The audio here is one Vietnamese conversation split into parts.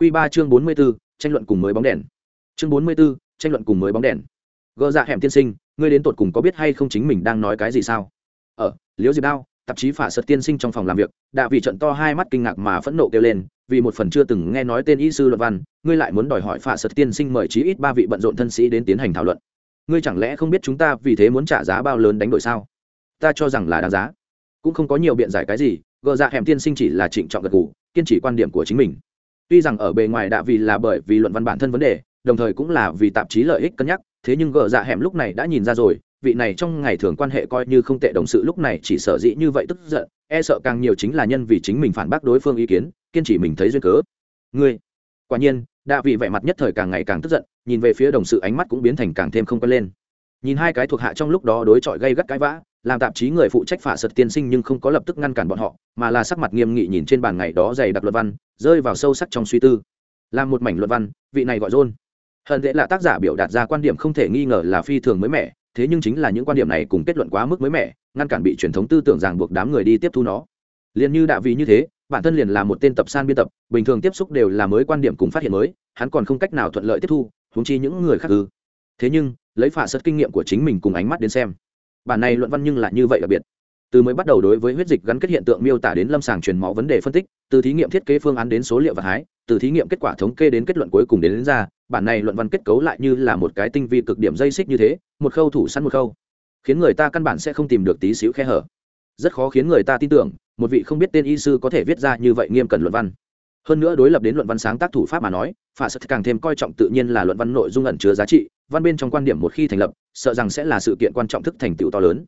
Quy 3 chương 44, tranh luận cùng mới bóng đèn. Chương 44, tranh luận cùng mới bóng đèn. Gơ dạ hẻm tiên sinh, ngươi đến tột cùng có biết hay không chính mình đang nói cái gì sao? Ở, Liễu Diệp Đao, tạp chí phả sật tiên sinh trong phòng làm việc, đã vì trận to hai mắt kinh ngạc mà phẫn nộ kêu lên, vì một phần chưa từng nghe nói tên y sư luận văn, ngươi lại muốn đòi hỏi phả sật tiên sinh mời chí ít ba vị bận rộn thân sĩ đến tiến hành thảo luận. Ngươi chẳng lẽ không biết chúng ta vì thế muốn trả giá bao lớn đánh đổi sao? Ta cho rằng là đáng giá. Cũng không có nhiều biện giải cái gì, gơ dạ hẻm tiên sinh chỉ là trịnh trọng gật gù, kiên trì quan điểm của chính mình tuy rằng ở bề ngoài đã vì là bởi vì luận văn bản thân vấn đề, đồng thời cũng là vì tạp chí lợi ích cân nhắc, thế nhưng gờ dạ hẻm lúc này đã nhìn ra rồi, vị này trong ngày thường quan hệ coi như không tệ đồng sự lúc này chỉ sở dĩ như vậy tức giận e sợ càng nhiều chính là nhân vì chính mình phản bác đối phương ý kiến, kiên trì mình thấy duyên cớ. Ngươi, quả nhiên đạ vị vẻ mặt nhất thời càng ngày càng tức giận, nhìn về phía đồng sự ánh mắt cũng biến thành càng thêm không quen lên nhìn hai cái thuộc hạ trong lúc đó đối chọi gây gắt cái vã, làm tạp chí người phụ trách phả sật tiên sinh nhưng không có lập tức ngăn cản bọn họ, mà là sắc mặt nghiêm nghị nhìn trên bàn ngày đó dày đặc luật văn, rơi vào sâu sắc trong suy tư. Làm một mảnh luật văn, vị này gọi rôn hận tệ là tác giả biểu đạt ra quan điểm không thể nghi ngờ là phi thường mới mẻ, thế nhưng chính là những quan điểm này cùng kết luận quá mức mới mẻ, ngăn cản bị truyền thống tư tưởng ràng buộc đám người đi tiếp thu nó. Liền như đạ vì như thế, bản thân liền là một tên tập san biên tập, bình thường tiếp xúc đều là mới quan điểm cùng phát hiện mới, hắn còn không cách nào thuận lợi tiếp thu húng chi những người khác ư thế nhưng lấy phả sất kinh nghiệm của chính mình cùng ánh mắt đến xem bản này luận văn nhưng là như vậy đặc biệt. Từ mới bắt đầu đối với huyết dịch gắn kết hiện tượng miêu tả đến lâm sàng truyền máu vấn đề phân tích từ thí nghiệm thiết kế phương án đến số liệu và hái từ thí nghiệm kết quả thống kê đến kết luận cuối cùng đến, đến ra bản này luận văn kết cấu lại như là một cái tinh vi cực điểm dây xích như thế một khâu thủ sẵn một khâu. Khiến người ta căn bản sẽ không tìm được tí xíu khe hở. Rất khó khiến người ta tin tưởng một vị không biết tên y sư có thể viết ra như vậy nghiêm cẩn luận văn. Hơn nữa đối lập đến luận văn sáng tác thủ pháp mà nói phạ sức càng thêm coi trọng tự nhiên là luận văn nội dung ẩn chứa giá trị văn bên trong quan điểm một khi thành lập, sợ rằng sẽ là sự kiện quan trọng thức thành tựu to lớn.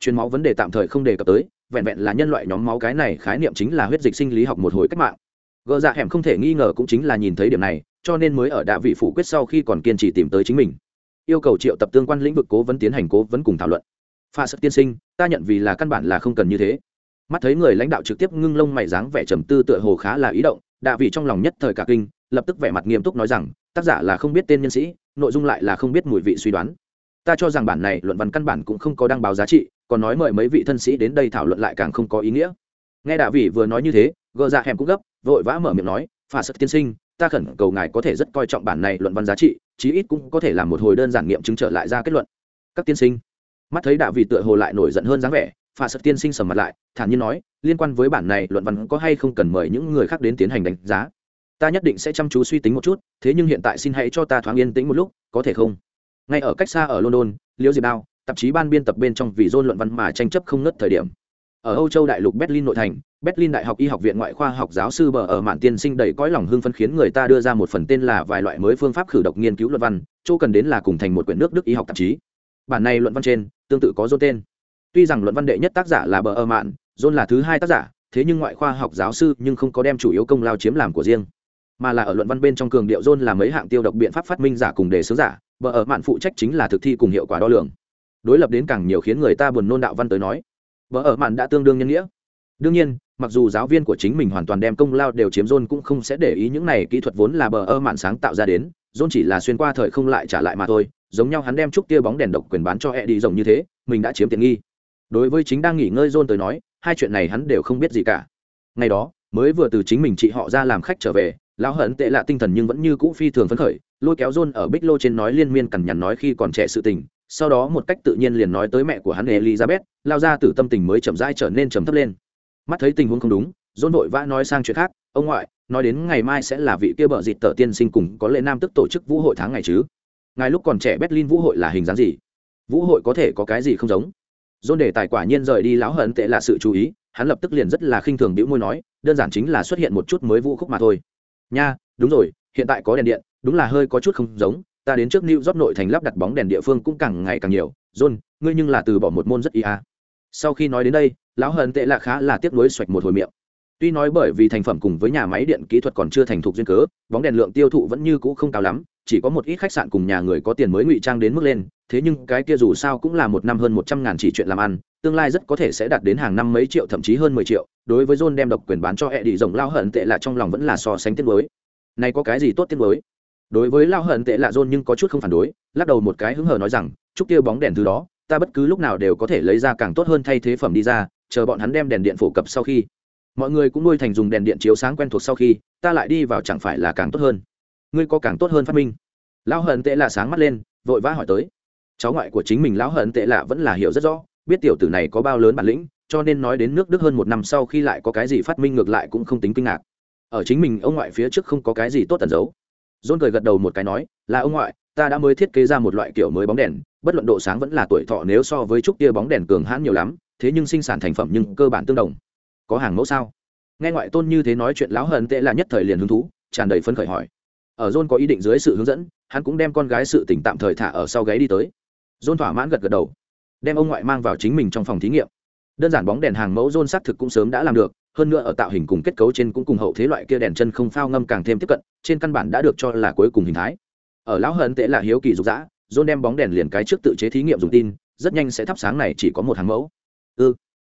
Chuyên máu vấn đề tạm thời không đề cập tới, vẹn vẹn là nhân loại nhóm máu cái này khái niệm chính là huyết dịch sinh lý học một hồi cách mạng. Gợ dạ hẻm không thể nghi ngờ cũng chính là nhìn thấy điểm này, cho nên mới ở đạ vị phủ quyết sau khi còn kiên trì tìm tới chính mình. Yêu cầu triệu tập tương quan lĩnh vực cố vấn tiến hành cố vấn cùng thảo luận. Pha sức tiên sinh, ta nhận vì là căn bản là không cần như thế. Mắt thấy người lãnh đạo trực tiếp ngưng lông mày dáng vẻ trầm tư tựa hồ khá là ý động, đạ vị trong lòng nhất thời cả kinh, lập tức vẻ mặt nghiêm túc nói rằng tác giả là không biết tên nhân sĩ, nội dung lại là không biết mùi vị suy đoán. Ta cho rằng bản này luận văn căn bản cũng không có đăng báo giá trị, còn nói mời mấy vị thân sĩ đến đây thảo luận lại càng không có ý nghĩa. Nghe đạ vị vừa nói như thế gờ ra dạ hẻm cũng gấp, vội vã mở miệng nói, phà sức tiên sinh, ta khẩn cầu ngài có thể rất coi trọng bản này luận văn giá trị, chí ít cũng có thể làm một hồi đơn giản nghiệm chứng trở lại ra kết luận. Các tiên sinh, mắt thấy đạ vị tựa hồ lại nổi giận hơn dáng vẻ, phà sức tiên sinh sầm mặt lại, thản nhiên nói, liên quan với bản này luận văn có hay không cần mời những người khác đến tiến hành đánh giá? Ta nhất định sẽ chăm chú suy tính một chút, thế nhưng hiện tại xin hãy cho ta thoáng yên tĩnh một lúc, có thể không? Ngay ở cách xa ở london, liễu diệp đao, tạp chí ban biên tập bên trong vì dôn luận văn mà tranh chấp không ngớt thời điểm. Ở âu châu đại lục berlin nội thành, berlin đại học y học viện ngoại khoa học giáo sư bờ ở mạn tiên sinh đầy cõi lòng hưng phân khiến người ta đưa ra một phần tên là vài loại mới phương pháp khử độc nghiên cứu luận văn, chỗ cần đến là cùng thành một quyển nước đức y học tạp chí. Bản này luận văn trên, tương tự có dôn tên. Tuy rằng luận văn đệ nhất tác giả là bờ ở mạn dôn là thứ hai tác giả, thế nhưng ngoại khoa học giáo sư nhưng không có đem chủ yếu công lao chiếm làm của riêng mà là ở luận văn bên trong cường điệu dôn là mấy hạng tiêu độc biện pháp phát minh giả cùng đề xướng giả bờ ở mạn phụ trách chính là thực thi cùng hiệu quả đo lường. Đối lập đến càng nhiều khiến người ta buồn nôn đạo văn tới nói vợ ở mạn đã tương đương nhân nghĩa. Đương nhiên, mặc dù giáo viên của chính mình hoàn toàn đem công lao đều chiếm john cũng không sẽ để ý những này kỹ thuật vốn là bờ ơ mạn sáng tạo ra đến john chỉ là xuyên qua thời không lại trả lại mà thôi, giống nhau hắn đem chút tia bóng đèn độc quyền bán cho e đi rồng như thế, mình đã chiếm tiện nghi. Đối với chính đang nghỉ ngơi john tới nói, hai chuyện này hắn đều không biết gì cả. Ngày đó, mới vừa từ chính mình chị họ ra làm khách trở về lão hận tệ lạ tinh thần nhưng vẫn như cũ phi thường phấn khởi, lôi kéo john ở bích lô trên nói liên miên cằn nhằn nói khi còn trẻ sự tình, sau đó một cách tự nhiên liền nói tới mẹ của hắn elizabeth, lao ra từ tâm tình mới chậm rãi trở nên trầm thấp lên. Mắt thấy tình huống không đúng, john vội vã nói sang chuyện khác, ông ngoại, nói đến ngày mai sẽ là vị kia bợ dịt tờ tiên sinh cùng có lệ nam tức tổ chức vũ hội tháng ngày chứ? Ngài lúc còn trẻ berlin vũ hội là hình dáng gì? Vũ hội có thể có cái gì không giống? Dôn để tài quả nhiên rời đi, lão hận tệ là sự chú ý, hắn lập tức liền rất là khinh thường bĩu môi nói, đơn giản chính là xuất hiện một chút mới vũ khúc mà thôi nha đúng rồi hiện tại có đèn điện đúng là hơi có chút không giống ta đến trước New job nội thành lắp đặt bóng đèn địa phương cũng càng ngày càng nhiều, John, ngươi nhưng là từ bỏ một môn rất ý à. Sau khi nói đến đây, lão hận tệ là khá là tiếc nuối xoạch một hồi miệng. Tuy nói bởi vì thành phẩm cùng với nhà máy điện kỹ thuật còn chưa thành thục duyên cớ, bóng đèn lượng tiêu thụ vẫn như cũ không cao lắm, chỉ có một ít khách sạn cùng nhà người có tiền mới ngụy trang đến mức lên, thế nhưng cái kia dù sao cũng là một năm hơn một trăm ngàn chỉ chuyện làm ăn, tương lai rất có thể sẽ đạt đến hàng năm mấy triệu thậm chí hơn mười triệu. Đối với John đem độc quyền bán cho Eddie rồng lao hận tệ lạ trong lòng vẫn là so sánh tiết mới Này có cái gì tốt tiết mới đối với lao hận tệ lạ John nhưng có chút không phản đối lắc đầu một cái hứng hờ nói rằng chúc kia bóng đèn thứ đó ta bất cứ lúc nào đều có thể lấy ra càng tốt hơn thay thế phẩm đi ra chờ bọn hắn đem đèn điện phổ cập sau khi. Mọi người cũng nuôi thành dùng đèn điện chiếu sáng quen thuộc sau khi ta lại đi vào chẳng phải là càng tốt hơn ngươi có càng tốt hơn phát minh. Lão hận tệ là sáng mắt lên, vội vã hỏi tới. Cháu ngoại của chính mình lão hận tệ lạ vẫn là hiểu rất rõ, biết tiểu tử này có bao lớn bản lĩnh, cho nên nói đến nước đức hơn một năm sau khi lại có cái gì phát minh ngược lại cũng không tính kinh ngạc. Ở chính mình ông ngoại phía trước không có cái gì tốt tẩn giấu. Dôn cười gật đầu một cái nói, là ông ngoại, ta đã mới thiết kế ra một loại kiểu mới bóng đèn, bất luận độ sáng vẫn là tuổi thọ nếu so với trúc tia bóng đèn cường hãn nhiều lắm, thế nhưng sinh sản thành phẩm nhưng cơ bản tương đồng. Có hàng mẫu sao? Nghe ngoại tôn như thế nói chuyện, lão hận tệ là nhất thời liền hứng thú, tràn đầy phấn khởi hỏi ở john có ý định dưới sự hướng dẫn, hắn cũng đem con gái sự tỉnh tạm thời thả ở sau gáy đi tới. John thỏa mãn gật gật đầu, đem ông ngoại mang vào chính mình trong phòng thí nghiệm. Đơn giản bóng đèn hàng mẫu john xác thực cũng sớm đã làm được, hơn nữa ở tạo hình cùng kết cấu trên cũng cùng hậu thế loại kia đèn chân không phao ngâm càng thêm tiếp cận, trên căn bản đã được cho là cuối cùng hình thái. Ở lão hận tệ là hiếu kỳ dục dã, john đem bóng đèn liền cái trước tự chế thí nghiệm dùng tin, rất nhanh sẽ thắp sáng này chỉ có một hàng mẫu. Ư ừ.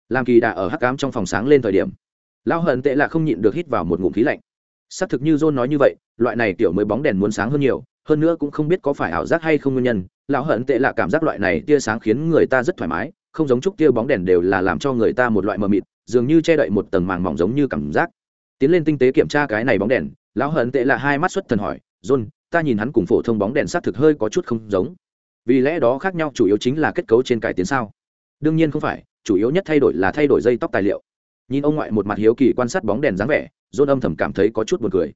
làm kỳ đà ở hắc cám trong phòng sáng lên thời điểm, lão hận tệ là không nhịn được hít vào một ngụm khí lạnh xác thực như john nói như vậy, loại này kiểu mới bóng đèn muốn sáng hơn nhiều, hơn nữa cũng không biết có phải ảo giác hay không nguyên nhân. Lão hận tệ là cảm giác loại này tia sáng khiến người ta rất thoải mái, không giống chút tia bóng đèn đều là làm cho người ta một loại mờ mịt, dường như che đậy một tầng màng mỏng giống như cảm giác. Tiến lên tinh tế kiểm tra cái này bóng đèn, lão hận tệ là hai mắt xuất thần hỏi, john, ta nhìn hắn cùng phổ thông bóng đèn xác thực hơi có chút không giống. Vì lẽ đó khác nhau chủ yếu chính là kết cấu trên cải tiến sao? Đương nhiên không phải, chủ yếu nhất thay đổi là thay đổi dây tóc tài liệu nhìn ông ngoại một mặt hiếu kỳ quan sát bóng đèn dáng vẻ dôn âm thầm cảm thấy có chút buồn cười.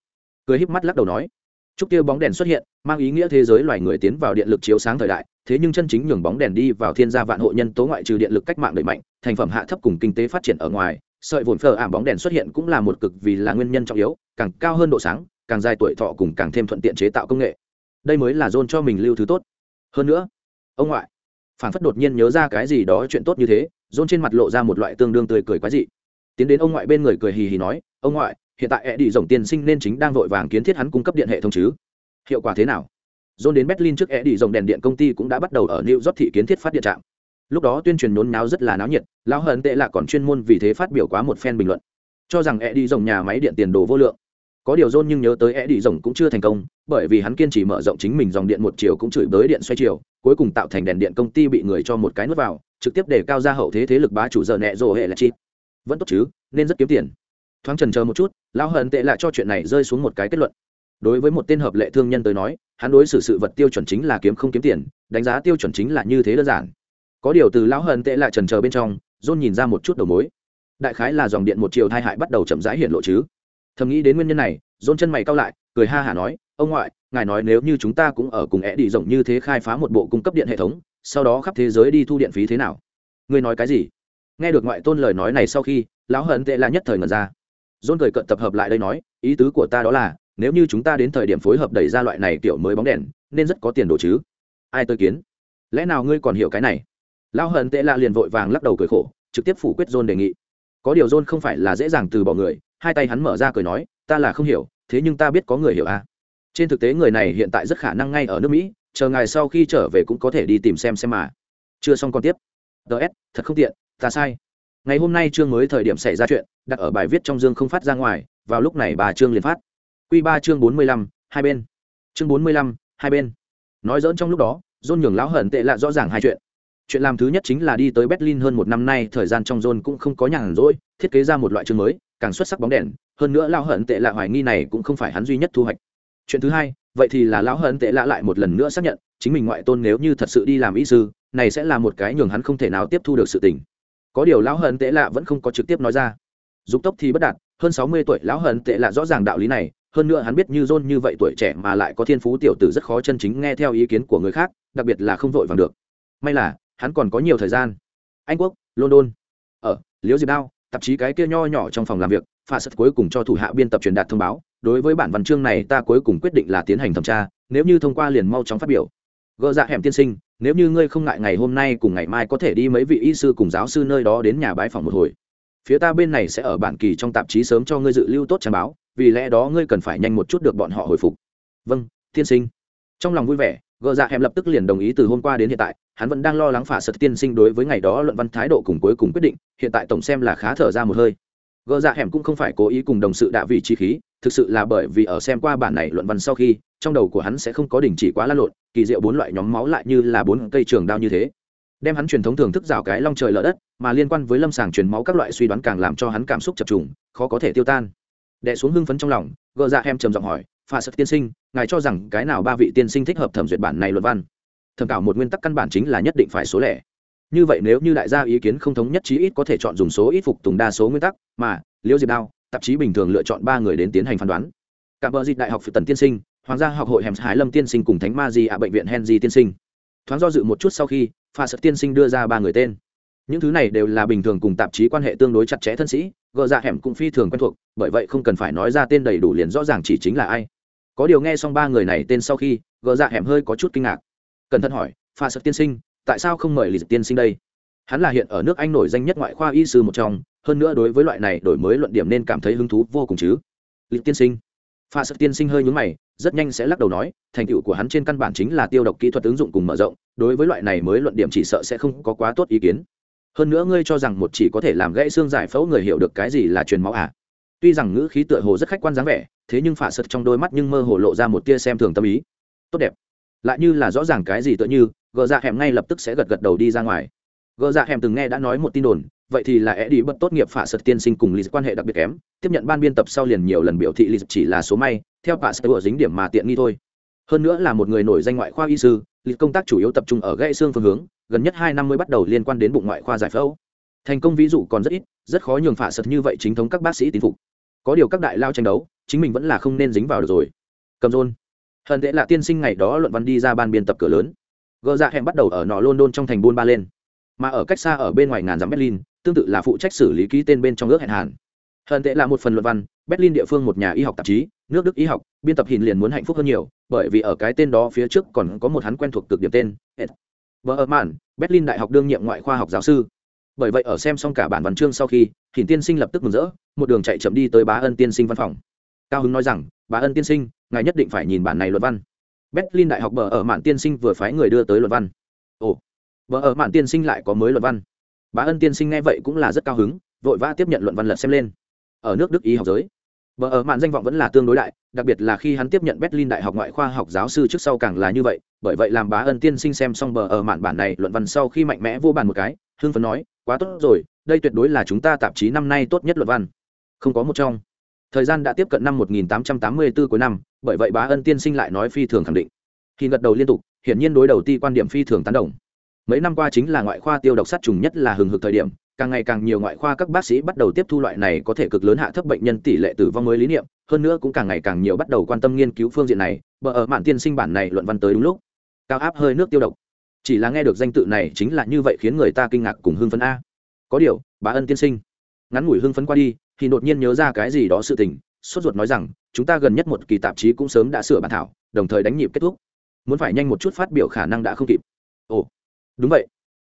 Cười híp mắt lắc đầu nói, chúc kia bóng đèn xuất hiện, mang ý nghĩa thế giới loài người tiến vào điện lực chiếu sáng thời đại, thế nhưng chân chính nhường bóng đèn đi vào thiên gia vạn hộ nhân tố ngoại trừ điện lực cách mạng đẩy mạnh, thành phẩm hạ thấp cùng kinh tế phát triển ở ngoài, sợi vồn phờ ảm bóng đèn xuất hiện cũng là một cực vì là nguyên nhân trọng yếu, càng cao hơn độ sáng, càng dài tuổi thọ cùng càng thêm thuận tiện chế tạo công nghệ. Đây mới là dôn cho mình lưu thứ tốt. Hơn nữa, ông ngoại phản phất đột nhiên nhớ ra cái gì đó chuyện tốt như thế dôn trên mặt lộ ra một loại tương đương tươi cười quái dị tiến đến ông ngoại bên người cười hì hì nói, ông ngoại, hiện tại e đi rồng tiên sinh nên chính đang vội vàng kiến thiết hắn cung cấp điện hệ thống chứ. Hiệu quả thế nào? Dồn đến berlin trước e đi rồng đèn điện công ty cũng đã bắt đầu ở new york thị kiến thiết phát điện trạm. Lúc đó tuyên truyền nhốn náo rất là náo nhiệt, lão hận tệ là còn chuyên môn vì thế phát biểu quá một phen bình luận. Cho rằng e đi rồng nhà máy điện tiền đồ vô lượng. Có điều dôn nhưng nhớ tới e đi rồng cũng chưa thành công, bởi vì hắn kiên trì mở rộng chính mình dòng điện một chiều cũng chửi bới điện xoay chiều, cuối cùng tạo thành đèn điện công ty bị người cho một cái nuốt vào, trực tiếp để cao ra hậu thế thế lực bá chủ giờ nẹ rồ hệ là chip vẫn tốt chứ, nên rất kiếm tiền. Thoáng trần chờ một chút, lão hận tệ lại cho chuyện này rơi xuống một cái kết luận. Đối với một tên hợp lệ thương nhân tới nói, hắn đối xử sự vật tiêu chuẩn chính là kiếm không kiếm tiền, đánh giá tiêu chuẩn chính là như thế đơn giản. Có điều từ lão hận tệ lại trần chờ bên trong, john nhìn ra một chút đầu mối. Đại khái là dòng điện một chiều thai hại bắt đầu chậm rãi hiện lộ chứ. Thầm nghĩ đến nguyên nhân này, john chân mày cao lại, cười ha hả nói, ông ngoại, ngài nói nếu như chúng ta cũng ở cùng é đi rộng như thế khai phá một bộ cung cấp điện hệ thống, sau đó khắp thế giới đi thu điện phí thế nào? Ngươi nói cái gì? Nghe được ngoại tôn lời nói này sau khi, lão hận tệ là nhất thời ngẩn ra. Dôn cười cận tập hợp lại đây nói, ý tứ của ta đó là, nếu như chúng ta đến thời điểm phối hợp đẩy ra loại này kiểu mới bóng đèn, nên rất có tiền đồ chứ. Ai tôi kiến? Lẽ nào ngươi còn hiểu cái này? Lão hận tệ là liền vội vàng lắc đầu cười khổ, trực tiếp phủ quyết dôn đề nghị. Có điều dôn không phải là dễ dàng từ bỏ người, hai tay hắn mở ra cười nói, ta là không hiểu, thế nhưng ta biết có người hiểu à. Trên thực tế người này hiện tại rất khả năng ngay ở nước mỹ, chờ ngài sau khi trở về cũng có thể đi tìm xem xem mà. Chưa xong còn tiếp. Ts thật không tiện ta sai. Ngày hôm nay chương mới thời điểm xảy ra chuyện, đặt ở bài viết trong dương không phát ra ngoài, vào lúc này bà chương liền phát. Q ba chương bốn mươi lăm, hai bên. Chương bốn mươi lăm, hai bên. Nói dỡn trong lúc đó dôn nhường lão hận tệ lạ rõ ràng hai chuyện. Chuyện làm thứ nhất chính là đi tới berlin hơn một năm nay, thời gian trong dôn cũng không có nhàn rỗi, thiết kế ra một loại chương mới, càng xuất sắc bóng đèn. Hơn nữa lão hận tệ lạ hoài nghi này cũng không phải hắn duy nhất thu hoạch. Chuyện thứ hai, vậy thì là lão hận tệ lạ lại một lần nữa xác nhận, chính mình ngoại tôn nếu như thật sự đi làm ý sư, này sẽ là một cái nhường hắn không thể nào tiếp thu được sự tình có điều lão hận tệ lạ vẫn không có trực tiếp nói ra. Dục tốc thì bất đạt, hơn sáu mươi tuổi lão hận tệ lạ rõ ràng đạo lý này, hơn nữa hắn biết như john như vậy tuổi trẻ mà lại có thiên phú tiểu tử rất khó chân chính nghe theo ý kiến của người khác, đặc biệt là không vội vàng được. May là, hắn còn có nhiều thời gian. Anh quốc, london. Ở, liễu diệp đao, tạp chí cái kia nho nhỏ trong phòng làm việc pha sật cuối cùng cho thủ hạ biên tập truyền đạt thông báo, đối với bản văn chương này ta cuối cùng quyết định là tiến hành thẩm tra, nếu như thông qua liền mau chóng phát biểu. Gỡ dạ hẻm tiên sinh nếu như ngươi không ngại ngày hôm nay cùng ngày mai có thể đi mấy vị y sư cùng giáo sư nơi đó đến nhà bái phòng một hồi, phía ta bên này sẽ ở bản kỳ trong tạp chí sớm cho ngươi dự lưu tốt trang báo, vì lẽ đó ngươi cần phải nhanh một chút được bọn họ hồi phục. Vâng tiên sinh. Trong lòng vui vẻ gợ dạ hẻm lập tức liền đồng ý từ hôm qua đến hiện tại, hắn vẫn đang lo lắng phả sật tiên sinh đối với ngày đó luận văn thái độ cùng cuối cùng quyết định, hiện tại tổng xem là khá thở ra một hơi. Gợ dạ hẻm cũng không phải cố ý cùng đồng sự đạ vị chi khí, thực sự là bởi vì ở xem qua bản này luận văn sau khi trong đầu của hắn sẽ không có đình chỉ quá lan lộn, kỳ diệu bốn loại nhóm máu lại như là bốn cây trường đao như thế. Đem hắn truyền thống thưởng thức rào cái long trời lở đất, mà liên quan với lâm sàng truyền máu các loại suy đoán càng làm cho hắn cảm xúc chập trùng, khó có thể tiêu tan. Đẻ xuống hưng phấn trong lòng gợ dạ em trầm giọng hỏi pha sật tiên sinh, ngài cho rằng cái nào ba vị tiên sinh thích hợp thẩm duyệt bản này luận văn? Thẩm cảo một nguyên tắc căn bản chính là nhất định phải số lẻ. Như vậy nếu như đại gia ý kiến không thống nhất trí ít có thể chọn dùng số ít phục tùng đa số nguyên tắc, mà liễu diệp đao, tạp chí bình thường lựa chọn ba người đến tiến hành phán đoán. Cả ơn dịch đại học phi tần tiên sinh hoàng gia học hội hẻm hải lâm tiên sinh cùng thánh ma di ạ bệnh viện henzi tiên sinh. Thoáng do dự một chút sau khi, pha sợ tiên sinh đưa ra ba người tên. Những thứ này đều là bình thường cùng tạp chí quan hệ tương đối chặt chẽ thân sĩ gợ dạ hẻm cũng phi thường quen thuộc, bởi vậy không cần phải nói ra tên đầy đủ liền rõ ràng chỉ chính là ai. Có điều nghe xong ba người này tên sau khi gợ dạ hẻm hơi có chút kinh ngạc. Cẩn thận hỏi, pha sợ tiên sinh, tại sao không mời lịch tiên sinh đây? Hắn là hiện ở nước anh nổi danh nhất ngoại khoa y sư một trong, hơn nữa đối với loại này đổi mới luận điểm nên cảm thấy hứng thú vô cùng chứ. Lịch tiên sinh pha sức tiên sinh hơi nhúng mày, rất nhanh sẽ lắc đầu nói, thành tựu của hắn trên căn bản chính là tiêu độc kỹ thuật ứng dụng cùng mở rộng, đối với loại này mới luận điểm chỉ sợ sẽ không có quá tốt ý kiến. Hơn nữa ngươi cho rằng một chỉ có thể làm gãy xương giải phẫu người hiểu được cái gì là truyền máu à? Tuy rằng ngữ khí tựa hồ rất khách quan dáng vẻ, thế nhưng pha sật trong đôi mắt nhưng mơ hồ lộ ra một tia xem thường tâm ý. Tốt đẹp. Lại như là rõ ràng cái gì tựa như, gờ dạ hẻm ngay lập tức sẽ gật gật đầu đi ra ngoài. Gờ dạ hẻm từng nghe đã nói một tin đồn vậy thì là Eddie đi bất tốt nghiệp phạ sật tiên sinh cùng Lý quan hệ đặc biệt kém, tiếp nhận ban biên tập sau liền nhiều lần biểu thị Lý chỉ là số may, theo phạ sật dính điểm mà tiện nghi thôi. Hơn nữa là một người nổi danh ngoại khoa y sư Lý công tác chủ yếu tập trung ở gãy xương phương hướng, gần nhất hai năm mới bắt đầu liên quan đến bụng ngoại khoa giải phẫu. Thành công ví dụ còn rất ít, rất khó nhường phạ sật như vậy chính thống các bác sĩ tín phục. Có điều các đại lao tranh đấu, chính mình vẫn là không nên dính vào được rồi. Cầm rôn. Hận tệ là tiên sinh ngày đó luận văn đi ra ban biên tập cửa lớn. Gơ dạ hẹn bắt đầu ở nọ london trong thành buôn ba lên. Mà ở cách xa ở bên ngoài ngàn dặm berlin tương tự là phụ trách xử lý ký tên bên trong ước hẹn hàn. Hận tệ là một phần luận văn, berlin địa phương một nhà y học tạp chí, nước đức y học, biên tập hình liền muốn hạnh phúc hơn nhiều, bởi vì ở cái tên đó phía trước còn có một hắn quen thuộc cực điểm tên vợ ở mạn berlin đại học đương nhiệm ngoại khoa học giáo sư. Bởi vậy ở xem xong cả bản văn chương sau khi hình tiên sinh lập tức mừng rỡ, một đường chạy chậm đi tới bá ân tiên sinh văn phòng. Cao hứng nói rằng, bá ân tiên sinh, ngài nhất định phải nhìn bản này luận văn. Berlin đại học bờ ở mạn tiên sinh vừa phái người đưa tới luận văn. Ồ bờ ở mạn tiên sinh lại có mới luận văn bá ân tiên sinh nghe vậy cũng là rất cao hứng vội vã tiếp nhận luận văn lật xem lên ở nước đức y học giới Bờ ở mạn danh vọng vẫn là tương đối đại, đặc biệt là khi hắn tiếp nhận Berlin Đại học ngoại khoa học giáo sư trước sau càng là như vậy, bởi vậy làm bá ân tiên sinh xem xong bờ ở mạn bản này luận văn sau khi mạnh mẽ vô bàn một cái, hưng phấn nói, quá tốt rồi, đây tuyệt đối là chúng ta tạp chí năm nay tốt nhất luận văn. Không có một trong. Thời gian đã tiếp cận năm 1884 cuối năm, bởi vậy bá ân tiên sinh lại nói phi thường khẳng định. Khi gật đầu liên tục, hiển nhiên đối đầu ti quan điểm phi thường tán đồng. Mấy năm qua chính là ngoại khoa tiêu độc sát trùng nhất là hừng hực thời điểm, càng ngày càng nhiều ngoại khoa các bác sĩ bắt đầu tiếp thu loại này có thể cực lớn hạ thấp bệnh nhân tỷ lệ tử vong mới lý niệm hơn nữa cũng càng ngày càng nhiều bắt đầu quan tâm nghiên cứu phương diện này bờ ở mạn tiên sinh bản này luận văn tới đúng lúc. Cao áp hơi nước tiêu độc. Chỉ là nghe được danh tự này chính là như vậy khiến người ta kinh ngạc cùng hưng phấn a. Có điều bà ân tiên sinh ngắn ngủi hưng phấn qua đi thì đột nhiên nhớ ra cái gì đó sự tình sốt ruột nói rằng chúng ta gần nhất một kỳ tạp chí cũng sớm đã sửa bản thảo đồng thời đánh nhịp kết thúc. Muốn phải nhanh một chút phát biểu khả năng đã không kịp. Ồ đúng vậy.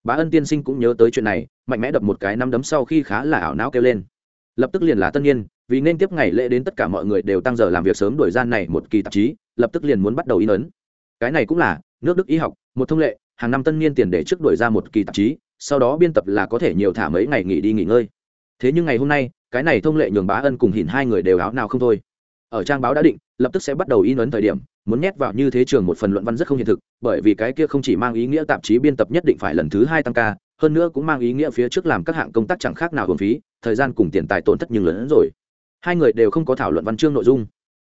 Bá ân tiên sinh cũng nhớ tới chuyện này, mạnh mẽ đập một cái năm đấm sau khi khá là ảo não kêu lên. Lập tức liền là tân nhiên vì nên tiếp ngày lễ đến tất cả mọi người đều tăng giờ làm việc sớm đổi gian này một kỳ tạp chí, lập tức liền muốn bắt đầu in ấn. Cái này cũng là, nước đức y học, một thông lệ, hàng năm tân niên tiền để trước đổi ra một kỳ tạp chí, sau đó biên tập là có thể nhiều thả mấy ngày nghỉ đi nghỉ ngơi. Thế nhưng ngày hôm nay, cái này thông lệ nhường bá ân cùng hỉn hai người đều áo nào không thôi ở trang báo đã định, lập tức sẽ bắt đầu in ấn thời điểm, muốn nhét vào như thế trường một phần luận văn rất không hiện thực, bởi vì cái kia không chỉ mang ý nghĩa tạp chí biên tập nhất định phải lần thứ hai tăng ca, hơn nữa cũng mang ý nghĩa phía trước làm các hạng công tác chẳng khác nào hưởng phí, thời gian cùng tiền tài tổn thất nhưng lớn hơn rồi. Hai người đều không có thảo luận văn chương nội dung.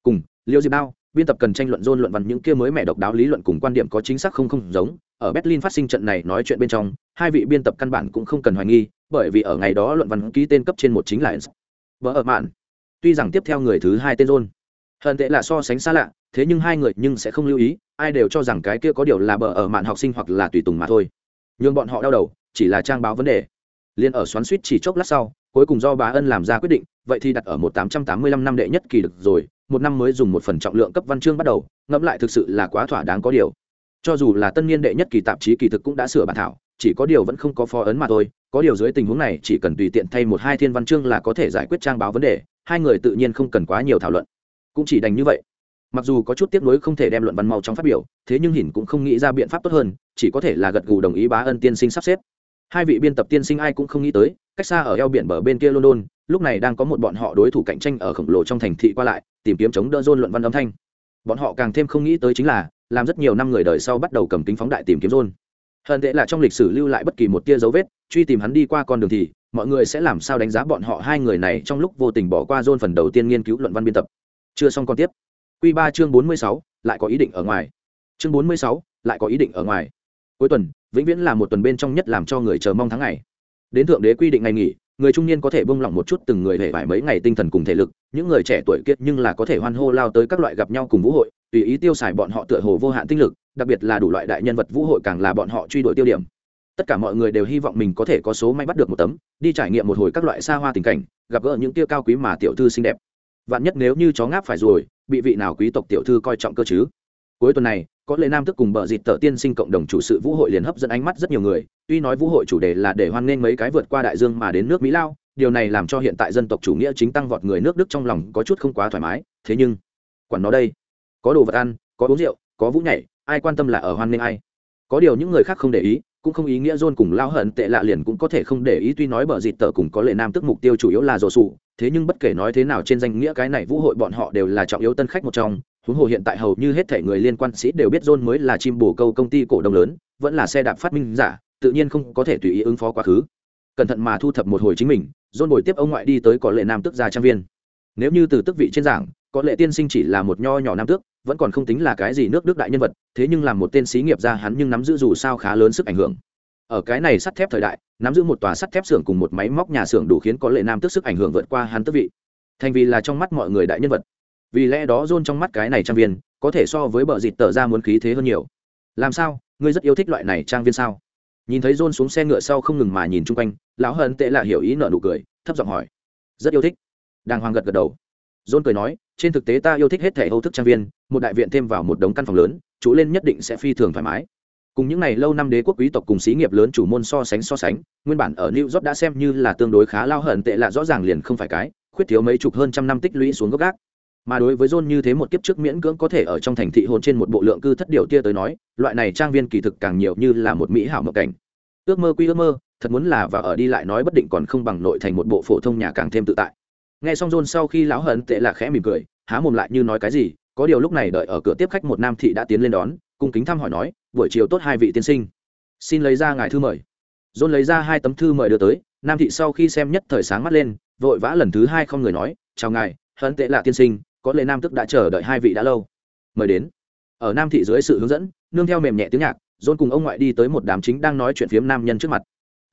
Cùng, liêu diệp đao, biên tập cần tranh luận dôn luận văn những kia mới mẻ độc đáo lý luận cùng quan điểm có chính xác không không giống, ở berlin phát sinh trận này nói chuyện bên trong, hai vị biên tập căn bản cũng không cần hoài nghi, bởi vì ở ngày đó luận văn ký tên cấp trên một chính là vợ ở mạn tuy rằng tiếp theo người thứ hai tên rôn hận tệ là so sánh xa lạ, thế nhưng hai người nhưng sẽ không lưu ý, ai đều cho rằng cái kia có điều là bờ ở mạn học sinh hoặc là tùy tùng mà thôi. Nhưng bọn họ đau đầu, chỉ là trang báo vấn đề. Liên ở xoắn suýt chỉ chốc lát sau, cuối cùng do bá ân làm ra quyết định, vậy thì đặt ở một tám trăm tám mươi lăm năm đệ nhất kỳ được rồi, một năm mới dùng một phần trọng lượng cấp văn chương bắt đầu, ngẫm lại thực sự là quá thỏa đáng có điều. Cho dù là tân niên đệ nhất kỳ tạp chí kỳ thực cũng đã sửa bản thảo, chỉ có điều vẫn không có phó ấn mà thôi, có điều dưới tình huống này chỉ cần tùy tiện thay một hai thiên văn chương là có thể giải quyết trang báo vấn đề hai người tự nhiên không cần quá nhiều thảo luận. Cũng chỉ đành như vậy. Mặc dù có chút tiếc nuối không thể đem luận văn mau trong phát biểu, thế nhưng hỉn cũng không nghĩ ra biện pháp tốt hơn, chỉ có thể là gật gù đồng ý bá ân tiên sinh sắp xếp. Hai vị biên tập tiên sinh ai cũng không nghĩ tới, cách xa ở eo biển bờ bên kia london, lúc này đang có một bọn họ đối thủ cạnh tranh ở khổng lồ trong thành thị qua lại, tìm kiếm chống đỡ dôn luận văn âm thanh. Bọn họ càng thêm không nghĩ tới chính là, làm rất nhiều năm người đời sau bắt đầu cầm kính phóng đại tìm kiếm dôn. Hận tệ là trong lịch sử lưu lại bất kỳ một tia dấu vết, truy tìm hắn đi qua con đường thì mọi người sẽ làm sao đánh giá bọn họ hai người này trong lúc vô tình bỏ qua dôn phần đầu tiên nghiên cứu luận văn biên tập. Chưa xong còn tiếp. Q ba chương bốn mươi sáu, lại có ý định ở ngoài. Chương bốn mươi sáu, lại có ý định ở ngoài. Cuối tuần, vĩnh viễn là một tuần bên trong nhất làm cho người chờ mong tháng ngày. Đến thượng đế quy định ngày nghỉ, người trung niên có thể bông lỏng một chút từng người hề vải mấy ngày tinh thần cùng thể lực, những người trẻ tuổi kiệt nhưng là có thể hoan hô lao tới các loại gặp nhau cùng vũ hội, tùy ý tiêu xài bọn họ tựa hồ vô hạn tinh lực, đặc biệt là đủ loại đại nhân vật vũ hội càng là bọn họ truy đuổi tiêu điểm tất cả mọi người đều hy vọng mình có thể có số may bắt được một tấm, đi trải nghiệm một hồi các loại xa hoa tình cảnh, gặp gỡ những tia cao quý mà tiểu thư xinh đẹp. Vạn nhất nếu như chó ngáp phải rồi, bị vị nào quý tộc tiểu thư coi trọng cơ chứ? Cuối tuần này, có lệ nam tức cùng bờ dịt tờ tiên sinh cộng đồng chủ sự vũ hội liền hấp dẫn ánh mắt rất nhiều người, tuy nói vũ hội chủ đề là để hoan nghênh mấy cái vượt qua đại dương mà đến nước mỹ lao, điều này làm cho hiện tại dân tộc chủ nghĩa chính tăng vọt người nước đức trong lòng có chút không quá thoải mái, thế nhưng, quản nó đây, có đồ vật ăn, có uống rượu, có vũ nhảy, ai quan tâm là ở hoan nghênh ai? Có điều những người khác không để ý cũng không ý nghĩa John cùng lao hận tệ lạ liền cũng có thể không để ý, tuy nói bờ dịt tờ cùng có lệ nam tức mục tiêu chủ yếu là rổ sụ, thế nhưng bất kể nói thế nào trên danh nghĩa cái này vũ hội bọn họ đều là trọng yếu tân khách một trong. Huống hồ hiện tại hầu như hết thể người liên quan sĩ đều biết John mới là chim bồ câu công ty cổ đông lớn, vẫn là xe đạp phát minh giả, tự nhiên không có thể tùy ý ứng phó quá khứ. Cẩn thận mà thu thập một hồi chính mình, John bồi tiếp ông ngoại đi tới có lệ nam tức gia trang viên. Nếu như từ tức vị trên giảng, có lệ tiên sinh chỉ là một nho nhỏ nam tước vẫn còn không tính là cái gì nước đức đại nhân vật, thế nhưng làm một tên xí nghiệp ra hắn nhưng nắm giữ dù sao khá lớn sức ảnh hưởng. Ở cái này sắt thép thời đại, nắm giữ một tòa sắt thép xưởng cùng một máy móc nhà xưởng đủ khiến có lệ nam tức sức ảnh hưởng vượt qua hắn tức vị. Thành vì là trong mắt mọi người đại nhân vật. Vì lẽ đó john trong mắt cái này trang viên, có thể so với bờ dịt tờ ra muốn khí thế hơn nhiều. Làm sao? Ngươi rất yêu thích loại này trang viên sao? Nhìn thấy john xuống xe ngựa sau không ngừng mà nhìn chung quanh, lão hận tệ là hiểu ý nợ nụ cười, thấp giọng hỏi. Rất yêu thích. Đàng hoàng gật gật đầu. John cười nói trên thực tế ta yêu thích hết thẻ âu thức trang viên, một đại viện thêm vào một đống căn phòng lớn, chủ lên nhất định sẽ phi thường thoải mái. Cùng những ngày lâu năm đế quốc quý tộc cùng xí nghiệp lớn chủ môn so sánh so sánh, nguyên bản ở new york đã xem như là tương đối khá lao hận tệ lạ rõ ràng liền không phải cái, khuyết thiếu mấy chục hơn trăm năm tích lũy xuống gốc gác. Mà đối với john như thế một kiếp trước miễn cưỡng có thể ở trong thành thị hôn trên một bộ lượng cư thất điều tia tới nói, loại này trang viên kỳ thực càng nhiều như là một mỹ hảo mộng cảnh. Ước mơ quy ước mơ, thật muốn là và ở đi lại nói bất định còn không bằng nội thành một bộ phổ thông nhà càng thêm tự tại. Nghe xong john sau khi lão hận tệ lạ khẽ mỉm cười há mồm lại như nói cái gì, có điều lúc này đợi ở cửa tiếp khách một nam thị đã tiến lên đón, cung kính thăm hỏi nói, buổi chiều tốt hai vị tiên sinh. Xin lấy ra ngài thư mời. John lấy ra hai tấm thư mời đưa tới, nam thị sau khi xem nhất thời sáng mắt lên, vội vã lần thứ hai không người nói, chào ngài hận tệ là tiên sinh, có lẽ nam tức đã chờ đợi hai vị đã lâu. Mời đến. Ở nam thị dưới sự hướng dẫn, nương theo mềm nhẹ tiếng nhạc, john cùng ông ngoại đi tới một đám chính đang nói chuyện phiếm nam nhân trước mặt.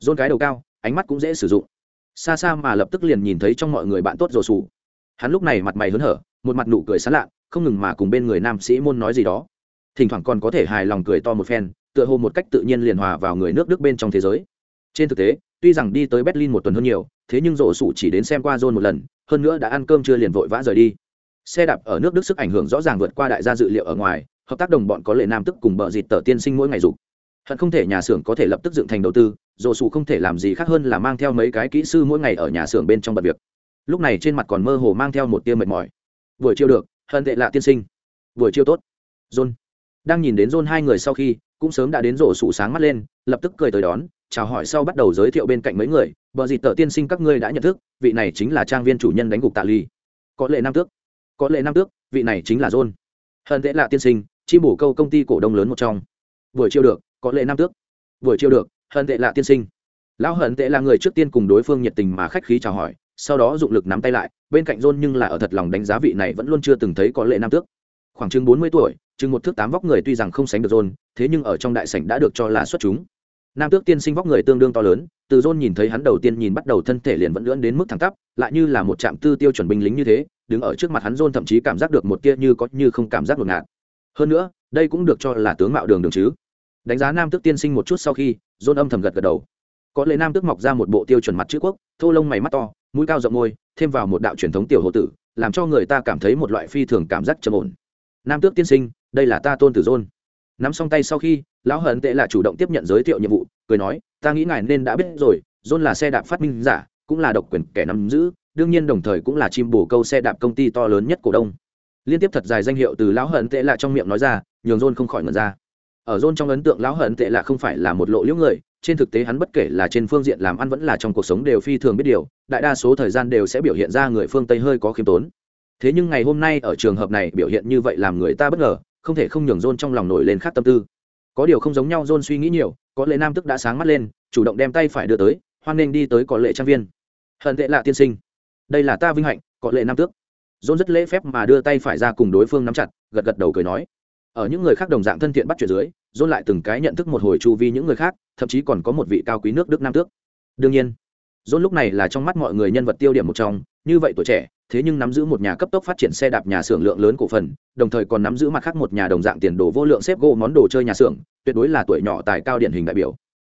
John cái đầu cao, ánh mắt cũng dễ sử dụng. Xa xa mà lập tức liền nhìn thấy trong mọi người bạn tốt rồ sù. Hắn lúc này mặt mày hớn hở một mặt nụ cười sán lạ, không ngừng mà cùng bên người nam sĩ môn nói gì đó. Thỉnh thoảng còn có thể hài lòng cười to một phen, tựa hồ một cách tự nhiên liền hòa vào người nước đức bên trong thế giới. Trên thực tế, tuy rằng đi tới berlin một tuần hơn nhiều, thế nhưng rổ sủ chỉ đến xem qua john một lần, hơn nữa đã ăn cơm chưa liền vội vã rời đi. Xe đạp ở nước đức sức ảnh hưởng rõ ràng vượt qua đại gia dự liệu ở ngoài, hợp tác đồng bọn có lệ nam tức cùng bợ dịt tờ tiên sinh mỗi ngày dục. Hận không thể nhà xưởng có thể lập tức dựng thành đầu tư, rổ sủ không thể làm gì khác hơn là mang theo mấy cái kỹ sư mỗi ngày ở nhà xưởng bên trong bật việc. Lúc này trên mặt còn mơ hồ mang theo một tia mệt mỏi buổi chiều được hận tệ lạ tiên sinh. Buổi chiều tốt. John. Đang nhìn đến john hai người sau khi, cũng sớm đã đến rổ sủ sáng mắt lên, lập tức cười tới đón, chào hỏi sau bắt đầu giới thiệu bên cạnh mấy người, bờ dịt tờ tiên sinh các ngươi đã nhận thức, vị này chính là trang viên chủ nhân đánh gục tạ ly. Có lệ nam tước. Có lệ nam tước, vị này chính là john. Hận tệ lạ tiên sinh, chi bổ câu công ty cổ đông lớn một trong. Buổi chiều được, có lệ nam tước. Buổi chiều được hận tệ lạ tiên sinh. Lão hận tệ là người trước tiên cùng đối phương nhiệt tình mà khách khí chào hỏi sau đó dụng lực nắm tay lại, bên cạnh john nhưng là ở thật lòng đánh giá vị này vẫn luôn chưa từng thấy có lệ nam tước. Khoảng chừng bốn mươi tuổi, chừng một thước tám vóc người tuy rằng không sánh được john, thế nhưng ở trong đại sảnh đã được cho là xuất chúng. Nam tước tiên sinh vóc người tương đương to lớn, từ john nhìn thấy hắn đầu tiên nhìn bắt đầu thân thể liền vẫn lưỡn đến mức thẳng tắp, lại như là một trạm tư tiêu chuẩn binh lính như thế, đứng ở trước mặt hắn john thậm chí cảm giác được một tia như có như không cảm giác ngột. Ngạt hơn nữa, đây cũng được cho là tướng mạo đường đường chứ. Đánh giá nam tước tiên sinh một chút sau khi, john âm thầm gật gật đầu. Có lẽ nam tước mọc ra một bộ tiêu chuẩn mặt chữ quốc, thô lông mày mắt to mũi cao rộng môi thêm vào một đạo truyền thống tiểu hộ tử, làm cho người ta cảm thấy một loại phi thường cảm giác trầm ổn. Nam tước tiên sinh, đây là ta tôn tử dôn nắm xong tay sau khi, lão hận tệ là chủ động tiếp nhận giới thiệu nhiệm vụ, cười nói, ta nghĩ ngài nên đã biết rồi dôn là xe đạp phát minh giả, cũng là độc quyền kẻ nắm giữ, đương nhiên đồng thời cũng là chim bồ câu xe đạp công ty to lớn nhất cổ đông. Liên tiếp thật dài danh hiệu từ lão hận tệ là trong miệng nói ra, nhường dôn không khỏi ngẩn ra ở John trong ấn tượng lão hận tệ là không phải là một lộ liễu người, trên thực tế hắn bất kể là trên phương diện làm ăn vẫn là trong cuộc sống đều phi thường biết điều, đại đa số thời gian đều sẽ biểu hiện ra người phương tây hơi có khiêm tốn. Thế nhưng ngày hôm nay ở trường hợp này biểu hiện như vậy làm người ta bất ngờ, không thể không nhường john trong lòng nổi lên khác tâm tư. Có điều không giống nhau john suy nghĩ nhiều, có lệ nam tức đã sáng mắt lên, chủ động đem tay phải đưa tới, hoan nghênh đi tới có lệ trang viên. Hận tệ lạ tiên sinh. Đây là ta vinh hạnh, có lệ nam tước. John rất lễ phép mà đưa tay phải ra cùng đối phương nắm chặt, gật gật đầu cười nói. Ở những người khác đồng dạng thân thiện bắt chuyện dưới dôn lại từng cái nhận thức một hồi chu vi những người khác, thậm chí còn có một vị cao quý nước đức nam tước. Đương nhiên, dôn lúc này là trong mắt mọi người nhân vật tiêu điểm một trong, như vậy tuổi trẻ, thế nhưng nắm giữ một nhà cấp tốc phát triển xe đạp nhà xưởng lượng lớn cổ phần, đồng thời còn nắm giữ mặt khác một nhà đồng dạng tiền đồ vô lượng xếp gỗ món đồ chơi nhà xưởng, tuyệt đối là tuổi nhỏ tài cao điển hình đại biểu.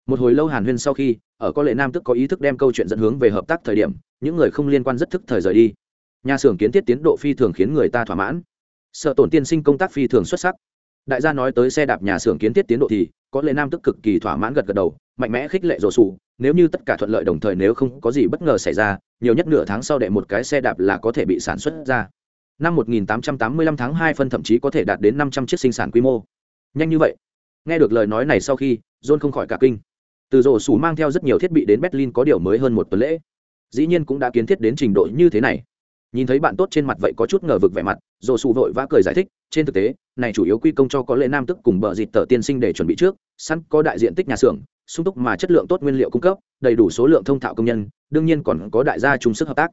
Một hồi lâu hàn huyên sau khi, ở có lệ nam tức có ý thức đem câu chuyện dẫn hướng về hợp tác thời điểm, những người không liên quan rất thức thời rời đi. Nhà xưởng kiến thiết tiến độ phi thường khiến người ta thỏa mãn. Sợ tổn tiên sinh công tác phi thường xuất sắc đại gia nói tới xe đạp nhà xưởng kiến thiết tiến độ thì có lệ nam tức cực kỳ thỏa mãn gật gật đầu, mạnh mẽ khích lệ rổ sủ nếu như tất cả thuận lợi đồng thời nếu không có gì bất ngờ xảy ra, nhiều nhất nửa tháng sau đệ một cái xe đạp là có thể bị sản xuất ra. Năm 1885 tháng 2 phân thậm chí có thể đạt đến 500 chiếc sinh sản quy mô. Nhanh như vậy. Nghe được lời nói này sau khi, john không khỏi cả kinh. Từ rổ sủ mang theo rất nhiều thiết bị đến berlin có điều mới hơn một tuần lễ. Dĩ nhiên cũng đã kiến thiết đến trình độ như thế này nhìn thấy bạn tốt trên mặt vậy có chút ngờ vực vẻ mặt dồ sụ vội vã cười giải thích, trên thực tế, này chủ yếu quy công cho có lệ nam tức cùng bờ dịt tờ tiên sinh để chuẩn bị trước, sẵn có đại diện tích nhà xưởng, sung túc mà chất lượng tốt nguyên liệu cung cấp, đầy đủ số lượng thông thạo công nhân, đương nhiên còn có đại gia chung sức hợp tác.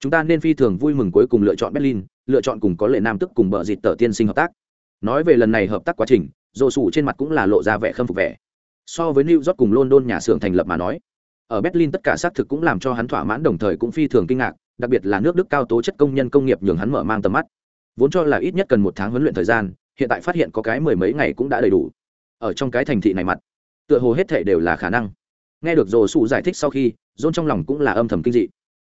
Chúng ta nên phi thường vui mừng cuối cùng lựa chọn berlin, lựa chọn cùng có lệ nam tức cùng bờ dịt tờ tiên sinh hợp tác. Nói về lần này hợp tác quá trình dồ sụ trên mặt cũng là lộ ra vẻ khâm phục vẻ. So với new york cùng london nhà xưởng thành lập mà nói, ở berlin tất cả xác thực cũng làm cho hắn thỏa mãn đồng thời cũng phi thường kinh ngạc đặc biệt là nước đức cao tố chất công nhân công nghiệp nhường hắn mở mang tầm mắt. Vốn cho là ít nhất cần một tháng huấn luyện thời gian, hiện tại phát hiện có cái mười mấy ngày cũng đã đầy đủ. Ở trong cái thành thị này mặt, tựa hồ hết thể đều là khả năng. Nghe được rồ sụ giải thích sau khi, dôn trong lòng cũng là âm thầm kinh dị.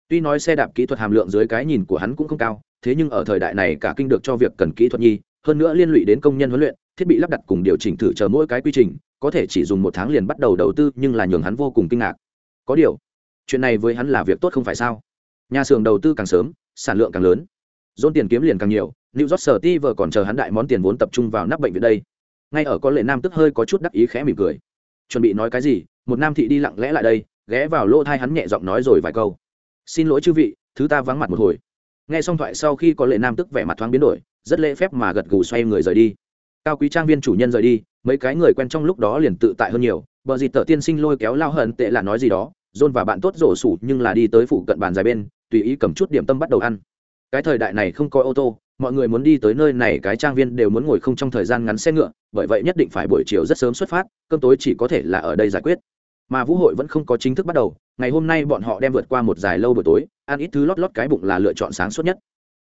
Tuy nói xe đạp kỹ thuật hàm lượng dưới cái nhìn của hắn cũng không cao, thế nhưng ở thời đại này cả kinh được cho việc cần kỹ thuật nhi, hơn nữa liên lụy đến công nhân huấn luyện, thiết bị lắp đặt cùng điều chỉnh thử chờ mỗi cái quy trình, có thể chỉ dùng một tháng liền bắt đầu đầu tư nhưng là nhường hắn vô cùng kinh ngạc. Có điều, chuyện này với hắn là việc tốt không phải sao? Nhà xưởng đầu tư càng sớm sản lượng càng lớn dồn tiền kiếm liền càng nhiều New York sở ti vợ còn chờ hắn đại món tiền vốn tập trung vào nắp bệnh viện đây. Ngay ở có lệ nam tức hơi có chút đắc ý khẽ mỉm cười. Chuẩn bị nói cái gì, một nam thị đi lặng lẽ lại đây, ghé vào lỗ thai hắn nhẹ giọng nói rồi vài câu. "Xin lỗi chư vị, thứ ta vắng mặt một hồi." Nghe xong thoại sau khi có lệ nam tức vẻ mặt thoáng biến đổi, rất lễ phép mà gật gù xoay người rời đi. Cao quý trang viên chủ nhân rời đi, mấy cái người quen trong lúc đó liền tự tại hơn nhiều, bờ dịt tờ tiên sinh lôi kéo lao hận tệ là nói gì đó, John và bạn tốt rổ sủ nhưng là đi tới phụ cận bàn dài bên, tùy ý cầm chút điểm tâm bắt đầu ăn. Cái thời đại này không có ô tô, mọi người muốn đi tới nơi này cái trang viên đều muốn ngồi không trong thời gian ngắn xe ngựa bởi vậy nhất định phải buổi chiều rất sớm xuất phát cơm tối chỉ có thể là ở đây giải quyết. Mà vũ hội vẫn không có chính thức bắt đầu ngày hôm nay bọn họ đem vượt qua một dài lâu buổi tối ăn ít thứ lót lót cái bụng là lựa chọn sáng suốt nhất.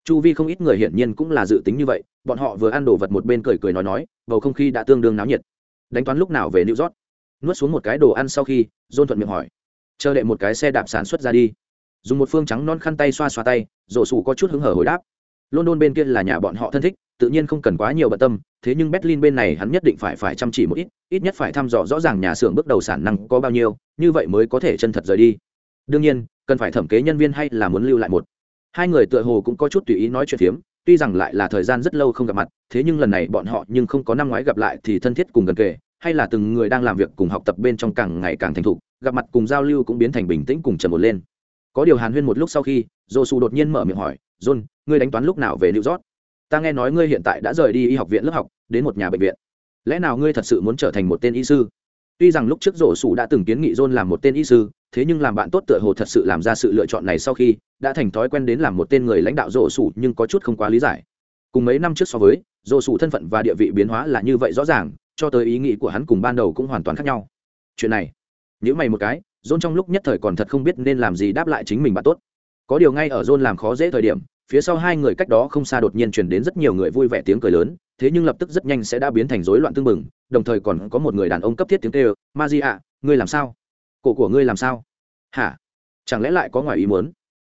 Chu vi không ít người hiển nhiên cũng là dự tính như vậy bọn họ vừa ăn đồ vật một bên cười cười nói nói bầu không khí đã tương đương náo nhiệt. Đánh toán lúc nào về new york? Nuốt xuống một cái đồ ăn sau khi dôn thuận miệng hỏi. Chờ đợi một cái xe đạp sản xuất ra đi dùng một phương trắng non khăn tay xoa xoa tay, rổ sủ có chút hứng hở hồi đáp. London bên kia là nhà bọn họ thân thích, tự nhiên không cần quá nhiều bận tâm, thế nhưng berlin bên này hắn nhất định phải phải chăm chỉ một ít ít nhất phải thăm dò rõ ràng nhà xưởng bước đầu sản năng có bao nhiêu, như vậy mới có thể chân thật rời đi. Đương nhiên, cần phải thẩm kế nhân viên hay là muốn lưu lại một. Hai người tựa hồ cũng có chút tùy ý nói chuyện phiếm, tuy rằng lại là thời gian rất lâu không gặp mặt, thế nhưng lần này bọn họ nhưng không có năm ngoái gặp lại thì thân thiết cùng gần kề, hay là từng người đang làm việc cùng học tập bên trong càng ngày càng thành thục, gặp mặt cùng giao lưu cũng biến thành bình tĩnh cùng trầm một lên có điều hàn huyên một lúc sau khi dô su đột nhiên mở miệng hỏi, john, ngươi đánh toán lúc nào về new york? Ta nghe nói ngươi hiện tại đã rời đi y học viện lớp học, đến một nhà bệnh viện. Lẽ nào ngươi thật sự muốn trở thành một tên y sư? Tuy rằng lúc trước rổ sủ đã từng kiến nghị john làm một tên y sư, thế nhưng làm bạn tốt tựa hồ thật sự làm ra sự lựa chọn này sau khi, đã thành thói quen đến làm một tên người lãnh đạo rổ sủ nhưng có chút không quá lý giải. Cùng mấy năm trước so với rổ sủ thân phận và địa vị biến hóa là như vậy rõ ràng, cho tới ý nghĩ của hắn cùng ban đầu cũng hoàn toàn khác nhau. Chuyện này nếu mày một cái john trong lúc nhất thời còn thật không biết nên làm gì đáp lại chính mình bạn tốt. Có điều ngay ở john làm khó dễ thời điểm, phía sau hai người cách đó không xa đột nhiên truyền đến rất nhiều người vui vẻ tiếng cười lớn, thế nhưng lập tức rất nhanh sẽ đã biến thành rối loạn tương mừng đồng thời còn có một người đàn ông cấp thiết tiếng kêu ma di ạ, ngươi làm sao? Cổ của ngươi làm sao? Hả? Chẳng lẽ lại có ngoài ý muốn?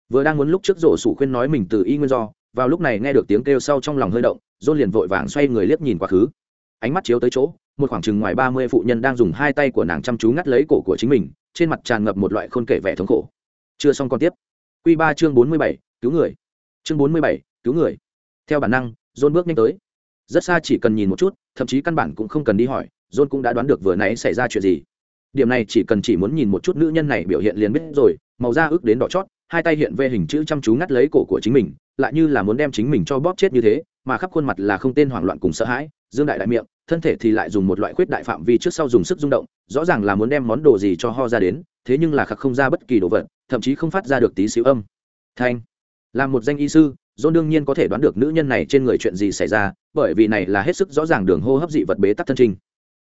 Vừa đang muốn lúc trước rổ sủ khuyên nói mình từ y nguyên do, vào lúc này nghe được tiếng kêu sau trong lòng hơi động dôn liền vội vàng xoay người liếc nhìn quá khứ. Ánh mắt chiếu tới chỗ một khoảng chừng ngoài ba mươi phụ nhân đang dùng hai tay của nàng chăm chú ngắt lấy cổ của chính mình, trên mặt tràn ngập một loại khôn kể vẻ thống khổ. Chưa xong còn tiếp. Q ba chương bốn mươi bảy, cứu người. Chương bốn mươi bảy, cứu người. Theo bản năng, john bước nhanh tới. Rất xa chỉ cần nhìn một chút, thậm chí căn bản cũng không cần đi hỏi, john cũng đã đoán được vừa nãy xảy ra chuyện gì. Điểm này chỉ cần chỉ muốn nhìn một chút nữ nhân này biểu hiện liền biết rồi, màu da ước đến đỏ chót, hai tay hiện về hình chữ chăm chú ngắt lấy cổ của chính mình, lại như là muốn đem chính mình cho bóp chết như thế, mà khắp khuôn mặt là không tên hoảng loạn cùng sợ hãi, dương đại đại miệng thân thể thì lại dùng một loại khuyết đại phạm vi trước sau dùng sức rung động rõ ràng là muốn đem món đồ gì cho ho ra đến thế nhưng là khắc không ra bất kỳ đồ vật thậm chí không phát ra được tí xíu âm thanh là một danh y sư John đương nhiên có thể đoán được nữ nhân này trên người chuyện gì xảy ra, bởi vì này là hết sức rõ ràng đường hô hấp dị vật bế tắc thân trình.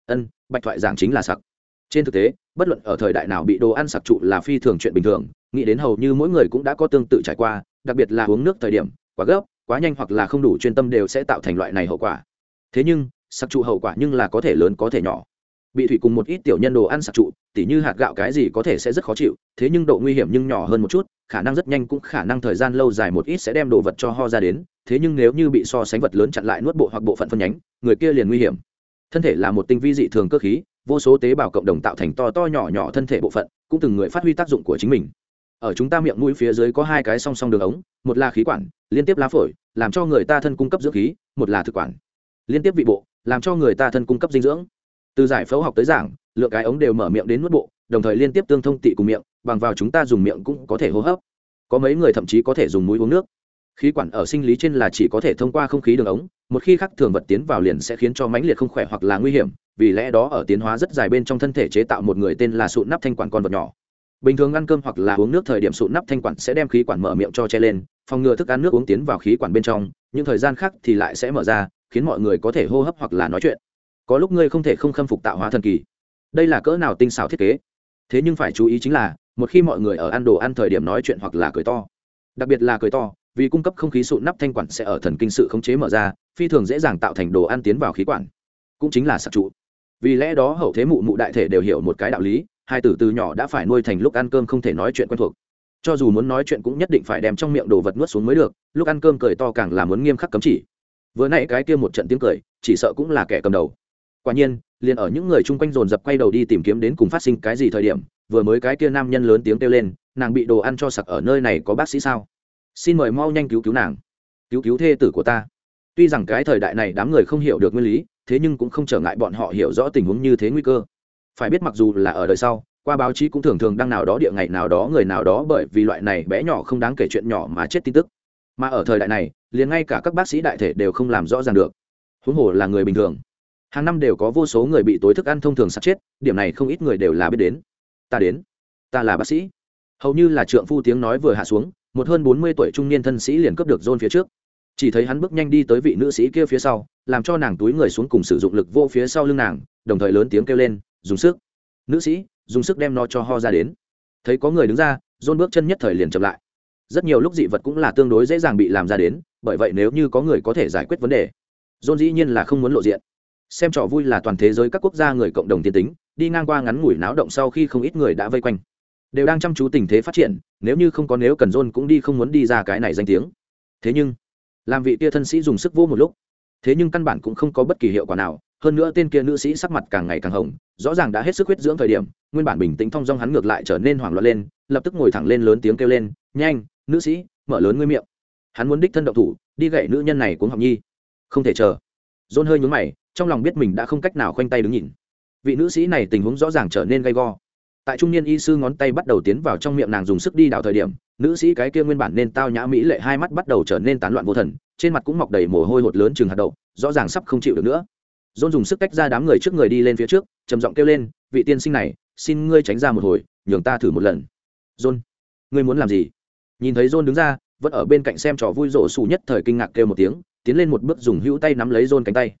Ân, bạch thoại giảng chính là sặc. Trên thực tế, bất luận ở thời đại nào bị đồ ăn sặc trụ là phi thường chuyện bình thường, nghĩ đến hầu như mỗi người cũng đã có tương tự trải qua, đặc biệt là uống nước thời điểm, quá gấp, quá nhanh hoặc là không đủ chuyên tâm đều sẽ tạo thành loại này hậu quả. Thế nhưng, sặc trụ hậu quả nhưng là có thể lớn có thể nhỏ. Bị thủy cùng một ít tiểu nhân đồ ăn sặc trụ, tỉ như hạt gạo cái gì có thể sẽ rất khó chịu, thế nhưng độ nguy hiểm nhưng nhỏ hơn một chút, khả năng rất nhanh cũng khả năng thời gian lâu dài một ít sẽ đem đồ vật cho ho ra đến, thế nhưng nếu như bị so sánh vật lớn chặn lại nuốt bộ hoặc bộ phận phân nhánh, người kia liền nguy hiểm. Thân thể là một tinh vi dị thường cơ khí, vô số tế bào cộng đồng tạo thành to to nhỏ nhỏ thân thể bộ phận, cũng từng người phát huy tác dụng của chính mình. Ở chúng ta miệng mũi phía dưới có hai cái song song đường ống, một là khí quản, liên tiếp lá phổi, làm cho người ta thân cung cấp dưỡng khí, một là thực quản liên tiếp vị bộ, làm cho người ta thân cung cấp dinh dưỡng. Từ giải phẫu học tới giảng, lượng cái ống đều mở miệng đến nuốt bộ, đồng thời liên tiếp tương thông tị cùng miệng, bằng vào chúng ta dùng miệng cũng có thể hô hấp. Có mấy người thậm chí có thể dùng mũi uống nước. Khí quản ở sinh lý trên là chỉ có thể thông qua không khí đường ống, một khi khắc thường vật tiến vào liền sẽ khiến cho mãnh liệt không khỏe hoặc là nguy hiểm, vì lẽ đó ở tiến hóa rất dài bên trong thân thể chế tạo một người tên là sụn nắp thanh quản con vật nhỏ. Bình thường ăn cơm hoặc là uống nước thời điểm sụn nắp thanh quản sẽ đem khí quản mở miệng cho che lên, phòng ngừa thức ăn nước uống tiến vào khí quản bên trong, những thời gian khác thì lại sẽ mở ra khiến mọi người có thể hô hấp hoặc là nói chuyện. Có lúc ngươi không thể không khâm phục tạo hóa thần kỳ. Đây là cỡ nào tinh xảo thiết kế? Thế nhưng phải chú ý chính là, một khi mọi người ở ăn đồ ăn thời điểm nói chuyện hoặc là cười to. Đặc biệt là cười to, vì cung cấp không khí sụn nắp thanh quản sẽ ở thần kinh sự khống chế mở ra, phi thường dễ dàng tạo thành đồ ăn tiến vào khí quản. Cũng chính là sạc trụ. Vì lẽ đó hậu thế mụ mụ đại thể đều hiểu một cái đạo lý, hai tử từ nhỏ đã phải nuôi thành lúc ăn cơm không thể nói chuyện quen thuộc. Cho dù muốn nói chuyện cũng nhất định phải đem trong miệng đồ vật nuốt xuống mới được, lúc ăn cơm cười to càng là muốn nghiêm khắc cấm chỉ vừa nãy cái kia một trận tiếng cười, chỉ sợ cũng là kẻ cầm đầu. Quả nhiên, liền ở những người chung quanh dồn dập quay đầu đi tìm kiếm đến cùng phát sinh cái gì thời điểm, vừa mới cái kia nam nhân lớn tiếng kêu lên, nàng bị đồ ăn cho sặc ở nơi này có bác sĩ sao? Xin mời mau nhanh cứu cứu nàng. Cứu cứu thê tử của ta. Tuy rằng cái thời đại này đám người không hiểu được nguyên lý, thế nhưng cũng không trở ngại bọn họ hiểu rõ tình huống như thế nguy cơ. Phải biết mặc dù là ở đời sau, qua báo chí cũng thường thường đăng nào đó địa ngày nào đó, người nào đó bởi vì loại này bé nhỏ không đáng kể chuyện nhỏ mà chết tin tức mà ở thời đại này, liền ngay cả các bác sĩ đại thể đều không làm rõ ràng được. Huống hồ là người bình thường. Hàng năm đều có vô số người bị tối thức ăn thông thường sắp chết, điểm này không ít người đều là biết đến. Ta đến. Ta là bác sĩ. Hầu như là trượng phu tiếng nói vừa hạ xuống, một hơn bốn mươi tuổi trung niên thân sĩ liền cướp được dôn phía trước. Chỉ thấy hắn bước nhanh đi tới vị nữ sĩ kia phía sau, làm cho nàng túi người xuống cùng sử dụng lực vô phía sau lưng nàng, đồng thời lớn tiếng kêu lên, dùng sức. Nữ sĩ, dùng sức đem nó cho ho ra đến. Thấy có người đứng ra, dôn bước chân nhất thời liền chậm lại rất nhiều lúc dị vật cũng là tương đối dễ dàng bị làm ra đến, bởi vậy nếu như có người có thể giải quyết vấn đề dôn dĩ nhiên là không muốn lộ diện. Xem trò vui là toàn thế giới các quốc gia người cộng đồng tiên tính, đi ngang qua ngắn ngủi náo động sau khi không ít người đã vây quanh, đều đang chăm chú tình thế phát triển, nếu như không có nếu cần dôn cũng đi không muốn đi ra cái này danh tiếng. Thế nhưng, làm vị kia thân sĩ dùng sức vô một lúc, thế nhưng căn bản cũng không có bất kỳ hiệu quả nào, hơn nữa tên kia nữ sĩ sắc mặt càng ngày càng hồng, rõ ràng đã hết sức huyết dưỡng thời điểm, nguyên bản bình tĩnh thong dong hắn ngược lại trở nên hoảng loạn lên, lập tức ngồi thẳng lên lớn tiếng kêu lên, nhanh nữ sĩ, mở lớn ngươi miệng. Hắn muốn đích thân động thủ, đi gậy nữ nhân này cuống học nhi. Không thể chờ. Dôn hơi nhún mày, trong lòng biết mình đã không cách nào khoanh tay đứng nhìn. Vị nữ sĩ này tình huống rõ ràng trở nên gay go. Tại trung niên y sư ngón tay bắt đầu tiến vào trong miệng nàng dùng sức đi đào thời điểm, nữ sĩ cái kia nguyên bản nên tao nhã mỹ lệ hai mắt bắt đầu trở nên tán loạn vô thần, trên mặt cũng mọc đầy mồ hôi hột lớn chừng hạt đậu, rõ ràng sắp không chịu được nữa. Dôn dùng sức tách ra đám người trước người đi lên phía trước, trầm giọng kêu lên, vị tiên sinh này, xin ngươi tránh ra một hồi, nhường ta thử một lần. Dôn ngươi muốn làm gì? Nhìn thấy John đứng ra, vẫn ở bên cạnh xem trò vui rộ xù nhất thời kinh ngạc kêu một tiếng, tiến lên một bước dùng hữu tay nắm lấy John cánh tay.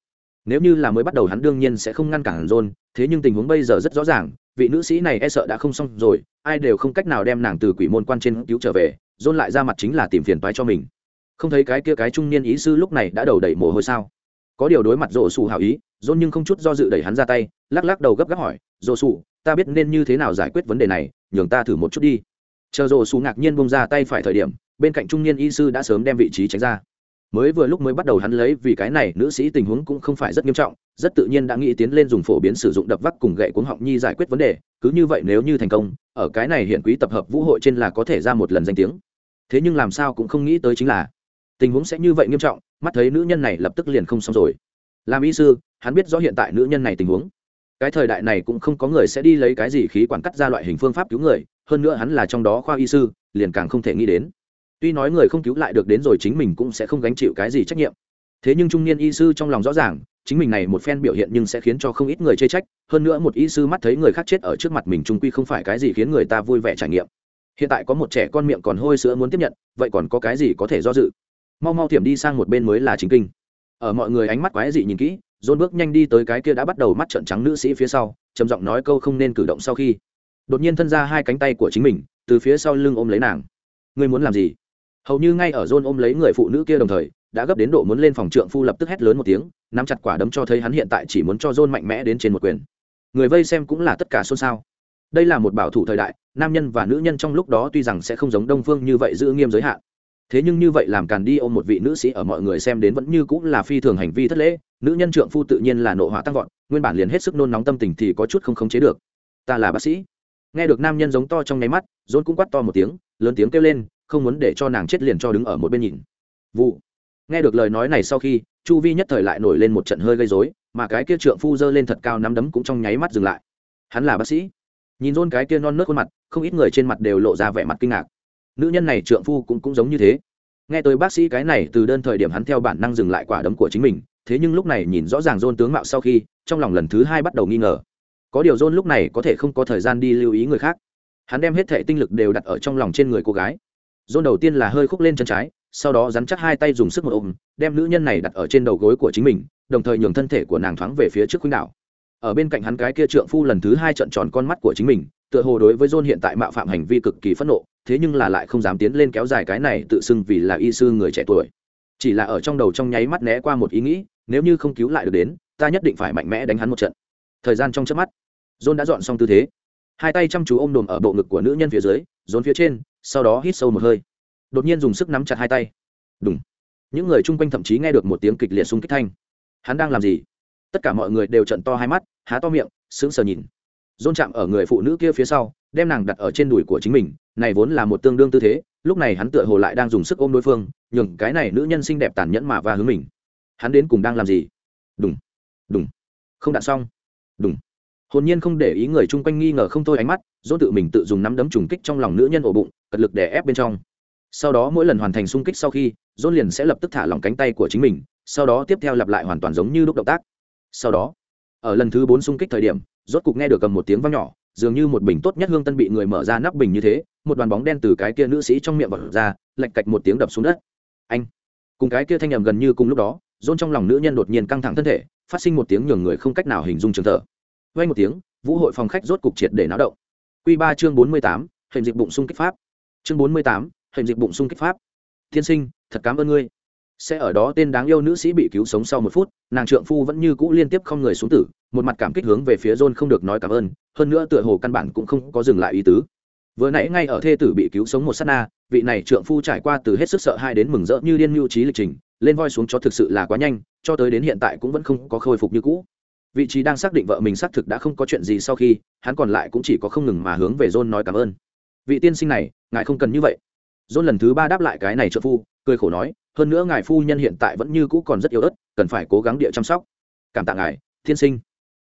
Nếu như là mới bắt đầu hắn đương nhiên sẽ không ngăn cản john, thế nhưng tình huống bây giờ rất rõ ràng, vị nữ sĩ này e sợ đã không xong rồi, ai đều không cách nào đem nàng từ quỷ môn quan trên cứu trở về, john lại ra mặt chính là tìm phiền toái cho mình. Không thấy cái kia cái trung niên ý sư lúc này đã đầu đẩy mồ hôi sao? Có điều đối mặt rộ xù hảo ý, john nhưng không chút do dự đẩy hắn ra tay, lắc lắc đầu gấp gáp hỏi rộ xù ta biết nên như thế nào giải quyết vấn đề này, nhường ta thử một chút đi chờ rổ xù ngạc nhiên bông ra tay phải thời điểm, bên cạnh trung niên y sư đã sớm đem vị trí tránh ra. Mới vừa lúc mới bắt đầu hắn lấy vì cái này, nữ sĩ tình huống cũng không phải rất nghiêm trọng, rất tự nhiên đã nghĩ tiến lên dùng phổ biến sử dụng đập vắc cùng gậy cuống họng nhi giải quyết vấn đề, cứ như vậy nếu như thành công, ở cái này hiện quý tập hợp vũ hội trên là có thể ra một lần danh tiếng. Thế nhưng làm sao cũng không nghĩ tới chính là, tình huống sẽ như vậy nghiêm trọng, mắt thấy nữ nhân này lập tức liền không xong rồi. Làm y sư, hắn biết rõ hiện tại nữ nhân này tình huống. Cái thời đại này cũng không có người sẽ đi lấy cái gì khí quản cắt ra loại hình phương pháp cứu người hơn nữa hắn là trong đó khoa y sư, liền càng không thể nghĩ đến. Tuy nói người không cứu lại được đến rồi chính mình cũng sẽ không gánh chịu cái gì trách nhiệm. Thế nhưng trung niên y sư trong lòng rõ ràng, chính mình này một phen biểu hiện nhưng sẽ khiến cho không ít người chê trách, hơn nữa một y sư mắt thấy người khác chết ở trước mặt mình trung quy không phải cái gì khiến người ta vui vẻ trải nghiệm. Hiện tại có một trẻ con miệng còn hôi sữa muốn tiếp nhận, vậy còn có cái gì có thể do dự? Mau mau thiểm đi sang một bên mới là chính kinh. Ở mọi người ánh mắt quái dị nhìn kỹ dôn bước nhanh đi tới cái kia đã bắt đầu mắt trợn trắng nữ sĩ phía sau, trầm giọng nói câu không nên cử động sau khi đột nhiên thân ra hai cánh tay của chính mình, từ phía sau lưng ôm lấy nàng. Ngươi muốn làm gì? Hầu như ngay ở John ôm lấy người phụ nữ kia đồng thời, đã gấp đến độ muốn lên phòng trượng phu lập tức hét lớn một tiếng, nắm chặt quả đấm cho thấy hắn hiện tại chỉ muốn cho John mạnh mẽ đến trên một quyền. Người vây xem cũng là tất cả xôn xao. Đây là một bảo thủ thời đại, nam nhân và nữ nhân trong lúc đó tuy rằng sẽ không giống đông phương như vậy giữ nghiêm giới hạn. Thế nhưng như vậy làm càn đi ôm một vị nữ sĩ ở mọi người xem đến vẫn như cũng là phi thường hành vi thất lễ, nữ nhân trượng phu tự nhiên là nộ hỏa tăng vọt, nguyên bản liền hết sức nôn nóng tâm tình thì có chút không khống chế được. Ta là bác sĩ nghe được nam nhân giống to trong nháy mắt, dôn cũng quắt to một tiếng, lớn tiếng kêu lên, không muốn để cho nàng chết liền cho đứng ở một bên nhìn. Vụ. Nghe được lời nói này sau khi, chu vi nhất thời lại nổi lên một trận hơi gây dối mà cái kia trượng phu giơ lên thật cao nắm đấm cũng trong nháy mắt dừng lại. Hắn là bác sĩ. Nhìn rôn cái kia non nớt khuôn mặt, không ít người trên mặt đều lộ ra vẻ mặt kinh ngạc. Nữ nhân này trượng phu cũng cũng giống như thế. Nghe tới bác sĩ cái này, từ đơn thời điểm hắn theo bản năng dừng lại quả đấm của chính mình, thế nhưng lúc này nhìn rõ ràng rôn tướng mạo sau khi, trong lòng lần thứ hai bắt đầu nghi ngờ có điều John lúc này có thể không có thời gian đi lưu ý người khác. Hắn đem hết thệ tinh lực đều đặt ở trong lòng trên người cô gái. John đầu tiên là hơi khúc lên chân trái, sau đó dắn chắc hai tay dùng sức một ôm, đem nữ nhân này đặt ở trên đầu gối của chính mình, đồng thời nhường thân thể của nàng thoáng về phía trước khuynh đảo. Ở bên cạnh hắn cái kia trượng phu lần thứ hai trận tròn con mắt của chính mình, tựa hồ đối với john hiện tại mạo phạm hành vi cực kỳ phẫn nộ, thế nhưng là lại không dám tiến lên kéo dài cái này tự xưng vì là y sư người trẻ tuổi. Chỉ là ở trong đầu trong nháy mắt né qua một ý nghĩ, nếu như không cứu lại được đến, ta nhất định phải mạnh mẽ đánh hắn một trận. Thời gian trong chớp mắt john đã dọn xong tư thế. Hai tay chăm chú ôm đồm ở bộ ngực của nữ nhân phía dưới rốn phía trên, sau đó hít sâu một hơi. Đột nhiên dùng sức nắm chặt hai tay. Đúng những người chung quanh thậm chí nghe được một tiếng kịch liệt xung kích thanh. Hắn đang làm gì? Tất cả mọi người đều trận to hai mắt, há to miệng, sững sờ nhìn. Dôn chạm ở người phụ nữ kia phía sau, đem nàng đặt ở trên đùi của chính mình, này vốn là một tương đương tư thế, lúc này hắn tựa hồ lại đang dùng sức ôm đối phương, nhường cái này nữ nhân xinh đẹp tàn nhẫn mà và hướng mình. Hắn đến cùng đang làm gì? Đúng đúng không đạn xong. Đúng hồn nhiên không để ý người chung quanh nghi ngờ không thôi ánh mắt, dỗ tự mình tự dùng nắm đấm trùng kích trong lòng nữ nhân ổ bụng, cật lực để ép bên trong. Sau đó mỗi lần hoàn thành xung kích sau khi dôn liền sẽ lập tức thả lỏng cánh tay của chính mình, sau đó tiếp theo lặp lại hoàn toàn giống như lúc động tác. Sau đó, ở lần thứ bốn xung kích thời điểm, rốt cục nghe được cầm một tiếng vang nhỏ, dường như một bình tốt nhất hương tân bị người mở ra nắp bình như thế, một đoàn bóng đen từ cái kia nữ sĩ trong miệng vật ra lạch cạch một tiếng đập xuống đất. Anh, cùng cái kia thanh nhầm gần như cùng lúc đó, dôn trong lòng nữ nhân đột nhiên căng thẳng thân thể, phát sinh một tiếng nhường người không cách nào hình dung trường thở vay một tiếng, vũ hội phòng khách rốt cục triệt để náo động. Q ba chương bốn mươi tám hình dịch bụng sung kích pháp. Chương bốn mươi tám hình dịch bụng sung kích pháp. Tiên sinh, thật cảm ơn ngươi. Sẽ ở đó tên đáng yêu nữ sĩ bị cứu sống sau một phút, nàng trượng phu vẫn như cũ liên tiếp không người xuống tử, một mặt cảm kích hướng về phía john không được nói cảm ơn, hơn nữa tựa hồ căn bản cũng không có dừng lại ý tứ. Vừa nãy ngay ở thê tử bị cứu sống một s á t na, vị này trượng phu trải qua từ hết sức sợ hai đến mừng rỡ như điên mưu trí lịch trình, lên voi xuống cho thực sự là quá nhanh, cho tới đến hiện tại cũng vẫn không có khôi phục như cũ vị trí đang xác định vợ mình xác thực đã không có chuyện gì sau khi, hắn còn lại cũng chỉ có không ngừng mà hướng về john nói cảm ơn. Vị tiên sinh này, ngài không cần như vậy. John lần thứ ba đáp lại cái này trợ phu, cười khổ nói, hơn nữa ngài phu nhân hiện tại vẫn như cũ còn rất yếu ớt, cần phải cố gắng địa chăm sóc. Cảm tạ ngài thiên sinh.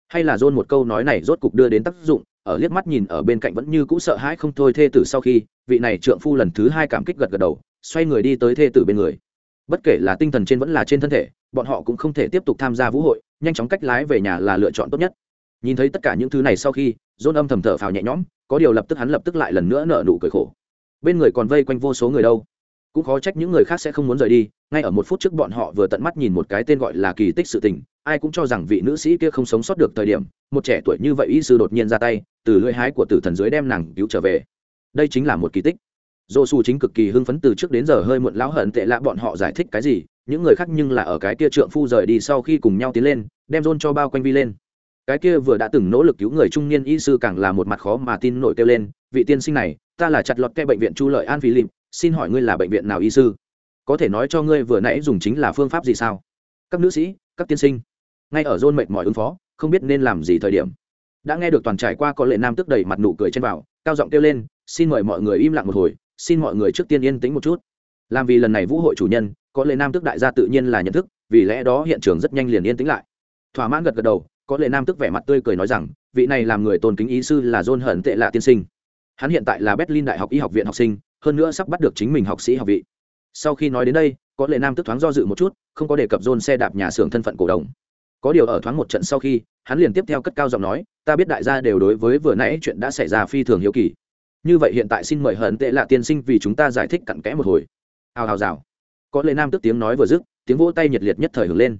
Hay là John một câu nói này rốt cục đưa đến tác dụng, ở liếc mắt nhìn ở bên cạnh vẫn như cũ sợ hãi không thôi thê tử sau khi, vị này trượng phu lần thứ hai cảm kích gật gật đầu, xoay người đi tới thê tử bên người bất kể là tinh thần trên vẫn là trên thân thể, bọn họ cũng không thể tiếp tục tham gia vũ hội, nhanh chóng cách lái về nhà là lựa chọn tốt nhất. Nhìn thấy tất cả những thứ này sau khi dôn âm thầm thở phào nhẹ nhõm, có điều lập tức hắn lập tức lại lần nữa nở nụ cười khổ. Bên người còn vây quanh vô số người đâu. Cũng khó trách những người khác sẽ không muốn rời đi, ngay ở một phút trước bọn họ vừa tận mắt nhìn một cái tên gọi là kỳ tích sự tình, ai cũng cho rằng vị nữ sĩ kia không sống sót được thời điểm, một trẻ tuổi như vậy y sư đột nhiên ra tay, từ lưỡi hái của tử thần dưới đem nàng cứu trở về. Đây chính là một kỳ tích dô su chính cực kỳ hưng phấn từ trước đến giờ hơi muộn lão hận tệ lạ bọn họ giải thích cái gì, những người khác nhưng là ở cái kia trượng phu rời đi sau khi cùng nhau tiến lên, đem rôn cho bao quanh vi lên. Cái kia vừa đã từng nỗ lực cứu người trung niên y sư càng là một mặt khó mà tin nổi kêu lên, vị tiên sinh này, ta là chặt lọt ke bệnh viện chu lợi an phi lim xin hỏi ngươi là bệnh viện nào y sư? Có thể nói cho ngươi vừa nãy dùng chính là phương pháp gì sao? Các nữ sĩ, các tiên sinh. Ngay ở rôn mệt mỏi ứng phó, không biết nên làm gì thời điểm. Đã nghe được toàn trải qua có lệ nam tức đầy mặt nụ cười trên vào, cao giọng kêu lên, xin mời mọi người im lặng một hồi xin mọi người trước tiên yên tĩnh một chút. Làm vì lần này vũ hội chủ nhân, có lệ nam tức đại gia tự nhiên là nhận thức, vì lẽ đó hiện trường rất nhanh liền yên tĩnh lại. Thỏa mãn gật gật đầu, có lệ nam tức vẻ mặt tươi cười nói rằng, vị này làm người tôn kính ý sư là john hận tệ lạ tiên sinh. Hắn hiện tại là berlin đại học y học viện học sinh, hơn nữa sắp bắt được chính mình học sĩ học vị. Sau khi nói đến đây, có lệ nam tức thoáng do dự một chút, không có đề cập john xe đạp nhà xưởng thân phận cổ đồng có điều ở thoáng một trận sau khi, hắn liền tiếp theo cất cao giọng nói, ta biết đại gia đều đối với vừa nãy chuyện đã xảy ra phi thường hiếu kỳ như vậy hiện tại xin mời hận tệ lạ tiên sinh vì chúng ta giải thích cặn kẽ một hồi. Hào hào rào. Có lệ nam tức tiếng nói vừa dứt, tiếng vỗ tay nhiệt liệt nhất thời hưởng lên.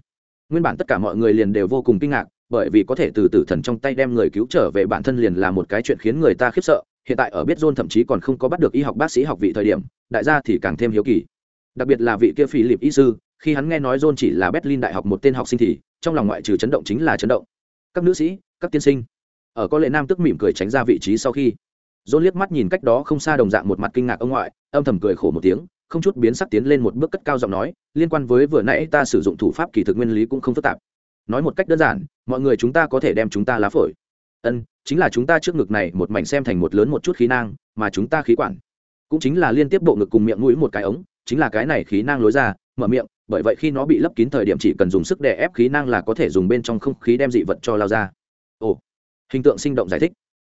Nguyên bản tất cả mọi người liền đều vô cùng kinh ngạc, bởi vì có thể từ tử thần trong tay đem người cứu trở về bản thân liền là một cái chuyện khiến người ta khiếp sợ. Hiện tại ở biết john thậm chí còn không có bắt được y học bác sĩ học vị thời điểm, đại gia thì càng thêm hiếu kỳ. Đặc biệt là vị kia phi lịp y sư, khi hắn nghe nói john chỉ là berlin đại học một tên học sinh thì, trong lòng ngoại trừ chấn động chính là chấn động. Các nữ sĩ, các tiên sinh, ở có lệ nam tức mỉm cười tránh ra vị trí sau khi john liếc mắt nhìn cách đó không xa đồng dạng một mặt kinh ngạc ông ngoại, âm thầm cười khổ một tiếng, không chút biến sắc tiến lên một bước cất cao giọng nói, liên quan với vừa nãy ta sử dụng thủ pháp kỳ thực nguyên lý cũng không phức tạp. Nói một cách đơn giản, mọi người chúng ta có thể đem chúng ta lá phổi. Ân, chính là chúng ta trước ngực này một mảnh xem thành một lớn một chút khí nang, mà chúng ta khí quản. Cũng chính là liên tiếp bộ ngực cùng miệng mũi một cái ống, chính là cái này khí nang lối ra, mở miệng, bởi vậy khi nó bị lấp kín thời điểm chỉ cần dùng sức đè ép khí nang là có thể dùng bên trong không khí đem dị vật cho lao ra. Ồ, hình tượng sinh động giải thích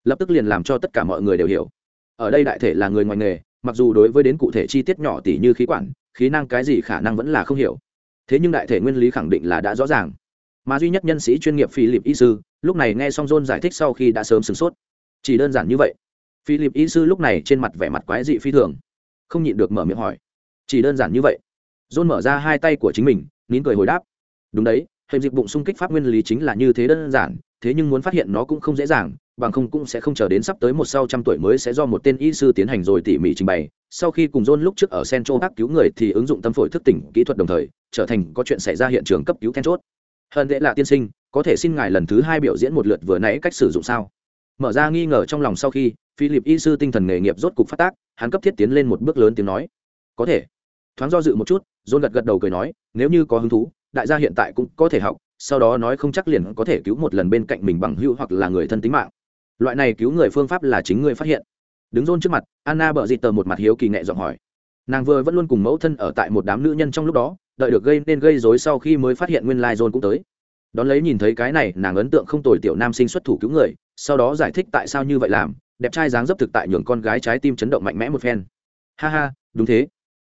lập tức liền làm cho tất cả mọi người đều hiểu. Ở đây đại thể là người ngoài nghề, mặc dù đối với đến cụ thể chi tiết nhỏ tỉ như khí quản, khí năng cái gì khả năng vẫn là không hiểu. Thế nhưng đại thể nguyên lý khẳng định là đã rõ ràng. Mà duy nhất nhân sĩ chuyên nghiệp philip y sư, lúc này nghe Song john giải thích sau khi đã sớm sửng sốt. Chỉ đơn giản như vậy. Philip y sư lúc này trên mặt vẻ mặt quái dị phi thường, không nhịn được mở miệng hỏi. Chỉ đơn giản như vậy. John mở ra hai tay của chính mình, nín cười hồi đáp. Đúng đấy hệ dịch bụng xung kích pháp nguyên lý chính là như thế đơn giản, thế nhưng muốn phát hiện nó cũng không dễ dàng bằng không cũng sẽ không chờ đến sắp tới một sau trăm tuổi mới sẽ do một tên y sư tiến hành rồi tỉ mỉ trình bày. Sau khi cùng John lúc trước ở Central Park cứu người thì ứng dụng tâm phổi thức tỉnh kỹ thuật đồng thời, trở thành có chuyện xảy ra hiện trường cấp cứu then chốt. Hơn thế là tiên sinh, có thể xin ngài lần thứ hai biểu diễn một lượt vừa nãy cách sử dụng sao? Mở ra nghi ngờ trong lòng sau khi, philip y sư tinh thần nghề nghiệp rốt cục phát tác, hắn cấp thiết tiến lên một bước lớn tiếng nói. Có thể. Thoáng do dự một chút, John gật gật đầu cười nói, nếu như có hứng thú, đại gia hiện tại cũng có thể học, sau đó nói không chắc liền có thể cứu một lần bên cạnh mình bằng hữu hoặc là người thân tính mạng loại này cứu người phương pháp là chính người phát hiện. Đứng rôn trước mặt, anna bợ dịt tờ một mặt hiếu kỳ nghệ giọng hỏi. Nàng vừa vẫn luôn cùng mẫu thân ở tại một đám nữ nhân trong lúc đó, đợi được gây nên gây dối sau khi mới phát hiện nguyên lai rôn cũng tới. Đón lấy nhìn thấy cái này, nàng ấn tượng không tồi tiểu nam sinh xuất thủ cứu người, sau đó giải thích tại sao như vậy làm, đẹp trai dáng dấp thực tại nhường con gái trái tim chấn động mạnh mẽ một phen. Ha ha, đúng thế.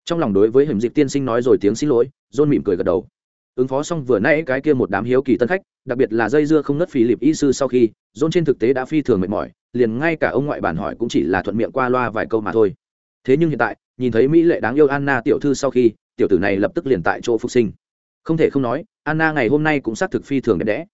Trong lòng đối với hình dịp tiên sinh nói rồi tiếng xin lỗi rôn mỉm cười gật đầu ứng phó xong vừa nãy cái kia một đám hiếu kỳ tân khách đặc biệt là dây dưa không nứt phì lịp y sư sau khi dôn trên thực tế đã phi thường mệt mỏi liền ngay cả ông ngoại bản hỏi cũng chỉ là thuận miệng qua loa vài câu mà thôi. Thế nhưng hiện tại nhìn thấy mỹ lệ đáng yêu anna tiểu thư sau khi tiểu tử này lập tức liền tại chỗ phục sinh. Không thể không nói anna ngày hôm nay cũng xác thực phi thường đẹp đẽ.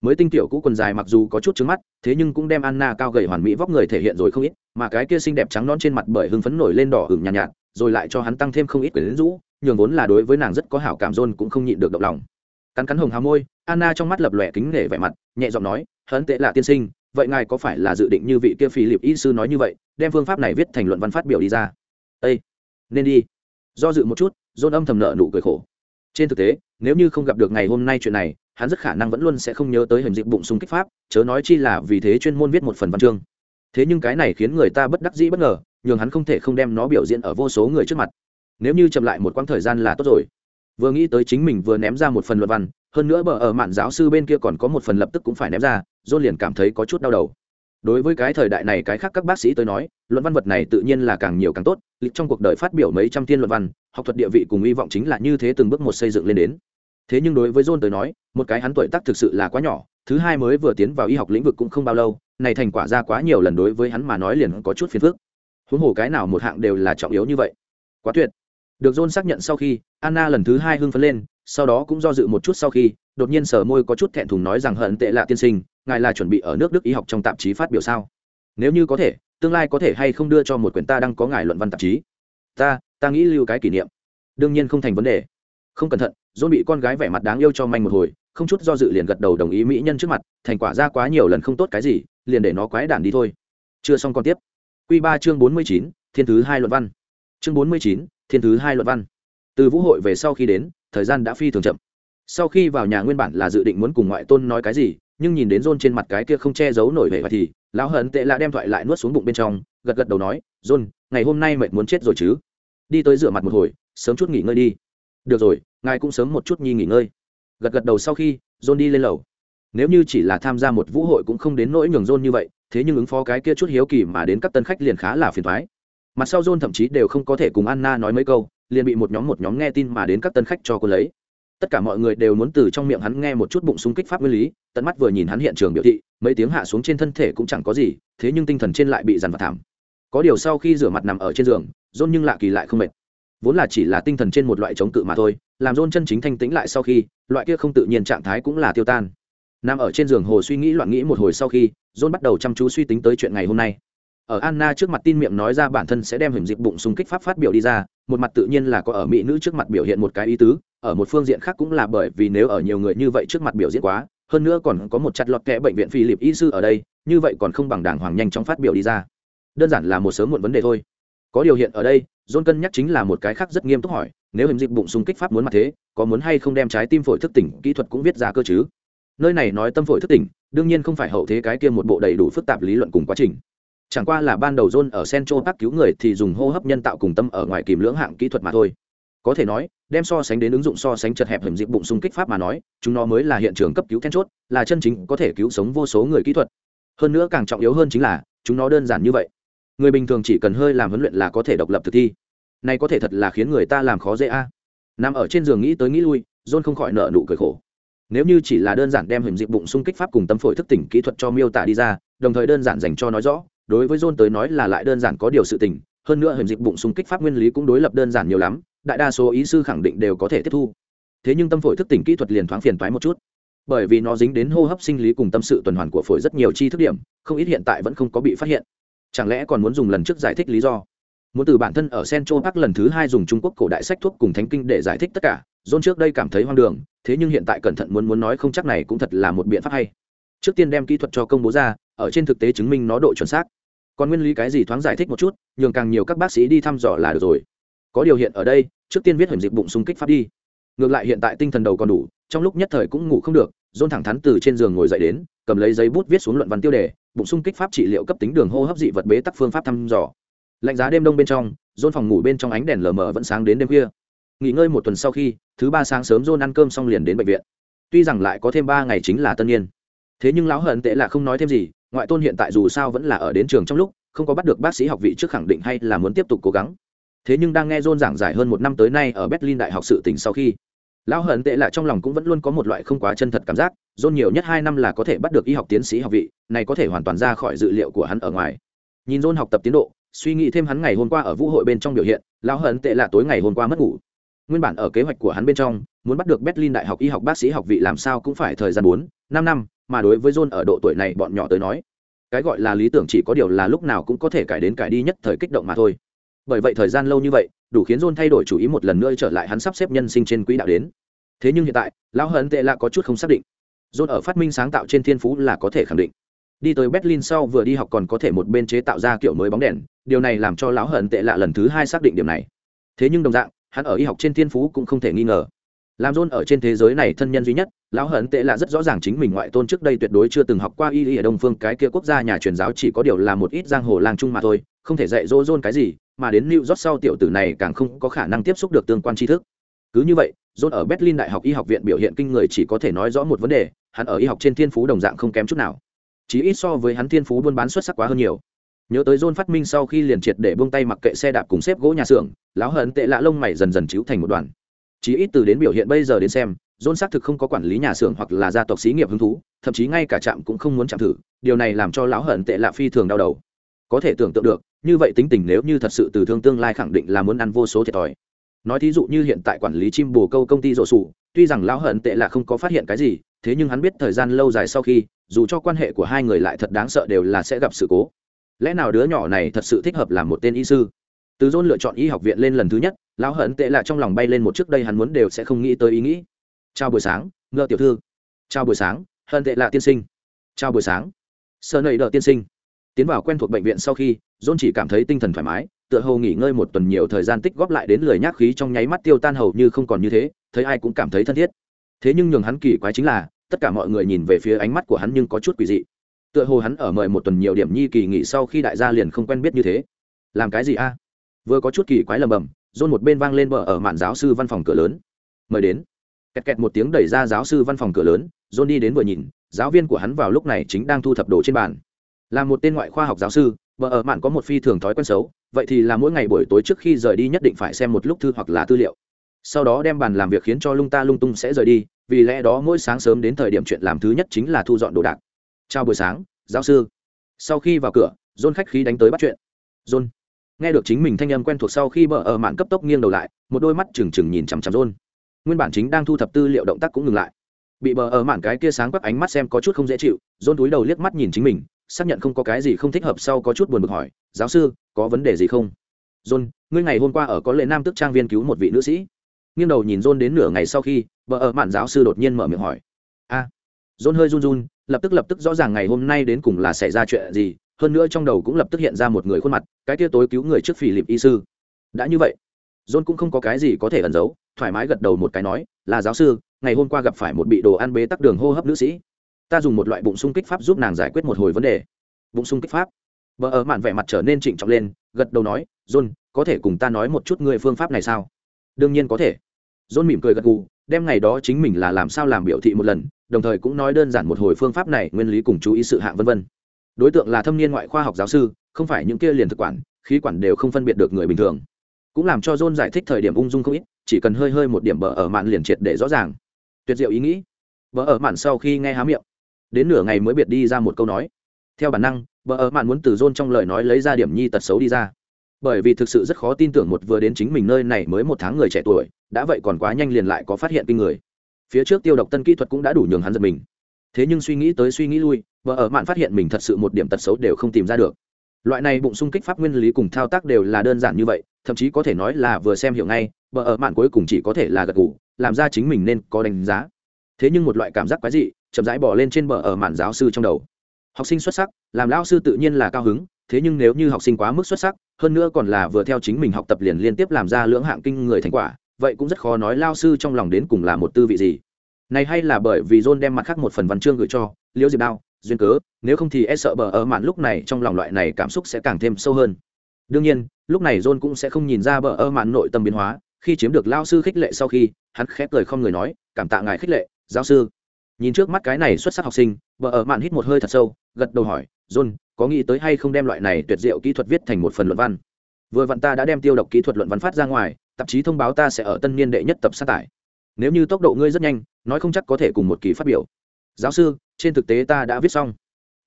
Mới tinh tiểu cũ quần dài mặc dù có chút trứng mắt thế nhưng cũng đem anna cao gầy hoàn mỹ vóc người thể hiện rồi không ít mà cái kia xinh đẹp trắng non trên mặt bởi hưng phấn nổi lên đỏ hửng nhàn nhạt, nhạt rồi lại cho hắn tăng thêm không ít quyển rũ nhường vốn là đối với nàng rất có hảo cảm rôn cũng không nhịn được động lòng. Cắn cắn hồng hào môi, anna trong mắt lập lòe kính nể vẻ mặt, nhẹ giọng nói, hấn tệ là tiên sinh, vậy ngài có phải là dự định như vị kia phi liệp y sư nói như vậy, đem phương pháp này viết thành luận văn phát biểu đi ra? Ây nên đi. Do dự một chút dôn âm thầm nợ nụ cười khổ. Trên thực tế, nếu như không gặp được ngày hôm nay chuyện này, hắn rất khả năng vẫn luôn sẽ không nhớ tới hình dịch bụng súng kích pháp, chớ nói chi là vì thế chuyên môn viết một phần văn chương. Thế nhưng cái này khiến người ta bất đắc dĩ bất ngờ, nhường hắn không thể không đem nó biểu diễn ở vô số người trước mặt nếu như chậm lại một quãng thời gian là tốt rồi. Vừa nghĩ tới chính mình vừa ném ra một phần luận văn, hơn nữa bờ ở mạn giáo sư bên kia còn có một phần lập tức cũng phải ném ra, john liền cảm thấy có chút đau đầu. Đối với cái thời đại này cái khác các bác sĩ tới nói, luận văn vật này tự nhiên là càng nhiều càng tốt, lịch trong cuộc đời phát biểu mấy trăm thiên luận văn, học thuật địa vị cùng hy vọng chính là như thế từng bước một xây dựng lên đến. Thế nhưng đối với john tới nói, một cái hắn tuổi tác thực sự là quá nhỏ, thứ hai mới vừa tiến vào y học lĩnh vực cũng không bao lâu, này thành quả ra quá nhiều lần đối với hắn mà nói liền có chút phiền phức. Huống hồ cái nào một hạng đều là trọng yếu như vậy. Quá tuyệt được john xác nhận sau khi, anna lần thứ hai hưng phấn lên, sau đó cũng do dự một chút sau khi, đột nhiên sở môi có chút thẹn thùng nói rằng hận tệ lạ tiên sinh, ngài là chuẩn bị ở nước đức y học trong tạp chí phát biểu sao? Nếu như có thể, tương lai có thể hay không đưa cho một quyển ta đang có ngài luận văn tạp chí? Ta ta nghĩ lưu cái kỷ niệm. Đương nhiên không thành vấn đề. Không cẩn thận, dôn bị con gái vẻ mặt đáng yêu cho manh một hồi, không chút do dự liền gật đầu đồng ý mỹ nhân trước mặt, thành quả ra quá nhiều lần không tốt cái gì, liền để nó quái đản đi thôi. Chưa xong còn tiếp. Q ba chương bốn mươi chín, thiên thứ hai luận văn. Chương bốn mươi chín thiên thứ hai luận văn. Từ vũ hội về sau khi đến, thời gian đã phi thường chậm. Sau khi vào nhà nguyên bản là dự định muốn cùng ngoại tôn nói cái gì, nhưng nhìn đến john trên mặt cái kia không che giấu nổi vẻ và thì, lão hận tệ lạ đem thoại lại nuốt xuống bụng bên trong, gật gật đầu nói, john, ngày hôm nay mệt muốn chết rồi chứ? Đi tới rửa mặt một hồi, sớm chút nghỉ ngơi đi. Được rồi, ngài cũng sớm một chút nhi nghỉ ngơi. Gật gật đầu sau khi, john đi lên lầu. Nếu như chỉ là tham gia một vũ hội cũng không đến nỗi nhường john như vậy, thế nhưng ứng phó cái kia chút hiếu kỳ mà đến các tân khách liền khá là phiền thoái mặt sau john thậm chí đều không có thể cùng anna nói mấy câu, liền bị một nhóm một nhóm nghe tin mà đến các tân khách cho cô lấy. Tất cả mọi người đều muốn từ trong miệng hắn nghe một chút bụng súng kích pháp nguyên lý, tận mắt vừa nhìn hắn hiện trường biểu thị, mấy tiếng hạ xuống trên thân thể cũng chẳng có gì, thế nhưng tinh thần trên lại bị dằn vặt thảm. Có điều sau khi rửa mặt nằm ở trên giường, john nhưng lạ kỳ lại không mệt. Vốn là chỉ là tinh thần trên một loại chống cự mà thôi, làm john chân chính thanh tĩnh lại sau khi, loại kia không tự nhiên trạng thái cũng là tiêu tan. Nằm ở trên giường hồ suy nghĩ loạn nghĩ một hồi sau khi, john bắt đầu chăm chú suy tính tới chuyện ngày hôm nay ở anna trước mặt tin miệng nói ra bản thân sẽ đem hình dịp bụng xung kích pháp phát biểu đi ra, một mặt tự nhiên là có ở mỹ nữ trước mặt biểu hiện một cái ý tứ, ở một phương diện khác cũng là bởi vì nếu ở nhiều người như vậy trước mặt biểu diễn quá, hơn nữa còn có một chặt lọt kẽ bệnh viện philip y sư ở đây, như vậy còn không bằng đàng hoàng nhanh chóng phát biểu đi ra. Đơn giản là một sớm muộn vấn đề thôi. Có điều hiện ở đây, john cân nhắc chính là một cái khác rất nghiêm túc hỏi, nếu hình dịp bụng xung kích pháp muốn mặt thế, có muốn hay không đem trái tim phổi thức tỉnh, kỹ thuật cũng viết ra cơ chứ? Nơi này nói tâm phổi thức tỉnh, đương nhiên không phải hậu thế cái kia một bộ đầy đủ phức tạp lý luận cùng quá trình chẳng qua là ban đầu john ở central park cứu người thì dùng hô hấp nhân tạo cùng tâm ở ngoài kìm lưỡng hạng kỹ thuật mà thôi. Có thể nói, đem so sánh đến ứng dụng so sánh chật hẹp hiểm dịp bụng xung kích pháp mà nói, chúng nó mới là hiện trường cấp cứu then chốt, là chân chính có thể cứu sống vô số người kỹ thuật. Hơn nữa càng trọng yếu hơn chính là, chúng nó đơn giản như vậy. Người bình thường chỉ cần hơi làm huấn luyện là có thể độc lập thực thi. Này có thể thật là khiến người ta làm khó dễ a. À. nằm ở trên giường nghĩ tới nghĩ lui, john không khỏi nợ nụ cười khổ. Nếu như chỉ là đơn giản đem hình dịp bụng xung kích pháp cùng tâm phổi thức tỉnh kỹ thuật cho miêu tả đi ra, đồng thời đơn giản dành cho nói rõ đối với john tới nói là lại đơn giản có điều sự tình, hơn nữa hình dịch bụng xung kích pháp nguyên lý cũng đối lập đơn giản nhiều lắm, đại đa số ý sư khẳng định đều có thể tiếp thu. Thế nhưng tâm phổi thức tỉnh kỹ thuật liền thoáng phiền toái một chút. Bởi vì nó dính đến hô hấp sinh lý cùng tâm sự tuần hoàn của phổi rất nhiều chi thức điểm, không ít hiện tại vẫn không có bị phát hiện. Chẳng lẽ còn muốn dùng lần trước giải thích lý do? Muốn từ bản thân ở central park lần thứ hai dùng trung quốc cổ đại sách thuốc cùng thánh kinh để giải thích tất cả, john trước đây cảm thấy hoang đường, thế nhưng hiện tại cẩn thận muốn muốn nói không chắc này cũng thật là một biện pháp hay. Trước tiên đem kỹ thuật cho công bố ra, ở trên thực tế chứng minh nó độ chuẩn xác còn nguyên lý cái gì thoáng giải thích một chút, nhường càng nhiều các bác sĩ đi thăm dò là được rồi. Có điều hiện ở đây, trước tiên viết hiểm dịch bụng xung kích pháp đi. Ngược lại hiện tại tinh thần đầu còn đủ, trong lúc nhất thời cũng ngủ không được, dôn thẳng thắn từ trên giường ngồi dậy đến, cầm lấy giấy bút viết xuống luận văn tiêu đề, bụng xung kích pháp trị liệu cấp tính đường hô hấp dị vật bế tắc phương pháp thăm dò. Lạnh giá đêm đông bên trong, dôn phòng ngủ bên trong ánh đèn lờ mờ vẫn sáng đến đêm khuya. Nghỉ ngơi một tuần sau khi, thứ ba sáng sớm dôn ăn cơm xong liền đến bệnh viện. Tuy rằng lại có thêm ba ngày chính là tân niên. Thế nhưng lão hận tệ là không nói thêm gì ngoại tôn hiện tại dù sao vẫn là ở đến trường trong lúc, không có bắt được bác sĩ học vị trước khẳng định hay là muốn tiếp tục cố gắng. Thế nhưng đang nghe john giảng giải hơn một năm tới nay ở berlin đại học sự tỉnh sau khi, lão hận tệ là trong lòng cũng vẫn luôn có một loại không quá chân thật cảm giác, john nhiều nhất hai năm là có thể bắt được y học tiến sĩ học vị, này có thể hoàn toàn ra khỏi dự liệu của hắn ở ngoài. Nhìn john học tập tiến độ, suy nghĩ thêm hắn ngày hôm qua ở vũ hội bên trong biểu hiện, lão hận tệ là tối ngày hôm qua mất ngủ. Nguyên bản ở kế hoạch của hắn bên trong, muốn bắt được berlin đại học y học bác sĩ học vị làm sao cũng phải thời gian bốn, năm năm mà đối với john ở độ tuổi này bọn nhỏ tới nói, cái gọi là lý tưởng chỉ có điều là lúc nào cũng có thể cải đến cải đi nhất thời kích động mà thôi. Bởi vậy thời gian lâu như vậy, đủ khiến john thay đổi chủ ý một lần nữa trở lại hắn sắp xếp nhân sinh trên quỹ đạo đến. Thế nhưng hiện tại, lão hận tệ lạ có chút không xác định. John ở phát minh sáng tạo trên thiên phú là có thể khẳng định. Đi tới berlin sau vừa đi học còn có thể một bên chế tạo ra kiểu mới bóng đèn, điều này làm cho lão hận tệ lạ lần thứ hai xác định điểm này. Thế nhưng đồng dạng, hắn ở y học trên thiên phú cũng không thể nghi ngờ làm john ở trên thế giới này thân nhân duy nhất, lão hận tệ là rất rõ ràng chính mình ngoại tôn trước đây tuyệt đối chưa từng học qua y y ở đông phương, cái kia quốc gia nhà truyền giáo chỉ có điều là một ít giang hồ lang trung mà thôi, không thể dạy dỗ john cái gì, mà đến new york sau tiểu tử này càng không có khả năng tiếp xúc được tương quan tri thức. Cứ như vậy, john ở berlin đại học y học viện biểu hiện kinh người chỉ có thể nói rõ một vấn đề, hắn ở y học trên thiên phú đồng dạng không kém chút nào. Chỉ ít so với hắn thiên phú buôn bán xuất sắc quá hơn nhiều. Nhớ tới john phát minh sau khi liền triệt để buông tay mặc kệ xe đạp cùng xếp gỗ nhà xưởng, lão hận tệ lạ lông mày dần dần chiếu thành một đoàn chỉ ít từ đến biểu hiện bây giờ đến xem, john xác thực không có quản lý nhà xưởng hoặc là gia tộc xí nghiệp hứng thú, thậm chí ngay cả trạm cũng không muốn chạm thử, điều này làm cho lão hận tệ lạ phi thường đau đầu. Có thể tưởng tượng được, như vậy tính tình nếu như thật sự từ thương tương lai khẳng định là muốn ăn vô số thiệt thòi. Nói thí dụ như hiện tại quản lý chim bồ câu công ty rộ sủ, tuy rằng lão hận tệ là không có phát hiện cái gì, thế nhưng hắn biết thời gian lâu dài sau khi, dù cho quan hệ của hai người lại thật đáng sợ đều là sẽ gặp sự cố. Lẽ nào đứa nhỏ này thật sự thích hợp làm một tên y sư? Từ dôn lựa chọn y học viện lên lần thứ nhất lão hận tệ lạ trong lòng bay lên một trước đây hắn muốn đều sẽ không nghĩ tới ý nghĩ. Chào buổi sáng, ngựa tiểu thư. Chào buổi sáng, hận tệ lạ tiên sinh. Chào buổi sáng sợ nầy đỡ tiên sinh. Tiến vào quen thuộc bệnh viện sau khi, john chỉ cảm thấy tinh thần thoải mái, tựa hồ nghỉ ngơi một tuần nhiều thời gian tích góp lại đến lười nhác khí trong nháy mắt tiêu tan hầu như không còn như thế, thấy ai cũng cảm thấy thân thiết. Thế nhưng nhường hắn kỳ quái chính là, tất cả mọi người nhìn về phía ánh mắt của hắn nhưng có chút quỷ dị. Tựa hồ hắn ở mời một tuần nhiều điểm nhi kỳ nghỉ sau khi đại gia liền không quen biết như thế. Làm cái gì a? Vừa có chút kỳ quái lầm bầm dôn một bên vang lên bờ ở mạn giáo sư văn phòng cửa lớn. Mời đến. Kẹt kẹt một tiếng đẩy ra giáo sư văn phòng cửa lớn dôn đi đến vừa nhìn, giáo viên của hắn vào lúc này chính đang thu thập đồ trên bàn. Là một tên ngoại khoa học giáo sư vợ ở mạn có một phi thường thói quen xấu, vậy thì là mỗi ngày buổi tối trước khi rời đi nhất định phải xem một lúc thư hoặc là tư liệu. Sau đó đem bàn làm việc khiến cho lung ta lung tung sẽ rời đi, vì lẽ đó mỗi sáng sớm đến thời điểm chuyện làm thứ nhất chính là thu dọn đồ đạc. Chào buổi sáng, giáo sư. Sau khi vào cửa john khách khí đánh tới bắt chuyện. John nghe được chính mình thanh âm quen thuộc sau khi bờ ở mạn cấp tốc nghiêng đầu lại, một đôi mắt trừng trừng nhìn chằm chằm john. Nguyên bản chính đang thu thập tư liệu động tác cũng ngừng lại. Bị bờ ở mạn cái kia sáng quắc ánh mắt xem có chút không dễ chịu, john túi đầu liếc mắt nhìn chính mình, xác nhận không có cái gì không thích hợp sau có chút buồn bực hỏi, giáo sư, có vấn đề gì không? John, ngươi ngày hôm qua ở có lệ nam tức trang viên cứu một vị nữ sĩ. Nghiêng đầu nhìn john đến nửa ngày sau khi, bờ ở mạn giáo sư đột nhiên mở miệng hỏi. A. À. john hơi run run, lập tức lập tức rõ ràng ngày hôm nay đến cùng là xảy ra chuyện gì hơn nữa trong đầu cũng lập tức hiện ra một người khuôn mặt, cái kia tối cứu người trước phỉ lịp y sư. Đã như vậy, john cũng không có cái gì có thể ẩn giấu, thoải mái gật đầu một cái nói, là giáo sư, ngày hôm qua gặp phải một bị đồ ăn bế tắc đường hô hấp nữ sĩ. Ta dùng một loại bụng sung kích pháp giúp nàng giải quyết một hồi vấn đề. Bụng sung kích pháp? Vợ ở mạn vẻ mặt trở nên trịnh trọng lên, gật đầu nói, john, có thể cùng ta nói một chút người phương pháp này sao? Đương nhiên có thể. John mỉm cười gật gù, đem ngày đó chính mình là làm sao làm biểu thị một lần, đồng thời cũng nói đơn giản một hồi phương pháp này nguyên lý cùng chú ý sự hạng vân vân đối tượng là thâm niên ngoại khoa học giáo sư, không phải những kia liền thực quản, khí quản đều không phân biệt được người bình thường. Cũng làm cho john giải thích thời điểm ung dung không ít, chỉ cần hơi hơi một điểm bờ ở mạn liền triệt để rõ ràng. Tuyệt diệu ý nghĩ. Bờ ở mạn sau khi nghe há miệng, đến nửa ngày mới biệt đi ra một câu nói. Theo bản năng, bờ ở mạn muốn từ john trong lời nói lấy ra điểm nhi tật xấu đi ra. Bởi vì thực sự rất khó tin tưởng một vừa đến chính mình nơi này mới một tháng người trẻ tuổi, đã vậy còn quá nhanh liền lại có phát hiện kinh người. Phía trước tiêu độc tân kỹ thuật cũng đã đủ nhường hắn giật mình. Thế nhưng suy nghĩ tới suy nghĩ lui vợ ở mạn phát hiện mình thật sự một điểm tật xấu đều không tìm ra được. Loại này bụng xung kích pháp nguyên lý cùng thao tác đều là đơn giản như vậy, thậm chí có thể nói là vừa xem hiểu ngay vợ ở mạn cuối cùng chỉ có thể là gật ngủ làm ra chính mình nên có đánh giá. Thế nhưng một loại cảm giác quái dị, chậm rãi bỏ lên trên bờ ở mạn giáo sư trong đầu. Học sinh xuất sắc, làm lao sư tự nhiên là cao hứng, thế nhưng nếu như học sinh quá mức xuất sắc, hơn nữa còn là vừa theo chính mình học tập liền liên tiếp làm ra lưỡng hạng kinh người thành quả, vậy cũng rất khó nói lao sư trong lòng đến cùng là một tư vị gì. Này hay là bởi vì john đem mặt khác một phần văn chương gửi cho, liễu diệp đao duyên cớ, nếu không thì e sợ bờ ở mạn lúc này trong lòng loại này cảm xúc sẽ càng thêm sâu hơn. Đương nhiên, lúc này john cũng sẽ không nhìn ra bờ ở mạn nội tâm biến hóa, khi chiếm được lao sư khích lệ sau khi, hắn khép cười không người nói, cảm tạ ngài khích lệ, giáo sư. Nhìn trước mắt cái này xuất sắc học sinh, bờ ở mạn hít một hơi thật sâu, gật đầu hỏi, john, có nghĩ tới hay không đem loại này tuyệt diệu kỹ thuật viết thành một phần luận văn? Vừa vặn ta đã đem tiêu độc kỹ thuật luận văn phát ra ngoài, tạp chí thông báo ta sẽ ở tân niên đệ nhất tập sát tải. Nếu như tốc độ ngươi rất nhanh, nói không chắc có thể cùng một kỳ phát biểu. Giáo sư trên thực tế ta đã viết xong.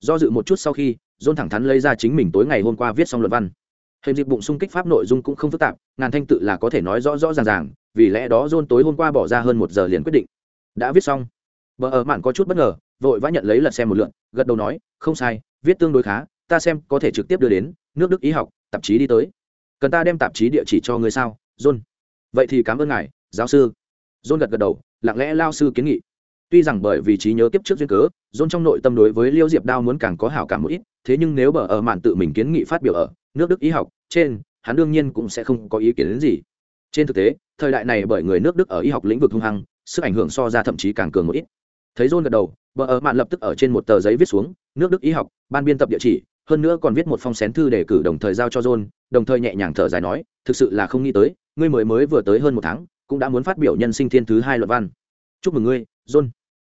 Do dự một chút sau khi dôn thẳng thắn lấy ra chính mình tối ngày hôm qua viết xong luận văn. Hình dịch bụng xung kích pháp nội dung cũng không phức tạp, ngàn thanh tự là có thể nói rõ rõ ràng ràng, vì lẽ đó dôn tối hôm qua bỏ ra hơn một giờ liền quyết định. Đã viết xong. Vợ ở mạn có chút bất ngờ, vội vã nhận lấy lật xem một lượn gật đầu nói, không sai, viết tương đối khá, ta xem có thể trực tiếp đưa đến, nước đức ý học, tạp chí đi tới. Cần ta đem tạp chí địa chỉ cho người sao, john? Vậy thì cảm ơn ngài, giáo sư. John gật gật đầu, lặng lẽ lao sư kiến nghị tuy rằng bởi vì trí nhớ kiếp trước duyên cớ, john trong nội tâm đối với liêu diệp đao muốn càng có hảo cảm một ít, thế nhưng nếu bờ ở mạn tự mình kiến nghị phát biểu ở nước đức y học, trên, hắn đương nhiên cũng sẽ không có ý kiến đến gì. Trên thực tế, thời đại này bởi người nước đức ở y học lĩnh vực hung hăng, sức ảnh hưởng so ra thậm chí càng cường một ít. Thấy john gật đầu bờ ở mạn lập tức ở trên một tờ giấy viết xuống, nước đức y học, ban biên tập địa chỉ, hơn nữa còn viết một phong xén thư để cử đồng thời giao cho john, đồng thời nhẹ nhàng thở dài nói, thực sự là không nghĩ tới, ngươi mới mới vừa tới hơn một tháng, cũng đã muốn phát biểu nhân sinh thiên thứ hai luận văn. Chúc mừng ngươi, john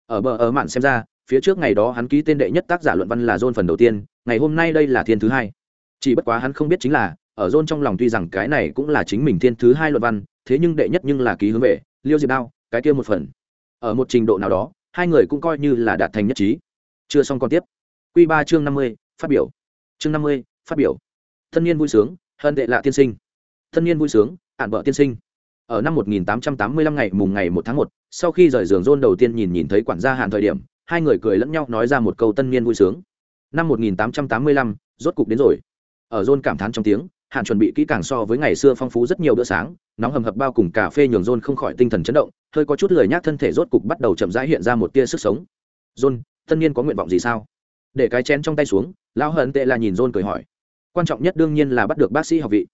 ở bờ ở mạn xem ra phía trước ngày đó hắn ký tên đệ nhất tác giả luận văn là john phần đầu tiên ngày hôm nay đây là thiên thứ hai. Chỉ bất quá hắn không biết chính là ở john trong lòng tuy rằng cái này cũng là chính mình thiên thứ hai luận văn thế nhưng đệ nhất nhưng là ký hướng về liêu diệp đao cái kia một phần. Ở một trình độ nào đó hai người cũng coi như là đạt thành nhất trí. Chưa xong còn tiếp. Q ba chương năm mươi phát biểu. Chương năm mươi phát biểu. Thân niên vui sướng hơn đệ lạ tiên sinh. Thân niên vui sướng ạn vợ tiên sinh. Ở năm 1885 ngày mùng ngày 1 tháng 1, sau khi rời giường rôn đầu tiên nhìn nhìn thấy quản gia Hàn thời điểm hai người cười lẫn nhau nói ra một câu tân niên vui sướng. Năm 1885, rốt cục đến rồi. Ở rôn cảm thán trong tiếng Hàn chuẩn bị kỹ càng so với ngày xưa phong phú rất nhiều bữa sáng nóng hầm hập bao cùng cà phê nhường rôn không khỏi tinh thần chấn động hơi có chút lười nhác thân thể rốt cục bắt đầu chậm rãi hiện ra một tia sức sống. Rôn tân niên có nguyện vọng gì sao? Để cái chén trong tay xuống lão hận tệ là nhìn rôn cười hỏi. Quan trọng nhất đương nhiên là bắt được bác sĩ học vị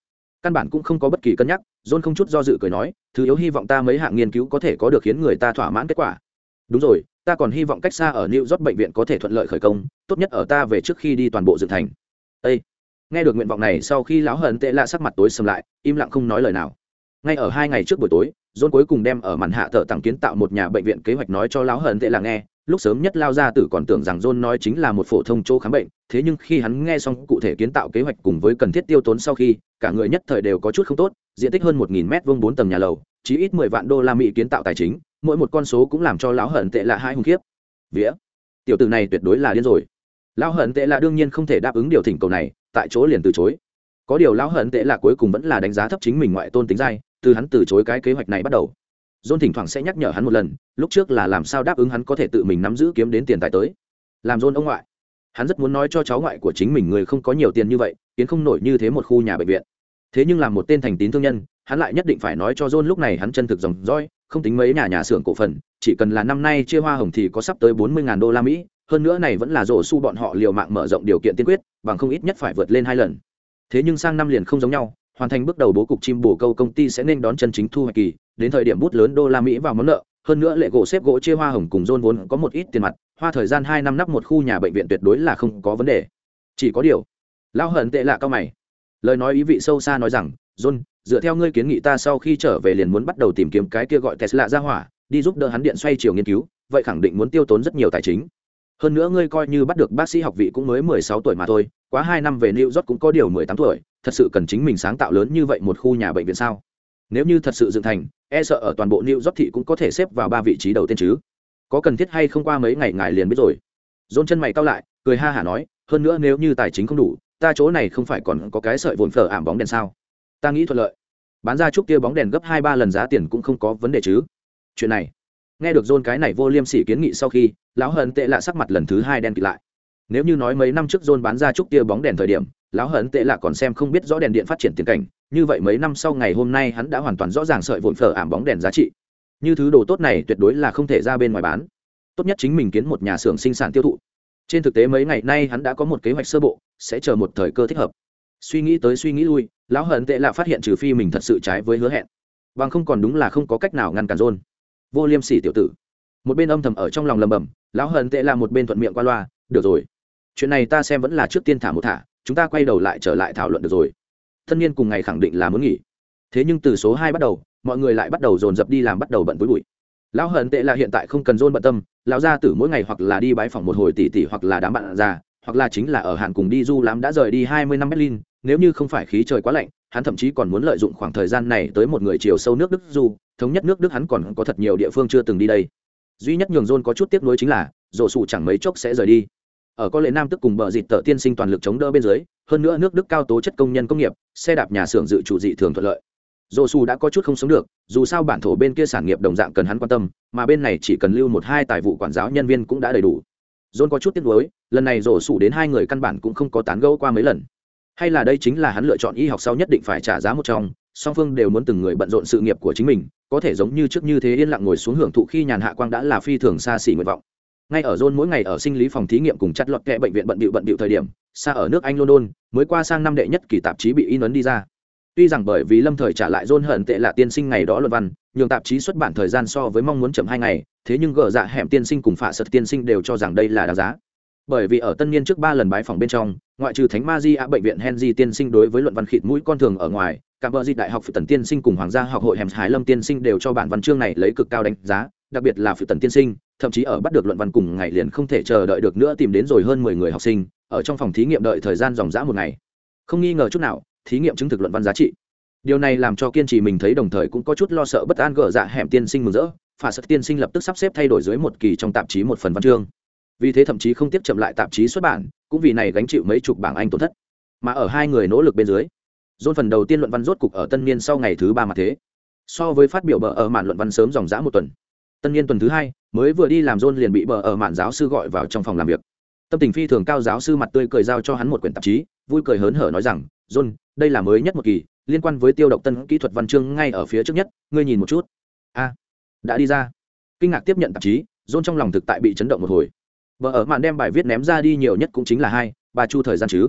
căn bản cũng không có bất kỳ cân nhắc, john không chút do dự cười nói, thứ yếu hy vọng ta mấy hạng nghiên cứu có thể có được khiến người ta thỏa mãn kết quả. Đúng rồi, ta còn hy vọng cách xa ở new york bệnh viện có thể thuận lợi khởi công, tốt nhất ở ta về trước khi đi toàn bộ dựng thành. Ê! nghe được nguyện vọng này, sau khi lão hận tệ lạ sắc mặt tối sầm lại, im lặng không nói lời nào. Ngay ở hai ngày trước buổi tối john cuối cùng đem ở màn hạ thợ tặng kiến tạo một nhà bệnh viện kế hoạch nói cho lão hận tệ là nghe, lúc sớm nhất lao ra tử còn tưởng rằng john nói chính là một phổ thông chỗ khám bệnh, thế nhưng khi hắn nghe xong cụ thể kiến tạo kế hoạch cùng với cần thiết tiêu tốn sau khi, cả người nhất thời đều có chút không tốt, diện tích hơn một nghìn vuông bốn tầng nhà lầu chỉ ít mười vạn đô la mỹ kiến tạo tài chính, mỗi một con số cũng làm cho lão hận tệ là hai hùng khiếp. Vía, tiểu tử này tuyệt đối là điên rồi. Lão hận tệ là đương nhiên không thể đáp ứng điều thỉnh cầu này, tại chỗ liền từ chối. Có điều lão hận tệ là cuối cùng vẫn là đánh giá thấp chính mình ngoại tôn tính dai từ hắn từ chối cái kế hoạch này bắt đầu. John thỉnh thoảng sẽ nhắc nhở hắn một lần, lúc trước là làm sao đáp ứng hắn có thể tự mình nắm giữ kiếm đến tiền tài tới. Làm john ông ngoại, hắn rất muốn nói cho cháu ngoại của chính mình người không có nhiều tiền như vậy kiến không nổi như thế một khu nhà bệnh viện. Thế nhưng làm một tên thành tín thương nhân, hắn lại nhất định phải nói cho john lúc này hắn chân thực dòng roi không tính mấy nhà nhà xưởng cổ phần, chỉ cần là năm nay chia hoa hồng thì có sắp tới bốn mươi đô la mỹ, hơn nữa này vẫn là rổ su bọn họ liều mạng mở rộng điều kiện tiên quyết, bằng không ít nhất phải vượt lên hai lần. Thế nhưng sang năm liền không giống nhau hoàn thành bước đầu bố cục chim bổ câu công ty sẽ nên đón chân chính thu hoạch kỳ, đến thời điểm bút lớn đô la mỹ vào món nợ. Hơn nữa lệ gỗ xếp gỗ chia hoa hồng cùng rôn vốn có một ít tiền mặt, hoa thời gian hai năm nắp một khu nhà bệnh viện tuyệt đối là không có vấn đề. Chỉ có điều lao hận tệ lạ cao mày. Lời nói ý vị sâu xa nói rằng, john, dựa theo ngươi kiến nghị ta sau khi trở về liền muốn bắt đầu tìm kiếm cái kia gọi tesla ra hỏa, đi giúp đỡ hắn điện xoay chiều nghiên cứu, vậy khẳng định muốn tiêu tốn rất nhiều tài chính hơn nữa ngươi coi như bắt được bác sĩ học vị cũng mới mười sáu tuổi mà thôi, quá hai năm về new york cũng có điều mười tám tuổi, thật sự cần chính mình sáng tạo lớn như vậy một khu nhà bệnh viện sao? Nếu như thật sự dựng thành e sợ ở toàn bộ new york thị cũng có thể xếp vào ba vị trí đầu tiên chứ. Có cần thiết hay không qua mấy ngày ngài liền biết rồi. Dôn chân mày cao lại, cười ha hả nói, hơn nữa nếu như tài chính không đủ, ta chỗ này không phải còn có cái sợi vồn phở ảm bóng đèn sao? Ta nghĩ thuận lợi. Bán ra chút kia bóng đèn gấp hai ba lần giá tiền cũng không có vấn đề chứ. Chuyện này nghe được dôn cái này vô liêm sỉ kiến nghị sau khi, lão hận tệ lạ sắc mặt lần thứ hai đen kịt lại. Nếu như nói mấy năm trước dôn bán ra chút tia bóng đèn thời điểm, lão hận tệ lạ còn xem không biết rõ đèn điện phát triển tiền cảnh, như vậy mấy năm sau ngày hôm nay hắn đã hoàn toàn rõ ràng sợi vội phở ảm bóng đèn giá trị. Như thứ đồ tốt này tuyệt đối là không thể ra bên ngoài bán. Tốt nhất chính mình kiến một nhà xưởng sinh sản tiêu thụ. Trên thực tế mấy ngày nay hắn đã có một kế hoạch sơ bộ, sẽ chờ một thời cơ thích hợp. Suy nghĩ tới suy nghĩ lui, lão hận tệ lạ phát hiện trừ phi mình thật sự trái với hứa hẹn. Bằng không còn đúng là không có cách nào ngăn cản rôn vô liêm sỉ tiểu tử. Một bên âm thầm ở trong lòng lầm bầm, lão hận tệ là một bên thuận miệng qua loa, được rồi, chuyện này ta xem vẫn là trước tiên thả một thả, chúng ta quay đầu lại trở lại thảo luận được rồi. Thân nhiên cùng ngày khẳng định là muốn nghỉ. Thế nhưng từ số hai bắt đầu, mọi người lại bắt đầu dồn dập đi làm bắt đầu bận với bụi. Lão hận tệ là hiện tại không cần dôn bận tâm, lão gia tử mỗi ngày hoặc là đi bái phỏng một hồi tỷ tỷ hoặc là đám bạn già, hoặc là chính là ở hạn cùng đi du lắm đã rời đi hai mươi năm berlin, nếu như không phải khí trời quá lạnh, hắn thậm chí còn muốn lợi dụng khoảng thời gian này tới một người chiều sâu nước đức du thống nhất nước đức hắn còn có thật nhiều địa phương chưa từng đi đây. Duy nhất nhường john có chút tiếc nuối chính là, rổ sủ chẳng mấy chốc sẽ rời đi. Ở có lệ nam tức cùng bờ dịt tờ tiên sinh toàn lực chống đỡ bên dưới, hơn nữa nước đức cao tố chất công nhân công nghiệp, xe đạp nhà xưởng dự chủ dị thường thuận lợi. Dồ xù đã có chút không sống được, dù sao bản thổ bên kia sản nghiệp đồng dạng cần hắn quan tâm, mà bên này chỉ cần lưu một hai tài vụ quản giáo nhân viên cũng đã đầy đủ. John có chút tiếc nuối, lần này dồ sụ đến hai người căn bản cũng không có tán gẫu qua mấy lần. Hay là đây chính là hắn lựa chọn y học sau nhất định phải trả giá một trong, song phương đều muốn từng người bận rộn sự nghiệp của chính mình có thể giống như trước như thế yên lặng ngồi xuống hưởng thụ khi nhàn hạ quang đã là phi thường xa xỉ nguyện vọng. Ngay ở john mỗi ngày ở sinh lý phòng thí nghiệm cùng chặt lọt kẹ bệnh viện bận bịu bận bịu thời điểm, xa ở nước anh london, mới qua sang năm đệ nhất kỳ tạp chí bị in ấn đi ra. Tuy rằng bởi vì lâm thời trả lại john hận tệ là tiên sinh ngày đó luận văn, nhường tạp chí xuất bản thời gian so với mong muốn chậm hai ngày, thế nhưng gỡ dạ hẻm tiên sinh cùng phạ sật tiên sinh đều cho rằng đây là đáng giá. Bởi vì ở tân niên trước ba lần bái phòng bên trong, ngoại trừ thánh ma di ạ bệnh viện henry tiên sinh đối với luận văn khịt mũi con thường ở ngoài cả bờ di đại học phụ tần tiên sinh cùng hoàng gia học hội hẻm hải lâm tiên sinh đều cho bản văn chương này lấy cực cao đánh giá, đặc biệt là phụ tần tiên sinh, thậm chí ở bắt được luận văn cùng ngày liền không thể chờ đợi được nữa tìm đến rồi hơn mười người học sinh, ở trong phòng thí nghiệm đợi thời gian dòng dã một ngày. Không nghi ngờ chút nào, thí nghiệm chứng thực luận văn giá trị. Điều này làm cho kiên trì mình thấy đồng thời cũng có chút lo sợ bất an gỡ dạ hẻm tiên sinh mừng rỡ phà sắc tiên sinh lập tức sắp xếp thay đổi dưới một kỳ trong tạp chí một phần văn chương. Vì thế thậm chí không tiếp chậm lại tạp chí xuất bản, cũng vì này gánh chịu mấy chục bảng anh tổn thất. Mà ở hai người nỗ lực bên dưới dôn phần đầu tiên luận văn rốt cục ở tân niên sau ngày thứ ba mà thế. So với phát biểu bờ ở mạn luận văn sớm dòng dã một tuần. Tân niên tuần thứ hai, mới vừa đi làm dôn liền bị bờ ở mạn giáo sư gọi vào trong phòng làm việc. Tâm tình phi thường cao giáo sư mặt tươi cười giao cho hắn một quyển tạp chí, vui cười hớn hở nói rằng john đây là mới nhất một kỳ, liên quan với tiêu độc tân kỹ thuật văn chương ngay ở phía trước nhất, ngươi nhìn một chút. A, đã đi ra. Kinh ngạc tiếp nhận tạp chí john trong lòng thực tại bị chấn động một hồi. Vợ ở mạn đem bài viết ném ra đi nhiều nhất cũng chính là hai, ba chu thời gian chứ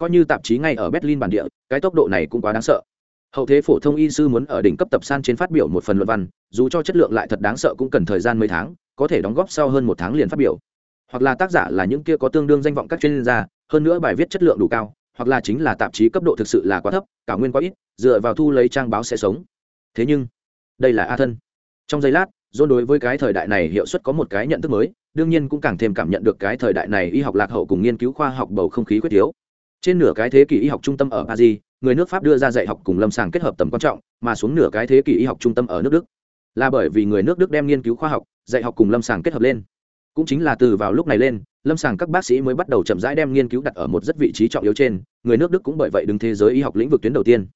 coi như tạp chí ngay ở berlin bản địa, cái tốc độ này cũng quá đáng sợ. Hậu thế phổ thông y sư muốn ở đỉnh cấp tập san trên phát biểu một phần luận văn, dù cho chất lượng lại thật đáng sợ cũng cần thời gian mấy tháng, có thể đóng góp sau hơn một tháng liền phát biểu. Hoặc là tác giả là những kia có tương đương danh vọng các chuyên gia, hơn nữa bài viết chất lượng đủ cao, hoặc là chính là tạp chí cấp độ thực sự là quá thấp, cả nguyên quá ít, dựa vào thu lấy trang báo sẽ sống. Thế nhưng, đây là a thân. Trong giây lát, john đối với cái thời đại này hiệu suất có một cái nhận thức mới, đương nhiên cũng càng thêm cảm nhận được cái thời đại này y học lạc hậu cùng nghiên cứu khoa học bầu không khí quyết thiếu trên nửa cái thế kỷ y học trung tâm ở paris, người nước pháp đưa ra dạy học cùng lâm sàng kết hợp tầm quan trọng, mà xuống nửa cái thế kỷ y học trung tâm ở nước đức. Là bởi vì người nước đức đem nghiên cứu khoa học, dạy học cùng lâm sàng kết hợp lên. Cũng chính là từ vào lúc này lên, lâm sàng các bác sĩ mới bắt đầu chậm rãi đem nghiên cứu đặt ở một rất vị trí trọng yếu trên, người nước đức cũng bởi vậy đứng thế giới y học lĩnh vực tuyến đầu tiên.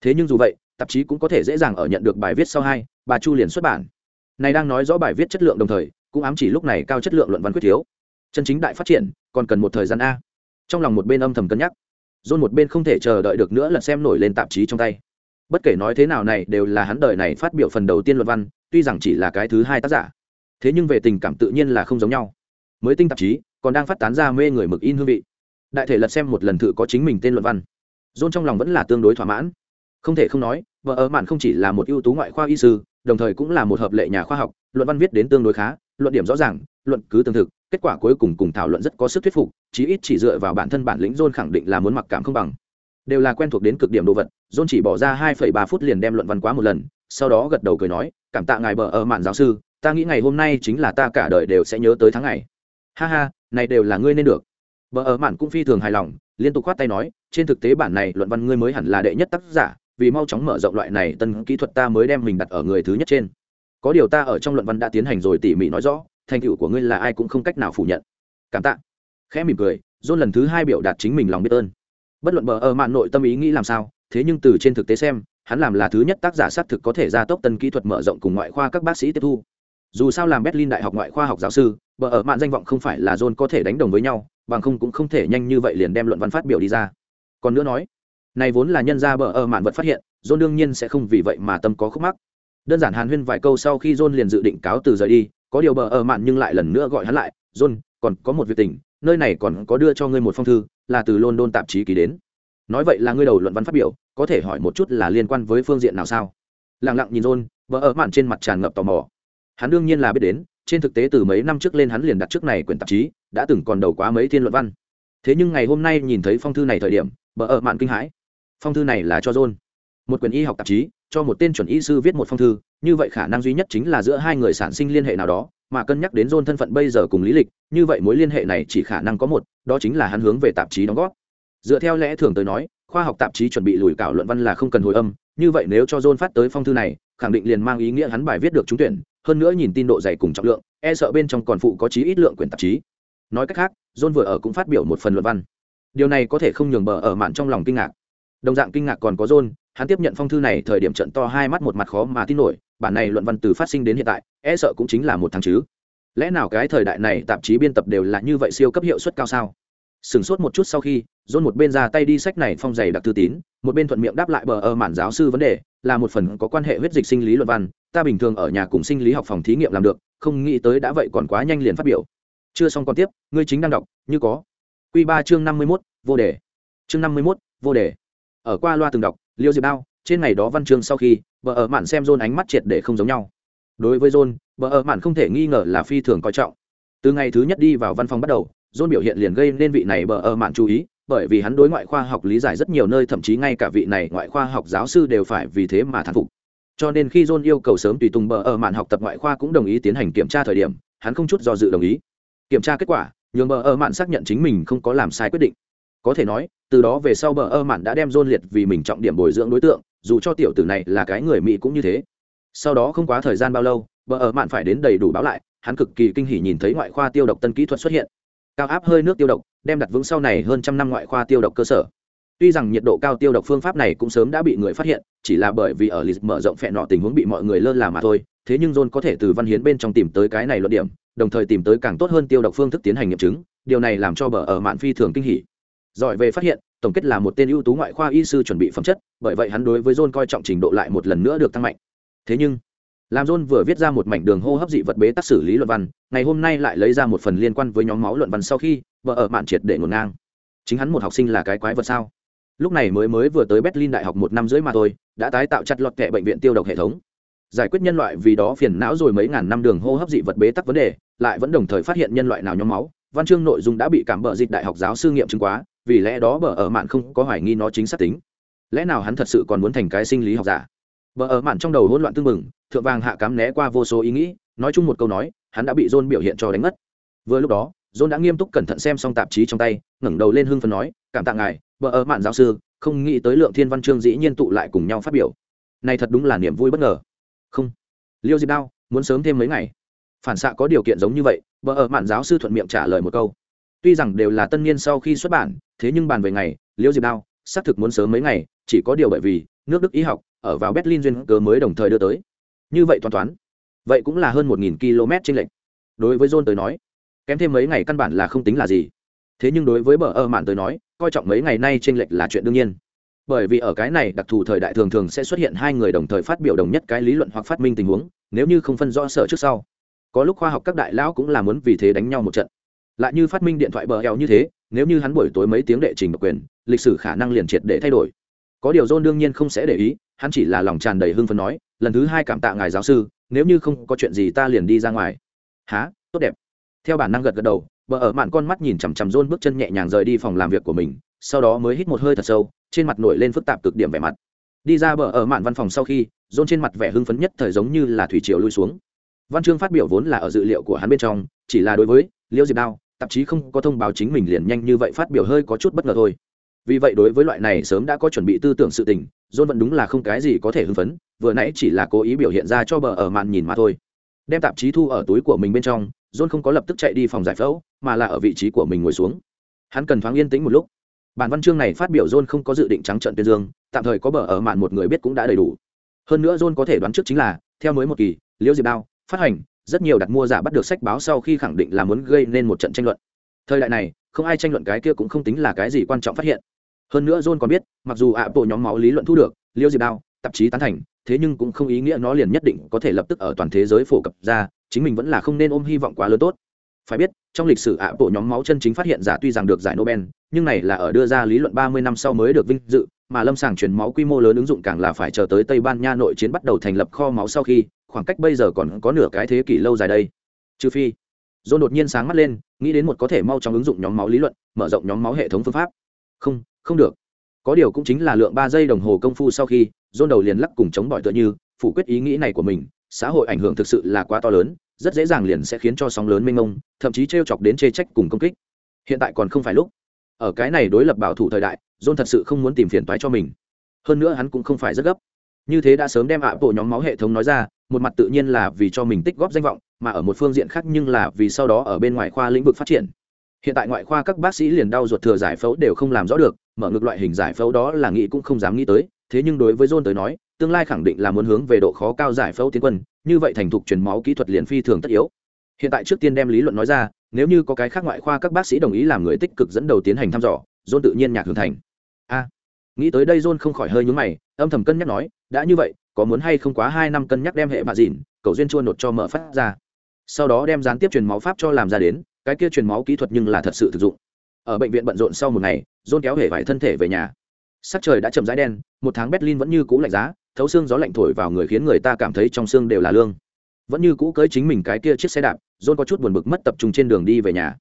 Thế nhưng dù vậy, tạp chí cũng có thể dễ dàng ở nhận được bài viết sau hai, bà chu liền xuất bản. Này đang nói rõ bài viết chất lượng đồng thời, cũng ám chỉ lúc này cao chất lượng luận văn quyết thiếu. Chân chính đại phát triển, còn cần một thời gian a trong lòng một bên âm thầm cân nhắc. Dôn một bên không thể chờ đợi được nữa lần xem nổi lên tạp chí trong tay. Bất kể nói thế nào này đều là hắn đời này phát biểu phần đầu tiên luận văn, tuy rằng chỉ là cái thứ hai tác giả. Thế nhưng về tình cảm tự nhiên là không giống nhau. Mới tinh tạp chí, còn đang phát tán ra mê người mực in hương vị. Đại thể lật xem một lần thử có chính mình tên luận văn. Dôn trong lòng vẫn là tương đối thỏa mãn. Không thể không nói, vợ ở mạn không chỉ là một ưu tú ngoại khoa y sư, đồng thời cũng là một hợp lệ nhà khoa học, luận văn viết đến tương đối khá luận điểm rõ ràng, luận cứ tương thực, kết quả cuối cùng cùng thảo luận rất có sức thuyết phục, chí ít chỉ dựa vào bản thân bản lĩnh john khẳng định là muốn mặc cảm không bằng. Đều là quen thuộc đến cực điểm đồ vật, john chỉ bỏ ra hai ba phút liền đem luận văn quá một lần, sau đó gật đầu cười nói, cảm tạ ngài bờ ở mạn giáo sư, ta nghĩ ngày hôm nay chính là ta cả đời đều sẽ nhớ tới tháng ngày. Ha ha, này đều là ngươi nên được. Bờ ở mạn cũng phi thường hài lòng, liên tục khoát tay nói, trên thực tế bản này luận văn ngươi mới hẳn là đệ nhất tác giả, vì mau chóng mở rộng loại này tân kỹ thuật ta mới đem mình đặt ở người thứ nhất trên có điều ta ở trong luận văn đã tiến hành rồi tỉ mỉ nói rõ, thành tựu của ngươi là ai cũng không cách nào phủ nhận. Cảm tạ. Khẽ mỉm cười dôn lần thứ hai biểu đạt chính mình lòng biết ơn. Bất luận bờ ở mạn nội tâm ý nghĩ làm sao, thế nhưng từ trên thực tế xem, hắn làm là thứ nhất tác giả xác thực có thể gia tốc tân kỹ thuật mở rộng cùng ngoại khoa các bác sĩ tiếp thu. Dù sao làm berlin đại học ngoại khoa học giáo sư, bờ ở mạn danh vọng không phải là john có thể đánh đồng với nhau, bằng không cũng không thể nhanh như vậy liền đem luận văn phát biểu đi ra. Còn nữa nói, này vốn là nhân ra bờ ở mạn vật phát hiện, john đương nhiên sẽ không vì vậy mà tâm có khúc mắc đơn giản hàn huyên vài câu sau khi john liền dự định cáo từ rời đi, có điều bờ ở mạn nhưng lại lần nữa gọi hắn lại, john, còn có một việc tình, nơi này còn có đưa cho ngươi một phong thư, là từ london tạp chí ký đến. Nói vậy là ngươi đầu luận văn phát biểu, có thể hỏi một chút là liên quan với phương diện nào sao? Lặng lặng nhìn john, bờ ở mạn trên mặt tràn ngập tò mò. Hắn đương nhiên là biết đến, trên thực tế từ mấy năm trước lên hắn liền đặt trước này quyển tạp chí, đã từng còn đầu quá mấy thiên luận văn. Thế nhưng ngày hôm nay nhìn thấy phong thư này thời điểm, bờ ở mạn kinh hãi. Phong thư này là cho john. Một quyển y học tạp chí cho một tên chuẩn y sư viết một phong thư, như vậy khả năng duy nhất chính là giữa hai người sản sinh liên hệ nào đó, mà cân nhắc đến john thân phận bây giờ cùng lý lịch, như vậy mối liên hệ này chỉ khả năng có một, đó chính là hắn hướng về tạp chí đóng góp. Dựa theo lẽ thường tới nói, khoa học tạp chí chuẩn bị lùi cảo luận văn là không cần hồi âm, như vậy nếu cho john phát tới phong thư này, khẳng định liền mang ý nghĩa hắn bài viết được trúng tuyển, hơn nữa nhìn tin độ dày cùng trọng lượng e sợ bên trong còn phụ có chí ít lượng quyển tạp chí. Nói cách khác john vừa ở cũng phát biểu một phần luận văn. Điều này có thể không nhường bờ ở mạn trong lòng kinh ngạc. Đồng dạng kinh ngạc còn có john hắn tiếp nhận phong thư này thời điểm trận to hai mắt một mặt khó mà tin nổi, bản này luận văn từ phát sinh đến hiện tại e sợ cũng chính là một tháng chứ. Lẽ nào cái thời đại này tạp chí biên tập đều là như vậy siêu cấp hiệu suất cao sao? Sửng sốt một chút sau khi dôn một bên ra tay đi sách này phong dày đặc thư tín, một bên thuận miệng đáp lại bờ ơ mạn giáo sư vấn đề, là một phần có quan hệ huyết dịch sinh lý luận văn, ta bình thường ở nhà cùng sinh lý học phòng thí nghiệm làm được, không nghĩ tới đã vậy còn quá nhanh liền phát biểu. Chưa xong còn tiếp, ngươi chính đang đọc, như có. Q ba chương năm mươi mốt, vô đề. Chương năm mươi mốt, vô đề. Ở qua loa từng đọc liêu diệp đao, trên ngày đó văn chương sau khi vợ ở mạn xem john ánh mắt triệt để không giống nhau. Đối với john vợ ở mạn không thể nghi ngờ là phi thường coi trọng. Từ ngày thứ nhất đi vào văn phòng bắt đầu, john biểu hiện liền gây nên vị này vợ ở mạn chú ý, bởi vì hắn đối ngoại khoa học lý giải rất nhiều nơi, thậm chí ngay cả vị này ngoại khoa học giáo sư đều phải vì thế mà thán phục. Cho nên khi john yêu cầu sớm tùy tùng bờ ở mạn học tập ngoại khoa cũng đồng ý tiến hành kiểm tra thời điểm, hắn không chút do dự đồng ý. Kiểm tra kết quả, nhường bờ ở mạn xác nhận chính mình không có làm sai quyết định có thể nói, từ đó về sau bờ ơ mạn đã đem dôn liệt vì mình trọng điểm bồi dưỡng đối tượng, dù cho tiểu tử này là cái người mỹ cũng như thế. Sau đó không quá thời gian bao lâu, bờ ơ mạn phải đến đầy đủ báo lại, hắn cực kỳ kinh hỉ nhìn thấy ngoại khoa tiêu độc tân kỹ thuật xuất hiện. Cao áp hơi nước tiêu độc, đem đặt vững sau này hơn trăm năm ngoại khoa tiêu độc cơ sở. Tuy rằng nhiệt độ cao tiêu độc phương pháp này cũng sớm đã bị người phát hiện, chỉ là bởi vì ở lịch mở rộng phẹn nọ tình huống bị mọi người lơ là mà thôi, thế nhưng john có thể từ văn hiến bên trong tìm tới cái này luận điểm, đồng thời tìm tới càng tốt hơn tiêu độc phương thức tiến hành nghiệm chứng, điều này làm cho bờ ở mạn phi thường kinh hỉ giỏi về phát hiện, tổng kết là một tên ưu tú ngoại khoa y sư chuẩn bị phẩm chất, bởi vậy hắn đối với john coi trọng trình độ lại một lần nữa được tăng mạnh. Thế nhưng, làm john vừa viết ra một mảnh đường hô hấp dị vật bế tắc xử lý luận văn, ngày hôm nay lại lấy ra một phần liên quan với nhóm máu luận văn sau khi, vợ ở mạn triệt để ngổn ngang. Chính hắn một học sinh là cái quái vật sao? Lúc này mới mới vừa tới berlin đại học một năm rưỡi mà thôi, đã tái tạo chặt lọt kệ bệnh viện tiêu độc hệ thống. Giải quyết nhân loại vì đó phiền não rồi mấy ngàn năm đường hô hấp dị vật bế tắc vấn đề, lại vẫn đồng thời phát hiện nhân loại nào nhóm máu. Văn chương nội dung đã bị cảm bợ dịch đại học giáo sư nghiệm chứng quá vì lẽ đó bờ ở mạn không có hoài nghi nó chính xác tính. Lẽ nào hắn thật sự còn muốn thành cái sinh lý học giả? Bờ ở mạn trong đầu hỗn loạn tương mừng thượng vàng hạ cám né qua vô số ý nghĩ, nói chung một câu nói, hắn đã bị john biểu hiện cho đánh mất. Vừa lúc đó, john đã nghiêm túc cẩn thận xem xong tạp chí trong tay, ngẩng đầu lên hưng phấn nói, cảm tạ ngài, bờ ở mạn giáo sư, không nghĩ tới lượng thiên văn chương dĩ nhiên tụ lại cùng nhau phát biểu. Này thật đúng là niềm vui bất ngờ. Không. Liêu diệp đao, muốn sớm thêm mấy ngày. Phản xạ có điều kiện giống như vậy, bờ ở mạn giáo sư thuận miệng trả lời một câu tuy rằng đều là tân niên sau khi xuất bản, thế nhưng bàn về ngày, liễu diệp đao, xác thực muốn sớm mấy ngày, chỉ có điều bởi vì, nước đức y học ở vào berlin duyên cớ mới đồng thời đưa tới. Như vậy toán toán, vậy cũng là hơn một nghìn km trên lệch. Đối với john tới nói, kém thêm mấy ngày căn bản là không tính là gì. Thế nhưng đối với bờ ơ mạn tới nói, coi trọng mấy ngày nay trên lệch là chuyện đương nhiên. Bởi vì ở cái này đặc thù thời đại thường thường sẽ xuất hiện hai người đồng thời phát biểu đồng nhất cái lý luận hoặc phát minh tình huống, nếu như không phân rõ sở trước sau. Có lúc khoa học các đại lão cũng là muốn vì thế đánh nhau một trận lại như phát minh điện thoại bờ eo như thế, nếu như hắn buổi tối mấy tiếng đệ trình độc quyền, lịch sử khả năng liền triệt để thay đổi. Có điều john đương nhiên không sẽ để ý, hắn chỉ là lòng tràn đầy hưng phấn nói, lần thứ hai cảm tạ ngài giáo sư, nếu như không có chuyện gì ta liền đi ra ngoài. Há tốt đẹp. Theo bản năng gật gật đầu, bờ ở mạn con mắt nhìn chằm chằm john bước chân nhẹ nhàng rời đi phòng làm việc của mình, sau đó mới hít một hơi thật sâu, trên mặt nổi lên phức tạp cực điểm vẻ mặt. Đi ra bờ ở mạn văn phòng sau khi, john trên mặt vẻ hưng phấn nhất thời giống như là thủy triều lui xuống. Văn chương phát biểu vốn là ở dự liệu của hắn bên trong chỉ là đối với liễu diệp đao tạp chí không có thông báo chính mình liền nhanh như vậy phát biểu hơi có chút bất ngờ thôi vì vậy đối với loại này sớm đã có chuẩn bị tư tưởng sự tình john vẫn đúng là không cái gì có thể hưng phấn vừa nãy chỉ là cố ý biểu hiện ra cho bờ ở màn nhìn mà thôi đem tạp chí thu ở túi của mình bên trong john không có lập tức chạy đi phòng giải phẫu mà là ở vị trí của mình ngồi xuống hắn cần thoáng yên tĩnh một lúc bản văn chương này phát biểu john không có dự định trắng trận tuyên dương tạm thời có bờ ở màn một người biết cũng đã đầy đủ hơn nữa john có thể đoán trước chính là theo mới một kỳ liễu diệp đao phát hành rất nhiều đặt mua giả bắt được sách báo sau khi khẳng định là muốn gây nên một trận tranh luận. Thời đại này, không ai tranh luận cái kia cũng không tính là cái gì quan trọng phát hiện. Hơn nữa john còn biết, mặc dù ạ bộ nhóm máu lý luận thu được, liêu diệp đao, tạp chí tán thành, thế nhưng cũng không ý nghĩa nó liền nhất định có thể lập tức ở toàn thế giới phổ cập ra, chính mình vẫn là không nên ôm hy vọng quá lớn tốt. Phải biết, trong lịch sử ạ bộ nhóm máu chân chính phát hiện giả tuy rằng được giải nobel, nhưng này là ở đưa ra lý luận ba mươi năm sau mới được vinh dự, mà lâm sàng truyền máu quy mô lớn ứng dụng càng là phải chờ tới tây ban nha nội chiến bắt đầu thành lập kho máu sau khi khoảng cách bây giờ còn có nửa cái thế kỷ lâu dài đây. Trừ phi, john đột nhiên sáng mắt lên, nghĩ đến một có thể mau chóng ứng dụng nhóm máu lý luận, mở rộng nhóm máu hệ thống phương pháp. Không không được. Có điều cũng chính là lượng ba giây đồng hồ công phu sau khi, john đầu liền lắc cùng chống bỏi tựa như, phủ quyết ý nghĩ này của mình, xã hội ảnh hưởng thực sự là quá to lớn, rất dễ dàng liền sẽ khiến cho sóng lớn mênh mông, thậm chí t chọc đến chê trách cùng công kích. Hiện tại còn không phải lúc. Ở cái này đối lập bảo thủ thời đại, john thật sự không muốn tìm phiền toái cho mình. Hơn nữa hắn cũng không phải rất gấp. Như thế đã sớm đem ạ bộ nhóm máu hệ thống nói ra một mặt tự nhiên là vì cho mình tích góp danh vọng, mà ở một phương diện khác nhưng là vì sau đó ở bên ngoài khoa lĩnh vực phát triển. Hiện tại ngoại khoa các bác sĩ liền đau ruột thừa giải phẫu đều không làm rõ được, mở ngược loại hình giải phẫu đó là nghĩ cũng không dám nghĩ tới, thế nhưng đối với john tới nói, tương lai khẳng định là muốn hướng về độ khó cao giải phẫu tiến quân, như vậy thành thục truyền máu kỹ thuật liền phi thường tất yếu. Hiện tại trước tiên đem lý luận nói ra, nếu như có cái khác ngoại khoa các bác sĩ đồng ý làm người tích cực dẫn đầu tiến hành thăm dò, john tự nhiên nhạc hưởng thành. A, nghĩ tới đây john không khỏi hơi nhúng mày, âm thầm cân nhắc nói, đã như vậy có muốn hay không quá hai năm cân nhắc đem hệ bạ dìn, cầu duyên chua nột cho mở phát ra. Sau đó đem gián tiếp truyền máu pháp cho làm ra đến, cái kia truyền máu kỹ thuật nhưng là thật sự thực dụng. Ở bệnh viện bận rộn sau một ngày, john kéo hệ vải thân thể về nhà. Sắc trời đã chậm rãi đen, một tháng berlin vẫn như cũ lạnh giá, thấu xương gió lạnh thổi vào người khiến người ta cảm thấy trong xương đều là lương. Vẫn như cũ cưới chính mình cái kia chiếc xe đạp, john có chút buồn bực mất tập trung trên đường đi về nhà.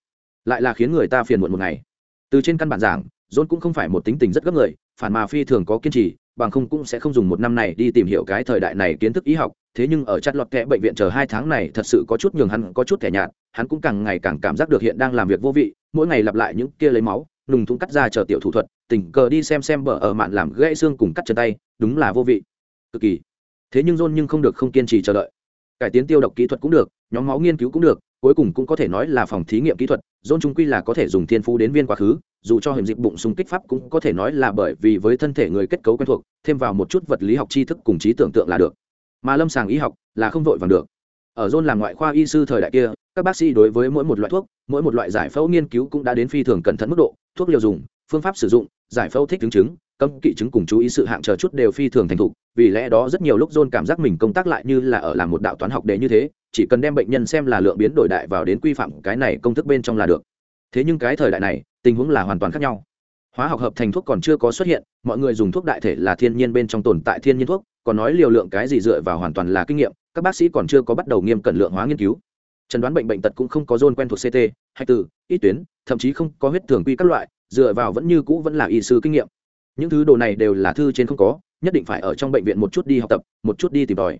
Lại là khiến người ta phiền muộn một ngày. Từ trên căn bản giảng, john cũng không phải một tính tình rất gấp người, phản mà phi thường có kiên trì bằng không cũng sẽ không dùng một năm này đi tìm hiểu cái thời đại này kiến thức y học. Thế nhưng ở chặt lọt kẽ bệnh viện chờ hai tháng này thật sự có chút nhường hắn có chút thẻ nhạt, hắn cũng càng ngày càng cảm giác được hiện đang làm việc vô vị, mỗi ngày lặp lại những kia lấy máu nùng thúng cắt ra chờ tiểu thủ thuật, tình cờ đi xem xem bờ ở mạn làm gãy xương cùng cắt chân tay, đúng là vô vị. Cực kỳ. Thế nhưng john nhưng không được không kiên trì chờ đợi. Cải tiến tiêu độc kỹ thuật cũng được, nhóm máu nghiên cứu cũng được cuối cùng cũng có thể nói là phòng thí nghiệm kỹ thuật dôn trung quy là có thể dùng thiên phú đến viên quá khứ, dù cho hình dịch bụng sung kích pháp cũng có thể nói là bởi vì với thân thể người kết cấu quen thuộc, thêm vào một chút vật lý học tri thức cùng trí tưởng tượng là được. Mà lâm sàng y học là không vội vàng được. Ở dôn là ngoại khoa y sư thời đại kia, các bác sĩ đối với mỗi một loại thuốc, mỗi một loại giải phẫu nghiên cứu cũng đã đến phi thường cẩn thận mức độ, thuốc liều dùng, phương pháp sử dụng, giải phẫu thích chứng chứng, cấm kỵ chứng cùng chú ý sự hạng chờ chút đều phi thường thành thục vì lẽ đó rất nhiều lúc john cảm giác mình công tác lại như là ở làm một đạo toán học đề như thế chỉ cần đem bệnh nhân xem là lượng biến đổi đại vào đến quy phạm cái này công thức bên trong là được. Thế nhưng cái thời đại này tình huống là hoàn toàn khác nhau. Hóa học hợp thành thuốc còn chưa có xuất hiện mọi người dùng thuốc đại thể là thiên nhiên bên trong tồn tại thiên nhiên thuốc còn nói liều lượng cái gì dựa vào hoàn toàn là kinh nghiệm các bác sĩ còn chưa có bắt đầu nghiêm cẩn lượng hóa nghiên cứu. Chẩn đoán bệnh bệnh tật cũng không có zone quen thuộc ct hay tử, ít tuyến thậm chí không có huyết thường quy các loại dựa vào vẫn như cũ vẫn là y sư kinh nghiệm. Những thứ đồ này đều là thư trên không có nhất định phải ở trong bệnh viện một chút đi học tập, một chút đi tìm tòi.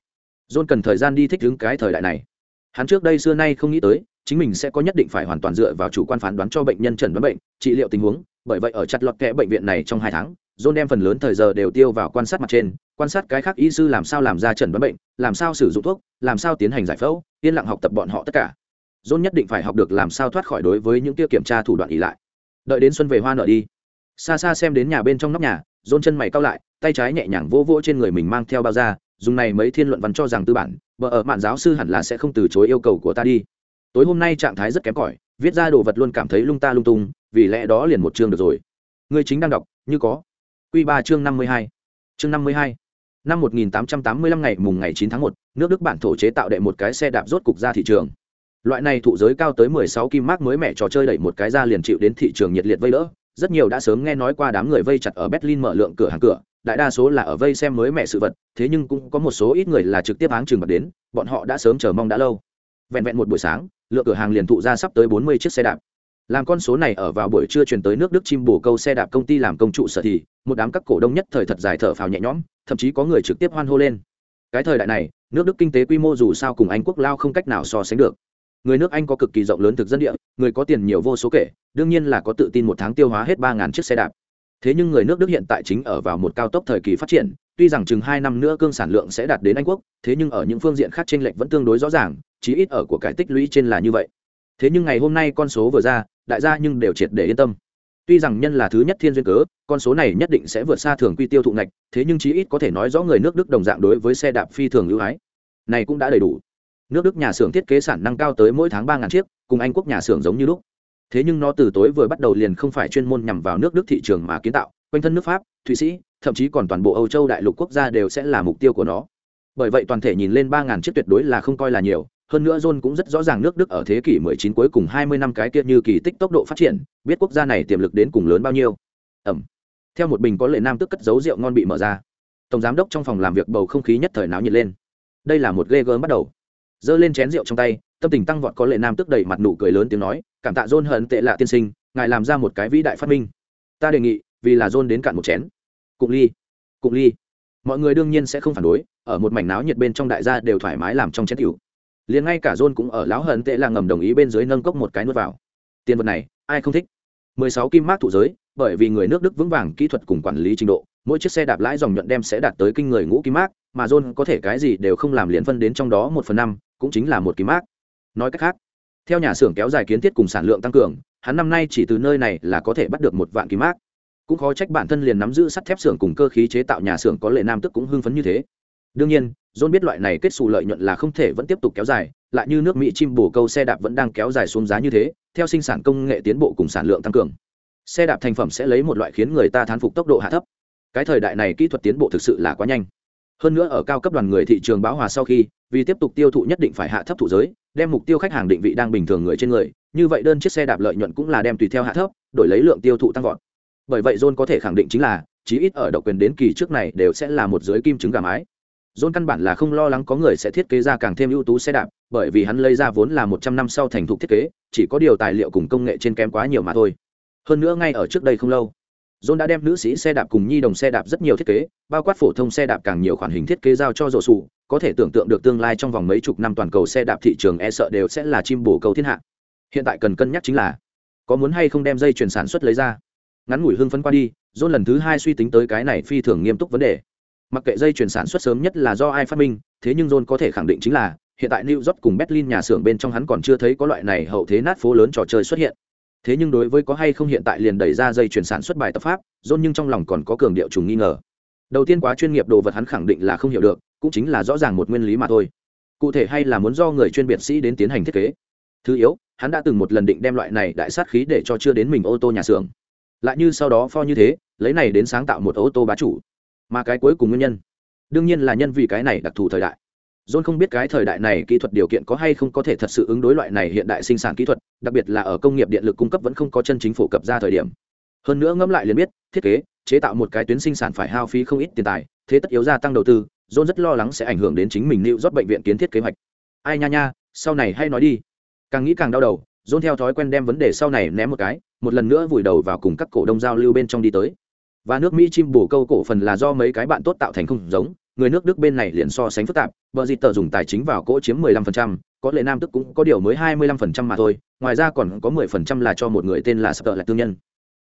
John cần thời gian đi thích ứng cái thời đại này. Hắn trước đây xưa nay không nghĩ tới, chính mình sẽ có nhất định phải hoàn toàn dựa vào chủ quan phán đoán cho bệnh nhân chẩn đoán bệnh, trị liệu tình huống. Bởi vậy ở chặt lọt kẽ bệnh viện này trong hai tháng, john đem phần lớn thời giờ đều tiêu vào quan sát mặt trên, quan sát cái khác y sư làm sao làm ra chẩn đoán bệnh, làm sao sử dụng thuốc, làm sao tiến hành giải phẫu, yên lặng học tập bọn họ tất cả. John nhất định phải học được làm sao thoát khỏi đối với những kia kiểm tra thủ đoạn ỉ lại. Đợi đến xuân về hoa nở đi. Xa xa xem đến nhà bên trong nóc nhà, john chân mày cao lại tay trái nhẹ nhàng vỗ vỗ trên người mình mang theo bao da, dùng này mấy thiên luận văn cho rằng tư bản vợ ở mạn giáo sư hẳn là sẽ không từ chối yêu cầu của ta đi. Tối hôm nay trạng thái rất kém cỏi, viết ra đồ vật luôn cảm thấy lung ta lung tung, vì lẽ đó liền một chương được rồi. Người chính đang đọc, như có. Q ba chương năm mươi hai. Chương năm mươi hai. Năm một nghìn tám trăm tám mươi lăm ngày mùng ngày chín tháng một, nước đức bản thổ chế tạo đệ một cái xe đạp rốt cục ra thị trường. Loại này thụ giới cao tới mười sáu kim mark mới mẻ trò chơi đẩy một cái ra liền chịu đến thị trường nhiệt liệt vây đỡ. Rất nhiều đã sớm nghe nói qua đám người vây chặt ở berlin mở lượng cửa hàng cửa đại đa số là ở vây xem mới mẹ sự vật, thế nhưng cũng có một số ít người là trực tiếp áng trường bật đến, bọn họ đã sớm chờ mong đã lâu. Vẹn vẹn một buổi sáng lượng cửa hàng liền thụ ra sắp tới bốn mươi chiếc xe đạp. Làm con số này ở vào buổi trưa truyền tới nước đức chim bồ câu xe đạp công ty làm công trụ sở thì, một đám các cổ đông nhất thời thật dài thở phào nhẹ nhõm, thậm chí có người trực tiếp hoan hô lên. Cái thời đại này, nước đức kinh tế quy mô dù sao cùng anh quốc lao không cách nào so sánh được. Người nước anh có cực kỳ rộng lớn thực dân địa, người có tiền nhiều vô số kể, đương nhiên là có tự tin một tháng tiêu hóa hết ba chiếc xe đạp thế nhưng người nước đức hiện tại chính ở vào một cao tốc thời kỳ phát triển, tuy rằng chừng hai năm nữa cương sản lượng sẽ đạt đến anh quốc, thế nhưng ở những phương diện khác tranh lệch vẫn tương đối rõ ràng, chí ít ở của cải tích lũy trên là như vậy. Thế nhưng ngày hôm nay con số vừa ra, đại gia nhưng đều triệt để yên tâm. Tuy rằng nhân là thứ nhất thiên duyên cớ, con số này nhất định sẽ vượt xa thường quy tiêu thụ ngạch, thế nhưng chí ít có thể nói rõ người nước đức đồng dạng đối với xe đạp phi thường ưu ái. Này cũng đã đầy đủ. Nước đức nhà xưởng thiết kế sản năng cao tới mỗi tháng ba chiếc, cùng anh quốc nhà xưởng giống như lúc thế nhưng nó từ tối vừa bắt đầu liền không phải chuyên môn nhằm vào nước đức thị trường mà kiến tạo, quanh thân nước pháp, thụy sĩ, thậm chí còn toàn bộ âu châu đại lục quốc gia đều sẽ là mục tiêu của nó. Bởi vậy toàn thể nhìn lên ba ngàn chiếc tuyệt đối là không coi là nhiều, hơn nữa john cũng rất rõ ràng nước đức ở thế kỷ 19 cuối cùng 20 năm cái kia như kỳ tích tốc độ phát triển, biết quốc gia này tiềm lực đến cùng lớn bao nhiêu. Ẩm. Theo một bình có lệ nam tức cất giấu rượu ngon bị mở ra. Tổng giám đốc trong phòng làm việc bầu không khí nhất thời náo nhiệt lên. Đây là một ghê gớm bắt đầu. Giơ lên chén rượu trong tay tâm tình tăng vọt có lệ nam tức đầy mặt nụ cười lớn tiếng nói, cảm tạ john hận tệ lạ tiên sinh, ngài làm ra một cái vĩ đại phát minh. Ta đề nghị, vì là john đến cạn một chén. Cụng ly cụng ly. Mọi người đương nhiên sẽ không phản đối, ở một mảnh náo nhiệt bên trong đại gia đều thoải mái làm trong chén tiểu. Liền ngay cả john cũng ở lão hận tệ là ngầm đồng ý bên dưới nâng cốc một cái nuốt vào. Tiền vật này, ai không thích? 16 kim mác thụ giới, bởi vì người nước đức vững vàng kỹ thuật cùng quản lý trình độ, mỗi chiếc xe đạp lãi dòng nhuận đem sẽ đạt tới kinh người ngũ kim mác, mà john có thể cái gì đều không làm liền phân đến trong đó một phần năm, cũng chính là một kim mác nói cách khác, theo nhà xưởng kéo dài kiến thiết cùng sản lượng tăng cường, hắn năm nay chỉ từ nơi này là có thể bắt được một vạn ký mác. Cũng khó trách bản thân liền nắm giữ sắt thép xưởng cùng cơ khí chế tạo nhà xưởng có lệ nam tức cũng hưng phấn như thế. Đương nhiên, john biết loại này kết xù lợi nhuận là không thể vẫn tiếp tục kéo dài, lại như nước mỹ chim bồ câu xe đạp vẫn đang kéo dài xuống giá như thế, theo sinh sản công nghệ tiến bộ cùng sản lượng tăng cường. Xe đạp thành phẩm sẽ lấy một loại khiến người ta thán phục tốc độ hạ thấp. Cái thời đại này kỹ thuật tiến bộ thực sự là quá nhanh. Hơn nữa ở cao cấp đoàn người thị trường báo hòa sau khi vì tiếp tục tiêu thụ nhất định phải hạ thấp thủ giới đem mục tiêu khách hàng định vị đang bình thường người trên người như vậy đơn chiếc xe đạp lợi nhuận cũng là đem tùy theo hạ thấp đổi lấy lượng tiêu thụ tăng vọt. Bởi vậy john có thể khẳng định chính là chí ít ở độc quyền đến kỳ trước này đều sẽ là một giới kim trứng gà mái. John căn bản là không lo lắng có người sẽ thiết kế ra càng thêm ưu tú xe đạp bởi vì hắn lấy ra vốn là một trăm năm sau thành thục thiết kế chỉ có điều tài liệu cùng công nghệ trên kém quá nhiều mà thôi. Hơn nữa ngay ở trước đây không lâu John đã đem nữ sĩ xe đạp cùng nhi đồng xe đạp rất nhiều thiết kế, bao quát phổ thông xe đạp càng nhiều khoản hình thiết kế giao cho rổ sụ, có thể tưởng tượng được tương lai trong vòng mấy chục năm toàn cầu xe đạp thị trường e sợ đều sẽ là chim bổ câu thiên hạ. Hiện tại cần cân nhắc chính là, có muốn hay không đem dây chuyển sản xuất lấy ra. Ngắn ngủi hưng phấn qua đi, John lần thứ hai suy tính tới cái này phi thường nghiêm túc vấn đề. Mặc kệ dây chuyển sản xuất sớm nhất là do ai phát minh, thế nhưng John có thể khẳng định chính là, hiện tại New York cùng Berlin nhà xưởng bên trong hắn còn chưa thấy có loại này hậu thế nát phố lớn trò chơi xuất hiện thế nhưng đối với có hay không hiện tại liền đẩy ra dây chuyển sản xuất bài tập pháp john nhưng trong lòng còn có cường điệu trùng nghi ngờ đầu tiên quá chuyên nghiệp đồ vật hắn khẳng định là không hiểu được cũng chính là rõ ràng một nguyên lý mà thôi. Cụ thể hay là muốn do người chuyên biệt sĩ đến tiến hành thiết kế. Thứ yếu hắn đã từng một lần định đem loại này đại sát khí để cho chưa đến mình ô tô nhà xưởng. Lại như sau đó pho như thế lấy này đến sáng tạo một ô tô bá chủ. Mà cái cuối cùng nguyên nhân đương nhiên là nhân vì cái này đặc thù thời đại. John không biết cái thời đại này kỹ thuật điều kiện có hay không có thể thật sự ứng đối loại này hiện đại sinh sản kỹ thuật, đặc biệt là ở công nghiệp điện lực cung cấp vẫn không có chân chính phổ cập ra thời điểm. Hơn nữa ngẫm lại liền biết, thiết kế, chế tạo một cái tuyến sinh sản phải hao phí không ít tiền tài, thế tất yếu gia tăng đầu tư, John rất lo lắng sẽ ảnh hưởng đến chính mình lưu rót bệnh viện kiến thiết kế hoạch. Ai nha nha, sau này hay nói đi. Càng nghĩ càng đau đầu, John theo thói quen đem vấn đề sau này ném một cái, một lần nữa vùi đầu vào cùng các cổ đông giao lưu bên trong đi tới. và nước mỹ chim bồ câu cổ phần là do mấy cái bạn tốt tạo thành không giống người nước đức bên này liền so sánh phức tạp bờ dịt tờ dùng tài chính vào cỗ chiếm 15%, có lệ nam tức cũng có điều mới 25% mà thôi ngoài ra còn có 10% là cho một người tên là sập tờ là tư nhân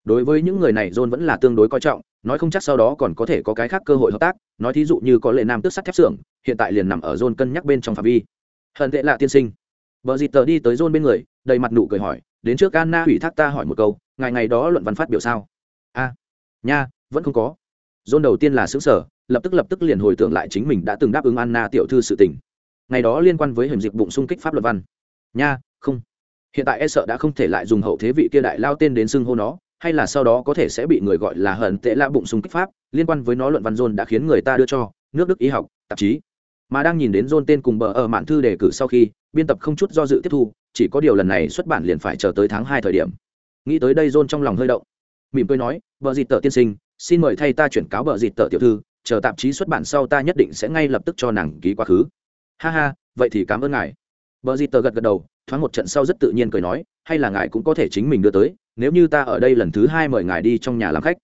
đối với những người này john vẫn là tương đối coi trọng nói không chắc sau đó còn có thể có cái khác cơ hội hợp tác, nói thí dụ như có lệ nam tức sắt thép xưởng, hiện tại liền nằm ở john cân nhắc bên trong phạm vi. Hận tệ lạ tiên sinh. Vợ dịt tờ đi tới john bên người, đầy mặt nụ cười hỏi, đến trước anna ủy thác ta hỏi một câu ngày ngày đó luận văn phát biểu sao? A, nha, vẫn không có. John đầu tiên là xứ sở, lập tức lập tức liền hồi tưởng lại chính mình đã từng đáp ứng anna tiểu thư sự tình. Ngày đó liên quan với hình dịch bụng xung kích pháp luật văn. Nha, không. Hiện tại e sợ đã không thể lại dùng hậu thế vị kia đại lao tên đến xưng hô nó hay là sau đó có thể sẽ bị người gọi là hận tệ lạ bụng xung kích pháp, liên quan với nó luận văn dôn đã khiến người ta đưa cho nước đức y học, tạp chí. Mà đang nhìn đến dôn tên cùng bờ ở mạn thư đề cử sau khi, biên tập không chút do dự tiếp thu, chỉ có điều lần này xuất bản liền phải chờ tới tháng hai thời điểm. Nghĩ tới đây dôn trong lòng hơi động. Mỉm cười nói vợ dịt tờ tiên sinh, xin mời thay ta chuyển cáo vợ dịt tờ tiểu thư, chờ tạp chí xuất bản sau ta nhất định sẽ ngay lập tức cho nàng ký quá khứ. Ha ha, vậy thì cảm ơn ngài. Bờ dịt tờ gật gật đầu, thoáng một trận sau rất tự nhiên cười nói, hay là ngài cũng có thể chính mình đưa tới, nếu như ta ở đây lần thứ hai mời ngài đi trong nhà làm khách,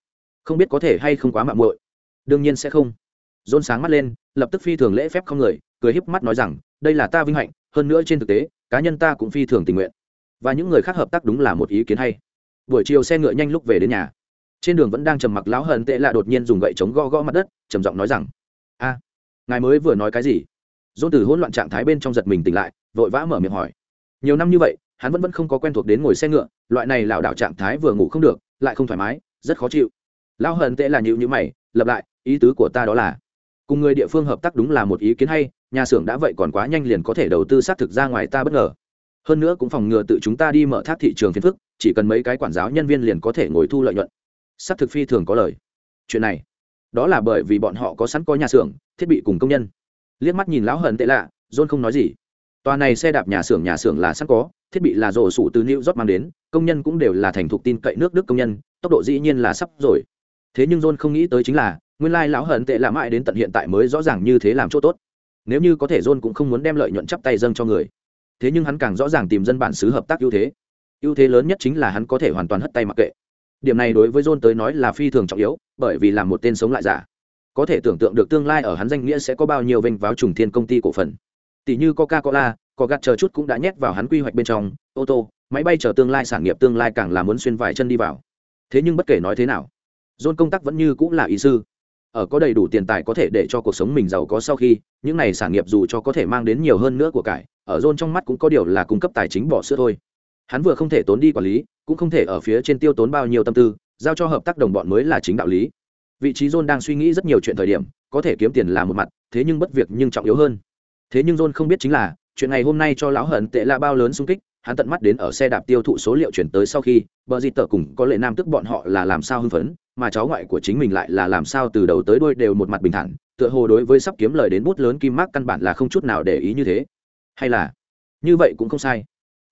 không biết có thể hay không quá mạo muội. Đương nhiên sẽ không. Dôn sáng mắt lên, lập tức phi thường lễ phép không người, cười híp mắt nói rằng, đây là ta vinh hạnh, hơn nữa trên thực tế, cá nhân ta cũng phi thường tình nguyện. Và những người khác hợp tác đúng là một ý kiến hay. Buổi chiều xe ngựa nhanh lúc về đến nhà. Trên đường vẫn đang trầm mặc láo hận tệ lạ đột nhiên dùng gậy chống gõ gõ mặt đất, trầm giọng nói rằng, a, ngài mới vừa nói cái gì? Dôn từ hỗn loạn trạng thái bên trong giật mình tỉnh lại vội vã mở miệng hỏi. Nhiều năm như vậy, hắn vẫn vẫn không có quen thuộc đến ngồi xe ngựa, loại này lảo đảo trạng thái vừa ngủ không được, lại không thoải mái, rất khó chịu. Lao hận tệ là nhịu như mày, lập lại, ý tứ của ta đó là, cùng người địa phương hợp tác đúng là một ý kiến hay, nhà xưởng đã vậy còn quá nhanh liền có thể đầu tư xác thực ra ngoài ta bất ngờ. Hơn nữa cũng phòng ngừa tự chúng ta đi mở thác thị trường phiền phức, chỉ cần mấy cái quản giáo nhân viên liền có thể ngồi thu lợi nhuận. Xác thực phi thường có lời. Chuyện này, đó là bởi vì bọn họ có sẵn có nhà xưởng, thiết bị cùng công nhân. Liếc mắt nhìn lão hận tệ lạ, john không nói gì. Toàn này xe đạp nhà xưởng nhà xưởng là sẵn có, thiết bị là rổ sủ từ new york mang đến, công nhân cũng đều là thành thục tin cậy nước đức công nhân, tốc độ dĩ nhiên là sắp rồi. Thế nhưng john không nghĩ tới chính là, nguyên lai lão hận tệ là mãi đến tận hiện tại mới rõ ràng như thế làm chỗ tốt. Nếu như có thể john cũng không muốn đem lợi nhuận chắp tay dâng cho người. Thế nhưng hắn càng rõ ràng tìm dân bản xứ hợp tác ưu thế. Ưu thế lớn nhất chính là hắn có thể hoàn toàn hất tay mặc kệ. Điểm này đối với john tới nói là phi thường trọng yếu, bởi vì là một tên sống lại giả. Có thể tưởng tượng được tương lai ở hắn danh nghĩa sẽ có bao nhiêu vinh váo trùng thiên công ty cổ phần tỷ như coca cola có gạt chờ chút cũng đã nhét vào hắn quy hoạch bên trong, ô tô, máy bay chờ tương lai sản nghiệp tương lai càng là muốn xuyên vài chân đi vào. Thế nhưng bất kể nói thế nào, john công tác vẫn như cũng là ý sư. Ở có đầy đủ tiền tài có thể để cho cuộc sống mình giàu có sau khi, những này sản nghiệp dù cho có thể mang đến nhiều hơn nữa của cải, ở john trong mắt cũng có điều là cung cấp tài chính bỏ sữa thôi. Hắn vừa không thể tốn đi quản lý, cũng không thể ở phía trên tiêu tốn bao nhiêu tâm tư, giao cho hợp tác đồng bọn mới là chính đạo lý. Vị trí john đang suy nghĩ rất nhiều chuyện thời điểm, có thể kiếm tiền là một mặt, thế nhưng bất việc nhưng trọng yếu hơn thế nhưng john không biết chính là, chuyện này hôm nay cho lão hận tệ là bao lớn xung kích, hắn tận mắt đến ở xe đạp tiêu thụ số liệu chuyển tới sau khi, bờ di tờ cùng có lệ nam tức bọn họ là làm sao hưng phấn, mà cháu ngoại của chính mình lại là làm sao từ đầu tới đuôi đều một mặt bình thản, tựa hồ đối với sắp kiếm lời đến bút lớn kim mác căn bản là không chút nào để ý như thế. Hay là, như vậy cũng không sai.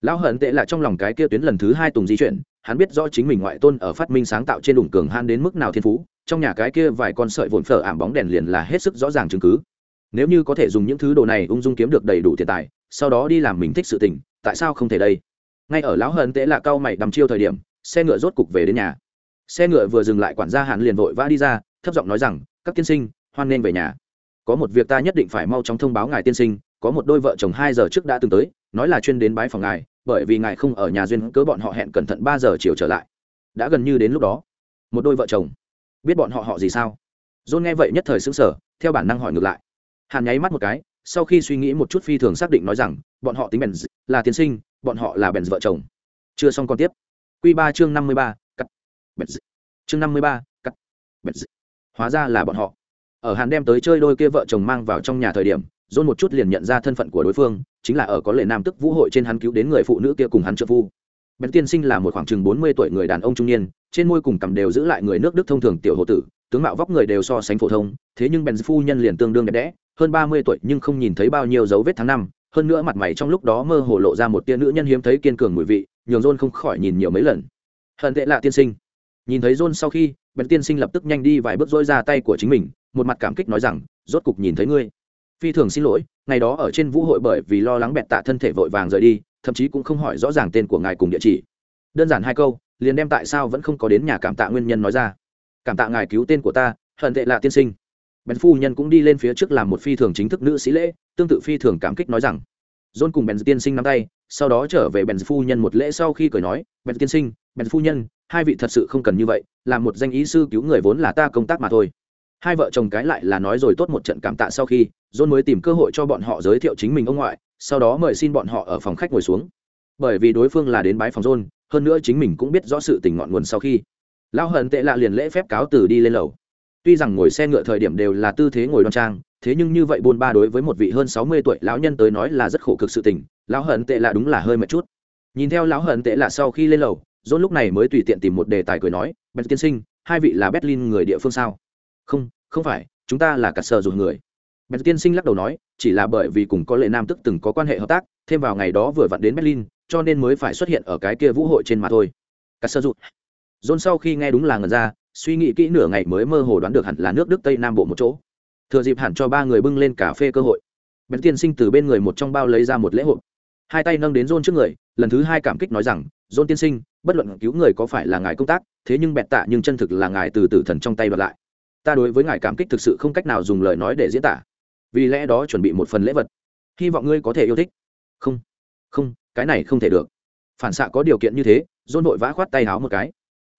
Lão hận tệ là trong lòng cái kia tuyến lần thứ hai tùng di chuyển, hắn biết rõ chính mình ngoại tôn ở phát minh sáng tạo trên đủng cường han đến mức nào thiên phú, trong nhà cái kia vài con sợi vồn phở ảm bóng đèn liền là hết sức rõ ràng chứng cứ nếu như có thể dùng những thứ đồ này ung dung kiếm được đầy đủ tiền tài, sau đó đi làm mình thích sự tình, tại sao không thể đây? Ngay ở lão hận tệ là cao mày đắm chiêu thời điểm, xe ngựa rốt cục về đến nhà. Xe ngựa vừa dừng lại quản gia hàn liền vội vã đi ra, thấp giọng nói rằng, các tiên sinh, hoan nên về nhà. Có một việc ta nhất định phải mau chóng thông báo ngài tiên sinh, có một đôi vợ chồng hai giờ trước đã từng tới, nói là chuyên đến bái phòng ngài, bởi vì ngài không ở nhà duyên cớ bọn họ hẹn cẩn thận ba giờ chiều trở lại. Đã gần như đến lúc đó, một đôi vợ chồng. Biết bọn họ họ gì sao? John nghe vậy nhất thời xứng sở theo bản năng hỏi ngược lại hàn nháy mắt một cái, sau khi suy nghĩ một chút phi thường xác định nói rằng, bọn họ tính bèn là tiên sinh, bọn họ là bèn vợ chồng. Chưa xong còn tiếp. Q ba chương năm mươi ba, cắt. Bèn chương năm mươi ba, cắt. Bèn hóa ra là bọn họ. Ở hàn đem tới chơi đôi kia vợ chồng mang vào trong nhà thời điểm, dôn một chút liền nhận ra thân phận của đối phương, chính là ở có lệ nam tức vũ hội trên hắn cứu đến người phụ nữ kia cùng hắn trợ phu. Bèn tiên sinh là một khoảng chừng bốn mươi tuổi người đàn ông trung niên, trên môi cùng cầm đều giữ lại người nước đức thông thường tiểu hộ tử, tướng mạo vóc người đều so sánh phổ thông, thế nhưng bèn phu nhân liền tương đương đẹp đẽ hơn ba mươi tuổi nhưng không nhìn thấy bao nhiêu dấu vết tháng năm, hơn nữa mặt mày trong lúc đó mơ hồ lộ ra một tia nữ nhân hiếm thấy kiên cường mùi vị, nhường john không khỏi nhìn nhiều mấy lần. Hận tệ lạ tiên sinh. Nhìn thấy john sau khi, bèn tiên sinh lập tức nhanh đi vài bước dỗi ra tay của chính mình, một mặt cảm kích nói rằng, rốt cục nhìn thấy ngươi. Phi thường xin lỗi, ngày đó ở trên vũ hội bởi vì lo lắng bẹt tạ thân thể vội vàng rời đi, thậm chí cũng không hỏi rõ ràng tên của ngài cùng địa chỉ. Đơn giản hai câu, liền đem tại sao vẫn không có đến nhà cảm tạ nguyên nhân nói ra. Cảm tạ ngài cứu tên của ta, hận tệ lạ tiên sinh bèn phu nhân cũng đi lên phía trước làm một phi thường chính thức nữ sĩ lễ, tương tự phi thường cảm kích nói rằng, john cùng bèn tiên sinh nắm tay, sau đó trở về bèn phu nhân một lễ sau khi cười nói bèn tiên sinh bèn phu nhân, hai vị thật sự không cần như vậy làm một danh ý sư cứu người vốn là ta công tác mà thôi. Hai vợ chồng cái lại là nói rồi tốt một trận cảm tạ sau khi, john mới tìm cơ hội cho bọn họ giới thiệu chính mình ông ngoại, sau đó mời xin bọn họ ở phòng khách ngồi xuống. Bởi vì đối phương là đến bái phòng john, hơn nữa chính mình cũng biết rõ sự tình ngọn nguồn sau khi. Lão hận tệ lạ liền lễ phép cáo từ đi lên lầu tuy rằng ngồi xe ngựa thời điểm đều là tư thế ngồi đoan trang, thế nhưng như vậy buôn ba đối với một vị hơn sáu mươi tuổi lão nhân tới nói là rất khổ cực sự tình, lão hận tệ là đúng là hơi mệt chút. Nhìn theo lão hận tệ là sau khi lên lầu, john lúc này mới tùy tiện tìm một đề tài cười nói, bèn tiên sinh, hai vị là berlin người địa phương sao? Không không phải, chúng ta là cả sở dùng người. Bèn tiên sinh lắc đầu nói, chỉ là bởi vì cùng có lệ nam tức từng có quan hệ hợp tác, thêm vào ngày đó vừa vặn đến berlin, cho nên mới phải xuất hiện ở cái kia vũ hội trên mà thôi. Cả sở dụng john sau khi nghe đúng là ngần ra suy nghĩ kỹ nửa ngày mới mơ hồ đoán được hẳn là nước đức tây nam bộ một chỗ. Thừa dịp hẳn cho ba người bưng lên cà phê cơ hội, bén tiên sinh từ bên người một trong bao lấy ra một lễ hội. Hai tay nâng đến rôn trước người, lần thứ hai cảm kích nói rằng rôn tiên sinh, bất luận cứu người có phải là ngài công tác, thế nhưng bẹt tạ nhưng chân thực là ngài từ tử thần trong tay đoạt lại. Ta đối với ngài cảm kích thực sự không cách nào dùng lời nói để diễn tả, vì lẽ đó chuẩn bị một phần lễ vật. Hy vọng ngươi có thể yêu thích. Không không, cái này không thể được. Phản xạ có điều kiện như thế rôn vội vã khoát tay háo một cái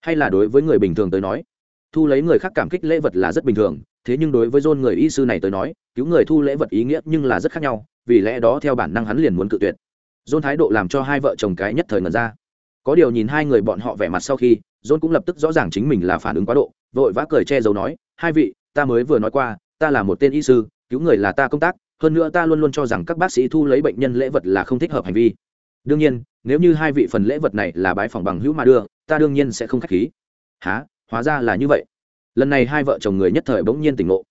hay là đối với người bình thường tới nói? Thu lấy người khác cảm kích lễ vật là rất bình thường, thế nhưng đối với dôn người y sư này tới nói, cứu người thu lễ vật ý nghĩa nhưng là rất khác nhau, vì lẽ đó theo bản năng hắn liền muốn cự tuyệt. Dôn thái độ làm cho hai vợ chồng cái nhất thời ngần ra. Có điều nhìn hai người bọn họ vẻ mặt sau khi, dôn cũng lập tức rõ ràng chính mình là phản ứng quá độ, vội vã cười che giấu nói, hai vị, ta mới vừa nói qua, ta là một tên y sư, cứu người là ta công tác, hơn nữa ta luôn luôn cho rằng các bác sĩ thu lấy bệnh nhân lễ vật là không thích hợp hành vi. Đương nhiên nếu như hai vị phần lễ vật này là bái phòng bằng hữu mà đưa, ta đương nhiên sẽ không k h á c h khí. Há hóa ra là như vậy. Lần này hai vợ chồng người nhất thời bỗng nhiên tỉnh ngộ.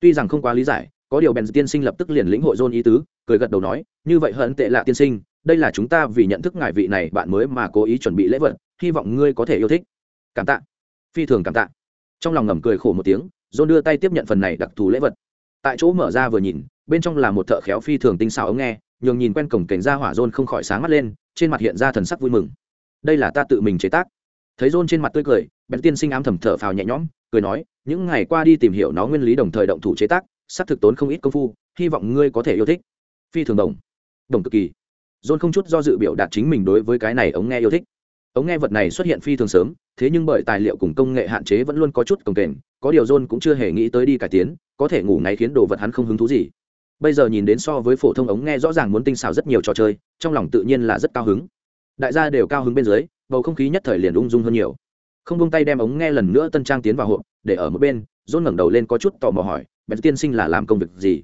Tuy rằng không quá lý giải, có điều bèn tiên sinh lập tức liền lĩnh hội dôn ý tứ, cười gật đầu nói, như vậy hận tệ lạ tiên sinh, đây là chúng ta vì nhận thức ngài vị này bạn mới mà cố ý chuẩn bị lễ vật, hy vọng ngươi có thể yêu thích. Cảm tạ. Phi thường cảm tạ. Trong lòng ngầm cười khổ một tiếng dôn đưa tay tiếp nhận phần này đặc thù lễ vật. Tại chỗ mở ra vừa nhìn, bên trong là một thợ khéo phi thường tinh xảo ống nghe, nhường nhìn quen cổng cảnh ra hỏa dôn không khỏi sáng mắt lên trên mặt hiện ra thần sắc vui mừng. Đây là ta tự mình chế tác. Thấy dôn trên mặt tươi cười bèn tiên sinh ám thầm thở phào nhẹ nhõm, cười nói, những ngày qua đi tìm hiểu nó nguyên lý đồng thời động thủ chế tác sắp thực tốn không ít công phu, hy vọng ngươi có thể yêu thích. Phi thường đồng. Đồng cực kỳ. Dôn không chút do dự biểu đạt chính mình đối với cái này ống nghe yêu thích. Ống nghe vật này xuất hiện phi thường sớm, thế nhưng bởi tài liệu cùng công nghệ hạn chế vẫn luôn có chút cồng kềnh, có điều john cũng chưa hề nghĩ tới đi cải tiến, có thể ngủ ngáy khiến đồ vật hắn không hứng thú gì bây giờ nhìn đến so với phổ thông ống nghe rõ ràng muốn tinh xảo rất nhiều trò chơi, trong lòng tự nhiên là rất cao hứng. Đại gia đều cao hứng bên dưới, bầu không khí nhất thời liền ung dung hơn nhiều. Không buông tay đem ống nghe lần nữa tân trang tiến vào hộp, để ở một bên, john ngẩng đầu lên có chút tò mò hỏi, bèn tiên sinh là làm công việc gì?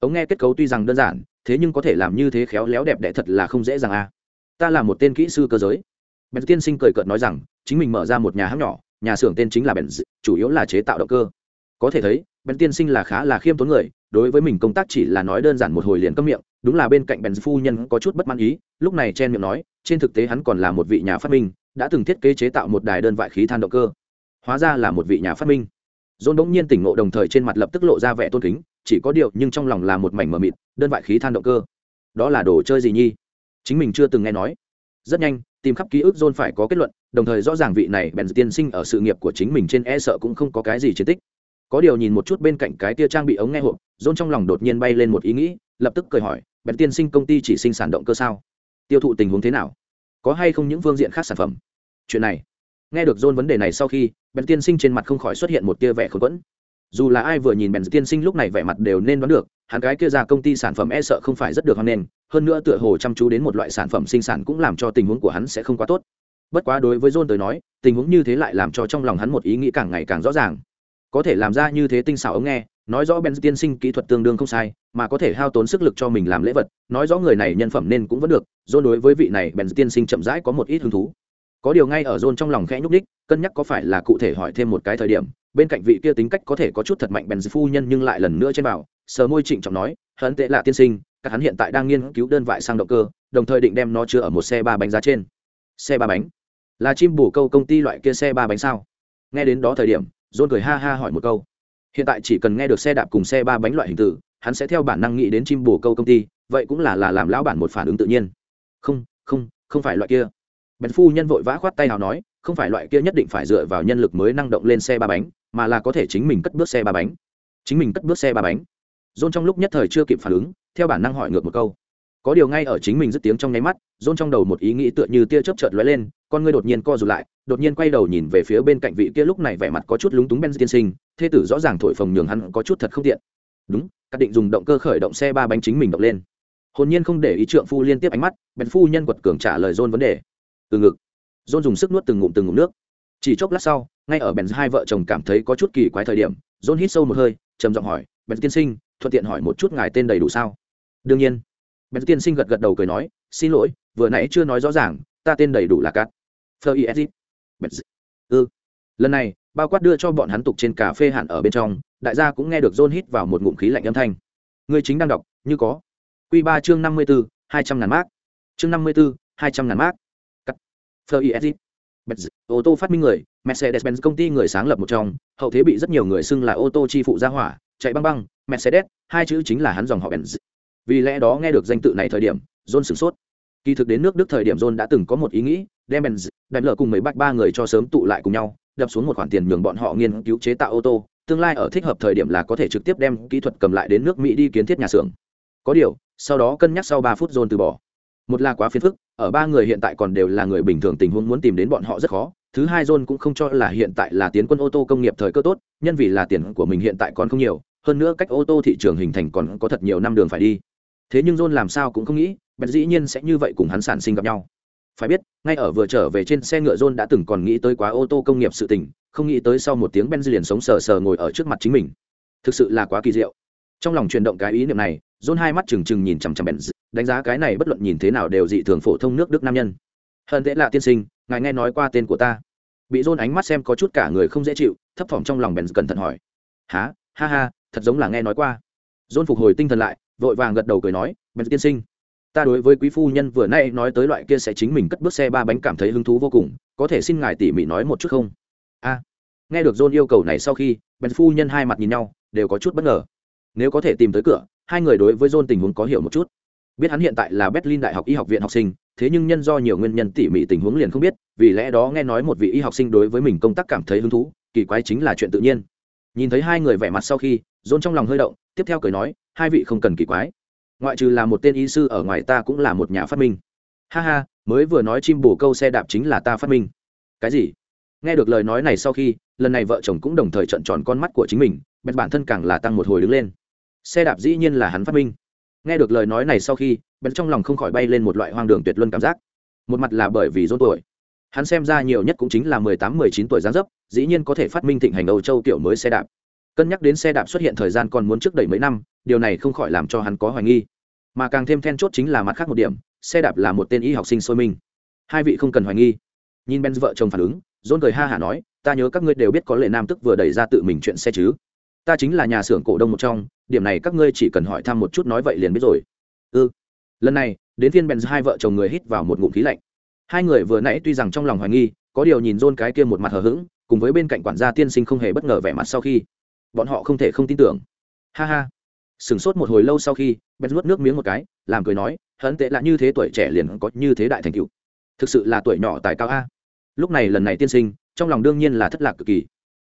Ống nghe kết cấu tuy rằng đơn giản, thế nhưng có thể làm như thế khéo léo đẹp đẽ thật là không dễ dàng a ta là một tên kỹ sư cơ giới. Bèn tiên sinh cười cợt nói rằng, chính mình mở ra một nhà hãng nhỏ, nhà xưởng tên chính là bèn chủ yếu là chế tạo động cơ có thể thấy bèn tiên sinh là khá là khiêm tốn người đối với mình công tác chỉ là nói đơn giản một hồi liền câm miệng đúng là bên cạnh bèn phu nhân có chút bất mãn ý lúc này chen miệng nói trên thực tế hắn còn là một vị nhà phát minh đã từng thiết kế chế tạo một đài đơn vại khí than động cơ. Hóa ra là một vị nhà phát minh. Dôn g nhiên tỉnh ngộ đồng thời trên mặt lập tức lộ ra vẻ tôn kính chỉ có điều nhưng trong lòng là một mảnh mờ mịt đơn vại khí than động cơ. Đó là đồ chơi gì nhi chính mình chưa từng nghe nói. Rất nhanh tìm khắp ký ức John phải có kết luận, đồng thời rõ ràng vị này bèn tiên sinh ở sự nghiệp của chính mình trên e sợ cũng không có cái gì chiến tích. Có điều nhìn một chút bên cạnh cái tia trang bị ống nghe hộp, John trong lòng đột nhiên bay lên một ý nghĩ, lập tức cười hỏi, bèn tiên sinh công ty chỉ sinh sản động cơ sao? Tiêu thụ tình huống thế nào? Có hay không những phương diện khác sản phẩm? Chuyện này, nghe được John vấn đề này sau khi, bèn tiên sinh trên mặt không khỏi xuất hiện một tia vẻ khốn quẫn dù là ai vừa nhìn bèn tiên sinh lúc này vẻ mặt đều nên đoán được hắn cái kia ra công ty sản phẩm e sợ không phải rất được hoan nghênh hơn nữa tựa hồ chăm chú đến một loại sản phẩm sinh sản cũng làm cho tình huống của hắn sẽ không quá tốt bất quá đối với john tới nói tình huống như thế lại làm cho trong lòng hắn một ý nghĩ càng ngày càng rõ ràng có thể làm ra như thế tinh xảo ống nghe, nói rõ ben tiên sinh kỹ thuật tương đương không sai, mà có thể hao tốn sức lực cho mình làm lễ vật, nói rõ người này nhân phẩm nên cũng vẫn được john đối với vị này ben tiên sinh chậm rãi có một ít hứng thú. Có điều ngay ở john trong lòng khẽ nhúc đích cân nhắc có phải là cụ thể hỏi thêm một cái thời điểm, bên cạnh vị kia tính cách có thể có chút thật mạnh ben phu nhân nhưng lại lần nữa trên bảo, sờ môi trịnh trọng nói hận tệ là tiên sinh, các hắn hiện tại đang nghiên cứu đơn vại sang động cơ, đồng thời định đem nó chứa ở một xe ba bánh giá trên. Xe ba bánh? Là chim bù câu công ty loại kia xe ba bánh sao? Nghe đến đó thời điểm john cười ha ha hỏi một câu. Hiện tại chỉ cần nghe được xe đạp cùng xe ba bánh loại hình tử hắn sẽ theo bản năng nghĩ đến chim bổ câu công ty, vậy cũng là là làm lão bản một phản ứng tự nhiên. Không không không phải loại kia. Bèn phu nhân vội vã khoát tay nào nói, không phải loại kia nhất định phải dựa vào nhân lực mới năng động lên xe ba bánh, mà là có thể chính mình cất bước xe ba bánh. Chính mình cất bước xe ba bánh. John trong lúc nhất thời chưa kịp phản ứng, theo bản năng hỏi ngược một câu có điều ngay ở chính mình dứt tiếng trong nháy mắt rôn trong đầu một ý nghĩ tựa như tia chớp chợt lóe lên, con ngươi đột nhiên co rụt lại, đột nhiên quay đầu nhìn về phía bên cạnh vị kia lúc này vẻ mặt có chút lúng túng ben tiên sinh, thê tử rõ ràng thổi phồng nhường hắn có chút thật không tiện. Đúng cắt định dùng động cơ khởi động xe ba bánh chính mình động lên. Hồn nhiên không để ý trượng phu liên tiếp ánh mắt bèn phu nhân quật cường trả lời rôn vấn đề. Từ ngực rôn dùng sức nuốt từng ngụm từng ngụm nước. Chỉ chốc lát sau, ngay ở bèn hai vợ chồng cảm thấy có chút kỳ quái thời điểm rôn hít sâu một hơi, trầm giọng hỏi bèn tiên sinh, thuận tiện hỏi một chút ngài tên đầy đủ sao? Đương nhiên bèn tiên sinh gật gật đầu cười nói, xin lỗi, vừa nãy chưa nói rõ ràng, ta tên đầy đủ là cát. Phơ is ư lần này, bao quát đưa cho bọn hắn tục trên cà phê hạn ở bên trong, đại gia cũng nghe được john hít vào một ngụm khí lạnh âm thanh. Người chính đang đọc, như có. Q ba chương năm mươi b ố hai trăm ngàn mark chương năm mươi b ố hai trăm ngàn mark cắt. Phơ is ô tô phát minh người, mercedes-benz công ty người sáng lập một trong, hậu thế bị rất nhiều người xưng là ô tô chi phụ gia hỏa, chạy băng băng, mercedes, hai chữ chính là hắn dòng họ benz vì lẽ đó nghe được danh tự này thời điểm, john sửng sốt. Kỳ thực đến nước đức thời điểm john đã từng có một ý nghĩ, đem benz đại lờ cùng mấy bác ba người cho sớm tụ lại cùng nhau, đập xuống một khoản tiền nhường bọn họ nghiên cứu chế tạo ô tô, tương lai ở thích hợp thời điểm là có thể trực tiếp đem kỹ thuật cầm lại đến nước mỹ đi kiến thiết nhà xưởng. Có điều, sau đó cân nhắc sau ba phút john từ bỏ. Một là quá phiền phức, ở ba người hiện tại còn đều là người bình thường tình huống muốn tìm đến bọn họ rất khó. Thứ hai john cũng không cho là hiện tại là tiến quân ô tô công nghiệp thời cơ tốt, nhân vì là tiền của mình hiện tại còn không nhiều, hơn nữa cách ô tô thị trường hình thành còn có thật nhiều năm đường phải đi thế nhưng john làm sao cũng không nghĩ, bèn dĩ nhiên sẽ như vậy cùng hắn sản sinh gặp nhau. Phải biết, ngay ở vừa trở về trên xe ngựa, john đã từng còn nghĩ tới quá ô tô công nghiệp sự tình, không nghĩ tới sau một tiếng ben liền sống sờ sờ ngồi ở trước mặt chính mình. Thực sự là quá kỳ diệu. Trong lòng chuyển động cái ý niệm này, john hai mắt trừng trừng nhìn chằm chằm ben đánh giá cái này bất luận nhìn thế nào đều dị thường phổ thông nước đức nam nhân. Hơn thế là tiên sinh, ngài nghe nói qua tên của ta. Bị john ánh mắt xem có chút cả người không dễ chịu, thấp thỏm trong lòng ben cẩn thận hỏi. Há ha ha, thật giống là nghe nói qua. John phục hồi tinh thần lại vội vàng gật đầu cười nói, bèn tiên sinh, ta đối với quý phu nhân vừa nay nói tới loại kia sẽ chính mình cất bước xe ba bánh cảm thấy hứng thú vô cùng, có thể xin ngài tỉ mỉ nói một chút không? A. Nghe được john yêu cầu này sau khi, bèn phu nhân hai mặt nhìn nhau, đều có chút bất ngờ. Nếu có thể tìm tới cửa, hai người đối với john tình huống có hiểu một chút. Biết hắn hiện tại là berlin đại học y học viện học sinh, thế nhưng nhân do nhiều nguyên nhân tỉ mỉ tình huống liền không biết, vì lẽ đó nghe nói một vị y học sinh đối với mình công tác cảm thấy hứng thú, kỳ quái chính là chuyện tự nhiên. Nhìn thấy hai người vẻ mặt sau khi, john trong lòng hơi động, tiếp theo cười nói hai vị không cần kỳ quái. Ngoại trừ là một tên y sư ở ngoài ta cũng là một nhà phát minh. Ha ha, mới vừa nói chim bổ câu xe đạp chính là ta phát minh. Cái gì? Nghe được lời nói này sau khi, lần này vợ chồng cũng đồng thời trận tròn con mắt của chính mình bèn bản thân càng là tăng một hồi đứng lên. Xe đạp dĩ nhiên là hắn phát minh. Nghe được lời nói này sau khi bèn trong lòng không khỏi bay lên một loại hoang đường tuyệt luân cảm giác. Một mặt là bởi vì dôn tuổi. Hắn xem ra nhiều nhất cũng chính là mười tám, mười chín tuổi gián dấp, dĩ nhiên có thể phát minh thịnh hành âu châu kiểu mới xe đạp cân nhắc đến xe đạp xuất hiện thời gian còn muốn trước đầy mấy năm, điều này không khỏi làm cho hắn có hoài nghi. Mà càng thêm then chốt chính là mặt khác một điểm, xe đạp là một tên y học sinh sôi minh hai vị không cần hoài nghi. Nhìn ben vợ chồng phản ứng dôn cười ha hả nói, ta nhớ các ngươi đều biết có lệ nam tức vừa đẩy ra tự mình chuyện xe chứ. Ta chính là nhà xưởng cổ đông một trong, điểm này các ngươi chỉ cần hỏi thăm một chút nói vậy liền biết rồi. Ư ừ. lần này, đến phiên ben hai vợ chồng người hít vào một ngụm khí lạnh. Hai người vừa nãy tuy rằng trong lòng hoài nghi, có điều nhìn dôn cái kia một mặt hờ hững, cùng với bên cạnh quản gia tiên sinh không hề bất ngờ vẻ mặt sau khi bọn họ không thể không tin tưởng. Ha ha. Sửng sốt một hồi lâu sau khi ben nuốt nước miếng một cái, làm cười nói hận tệ là như thế tuổi trẻ liền có như thế đại thành cựu thực sự là tuổi nhỏ tài cao a. Lúc này lần này tiên sinh, trong lòng đương nhiên là thất lạc cực kỳ.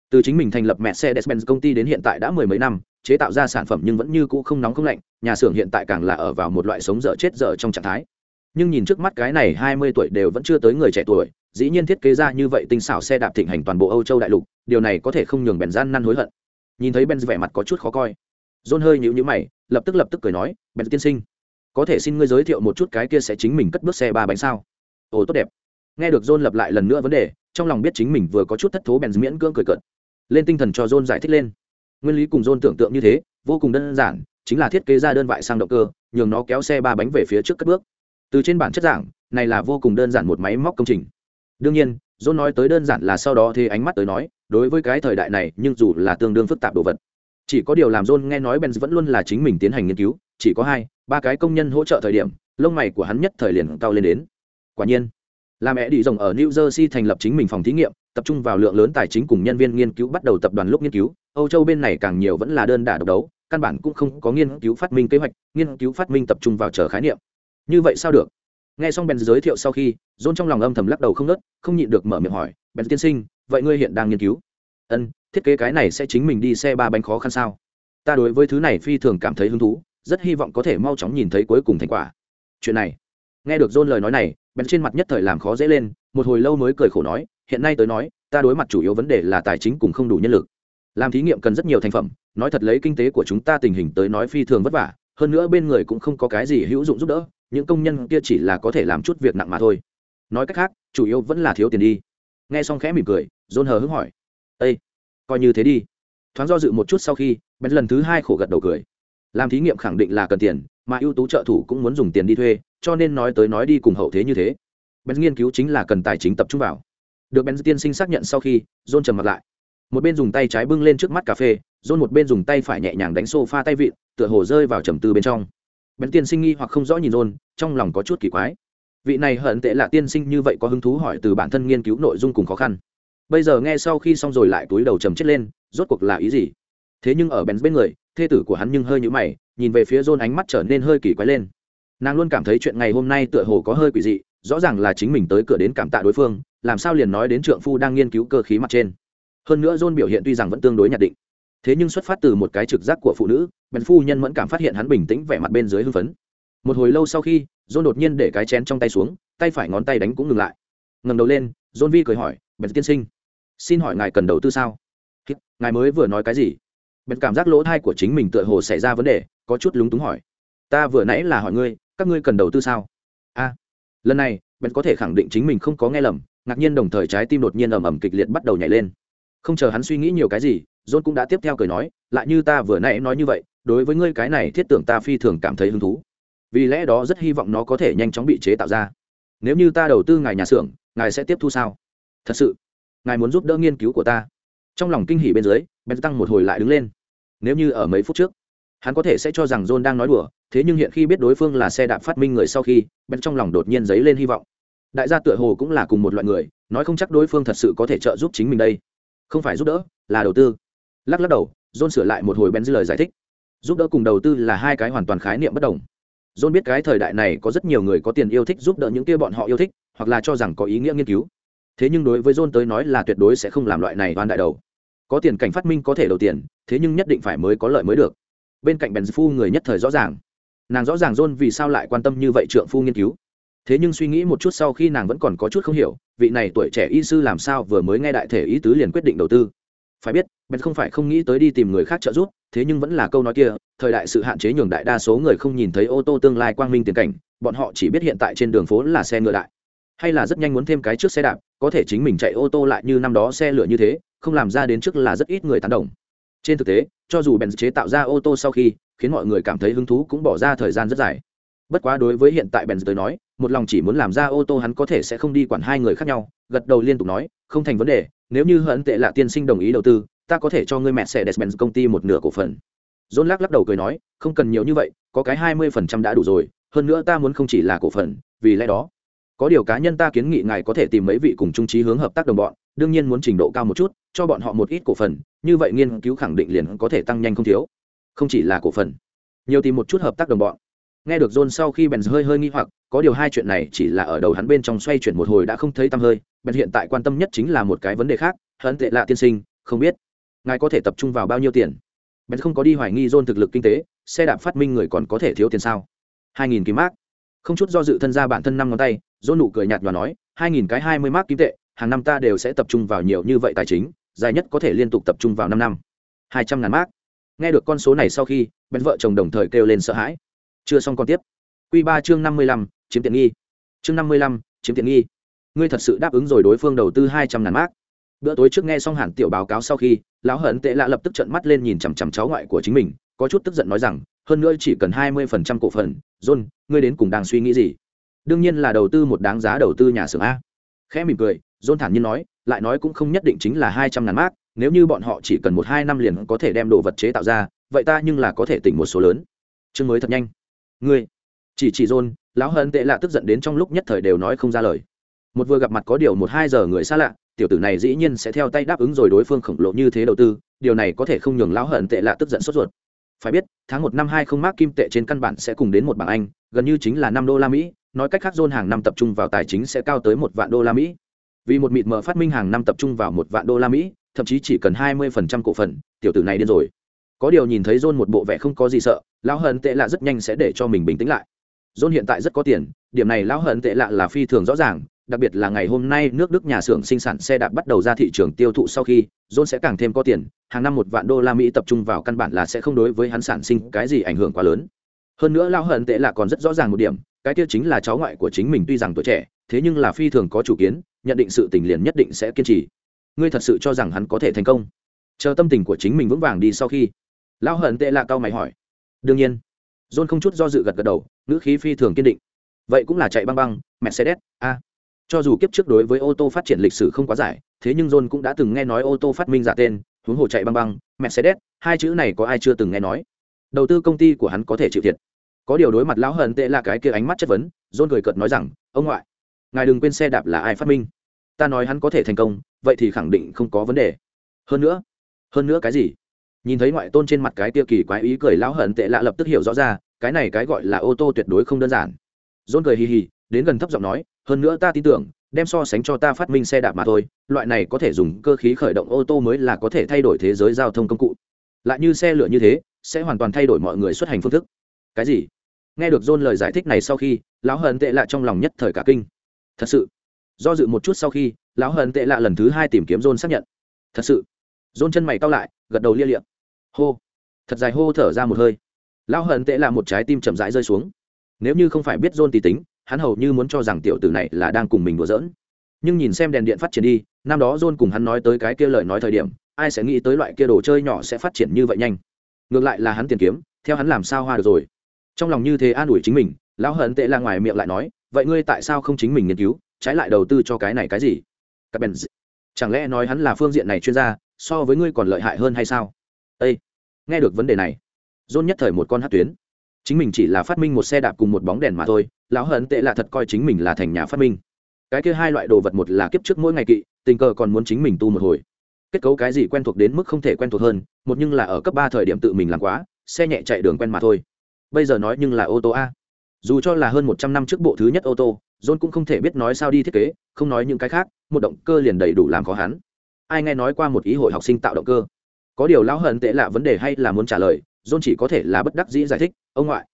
Từ chính mình thành lập mẹ xe despen công ty đến hiện tại đã mười mấy năm, chế tạo ra sản phẩm nhưng vẫn như cũ không nóng không lạnh, nhà xưởng hiện tại càng là ở vào một loại sống dở chết dở trong trạng thái. Nhưng nhìn trước mắt cái này hai mươi tuổi đều vẫn chưa tới người trẻ tuổi, dĩ nhiên thiết kế ra như vậy tinh xảo xe đạp thịnh hành toàn bộ âu châu đại lục, điều này có thể không nhường bèn gian năn hối hận nhìn thấy ben vẻ mặt có chút khó coi. John hơi nhíu nhíu mày, lập tức lập tức cười nói ben tiên sinh, có thể xin ngươi giới thiệu một chút cái kia sẽ chính mình cất bước xe ba bánh sao? Ồ, tốt đẹp. Nghe được john lập lại lần nữa vấn đề, trong lòng biết chính mình vừa có chút thất thố bèn miễn cưỡng cười cợt. Lên tinh thần cho john giải thích lên. Nguyên lý cùng john tưởng tượng như thế, vô cùng đơn giản, chính là thiết kế ra đơn vại sang động cơ, nhường nó kéo xe ba bánh về phía trước cất bước. Từ trên bản chất giảng này là vô cùng đơn giản một máy móc công trình. Đương nhiên, john nói tới đơn giản là sau đó thì ánh mắt tới nói đối với cái thời đại này, nhưng dù là tương đương phức tạp đồ vật, chỉ có điều làm john nghe nói benz vẫn luôn là chính mình tiến hành nghiên cứu, chỉ có hai, ba cái công nhân hỗ trợ thời điểm, lông mày của hắn nhất thời liền cao lên đến. Quả nhiên, làm mẹ đi rồng ở new jersey thành lập chính mình phòng thí nghiệm, tập trung vào lượng lớn tài chính cùng nhân viên nghiên cứu bắt đầu tập đoàn lúc nghiên cứu, âu châu bên này càng nhiều vẫn là đơn đả độc đấu, căn bản cũng không có nghiên cứu phát minh kế hoạch, nghiên cứu phát minh tập trung vào chờ khái niệm. Như vậy sao được? Nghe xong bèn giới thiệu sau khi dôn trong lòng âm thầm lắc đầu không nớt không nhịn được mở miệng hỏi bèn tiên sinh, vậy ngươi hiện đang nghiên cứu? Ân, thiết kế cái này sẽ chính mình đi xe ba bánh khó khăn sao? Ta đối với thứ này phi thường cảm thấy hứng thú, rất hy vọng có thể mau chóng nhìn thấy cuối cùng thành quả. Chuyện này. Nghe được dôn lời nói này bèn trên mặt nhất thời làm khó dễ lên, một hồi lâu mới cười khổ nói, hiện nay tới nói, ta đối mặt chủ yếu vấn đề là tài chính cùng không đủ nhân lực. Làm thí nghiệm cần rất nhiều thành phẩm, nói thật lấy kinh tế của chúng ta tình hình tới nói phi thường vất vả, hơn nữa bên người cũng không có cái gì hữu dụng giúp đỡ những công nhân kia chỉ là có thể làm chút việc nặng mà thôi. Nói cách khác, chủ yếu vẫn là thiếu tiền đi. Nghe xong khẽ mỉm cười, john hờ hững hỏi â coi như thế đi. Thoáng do dự một chút sau khi bèn lần thứ hai khổ gật đầu cười. Làm thí nghiệm khẳng định là cần tiền, mà ưu tú trợ thủ cũng muốn dùng tiền đi thuê, cho nên nói tới nói đi cùng hậu thế như thế. Bèn nghiên cứu chính là cần tài chính tập trung vào. Được bèn tiên sinh xác nhận sau khi, john trầm mặt lại. Một bên dùng tay trái bưng lên trước mắt cà phê, john một bên dùng tay phải nhẹ nhàng đánh xô pha tay vịn, tựa hồ rơi vào trầm tư bên trong. Bèn tiên sinh nghi hoặc không rõ nhìn john trong lòng có chút kỳ quái. Vị này hận tệ là tiên sinh như vậy có hứng thú hỏi từ bản thân nghiên cứu nội dung cùng khó khăn. Bây giờ nghe sau khi xong rồi lại túi đầu trầm chết lên, rốt cuộc là ý gì? Thế nhưng ở bèn bên người, thê tử của hắn nhưng hơi nhũ mày, nhìn về phía john ánh mắt trở nên hơi kỳ quái lên. Nàng luôn cảm thấy chuyện ngày hôm nay tựa hồ có hơi quỷ dị, rõ ràng là chính mình tới cửa đến cảm tạ đối phương, làm sao liền nói đến trượng phu đang nghiên cứu cơ khí mặt trên. Hơn nữa john biểu hiện tuy rằng vẫn tương đối nhạt định, thế nhưng xuất phát từ một cái trực giác của phụ nữ bèn phu nhân mẫn cảm phát hiện hắn bình tĩnh vẻ mặt bên dưới hưng phấn một hồi lâu sau khi, john đột nhiên để cái chén trong tay xuống, tay phải ngón tay đánh cũng ngừng lại. Ngầm đầu lên, john vi cười hỏi, bèn tiên sinh, xin hỏi ngài cần đầu tư sao? Ngài mới vừa nói cái gì? Bèn cảm giác lỗ thai của chính mình tựa hồ xảy ra vấn đề, có chút lúng túng hỏi, ta vừa nãy là hỏi ngươi, các ngươi cần đầu tư sao? A, lần này, bèn có thể khẳng định chính mình không có nghe lầm. Ngạc nhiên đồng thời trái tim đột nhiên ầm ầm kịch liệt bắt đầu nhảy lên. Không chờ hắn suy nghĩ nhiều cái gì, john cũng đã tiếp theo cười nói, lại như ta vừa nãy nói như vậy, đối với ngươi cái này thiết tưởng ta phi thường cảm thấy hứng thú vì lẽ đó rất hy vọng nó có thể nhanh chóng bị chế tạo ra. Nếu như ta đầu tư ngài nhà xưởng, ngài sẽ tiếp thu sao? Thật sự, ngài muốn giúp đỡ nghiên cứu của ta. Trong lòng kinh hỉ bên dưới ben tăng một hồi lại đứng lên. Nếu như ở mấy phút trước, hắn có thể sẽ cho rằng john đang nói đùa, thế nhưng hiện khi biết đối phương là xe đạp phát minh người sau khi ben trong lòng đột nhiên dấy lên hy vọng. Đại gia tựa hồ cũng là cùng một loại người, nói không chắc đối phương thật sự có thể trợ giúp chính mình đây. Không phải giúp đỡ, là đầu tư. Lắc lắc đầu, john sửa lại một hồi ben dưới lời giải thích. Giúp đỡ cùng đầu tư là hai cái hoàn toàn khái niệm bất đồng john biết cái thời đại này có rất nhiều người có tiền yêu thích giúp đỡ những kia bọn họ yêu thích, hoặc là cho rằng có ý nghĩa nghiên cứu. Thế nhưng đối với john tới nói là tuyệt đối sẽ không làm loại này oan đại đầu. Có tiền cảnh phát minh có thể đầu tiền, thế nhưng nhất định phải mới có lợi mới được. Bên cạnh bèn phu người nhất thời rõ ràng. Nàng rõ ràng john vì sao lại quan tâm như vậy trượng phu nghiên cứu. Thế nhưng suy nghĩ một chút sau khi nàng vẫn còn có chút không hiểu, vị này tuổi trẻ y sư làm sao vừa mới nghe đại thể ý tứ liền quyết định đầu tư. Phải biết bèn không phải không nghĩ tới đi tìm người khác trợ giúp thế nhưng vẫn là câu nói kia, thời đại sự hạn chế nhường đại đa số người không nhìn thấy ô tô tương lai quang minh tiền cảnh, bọn họ chỉ biết hiện tại trên đường phố là xe ngựa đại. Hay là rất nhanh muốn thêm cái trước xe đạp, có thể chính mình chạy ô tô lại như năm đó xe lửa như thế, không làm ra đến trước là rất ít người tán đồng. Trên thực tế, cho dù bèn chế tạo ra ô tô sau khi, khiến mọi người cảm thấy hứng thú cũng bỏ ra thời gian rất dài. Bất quá đối với hiện tại bèn tới nói, một lòng chỉ muốn làm ra ô tô hắn có thể sẽ không đi quản hai người khác nhau, gật đầu liên tục nói, không thành vấn đề, nếu như hận tệ là tiên sinh đồng ý đầu tư ta có thể cho ngươi mẹ xe Desmond công ty một nửa cổ phần. John lắc lắc đầu cười nói, không cần nhiều như vậy, có cái hai mươi phần trăm đã đủ rồi, hơn nữa ta muốn không chỉ là cổ phần, vì lẽ đó, có điều cá nhân ta kiến nghị ngài có thể tìm mấy vị cùng trung trí hướng hợp tác đồng bọn, đương nhiên muốn trình độ cao một chút, cho bọn họ một ít cổ phần, như vậy nghiên cứu khẳng định liền có thể tăng nhanh không thiếu. Không chỉ là cổ phần, nhiều tìm một chút hợp tác đồng bọn. Nghe được john sau khi bèn hơi hơi nghi hoặc, có điều hai chuyện này chỉ là ở đầu hắn bên trong xoay chuyển một hồi đã không thấy tăm hơi bèn hiện tại quan tâm nhất chính là một cái vấn đề khác hận tệ lạ tiên sinh, không biết ngài có thể tập trung vào bao nhiêu tiền? Bèn không có đi hoài nghi dôn thực lực kinh tế, xe đạp phát minh người còn có thể thiếu tiền sao? Hai nghìn kim mác không chút do dự thân ra bản thân năm ngón tay dôn nụ cười nhạt và nói, hai nghìn cái hai mươi mác kim tệ, hàng năm ta đều sẽ tập trung vào nhiều như vậy tài chính, dài nhất có thể liên tục tập trung vào năm năm. Hai trăm ngàn mác nghe được con số này sau khi bên vợ chồng đồng thời kêu lên sợ hãi. Chưa xong còn tiếp. Q ba chương năm mươi lăm, chiếm tiện nghi. Chương năm mươi lăm, chiếm tiện nghi. Ngươi thật sự đáp ứng rồi đối phương đầu tư hai trăm ngàn mác bữa tối trước nghe xong hẳn tiểu báo cáo sau khi lão hận tệ lạ lập tức trận mắt lên nhìn chằm chằm cháu ngoại của chính mình có chút tức giận nói rằng hơn nữa chỉ cần hai mươi phần trăm cổ phần john ngươi đến cùng đang suy nghĩ gì? Đương nhiên là đầu tư một đáng giá đầu tư nhà xưởng a. Khẽ mỉm cười john thản nhiên nói lại nói cũng không nhất định chính là hai trăm ngàn mát, nếu như bọn họ chỉ cần một hai năm liền có thể đem đồ vật chế tạo ra vậy ta nhưng là có thể tỉnh một số lớn. Chương mới thật nhanh. Ngươi chỉ chỉ john lão hận tệ lạ tức giận đến trong lúc nhất thời đều nói không ra lời. Một vừa gặp mặt có điều một hai giờ người xa lạ tiểu tử này dĩ nhiên sẽ theo tay đáp ứng rồi đối phương khổng lồ như thế đầu tư, điều này có thể không nhường lão hận tệ lạ tức giận sốt ruột. Phải biết, tháng một năm hai không mác kim tệ trên căn bản sẽ cùng đến một bảng anh, gần như chính là năm đô la mỹ, nói cách khác john hàng năm tập trung vào tài chính sẽ cao tới một vạn đô la mỹ. Vì một mịt mờ phát minh hàng năm tập trung vào một vạn đô la mỹ, thậm chí chỉ cần hai mươi phần trăm cổ phần, tiểu tử này điên rồi. Có điều nhìn thấy john một bộ vẻ không có gì sợ, lão hận tệ lạ rất nhanh sẽ để cho mình bình tĩnh lại. John hiện tại rất có tiền, điểm này lão hận tệ lạ là phi thường rõ ràng đặc biệt là ngày hôm nay nước Đức nhà xưởng sinh sản xe đạp bắt đầu ra thị trường tiêu thụ sau khi, John sẽ càng thêm có tiền, hàng năm một vạn đô la Mỹ tập trung vào căn bản là sẽ không đối với hắn sản sinh cái gì ảnh hưởng quá lớn. Hơn nữa Lao hận tệ là còn rất rõ ràng một điểm, cái kia chính là cháu ngoại của chính mình tuy rằng tuổi trẻ, thế nhưng là phi thường có chủ kiến, nhận định sự tình liền nhất định sẽ kiên trì. Ngươi thật sự cho rằng hắn có thể thành công? Chờ tâm tình của chính mình vững vàng đi sau khi, Lao hận tệ là cao mày hỏi. Đương nhiên. John không chút do dự gật gật đầu, ngữ khí phi thường kiên định. Vậy cũng là chạy băng băng, Mercedes, a cho dù kiếp trước đối với ô tô phát triển lịch sử không quá giải, thế nhưng john cũng đã từng nghe nói ô tô phát minh giả tên, huống hồ chạy băng băng, mercedes, hai chữ này có ai chưa từng nghe nói? Đầu tư công ty của hắn có thể chịu thiệt. Có điều đối mặt lão hận tệ là cái kia ánh mắt chất vấn, john cười cợt nói rằng, ông ngoại, ngài đừng quên xe đạp là ai phát minh? Ta nói hắn có thể thành công, vậy thì khẳng định không có vấn đề. Hơn nữa hơn nữa cái gì? Nhìn thấy ngoại tôn trên mặt cái kia kỳ quái ý cười, lão hận tệ lạ lập tức hiểu rõ ra, cái này cái gọi là ô tô tuyệt đối không đơn giản john cười hì hì, đến gần thấp giọng nói, hơn nữa ta tin tưởng, đem so sánh cho ta phát minh xe đạp mà thôi, loại này có thể dùng cơ khí khởi động ô tô mới là có thể thay đổi thế giới giao thông công cụ. Lại như xe lửa như thế, sẽ hoàn toàn thay đổi mọi người xuất hành phương thức. Cái gì? Nghe được john lời giải thích này sau khi, lão hận tệ lạ trong lòng nhất thời cả kinh. Thật sự? Do dự một chút sau khi, lão hận tệ lạ lần thứ hai tìm kiếm john xác nhận. Thật sự? John chân mày cao lại, gật đầu lia lịa. hô. Thật dài hô thở ra một hơi. Lão hận tệ lạ một trái tim chậm rãi rơi xuống nếu như không phải biết john tí tính, hắn hầu như muốn cho rằng tiểu tử này là đang cùng mình đùa giỡn. Nhưng nhìn xem đèn điện phát triển đi, năm đó john cùng hắn nói tới cái kia lời nói thời điểm, ai sẽ nghĩ tới loại kia đồ chơi nhỏ sẽ phát triển như vậy nhanh. Ngược lại là hắn tiền kiếm, theo hắn làm sao hoa được rồi. Trong lòng như thế an ủi chính mình, lão hận tệ là ngoài miệng lại nói, vậy ngươi tại sao không chính mình nghiên cứu, trái lại đầu tư cho cái này cái gì? Các bên chẳng lẽ nói hắn là phương diện này chuyên gia, so với ngươi còn lợi hại hơn hay sao? Ây nghe được vấn đề này, john nhất thời một con hát tuyến chính mình chỉ là phát minh một xe đạp cùng một bóng đèn mà thôi, lão hận tệ là thật coi chính mình là thành nhà phát minh. Cái kia hai loại đồ vật một là kiếp trước mỗi ngày kỵ, tình cờ còn muốn chính mình tu một hồi. Kết cấu cái gì quen thuộc đến mức không thể quen thuộc hơn, một nhưng là ở cấp ba thời điểm tự mình làm quá, xe nhẹ chạy đường quen mà thôi. Bây giờ nói nhưng là ô tô a. Dù cho là hơn một trăm năm trước bộ thứ nhất ô tô, john cũng không thể biết nói sao đi thiết kế, không nói những cái khác, một động cơ liền đầy đủ làm khó hắn. Ai nghe nói qua một ý hội học sinh tạo động cơ? Có điều lão hận tệ là vấn đề hay là muốn trả lời john chỉ có thể là bất đắc dĩ giải thích, ông ngoại,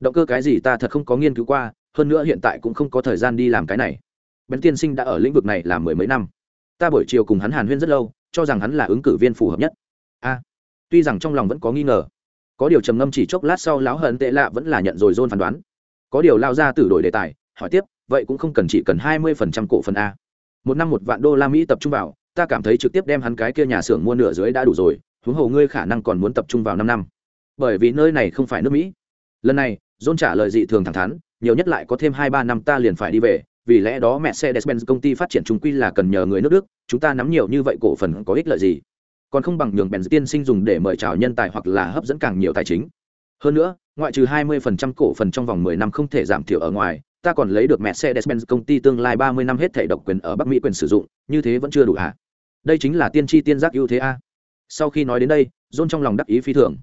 động cơ cái gì ta thật không có nghiên cứu qua, hơn nữa hiện tại cũng không có thời gian đi làm cái này. Bén tiên sinh đã ở lĩnh vực này là mười mấy năm. Ta buổi chiều cùng hắn hàn huyên rất lâu, cho rằng hắn là ứng cử viên phù hợp nhất. A, tuy rằng trong lòng vẫn có nghi ngờ, có điều trầm ngâm chỉ chốc lát sau lão hận tệ lạ vẫn là nhận rồi John phán đoán. Có điều lao ra từ đổi đề tài, hỏi tiếp, vậy cũng không cần chỉ cần hai mươi phần trăm cổ phần a. Một năm một vạn đô la mỹ tập trung vào, ta cảm thấy trực tiếp đem hắn cái kia nhà xưởng mua nửa dưới đã đủ rồi, huống hồ ngươi khả năng còn muốn tập trung vào năm năm bởi vì nơi này không phải nước mỹ lần này john trả lời dị thường thẳng thắn nhiều nhất lại có thêm hai ba năm ta liền phải đi về vì lẽ đó mẹ xe Mercedes-Benz công ty phát triển chúng quy là cần nhờ người nước Đức, chúng ta nắm nhiều như vậy cổ phần có ích lợi gì? Còn không bằng nhường bèn tiên sinh dùng để mời chào nhân tài hoặc là hấp dẫn càng nhiều tài chính. Hơn nữa, ngoại trừ 20% cổ phần trong vòng 10 năm không thể giảm thiểu ở ngoài, ta còn lấy được mẹ xe Mercedes-Benz công ty tương lai 30 năm hết thể độc quyền ở Bắc Mỹ quyền sử dụng, như thế vẫn chưa đủ hả? Đây chính là tiên tri tiên giác ưu thế a. Sau khi nói đến đây, John trong lòng đắc ý phi thường.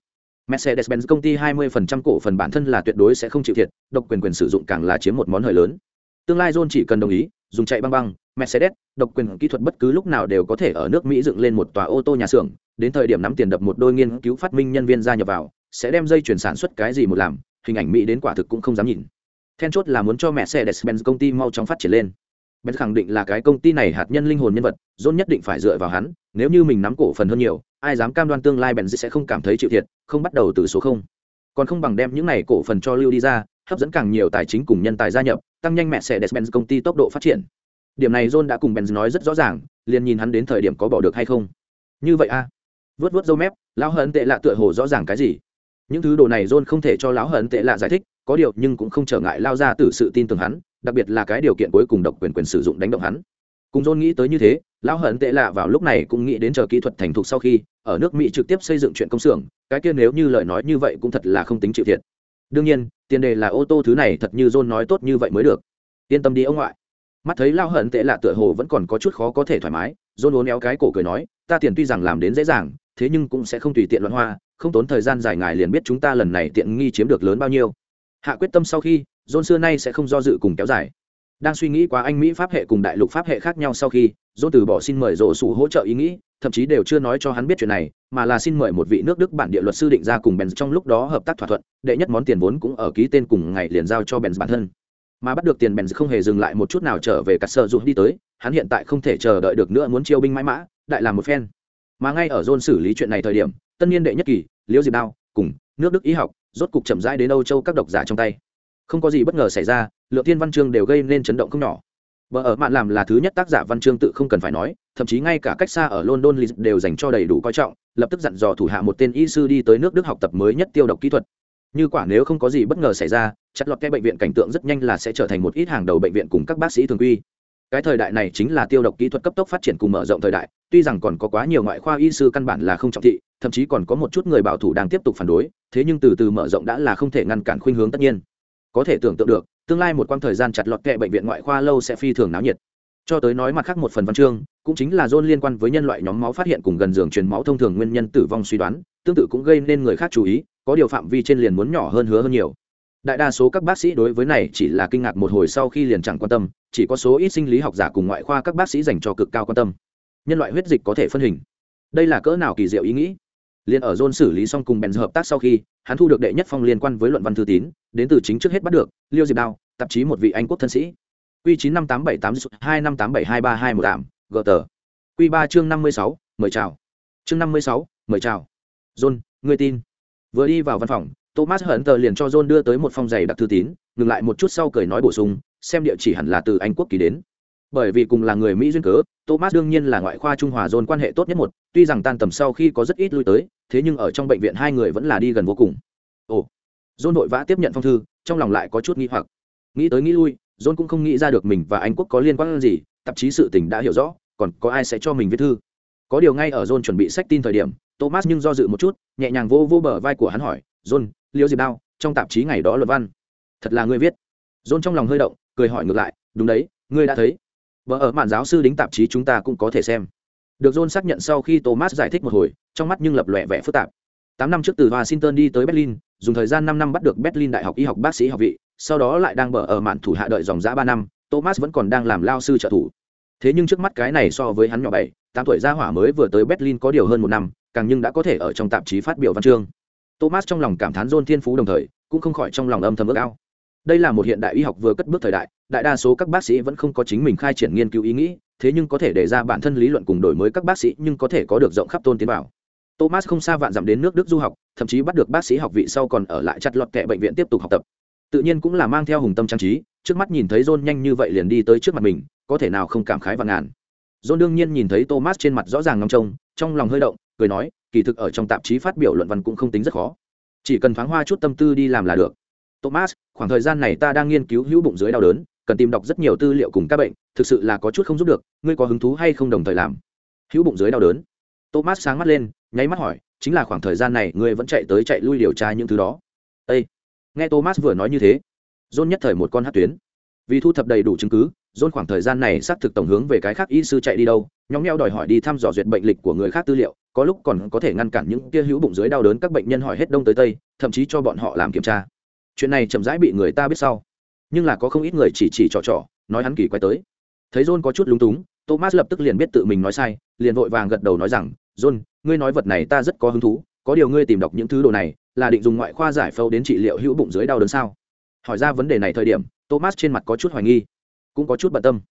Mercedes-Benz công ty 20% cổ phần bản thân là tuyệt đối sẽ không chịu thiệt, độc quyền quyền sử dụng càng là chiếm một món hời lớn. Tương lai John chỉ cần đồng ý, dùng chạy băng băng, Mercedes, độc quyền kỹ thuật bất cứ lúc nào đều có thể ở nước Mỹ dựng lên một tòa ô tô nhà xưởng, đến thời điểm nắm tiền đập một đôi nghiên cứu phát minh nhân viên gia nhập vào, sẽ đem dây chuyển sản xuất cái gì một làm, hình ảnh Mỹ đến quả thực cũng không dám nhìn. Then chốt là muốn cho Mercedes-Benz công ty mau chóng phát triển lên. Benz khẳng định là cái công ty này hạt nhân linh hồn nhân vật, John nhất định phải dựa vào hắn, nếu như mình nắm cổ phần hơn nhiều, ai dám cam đoan tương lai bèn sẽ không cảm thấy chịu thiệt, không bắt đầu từ số không. Còn không bằng đem những này cổ phần cho lưu đi ra, hấp dẫn càng nhiều tài chính cùng nhân tài gia nhập, tăng nhanh mẹ sẽ Benz công ty tốc độ phát triển. Điểm này John đã cùng Benz nói rất rõ ràng, liền nhìn hắn đến thời điểm có bỏ được hay không. Như vậy a. À? vớt vướt râu mép, lão hận tệ lạ tựa hồ rõ ràng cái gì. Những thứ đồ này John không thể cho lão hận tệ lạ giải thích, có điều nhưng cũng không trở ngại lao ra từ sự tin tưởng hắn, đặc biệt là cái điều kiện cuối cùng độc quyền quyền sử dụng đánh động hắn. Cùng John nghĩ tới như thế, lão hận tệ lạ vào lúc này cũng nghĩ đến chờ kỹ thuật thành thục sau khi ở nước Mỹ trực tiếp xây dựng chuyện công xưởng, cái kia nếu như lời nói như vậy cũng thật là không tính chịu thiệt. Đương nhiên, tiền đề là ô tô thứ này thật như john nói tốt như vậy mới được. Yên tâm đi ông ngoại. Mắt thấy lao hận tệ lạ tựa hồ vẫn còn có chút khó có thể thoải mái john uốn éo cái cổ cười nói ta tiền tuy rằng làm đến dễ dàng thế nhưng cũng sẽ không tùy tiện loạn hoa không tốn thời gian dài ngài liền biết chúng ta lần này tiện nghi chiếm được lớn bao nhiêu. Hạ quyết tâm sau khi john xưa nay sẽ không do dự cùng kéo dài. Đang suy nghĩ quá anh mỹ pháp hệ cùng đại lục pháp hệ khác nhau sau khi john từ bỏ xin mời rổ sủ hỗ trợ ý nghĩ, thậm chí đều chưa nói cho hắn biết chuyện này, mà là xin mời một vị nước đức bản địa luật sư định ra cùng benz trong lúc đó hợp tác thỏa thuận, đệ nhất món tiền vốn cũng ở ký tên cùng ngày liền giao cho benz bản thân. Mà bắt được tiền benz không hề dừng lại một chút nào trở về cắt sơ dụng đi tới, hắn hiện tại không thể chờ đợi được nữa muốn chiêu binh mãi mã, đại làm một phen. Mà ngay ở dôn xử lý chuyện này thời điểm, tân niên đệ nhất kỳ, liễu diệp đao, cùng nước đức y học, rốt cục chậm rãi đến âu châu các độc giả trong tay. Không có gì bất ngờ xảy ra, lượng thiên văn chương đều gây nên chấn động không nhỏ. Bờ ở mạn làm là thứ nhất tác giả văn chương tự không cần phải nói, thậm chí ngay cả cách xa ở london đều dành cho đầy đủ coi trọng, lập tức dặn dò thủ hạ một tên y sư đi tới nước đức học tập mới nhất tiêu độc kỹ thuật. Như quả nếu không có gì bất ngờ xảy ra chắc lọt cái bệnh viện cảnh tượng rất nhanh là sẽ trở thành một ít hàng đầu bệnh viện cùng các bác sĩ thường quy. Cái thời đại này chính là tiêu độc kỹ thuật cấp tốc phát triển cùng mở rộng thời đại, tuy rằng còn có quá nhiều ngoại khoa y sư căn bản là không trọng thị, thậm chí còn có một chút người bảo thủ đang tiếp tục phản đối, thế nhưng từ từ mở rộng đã là không thể ngăn cản khuynh hướng tất nhiên. Có thể tưởng tượng được tương lai một quãng thời gian chặt lọt kệ bệnh viện ngoại khoa lâu sẽ phi thường náo nhiệt. Cho tới nói mặt khác một phần văn chương, cũng chính là dôn liên quan với nhân loại nhóm máu phát hiện cùng gần giường truyền máu thông thường nguyên nhân tử vong suy đoán, tương tự cũng gây nên người khác chú ý, có điều phạm vi trên liền muốn nhỏ hơn hứa hơn nhiều. Đại đa số các bác sĩ đối với này chỉ là kinh ngạc một hồi sau khi liền chẳng quan tâm, chỉ có số ít sinh lý học giả cùng ngoại khoa các bác sĩ dành cho cực cao quan tâm. Nhân loại huyết dịch có thể phân hình. Đây là cỡ nào kỳ diệu ý nghĩ? Liền ở John xử lý xong cùng bèn hợp tác sau khi, hắn thu được đệ nhất phong liên quan với luận văn thư tín, đến từ chính trước hết bắt được, liêu diệp đao, tạp chí một vị anh quốc thân sĩ. Quy chín năm tám bảy tám hai năm tám bảy hai ba hai một gờ tờ. Quy ba chương năm mươi sáu, mời chào. Chương năm mươi sáu, mời chào. John người tin. Vừa đi vào văn phòng, thomas hận tờ liền cho john đưa tới một phong giày đặc thư tín, ngừng lại một chút sau cười nói bổ sung, xem địa chỉ hẳn là từ anh quốc ký đến bởi vì cùng là người mỹ duyên cớ, thomas đương nhiên là ngoại khoa trung hòa john quan hệ tốt nhất một, tuy rằng tan tầm sau khi có rất ít lui tới, thế nhưng ở trong bệnh viện hai người vẫn là đi gần vô cùng. Ồ john vội vã tiếp nhận phong thư, trong lòng lại có chút nghi hoặc. Nghĩ tới nghĩ lui john cũng không nghĩ ra được mình và anh quốc có liên quan gì, tạp chí sự tình đã hiểu rõ, còn có ai sẽ cho mình viết thư. Có điều ngay ở john chuẩn bị sách tin thời điểm, thomas nhưng do dự một chút, nhẹ nhàng vô vô bờ vai của hắn hỏi john liêu diệp đao trong tạp chí ngày đó luật văn? Thật là ngươi viết. John trong lòng hơi động, cười hỏi ngược lại, đúng đấy, ngươi đã thấy vợ ở mạn giáo sư đính tạp chí chúng ta cũng có thể xem. Được john xác nhận sau khi thomas giải thích một hồi, trong mắt nhưng lập lòe vẻ phức tạp. Tám năm trước từ washington đi tới berlin, dùng thời gian năm năm bắt được berlin đại học y học bác sĩ học vị, sau đó lại đang bờ ở mạn thủ hạ đợi dòng giã ba năm, thomas vẫn còn đang làm lao sư trợ thủ. Thế nhưng trước mắt cái này so với hắn nhỏ bảy, tám tuổi gia hỏa mới vừa tới berlin có điều hơn một năm, càng nhưng đã có thể ở trong tạp chí phát biểu văn chương. Thomas trong lòng cảm thán john thiên phú đồng thời, cũng không khỏi trong lòng âm thầm ước ao. Đây là một hiện đại y học vừa cất bước thời đại đại đa số các bác sĩ vẫn không có chính mình khai triển nghiên cứu ý nghĩ, thế nhưng có thể đề ra bản thân lý luận cùng đổi mới các bác sĩ nhưng có thể có được rộng khắp tôn tiến bảo thomas không xa vạn dặm đến nước đức du học, thậm chí bắt được bác sĩ học vị sau còn ở lại chặt lọt kệ bệnh viện tiếp tục học tập. Tự nhiên cũng là mang theo hùng tâm trang trí, trước mắt nhìn thấy john nhanh như vậy liền đi tới trước mặt mình, có thể nào không cảm khái và ngàn. John đương nhiên nhìn thấy thomas trên mặt rõ ràng ngóng trông, trong lòng hơi động, cười nói, kỳ thực ở trong tạp chí phát biểu luận văn cũng không tính rất khó. Chỉ cần thoáng hoa chút tâm tư đi làm là được. Thomas, khoảng thời gian này ta đang nghiên cứu hữu bụng dưới đau đớn cần tìm đọc rất nhiều tư liệu cùng các bệnh, thực sự là có chút không giúp được, ngươi có hứng thú hay không đồng thời làm? Hữu bụng dưới đau đớn. Thomas sáng mắt lên, nháy mắt hỏi, chính là khoảng thời gian này ngươi vẫn chạy tới chạy lui điều tra những thứ đó. Ê! nghe thomas vừa nói như thế, john nhất thời một con hát tuyến. Vì thu thập đầy đủ chứng cứ, john khoảng thời gian này xác thực tổng hướng về cái khác y sư chạy đi đâu nhóm nheo đòi hỏi đi thăm dò duyệt bệnh lịch của người khác tư liệu, có lúc còn có thể ngăn cản những kia hữu bụng dưới đau đớn các bệnh nhân hỏi hết đông tới tây, thậm chí cho bọn họ làm kiểm tra. Chuyện này chậm rãi bị người ta biết sau nhưng là có không ít người chỉ chỉ trò trò, nói hắn kỳ quay tới. Thấy john có chút lúng túng, thomas lập tức liền biết tự mình nói sai, liền vội vàng gật đầu nói rằng, john, ngươi nói vật này ta rất có hứng thú, có điều ngươi tìm đọc những thứ đồ này, là định dùng ngoại khoa giải phẫu đến trị liệu hữu bụng dưới đau đớn sao? Hỏi ra vấn đề này thời điểm, thomas trên mặt có chút hoài nghi, cũng có chút bận tâm.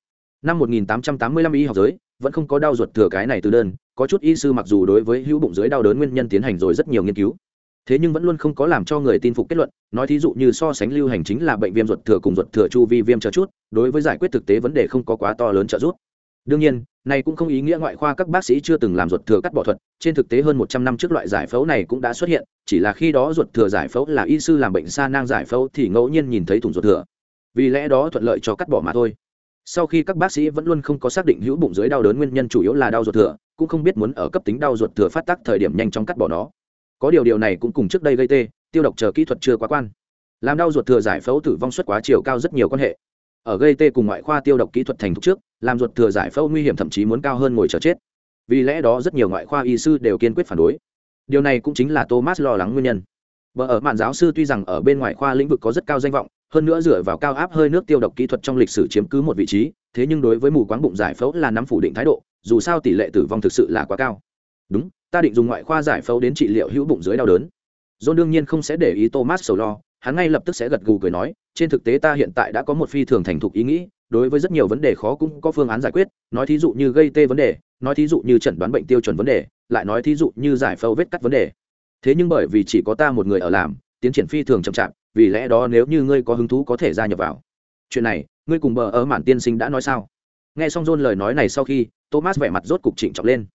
Năm 1885 y học giới, vẫn không có đau ruột thừa cái này từ đơn, có chút y sư mặc dù đối với hữu bụng dưới đau đớn nguyên nhân tiến hành rồi rất nhiều nghiên cứu thế nhưng vẫn luôn không có làm cho người tin phục kết luận, nói thí dụ như so sánh lưu hành chính là bệnh viêm ruột thừa cùng ruột thừa chu vi viêm chờ chút, đối với giải quyết thực tế vấn đề không có quá to lớn trợ giúp. Đương nhiên, này cũng không ý nghĩa ngoại khoa các bác sĩ chưa từng làm ruột thừa cắt bỏ thuật, trên thực tế hơn một trăm năm trước loại giải phẫu này cũng đã xuất hiện, chỉ là khi đó ruột thừa giải phẫu là y sư làm bệnh sa nang giải phẫu thì ngẫu nhiên nhìn thấy thủng ruột thừa. Vì lẽ đó thuận lợi cho cắt bỏ mà thôi. Sau khi các bác sĩ vẫn luôn không có xác định hữu bụng dưới đau đớn nguyên nhân chủ yếu là đau ruột thừa, cũng không biết muốn ở cấp tính đau ruột thừa phát tác thời điểm nhanh chóng cắt bỏ nó có điều điều này cũng cùng trước đây gây tê, tiêu độc chờ kỹ thuật chưa quá quan. Làm đau ruột thừa giải phẫu tử vong suất quá chiều cao rất nhiều quan hệ. Ở gây tê cùng ngoại khoa tiêu độc kỹ thuật thành thục trước, làm ruột thừa giải phẫu nguy hiểm thậm chí muốn cao hơn ngồi chờ chết. Vì lẽ đó rất nhiều ngoại khoa y sư đều kiên quyết phản đối. Điều này cũng chính là thomas lo lắng nguyên nhân. Vợ ở mạn giáo sư tuy rằng ở bên ngoại khoa lĩnh vực có rất cao danh vọng, hơn nữa dựa vào cao áp hơi nước tiêu độc kỹ thuật trong lịch sử chiếm cứ một vị trí, thế nhưng đối với mù quáng bụng giải phẫu là nắm phủ định thái độ, dù sao tỷ lệ tử vong thực sự là quá cao đúng, ta định dùng ngoại khoa giải phẫu đến trị liệu hữu bụng dưới đau đớn. John đương nhiên không sẽ để ý thomas sầu lo, hắn ngay lập tức sẽ gật gù cười nói, trên thực tế ta hiện tại đã có một phi thường thành thục ý nghĩ, đối với rất nhiều vấn đề khó cũng có phương án giải quyết, nói thí dụ như gây tê vấn đề, nói thí dụ như chẩn đoán bệnh tiêu chuẩn vấn đề, lại nói thí dụ như giải phẫu vết cắt vấn đề. Thế nhưng bởi vì chỉ có ta một người ở làm, tiến triển phi thường chậm chạp, vì lẽ đó nếu như ngươi có hứng thú có thể gia nhập vào. Chuyện này, ngươi cùng bờ ở mạn tiên sinh đã nói sao? Nghe xong john lời nói này sau khi, thomas vẻ mặt rốt cục chỉnh trọng lên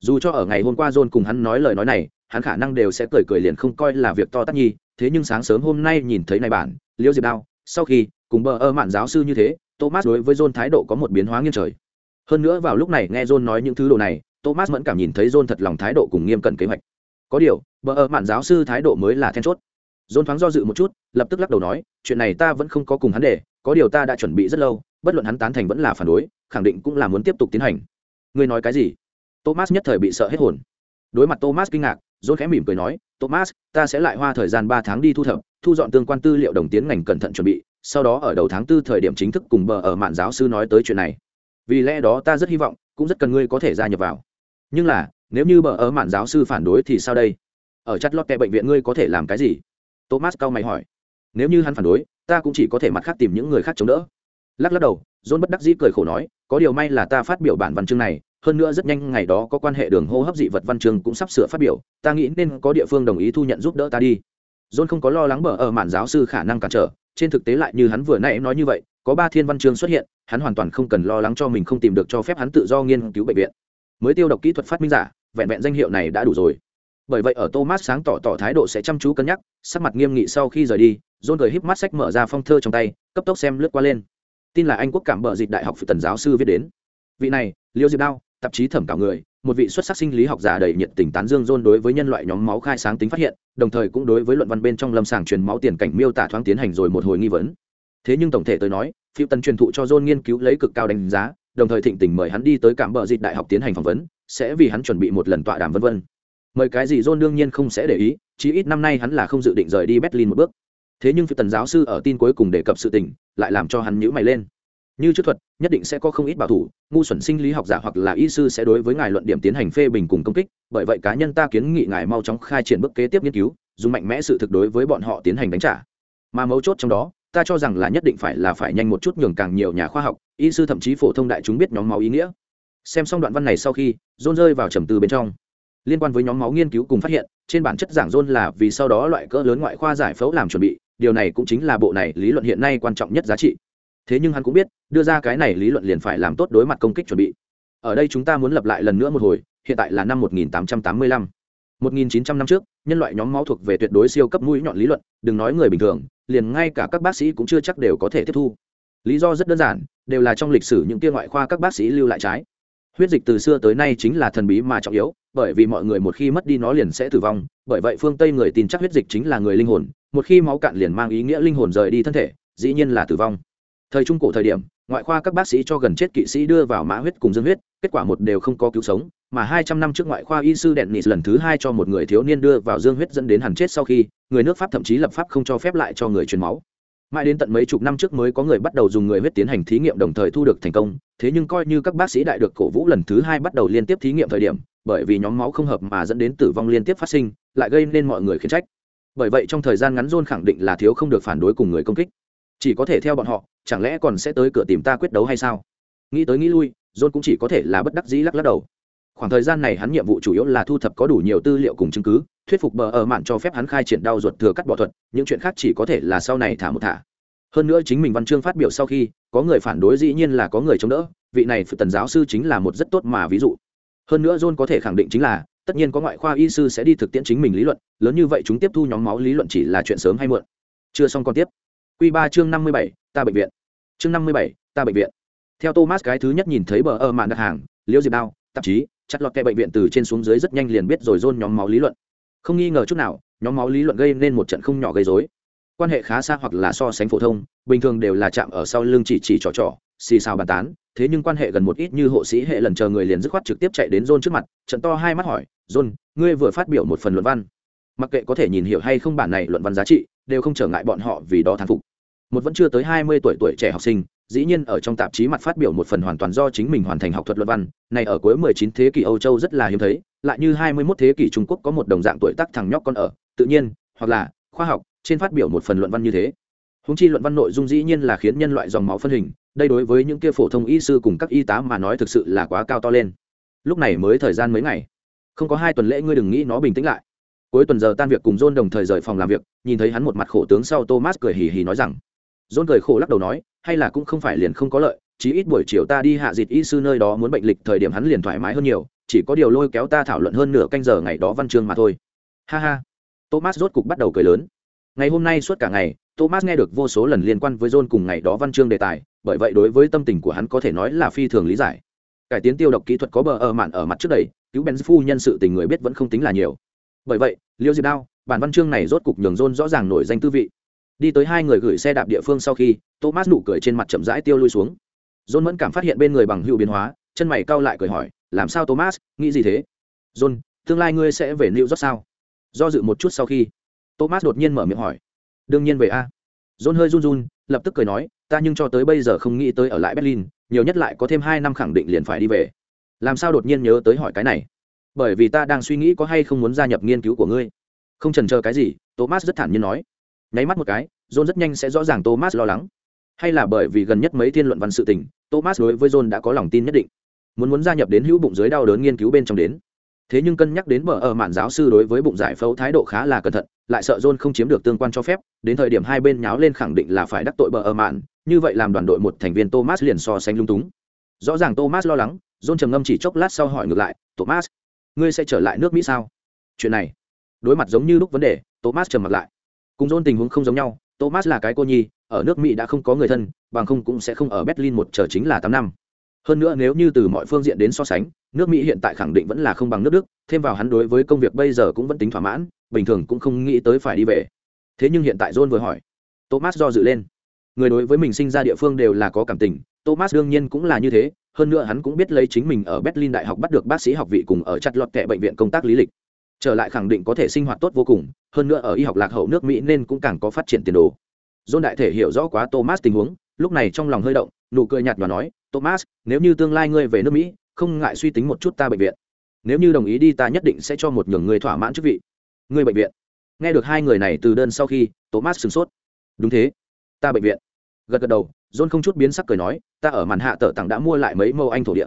dù cho ở ngày hôm qua john cùng hắn nói lời nói này, hắn khả năng đều sẽ cười cười liền không coi là việc to tát nhi, thế nhưng sáng sớm hôm nay nhìn thấy này bản, liễu diệp đao, sau khi cùng bờ ơ mạn giáo sư như thế, thomas đối với john thái độ có một biến hóa nghiêng trời. Hơn nữa vào lúc này nghe john nói những thứ đồ này, thomas vẫn cảm nhìn thấy john thật lòng thái độ cùng nghiêm cẩn kế hoạch. Có điều, bờ ơ mạn giáo sư thái độ mới là then chốt. John thoáng do dự một chút, lập tức lắc đầu nói, chuyện này ta vẫn không có cùng hắn để, có điều ta đã chuẩn bị rất lâu, bất luận hắn tán thành vẫn là phản đối, khẳng định cũng là muốn tiếp tục tiến hành. Ngươi nói cái gì? Thomas nhất thời bị sợ hết hồn. Đối mặt thomas kinh ngạc, john khẽ mỉm cười nói, thomas, ta sẽ lại hoa thời gian ba tháng đi thu thập, thu dọn tương quan tư liệu đồng tiến ngành cẩn thận chuẩn bị, sau đó ở đầu tháng tư thời điểm chính thức cùng bờ ở mạn giáo sư nói tới chuyện này. Vì lẽ đó ta rất hy vọng, cũng rất cần ngươi có thể gia nhập vào. Nhưng là, nếu như bờ ở mạn giáo sư phản đối thì sao đây? Ở chặt lót kẹ bệnh viện ngươi có thể làm cái gì? Thomas cao mày hỏi. Nếu như hắn phản đối, ta cũng chỉ có thể mặt khác tìm những người khác chống đỡ. Lắc lắc đầu, john bất đắc dĩ cười khổ nói, có điều may là ta phát biểu bản văn chương này hơn nữa rất nhanh ngày đó có quan hệ đường hô hấp dị vật văn trường cũng sắp sửa phát biểu, ta nghĩ nên có địa phương đồng ý thu nhận giúp đỡ ta đi. John không có lo lắng bở ở mạn giáo sư khả năng cản trở, trên thực tế lại như hắn vừa nãy nói như vậy, có ba thiên văn chương xuất hiện, hắn hoàn toàn không cần lo lắng cho mình không tìm được cho phép hắn tự do nghiên cứu bệnh viện. Mới tiêu độc kỹ thuật phát minh giả, vẹn vẹn danh hiệu này đã đủ rồi. Bởi vậy ở thomas sáng tỏ tỏ thái độ sẽ chăm chú cân nhắc, sắc mặt nghiêm nghị sau khi rời đi, john cười híp mắt sách mở ra phong thơ trong tay, cấp tốc xem lướt qua lên. Tin là anh quốc cảm bờ dịch đại học phụ tần giáo sư viết đến. Vị này, liêu diệp đao tạp chí thẩm cảo người một vị xuất sắc sinh lý học giả đầy nhiệt tình tán dương John đối với nhân loại nhóm máu khai sáng tính phát hiện, đồng thời cũng đối với luận văn bên trong lâm sàng truyền máu tiền cảnh miêu tả thoáng tiến hành rồi một hồi nghi vấn. Thế nhưng tổng thể tôi nói, phiêu tần truyền thụ cho John nghiên cứu lấy cực cao đánh giá, đồng thời thịnh tình mời hắn đi tới cảm bờ dịch đại học tiến hành phỏng vấn, sẽ vì hắn chuẩn bị một lần tọa đàm vân vân. Mời cái gì John đương nhiên không sẽ để ý, chí ít năm nay hắn là không dự định rời đi Berlin một bước. Thế nhưng phiêu tần giáo sư ở tin cuối cùng đề cập sự tình, lại làm cho hắn nhíu mày lên như trước thuật, nhất định sẽ có không ít bảo thủ, ngu xuẩn sinh lý học giả hoặc là y sư sẽ đối với ngài luận điểm tiến hành phê bình cùng công kích, bởi vậy cá nhân ta kiến nghị ngài mau chóng khai triển bước kế tiếp nghiên cứu, dùng mạnh mẽ sự thực đối với bọn họ tiến hành đánh trả. Mà mấu chốt trong đó, ta cho rằng là nhất định phải là phải nhanh một chút nhường càng nhiều nhà khoa học, y sư thậm chí phổ thông đại chúng biết nhóm máu ý nghĩa. Xem xong đoạn văn này sau khi dôn rơi vào trầm tư bên trong. Liên quan với nhóm máu nghiên cứu cùng phát hiện, trên bản chất giảng dôn là vì sau đó loại cỡ lớn ngoại khoa giải phẫu làm chuẩn bị, điều này cũng chính là bộ này lý luận hiện nay quan trọng nhất giá trị thế nhưng hắn cũng biết, đưa ra cái này lý luận liền phải làm tốt đối mặt công kích chuẩn bị. Ở đây chúng ta muốn lập lại lần nữa một hồi, hiện tại là năm 1885. 1900 năm trước, nhân loại nhóm máu thuộc về tuyệt đối siêu cấp mũi nhọn lý luận, đừng nói người bình thường, liền ngay cả các bác sĩ cũng chưa chắc đều có thể tiếp thu. Lý do rất đơn giản, đều là trong lịch sử những kia ngoại khoa các bác sĩ lưu lại trái. Huyết dịch từ xưa tới nay chính là thần bí mà trọng yếu, bởi vì mọi người một khi mất đi nó liền sẽ tử vong, bởi vậy phương tây người tin chắc huyết dịch chính là người linh hồn, một khi máu cạn liền mang ý nghĩa linh hồn rời đi thân thể, dĩ nhiên là tử vong thời trung cổ thời điểm, ngoại khoa các bác sĩ cho gần chết kỵ sĩ đưa vào mã huyết cùng dương huyết, kết quả một đều không có cứu sống, mà hai trăm năm trước ngoại khoa y sư đèn nịt lần thứ hai cho một người thiếu niên đưa vào dương huyết dẫn đến hẳn chết sau khi, người nước pháp thậm chí lập pháp không cho phép lại cho người truyền máu. Mãi đến tận mấy chục năm trước mới có người bắt đầu dùng người huyết tiến hành thí nghiệm đồng thời thu được thành công, thế nhưng coi như các bác sĩ đại được cổ vũ lần thứ hai bắt đầu liên tiếp thí nghiệm thời điểm, bởi vì nhóm máu không hợp mà dẫn đến tử vong liên tiếp phát sinh, lại gây nên mọi người khiến trách. Bởi vậy trong thời gian ngắn john khẳng định là thiếu không được phản đối cùng người công kích chỉ có thể theo bọn họ, chẳng lẽ còn sẽ tới cửa tìm ta quyết đấu hay sao? Nghĩ tới nghĩ lui, john cũng chỉ có thể là bất đắc dĩ lắc lắc đầu. Khoảng thời gian này hắn nhiệm vụ chủ yếu là thu thập có đủ nhiều tư liệu cùng chứng cứ, thuyết phục bờ ở mạn cho phép hắn khai triển đau ruột thừa cắt bỏ thuật, những chuyện khác chỉ có thể là sau này thả một thả. Hơn nữa chính mình văn chương phát biểu sau khi, có người phản đối dĩ nhiên là có người chống đỡ, vị này phụ tần giáo sư chính là một rất tốt mà ví dụ. Hơn nữa john có thể khẳng định chính là, tất nhiên có ngoại khoa y sư sẽ đi thực tiễn chính mình lý luận, lớn như vậy chúng tiếp thu nhóm máu lý luận chỉ là chuyện sớm hay muộn. Chưa xong còn tiếp. Quy 3 chương 57, ta bệnh viện. Chương 57, ta bệnh viện. Theo Thomas cái thứ nhất nhìn thấy bờ ở mạn đặt hàng, Liễu Diệp Đao, tạp chí, chặt lọt kẻ bệnh viện từ trên xuống dưới rất nhanh liền biết rồi rôn nhóm máu lý luận. Không nghi ngờ chút nào, nhóm máu lý luận gây nên một trận không nhỏ gây rối. Quan hệ khá xa hoặc là so sánh phổ thông, bình thường đều là chạm ở sau lưng chỉ chỉ trò trò, xì xào bàn tán, thế nhưng quan hệ gần một ít như hộ sĩ hệ lần chờ người liền dứt khoát trực tiếp chạy đến John trước mặt, trận to hai mắt hỏi, "John, ngươi vừa phát biểu một phần luận văn, mặc kệ có thể nhìn hiểu hay không bản này luận văn giá trị, đều không trở ngại bọn họ vì đó thán phục. Một vẫn chưa tới hai mươi tuổi tuổi trẻ học sinh, dĩ nhiên ở trong tạp chí mặt phát biểu một phần hoàn toàn do chính mình hoàn thành học thuật luận văn, này ở cuối 19 thế kỷ âu châu rất là hiếm thấy, lại như 21 thế kỷ trung quốc có một đồng dạng tuổi tác thằng nhóc con ở, tự nhiên, hoặc là, khoa học, trên phát biểu một phần luận văn như thế. Húng chi luận văn nội dung dĩ nhiên là khiến nhân loại dòng máu phân hình, đây đối với những kia phổ thông y sư cùng các y tá mà nói thực sự là quá cao to lên. Lúc này mới thời gian mấy ngày. Không có hai tuần lễ ngươi đừng nghĩ nó bình tĩnh lại cuối tuần giờ tan việc cùng john đồng thời rời phòng làm việc, nhìn thấy hắn một mặt khổ tướng sau thomas cười hì hì nói rằng, john cười khổ lắc đầu nói, hay là cũng không phải liền không có lợi, chí ít buổi chiều ta đi hạ dịt y sư nơi đó muốn bệnh lịch thời điểm hắn liền thoải mái hơn nhiều, chỉ có điều lôi kéo ta thảo luận hơn nửa canh giờ ngày đó văn chương mà thôi. Ha ha. Thomas rốt cục bắt đầu cười lớn. Ngày hôm nay suốt cả ngày, thomas nghe được vô số lần liên quan với john cùng ngày đó văn chương đề tài, bởi vậy đối với tâm tình của hắn có thể nói là phi thường lý giải. Cải tiến tiêu độc kỹ thuật có bờ ở mạn ở mặt trước đây, cứu ben phu nhân sự tình người biết vẫn không tính là nhiều. Bởi vậy liêu diệp đao, bản văn chương này rốt cục nhường john rõ ràng nổi danh tư vị. Đi tới hai người gửi xe đạp địa phương sau khi, thomas nụ cười trên mặt chậm rãi tiêu lui xuống. John mẫn cảm phát hiện bên người bằng hữu biến hóa, chân mày cau lại cười hỏi, làm sao thomas? Nghĩ gì thế? John tương lai ngươi sẽ về new york sao? Do dự một chút sau khi, thomas đột nhiên mở miệng hỏi, đương nhiên về a. John hơi run run, lập tức cười nói, ta nhưng cho tới bây giờ không nghĩ tới ở lại berlin, nhiều nhất lại có thêm hai năm khẳng định liền phải đi về. Làm sao đột nhiên nhớ tới hỏi cái này? Bởi vì ta đang suy nghĩ có hay không muốn gia nhập nghiên cứu của ngươi. Không trần chờ cái gì, thomas rất thản nhiên nói. Nháy mắt một cái, john rất nhanh sẽ rõ ràng thomas lo lắng. Hay là bởi vì gần nhất mấy thiên luận văn sự tình, thomas đối với john đã có lòng tin nhất định. Muốn muốn gia nhập đến hữu bụng dưới đau đớn nghiên cứu bên trong đến. Thế nhưng cân nhắc đến bờ ở mạn giáo sư đối với bụng giải phẫu thái độ khá là cẩn thận, lại sợ john không chiếm được tương quan cho phép, đến thời điểm hai bên nháo lên khẳng định là phải đắc tội bờ ở mạn, như vậy làm đoàn đội một thành viên thomas liền so sánh lung túng. Rõ ràng thomas lo lắng, john trầm ngâm chỉ chốc lát sau hỏi ngược lại, thomas ngươi sẽ trở lại nước mỹ sao? Chuyện này, đối mặt giống như lúc vấn đề, thomas trầm mặt lại. Cùng john tình huống không giống nhau, thomas là cái cô nhi, ở nước mỹ đã không có người thân, bằng không cũng sẽ không ở berlin một chờ chính là tám năm. Hơn nữa nếu như từ mọi phương diện đến so sánh, nước mỹ hiện tại khẳng định vẫn là không bằng nước đức, thêm vào hắn đối với công việc bây giờ cũng vẫn tính thỏa mãn, bình thường cũng không nghĩ tới phải đi về. Thế nhưng hiện tại john vừa hỏi, thomas do dự lên. Người đối với mình sinh ra địa phương đều là có cảm tình, thomas đương nhiên cũng là như thế hơn nữa hắn cũng biết lấy chính mình ở berlin đại học bắt được bác sĩ học vị cùng ở chặt lọt kệ bệnh viện công tác lý lịch. Trở lại khẳng định có thể sinh hoạt tốt vô cùng, hơn nữa ở y học lạc hậu nước mỹ nên cũng càng có phát triển tiền đồ. John đại thể hiểu rõ quá thomas tình huống, lúc này trong lòng hơi động, nụ cười nhạt và nói, thomas, nếu như tương lai ngươi về nước mỹ, không ngại suy tính một chút ta bệnh viện. Nếu như đồng ý đi ta nhất định sẽ cho một nhường người thỏa mãn chức vị. Ngươi bệnh viện. Nghe được hai người này từ đơn sau khi, thomas sửng sốt. Đúng thế, ta bệnh viện. Gật gật đầu john không chút biến sắc cười nói, ta ở màn hạ tờ tặng đã mua lại mấy mẫu anh thổ địa.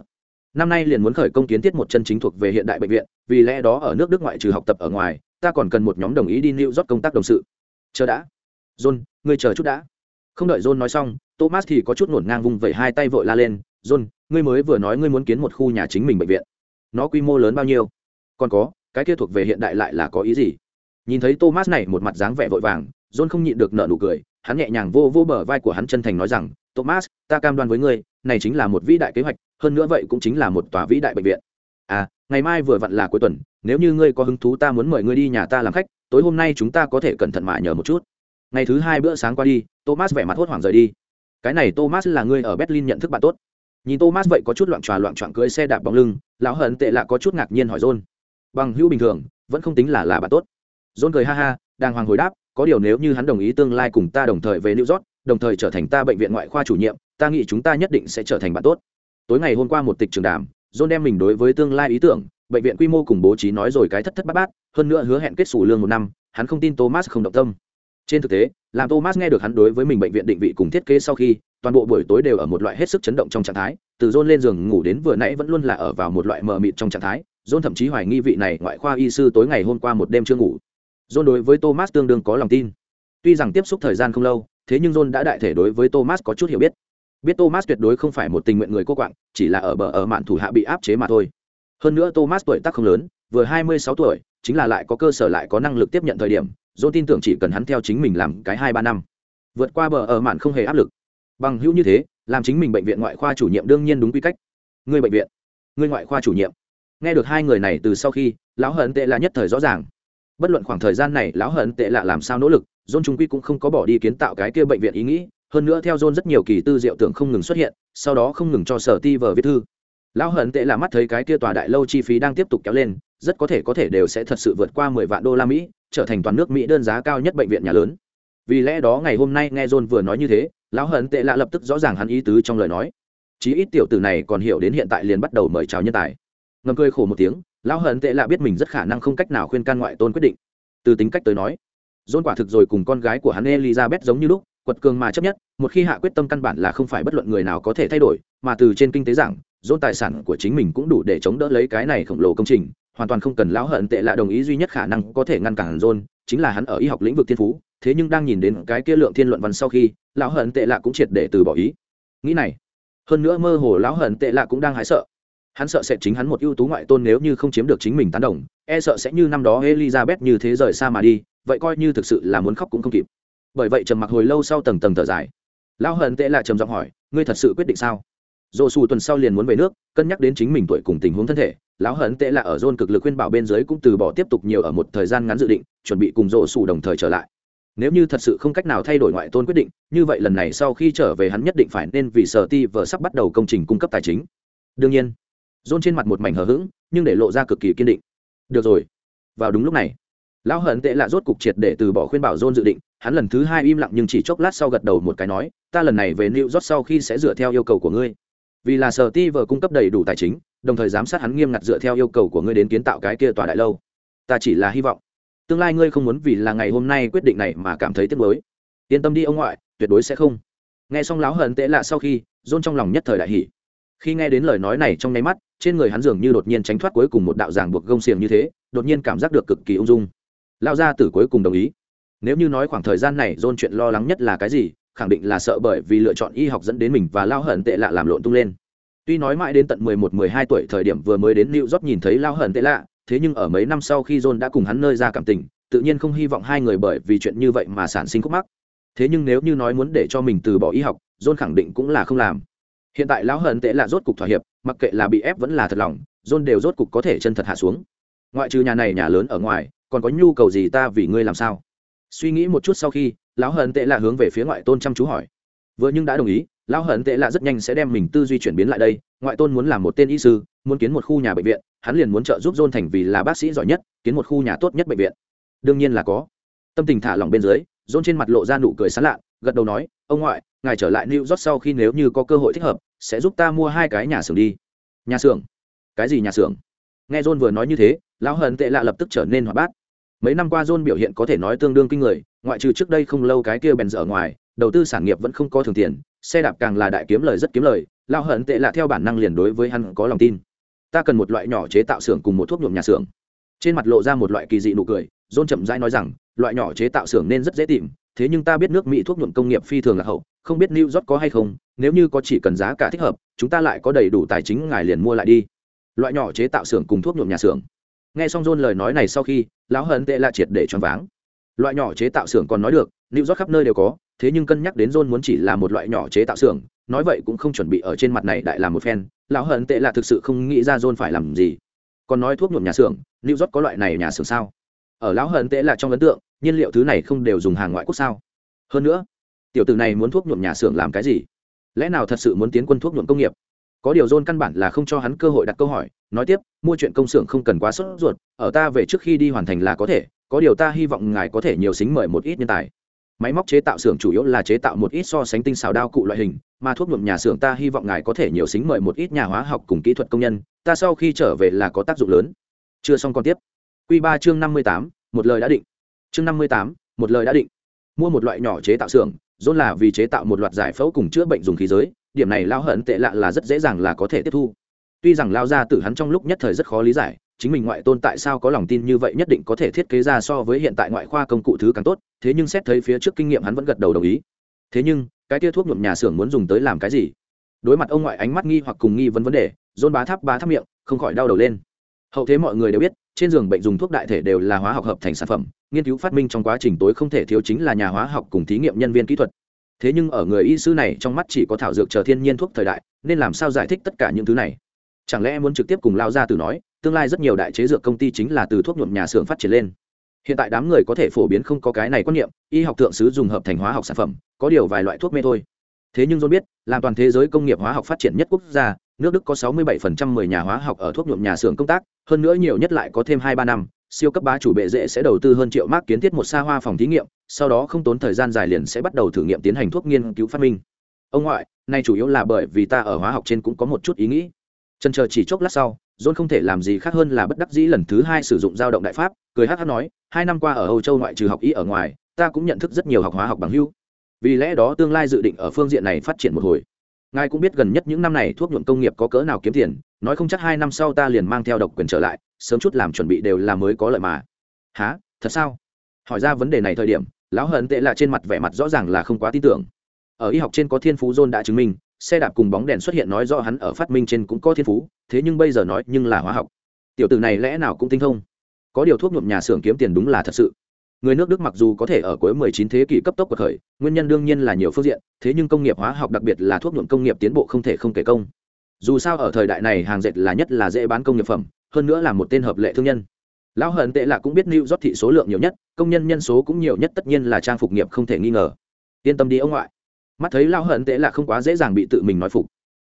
Năm nay liền muốn khởi công kiến thiết một chân chính thuộc về hiện đại bệnh viện, vì lẽ đó ở nước đức ngoại trừ học tập ở ngoài, ta còn cần một nhóm đồng ý đi new york công tác đồng sự. Chờ đã. John, ngươi chờ chút đã. Không đợi john nói xong, thomas thì có chút ngổn ngang vung vẩy hai tay vội la lên, john, ngươi mới vừa nói ngươi muốn kiến một khu nhà chính mình bệnh viện. Nó quy mô lớn bao nhiêu? Còn có, cái kia thuộc về hiện đại lại là có ý gì? Nhìn thấy thomas này một mặt dáng vẻ vội vàng, john không nhịn được nợ nụ cười hắn nhẹ nhàng vô vô bờ vai của hắn chân thành nói rằng, thomas, ta cam đoan với ngươi, này chính là một vĩ đại kế hoạch, hơn nữa vậy cũng chính là một tòa vĩ đại bệnh viện. À ngày mai vừa vặn là cuối tuần, nếu như ngươi có hứng thú ta muốn mời ngươi đi nhà ta làm khách, tối hôm nay chúng ta có thể cẩn thận mạ nhờ một chút. Ngày thứ hai bữa sáng qua đi, thomas vẻ mặt hốt hoảng rời đi. Cái này thomas là ngươi ở berlin nhận thức bạn tốt. Nhìn thomas vậy có chút loạn tròa loạn trọn cưới xe đạp bóng lưng, lão hận tệ lạ có chút ngạc nhiên hỏi john. Bằng hữu bình thường, vẫn không tính là là bạn tốt. John cười ha ha đang hoàng hồi đáp có điều nếu như hắn đồng ý tương lai cùng ta đồng thời về new york, đồng thời trở thành ta bệnh viện ngoại khoa chủ nhiệm, ta nghĩ chúng ta nhất định sẽ trở thành bạn tốt. Tối ngày hôm qua một tịch trường đàm, john đem mình đối với tương lai ý tưởng, bệnh viện quy mô cùng bố trí nói rồi cái thất thất bát bát, hơn nữa hứa hẹn kết xù lương một năm, hắn không tin thomas không động tâm. Trên thực tế, làm thomas nghe được hắn đối với mình bệnh viện định vị cùng thiết kế sau khi, toàn bộ buổi tối đều ở một loại hết sức chấn động trong trạng thái, từ john lên giường ngủ đến vừa nãy vẫn luôn là ở vào một loại mờ mịt trong trạng thái, john thậm chí hoài nghi vị này ngoại khoa y sư tối ngày hôm qua một đêm chưa ngủ john đối với thomas tương đương có lòng tin. Tuy rằng tiếp xúc thời gian không lâu, thế nhưng john đã đại thể đối với thomas có chút hiểu biết. Biết thomas tuyệt đối không phải một tình nguyện người cô quạng, chỉ là ở bờ ở mạn thủ hạ bị áp chế mà thôi. Hơn nữa thomas tuổi tác không lớn, vừa hai mươi sáu tuổi, chính là lại có cơ sở lại có năng lực tiếp nhận thời điểm, john tin tưởng chỉ cần hắn theo chính mình làm cái hai ba năm, vượt qua bờ ở mạn không hề áp lực. Bằng hữu như thế, làm chính mình bệnh viện ngoại khoa chủ nhiệm đương nhiên đúng quy cách. Người bệnh viện người ngoại khoa chủ nhiệm. Nghe được hai người này từ sau khi, lão hận tệ là nhất thời rõ ràng bất luận khoảng thời gian này lão hận tệ lạ làm sao nỗ lực, john trung quy cũng không có bỏ đi kiến tạo cái kia bệnh viện ý nghĩ, hơn nữa theo john rất nhiều kỳ tư diệu tưởng không ngừng xuất hiện, sau đó không ngừng cho sở ti vờ viết thư. Lão hận tệ là mắt thấy cái kia tòa đại lâu chi phí đang tiếp tục kéo lên, rất có thể có thể đều sẽ thật sự vượt qua mười vạn đô la mỹ, trở thành toàn nước mỹ đơn giá cao nhất bệnh viện nhà lớn. Vì lẽ đó ngày hôm nay nghe john vừa nói như thế, lão hận tệ lạ lập tức rõ ràng hắn ý tứ trong lời nói. Chí ít tiểu tử này còn hiểu đến hiện tại liền bắt đầu mời chào nhân tài. Ngầm cười khổ một tiếng lão hận tệ lạ biết mình rất khả năng không cách nào khuyên can ngoại tôn quyết định. Từ tính cách tới nói, john quả thực rồi cùng con gái của hắn elizabeth giống như lúc, quật cường mà chấp nhất, một khi hạ quyết tâm căn bản là không phải bất luận người nào có thể thay đổi, mà từ trên kinh tế giảng dôn tài sản của chính mình cũng đủ để chống đỡ lấy cái này khổng lồ công trình, hoàn toàn không cần lão hận tệ lạ đồng ý duy nhất khả năng có thể ngăn cản dôn chính là hắn ở y học lĩnh vực thiên phú, thế nhưng đang nhìn đến cái kia lượng thiên luận văn sau khi, lão hận tệ lạ cũng triệt để từ bỏ ý. Nghĩ này, hơn nữa mơ hồ lão hận tệ lạ cũng đang hái sợ hắn sợ sẽ chính hắn một ưu tú ngoại tôn nếu như không chiếm được chính mình tán đồng e sợ sẽ như năm đó elizabeth như thế rời xa mà đi, vậy coi như thực sự là muốn khóc cũng không kịp. Bởi vậy trầm mặc hồi lâu sau tầng tầng thở dài. Lão hận tệ lại trầm giọng hỏi, ngươi thật sự quyết định sao? Dồ xù tuần sau liền muốn về nước, cân nhắc đến chính mình tuổi cùng tình huống thân thể. Lão hận tệ là ở John cực lực khuyên bảo bên dưới cũng từ bỏ tiếp tục nhiều ở một thời gian ngắn dự định, chuẩn bị cùng dồ xù đồng thời trở lại. Nếu như thật sự không cách nào thay đổi ngoại tôn quyết định, như vậy lần này sau khi trở về hắn nhất định phải nên vì sở ti vờ sắp bắt đầu công trình cung cấp tài chính. Đương nhiên dôn trên mặt một mảnh hờ hững, nhưng để lộ ra cực kỳ kiên định. Được rồi. Vào đúng lúc này, lão hận tệ lạ rốt cục triệt để từ bỏ khuyên bảo dôn dự định. Hắn lần thứ hai im lặng nhưng chỉ chốc lát sau gật đầu một cái nói, ta lần này về new york sau khi sẽ dựa theo yêu cầu của ngươi. Vì là sở ti vờ cung cấp đầy đủ tài chính, đồng thời giám sát hắn nghiêm ngặt dựa theo yêu cầu của ngươi đến kiến tạo cái kia tòa đại lâu. Ta chỉ là hy vọng. Tương lai ngươi không muốn vì là ngày hôm nay quyết định này mà cảm thấy tiếc nuối. Yên tâm đi ông ngoại, tuyệt đối sẽ không. Nghe xong láo hận tệ lạ sau khi dôn trong lòng nhất thời đại hỷ khi nghe đến lời nói này trong nháy mắt trên người hắn dường như đột nhiên tránh thoát cuối cùng một đạo giảng buộc gông xiềng như thế, đột nhiên cảm giác được cực kỳ ung dung. Lao ra từ cuối cùng đồng ý. Nếu như nói khoảng thời gian này dôn chuyện lo lắng nhất là cái gì, khẳng định là sợ bởi vì lựa chọn y học dẫn đến mình và lao hận tệ lạ làm lộn tung lên. Tuy nói mãi đến tận mười một, mười hai tuổi thời điểm vừa mới đến new york nhìn thấy lao hận tệ lạ, thế nhưng ở mấy năm sau khi john đã cùng hắn nơi ra cảm tình, tự nhiên không hy vọng hai người bởi vì chuyện như vậy mà sản sinh khúc mắc. Thế nhưng nếu như nói muốn để cho mình từ bỏ y học, john khẳng định cũng là không làm hiện tại lão hận tệ là rốt cục thỏa hiệp, mặc kệ là bị ép vẫn là thật lòng, john đều rốt cục có thể chân thật hạ xuống. Ngoại trừ nhà này nhà lớn ở ngoài, còn có nhu cầu gì ta vì ngươi làm sao? Suy nghĩ một chút sau khi, lão hận tệ là hướng về phía ngoại tôn chăm chú hỏi. Vừa nhưng đã đồng ý, lão hận tệ là rất nhanh sẽ đem mình tư duy chuyển biến lại đây. Ngoại tôn muốn làm một tên y sư, muốn kiến một khu nhà bệnh viện, hắn liền muốn trợ giúp john thành vì là bác sĩ giỏi nhất, kiến một khu nhà tốt nhất bệnh viện. Đương nhiên là có. Tâm tình thả lỏng bên dưới, john trên mặt lộ ra nụ cười sán lạ, gật đầu nói, ông ngoại ngài trở lại new york sau khi nếu như có cơ hội thích hợp, sẽ giúp ta mua hai cái nhà xưởng đi. Nhà xưởng? Cái gì nhà xưởng? Nghe john vừa nói như thế, lão hận tệ lạ lập tức trở nên hoạt bát. Mấy năm qua john biểu hiện có thể nói tương đương kinh người, ngoại trừ trước đây không lâu cái kia bèn dở ngoài, đầu tư sản nghiệp vẫn không có thường tiền, xe đạp càng là đại kiếm lời rất kiếm lời, lão hận tệ lạ theo bản năng liền đối với hắn có lòng tin. Ta cần một loại nhỏ chế tạo xưởng cùng một thuốc nhuộm nhà xưởng. Trên mặt lộ ra một loại kỳ dị nụ cười, john chậm rãi nói rằng, loại nhỏ chế tạo xưởng nên rất dễ tìm thế nhưng ta biết nước mỹ thuốc nhuộm công nghiệp phi thường là hậu, không biết new york có hay không, nếu như có chỉ cần giá cả thích hợp, chúng ta lại có đầy đủ tài chính ngài liền mua lại đi. Loại nhỏ chế tạo xưởng cùng thuốc nhuộm nhà xưởng. Nghe xong john lời nói này sau khi, lão hận tệ là triệt để choáng váng. Loại nhỏ chế tạo xưởng còn nói được, new york khắp nơi đều có, thế nhưng cân nhắc đến john muốn chỉ là một loại nhỏ chế tạo xưởng, nói vậy cũng không chuẩn bị ở trên mặt này đại làm một phen, lão hận tệ là thực sự không nghĩ ra john phải làm gì. Còn nói thuốc nhuộm nhà xưởng, new york có loại này nhà xưởng sao? Ở lão hận tệ là trong ấn tượng nhiên liệu thứ này không đều dùng hàng ngoại quốc sao? Hơn nữa, tiểu tử này muốn thuốc nhuộm nhà xưởng làm cái gì? Lẽ nào thật sự muốn tiến quân thuốc nhuộm công nghiệp? Có điều dôn căn bản là không cho hắn cơ hội đặt câu hỏi, nói tiếp, mua chuyện công xưởng không cần quá sốt ruột, ở ta về trước khi đi hoàn thành là có thể, có điều ta hy vọng ngài có thể nhiều xính mời một ít nhân tài. Máy móc chế tạo xưởng chủ yếu là chế tạo một ít so sánh tinh xào đao cụ loại hình, mà thuốc nhuộm nhà xưởng ta hy vọng ngài có thể nhiều xính mời một ít nhà hóa học cùng kỹ thuật công nhân, ta sau khi trở về là có tác dụng lớn. Chưa xong còn tiếp. Q ba chương năm mươi tám, một lời đã định chương năm mươi tám, một lời đã định. Mua một loại nhỏ chế tạo xưởng dôn là vì chế tạo một loạt giải phẫu cùng chữa bệnh dùng khí giới, điểm này lao hận tệ lạ là rất dễ dàng là có thể tiếp thu. Tuy rằng lao ra từ hắn trong lúc nhất thời rất khó lý giải, chính mình ngoại tôn tại sao có lòng tin như vậy nhất định có thể thiết kế ra so với hiện tại ngoại khoa công cụ thứ càng tốt, thế nhưng xét thấy phía trước kinh nghiệm hắn vẫn gật đầu đồng ý. Thế nhưng, cái tia thuốc nhuộm nhà xưởng muốn dùng tới làm cái gì? Đối mặt ông ngoại ánh mắt nghi hoặc cùng nghi vấn vấn đề dôn bá tháp bá tháp miệng, không khỏi đau đầu lên hậu thế mọi người đều biết, trên giường bệnh dùng thuốc đại thể đều là hóa học hợp thành sản phẩm. Nghiên cứu phát minh trong quá trình tối không thể thiếu chính là nhà hóa học cùng thí nghiệm nhân viên kỹ thuật. Thế nhưng ở người y sư này trong mắt chỉ có thảo dược chờ thiên nhiên thuốc thời đại, nên làm sao giải thích tất cả những thứ này? Chẳng lẽ muốn trực tiếp cùng lao ra từ nói, tương lai rất nhiều đại chế dược công ty chính là từ thuốc nhuộm nhà xưởng phát triển lên? Hiện tại đám người có thể phổ biến không có cái này quan niệm, y học thượng sứ dùng hợp thành hóa học sản phẩm, có điều vài loại thuốc mê thôi. Thế nhưng john biết, làm toàn thế giới công nghiệp hóa học phát triển nhất quốc gia nước đức có 67% 10 nhà hóa học ở thuốc nhuộm nhà xưởng công tác, hơn nữa nhiều nhất lại có thêm hai ba năm, siêu cấp bá chủ bệ dễ sẽ đầu tư hơn triệu mark kiến thiết một xa hoa phòng thí nghiệm, sau đó không tốn thời gian dài liền sẽ bắt đầu thử nghiệm tiến hành thuốc nghiên cứu phát minh. Ông ngoại, nay chủ yếu là bởi vì ta ở hóa học trên cũng có một chút ý nghĩ. Trần chờ chỉ chốc lát sau, john không thể làm gì khác hơn là bất đắc dĩ lần thứ hai sử dụng dao động đại pháp, cười hát hát nói, hai năm qua ở âu châu ngoại trừ học y ở ngoài, ta cũng nhận thức rất nhiều học hóa học bằng hưu vì lẽ đó tương lai dự định ở phương diện này phát triển một hồi ngài cũng biết gần nhất những năm này thuốc nhuộm công nghiệp có cỡ nào kiếm tiền, nói không chắc hai năm sau ta liền mang theo độc quyền trở lại, sớm chút làm chuẩn bị đều là mới có lợi mà. Há thật sao? Hỏi ra vấn đề này thời điểm, lão hận tệ là trên mặt vẻ mặt rõ ràng là không quá tin tưởng. Ở y học trên có thiên phú john đã chứng minh, xe đạp cùng bóng đèn xuất hiện nói rõ hắn ở phát minh trên cũng có thiên phú, thế nhưng bây giờ nói nhưng là hóa học. Tiểu tử này lẽ nào cũng tinh thông? Có điều thuốc nhuộm nhà xưởng kiếm tiền đúng là thật sự người nước đức mặc dù có thể ở cuối 19 thế kỷ cấp tốc của khởi, nguyên nhân đương nhiên là nhiều phương diện, thế nhưng công nghiệp hóa học đặc biệt là thuốc nhuộm công nghiệp tiến bộ không thể không kể công. Dù sao ở thời đại này hàng dệt là nhất là dễ bán công nghiệp phẩm, hơn nữa là một tên hợp lệ thương nhân. Lão hận tệ là cũng biết lưu rót thị số lượng nhiều nhất, công nhân nhân số cũng nhiều nhất tất nhiên là trang phục nghiệp không thể nghi ngờ. Yên tâm đi ông ngoại. Mắt thấy lão hận tệ là không quá dễ dàng bị tự mình nói phục.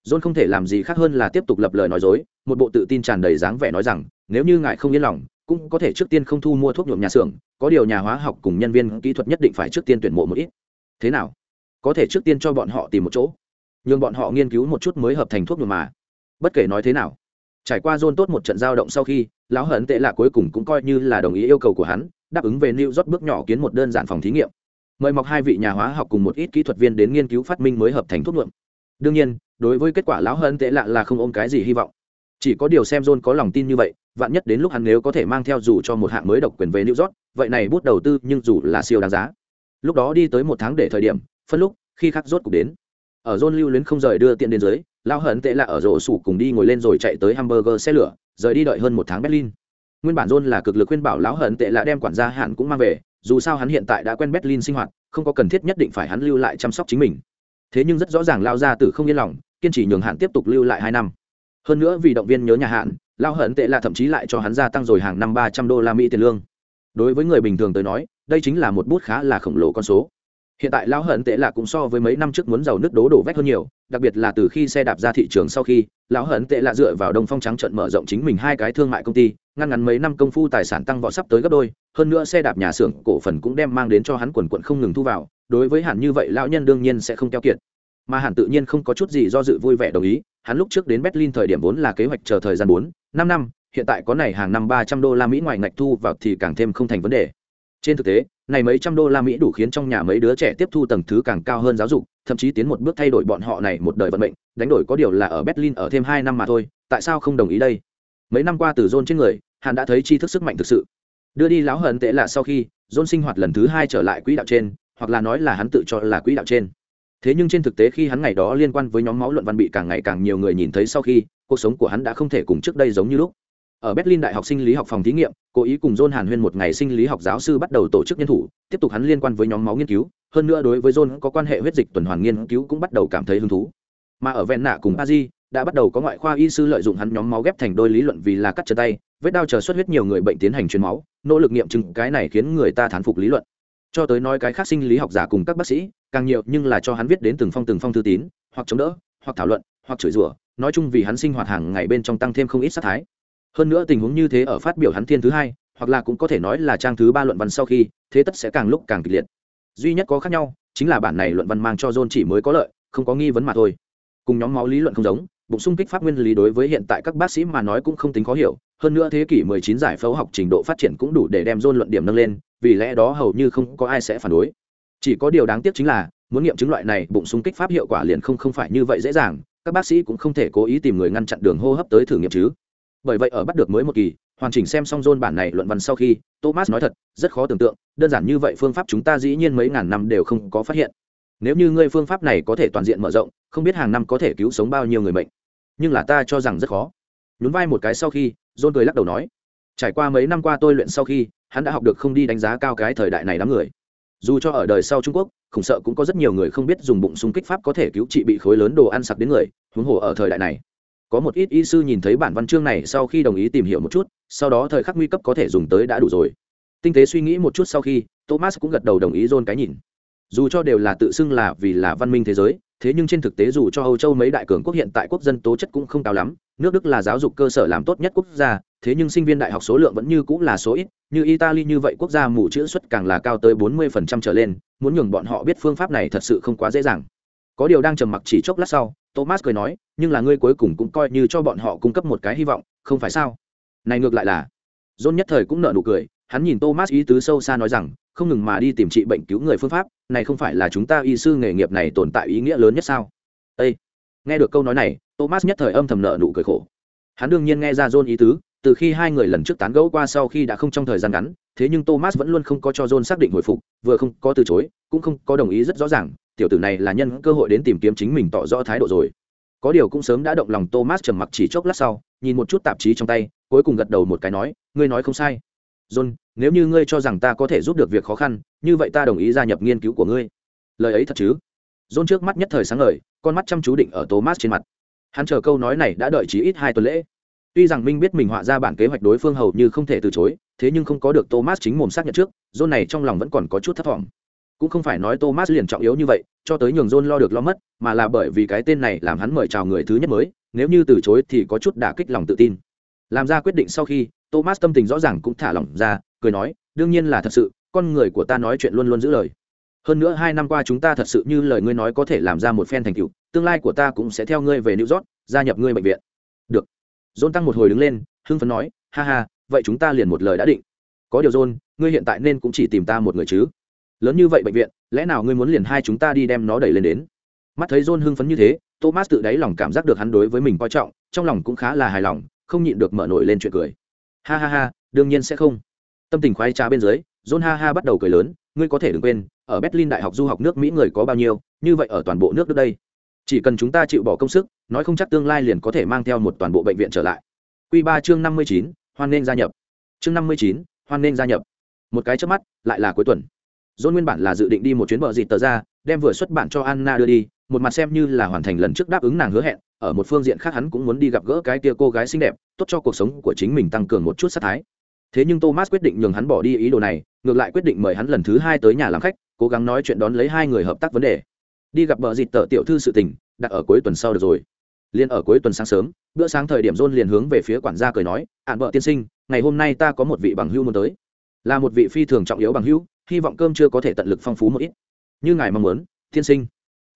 John không thể làm gì khác hơn là tiếp tục lập lời nói dối, một bộ tự tin tràn đầy dáng vẻ nói rằng, nếu như ngài không yên lòng cũng có thể trước tiên không thu mua thuốc nhuộm nhà xưởng, có điều nhà hóa học cùng nhân viên kỹ thuật nhất định phải trước tiên tuyển mộ một ít. Thế nào? Có thể trước tiên cho bọn họ tìm một chỗ. Nhường bọn họ nghiên cứu một chút mới hợp thành thuốc nhuộm mà. Bất kể nói thế nào, trải qua dôn tốt một trận giao động sau khi, lão hận tệ lạ cuối cùng cũng coi như là đồng ý yêu cầu của hắn, đáp ứng về new rót bước nhỏ kiến một đơn giản phòng thí nghiệm. Mời mọc hai vị nhà hóa học cùng một ít kỹ thuật viên đến nghiên cứu phát minh mới hợp thành thuốc nhuộm. Đương nhiên, đối với kết quả lão hận tệ lạ là không ôm cái gì hy vọng chỉ có điều xem john có lòng tin như vậy, vạn nhất đến lúc hắn nếu có thể mang theo dù cho một hạng mới độc quyền về new york, vậy này bút đầu tư nhưng dù là siêu đáng giá. Lúc đó đi tới một tháng để thời điểm, phân lúc, khi khắc rốt cục đến. Ở john lưu luyến không rời đưa tiện đến dưới lao hận tệ là ở rổ sủ cùng đi ngồi lên rồi chạy tới hamburger xe lửa, rời đi đợi hơn một tháng berlin. Nguyên bản john là cực lực khuyên bảo lão hận tệ là đem quản gia hạn cũng mang về, dù sao hắn hiện tại đã quen berlin sinh hoạt, không có cần thiết nhất định phải hắn lưu lại chăm sóc chính mình. Thế nhưng rất rõ ràng lao ra từ không yên lòng, kiên trì nhường hạn tiếp tục lưu lại hai năm hơn nữa vì động viên nhớ nhà hạn, lao hận tệ là thậm chí lại cho hắn gia tăng rồi hàng năm ba trăm đô la mỹ tiền lương. Đối với người bình thường tới nói, đây chính là một bút khá là khổng lồ con số. Hiện tại lão hận tệ là cũng so với mấy năm trước muốn giàu nước đố đổ vách hơn nhiều, đặc biệt là từ khi xe đạp ra thị trường sau khi lão hận tệ là dựa vào đông phong trắng trận mở rộng chính mình hai cái thương mại công ty, ngăn ngắn mấy năm công phu tài sản tăng vọt sắp tới gấp đôi. Hơn nữa xe đạp nhà xưởng cổ phần cũng đem mang đến cho hắn quần quận không ngừng thu vào, đối với hẳn như vậy, lão nhân đương nhiên sẽ không keo kiệt. Mà hẳn tự nhiên không có chút gì do dự vui vẻ đồng ý hắn lúc trước đến berlin thời điểm vốn là kế hoạch chờ thời gian bốn, năm năm, hiện tại có này hàng năm ba trăm đô la mỹ ngoài ngạch thu vào thì càng thêm không thành vấn đề. Trên thực tế, này mấy trăm đô la mỹ đủ khiến trong nhà mấy đứa trẻ tiếp thu tầng thứ càng cao hơn giáo dục, thậm chí tiến một bước thay đổi bọn họ này một đời vận mệnh, đánh đổi có điều là ở berlin ở thêm hai năm mà thôi, tại sao không đồng ý đây? Mấy năm qua từ john trên người, hắn đã thấy tri thức sức mạnh thực sự. Đưa đi láo hận tệ là sau khi john sinh hoạt lần thứ hai trở lại quỹ đạo trên, hoặc là nói là hắn tự cho là quỹ đạo trên thế nhưng trên thực tế khi hắn ngày đó liên quan với nhóm máu luận văn bị càng ngày càng nhiều người nhìn thấy sau khi, cuộc sống của hắn đã không thể cùng trước đây giống như lúc. Ở berlin đại học sinh lý học phòng thí nghiệm cố ý cùng john hàn huyên một ngày sinh lý học giáo sư bắt đầu tổ chức nhân thủ, tiếp tục hắn liên quan với nhóm máu nghiên cứu, hơn nữa đối với john có quan hệ huyết dịch tuần hoàn nghiên cứu cũng bắt đầu cảm thấy hứng thú. Mà ở ven nạ cùng a di đã bắt đầu có ngoại khoa y sư lợi dụng hắn nhóm máu ghép thành đôi lý luận vì là cắt chân tay, vết đau chờ xuất huyết nhiều người bệnh tiến hành truyền máu, nỗ lực nghiệm chứng, cái này khiến người ta thán phục lý luận cho tới nói cái khác sinh lý học giả cùng các bác sĩ, càng nhiều nhưng là cho hắn viết đến từng phong từng phong thư tín, hoặc chống đỡ, hoặc thảo luận, hoặc chửi rủa, nói chung vì hắn sinh hoạt hàng ngày bên trong tăng thêm không ít sát thái. Hơn nữa tình huống như thế ở phát biểu hắn thiên thứ hai, hoặc là cũng có thể nói là trang thứ ba luận văn sau khi, thế tất sẽ càng lúc càng kịch liệt. Duy nhất có khác nhau, chính là bản này luận văn mang cho john chỉ mới có lợi, không có nghi vấn mà thôi. Cùng nhóm máu lý luận không giống bụng sung kích pháp nguyên lý đối với hiện tại các bác sĩ mà nói cũng không tính khó hiểu, hơn nữa thế kỷ 19 giải phẫu học trình độ phát triển cũng đủ để đem john luận điểm nâng lên, vì lẽ đó hầu như không có ai sẽ phản đối. Chỉ có điều đáng tiếc chính là, muốn nghiệm chứng loại này bụng sung kích pháp hiệu quả liền không không phải như vậy dễ dàng, các bác sĩ cũng không thể cố ý tìm người ngăn chặn đường hô hấp tới thử nghiệm chứ. Bởi vậy ở bắt được mới một kỳ, hoàn chỉnh xem xong John bản này luận văn sau khi, thomas nói thật, rất khó tưởng tượng, đơn giản như vậy phương pháp chúng ta dĩ nhiên mấy ngàn năm đều không có phát hiện nếu như ngươi phương pháp này có thể toàn diện mở rộng, không biết hàng năm có thể cứu sống bao nhiêu người bệnh nhưng là ta cho rằng rất khó. Nhún vai một cái sau khi, John cười lắc đầu nói, trải qua mấy năm qua tôi luyện sau khi, hắn đã học được không đi đánh giá cao cái thời đại này đám người. Dù cho ở đời sau trung quốc, khủng sợ cũng có rất nhiều người không biết dùng bụng súng kích pháp có thể cứu trị bị khối lớn đồ ăn sặc đến người, huống hồ ở thời đại này. Có một ít y sư nhìn thấy bản văn chương này sau khi đồng ý tìm hiểu một chút, sau đó thời khắc nguy cấp có thể dùng tới đã đủ rồi. Tinh tế suy nghĩ một chút sau khi, thomas cũng gật đầu đồng ý john cái nhìn dù cho đều là tự xưng là vì là văn minh thế giới, thế nhưng trên thực tế dù cho âu châu mấy đại cường quốc hiện tại quốc dân tố chất cũng không cao lắm, nước đức là giáo dục cơ sở làm tốt nhất quốc gia, thế nhưng sinh viên đại học số lượng vẫn như cũng là số ít, như italy như vậy quốc gia mù chữ xuất càng là cao tới 40% trở lên, muốn nhường bọn họ biết phương pháp này thật sự không quá dễ dàng. Có điều đang trầm mặc chỉ chốc lát sau, thomas cười nói, nhưng là ngươi cuối cùng cũng coi như cho bọn họ cung cấp một cái hy vọng, không phải sao? Này ngược lại là, john nhất thời cũng nở nụ cười hắn nhìn thomas ý tứ sâu xa nói rằng, không ngừng mà đi tìm trị bệnh cứu người phương pháp, này không phải là chúng ta y sư nghề nghiệp này tồn tại ý nghĩa lớn nhất sao? Ê! nghe được câu nói này, thomas nhất thời âm thầm nợ nụ cười khổ. Hắn đương nhiên nghe ra john ý tứ, từ khi hai người lần trước tán gẫu qua sau khi đã không trong thời gian ngắn, thế nhưng thomas vẫn luôn không có cho john xác định hồi phục, vừa không có từ chối, cũng không có đồng ý rất rõ ràng, tiểu tử này là nhân cơ hội đến tìm kiếm chính mình tỏ rõ thái độ rồi. Có điều cũng sớm đã động lòng thomas trầm mặc chỉ chốc lát sau, nhìn một chút tạp chí trong tay, cuối cùng gật đầu một cái nói, ngươi nói không sai john, nếu như ngươi cho rằng ta có thể giúp được việc khó khăn, như vậy ta đồng ý gia nhập nghiên cứu của ngươi. Lời ấy thật chứ? John trước mắt nhất thời sáng ngời, con mắt chăm chú định ở thomas trên mặt. Hắn chờ câu nói này đã đợi chí ít hai tuần lễ. Tuy rằng minh biết mình họa ra bản kế hoạch đối phương hầu như không thể từ chối, thế nhưng không có được thomas chính mồm xác nhận trước, john này trong lòng vẫn còn có chút thất vọng. Cũng không phải nói thomas liền trọng yếu như vậy, cho tới nhường john lo được lo mất, mà là bởi vì cái tên này làm hắn mời chào người thứ nhất mới, nếu như từ chối thì có chút đả kích lòng tự tin. Làm ra quyết định sau khi thomas tâm tình rõ ràng cũng thả lỏng ra, cười nói, đương nhiên là thật sự, con người của ta nói chuyện luôn luôn giữ lời. Hơn nữa hai năm qua chúng ta thật sự như lời ngươi nói có thể làm ra một phen thành tựu, tương lai của ta cũng sẽ theo ngươi về new york, gia nhập ngươi bệnh viện. Được. John tăng một hồi đứng lên, hưng phấn nói, ha ha, vậy chúng ta liền một lời đã định. Có điều john, ngươi hiện tại nên cũng chỉ tìm ta một người chứ. Lớn như vậy bệnh viện, lẽ nào ngươi muốn liền hai chúng ta đi đem nó đẩy lên đến? Mắt thấy john hưng phấn như thế, thomas tự đáy lòng cảm giác được hắn đối với mình coi trọng, trong lòng cũng khá là hài lòng, không nhịn được mở nổi lên chuyện cười ha ha ha đương nhiên sẽ không. Tâm tình khoái trá bên dưới john ha ha bắt đầu cười lớn ngươi có thể đừng quên ở berlin đại học du học nước mỹ người có bao nhiêu như vậy ở toàn bộ nước nước đây. Chỉ cần chúng ta chịu bỏ công sức nói không chắc tương lai liền có thể mang theo một toàn bộ bệnh viện trở lại. Q ba chương năm mươi chín hoan nên gia nhập. Chương năm mươi chín hoan nên gia nhập. Một cái trước mắt lại là cuối tuần. John nguyên bản là dự định đi một chuyến bờ dịt tờ ra, đem vừa xuất bản cho Anna đưa đi, một mặt xem như là hoàn thành lần trước đáp ứng nàng hứa hẹn, ở một phương diện khác hắn cũng muốn đi gặp gỡ cái kia cô gái xinh đẹp, tốt cho cuộc sống của chính mình tăng cường một chút sát thái. Thế nhưng Thomas quyết định nhường hắn bỏ đi ý đồ này, ngược lại quyết định mời hắn lần thứ hai tới nhà làm khách, cố gắng nói chuyện đón lấy hai người hợp tác vấn đề. Đi gặp bờ dịt tờ tiểu thư sự tình, đặt ở cuối tuần sau được rồi. Liên ở cuối tuần sáng sớm, bữa sáng thời điểm John liền hướng về phía quản gia cười nói, "Ản vợ tiên sinh, ngày hôm nay ta có một vị bằng hữu muốn tới." Là một vị phi thường trọng yếu bằng hữu, hy vọng cơm chưa có thể tận lực phong phú một ít như ngài mong muốn thiên sinh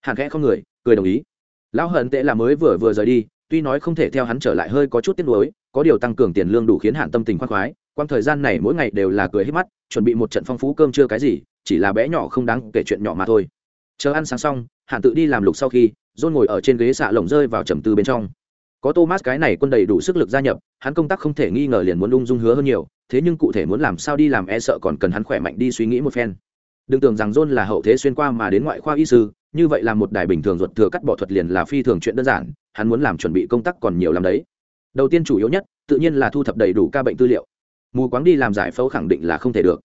hàn khẽ không người cười đồng ý lão hận tệ là mới vừa vừa rời đi, tuy nói không thể theo hắn trở lại hơi có chút tiếc nuối, có điều tăng cường tiền lương đủ khiến hạn tâm tình khoan khoái quang thời gian này mỗi ngày đều là cười hết mắt, chuẩn bị một trận phong phú cơm chưa cái gì, chỉ là bé nhỏ không đáng kể chuyện nhỏ mà thôi. Chờ ăn sáng xong hạn tự đi làm lục sau khi, dôn ngồi ở trên ghế xạ lồng rơi vào trầm tư bên trong. Có thomas cái này quân đầy đủ sức lực gia nhập, hắn công tác không thể nghi ngờ liền muốn ung dung hứa hơn nhiều, thế nhưng cụ thể muốn làm sao đi làm e sợ còn cần hắn khỏe mạnh đi suy nghĩ một phen đừng tưởng rằng john là hậu thế xuyên qua mà đến ngoại khoa y sư, như vậy là một đài bình thường ruột thừa cắt bỏ thuật liền là phi thường chuyện đơn giản, hắn muốn làm chuẩn bị công tác còn nhiều làm đấy. Đầu tiên chủ yếu nhất, tự nhiên là thu thập đầy đủ ca bệnh tư liệu. Mù quáng đi làm giải phẫu khẳng định là không thể được.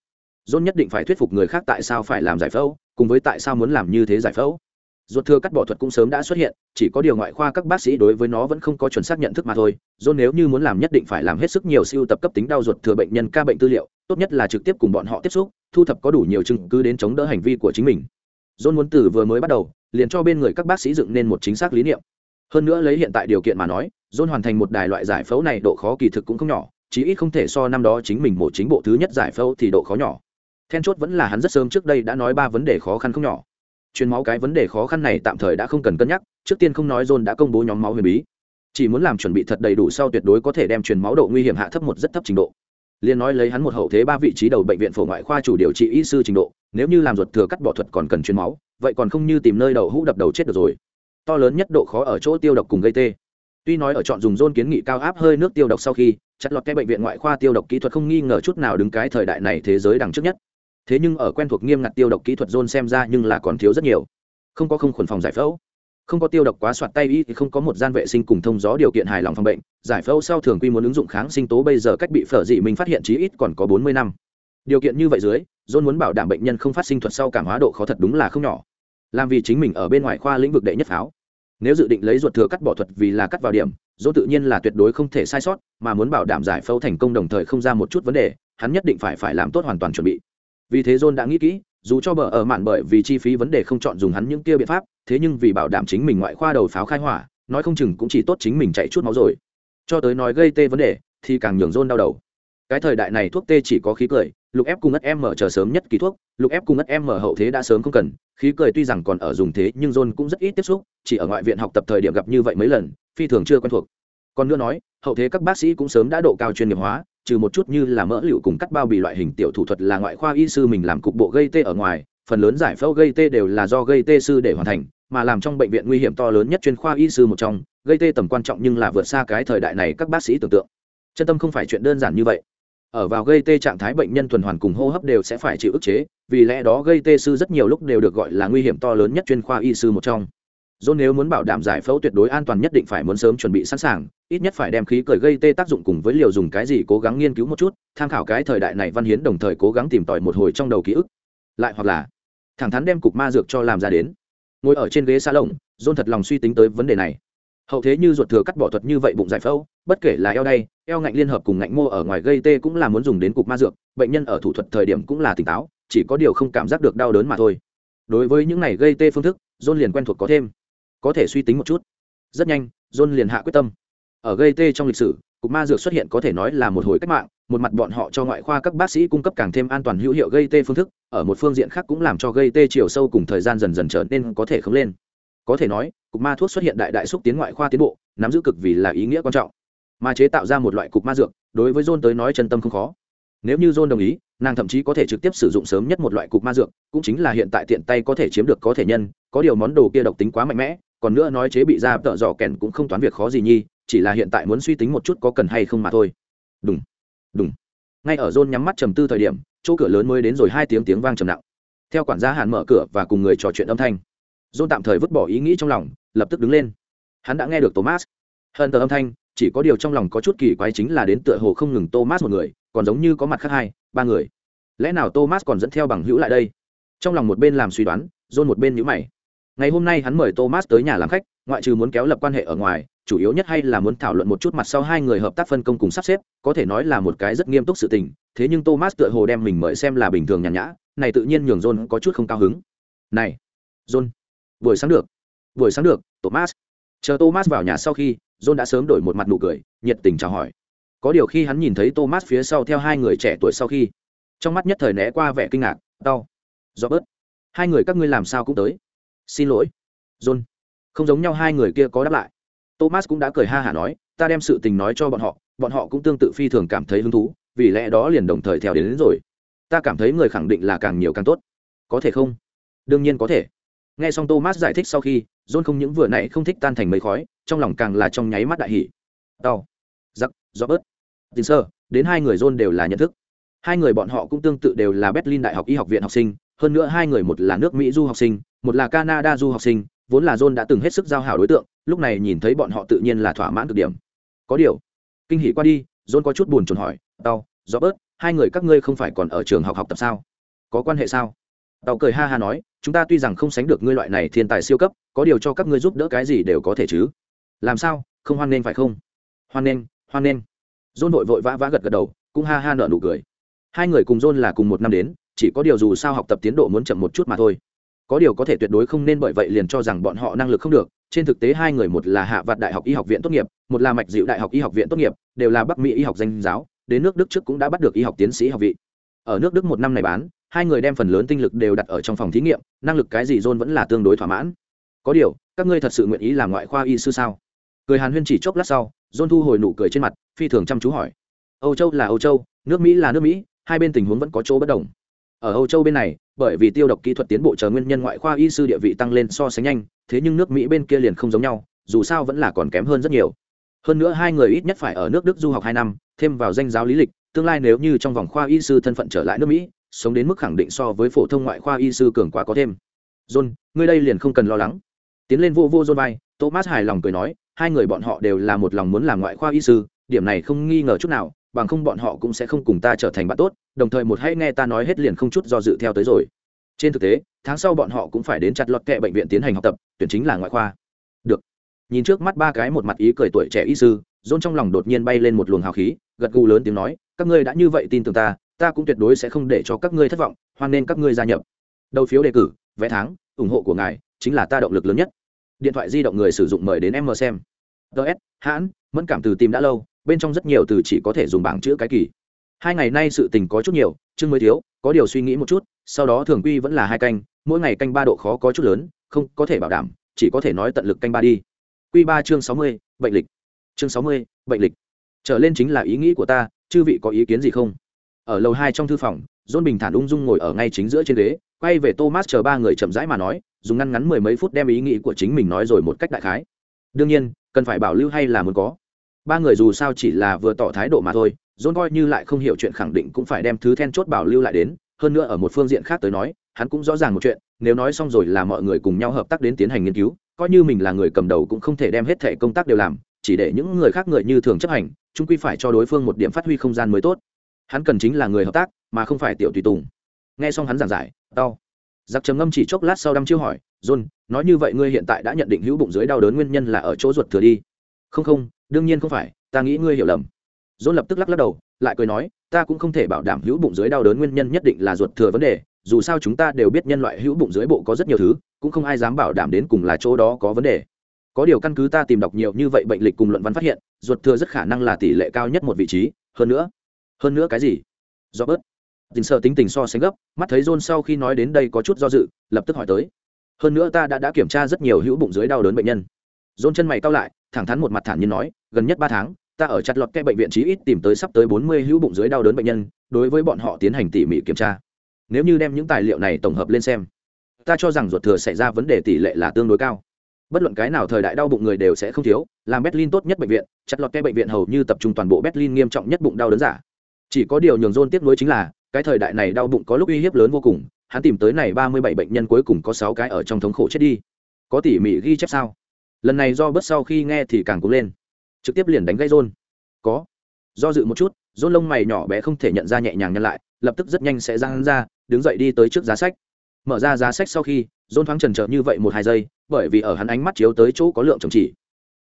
John nhất định phải thuyết phục người khác tại sao phải làm giải phẫu, cùng với tại sao muốn làm như thế giải phẫu ruột thừa cắt bỏ thuật cũng sớm đã xuất hiện, chỉ có điều ngoại khoa các bác sĩ đối với nó vẫn không có chuẩn xác nhận thức mà thôi. Do nếu như muốn làm nhất định phải làm hết sức nhiều siêu tập cấp tính đau ruột thừa bệnh nhân ca bệnh tư liệu, tốt nhất là trực tiếp cùng bọn họ tiếp xúc, thu thập có đủ nhiều chứng cứ đến chống đỡ hành vi của chính mình. John muốn từ vừa mới bắt đầu, liền cho bên người các bác sĩ dựng nên một chính xác lý niệm. Hơn nữa lấy hiện tại điều kiện mà nói, john hoàn thành một đài loại giải phẫu này độ khó kỳ thực cũng không nhỏ, chí ít không thể so năm đó chính mình một chính bộ thứ nhất giải phẫu thì độ khó nhỏ. Then chốt vẫn là hắn rất sớm trước đây đã nói ba vấn đề khó khăn không nhỏ truyền máu cái vấn đề khó khăn này tạm thời đã không cần cân nhắc, trước tiên không nói john đã công bố nhóm máu huyền bí. Chỉ muốn làm chuẩn bị thật đầy đủ sau tuyệt đối có thể đem truyền máu độ nguy hiểm hạ thấp một rất thấp trình độ. Liên nói lấy hắn một hậu thế ba vị trí đầu bệnh viện phổ ngoại khoa chủ điều trị y sư trình độ, nếu như làm ruột thừa cắt bỏ thuật còn cần truyền máu, vậy còn không như tìm nơi đầu hũ đập đầu chết được rồi. To lớn nhất độ khó ở chỗ tiêu độc cùng gây tê. Tuy nói ở chọn dùng rôn kiến nghị cao áp hơi nước tiêu độc sau khi, chặt lọt cái bệnh viện ngoại khoa tiêu độc kỹ thuật không nghi ngờ chút nào đứng cái thời đại này thế giới đằng trước nhất thế nhưng ở quen thuộc nghiêm ngặt tiêu độc kỹ thuật dôn xem ra nhưng là còn thiếu rất nhiều. Không có không khuẩn phòng giải phẫu. Không có tiêu độc quá soạt tay y thì không có một gian vệ sinh cùng thông gió điều kiện hài lòng phòng bệnh. Giải phẫu sau thường quy muốn ứng dụng kháng sinh tố bây giờ cách bị phở dị mình phát hiện chí ít còn có bốn mươi năm. Điều kiện như vậy dưới john muốn bảo đảm bệnh nhân không phát sinh thuật sau cảm hóa độ khó thật đúng là không nhỏ. Làm vì chính mình ở bên ngoài khoa lĩnh vực đệ nhất pháo. Nếu dự định lấy ruột thừa cắt bỏ thuật vì là cắt vào điểm dỗ tự nhiên là tuyệt đối không thể sai sót, mà muốn bảo đảm giải phẫu thành công đồng thời không ra một chút vấn đề, hắn nhất định phải phải làm tốt hoàn toàn chuẩn bị vì thế john đã nghĩ kỹ, dù cho bờ ở mạn bởi vì chi phí vấn đề không chọn dùng hắn những kia biện pháp, thế nhưng vì bảo đảm chính mình ngoại khoa đầu pháo khai hỏa, nói không chừng cũng chỉ tốt chính mình chạy chút máu rồi. Cho tới nói gây tê vấn đề, thì càng nhường john đau đầu. Cái thời đại này thuốc tê chỉ có khí cười, lục ép cùng ất mở chờ sớm nhất ký thuốc, lục ép cùng ất mở hậu thế đã sớm không cần, khí cười tuy rằng còn ở dùng thế nhưng john cũng rất ít tiếp xúc, chỉ ở ngoại viện học tập thời điểm gặp như vậy mấy lần, phi thường chưa quen thuộc. Còn nữa nói, hậu thế các bác sĩ cũng sớm đã độ cao chuyên nghiệp hóa trừ một chút như là mỡ liệu cùng cắt bao bì loại hình tiểu thủ thuật là ngoại khoa y sư mình làm cục bộ gây tê ở ngoài, phần lớn giải phẫu gây tê đều là do gây tê sư để hoàn thành, mà làm trong bệnh viện nguy hiểm to lớn nhất chuyên khoa y sư một trong, gây tê tầm quan trọng nhưng là vượt xa cái thời đại này các bác sĩ tưởng tượng. Chân tâm không phải chuyện đơn giản như vậy. Ở vào gây tê trạng thái bệnh nhân tuần hoàn cùng hô hấp đều sẽ phải chịu ức chế, vì lẽ đó gây tê sư rất nhiều lúc đều được gọi là nguy hiểm to lớn nhất chuyên khoa y sư một trong. John nếu muốn bảo đảm giải phẫu tuyệt đối an toàn nhất định phải muốn sớm chuẩn bị sẵn sàng, ít nhất phải đem khí cười gây tê tác dụng cùng với liều dùng cái gì cố gắng nghiên cứu một chút, tham khảo cái thời đại này văn hiến đồng thời cố gắng tìm tòi một hồi trong đầu ký ức. Lại hoặc là, thẳng thắn đem cục ma dược cho làm ra đến. Ngồi ở trên ghế salon, John thật lòng suy tính tới vấn đề này. Hậu thế như ruột thừa cắt bỏ thuật như vậy bụng giải phẫu, bất kể là eo đây, eo ngạnh liên hợp cùng ngạnh mô ở ngoài gây tê cũng là muốn dùng đến cục ma dược, bệnh nhân ở thủ thuật thời điểm cũng là tỉnh táo, chỉ có điều không cảm giác được đau đớn mà thôi. Đối với những này gây tê phương thức, John liền quen thuộc có thêm có thể suy tính một chút. Rất nhanh, john liền hạ quyết tâm. Ở gây tê trong lịch sử, cục ma dược xuất hiện có thể nói là một hồi cách mạng, một mặt bọn họ cho ngoại khoa các bác sĩ cung cấp càng thêm an toàn hữu hiệu gây tê phương thức, ở một phương diện khác cũng làm cho gây tê chiều sâu cùng thời gian dần dần trở nên có thể khống lên. Có thể nói, cục ma thuốc xuất hiện đại đại xúc tiến ngoại khoa tiến bộ, nắm giữ cực vì là ý nghĩa quan trọng. Mà chế tạo ra một loại cục ma dược, đối với john tới nói chân tâm không khó. Nếu như john đồng ý, nàng thậm chí có thể trực tiếp sử dụng sớm nhất một loại cục ma dược, cũng chính là hiện tại tiện tay có thể chiếm được có thể nhân, có điều món đồ kia độc tính quá mạnh mẽ còn nữa nói chế bị ra tợ dò kèn cũng không toán việc khó gì nhi, chỉ là hiện tại muốn suy tính một chút có cần hay không mà thôi. Đúng đúng ngay ở john nhắm mắt trầm tư thời điểm, chỗ cửa lớn mới đến rồi hai tiếng tiếng vang trầm nặng. Theo quản gia hàn mở cửa và cùng người trò chuyện âm thanh john tạm thời vứt bỏ ý nghĩ trong lòng, lập tức đứng lên. Hắn đã nghe được thomas. Hơn tờ âm thanh, chỉ có điều trong lòng có chút kỳ quái chính là đến tựa hồ không ngừng thomas một người, còn giống như có mặt khác hai, ba người. Lẽ nào thomas còn dẫn theo bằng hữu lại đây? Trong lòng một bên làm suy đoán john một bên nhữ mày ngày hôm nay hắn mời thomas tới nhà làm khách, ngoại trừ muốn kéo lập quan hệ ở ngoài, chủ yếu nhất hay là muốn thảo luận một chút mặt sau hai người hợp tác phân công cùng sắp xếp, có thể nói là một cái rất nghiêm túc sự tình, thế nhưng thomas tựa hồ đem mình mời xem là bình thường nhàn nhã, này tự nhiên nhường john có chút không cao hứng. Này, john, buổi sáng được, buổi sáng được, thomas. Chờ thomas vào nhà sau khi, john đã sớm đổi một mặt nụ cười, nhiệt tình chào hỏi. Có điều khi hắn nhìn thấy thomas phía sau theo hai người trẻ tuổi sau khi, trong mắt nhất thời né qua vẻ kinh ngạc, đau, do bớt. Hai người các ngươi làm sao cũng tới xin lỗi. John. Không giống nhau hai người kia có đáp lại. Thomas cũng đã cười ha hả nói ta đem sự tình nói cho bọn họ bọn họ cũng tương tự phi thường cảm thấy hứng thú vì lẽ đó liền đồng thời theo đến, đến rồi. Ta cảm thấy người khẳng định là càng nhiều càng tốt. Có thể không? Đương nhiên có thể. Nghe xong thomas giải thích sau khi john không những vừa nãy không thích tan thành mấy khói trong lòng càng là trong nháy mắt đại hỷ đau giặc do bớt. Tin sơ đến hai người john đều là nhận thức. Hai người bọn họ cũng tương tự đều là berlin đại học y học viện học sinh hơn nữa hai người một là nước mỹ du học sinh một là canada du học sinh, vốn là john đã từng hết sức giao hảo đối tượng, lúc này nhìn thấy bọn họ tự nhiên là thỏa mãn cực điểm. Có điều, kinh hỉ qua đi, john có chút buồn chồn hỏi, tao do bớt hai người các ngươi không phải còn ở trường học học tập sao? Có quan hệ sao? Tao cười ha ha nói, chúng ta tuy rằng không sánh được ngươi loại này thiên tài siêu cấp, có điều cho các ngươi giúp đỡ cái gì đều có thể chứ. Làm sao? Không hoan nghênh phải không? Hoan nghênh hoan nghênh. John vội vội vã vã gật gật đầu, cũng ha ha nợ nụ cười. Hai người cùng john là cùng một năm đến, chỉ có điều dù sao học tập tiến độ muốn chậm một chút mà thôi có điều có thể tuyệt đối không nên bởi vậy liền cho rằng bọn họ năng lực không được. Trên thực tế hai người một là hạ vạt đại học y học viện tốt nghiệp, một là mạch dịu đại học y học viện tốt nghiệp, đều là bắc mỹ y học danh giáo, đến nước đức trước cũng đã bắt được y học tiến sĩ học vị. Ở nước đức một năm này bán, hai người đem phần lớn tinh lực đều đặt ở trong phòng thí nghiệm, năng lực cái gì john vẫn là tương đối thỏa mãn. Có điều, các ngươi thật sự nguyện ý làm ngoại khoa y sư sao? Cười hàn huyên chỉ chốc lát sau, john thu hồi nụ cười trên mặt, phi thường chăm chú hỏi. Âu châu là âu châu, nước mỹ là nước mỹ, hai bên tình huống vẫn có chỗ bất đồng ở âu châu bên này, bởi vì tiêu độc kỹ thuật tiến bộ chờ nguyên nhân ngoại khoa y sư địa vị tăng lên so sánh nhanh, thế nhưng nước mỹ bên kia liền không giống nhau, dù sao vẫn là còn kém hơn rất nhiều. Hơn nữa hai người ít nhất phải ở nước đức du học hai năm, thêm vào danh giáo lý lịch, tương lai nếu như trong vòng khoa y sư thân phận trở lại nước mỹ, sống đến mức khẳng định so với phổ thông ngoại khoa y sư cường quá có thêm. John, ngươi đây liền không cần lo lắng. Tiến lên vô vô john vai, thomas hài lòng cười nói, hai người bọn họ đều là một lòng muốn làm ngoại khoa y sư, điểm này không nghi ngờ chút nào bằng không bọn họ cũng sẽ không cùng ta trở thành bạn tốt, đồng thời một hãy nghe ta nói hết liền không chút do dự theo tới rồi. Trên thực tế, tháng sau bọn họ cũng phải đến chặt lọt kệ bệnh viện tiến hành học tập, tuyển chính là ngoại khoa. Được. Nhìn trước mắt ba cái một mặt ý cười tuổi trẻ y sư, dôn trong lòng đột nhiên bay lên một luồng hào khí, gật gù lớn tiếng nói, các ngươi đã như vậy tin tưởng ta ta cũng tuyệt đối sẽ không để cho các ngươi thất vọng, hoan nên các ngươi gia nhập. Đầu phiếu đề cử, vé tháng, ủng hộ của ngài chính là ta động lực lớn nhất. Điện thoại di động người sử dụng mời đến em mờ xem. Ts hãn, mẫn cảm từ tìm đã lâu bên trong rất nhiều từ chỉ có thể dùng bảng chữ cái kỳ. Hai ngày nay sự tình có chút nhiều, chương mới thiếu, có điều suy nghĩ một chút, sau đó thường quy vẫn là hai canh, mỗi ngày canh ba độ khó có chút lớn, không có thể bảo đảm, chỉ có thể nói tận lực canh ba đi. Q ba chương sáu mươi, bệnh lịch. Chương sáu mươi, bệnh lịch. Trở lên chính là ý nghĩ của ta, chư vị có ý kiến gì không? Ở lầu hai trong thư phòng, john bình thản ung dung ngồi ở ngay chính giữa trên ghế, quay về thomas chờ ba người chậm rãi mà nói, dùng ngăn ngắn mười mấy phút đem ý nghĩ của chính mình nói rồi một cách đại khái. Đương nhiên, cần phải bảo lưu hay là muốn có ba người dù sao chỉ là vừa tỏ thái độ mà thôi, john coi như lại không hiểu chuyện khẳng định cũng phải đem thứ then chốt bảo lưu lại đến, hơn nữa ở một phương diện khác tới nói, hắn cũng rõ ràng một chuyện, nếu nói xong rồi là mọi người cùng nhau hợp tác đến tiến hành nghiên cứu, coi như mình là người cầm đầu cũng không thể đem hết thẻ công tác đều làm, chỉ để những người khác người như thường chấp hành chúng quy phải cho đối phương một điểm phát huy không gian mới tốt. Hắn cần chính là người hợp tác, mà không phải tiểu tùy tùng. Nghe xong hắn giảng giải đau giặc trầm ngâm chỉ chốc lát sau đăm chiêu hỏi, john, nói như vậy ngươi hiện tại đã nhận định hữu bụng dưới đau đớn nguyên nhân là ở chỗ ruột thừa đi? Không không đương nhiên không phải, ta nghĩ ngươi hiểu lầm. Dôn lập tức lắc lắc đầu, lại cười nói, ta cũng không thể bảo đảm hữu bụng dưới đau đớn nguyên nhân nhất định là ruột thừa vấn đề, dù sao chúng ta đều biết nhân loại hữu bụng dưới bộ có rất nhiều thứ, cũng không ai dám bảo đảm đến cùng là chỗ đó có vấn đề. Có điều căn cứ ta tìm đọc nhiều như vậy bệnh lịch cùng luận văn phát hiện, ruột thừa rất khả năng là tỷ lệ cao nhất một vị trí, hơn nữa hơn nữa cái gì? Do bớt tình sợ tính tình so sánh gấp, mắt thấy john sau khi nói đến đây có chút do dự, lập tức hỏi tới. Hơn nữa ta đã đã kiểm tra rất nhiều hữu bụng dưới đau đớn bệnh nhân. John chân mày cao lại thẳng thắn một mặt thản nhiên nói, gần nhất ba tháng, ta ở chặt lọt cái bệnh viện chí ít tìm tới sắp tới bốn mươi hữu bụng dưới đau đớn bệnh nhân, đối với bọn họ tiến hành tỉ mỉ kiểm tra. Nếu như đem những tài liệu này tổng hợp lên xem, ta cho rằng ruột thừa xảy ra vấn đề tỷ lệ là tương đối cao. Bất luận cái nào thời đại đau bụng người đều sẽ không thiếu, làm berlin tốt nhất bệnh viện, chặt lọt cái bệnh viện hầu như tập trung toàn bộ berlin nghiêm trọng nhất bụng đau đớn giả. Chỉ có điều nhường rôn tiếp nối chính là, cái thời đại này đau bụng có lúc uy hiếp lớn vô cùng, hắn tìm tới này ba mươi bảy bệnh nhân cuối cùng có sáu cái ở trong thống khổ chết đi. Có tỉ mỉ ghi chép sao? Lần này do bớt sau khi nghe thì càng cố lên. Trực tiếp liền đánh gây rôn có. Do dự một chút rôn lông mày nhỏ bé không thể nhận ra nhẹ nhàng nhân lại lập tức rất nhanh sẽ ra hắn ra đứng dậy đi tới trước giá sách. Mở ra giá sách sau khi rôn thoáng trần trợ như vậy một hai giây bởi vì ở hắn ánh mắt chiếu tới chỗ có lượng chồng chỉ.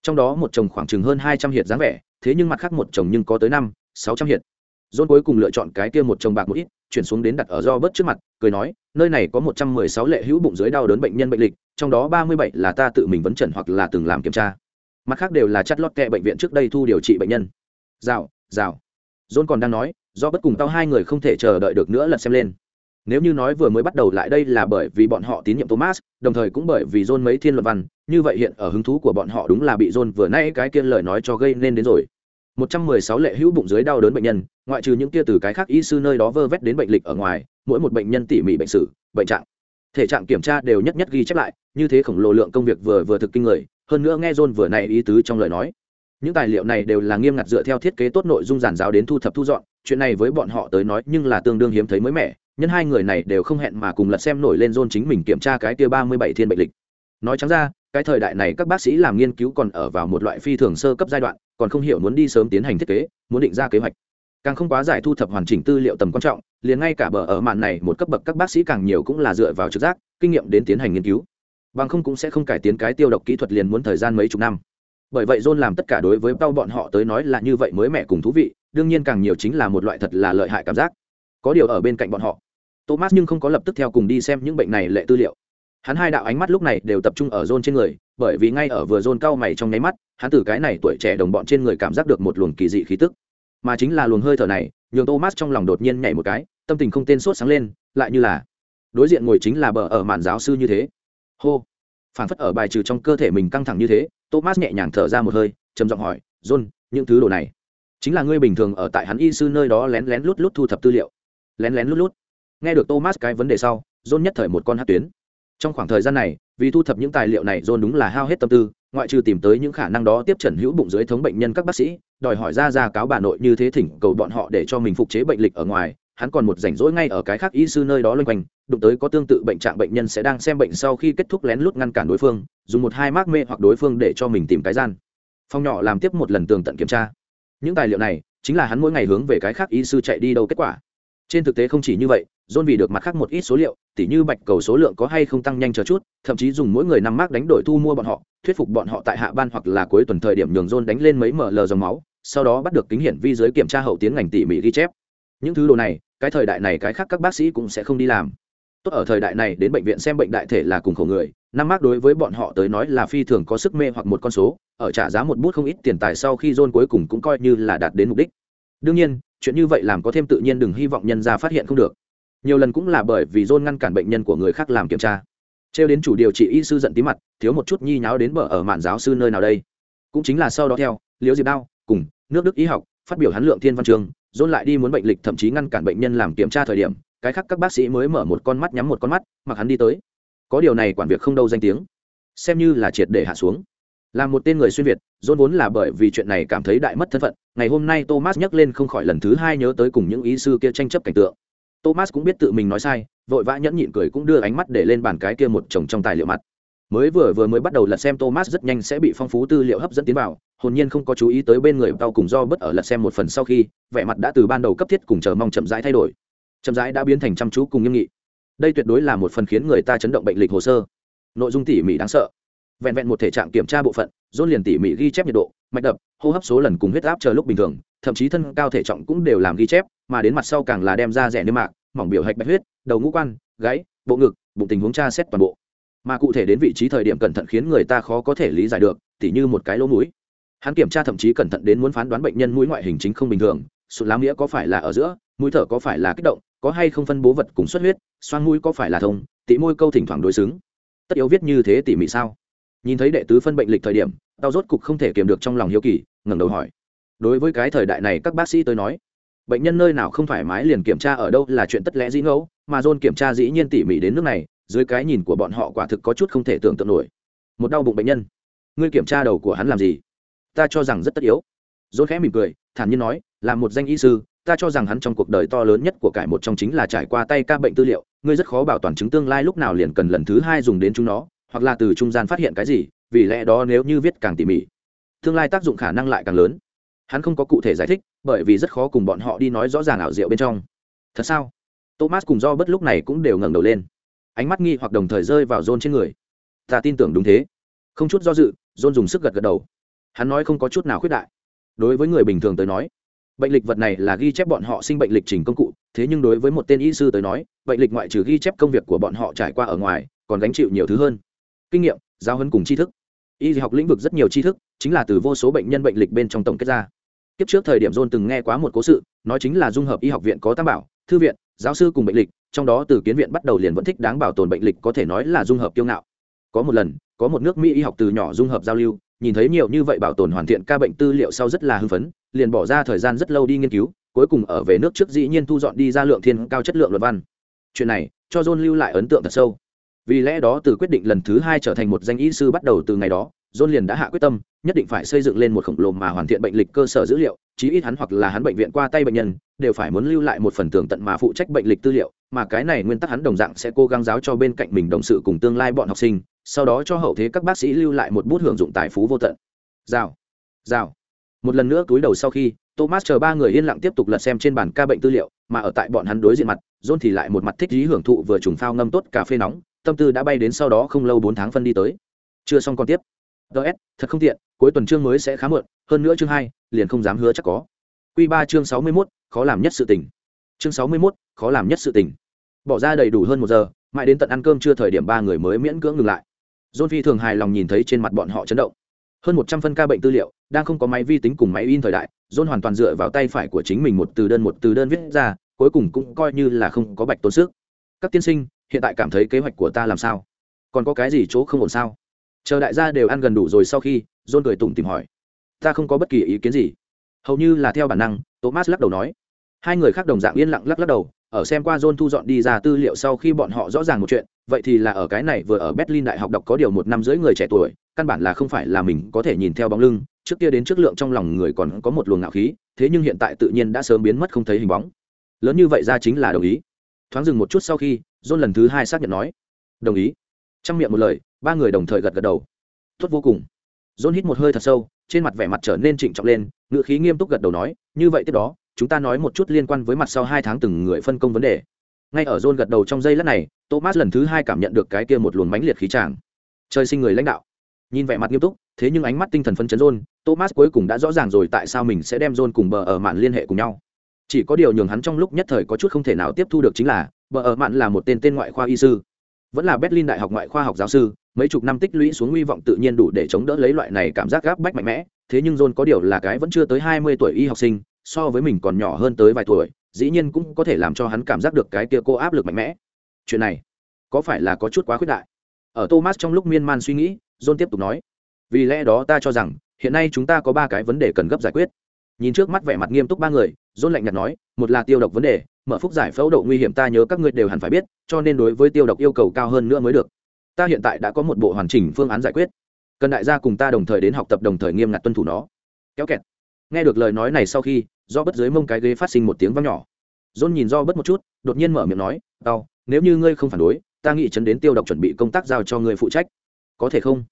Trong đó một chồng khoảng chừng hơn hai trăm hiệt dáng vẻ thế nhưng mặt khác một chồng nhưng có tới năm sáu trăm hiệt. Rôn cuối cùng lựa chọn cái kia một chồng bạc một ít, chuyển xuống đến đặt ở do bớt trước mặt, cười nói, nơi này có một trăm mười sáu lệ hữu bụng dưới đau đớn bệnh nhân bệnh lịch, trong đó ba mươi bảy là ta tự mình vấn trần hoặc là từng làm kiểm tra. Mặt khác đều là chất lót kẹ bệnh viện trước đây thu điều trị bệnh nhân. Rào, rào. John còn đang nói, do bất cùng tao hai người không thể chờ đợi được nữa lật xem lên. Nếu như nói vừa mới bắt đầu lại đây là bởi vì bọn họ tín nhiệm Thomas, đồng thời cũng bởi vì John mấy thiên luận văn, như vậy hiện ở hứng thú của bọn họ đúng là bị John vừa nãy cái kiên lời nói cho gây nên đến rồi. 116 lệ hữu bụng dưới đau đớn bệnh nhân, ngoại trừ những kia từ cái khác y sư nơi đó vơ vét đến bệnh lịch ở ngoài, mỗi một bệnh nhân tỉ mỉ bệnh sử, bệnh trạng, thể trạng kiểm tra đều nhất nhất ghi chép lại, như thế khổng lồ lượng công việc vừa vừa thực kinh người, hơn nữa nghe John vừa này ý tứ trong lời nói. Những tài liệu này đều là nghiêm ngặt dựa theo thiết kế tốt nội dung giản giáo đến thu thập thu dọn, chuyện này với bọn họ tới nói nhưng là tương đương hiếm thấy mới mẻ, nhân hai người này đều không hẹn mà cùng lật xem nổi lên John chính mình kiểm tra cái kia 37 thiên bệnh lịch. Nói trắng ra, cái thời đại này các bác sĩ làm nghiên cứu còn ở vào một loại phi thường sơ cấp giai đoạn còn không hiểu muốn đi sớm tiến hành thiết kế, muốn định ra kế hoạch. Càng không quá giải thu thập hoàn chỉnh tư liệu tầm quan trọng, liền ngay cả bờ ở mạn này một cấp bậc các bác sĩ càng nhiều cũng là dựa vào trực giác, kinh nghiệm đến tiến hành nghiên cứu. Bằng không cũng sẽ không cải tiến cái tiêu độc kỹ thuật liền muốn thời gian mấy chục năm. Bởi vậy john làm tất cả đối với bao bọn họ tới nói là như vậy mới mẻ cùng thú vị, đương nhiên càng nhiều chính là một loại thật là lợi hại cảm giác. Có điều ở bên cạnh bọn họ, thomas nhưng không có lập tức theo cùng đi xem những bệnh này lệ tư liệu. Hắn hai đạo ánh mắt lúc này đều tập trung ở John trên người bởi vì ngay ở vừa John cao mày trong nháy mắt, hắn từ cái này tuổi trẻ đồng bọn trên người cảm giác được một luồng kỳ dị khí tức. Mà chính là luồng hơi thở này, nhường thomas trong lòng đột nhiên nhảy một cái, tâm tình không tên sốt sáng lên, lại như là đối diện ngồi chính là bờ ở màn giáo sư như thế. Hô! Phản phất ở bài trừ trong cơ thể mình căng thẳng như thế, thomas nhẹ nhàng thở ra một hơi, trầm giọng hỏi, john, những thứ đồ này chính là ngươi bình thường ở tại hắn y sư nơi đó lén lén lút lút thu thập tư liệu? Lén lén lút lút. Nghe được thomas cái vấn đề sau, john nhất thời một con hát tuyến trong khoảng thời gian này, vì thu thập những tài liệu này john đúng là hao hết tâm tư, ngoại trừ tìm tới những khả năng đó tiếp trần hữu bụng dưới thống bệnh nhân các bác sĩ, đòi hỏi ra ra cáo bà nội như thế thỉnh cầu bọn họ để cho mình phục chế bệnh lịch ở ngoài, hắn còn một rảnh rỗi ngay ở cái khác y sư nơi đó loanh quanh, đụng tới có tương tự bệnh trạng bệnh nhân sẽ đang xem bệnh sau khi kết thúc lén lút ngăn cản đối phương, dùng một hai mác mê hoặc đối phương để cho mình tìm cái gian. Phong nhỏ làm tiếp một lần tường tận kiểm tra. Những tài liệu này, chính là hắn mỗi ngày hướng về cái khác y sư chạy đi đâu kết quả. Trên thực tế không chỉ như vậy John vì được mặt khác một ít số liệu, tỉ như bạch cầu số lượng có hay không tăng nhanh chờ chút, thậm chí dùng mỗi người năm mark đánh đổi thu mua bọn họ, thuyết phục bọn họ tại hạ ban hoặc là cuối tuần thời điểm nhường John đánh lên mấy ml dòng máu, sau đó bắt được kính hiển vi dưới kiểm tra hậu tiến ngành tỉ mỉ ghi chép. Những thứ đồ này, cái thời đại này cái khác các bác sĩ cũng sẽ không đi làm. Tốt ở thời đại này đến bệnh viện xem bệnh đại thể là cùng khổ người, năm mark đối với bọn họ tới nói là phi thường có sức mê hoặc một con số, ở trả giá một bút không ít tiền tài sau khi John cuối cùng cũng coi như là đạt đến mục đích. đương nhiên chuyện như vậy làm có thêm tự nhiên đừng hy vọng nhân ra phát hiện không được nhiều lần cũng là bởi vì john ngăn cản bệnh nhân của người khác làm kiểm tra. Trêu đến chủ điều trị y sư giận tí mặt, thiếu một chút nhi nháo đến bờ ở mạn giáo sư nơi nào đây? Cũng chính là sau đó theo, liễu diệp đao cùng nước đức y học phát biểu hắn lượng thiên văn trường, dôn lại đi muốn bệnh lịch thậm chí ngăn cản bệnh nhân làm kiểm tra thời điểm, cái khác các bác sĩ mới mở một con mắt nhắm một con mắt, mặc hắn đi tới. Có điều này quản việc không đâu danh tiếng. Xem như là triệt để hạ xuống. Là một tên người xuyên việt, dôn vốn là bởi vì chuyện này cảm thấy đại mất thân phận, ngày hôm nay thomas nhắc lên không khỏi lần thứ hai nhớ tới cùng những ý sư kia tranh chấp cảnh tượng thomas cũng biết tự mình nói sai, vội vã nhẫn nhịn cười cũng đưa ánh mắt để lên bàn cái kia một chồng trong tài liệu mặt. Mới vừa vừa mới bắt đầu lật xem thomas rất nhanh sẽ bị phong phú tư liệu hấp dẫn tiến vào, hồn nhiên không có chú ý tới bên người tao cùng do bất ở lật xem một phần sau khi, vẻ mặt đã từ ban đầu cấp thiết cùng chờ mong chậm rãi thay đổi. Chậm rãi đã biến thành chăm chú cùng nghiêm nghị. Đây tuyệt đối là một phần khiến người ta chấn động bệnh lịch hồ sơ. Nội dung tỉ mỉ đáng sợ. Vẹn vẹn một thể trạng kiểm tra bộ phận dôn liền tỉ mỉ ghi chép nhiệt độ, mạch đập, hô hấp số lần cùng huyết áp chờ lúc bình thường thậm chí thân cao thể trọng cũng đều làm ghi chép, mà đến mặt sau càng là đem ra rẻ niêm mạc, mỏng biểu hạch bạch huyết, đầu ngũ quan, gáy, bộ ngực, bụng tình huống tra xét toàn bộ. Mà cụ thể đến vị trí thời điểm cẩn thận khiến người ta khó có thể lý giải được, tỉ như một cái lỗ mũi. Hắn kiểm tra thậm chí cẩn thận đến muốn phán đoán bệnh nhân mũi ngoại hình chính không bình thường sụt lá nghĩa có phải là ở giữa, mũi thở có phải là kích động, có hay không phân bố vật cùng xuất huyết, xoang mũi có phải là thông, tỉ môi câu thỉnh thoảng đối xứng. Tất yếu viết như thế tỉ mỉ sao? Nhìn thấy đệ tứ phân bệnh lịch thời điểm, tao rốt cục không thể kiềm được trong lòng hiếu kỳ, ngẩng đầu hỏi đối với cái thời đại này các bác sĩ tới nói, bệnh nhân nơi nào không thoải mái liền kiểm tra ở đâu là chuyện tất lẽ dĩ ngẫu, mà dôn kiểm tra dĩ nhiên tỉ mỉ đến nước này, dưới cái nhìn của bọn họ quả thực có chút không thể tưởng tượng nổi. Một đau bụng bệnh nhân. Ngươi kiểm tra đầu của hắn làm gì? Ta cho rằng rất tất yếu. Dôn khẽ mỉm cười, thản nhiên nói, là một danh y sư, ta cho rằng hắn trong cuộc đời to lớn nhất của cải một trong chính là trải qua tay ca bệnh tư liệu, ngươi rất khó bảo toàn chứng tương lai lúc nào liền cần lần thứ hai dùng đến chúng nó, hoặc là từ trung gian phát hiện cái gì, vì lẽ đó nếu như viết càng tỉ mỉ, tương lai tác dụng khả năng lại càng lớn hắn không có cụ thể giải thích, bởi vì rất khó cùng bọn họ đi nói rõ ràng ảo diệu bên trong. Thật sao? Thomas cùng do bất lúc này cũng đều ngẩng đầu lên. Ánh mắt nghi hoặc đồng thời rơi vào john trên người. Ta tin tưởng đúng thế. Không chút do dự, john dùng sức gật gật đầu. Hắn nói không có chút nào khuyết đại. Đối với người bình thường tới nói, bệnh lịch vật này là ghi chép bọn họ sinh bệnh lịch trình công cụ, thế nhưng đối với một tên y sư tới nói, bệnh lịch ngoại trừ ghi chép công việc của bọn họ trải qua ở ngoài, còn gánh chịu nhiều thứ hơn. Kinh nghiệm giao hấn cùng tri thức. Y học lĩnh vực rất nhiều tri thức, chính là từ vô số bệnh nhân bệnh lịch bên trong tổng kết ra kiếp trước thời điểm john từng nghe quá một cố sự, nói chính là dung hợp y học viện có tam bảo, thư viện, giáo sư cùng bệnh lịch, trong đó từ kiến viện bắt đầu liền vẫn thích đáng bảo tồn bệnh lịch có thể nói là dung hợp kiêu ngạo. Có một lần, có một nước mỹ y học từ nhỏ dung hợp giao lưu, nhìn thấy nhiều như vậy bảo tồn hoàn thiện ca bệnh tư liệu sau rất là hưng phấn, liền bỏ ra thời gian rất lâu đi nghiên cứu, cuối cùng ở về nước trước dĩ nhiên thu dọn đi ra lượng thiên cao chất lượng luật văn. Chuyện này, cho john lưu lại ấn tượng thật sâu. Vì lẽ đó từ quyết định lần thứ hai trở thành một danh y sư bắt đầu từ ngày đó john liền đã hạ quyết tâm, nhất định phải xây dựng lên một khổng lồ mà hoàn thiện bệnh lịch cơ sở dữ liệu, chí ít hắn hoặc là hắn bệnh viện qua tay bệnh nhân, đều phải muốn lưu lại một phần tường tận mà phụ trách bệnh lịch tư liệu, mà cái này nguyên tắc hắn đồng dạng sẽ cố gắng giáo cho bên cạnh mình đồng sự cùng tương lai bọn học sinh, sau đó cho hậu thế các bác sĩ lưu lại một bút hưởng dụng tài phú vô tận. Rào rào. Một lần nữa túi đầu sau khi, thomas chờ ba người yên lặng tiếp tục lật xem trên bản ca bệnh tư liệu, mà ở tại bọn hắn đối diện mặt, john thì lại một mặt thích lý hưởng thụ vừa trùng phao ngâm tốt cà phê nóng, tâm tư đã bay đến sau đó không lâu bốn tháng phân đi tới. Chưa xong còn tiếp ts thật không tiện, cuối tuần chương mới sẽ khá muộn, hơn nữa chương hai, liền không dám hứa chắc có. Q ba chương sáu mươi mốt, khó làm nhất sự tình. Chương sáu mươi mốt, khó làm nhất sự tình. Bỏ ra đầy đủ hơn một giờ, mãi đến tận ăn cơm chưa thời điểm ba người mới miễn cưỡng ngừng lại. John phi thường hài lòng nhìn thấy trên mặt bọn họ chấn động. Hơn một trăm phân ca bệnh tư liệu, đang không có máy vi tính cùng máy in thời đại, john hoàn toàn dựa vào tay phải của chính mình một từ đơn một từ đơn viết ra, cuối cùng cũng coi như là không có bạch tốn sức. Các tiên sinh, hiện tại cảm thấy kế hoạch của ta làm sao? Còn có cái gì chỗ không ổn sao? Chờ đại gia đều ăn gần đủ rồi sau khi, john cười tủm tìm hỏi, ta không có bất kỳ ý kiến gì. Hầu như là theo bản năng, thomas lắc đầu nói. Hai người khác đồng dạng yên lặng lắc lắc đầu, ở xem qua john thu dọn đi ra tư liệu sau khi bọn họ rõ ràng một chuyện, vậy thì là ở cái này vừa ở berlin đại học đọc có điều một năm dưới người trẻ tuổi, căn bản là không phải là mình có thể nhìn theo bóng lưng, trước kia đến trước lượng trong lòng người còn có một luồng ngạo khí, thế nhưng hiện tại tự nhiên đã sớm biến mất không thấy hình bóng. Lớn như vậy ra chính là đồng ý. Thoáng dừng một chút sau khi, john lần thứ hai xác nhận nói, đồng ý. Trong miệng một lời ba người đồng thời gật gật đầu. Tốt vô cùng. John hít một hơi thật sâu, trên mặt vẻ mặt trở nên trịnh trọng lên ngựa khí nghiêm túc gật đầu nói, như vậy tiếp đó, chúng ta nói một chút liên quan với mặt sau hai tháng từng người phân công vấn đề. Ngay ở john gật đầu trong giây lát này, thomas lần thứ hai cảm nhận được cái kia một luồng mãnh liệt khí tràng. Trời sinh người lãnh đạo. Nhìn vẻ mặt nghiêm túc, thế nhưng ánh mắt tinh thần phân chấn john, thomas cuối cùng đã rõ ràng rồi tại sao mình sẽ đem john cùng bờ ở mạn liên hệ cùng nhau. Chỉ có điều nhường hắn trong lúc nhất thời có chút không thể nào tiếp thu được chính là, bờ ở mạn là một tên tên ngoại khoa y sư vẫn là berlin đại học ngoại khoa học giáo sư, mấy chục năm tích lũy xuống hy vọng tự nhiên đủ để chống đỡ lấy loại này cảm giác gáp bách mạnh mẽ. Thế nhưng john có điều là cái vẫn chưa tới hai mươi tuổi y học sinh, so với mình còn nhỏ hơn tới vài tuổi, dĩ nhiên cũng có thể làm cho hắn cảm giác được cái kia cô áp lực mạnh mẽ. Chuyện này, có phải là có chút quá khuyết đại? Ở thomas trong lúc miên man suy nghĩ, john tiếp tục nói, vì lẽ đó ta cho rằng, hiện nay chúng ta có ba cái vấn đề cần gấp giải quyết. Nhìn trước mắt vẻ mặt nghiêm túc ba người, john lạnh nhạt nói, một là tiêu độc vấn đề mở phúc giải phẫu độ nguy hiểm ta nhớ các ngươi đều hẳn phải biết, cho nên đối với tiêu độc yêu cầu cao hơn nữa mới được. Ta hiện tại đã có một bộ hoàn chỉnh phương án giải quyết. Cần đại gia cùng ta đồng thời đến học tập đồng thời nghiêm ngặt tuân thủ nó. Kéo kẹt. Nghe được lời nói này sau khi, do bất dưới mông cái ghế phát sinh một tiếng vang nhỏ. John nhìn do bất một chút, đột nhiên mở miệng nói đau nếu như ngươi không phản đối, ta nghĩ chấn đến tiêu độc chuẩn bị công tác giao cho ngươi phụ trách. Có thể không?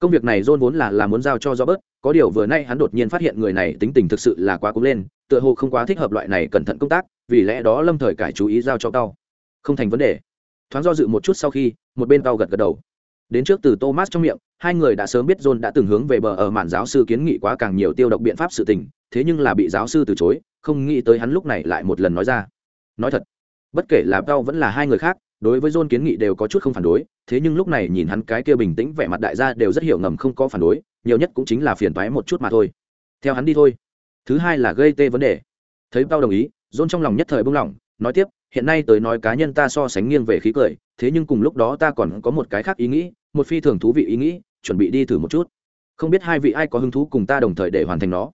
Công việc này john vốn là là muốn giao cho robert bớt có điều vừa nay hắn đột nhiên phát hiện người này tính tình thực sự là quá cúng lên, tựa hồ không quá thích hợp loại này cẩn thận công tác, vì lẽ đó lâm thời cải chú ý giao cho tao. Không thành vấn đề. Thoáng do dự một chút sau khi, một bên tao gật gật đầu. Đến trước từ thomas trong miệng, hai người đã sớm biết john đã từng hướng về bờ ở mạn giáo sư kiến nghị quá càng nhiều tiêu độc biện pháp sự tình, thế nhưng là bị giáo sư từ chối, không nghĩ tới hắn lúc này lại một lần nói ra. Nói thật, bất kể là tao vẫn là hai người khác đối với john kiến nghị đều có chút không phản đối, thế nhưng lúc này nhìn hắn cái kia bình tĩnh vẻ mặt đại gia đều rất hiểu ngầm không có phản đối, nhiều nhất cũng chính là phiền toái một chút mà thôi. Theo hắn đi thôi. Thứ hai là gây tê vấn đề. Thấy tao đồng ý, john trong lòng nhất thời buông lỏng nói tiếp, hiện nay tới nói cá nhân ta so sánh nghiêng về khí cười, thế nhưng cùng lúc đó ta còn có một cái khác ý nghĩ, một phi thường thú vị ý nghĩ, chuẩn bị đi thử một chút. Không biết hai vị ai có hứng thú cùng ta đồng thời để hoàn thành nó.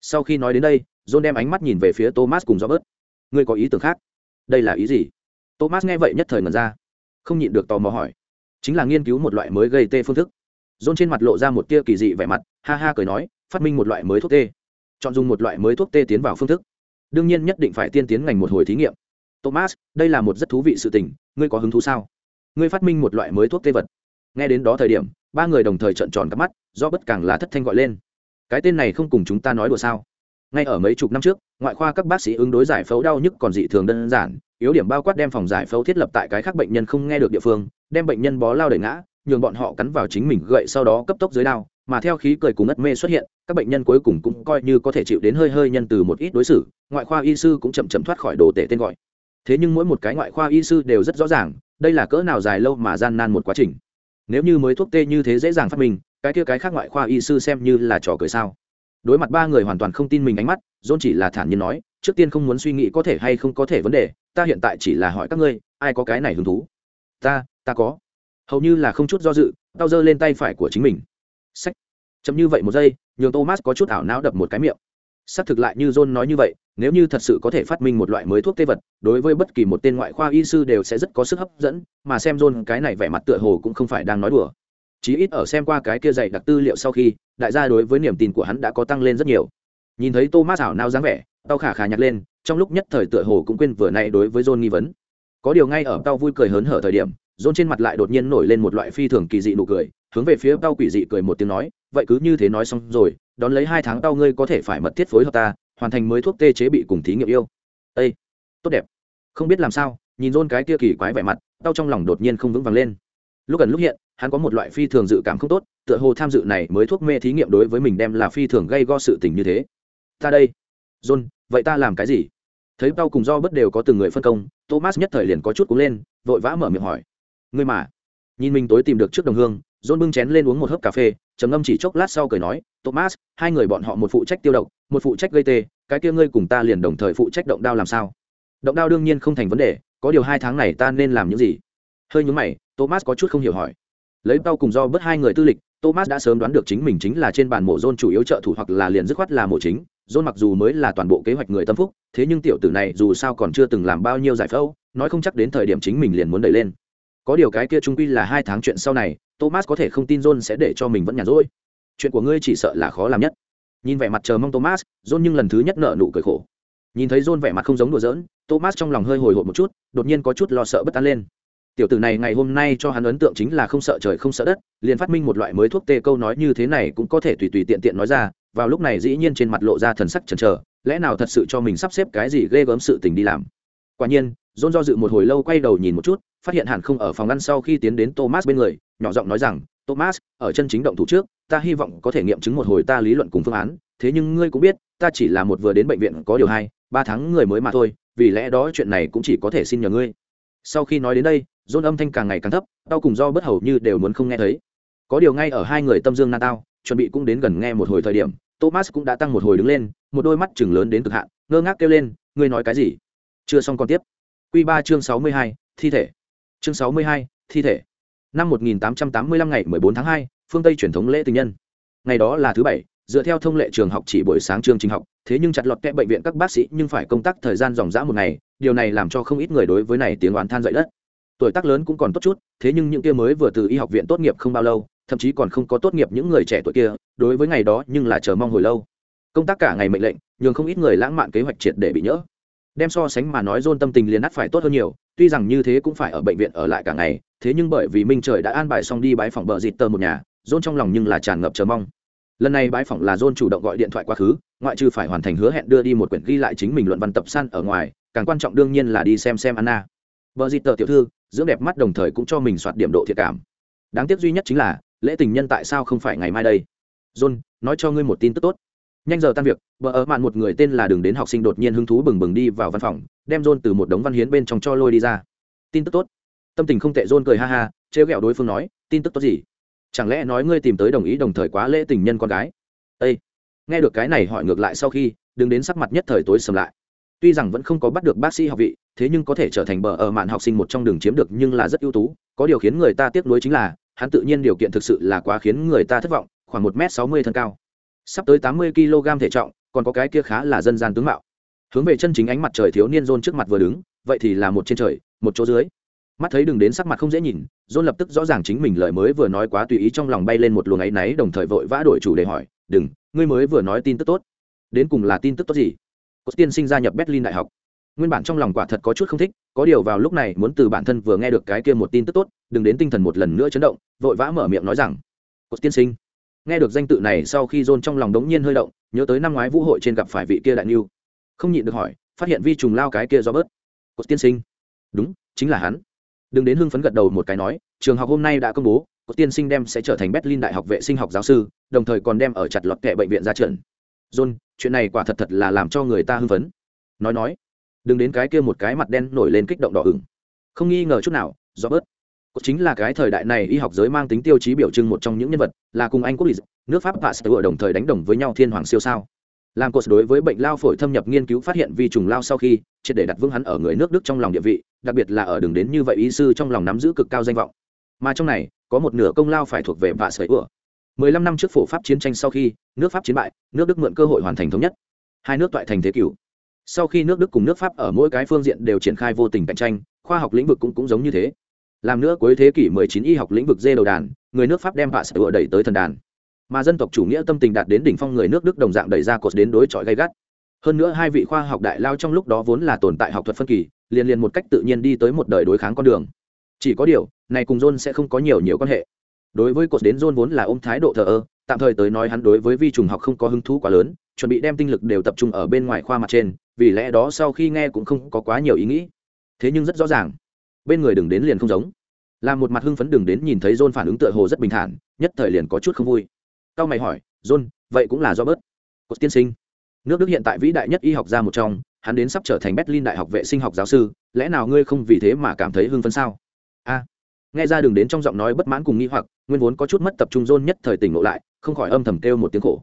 Sau khi nói đến đây, john đem ánh mắt nhìn về phía thomas cùng robert. Ngươi có ý tưởng khác? Đây là ý gì? Thomas nghe vậy nhất thời ngần ra. Không nhịn được tò mò hỏi. Chính là nghiên cứu một loại mới gây tê phương thức. Dôn trên mặt lộ ra một tia kỳ dị vẻ mặt, ha ha cười nói, phát minh một loại mới thuốc tê. Chọn dùng một loại mới thuốc tê tiến vào phương thức. Đương nhiên nhất định phải tiên tiến ngành một hồi thí nghiệm. Thomas, đây là một rất thú vị sự tình, ngươi có hứng thú sao? Ngươi phát minh một loại mới thuốc tê vật. Nghe đến đó thời điểm, ba người đồng thời trợn tròn cắp mắt, do bất càng là thất thanh gọi lên. Cái tên này không cùng chúng ta nói đùa sao? Ngay ở mấy chục năm trước, ngoại khoa các bác sĩ ứng đối giải phẫu đau nhức còn dị thường đơn giản yếu điểm bao quát đem phòng giải phẫu thiết lập tại cái khác bệnh nhân không nghe được địa phương, đem bệnh nhân bó lao đẩy ngã, nhường bọn họ cắn vào chính mình gậy sau đó cấp tốc dưới đao, mà theo khí cười cùng ngất mê xuất hiện, các bệnh nhân cuối cùng cũng coi như có thể chịu đến hơi hơi nhân từ một ít đối xử, ngoại khoa y sư cũng chậm chậm thoát khỏi đồ tể tên gọi. Thế nhưng mỗi một cái ngoại khoa y sư đều rất rõ ràng, đây là cỡ nào dài lâu mà gian nan một quá trình. Nếu như mới thuốc tê như thế dễ dàng phát minh, cái kia cái khác ngoại khoa y sư xem như là trò cười sao? Đối mặt ba người hoàn toàn không tin mình ánh mắt, john chỉ là thản nhiên nói trước tiên không muốn suy nghĩ có thể hay không có thể vấn đề, ta hiện tại chỉ là hỏi các ngươi, ai có cái này hứng thú? Ta ta có. Hầu như là không chút do dự, tao giơ lên tay phải của chính mình. Sách chậm như vậy một giây, nhường thomas có chút ảo não đập một cái miệng. Xác thực lại như john nói như vậy, nếu như thật sự có thể phát minh một loại mới thuốc tê vật, đối với bất kỳ một tên ngoại khoa y sư đều sẽ rất có sức hấp dẫn, mà xem john cái này vẻ mặt tựa hồ cũng không phải đang nói đùa. Chí ít ở xem qua cái kia dày đặc tư liệu sau khi, đại gia đối với niềm tin của hắn đã có tăng lên rất nhiều nhìn thấy thomas ảo nao dáng vẻ, tao khả khả nhặt lên, trong lúc nhất thời tựa hồ cũng quên vừa nay đối với john nghi vấn. Có điều ngay ở tao vui cười hớn hở thời điểm, john trên mặt lại đột nhiên nổi lên một loại phi thường kỳ dị nụ cười, hướng về phía tao quỷ dị cười một tiếng nói, vậy cứ như thế nói xong rồi, đón lấy hai tháng tao ngươi có thể phải mật thiết phối hợp ta, hoàn thành mới thuốc tê chế bị cùng thí nghiệm yêu. Ây tốt đẹp. Không biết làm sao, nhìn john cái kia kỳ quái vẻ mặt, tao trong lòng đột nhiên không vững vàng lên. Lúc gần lúc hiện, hắn có một loại phi thường dự cảm không tốt, tựa hồ tham dự này mới thuốc mê thí nghiệm đối với mình đem là phi thường gây go sự tình như thế ta đây. John, vậy ta làm cái gì? Thấy tao cùng do bất đều có từng người phân công, thomas nhất thời liền có chút cúng lên, vội vã mở miệng hỏi. Ngươi mà. Nhìn mình tối tìm được trước đồng hương, john bưng chén lên uống một hớp cà phê, trầm ngâm chỉ chốc lát sau cười nói, thomas, hai người bọn họ một phụ trách tiêu độc, một phụ trách gây tê, cái kia ngươi cùng ta liền đồng thời phụ trách động đao làm sao? Động đao đương nhiên không thành vấn đề, có điều hai tháng này ta nên làm những gì? Hơi nhúng mày, thomas có chút không hiểu hỏi. Lấy tao cùng do bớt hai người tư lịch thomas đã sớm đoán được chính mình chính là trên bàn mổ john chủ yếu trợ thủ hoặc là liền dứt khoát là mổ chính. John mặc dù mới là toàn bộ kế hoạch người tâm phúc, thế nhưng tiểu tử này dù sao còn chưa từng làm bao nhiêu giải phẫu, nói không chắc đến thời điểm chính mình liền muốn đẩy lên. Có điều cái kia trung quy là hai tháng chuyện sau này, thomas có thể không tin john sẽ để cho mình vẫn nhàn rỗi. Chuyện của ngươi chỉ sợ là khó làm nhất. Nhìn vẻ mặt chờ mong thomas john nhưng lần thứ nhất nợ nụ cười khổ. Nhìn thấy john vẻ mặt không giống đùa giỡn, thomas trong lòng hơi hồi hộp một chút, đột nhiên có chút lo sợ bất an lên tiểu tử này ngày hôm nay cho hắn ấn tượng chính là không sợ trời không sợ đất, liền phát minh một loại mới thuốc tê câu nói như thế này cũng có thể tùy tùy tiện tiện nói ra, vào lúc này dĩ nhiên trên mặt lộ ra thần sắc chần chờ, lẽ nào thật sự cho mình sắp xếp cái gì ghê gớm sự tình đi làm? Quả nhiên dôn do dự một hồi lâu quay đầu nhìn một chút, phát hiện hẳn không ở phòng ăn sau khi tiến đến thomas bên người, nhỏ giọng nói rằng, thomas, ở chân chính động thủ trước, ta hy vọng có thể nghiệm chứng một hồi ta lý luận cùng phương án, thế nhưng ngươi cũng biết, ta chỉ là một vừa đến bệnh viện có điều hai, ba tháng người mới mà thôi, vì lẽ đó chuyện này cũng chỉ có thể xin nhờ ngươi. Sau khi nói đến đây dôn âm thanh càng ngày càng thấp, đau cùng do bất hầu như đều muốn không nghe thấy. Có điều ngay ở hai người tâm dương na tao, chuẩn bị cũng đến gần nghe một hồi thời điểm, thomas cũng đã tăng một hồi đứng lên, một đôi mắt chừng lớn đến cực hạn, ngơ ngác kêu lên, ngươi nói cái gì? Chưa xong còn tiếp. Q ba chương sáu mươi hai, thi thể. Chương sáu mươi hai, thi thể. Năm một nghìn tám trăm tám mươi lăm ngày mười bốn tháng hai, phương tây truyền thống lễ tình nhân. Ngày đó là thứ bảy, dựa theo thông lệ trường học chỉ buổi sáng chương trình học, thế nhưng chặt lọt kẽ bệnh viện các bác sĩ nhưng phải công tác thời gian dòng dã một ngày, điều này làm cho không ít người đối với này tiếng oán than dậy đất tuổi tác lớn cũng còn tốt chút, thế nhưng những kia mới vừa từ y học viện tốt nghiệp không bao lâu, thậm chí còn không có tốt nghiệp những người trẻ tuổi kia, đối với ngày đó nhưng là chờ mong hồi lâu. Công tác cả ngày mệnh lệnh, nhường không ít người lãng mạn kế hoạch triệt để bị nhỡ. Đem so sánh mà nói dôn tâm tình liền ắt phải tốt hơn nhiều, tuy rằng như thế cũng phải ở bệnh viện ở lại cả ngày, thế nhưng bởi vì minh trời đã an bài xong đi bãi phòng bờ dịt tờ một nhà, dôn trong lòng nhưng là tràn ngập chờ mong. Lần này bãi phòng là john chủ động gọi điện thoại quá khứ, ngoại trừ phải hoàn thành hứa hẹn đưa đi một quyển ghi lại chính mình luận văn tập san ở ngoài, càng quan trọng đương nhiên là đi xem xem anna. Vợ dịt tờ tiểu thư dưỡng đẹp mắt đồng thời cũng cho mình soạt điểm độ thiệt cảm. Đáng tiếc duy nhất chính là, lễ tình nhân tại sao không phải ngày mai đây? John, nói cho ngươi một tin tức tốt. Nhanh giờ tan việc vợ ở mạn một người tên là đường đến học sinh đột nhiên hứng thú bừng bừng đi vào văn phòng, đem john từ một đống văn hiến bên trong cho lôi đi ra. Tin tức tốt. Tâm tình không tệ, john cười ha ha, trêu ghẹo đối phương nói, tin tức tốt gì? Chẳng lẽ nói ngươi tìm tới đồng ý đồng thời quá lễ tình nhân con gái? Ê! nghe được cái này hỏi ngược lại sau khi đứng đến sắc mặt nhất thời tối sầm lại. Tuy rằng vẫn không có bắt được bác sĩ học vị thế nhưng có thể trở thành bờ ở mạn học sinh một trong đường chiếm được nhưng là rất ưu tú. Có điều khiến người ta tiếc nuối chính là, hắn tự nhiên điều kiện thực sự là quá khiến người ta thất vọng, khoảng một m sáu mươi thân cao. Sắp tới tám mươi kg thể trọng, còn có cái kia khá là dân gian tướng mạo. Hướng về chân chính ánh mặt trời thiếu niên rôn trước mặt vừa đứng, vậy thì là một trên trời, một chỗ dưới. Mắt thấy đừng đến sắc mặt không dễ nhìn rôn lập tức rõ ràng chính mình lời mới vừa nói quá tùy ý trong lòng bay lên một luồng áy náy, đồng thời vội vã đổi chủ đề hỏi, đừng, ngươi mới vừa nói tin tức tốt. Đến cùng là tin tức tốt gì? Có tiên sinh gia nhập berlin đại học nguyên bản trong lòng quả thật có chút không thích, có điều vào lúc này muốn từ bản thân vừa nghe được cái kia một tin tức tốt, đừng đến tinh thần một lần nữa chấn động, vội vã mở miệng nói rằng cột tiên sinh. Nghe được danh tự này sau khi dôn trong lòng đống nhiên hơi động, nhớ tới năm ngoái vũ hội trên gặp phải vị kia đại niu. Không nhịn được hỏi, phát hiện vi trùng lao cái kia do bớt. Cột tiên sinh. Đúng, chính là hắn. Đừng đến hưng phấn gật đầu một cái nói, trường học hôm nay đã công bố cột tiên sinh đem sẽ trở thành berlin đại học vệ sinh học giáo sư, đồng thời còn đem ở chặt lọt kệ bệnh viện ra trận. John chuyện này quả thật thật là làm cho người ta hưng phấn. Nói nói đừng đến cái kia một cái mặt đen nổi lên kích động đỏ ửng. Không nghi ngờ chút nào, do bớt. Chính là cái thời đại này y học giới mang tính tiêu chí biểu trưng một trong những nhân vật, là cùng anh quốc lịch nước pháp pasteur đồng thời đánh đồng với nhau thiên hoàng siêu sao. Làm cột đối với bệnh lao phổi thâm nhập nghiên cứu phát hiện vi trùng lao sau khi, triệt để đặt vững hắn ở người nước đức trong lòng địa vị, đặc biệt là ở đường đến như vậy y sư trong lòng nắm giữ cực cao danh vọng. Mà trong này, có một nửa công lao phải thuộc về vạ sợi ủa mười lăm năm trước phổ pháp chiến tranh sau khi, nước pháp chiến bại, nước đức mượn cơ hội hoàn thành thống nhất. Hai nước toại thành thế cửu sau khi nước đức cùng nước pháp ở mỗi cái phương diện đều triển khai vô tình cạnh tranh, khoa học lĩnh vực cũng cũng giống như thế. Làm nữa cuối thế kỷ 19 y học lĩnh vực dê đầu đàn, người nước pháp đem vạ sợi đẩy tới thần đàn. Mà dân tộc chủ nghĩa tâm tình đạt đến đỉnh phong người nước đức đồng dạng đẩy ra cột đến đối chọi gay gắt. Hơn nữa hai vị khoa học đại lao trong lúc đó vốn là tồn tại học thuật phân kỳ, liền liền một cách tự nhiên đi tới một đời đối kháng con đường. Chỉ có điều, này cùng john sẽ không có nhiều nhiều quan hệ. Đối với cột đến john vốn là ôm thái độ thờ ơ, tạm thời tới nói hắn đối với vi trùng học không có hứng thú quá lớn, chuẩn bị đem tinh lực đều tập trung ở bên ngoài khoa mặt trên vì lẽ đó sau khi nghe cũng không có quá nhiều ý nghĩ. Thế nhưng rất rõ ràng, bên người đừng đến liền không giống. Làm một mặt hưng phấn đừng đến nhìn thấy john phản ứng tựa hồ rất bình thản, nhất thời liền có chút không vui. Cao mày hỏi, john, vậy cũng là do bớt cột tiên sinh. Nước đức hiện tại vĩ đại nhất y học gia một trong, hắn đến sắp trở thành berlin đại học vệ sinh học giáo sư, lẽ nào ngươi không vì thế mà cảm thấy hưng phấn sao? A. Nghe ra đường đến trong giọng nói bất mãn cùng nghi hoặc, nguyên vốn có chút mất tập trung john nhất thời tỉnh ngộ lại, không khỏi âm thầm kêu một tiếng khổ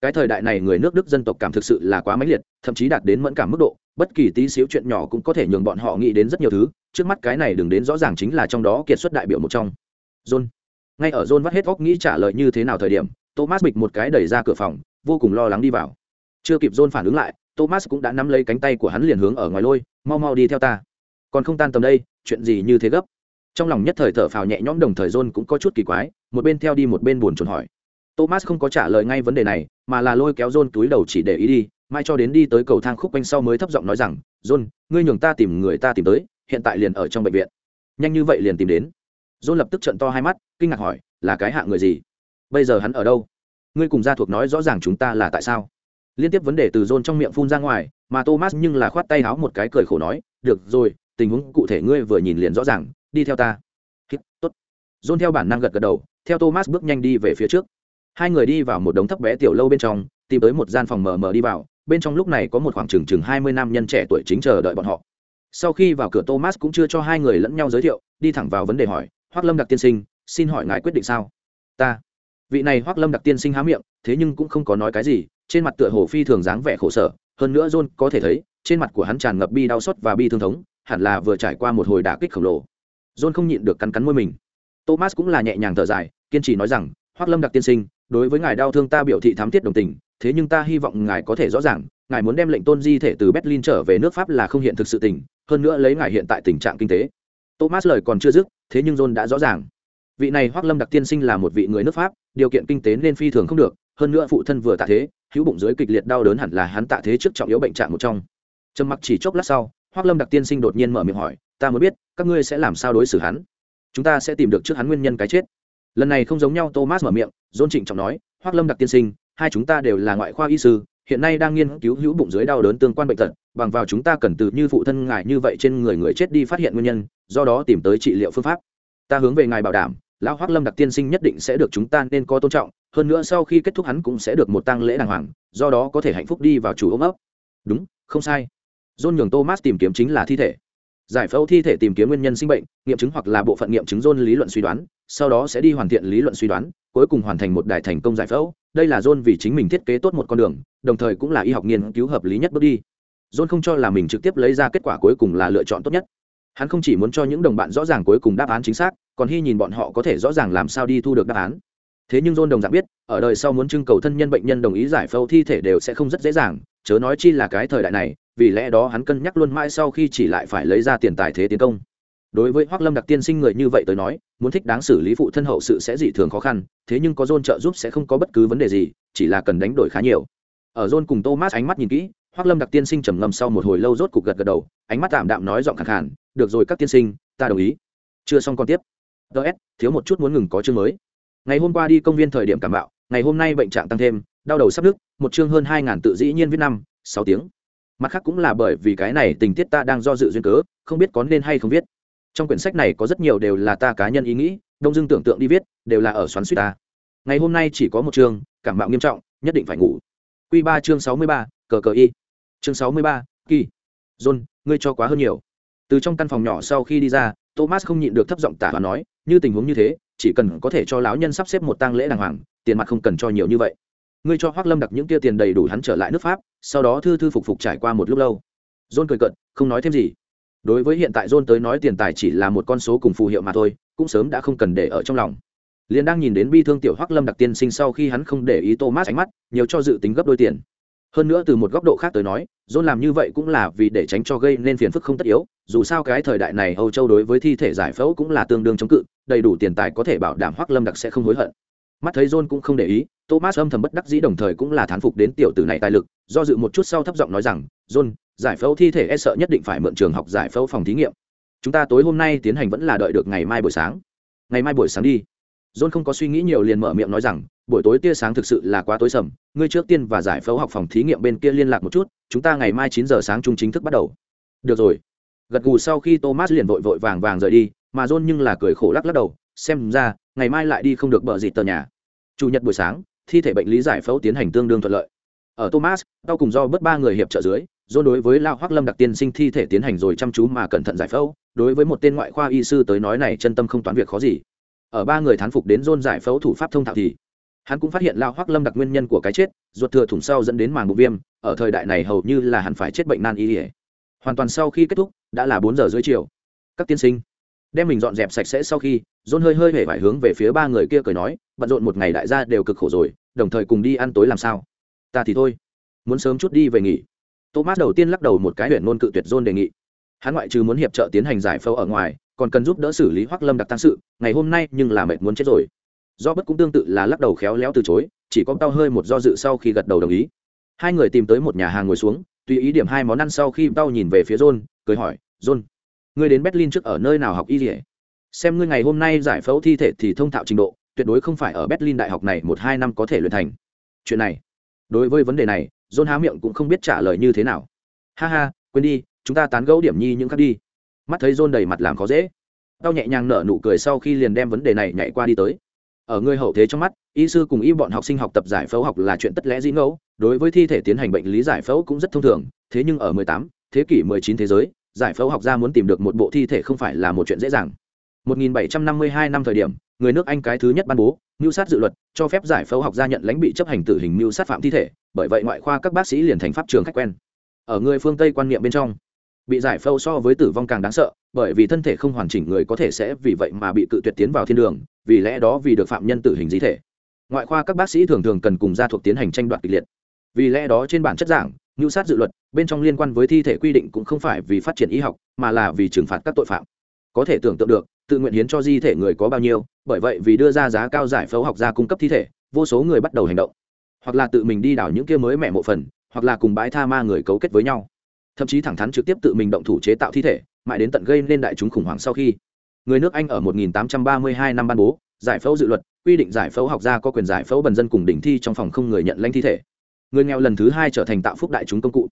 cái thời đại này người nước đức dân tộc cảm thực sự là quá mãnh liệt, thậm chí đạt đến mẫn cảm mức độ, bất kỳ tí xíu chuyện nhỏ cũng có thể nhường bọn họ nghĩ đến rất nhiều thứ, trước mắt cái này đừng đến rõ ràng chính là trong đó kiệt xuất đại biểu một trong. John, ngay ở john vắt hết óc nghĩ trả lời như thế nào thời điểm, thomas bịch một cái đẩy ra cửa phòng, vô cùng lo lắng đi vào. Chưa kịp john phản ứng lại, thomas cũng đã nắm lấy cánh tay của hắn liền hướng ở ngoài lôi, mau mau đi theo ta. Còn không tan tầm đây, chuyện gì như thế gấp? Trong lòng nhất thời thở phào nhẹ nhõm đồng thời john cũng có chút kỳ quái, một bên theo đi một bên buồn chồn hỏi thomas không có trả lời ngay vấn đề này, mà là lôi kéo john túi đầu chỉ để ý đi. Mai cho đến đi tới cầu thang khúc quanh sau mới thấp giọng nói rằng, john, ngươi nhường ta tìm người ta tìm tới, hiện tại liền ở trong bệnh viện. Nhanh như vậy liền tìm đến. John lập tức trận to hai mắt, kinh ngạc hỏi, là cái hạ người gì? Bây giờ hắn ở đâu? Ngươi cùng gia thuộc nói rõ ràng chúng ta là tại sao? Liên tiếp vấn đề từ john trong miệng phun ra ngoài, mà thomas nhưng là khoát tay háo một cái cười khổ nói, được rồi, tình huống cụ thể ngươi vừa nhìn liền rõ ràng, đi theo ta. Tốt. John theo bản năng gật gật đầu, theo thomas bước nhanh đi về phía trước hai người đi vào một đống thấp bé tiểu lâu bên trong, tìm tới một gian phòng mờ mờ đi vào, bên trong lúc này có một khoảng chừng chừng hai mươi nam nhân trẻ tuổi chính chờ đợi bọn họ. Sau khi vào cửa thomas cũng chưa cho hai người lẫn nhau giới thiệu, đi thẳng vào vấn đề hỏi hoác lâm đặc tiên sinh, xin hỏi ngài quyết định sao? Ta. Vị này hoác lâm đặc tiên sinh há miệng, thế nhưng cũng không có nói cái gì, trên mặt tựa hồ phi thường dáng vẻ khổ sở, hơn nữa john có thể thấy, trên mặt của hắn tràn ngập bi đau xót và bi thương thống, hẳn là vừa trải qua một hồi đả kích khổng lồ. John không nhịn được cắn cắn môi mình. Thomas cũng là nhẹ nhàng thở dài, kiên trì nói rằng hoác lâm đặc tiên sinh đối với ngài đau thương ta biểu thị thám thiết đồng tình, thế nhưng ta hy vọng ngài có thể rõ ràng, ngài muốn đem lệnh tôn di thể từ berlin trở về nước pháp là không hiện thực sự tình, hơn nữa lấy ngài hiện tại tình trạng kinh tế. Thomas lời còn chưa dứt, thế nhưng john đã rõ ràng. Vị này hoác lâm đặc tiên sinh là một vị người nước pháp, điều kiện kinh tế nên phi thường không được, hơn nữa phụ thân vừa tạ thế, hữu bụng dưới kịch liệt đau đớn hẳn là hắn tạ thế trước trọng yếu bệnh trạng một trong. Trầm mặc chỉ chốc lát sau, hoác lâm đặc tiên sinh đột nhiên mở miệng hỏi, ta muốn biết, các ngươi sẽ làm sao đối xử hắn? Chúng ta sẽ tìm được trước hắn nguyên nhân cái chết lần này không giống nhau, thomas mở miệng dôn trịnh trọng nói hoác lâm đặc tiên sinh, hai chúng ta đều là ngoại khoa y sư, hiện nay đang nghiên cứu hữu bụng dưới đau đớn tương quan bệnh tật, bằng vào chúng ta cần từ như phụ thân ngài như vậy trên người người chết đi phát hiện nguyên nhân, do đó tìm tới trị liệu phương pháp. Ta hướng về ngài bảo đảm, lão hoác lâm đặc tiên sinh nhất định sẽ được chúng ta nên có tôn trọng, hơn nữa sau khi kết thúc hắn cũng sẽ được một tang lễ đàng hoàng, do đó có thể hạnh phúc đi vào chủ ôm ấp. Đúng, không sai. John nhường thomas tìm kiếm chính là thi thể giải phẫu thi thể tìm kiếm nguyên nhân sinh bệnh, nghiệm chứng hoặc là bộ phận nghiệm chứng dôn lý luận suy đoán, sau đó sẽ đi hoàn thiện lý luận suy đoán, cuối cùng hoàn thành một đại thành công giải phẫu. Đây là dôn vì chính mình thiết kế tốt một con đường, đồng thời cũng là y học nghiên cứu hợp lý nhất bước đi. Dôn không cho là mình trực tiếp lấy ra kết quả cuối cùng là lựa chọn tốt nhất. Hắn không chỉ muốn cho những đồng bạn rõ ràng cuối cùng đáp án chính xác, còn hy nhìn bọn họ có thể rõ ràng làm sao đi thu được đáp án. Thế nhưng dôn đồng dạng biết, ở đời sau muốn trưng cầu thân nhân bệnh nhân đồng ý giải phẫu thi thể đều sẽ không rất dễ dàng, chớ nói chi là cái thời đại này vì lẽ đó hắn cân nhắc luôn mãi sau khi chỉ lại phải lấy ra tiền tài thế tiến công. Đối với hoác lâm đặc tiên sinh người như vậy tới nói, muốn thích đáng xử lý phụ thân hậu sự sẽ dị thường khó khăn, thế nhưng có john trợ giúp sẽ không có bất cứ vấn đề gì, chỉ là cần đánh đổi khá nhiều. Ở john cùng thomas ánh mắt nhìn kỹ hoác lâm đặc tiên sinh trầm ngâm sau một hồi lâu rốt cục gật gật đầu, ánh mắt tạm đạm nói giọng khẳng khàn, được rồi các tiên sinh, ta đồng ý. Chưa xong còn tiếp. Ts thiếu một chút muốn ngừng có chương mới. Ngày hôm qua đi công viên thời điểm cảm bạo, ngày hôm nay bệnh trạng tăng thêm, đau đầu sắp nứt một chương hơn hai ngàn tự dĩ nhiên viết năm, sáu tiếng mặt khác cũng là bởi vì cái này tình tiết ta đang do dự duyên cớ, không biết có nên hay không viết. Trong quyển sách này có rất nhiều đều là ta cá nhân ý nghĩ, đông dưng tưởng tượng đi viết, đều là ở xoắn suýt ta. Ngày hôm nay chỉ có một chương, cảm mạo nghiêm trọng, nhất định phải ngủ. Q ba chương sáu mươi ba, cờ cờ y. Chương sáu mươi ba, kỳ. John, ngươi cho quá hơn nhiều. Từ trong căn phòng nhỏ sau khi đi ra, thomas không nhịn được thấp giọng tả và nói, như tình huống như thế, chỉ cần có thể cho lão nhân sắp xếp một tang lễ đàng hoàng, tiền mặt không cần cho nhiều như vậy ngươi cho hoác lâm đặc những kia tiền đầy đủ hắn trở lại nước pháp, sau đó thư thư phục phục trải qua một lúc lâu. John cười cận không nói thêm gì. Đối với hiện tại john tới nói tiền tài chỉ là một con số cùng phù hiệu mà thôi, cũng sớm đã không cần để ở trong lòng. Liền đang nhìn đến bi thương tiểu hoác lâm đặc tiên sinh sau khi hắn không để ý thomas ánh mắt, nhiều cho dự tính gấp đôi tiền. Hơn nữa từ một góc độ khác tới nói, john làm như vậy cũng là vì để tránh cho gây nên phiền phức không tất yếu, dù sao cái thời đại này âu châu đối với thi thể giải phẫu cũng là tương đương chống cự, đầy đủ tiền tài có thể bảo đảm hoác lâm đặc sẽ không hối hận mắt thấy john cũng không để ý, thomas âm thầm bất đắc dĩ đồng thời cũng là thán phục đến tiểu tử này tài lực, do dự một chút sau thấp giọng nói rằng, john, giải phẫu thi thể e sợ nhất định phải mượn trường học giải phẫu phòng thí nghiệm. Chúng ta tối hôm nay tiến hành vẫn là đợi được ngày mai buổi sáng. Ngày mai buổi sáng đi. John không có suy nghĩ nhiều liền mở miệng nói rằng, buổi tối tia sáng thực sự là quá tối sầm, ngươi trước tiên và giải phẫu học phòng thí nghiệm bên kia liên lạc một chút, chúng ta ngày mai chín giờ sáng chung chính thức bắt đầu. Được rồi. Gật gù sau khi thomas liền vội vội vàng vàng rời đi, mà john nhưng là cười khổ lắc lắc đầu, xem ra ngày mai lại đi không được bờ dịt tờ nhà. Chủ nhật buổi sáng, thi thể bệnh lý giải phẫu tiến hành tương đương thuận lợi. Ở thomas, tao cùng do bớt ba người hiệp trợ dưới, do đối với lao hoác lâm đặc tiên sinh thi thể tiến hành rồi chăm chú mà cẩn thận giải phẫu, đối với một tên ngoại khoa y sư tới nói này chân tâm không toán việc khó gì. Ở ba người thán phục đến dôn giải phẫu thủ pháp thông thạo thì, hắn cũng phát hiện lao hoác lâm đặc nguyên nhân của cái chết, ruột thừa thủng sau dẫn đến màng bụng viêm, ở thời đại này hầu như là hẳn phải chết bệnh nan y ỉa hoàn toàn sau khi kết thúc, đã là bốn giờ dưới chiều. Các tiên sinh, đem mình dọn dẹp sạch sẽ sau khi John hơi hơi hề vải hướng về phía ba người kia cười nói, bận rộn một ngày đại gia đều cực khổ rồi, đồng thời cùng đi ăn tối làm sao? Ta thì thôi, muốn sớm chút đi về nghỉ. Thomas đầu tiên lắc đầu một cái huyền ngôn cự tuyệt John đề nghị. Hắn ngoại trừ muốn hiệp trợ tiến hành giải phẫu ở ngoài, còn cần giúp đỡ xử lý hoắc lâm đặc tăng sự, ngày hôm nay nhưng là mệt muốn chết rồi. Do bất cũng tương tự là lắc đầu khéo léo từ chối, chỉ có tao hơi một do dự sau khi gật đầu đồng ý. Hai người tìm tới một nhà hàng ngồi xuống, tùy ý điểm hai món ăn sau khi tao nhìn về phía john, cười hỏi, john, ngươi đến berlin trước ở nơi nào học y dỉa xem ngươi ngày hôm nay giải phẫu thi thể thì thông thạo trình độ tuyệt đối không phải ở berlin đại học này một hai năm có thể luyện thành. Chuyện này đối với vấn đề này john há miệng cũng không biết trả lời như thế nào. Ha ha quên đi chúng ta tán gẫu điểm nhi những khác đi. Mắt thấy john đầy mặt làm khó dễ. Tao nhẹ nhàng nở nụ cười sau khi liền đem vấn đề này nhảy qua đi tới. Ở người hậu thế trong mắt y sư cùng y bọn học sinh học tập giải phẫu học là chuyện tất lẽ dĩ ngẫu đối với thi thể tiến hành bệnh lý giải phẫu cũng rất thông thường. Thế nhưng ở 18, thế kỷ 19 thế giới giải phẫu học gia muốn tìm được một bộ thi thể không phải là một chuyện dễ dàng. 1752 năm thời điểm, người nước anh cái thứ nhất ban bố, mưu sát dự luật, cho phép giải phẫu học gia nhận lãnh bị chấp hành tử hình mưu sát phạm thi thể, bởi vậy ngoại khoa các bác sĩ liền thành pháp trường khách quen. Ở người phương tây quan niệm bên trong, bị giải phẫu so với tử vong càng đáng sợ, bởi vì thân thể không hoàn chỉnh người có thể sẽ vì vậy mà bị cự tuyệt tiến vào thiên đường, vì lẽ đó vì được phạm nhân tử hình di thể. Ngoại khoa các bác sĩ thường thường cần cùng gia thuộc tiến hành tranh đoạt kịch liệt. Vì lẽ đó trên bản chất giảng ngữ sát dự luật bên trong liên quan với thi thể quy định cũng không phải vì phát triển y học, mà là vì trừng phạt các tội phạm. Có thể tưởng tượng được tự nguyện hiến cho di thể người có bao nhiêu, bởi vậy vì đưa ra giá cao giải phẫu học gia cung cấp thi thể, vô số người bắt đầu hành động. Hoặc là tự mình đi đảo những kia mới mẹ mộ phần, hoặc là cùng bãi tha ma người cấu kết với nhau. Thậm chí thẳng thắn trực tiếp tự mình động thủ chế tạo thi thể, mãi đến tận gây nên đại chúng khủng hoảng sau khi. Người nước anh ở 1832 năm ban bố, giải phẫu dự luật, quy định giải phẫu học gia có quyền giải phẫu bần dân cùng đỉnh thi trong phòng không người nhận lãnh thi thể. Người nghèo lần thứ hai trở thành tạo phúc đại chúng công cụ.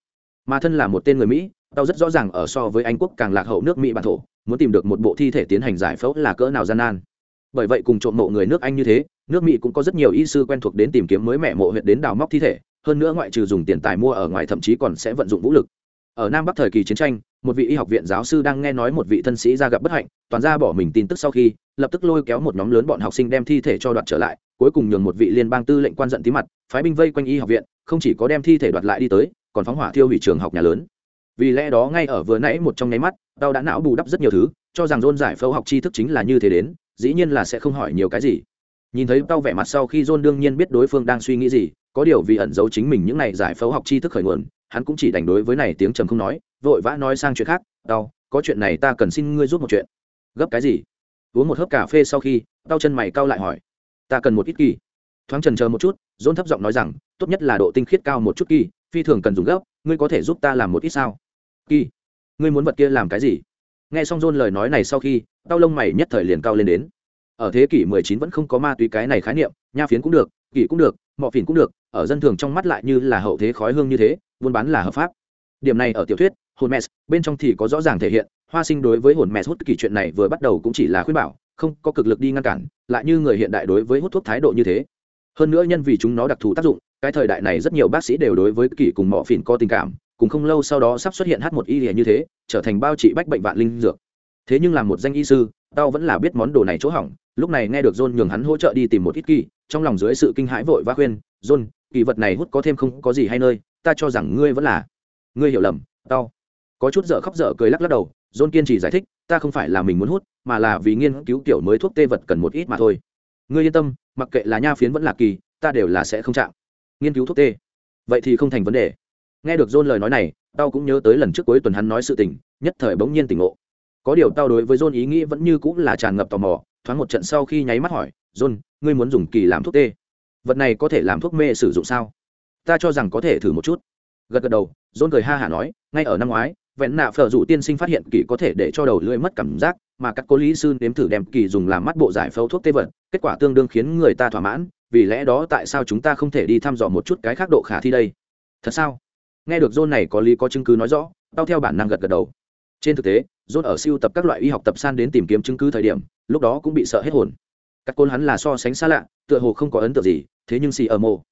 Mà thân là một tên người mỹ tao rất rõ ràng ở so với anh quốc càng lạc hậu nước mỹ bản thổ, muốn tìm được một bộ thi thể tiến hành giải phẫu là cỡ nào gian nan. Bởi vậy cùng trộm mộ người nước anh như thế, nước mỹ cũng có rất nhiều y sư quen thuộc đến tìm kiếm mới mẹ mộ huyện đến đào móc thi thể, hơn nữa ngoại trừ dùng tiền tài mua ở ngoài thậm chí còn sẽ vận dụng vũ lực. Ở nam bắc thời kỳ chiến tranh, một vị y học viện giáo sư đang nghe nói một vị thân sĩ ra gặp bất hạnh, toàn ra bỏ mình tin tức sau khi, lập tức lôi kéo một nhóm lớn bọn học sinh đem thi thể cho đoạt trở lại, cuối cùng nhường một vị liên bang tư lệnh quan giận tí mặt, phái binh vây quanh y học viện, không chỉ có đem thi thể đoạt lại đi tới, còn phóng hỏa thiêu hủy trường học nhà lớn vì lẽ đó ngay ở vừa nãy một trong nháy mắt, tao đã não bù đắp rất nhiều thứ, cho rằng dôn giải phẫu học tri thức chính là như thế đến, dĩ nhiên là sẽ không hỏi nhiều cái gì. Nhìn thấy tao vẻ mặt sau khi dôn đương nhiên biết đối phương đang suy nghĩ gì, có điều vì ẩn giấu chính mình những này giải phẫu học tri thức khởi nguồn, hắn cũng chỉ đành đối với này tiếng trầm không nói, vội vã nói sang chuyện khác, tao, có chuyện này ta cần xin ngươi giúp một chuyện. Gấp cái gì? Uống một hớp cà phê sau khi, tao chân mày cau lại hỏi, ta cần một ít kỳ. Thoáng trần chờ một chút dôn thấp giọng nói rằng, tốt nhất là độ tinh khiết cao một chút kỳ, phi thường cần dùng gấp, ngươi có thể giúp ta làm một ít sao? Kỳ, ngươi muốn vật kia làm cái gì? Nghe xong john lời nói này sau khi, tao lông mày nhất thời liền cao lên đến. Ở thế kỷ 19 vẫn không có ma túy cái này khái niệm, nha phiến cũng được, kỳ cũng được, mọ phiền cũng được, ở dân thường trong mắt lại như là hậu thế khói hương như thế, buôn bán là hợp pháp. Điểm này ở tiểu thuyết, hồn mẹ, bên trong thì có rõ ràng thể hiện, hoa sinh đối với hồn mẹ hút kỳ chuyện này vừa bắt đầu cũng chỉ là khuyên bảo, không có cực lực đi ngăn cản, lại như người hiện đại đối với hút thuốc thái độ như thế. Hơn nữa nhân vì chúng nó đặc thù tác dụng, cái thời đại này rất nhiều bác sĩ đều đối với kỳ cùng mọ phìn có tình cảm cùng không lâu sau đó sắp xuất hiện h một y như thế, trở thành bao trị bách bệnh vạn linh dược. Thế nhưng làm một danh y sư, tao vẫn là biết món đồ này chỗ hỏng, lúc này nghe được john nhường hắn hỗ trợ đi tìm một ít kỳ, trong lòng dưới sự kinh hãi vội và khuyên, john, kỳ vật này hút có thêm không có gì hay nơi, ta cho rằng ngươi vẫn là, ngươi hiểu lầm, tao. Có chút dở khóc dở cười lắc lắc đầu, john kiên trì giải thích, ta không phải là mình muốn hút, mà là vì nghiên cứu kiểu mới thuốc tê vật cần một ít mà thôi. Ngươi yên tâm, mặc kệ là nha phiến vẫn là kỳ, ta đều là sẽ không chạm. Nghiên cứu thuốc tê? Vậy thì không thành vấn đề nghe được john lời nói này, tao cũng nhớ tới lần trước cuối tuần hắn nói sự tình, nhất thời bỗng nhiên tỉnh ngộ. Có điều tao đối với john ý nghĩ vẫn như cũng là tràn ngập tò mò, thoáng một trận sau khi nháy mắt hỏi, john, ngươi muốn dùng kỳ làm thuốc tê? Vật này có thể làm thuốc mê sử dụng sao? Ta cho rằng có thể thử một chút. Gật gật đầu, john cười ha hả nói, ngay ở năm ngoái, vẹn nạ phở dụ tiên sinh phát hiện kỳ có thể để cho đầu lưỡi mất cảm giác, mà các cố lý sư nếm thử đem kỳ dùng làm mắt bộ giải phẫu thuốc tê vật, kết quả tương đương khiến người ta thỏa mãn, vì lẽ đó tại sao chúng ta không thể đi thăm dò một chút cái khác độ khả thi đây? Thật sao? Nghe được john này có lý có chứng cứ nói rõ, tao theo bản năng gật gật đầu. Trên thực tế, john ở siêu tập các loại y học tập san đến tìm kiếm chứng cứ thời điểm, lúc đó cũng bị sợ hết hồn. Các côn hắn là so sánh xa lạ, tựa hồ không có ấn tượng gì, thế nhưng xì ở mô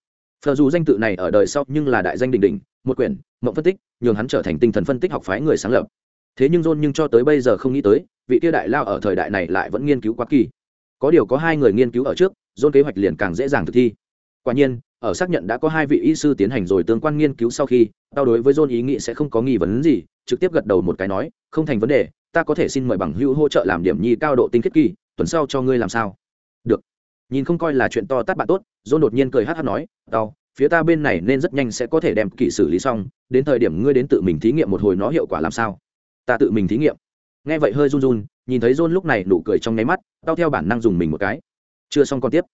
phờ dù danh tự này ở đời sau nhưng là đại danh đình đình một quyển, mộng phân tích, nhường hắn trở thành tinh thần phân tích học phái người sáng lập. Thế nhưng john nhưng cho tới bây giờ không nghĩ tới, vị tiêu đại lao ở thời đại này lại vẫn nghiên cứu quá kỳ. Có điều có hai người nghiên cứu ở trước, john kế hoạch liền càng dễ dàng thực thi quả nhiên, ở xác nhận đã có hai vị y sư tiến hành rồi tương quan nghiên cứu sau khi, tao đối với john ý nghĩ sẽ không có nghi vấn gì, trực tiếp gật đầu một cái nói, không thành vấn đề, ta có thể xin mời bằng hữu hỗ trợ làm điểm nhi cao độ tinh khiết kỳ, tuần sau cho ngươi làm sao? Được. Nhìn không coi là chuyện to tát bạn tốt, john đột nhiên cười hát hát nói, tao, phía ta bên này nên rất nhanh sẽ có thể đem kỳ xử lý xong, đến thời điểm ngươi đến tự mình thí nghiệm một hồi nó hiệu quả làm sao? Ta tự mình thí nghiệm. Nghe vậy hơi run run, nhìn thấy john lúc này nụ cười trong nháy mắt, tao theo bản năng dùng mình một cái. Chưa xong còn tiếp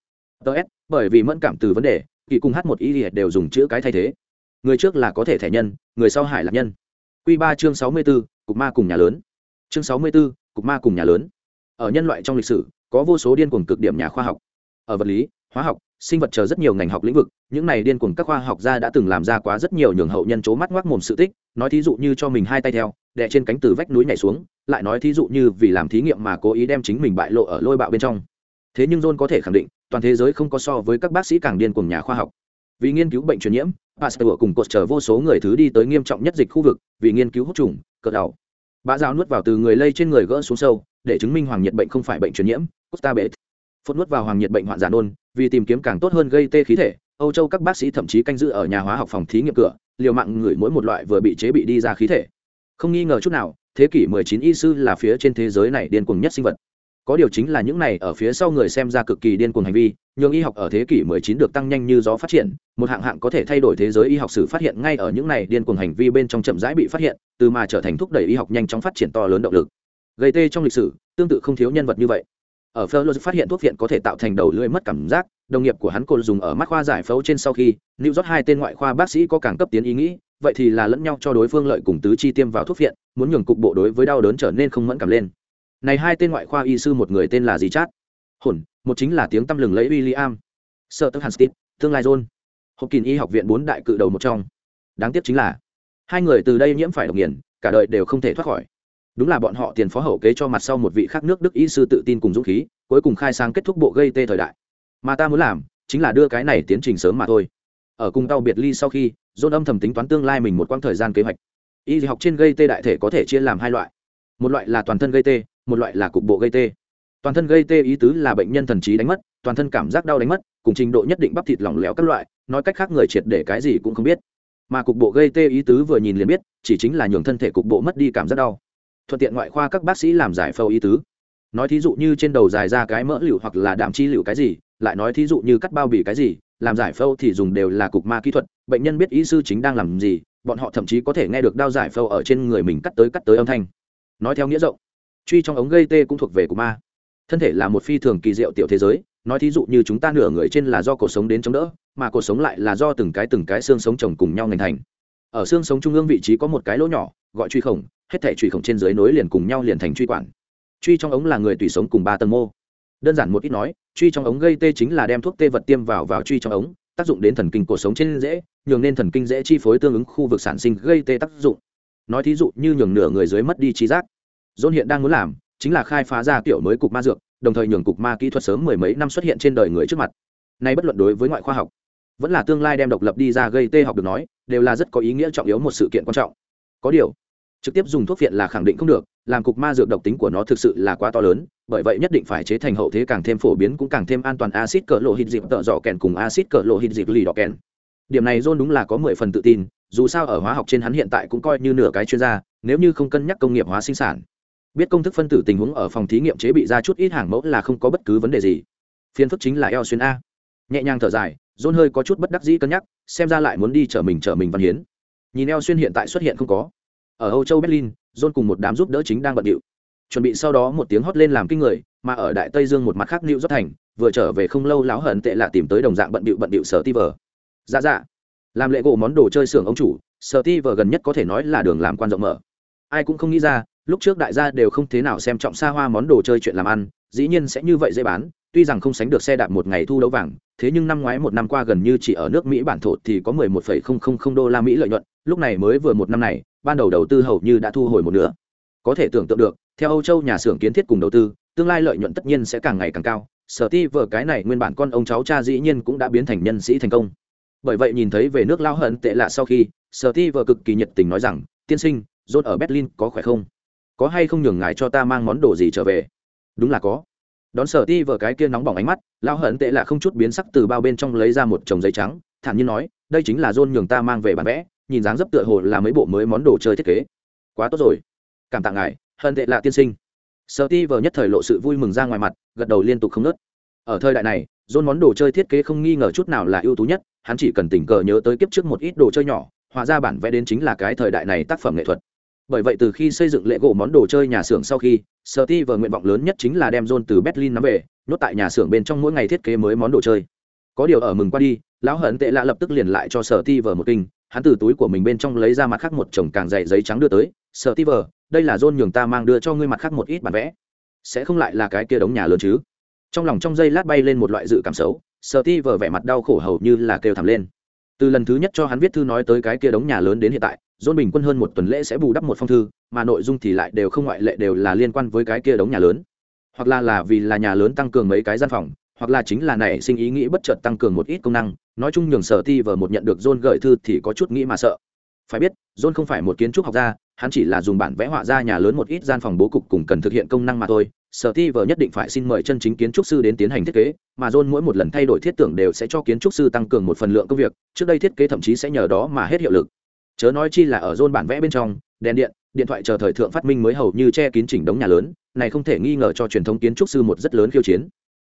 ts s, bởi vì mẫn cảm từ vấn đề, kỳ cùng hát một ý thì đều dùng chữ cái thay thế. Người trước là có thể thẻ nhân, người sau hải là nhân. Q ba chương sáu mươi b ố cục ma cùng nhà lớn. Chương sáu mươi b ố cục ma cùng nhà lớn. Ở nhân loại trong lịch sử, có vô số điên cuồng cực điểm nhà khoa học. Ở vật lý, hóa học, sinh vật chờ rất nhiều ngành học lĩnh vực, những này điên cuồng các khoa học gia đã từng làm ra quá rất nhiều nhường hậu nhân c mắt ngoác mồm sự tích, nói thí dụ như cho mình hai tay theo, đè trên cánh từ vách núi nhảy xuống, lại nói thí dụ như vì làm thí nghiệm mà cố ý đem chính mình bại lộ ở lôi bạo bên trong. Thế nhưng john có thể khẳng định toàn thế giới không có so với các bác sĩ càng điên cuồng nhà khoa học. Vì nghiên cứu bệnh truyền nhiễm, pasteur cùng cột chờ vô số người thứ đi tới nghiêm trọng nhất dịch khu vực, vì nghiên cứu hút trùng cỡ đầu bã dao nuốt vào từ người lây trên người gỡ xuống sâu, để chứng minh hoàng nhiệt bệnh không phải bệnh truyền nhiễm, costa bệ phốt nuốt vào hoàng nhiệt bệnh hoạn giả nôn, vì tìm kiếm càng tốt hơn gây tê khí thể, âu châu các bác sĩ thậm chí canh giữ ở nhà hóa học phòng thí nghiệm cửa, liều mạng ngửi mỗi một loại vừa bị chế bị đi ra khí thể. Không nghi ngờ chút nào, thế kỷ 19 y sư là phía trên thế giới này điên cuồng nhất sinh vật có điều chính là những này ở phía sau người xem ra cực kỳ điên cuồng hành vi nhưng y học ở thế kỷ 19 được tăng nhanh như gió phát triển một hạng hạng có thể thay đổi thế giới y học sử phát hiện ngay ở những này điên cuồng hành vi bên trong chậm rãi bị phát hiện từ mà trở thành thúc đẩy y học nhanh chóng phát triển to lớn động lực gây tê trong lịch sử tương tự không thiếu nhân vật như vậy ở Fleur phát hiện thuốc viện có thể tạo thành đầu lưỡi mất cảm giác, đồng nghiệp của hắn cô dùng ở mắt khoa giải phẫu trên sau khi, New York hai tên ngoại khoa bác sĩ có càng cấp tiến ý nghĩ, vậy thì là lẫn nhau cho đối phương lợi cùng tứ chi tiêm vào thuốc viện, muốn nhường cục bộ đối với đau đớn trở nên không mẫn cảm lên. Này hai tên ngoại khoa y sư một người tên là gì chát? Hồn, một chính là tiếng tăm lừng lẫy William. Sir Hanstit, tương lai John. Hopkins y học viện bốn đại cự đầu một trong. Đáng tiếc chính là hai người từ đây nhiễm phải độc nghiền, cả đời đều không thể thoát khỏi đúng là bọn họ tiền phó hậu kế cho mặt sau một vị khác nước đức y sư tự tin cùng dũng khí cuối cùng khai sáng kết thúc bộ gây tê thời đại mà ta muốn làm chính là đưa cái này tiến trình sớm mà thôi ở cùng tàu biệt ly sau khi dôn âm thầm tính toán tương lai mình một quãng thời gian kế hoạch y học trên gây tê đại thể có thể chia làm hai loại một loại là toàn thân gây tê một loại là cục bộ gây tê. Toàn thân gây tê ý tứ là bệnh nhân thần trí đánh mất, toàn thân cảm giác đau đánh mất, cùng trình độ nhất định bắp thịt lỏng lẻo các loại, nói cách khác người triệt để cái gì cũng không biết. Mà cục bộ gây tê ý tứ vừa nhìn liền biết, chỉ chính là nhường thân thể cục bộ mất đi cảm giác đau. Thuận tiện ngoại khoa các bác sĩ làm giải phẫu ý tứ. Nói thí dụ như trên đầu dài ra cái mỡ liệu hoặc là đạm chi liệu cái gì, lại nói thí dụ như cắt bao bì cái gì, làm giải phẫu thì dùng đều là cục ma kỹ thuật, bệnh nhân biết ý sư chính đang làm gì, bọn họ thậm chí có thể nghe được đao giải phẫu ở trên người mình cắt tới cắt tới âm thanh. Nói theo nghĩa rộng truy trong ống gây tê cũng thuộc về của ma. Thân thể là một phi thường kỳ diệu tiểu thế giới, nói thí dụ như chúng ta nửa người trên là do cuộc sống đến chống đỡ, mà cuộc sống lại là do từng cái từng cái xương sống chồng cùng nhau ngành thành. Ở xương sống trung ương vị trí có một cái lỗ nhỏ, gọi truy khổng, hết thể truy khổng trên dưới nối liền cùng nhau liền thành truy quản. Truy trong ống là người tùy sống cùng ba tầng mô. Đơn giản một ít nói, truy trong ống gây tê chính là đem thuốc tê vật tiêm vào vào truy trong ống, tác dụng đến thần kinh cuộc sống trên dễ, nhường nên thần kinh dễ chi phối tương ứng khu vực sản sinh gây tê tác dụng. Nói thí dụ như nhường nửa người dưới mất đi trí giác dôn hiện đang muốn làm chính là khai phá ra kiểu mới cục ma dược, đồng thời nhường cục ma kỹ thuật sớm mười mấy năm xuất hiện trên đời người trước mặt. Nay bất luận đối với ngoại khoa học, vẫn là tương lai đem độc lập đi ra gây tê học được nói, đều là rất có ý nghĩa trọng yếu một sự kiện quan trọng. Có điều, trực tiếp dùng thuốc viện là khẳng định không được, làm cục ma dược độc tính của nó thực sự là quá to lớn, bởi vậy nhất định phải chế thành hậu thế càng thêm phổ biến cũng càng thêm an toàn acid cỡ lộ hít dịp tợ dọ kèn cùng acid cỡ lộ hít dịp lì đỏ kèn. Điểm này john đúng là có mười phần tự tin, dù sao ở hóa học trên hắn hiện tại cũng coi như nửa cái chuyên gia, nếu như không cân nhắc công nghiệp hóa sinh sản biết công thức phân tử tình huống ở phòng thí nghiệm chế bị ra chút ít hàng mẫu là không có bất cứ vấn đề gì. Phiên phức chính là eo xuyên a. Nhẹ nhàng thở dài, john hơi có chút bất đắc dĩ cân nhắc, xem ra lại muốn đi chở mình chở mình văn hiến. Nhìn eo xuyên hiện tại xuất hiện không có. Ở âu châu berlin, john cùng một đám giúp đỡ chính đang bận điệu. Chuẩn bị sau đó một tiếng hót lên làm kinh người, mà ở đại tây dương một mặt khác lưu rót thành, vừa trở về không lâu láo hận tệ lạ tìm tới đồng dạng bận điệu bận điệu sở ti vờ dạ dạ. Làm lệ gỗ món đồ chơi xưởng ông chủ sở ti vờ gần nhất có thể nói là đường làm quan rộng mở. Ai cũng không nghĩ ra lúc trước đại gia đều không thế nào xem trọng xa hoa món đồ chơi chuyện làm ăn dĩ nhiên sẽ như vậy dễ bán tuy rằng không sánh được xe đạp một ngày thu đấu vàng thế nhưng năm ngoái một năm qua gần như chỉ ở nước mỹ bản thổ thì có 11,000 đô la mỹ lợi nhuận lúc này mới vừa một năm này ban đầu đầu tư hầu như đã thu hồi một nửa. Có thể tưởng tượng được theo âu châu nhà xưởng kiến thiết cùng đầu tư tương lai lợi nhuận tất nhiên sẽ càng ngày càng cao. Sở ti vợ cái này nguyên bản con ông cháu cha dĩ nhiên cũng đã biến thành nhân sĩ thành công. Bởi vậy nhìn thấy về nước lao hận tệ lạ sau khi sở ti vợ cực kỳ nhiệt tình nói rằng tiên sinh john ở berlin có khỏe không? Có hay không nhường ngài cho ta mang món đồ gì trở về? Đúng là có. Đón sở ti vờ cái kia nóng bỏng ánh mắt lao hận tệ là không chút biến sắc từ bao bên trong lấy ra một chồng giấy trắng, thản nhiên nói, đây chính là john nhường ta mang về bản vẽ, nhìn dáng dấp tựa hồ là mấy bộ mới món đồ chơi thiết kế. Quá tốt rồi. Cảm tạ ngài, hận tệ là tiên sinh. Sở ti vờ nhất thời lộ sự vui mừng ra ngoài mặt, gật đầu liên tục không nớt. Ở thời đại này dôn món đồ chơi thiết kế không nghi ngờ chút nào là ưu tú nhất, hắn chỉ cần tình cờ nhớ tới kiếp trước một ít đồ chơi nhỏ, hóa ra bản vẽ đến chính là cái thời đại này tác phẩm nghệ thuật bởi vậy từ khi xây dựng lễ gỗ món đồ chơi nhà xưởng sau khi sở ti vờ nguyện vọng lớn nhất chính là đem john từ berlin nắm về, nhốt tại nhà xưởng bên trong mỗi ngày thiết kế mới món đồ chơi. Có điều ở mừng qua đi, lão hận tệ lạ lập tức liền lại cho sở ti vờ một kinh, hắn từ túi của mình bên trong lấy ra mặt khác một chồng càng dày giấy trắng đưa tới sở ti vờ đây là john nhường ta mang đưa cho ngươi mặt khác một ít bản vẽ. Sẽ không lại là cái kia đống nhà lớn chứ? Trong lòng trong giây lát bay lên một loại dự cảm xấu sở ti vờ vẻ mặt đau khổ hầu như là kêu thầm lên từ lần thứ nhất cho hắn viết thư nói tới cái kia đống nhà lớn đến hiện tại, dôn bình quân hơn một tuần lễ sẽ bù đắp một phong thư, mà nội dung thì lại đều không ngoại lệ đều là liên quan với cái kia đống nhà lớn. Hoặc là là vì là nhà lớn tăng cường mấy cái gian phòng, hoặc là chính là nảy sinh ý nghĩ bất chợt tăng cường một ít công năng, nói chung nhường sở ti vờ một nhận được john gửi thư thì có chút nghĩ mà sợ. Phải biết john không phải một kiến trúc học gia, hắn chỉ là dùng bản vẽ họa ra nhà lớn một ít gian phòng bố cục cùng cần thực hiện công năng mà thôi sở ti vờ nhất định phải xin mời chân chính kiến trúc sư đến tiến hành thiết kế, mà john mỗi một lần thay đổi thiết tưởng đều sẽ cho kiến trúc sư tăng cường một phần lượng công việc, trước đây thiết kế thậm chí sẽ nhờ đó mà hết hiệu lực. Chớ nói chi là ở john bản vẽ bên trong, đèn điện điện thoại chờ thời thượng phát minh mới hầu như che kín chỉnh đống nhà lớn, này không thể nghi ngờ cho truyền thống kiến trúc sư một rất lớn khiêu chiến.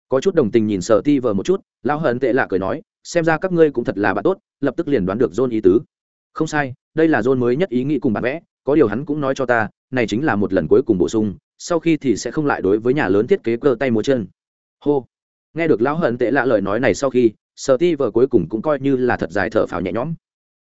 Có chút đồng tình nhìn sở ti vờ một chút, lão hận tệ lạ cười nói, xem ra các ngươi cũng thật là bạn tốt, lập tức liền đoán được john ý tứ. Không sai, đây là john mới nhất ý nghĩ cùng bản vẽ, có điều hắn cũng nói cho ta, này chính là một lần cuối cùng bổ sung sau khi thì sẽ không lại đối với nhà lớn thiết kế cơ tay múa chân. Hô. Nghe được lão hận tệ lạ lời nói này sau khi, sở ti vờ cuối cùng cũng coi như là thật dài thở phào nhẹ nhõm.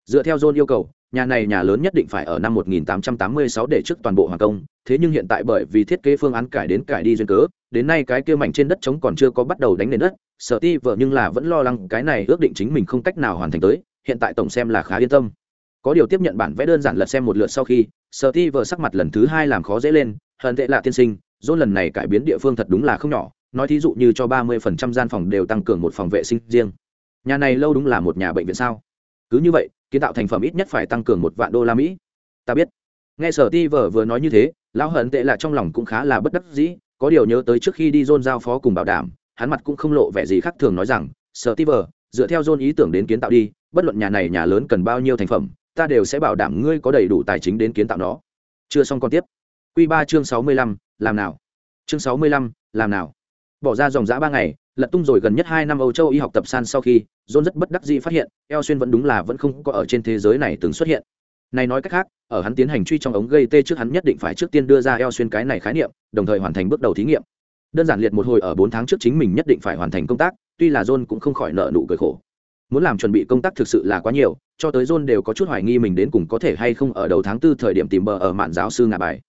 Dựa theo john yêu cầu, nhà này nhà lớn nhất định phải ở năm 1886 để trước toàn bộ hoàn công, thế nhưng hiện tại bởi vì thiết kế phương án cải đến cải đi duyên cớ, đến nay cái kia mảnh trên đất trống còn chưa có bắt đầu đánh nền đất, sở ti vợ nhưng là vẫn lo lắng cái này ước định chính mình không cách nào hoàn thành tới, hiện tại tổng xem là khá yên tâm. Có điều tiếp nhận bản vẽ đơn giản lật xem một lượt sau khi, sở ti vợ sắc mặt lần thứ hai làm khó dễ lên hận tệ lạ tiên sinh dôn lần này cải biến địa phương thật đúng là không nhỏ, nói thí dụ như cho ba mươi phần trăm gian phòng đều tăng cường một phòng vệ sinh riêng. Nhà này lâu đúng là một nhà bệnh viện sao? Cứ như vậy, kiến tạo thành phẩm ít nhất phải tăng cường một vạn đô la mỹ. Ta biết. Nghe sở ti vở vừa nói như thế, lão hận tệ là trong lòng cũng khá là bất đắc dĩ, có điều nhớ tới trước khi đi dôn giao phó cùng bảo đảm, hắn mặt cũng không lộ vẻ gì khác thường nói rằng, sở ti vở dựa theo dôn ý tưởng đến kiến tạo đi, bất luận nhà này nhà lớn cần bao nhiêu thành phẩm, ta đều sẽ bảo đảm ngươi có đầy đủ tài chính đến kiến tạo nó. Chưa xong còn tiếp. Quy ba chương sáu mươi lăm, làm nào? Chương sáu mươi lăm, làm nào? Bỏ ra dòng giã ba ngày, lật tung rồi gần nhất hai năm âu châu y học tập san sau khi, john rất bất đắc dĩ phát hiện eo xuyên vẫn đúng là vẫn không có ở trên thế giới này từng xuất hiện. Này nói cách khác, ở hắn tiến hành truy trong ống gây tê trước hắn nhất định phải trước tiên đưa ra eo xuyên cái này khái niệm, đồng thời hoàn thành bước đầu thí nghiệm. Đơn giản liệt một hồi ở bốn tháng trước chính mình nhất định phải hoàn thành công tác, tuy là john cũng không khỏi nợ nụ cười khổ. Muốn làm chuẩn bị công tác thực sự là quá nhiều, cho tới john đều có chút hoài nghi mình đến cùng có thể hay không ở đầu tháng tư thời điểm tìm bờ ở mạn giáo sư ngả bài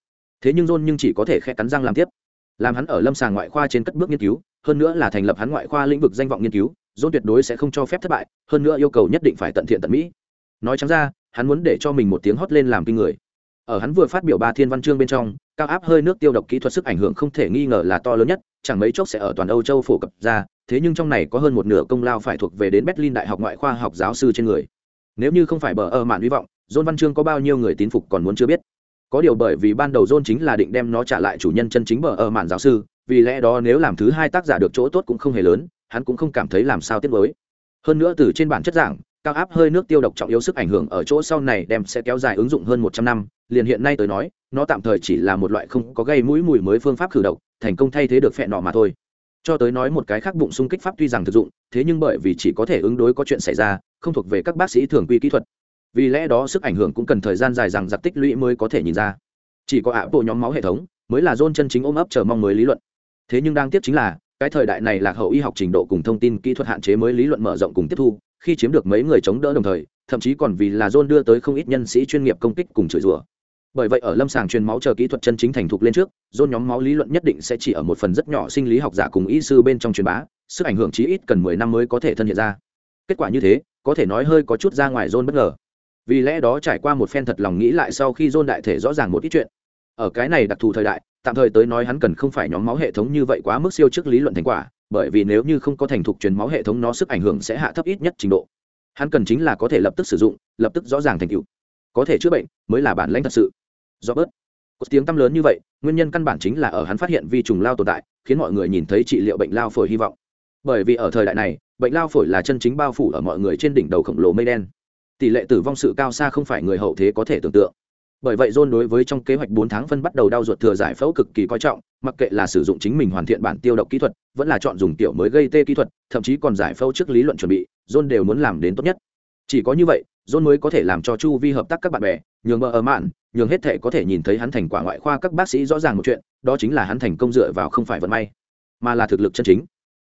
thế nhưng john nhưng chỉ có thể khẽ cắn răng làm tiếp. Làm hắn ở lâm sàng ngoại khoa trên cất bước nghiên cứu, hơn nữa là thành lập hắn ngoại khoa lĩnh vực danh vọng nghiên cứu, john tuyệt đối sẽ không cho phép thất bại, hơn nữa yêu cầu nhất định phải tận thiện tận mỹ. Nói chẳng ra, hắn muốn để cho mình một tiếng hót lên làm kinh người. Ở hắn vừa phát biểu ba thiên văn chương bên trong, cao áp hơi nước tiêu độc kỹ thuật sức ảnh hưởng không thể nghi ngờ là to lớn nhất, chẳng mấy chốc sẽ ở toàn âu châu phổ cập ra, thế nhưng trong này có hơn một nửa công lao phải thuộc về đến berlin đại học ngoại khoa học giáo sư trên người. Nếu như không phải bờ ơ mạn hy vọng, john văn chương có bao nhiêu người tín phục còn muốn chưa biết có điều bởi vì ban đầu john chính là định đem nó trả lại chủ nhân chân chính bờ ở màn giáo sư, vì lẽ đó nếu làm thứ hai tác giả được chỗ tốt cũng không hề lớn, hắn cũng không cảm thấy làm sao tiếc mới hơn nữa từ trên bản chất giảng, cao áp hơi nước tiêu độc trọng yếu sức ảnh hưởng ở chỗ sau này đem sẽ kéo dài ứng dụng hơn một trăm năm, liền hiện nay tới nói, nó tạm thời chỉ là một loại không có gây mũi mùi mới phương pháp khử độc, thành công thay thế được phẹn nọ mà thôi. Cho tới nói một cái khác bụng xung kích pháp tuy rằng thực dụng, thế nhưng bởi vì chỉ có thể ứng đối có chuyện xảy ra, không thuộc về các bác sĩ thường quy kỹ thuật vì lẽ đó sức ảnh hưởng cũng cần thời gian dài rằng giặc tích lũy mới có thể nhìn ra. Chỉ có ạ bộ nhóm máu hệ thống mới là dôn chân chính ôm ấp chờ mong mới lý luận. Thế nhưng đang tiếp chính là, cái thời đại này lạc hậu y học trình độ cùng thông tin kỹ thuật hạn chế mới lý luận mở rộng cùng tiếp thu, khi chiếm được mấy người chống đỡ đồng thời, thậm chí còn vì là john đưa tới không ít nhân sĩ chuyên nghiệp công kích cùng chửi rủa. Bởi vậy ở lâm sàng truyền máu chờ kỹ thuật chân chính thành thục lên trước john nhóm máu lý luận nhất định sẽ chỉ ở một phần rất nhỏ sinh lý học giả cùng y sư bên trong truyền bá, sức ảnh hưởng chí ít cần mười năm mới có thể thân hiện ra. Kết quả như thế, có thể nói hơi có chút ra ngoài john bất ngờ vì lẽ đó trải qua một phen thật lòng nghĩ lại sau khi john đại thể rõ ràng một ít chuyện. Ở cái này đặc thù thời đại, tạm thời tới nói hắn cần không phải nhóm máu hệ thống như vậy quá mức siêu trước lý luận thành quả, bởi vì nếu như không có thành thục truyền máu hệ thống nó sức ảnh hưởng sẽ hạ thấp ít nhất trình độ. Hắn cần chính là có thể lập tức sử dụng, lập tức rõ ràng thành tựu. Có thể chữa bệnh, mới là bản lãnh thật sự. Do bớt có tiếng tăm lớn như vậy, nguyên nhân căn bản chính là ở hắn phát hiện vi trùng lao tồn tại, khiến mọi người nhìn thấy trị liệu bệnh lao phổi hy vọng. Bởi vì ở thời đại này, bệnh lao phổi là chân chính bao phủ ở mọi người trên đỉnh đầu khổng lồ mây đen tỷ lệ tử vong sự cao xa không phải người hậu thế có thể tưởng tượng. Bởi vậy john đối với trong kế hoạch bốn tháng phân bắt đầu đau ruột thừa giải phẫu cực kỳ coi trọng, mặc kệ là sử dụng chính mình hoàn thiện bản tiêu độc kỹ thuật, vẫn là chọn dùng tiểu mới gây tê kỹ thuật, thậm chí còn giải phẫu trước lý luận chuẩn bị, john đều muốn làm đến tốt nhất. Chỉ có như vậy, john mới có thể làm cho chu vi hợp tác các bạn bè, nhường mơ ở mạn, nhường hết thể có thể nhìn thấy hắn thành quả ngoại khoa các bác sĩ rõ ràng một chuyện, đó chính là hắn thành công dựa vào không phải vận may, mà là thực lực chân chính.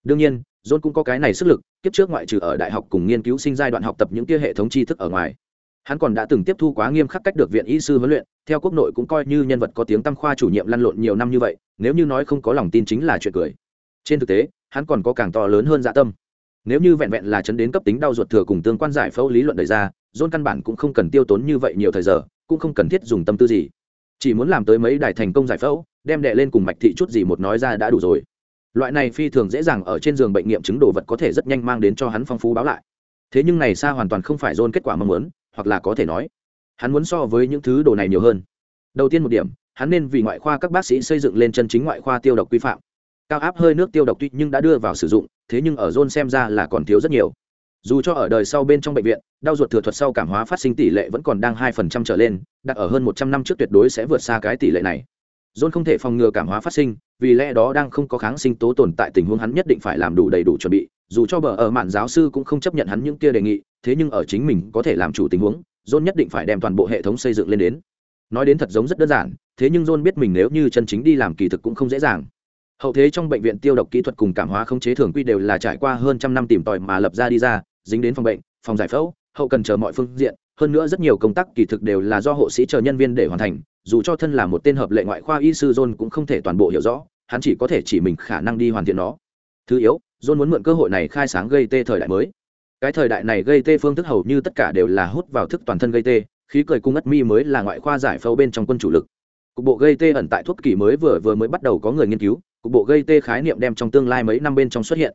Đương nhiên john cũng có cái này sức lực, kiếp trước ngoại trừ ở đại học cùng nghiên cứu sinh giai đoạn học tập những kia hệ thống tri thức ở ngoài. Hắn còn đã từng tiếp thu quá nghiêm khắc cách được viện y sư huấn luyện, theo quốc nội cũng coi như nhân vật có tiếng tăm khoa chủ nhiệm lăn lộn nhiều năm như vậy, nếu như nói không có lòng tin chính là chuyện cười. Trên thực tế, hắn còn có càng to lớn hơn dạ tâm. Nếu như vẹn vẹn là chấn đến cấp tính đau ruột thừa cùng tương quan giải phẫu lý luận đẩy ra, John căn bản cũng không cần tiêu tốn như vậy nhiều thời giờ, cũng không cần thiết dùng tâm tư gì. Chỉ muốn làm tới mấy đài thành công giải phẫu, đem đệ lên cùng mạch thị chút gì một nói ra đã đủ rồi loại này phi thường dễ dàng ở trên giường bệnh nghiệm chứng đồ vật có thể rất nhanh mang đến cho hắn phong phú báo lại. Thế nhưng này xa hoàn toàn không phải dôn kết quả mong muốn, hoặc là có thể nói, hắn muốn so với những thứ đồ này nhiều hơn. Đầu tiên một điểm, hắn nên vì ngoại khoa các bác sĩ xây dựng lên chân chính ngoại khoa tiêu độc quy phạm. Cao áp hơi nước tiêu độc tuy nhưng đã đưa vào sử dụng, thế nhưng ở dôn xem ra là còn thiếu rất nhiều. Dù cho ở đời sau bên trong bệnh viện, đau ruột thừa thuật sau cảm hóa phát sinh tỷ lệ vẫn còn đang hai phần trăm trở lên, đặt ở hơn một trăm năm trước tuyệt đối sẽ vượt xa cái tỷ lệ này. John không thể phòng ngừa cảm hóa phát sinh, vì lẽ đó đang không có kháng sinh tố tồn tại tình huống hắn nhất định phải làm đủ đầy đủ chuẩn bị, dù cho bờ ở mạn giáo sư cũng không chấp nhận hắn những kia đề nghị, thế nhưng ở chính mình có thể làm chủ tình huống, John nhất định phải đem toàn bộ hệ thống xây dựng lên đến. Nói đến thật giống rất đơn giản, thế nhưng John biết mình nếu như chân chính đi làm kỳ thực cũng không dễ dàng. Hậu thế trong bệnh viện tiêu độc kỹ thuật cùng cảm hóa không chế thường quy đều là trải qua hơn trăm năm tìm tòi mà lập ra đi ra, dính đến phòng bệnh, phòng giải phẫu, hậu cần chờ mọi phương diện, hơn nữa rất nhiều công tác kỳ thực đều là do hộ sĩ chờ nhân viên để hoàn thành, dù cho thân là một tên hợp lệ ngoại khoa y sư John cũng không thể toàn bộ hiểu rõ, hắn chỉ có thể chỉ mình khả năng đi hoàn thiện nó. Thứ yếu, John muốn mượn cơ hội này khai sáng gây tê thời đại mới. Cái thời đại này gây tê phương thức hầu như tất cả đều là hút vào thức toàn thân gây tê, khí cười cung ất mi mới là ngoại khoa giải phẫu bên trong quân chủ lực. Cục bộ gây tê ẩn tại thuốc kỳ mới vừa vừa mới bắt đầu có người nghiên cứu, cục bộ gây tê khái niệm đem trong tương lai mấy năm bên trong xuất hiện.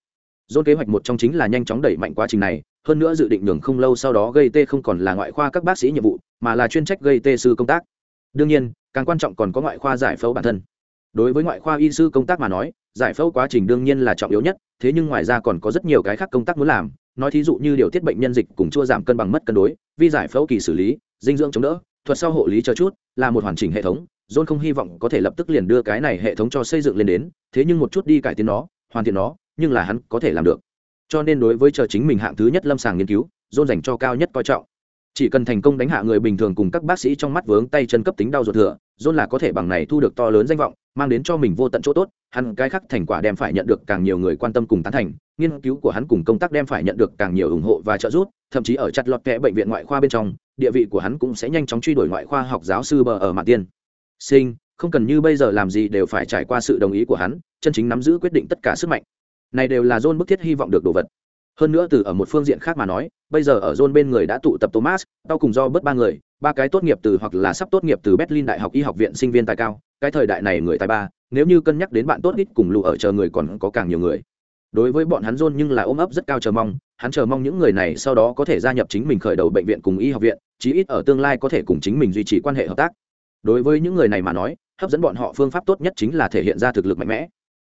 John kế hoạch một trong chính là nhanh chóng đẩy mạnh quá trình này, hơn nữa dự định đường không lâu sau đó gây tê không còn là ngoại khoa các bác sĩ nhiệm vụ, mà là chuyên trách gây tê sư công tác. Đương nhiên, càng quan trọng còn có ngoại khoa giải phẫu bản thân. Đối với ngoại khoa y sư công tác mà nói giải phẫu quá trình đương nhiên là trọng yếu nhất thế nhưng ngoài ra còn có rất nhiều cái khác công tác muốn làm. Nói thí dụ như điều tiết bệnh nhân dịch cùng chua giảm cân bằng mất cân đối vi giải phẫu kỳ xử lý dinh dưỡng chống đỡ thuật sau hộ lý chờ chút là một hoàn chỉnh hệ thống. John không hy vọng có thể lập tức liền đưa cái này hệ thống cho xây dựng lên đến thế nhưng một chút đi cải tiến nó hoàn thiện nó nhưng là hắn có thể làm được. Cho nên đối với chờ chính mình hạng thứ nhất lâm sàng nghiên cứu john dành cho cao nhất coi trọng chỉ cần thành công đánh hạ người bình thường cùng các bác sĩ trong mắt vướng tay chân cấp tính đau ruột thừa, john là có thể bằng này thu được to lớn danh vọng, mang đến cho mình vô tận chỗ tốt, hắn cái khác thành quả đem phải nhận được càng nhiều người quan tâm cùng tán thành, nghiên cứu của hắn cùng công tác đem phải nhận được càng nhiều ủng hộ và trợ giúp, thậm chí ở chặt lọt kẽ bệnh viện ngoại khoa bên trong, địa vị của hắn cũng sẽ nhanh chóng truy đuổi ngoại khoa học giáo sư bờ ở mặt tiên. Sinh, không cần như bây giờ làm gì đều phải trải qua sự đồng ý của hắn, chân chính nắm giữ quyết định tất cả sức mạnh. Này đều là john bức thiết hy vọng được đồ vật hơn nữa từ ở một phương diện khác mà nói, bây giờ ở john bên người đã tụ tập thomas, tao cùng do bớt ba người, ba cái tốt nghiệp từ hoặc là sắp tốt nghiệp từ berlin đại học y học viện sinh viên tài cao, cái thời đại này người tài ba, nếu như cân nhắc đến bạn tốt ít cùng lù ở chờ người còn có càng nhiều người. Đối với bọn hắn john nhưng là ôm ấp rất cao chờ mong, hắn chờ mong những người này sau đó có thể gia nhập chính mình khởi đầu bệnh viện cùng y học viện, chí ít ở tương lai có thể cùng chính mình duy trì quan hệ hợp tác. Đối với những người này mà nói, hấp dẫn bọn họ phương pháp tốt nhất chính là thể hiện ra thực lực mạnh mẽ.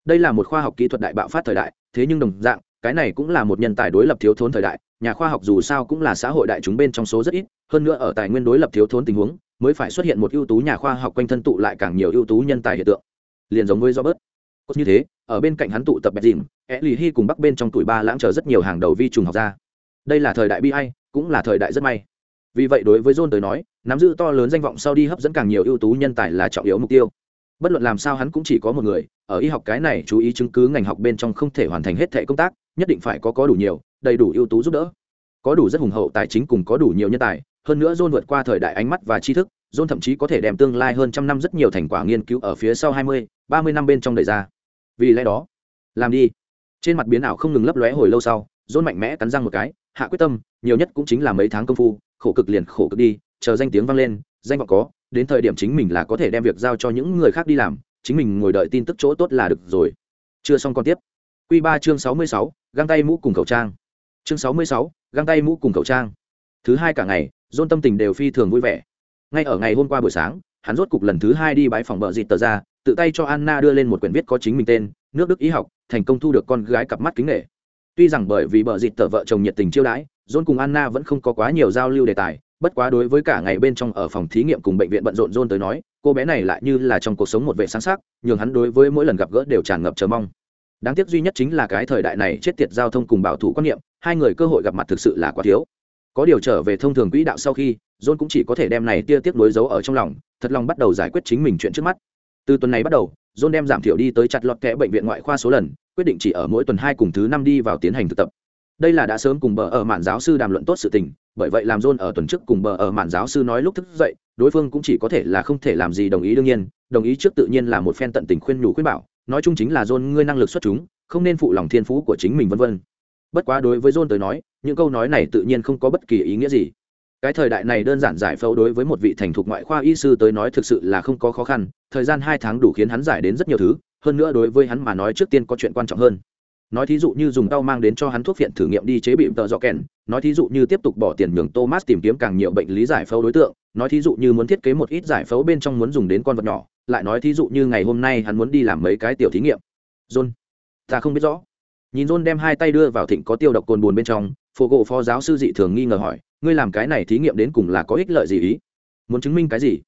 Đây là một khoa học kỹ thuật đại bạo phát thời đại, thế nhưng đồng dạng cái này cũng là một nhân tài đối lập thiếu thốn thời đại, nhà khoa học dù sao cũng là xã hội đại chúng bên trong số rất ít, hơn nữa ở tài nguyên đối lập thiếu thốn tình huống, mới phải xuất hiện một ưu tú nhà khoa học quanh thân tụ lại càng nhiều ưu tú nhân tài hiện tượng. Liền giống với robert Cốt như thế, ở bên cạnh hắn tụ tập bẹt dìm e lì hy cùng bắc bên trong tuổi ba lãng chờ rất nhiều hàng đầu vi trùng học ra đây là thời đại bi hay cũng là thời đại rất may. Vì vậy đối với john tới nói, nắm giữ to lớn danh vọng sau đi hấp dẫn càng nhiều ưu tú nhân tài là trọng yếu mục tiêu. Bất luận làm sao hắn cũng chỉ có một người, ở y học cái này chú ý chứng cứ ngành học bên trong không thể hoàn thành hết thệ công tác nhất định phải có có đủ nhiều, đầy đủ ưu tú giúp đỡ. Có đủ rất hùng hậu tài chính cùng có đủ nhiều nhân tài, hơn nữa john vượt qua thời đại ánh mắt và tri thức, john thậm chí có thể đem tương lai hơn trăm năm rất nhiều thành quả nghiên cứu ở phía sau hai mươi, ba mươi năm bên trong đời ra. Vì lẽ đó, làm đi. Trên mặt biến ảo không ngừng lấp lóe hồi lâu sau, john mạnh mẽ cắn răng một cái, hạ quyết tâm, nhiều nhất cũng chính là mấy tháng công phu, khổ cực liền khổ cực đi, chờ danh tiếng vang lên, danh vọng có, đến thời điểm chính mình là có thể đem việc giao cho những người khác đi làm, chính mình ngồi đợi tin tức chỗ tốt là được rồi. Chưa xong còn tiếp. Quy ba chương sáu mươi sáu, găng tay mũ cùng khẩu trang. Chương sáu mươi sáu, găng tay mũ cùng khẩu trang. Thứ hai cả ngày dôn tâm tình đều phi thường vui vẻ. Ngay ở ngày hôm qua buổi sáng, hắn rốt cục lần thứ hai đi bãi phòng bợ dịt tờ ra, tự tay cho anna đưa lên một quyển viết có chính mình tên, nước đức y học, thành công thu được con gái cặp mắt kính nghệ tuy rằng bởi vì bợ dịt tờ vợ chồng nhiệt tình chiêu đãi dôn cùng anna vẫn không có quá nhiều giao lưu đề tài, bất quá đối với cả ngày bên trong ở phòng thí nghiệm cùng bệnh viện bận rộn John tới nói, cô bé này lại như là trong cuộc sống một vệ sáng sắc, nhường hắn đối với mỗi lần gặp gỡ đều tràn ngập chờ mong đáng tiếc duy nhất chính là cái thời đại này chết tiệt giao thông cùng bảo thủ quan niệm, hai người cơ hội gặp mặt thực sự là quá thiếu. Có điều trở về thông thường quỹ đạo sau khi, john cũng chỉ có thể đem này tia tiếp nối dấu ở trong lòng, thật lòng bắt đầu giải quyết chính mình chuyện trước mắt. Từ tuần này bắt đầu, john đem giảm thiểu đi tới chặt lọt kẽ bệnh viện ngoại khoa số lần, quyết định chỉ ở mỗi tuần hai cùng thứ năm đi vào tiến hành thực tập. Đây là đã sớm cùng bờ ở mạn giáo sư đàm luận tốt sự tình, bởi vậy làm john ở tuần trước cùng bờ ở mạn giáo sư nói lúc thức dậy, đối phương cũng chỉ có thể là không thể làm gì đồng ý đương nhiên, đồng ý trước tự nhiên là một phen tận tình khuyên nhủ khuyên bảo nói chung chính là john, ngươi năng lực xuất chúng, không nên phụ lòng thiên phú của chính mình vân vân. Bất quá đối với john tới nói, những câu nói này tự nhiên không có bất kỳ ý nghĩa gì. Cái thời đại này đơn giản giải phẫu đối với một vị thành thục ngoại khoa y sư tới nói thực sự là không có khó khăn, thời gian hai tháng đủ khiến hắn giải đến rất nhiều thứ, hơn nữa đối với hắn mà nói trước tiên có chuyện quan trọng hơn nói thí dụ như dùng tao mang đến cho hắn thuốc phiện thử nghiệm đi chế bị tợ dọ kèn, nói thí dụ như tiếp tục bỏ tiền nhường thomas tìm kiếm càng nhiều bệnh lý giải phẫu đối tượng, nói thí dụ như muốn thiết kế một ít giải phẫu bên trong muốn dùng đến con vật nhỏ, lại nói thí dụ như ngày hôm nay hắn muốn đi làm mấy cái tiểu thí nghiệm. John, ta không biết rõ. Nhìn john đem hai tay đưa vào thịnh có tiêu độc cồn buồn bên trong phổ gỗ phó giáo sư dị thường nghi ngờ hỏi, ngươi làm cái này thí nghiệm đến cùng là có ích lợi gì ý? Muốn chứng minh cái gì?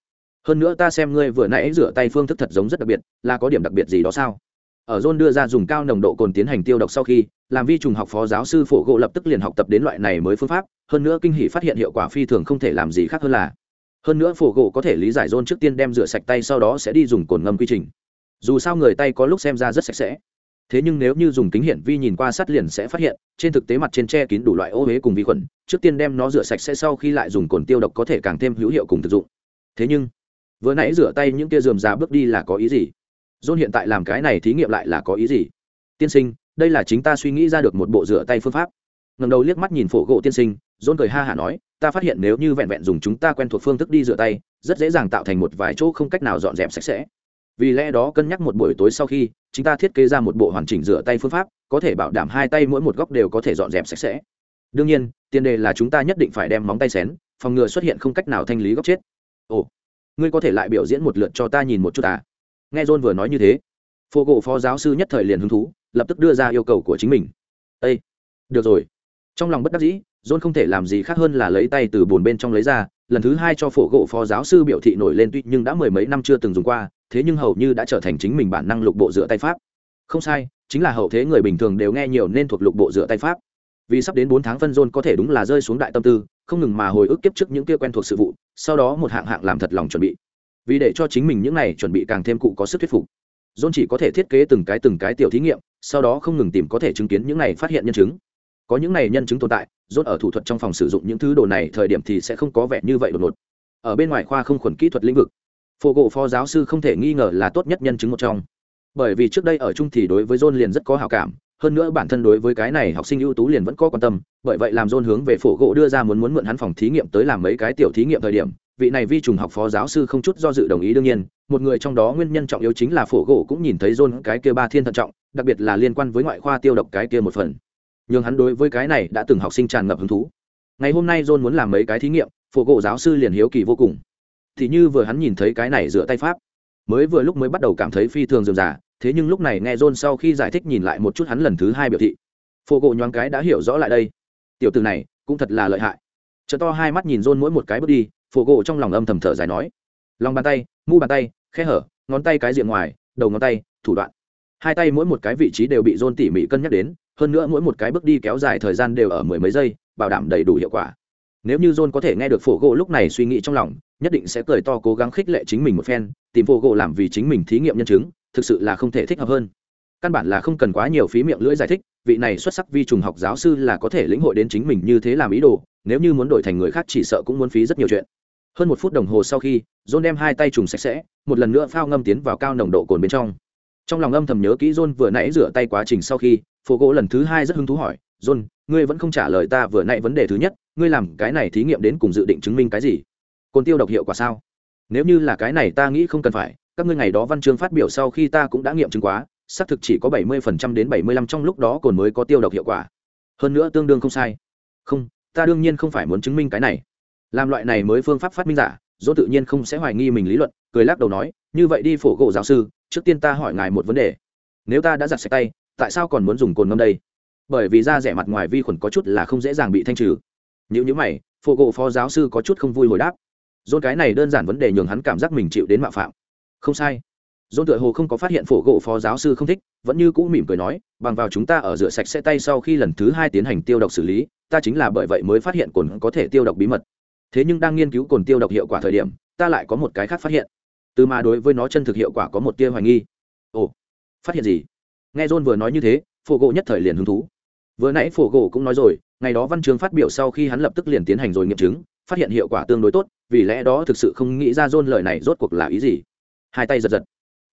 Hơn nữa ta xem ngươi vừa nãy rửa tay phương thức thật giống rất đặc biệt, là có điểm đặc biệt gì đó sao? Ở john đưa ra dùng cao nồng độ cồn tiến hành tiêu độc sau khi, làm vi trùng học phó giáo sư phổ gỗ lập tức liền học tập đến loại này mới phương pháp, hơn nữa kinh hỷ phát hiện hiệu quả phi thường không thể làm gì khác hơn là, hơn nữa phổ gỗ có thể lý giải john trước tiên đem rửa sạch tay sau đó sẽ đi dùng cồn ngâm quy trình. Dù sao người tay có lúc xem ra rất sạch sẽ. Thế nhưng nếu như dùng kính hiển vi nhìn qua sát liền sẽ phát hiện, trên thực tế mặt trên che kín đủ loại ô huế cùng vi khuẩn, trước tiên đem nó rửa sạch sẽ sau khi lại dùng cồn tiêu độc có thể càng thêm hữu hiệu cùng thực dụng. Thế nhưng, vừa nãy rửa tay những kia dườm già bước đi là có ý gì? John hiện tại làm cái này thí nghiệm lại là có ý gì? Tiên sinh, đây là chính ta suy nghĩ ra được một bộ rửa tay phương pháp. Ngầm đầu liếc mắt nhìn phổ gỗ tiên sinh, john cười ha hả nói, ta phát hiện nếu như vẹn vẹn dùng chúng ta quen thuộc phương thức đi rửa tay, rất dễ dàng tạo thành một vài chỗ không cách nào dọn dẹp sạch sẽ. Vì lẽ đó cân nhắc một buổi tối sau khi chúng ta thiết kế ra một bộ hoàn chỉnh rửa tay phương pháp, có thể bảo đảm hai tay mỗi một góc đều có thể dọn dẹp sạch sẽ. Đương nhiên, tiền đề là chúng ta nhất định phải đem móng tay xén, phòng ngừa xuất hiện không cách nào thanh lý góc chết. Ồ, ngươi có thể lại biểu diễn một lượt cho ta nhìn một chút à? Nghe john vừa nói như thế phô gỗ phó giáo sư nhất thời liền hứng thú, lập tức đưa ra yêu cầu của chính mình. Ây được rồi. Trong lòng bất đắc dĩ, john không thể làm gì khác hơn là lấy tay từ bồn bên trong lấy ra, lần thứ hai cho phổ gỗ phó giáo sư biểu thị nổi lên tuy nhưng đã mười mấy năm chưa từng dùng qua, thế nhưng hầu như đã trở thành chính mình bản năng lục bộ rửa tay pháp. Không sai, chính là hậu thế người bình thường đều nghe nhiều nên thuộc lục bộ rửa tay pháp. Vì sắp đến bốn tháng phân john có thể đúng là rơi xuống đại tâm tư, không ngừng mà hồi ức kiếp trước những kia quen thuộc sự vụ, sau đó một hạng hạng làm thật lòng chuẩn bị vì để cho chính mình những này chuẩn bị càng thêm cụ có sức thuyết phục. John chỉ có thể thiết kế từng cái từng cái tiểu thí nghiệm, sau đó không ngừng tìm có thể chứng kiến những này phát hiện nhân chứng. Có những này nhân chứng tồn tại, john ở thủ thuật trong phòng sử dụng những thứ đồ này thời điểm thì sẽ không có vẻ như vậy đột ngột. Ở bên ngoài khoa không khuẩn kỹ thuật lĩnh vực phổ gỗ phó giáo sư không thể nghi ngờ là tốt nhất nhân chứng một trong. Bởi vì trước đây ở chung thì đối với john liền rất có hào cảm, hơn nữa bản thân đối với cái này học sinh ưu tú liền vẫn có quan tâm, bởi vậy làm john hướng về phổ gỗ đưa ra muốn muốn mượn hắn phòng thí nghiệm tới làm mấy cái tiểu thí nghiệm thời điểm vị này vi trùng học phó giáo sư không chút do dự đồng ý đương nhiên, một người trong đó nguyên nhân trọng yếu chính là phổ gỗ cũng nhìn thấy john cái kia ba thiên thận trọng, đặc biệt là liên quan với ngoại khoa tiêu độc cái kia một phần. Nhưng hắn đối với cái này đã từng học sinh tràn ngập hứng thú. Ngày hôm nay john muốn làm mấy cái thí nghiệm, phổ gỗ giáo sư liền hiếu kỳ vô cùng. Thì như vừa hắn nhìn thấy cái này dựa tay pháp, mới vừa lúc mới bắt đầu cảm thấy phi thường dườm giả thế nhưng lúc này nghe john sau khi giải thích nhìn lại một chút hắn lần thứ hai biểu thị. Phổ gỗ nhoáng cái đã hiểu rõ lại đây. Tiểu từ này cũng thật là lợi hại. Chợ to hai mắt nhìn john mỗi một cái bước đi phổ gỗ trong lòng âm thầm thở dài nói, lòng bàn tay, mu bàn tay, khe hở, ngón tay cái diện ngoài, đầu ngón tay, thủ đoạn. Hai tay mỗi một cái vị trí đều bị john tỉ mỉ cân nhắc đến, hơn nữa mỗi một cái bước đi kéo dài thời gian đều ở mười mấy giây, bảo đảm đầy đủ hiệu quả. Nếu như john có thể nghe được phổ gỗ lúc này suy nghĩ trong lòng, nhất định sẽ cười to cố gắng khích lệ chính mình một phen, tìm phổ gỗ làm vì chính mình thí nghiệm nhân chứng, thực sự là không thể thích hợp hơn. Căn bản là không cần quá nhiều phí miệng lưỡi giải thích, vị này xuất sắc vi trùng học giáo sư là có thể lĩnh hội đến chính mình như thế làm ý đồ, nếu như muốn đổi thành người khác chỉ sợ cũng muốn phí rất nhiều chuyện hơn một phút đồng hồ sau khi, john đem hai tay trùng sạch sẽ, một lần nữa phao ngâm tiến vào cao nồng độ cồn bên trong. Trong lòng âm thầm nhớ kỹ john vừa nãy rửa tay quá trình sau khi phổ gỗ lần thứ hai rất hứng thú hỏi, john, ngươi vẫn không trả lời ta vừa nãy vấn đề thứ nhất, ngươi làm cái này thí nghiệm đến cùng dự định chứng minh cái gì? Cồn tiêu độc hiệu quả sao? Nếu như là cái này ta nghĩ không cần phải, các ngươi ngày đó văn chương phát biểu sau khi ta cũng đã nghiệm chứng quá, xác thực chỉ có bảy mươi phần trăm đến bảy mươi lăm trong lúc đó cồn mới có tiêu độc hiệu quả. Hơn nữa tương đương không sai. Không, ta đương nhiên không phải muốn chứng minh cái này làm loại này mới phương pháp phát minh giả, dỗ tự nhiên không sẽ hoài nghi mình lý luận, cười lắc đầu nói, như vậy đi, phổ gỗ giáo sư, trước tiên ta hỏi ngài một vấn đề. Nếu ta đã giặt sạch tay, tại sao còn muốn dùng cồn ngâm đây? Bởi vì da rẻ mặt ngoài vi khuẩn có chút là không dễ dàng bị thanh trừ. Nếu như mày, phổ gỗ phó giáo sư có chút không vui hồi đáp. Dôn cái này đơn giản vấn đề nhường hắn cảm giác mình chịu đến mạo phạm. Không sai. Dôn tựa hồ không có phát hiện phổ gỗ phó giáo sư không thích, vẫn như cũ mỉm cười nói, bằng vào chúng ta ở rửa sạch sẽ tay sau khi lần thứ hai tiến hành tiêu độc xử lý, ta chính là bởi vậy mới phát hiện cồn có thể tiêu độc bí mật thế nhưng đang nghiên cứu cồn tiêu độc hiệu quả thời điểm, ta lại có một cái khác phát hiện. Từ mà đối với nó chân thực hiệu quả có một tia hoài nghi. Ồ, phát hiện gì? Nghe john vừa nói như thế, phổ gỗ nhất thời liền hứng thú. Vừa nãy phổ gỗ cũng nói rồi, ngày đó văn chương phát biểu sau khi hắn lập tức liền tiến hành rồi nghiệm chứng, phát hiện hiệu quả tương đối tốt, vì lẽ đó thực sự không nghĩ ra john lời này rốt cuộc là ý gì. Hai tay giật giật.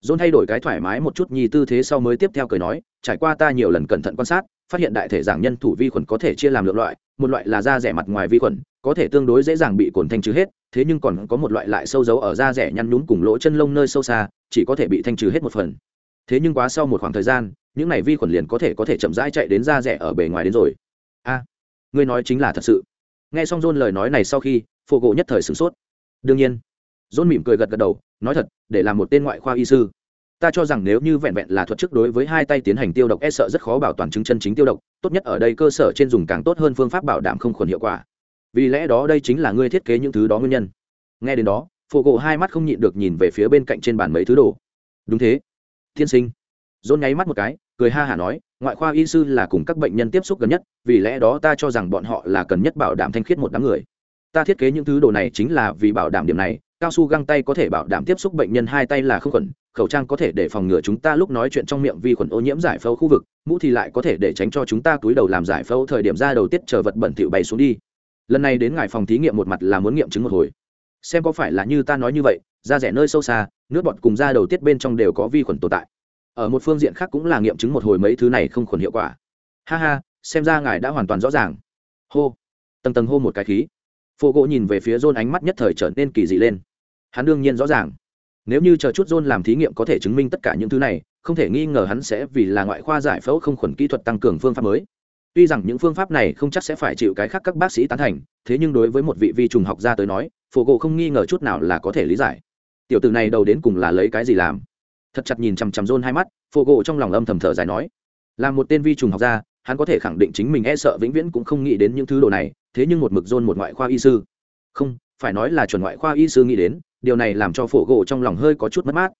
John thay đổi cái thoải mái một chút nhì tư thế sau mới tiếp theo cười nói, trải qua ta nhiều lần cẩn thận quan sát, phát hiện đại thể giảng nhân thủ vi khuẩn có thể chia làm lượng loại, một loại là da rẻ mặt ngoài vi khuẩn có thể tương đối dễ dàng bị cồn thanh trừ hết, thế nhưng còn có một loại lại sâu dấu ở da rẻ nhăn nhúm cùng lỗ chân lông nơi sâu xa, chỉ có thể bị thanh trừ hết một phần. Thế nhưng quá sau một khoảng thời gian, những này vi khuẩn liền có thể có thể chậm rãi chạy đến da rẻ ở bề ngoài đến rồi. A, ngươi nói chính là thật sự. Nghe xong john lời nói này sau khi, phổ gỗ nhất thời sửng sốt. Đương nhiên, john mỉm cười gật gật đầu, nói thật, để làm một tên ngoại khoa y sư. Ta cho rằng nếu như vẹn vẹn là thuật chức đối với hai tay tiến hành tiêu độc e sợ rất khó bảo toàn chứng chân chính tiêu độc, tốt nhất ở đây cơ sở trên dùng càng tốt hơn phương pháp bảo đảm không khuẩn hiệu quả vì lẽ đó đây chính là ngươi thiết kế những thứ đó nguyên nhân. Nghe đến đó, phổ gỗ hai mắt không nhịn được nhìn về phía bên cạnh trên bàn mấy thứ đồ. Đúng thế. Tiên sinh. Dôn nháy mắt một cái, cười ha hả nói, ngoại khoa y sư là cùng các bệnh nhân tiếp xúc gần nhất, vì lẽ đó ta cho rằng bọn họ là cần nhất bảo đảm thanh khiết một đám người. Ta thiết kế những thứ đồ này chính là vì bảo đảm điểm này, cao su găng tay có thể bảo đảm tiếp xúc bệnh nhân hai tay là không khuẩn, khẩu trang có thể để phòng ngừa chúng ta lúc nói chuyện trong miệng vi khuẩn ô nhiễm giải phẫu khu vực, mũ thì lại có thể để tránh cho chúng ta túi đầu làm giải phẫu thời điểm ra đầu tiết chờ vật bẩn thỉu bày xuống đi lần này đến ngài phòng thí nghiệm một mặt là muốn nghiệm chứng một hồi. Xem có phải là như ta nói như vậy, da rẻ nơi sâu xa, nước bọt cùng da đầu tiết bên trong đều có vi khuẩn tồn tại. Ở một phương diện khác cũng là nghiệm chứng một hồi mấy thứ này không khuẩn hiệu quả. Ha ha, xem ra ngài đã hoàn toàn rõ ràng. Hô. Tầng tầng hô một cái khí. Phô gỗ nhìn về phía john ánh mắt nhất thời trở nên kỳ dị lên. Hắn đương nhiên rõ ràng. Nếu như chờ chút john làm thí nghiệm có thể chứng minh tất cả những thứ này, không thể nghi ngờ hắn sẽ vì là ngoại khoa giải phẫu không khuẩn kỹ thuật tăng cường phương pháp mới tuy rằng những phương pháp này không chắc sẽ phải chịu cái khác các bác sĩ tán thành, thế nhưng đối với một vị vi trùng học gia tới nói, phổ gỗ không nghi ngờ chút nào là có thể lý giải. Tiểu tử này đầu đến cùng là lấy cái gì làm? Thật chặt nhìn chằm chằm rôn hai mắt, phổ gỗ trong lòng âm thầm thở dài nói, là một tên vi trùng học gia, hắn có thể khẳng định chính mình e sợ vĩnh viễn cũng không nghĩ đến những thứ đồ này, thế nhưng một mực rôn một ngoại khoa y sư. Không, phải nói là chuẩn ngoại khoa y sư nghĩ đến, điều này làm cho phổ gỗ trong lòng hơi có chút mất mát.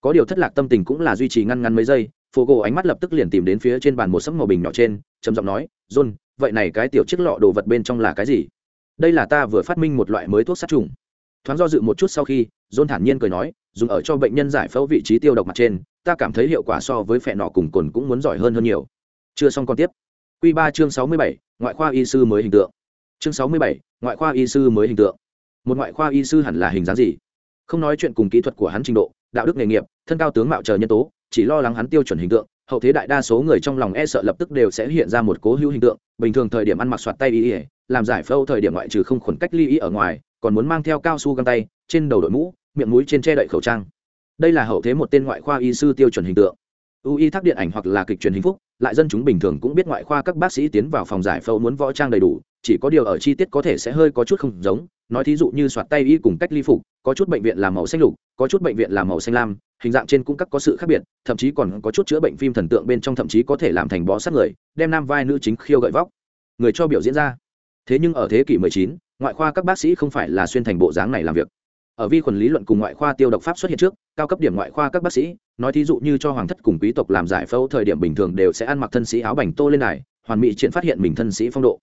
Có điều thất lạc tâm tình cũng là duy trì ngăn ngăn mấy giây, phổ gỗ ánh mắt lập tức liền tìm đến phía trên bàn một sấm màu bình nhỏ trên trầm giọng nói, john, vậy này cái tiểu chiếc lọ đồ vật bên trong là cái gì? Đây là ta vừa phát minh một loại mới thuốc sát trùng. Thoáng do dự một chút sau khi, john thản nhiên cười nói, dùng ở cho bệnh nhân giải phẫu vị trí tiêu độc mặt trên, ta cảm thấy hiệu quả so với phẹ nọ cùng cồn cũng muốn giỏi hơn hơn nhiều. Chưa xong còn tiếp. Q ba chương sáu mươi bảy, ngoại khoa y sư mới hình tượng. Chương sáu mươi bảy, ngoại khoa y sư mới hình tượng. Một ngoại khoa y sư hẳn là hình dáng gì? Không nói chuyện cùng kỹ thuật của hắn trình độ, đạo đức nghề nghiệp, thân cao tướng mạo chờ nhân tố, chỉ lo lắng hắn tiêu chuẩn hình tượng hậu thế đại đa số người trong lòng e sợ lập tức đều sẽ hiện ra một cố hữu hình tượng, bình thường thời điểm ăn mặc soạt tay y ỉa làm giải phẫu thời điểm ngoại trừ không khuẩn cách ly y ở ngoài, còn muốn mang theo cao su găng tay, trên đầu đội mũ, miệng mũi trên che đậy khẩu trang. Đây là hậu thế một tên ngoại khoa y sư tiêu chuẩn hình tượng. U y thác điện ảnh hoặc là kịch truyền hình phúc, lại dân chúng bình thường cũng biết ngoại khoa các bác sĩ tiến vào phòng giải phẫu muốn võ trang đầy đủ, chỉ có điều ở chi tiết có thể sẽ hơi có chút không giống nói thí dụ như soạt tay y cùng cách ly phục có chút bệnh viện làm màu xanh lục có chút bệnh viện làm màu xanh lam hình dạng trên cũng các có sự khác biệt thậm chí còn có chút chữa bệnh phim thần tượng bên trong thậm chí có thể làm thành bó sát người đem nam vai nữ chính khiêu gợi vóc. Người cho biểu diễn ra. Thế nhưng ở thế kỷ 19, ngoại khoa các bác sĩ không phải là xuyên thành bộ dáng này làm việc. Ở vi khuẩn lý luận cùng ngoại khoa tiêu độc pháp xuất hiện trước cao cấp điểm ngoại khoa các bác sĩ nói thí dụ như cho hoàng thất cùng quý tộc làm giải phẫu thời điểm bình thường đều sẽ ăn mặc thân sĩ áo bành tô lên này hoàn mỹ triển phát hiện mình thân sĩ phong độ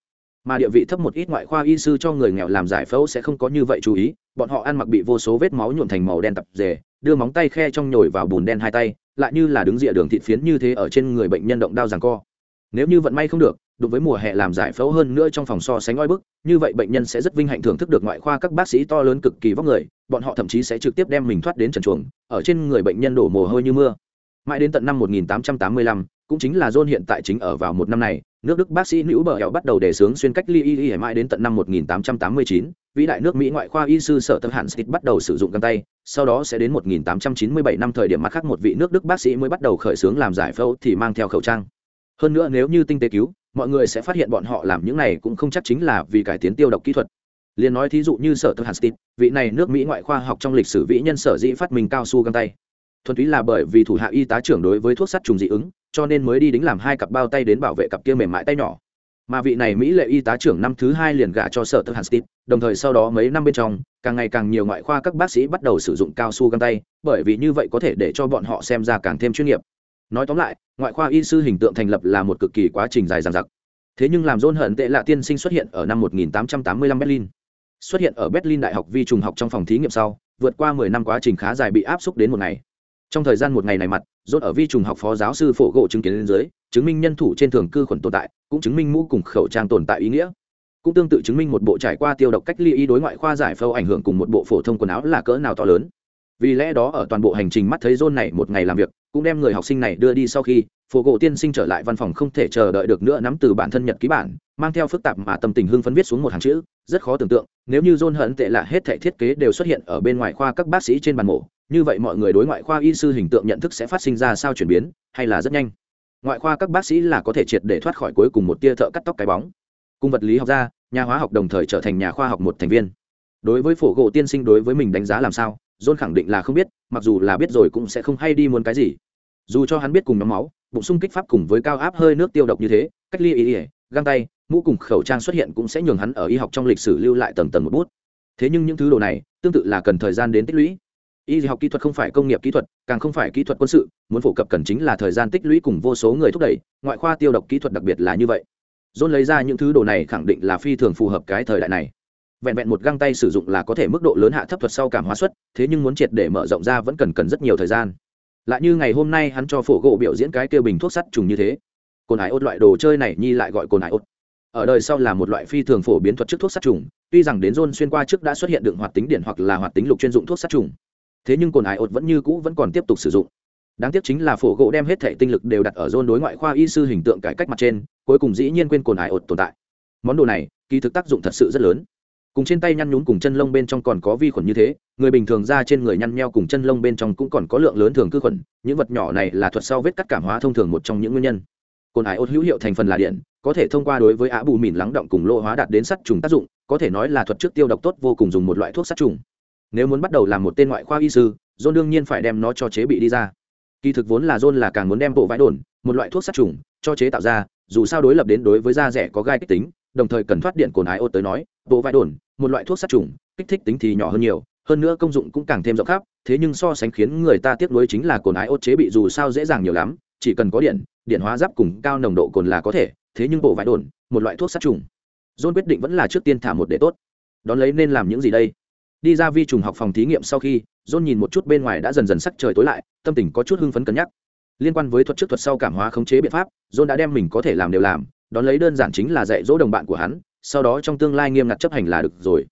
mà địa vị thấp một ít ngoại khoa y sư cho người nghèo làm giải phẫu sẽ không có như vậy chú ý. Bọn họ ăn mặc bị vô số vết máu nhuộm thành màu đen tập dề đưa móng tay khe trong nhồi vào bùn đen hai tay lại như là đứng rìa đường thịt phiến như thế ở trên người bệnh nhân động đao rằng co. Nếu như vận may không được đối với mùa hè làm giải phẫu hơn nữa trong phòng so sánh oi bức như vậy bệnh nhân sẽ rất vinh hạnh thưởng thức được ngoại khoa các bác sĩ to lớn cực kỳ vóc người bọn họ thậm chí sẽ trực tiếp đem mình thoát đến trần chuồng ở trên người bệnh nhân đổ mồ hôi như mưa. Mãi đến tận năm 1885, cũng chính là John hiện tại chính ở vào một năm này, nước Đức bác sĩ nữ bờ hẹo bắt đầu đề xướng xuyên cách ly y y mãi đến tận năm 1889, vĩ đại nước Mỹ ngoại khoa y sư sở tâm hạn Stit bắt đầu sử dụng găng tay, sau đó sẽ đến 1897 năm thời điểm mặt khác một vị nước Đức bác sĩ mới bắt đầu khởi xướng làm giải phẫu thì mang theo khẩu trang. Hơn nữa nếu như tinh tế cứu, mọi người sẽ phát hiện bọn họ làm những này cũng không chắc chính là vì cải tiến tiêu độc kỹ thuật. Liên nói thí dụ như sở tâm hàn Stitt, vị này nước Mỹ ngoại khoa học trong lịch sử vĩ nhân sở dĩ phát minh cao su găng tay thuần túy là bởi vì thủ hạ y tá trưởng đối với thuốc sắt trùng dị ứng cho nên mới đi đính làm hai cặp bao tay đến bảo vệ cặp kia mềm mại tay nhỏ. Mà vị này mỹ lệ y tá trưởng năm thứ hai liền gả cho sở tư hàn steve đồng thời sau đó mấy năm bên trong, càng ngày càng nhiều ngoại khoa các bác sĩ bắt đầu sử dụng cao su găng tay, bởi vì như vậy có thể để cho bọn họ xem ra càng thêm chuyên nghiệp. Nói tóm lại, ngoại khoa y sư hình tượng thành lập là một cực kỳ quá trình dài dằng dặc. Thế nhưng làm dôn hận tệ lạ tiên sinh xuất hiện ở năm 1885 berlin. Xuất hiện ở berlin đại học vi trùng học trong phòng thí nghiệm sau, vượt qua 10 năm quá trình khá dài bị áp xúc đến một ngày trong thời gian một ngày này mặt, rốt ở vi trùng học phó giáo sư phổ gỗ chứng kiến lên dưới, chứng minh nhân thủ trên thường cư khuẩn tồn tại, cũng chứng minh mũ cùng khẩu trang tồn tại ý nghĩa. Cũng tương tự chứng minh một bộ trải qua tiêu độc cách ly y đối ngoại khoa giải phẫu ảnh hưởng cùng một bộ phổ thông quần áo là cỡ nào to lớn. Vì lẽ đó ở toàn bộ hành trình mắt thấy rôn này một ngày làm việc, cũng đem người học sinh này đưa đi sau khi, phổ gỗ tiên sinh trở lại văn phòng không thể chờ đợi được nữa nắm từ bản thân nhật ký bản, mang theo phức tạp mà tâm tình hưng phấn viết xuống một hàng chữ, rất khó tưởng tượng, nếu như rôn hận tệ là hết thể thiết kế đều xuất hiện ở bên ngoài khoa các bác sĩ trên bàn mổ như vậy mọi người đối ngoại khoa y sư hình tượng nhận thức sẽ phát sinh ra sao chuyển biến, hay là rất nhanh? Ngoại khoa các bác sĩ là có thể triệt để thoát khỏi cuối cùng một tia thợ cắt tóc cái bóng. Cùng vật lý học gia, nhà hóa học đồng thời trở thành nhà khoa học một thành viên. Đối với phổ gỗ tiên sinh đối với mình đánh giá làm sao, john khẳng định là không biết, mặc dù là biết rồi cũng sẽ không hay đi muốn cái gì. Dù cho hắn biết cùng nhóm máu, bụng sung kích pháp cùng với cao áp hơi nước tiêu độc như thế, cách ly ý ỉa găng tay, mũ cùng khẩu trang xuất hiện cũng sẽ nhường hắn ở y học trong lịch sử lưu lại tầng tầng một bút. Thế nhưng những thứ đồ này, tương tự là cần thời gian đến tích lũy y học kỹ thuật không phải công nghiệp kỹ thuật, càng không phải kỹ thuật quân sự, muốn phổ cập cần chính là thời gian tích lũy cùng vô số người thúc đẩy, ngoại khoa tiêu độc kỹ thuật đặc biệt là như vậy. John lấy ra những thứ đồ này khẳng định là phi thường phù hợp cái thời đại này. Vẹn vẹn một găng tay sử dụng là có thể mức độ lớn hạ thấp thuật sau cảm hóa suất, thế nhưng muốn triệt để mở rộng ra vẫn cần cần rất nhiều thời gian. Lại như ngày hôm nay hắn cho phổ gỗ biểu diễn cái kêu bình thuốc sắt trùng như thế. Cồn ải ốt loại đồ chơi này nhi lại gọi cồn ải ốt. Ở đời sau là một loại phi thường phổ biến thuật trước thuốc sát trùng, tuy rằng đến rôn xuyên qua trước đã xuất hiện đựng hoạt tính điện hoặc là hoạt tính lục chuyên dụng thuốc sát trùng thế nhưng cồn ải ột vẫn như cũ vẫn còn tiếp tục sử dụng. Đáng tiếc chính là phổ gỗ đem hết thể tinh lực đều đặt ở rôn đối ngoại khoa y sư hình tượng cải cách mặt trên, cuối cùng dĩ nhiên quên cồn ải ột tồn tại. Món đồ này, kỳ thực tác dụng thật sự rất lớn. Cùng trên tay nhăn nhún cùng chân lông bên trong còn có vi khuẩn như thế, người bình thường ra trên người nhăn nheo cùng chân lông bên trong cũng còn có lượng lớn thường cư khuẩn, những vật nhỏ này là thuật sau vết cắt cảm hóa thông thường một trong những nguyên nhân. Cồn ải ốt hữu hiệu thành phần là điện, có thể thông qua đối với á bù mìn lắng động cùng lô hóa đạt đến sắt trùng tác dụng, có thể nói là thuật trước tiêu độc tốt vô cùng dùng một loại thuốc sát trùng nếu muốn bắt đầu làm một tên ngoại khoa y sư, john đương nhiên phải đem nó cho chế bị đi ra. Kỳ thực vốn là john là càng muốn đem bộ vải đồn, một loại thuốc sát trùng, cho chế tạo ra, dù sao đối lập đến đối với da rẻ có gai kích tính, đồng thời cần thoát điện cồn ái ô tới nói, bộ vải đồn, một loại thuốc sát trùng, kích thích tính thì nhỏ hơn nhiều, hơn nữa công dụng cũng càng thêm rộng khắp, thế nhưng so sánh khiến người ta tiếc nuối chính là cồn ái ô chế bị dù sao dễ dàng nhiều lắm, chỉ cần có điện điện hóa giáp cùng cao nồng độ cồn là có thể, thế nhưng bộ vải đồn, một loại thuốc sát trùng. John quyết định vẫn là trước tiên thả một để tốt. Đón lấy nên làm những gì đây? Đi ra vi trùng học phòng thí nghiệm sau khi, john nhìn một chút bên ngoài đã dần dần sắc trời tối lại, tâm tình có chút hưng phấn cân nhắc. Liên quan với thuật trước thuật sau cảm hóa khống chế biện pháp, john đã đem mình có thể làm đều làm, đón lấy đơn giản chính là dạy dỗ đồng bạn của hắn, sau đó trong tương lai nghiêm ngặt chấp hành là được rồi.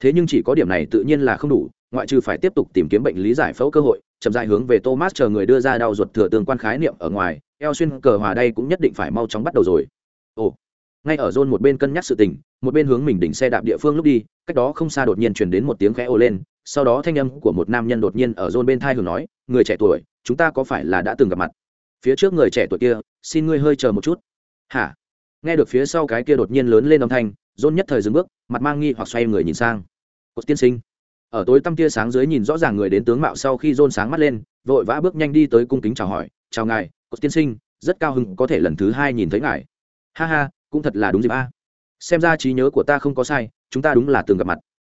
Thế nhưng chỉ có điểm này tự nhiên là không đủ, ngoại trừ phải tiếp tục tìm kiếm bệnh lý giải phẫu cơ hội, chậm dài hướng về thomas chờ người đưa ra đau ruột thừa tương quan khái niệm ở ngoài eo xuyên cờ hòa đây cũng nhất định phải mau chóng bắt đầu rồi. Ồ, ngay ở John một bên cân nhắc sự tình một bên hướng mình đỉnh xe đạp địa phương lúc đi, cách đó không xa đột nhiên truyền đến một tiếng khẽ ồ lên, sau đó thanh âm của một nam nhân đột nhiên ở zone bên thai hưởng nói, người trẻ tuổi, chúng ta có phải là đã từng gặp mặt? Phía trước người trẻ tuổi kia, xin ngươi hơi chờ một chút. Hả? Nghe được phía sau cái kia đột nhiên lớn lên âm thanh, rôn nhất thời dừng bước, mặt mang nghi hoặc xoay người nhìn sang. Cột tiên sinh. Ở tối tăm tia sáng dưới nhìn rõ ràng người đến tướng mạo sau khi rôn sáng mắt lên, vội vã bước nhanh đi tới cung kính chào hỏi, chào ngài, cột tiên sinh, rất cao hứng có thể lần thứ hai nhìn thấy ngài. Ha ha, cũng thật là đúng dịp a xem ra trí nhớ của ta không có sai, chúng ta đúng là từng gặp mặt.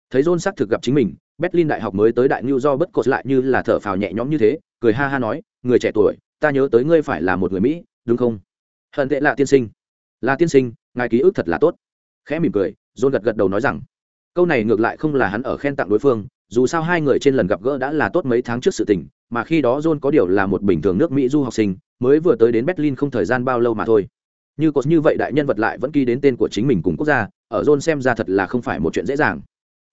Thấy john xác thực gặp chính mình, berlin đại học mới tới đại new do bất cột lại như là thở phào nhẹ nhõm như thế, cười ha ha nói, người trẻ tuổi, ta nhớ tới ngươi phải là một người mỹ, đúng không? Hận tệ là tiên sinh. Là tiên sinh, ngài ký ức thật là tốt. Khẽ mỉm cười, john gật gật đầu nói rằng, câu này ngược lại không là hắn ở khen tặng đối phương, dù sao hai người trên lần gặp gỡ đã là tốt mấy tháng trước sự tình, mà khi đó john có điều là một bình thường nước mỹ du học sinh, mới vừa tới đến berlin không thời gian bao lâu mà thôi như cột như vậy đại nhân vật lại vẫn ký đến tên của chính mình cùng quốc gia, ở john xem ra thật là không phải một chuyện dễ dàng.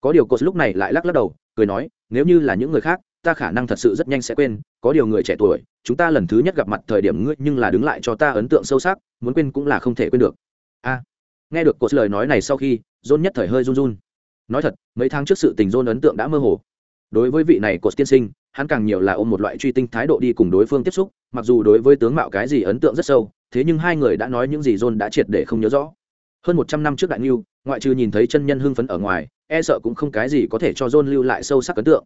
Có điều cột lúc này lại lắc lắc đầu, cười nói, nếu như là những người khác, ta khả năng thật sự rất nhanh sẽ quên, có điều người trẻ tuổi, chúng ta lần thứ nhất gặp mặt thời điểm ngươi nhưng là đứng lại cho ta ấn tượng sâu sắc, muốn quên cũng là không thể quên được. A. Nghe được cột lời nói này sau khi john nhất thời hơi run run. Nói thật, mấy tháng trước sự tình john ấn tượng đã mơ hồ. Đối với vị này cột tiên sinh hắn càng nhiều là ôm một loại truy tinh thái độ đi cùng đối phương tiếp xúc mặc dù đối với tướng mạo cái gì ấn tượng rất sâu thế nhưng hai người đã nói những gì John đã triệt để không nhớ rõ. Hơn một trăm năm trước đại niu ngoại trừ nhìn thấy chân nhân hưng phấn ở ngoài e sợ cũng không cái gì có thể cho John lưu lại sâu sắc ấn tượng.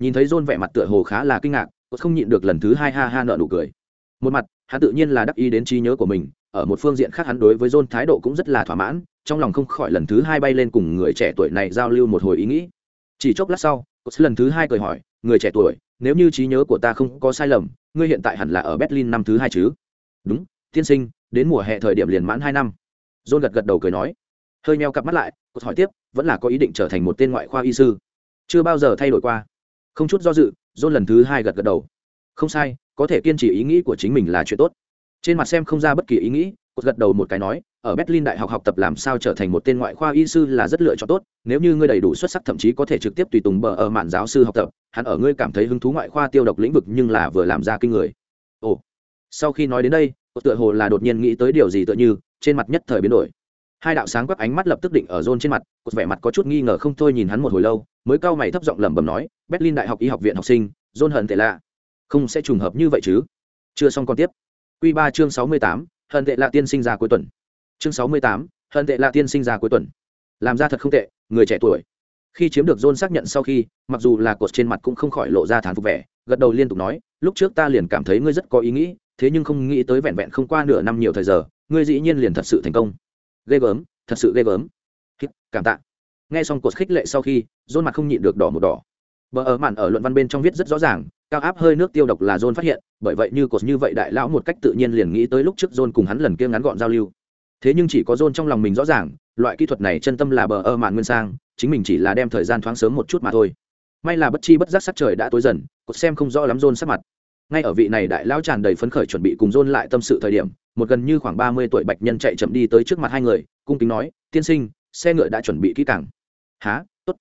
Nhìn thấy John vẻ mặt tựa hồ khá là kinh ngạc không nhịn được lần thứ hai ha ha nợ nụ cười. Một mặt hắn tự nhiên là đắc ý đến trí nhớ của mình ở một phương diện khác hắn đối với John thái độ cũng rất là thỏa mãn, trong lòng không khỏi lần thứ hai bay lên cùng người trẻ tuổi này giao lưu một hồi ý nghĩ. Chỉ chốc lát sau, Cốt lần thứ hai cười hỏi, người trẻ tuổi, nếu như trí nhớ của ta không có sai lầm, ngươi hiện tại hẳn là ở Berlin năm thứ hai chứ? Đúng, tiên sinh, đến mùa hè thời điểm liền mãn hai năm. John gật gật đầu cười nói, hơi meo cặp mắt lại, Cốt hỏi tiếp, vẫn là có ý định trở thành một tên ngoại khoa y sư, chưa bao giờ thay đổi qua. Không chút do dự, John lần thứ hai gật gật đầu. Không sai, có thể kiên trì ý nghĩ của chính mình là chuyện tốt trên mặt xem không ra bất kỳ ý nghĩ cột gật đầu một cái nói ở berlin đại học học tập làm sao trở thành một tên ngoại khoa y sư là rất lựa chọn tốt. Nếu như ngươi đầy đủ xuất sắc thậm chí có thể trực tiếp tùy tùng bờ ở mạn giáo sư học tập hắn ở ngươi cảm thấy hứng thú ngoại khoa tiêu độc lĩnh vực nhưng là vừa làm ra kinh người. Ồ sau khi nói đến đây tựa hồ là đột nhiên nghĩ tới điều gì tựa như trên mặt nhất thời biến đổi. Hai đạo sáng quắc ánh mắt lập tức định ở John trên mặt cột vẻ mặt có chút nghi ngờ không thôi nhìn hắn một hồi lâu mới cao mày thấp giọng lẩm bẩm nói berlin đại học y học viện học sinh John hận tệ lạ không sẽ trùng hợp như vậy chứ? Chưa xong còn tiếp. Quy 3 chương 68, hận tệ là tiên sinh ra cuối tuần. Chương 68, hận tệ là tiên sinh ra cuối tuần. Làm ra thật không tệ, người trẻ tuổi. Khi chiếm được John xác nhận sau khi, mặc dù là cột trên mặt cũng không khỏi lộ ra thán phục vẻ, gật đầu liên tục nói, lúc trước ta liền cảm thấy ngươi rất có ý nghĩ, thế nhưng không nghĩ tới vẹn vẹn không qua nửa năm nhiều thời giờ, ngươi dĩ nhiên liền thật sự thành công. Ghê gớm, thật sự ghê gớm. Cảm tạ. Nghe xong cột khích lệ sau khi, John mặt không nhịn được đỏ một đỏ. Bờ ở màn ở luận văn bên trong viết rất rõ ràng, cao áp hơi nước tiêu độc là John phát hiện, bởi vậy như cột như vậy đại lão một cách tự nhiên liền nghĩ tới lúc trước John cùng hắn lần kia ngắn gọn giao lưu. Thế nhưng chỉ có John trong lòng mình rõ ràng, loại kỹ thuật này chân tâm là bờ ở mạn nguyên sang, chính mình chỉ là đem thời gian thoáng sớm một chút mà thôi. May là bất chi bất giác sắc trời đã tối dần, cột xem không rõ lắm John sắc mặt. Ngay ở vị này đại lão tràn đầy phấn khởi chuẩn bị cùng John lại tâm sự thời điểm, một gần như khoảng ba mươi tuổi bạch nhân chạy chậm đi tới trước mặt hai người, cung kính nói, "Tiên sinh, xe ngựa đã chuẩn bị kỹ càng." "Hả? Tốt."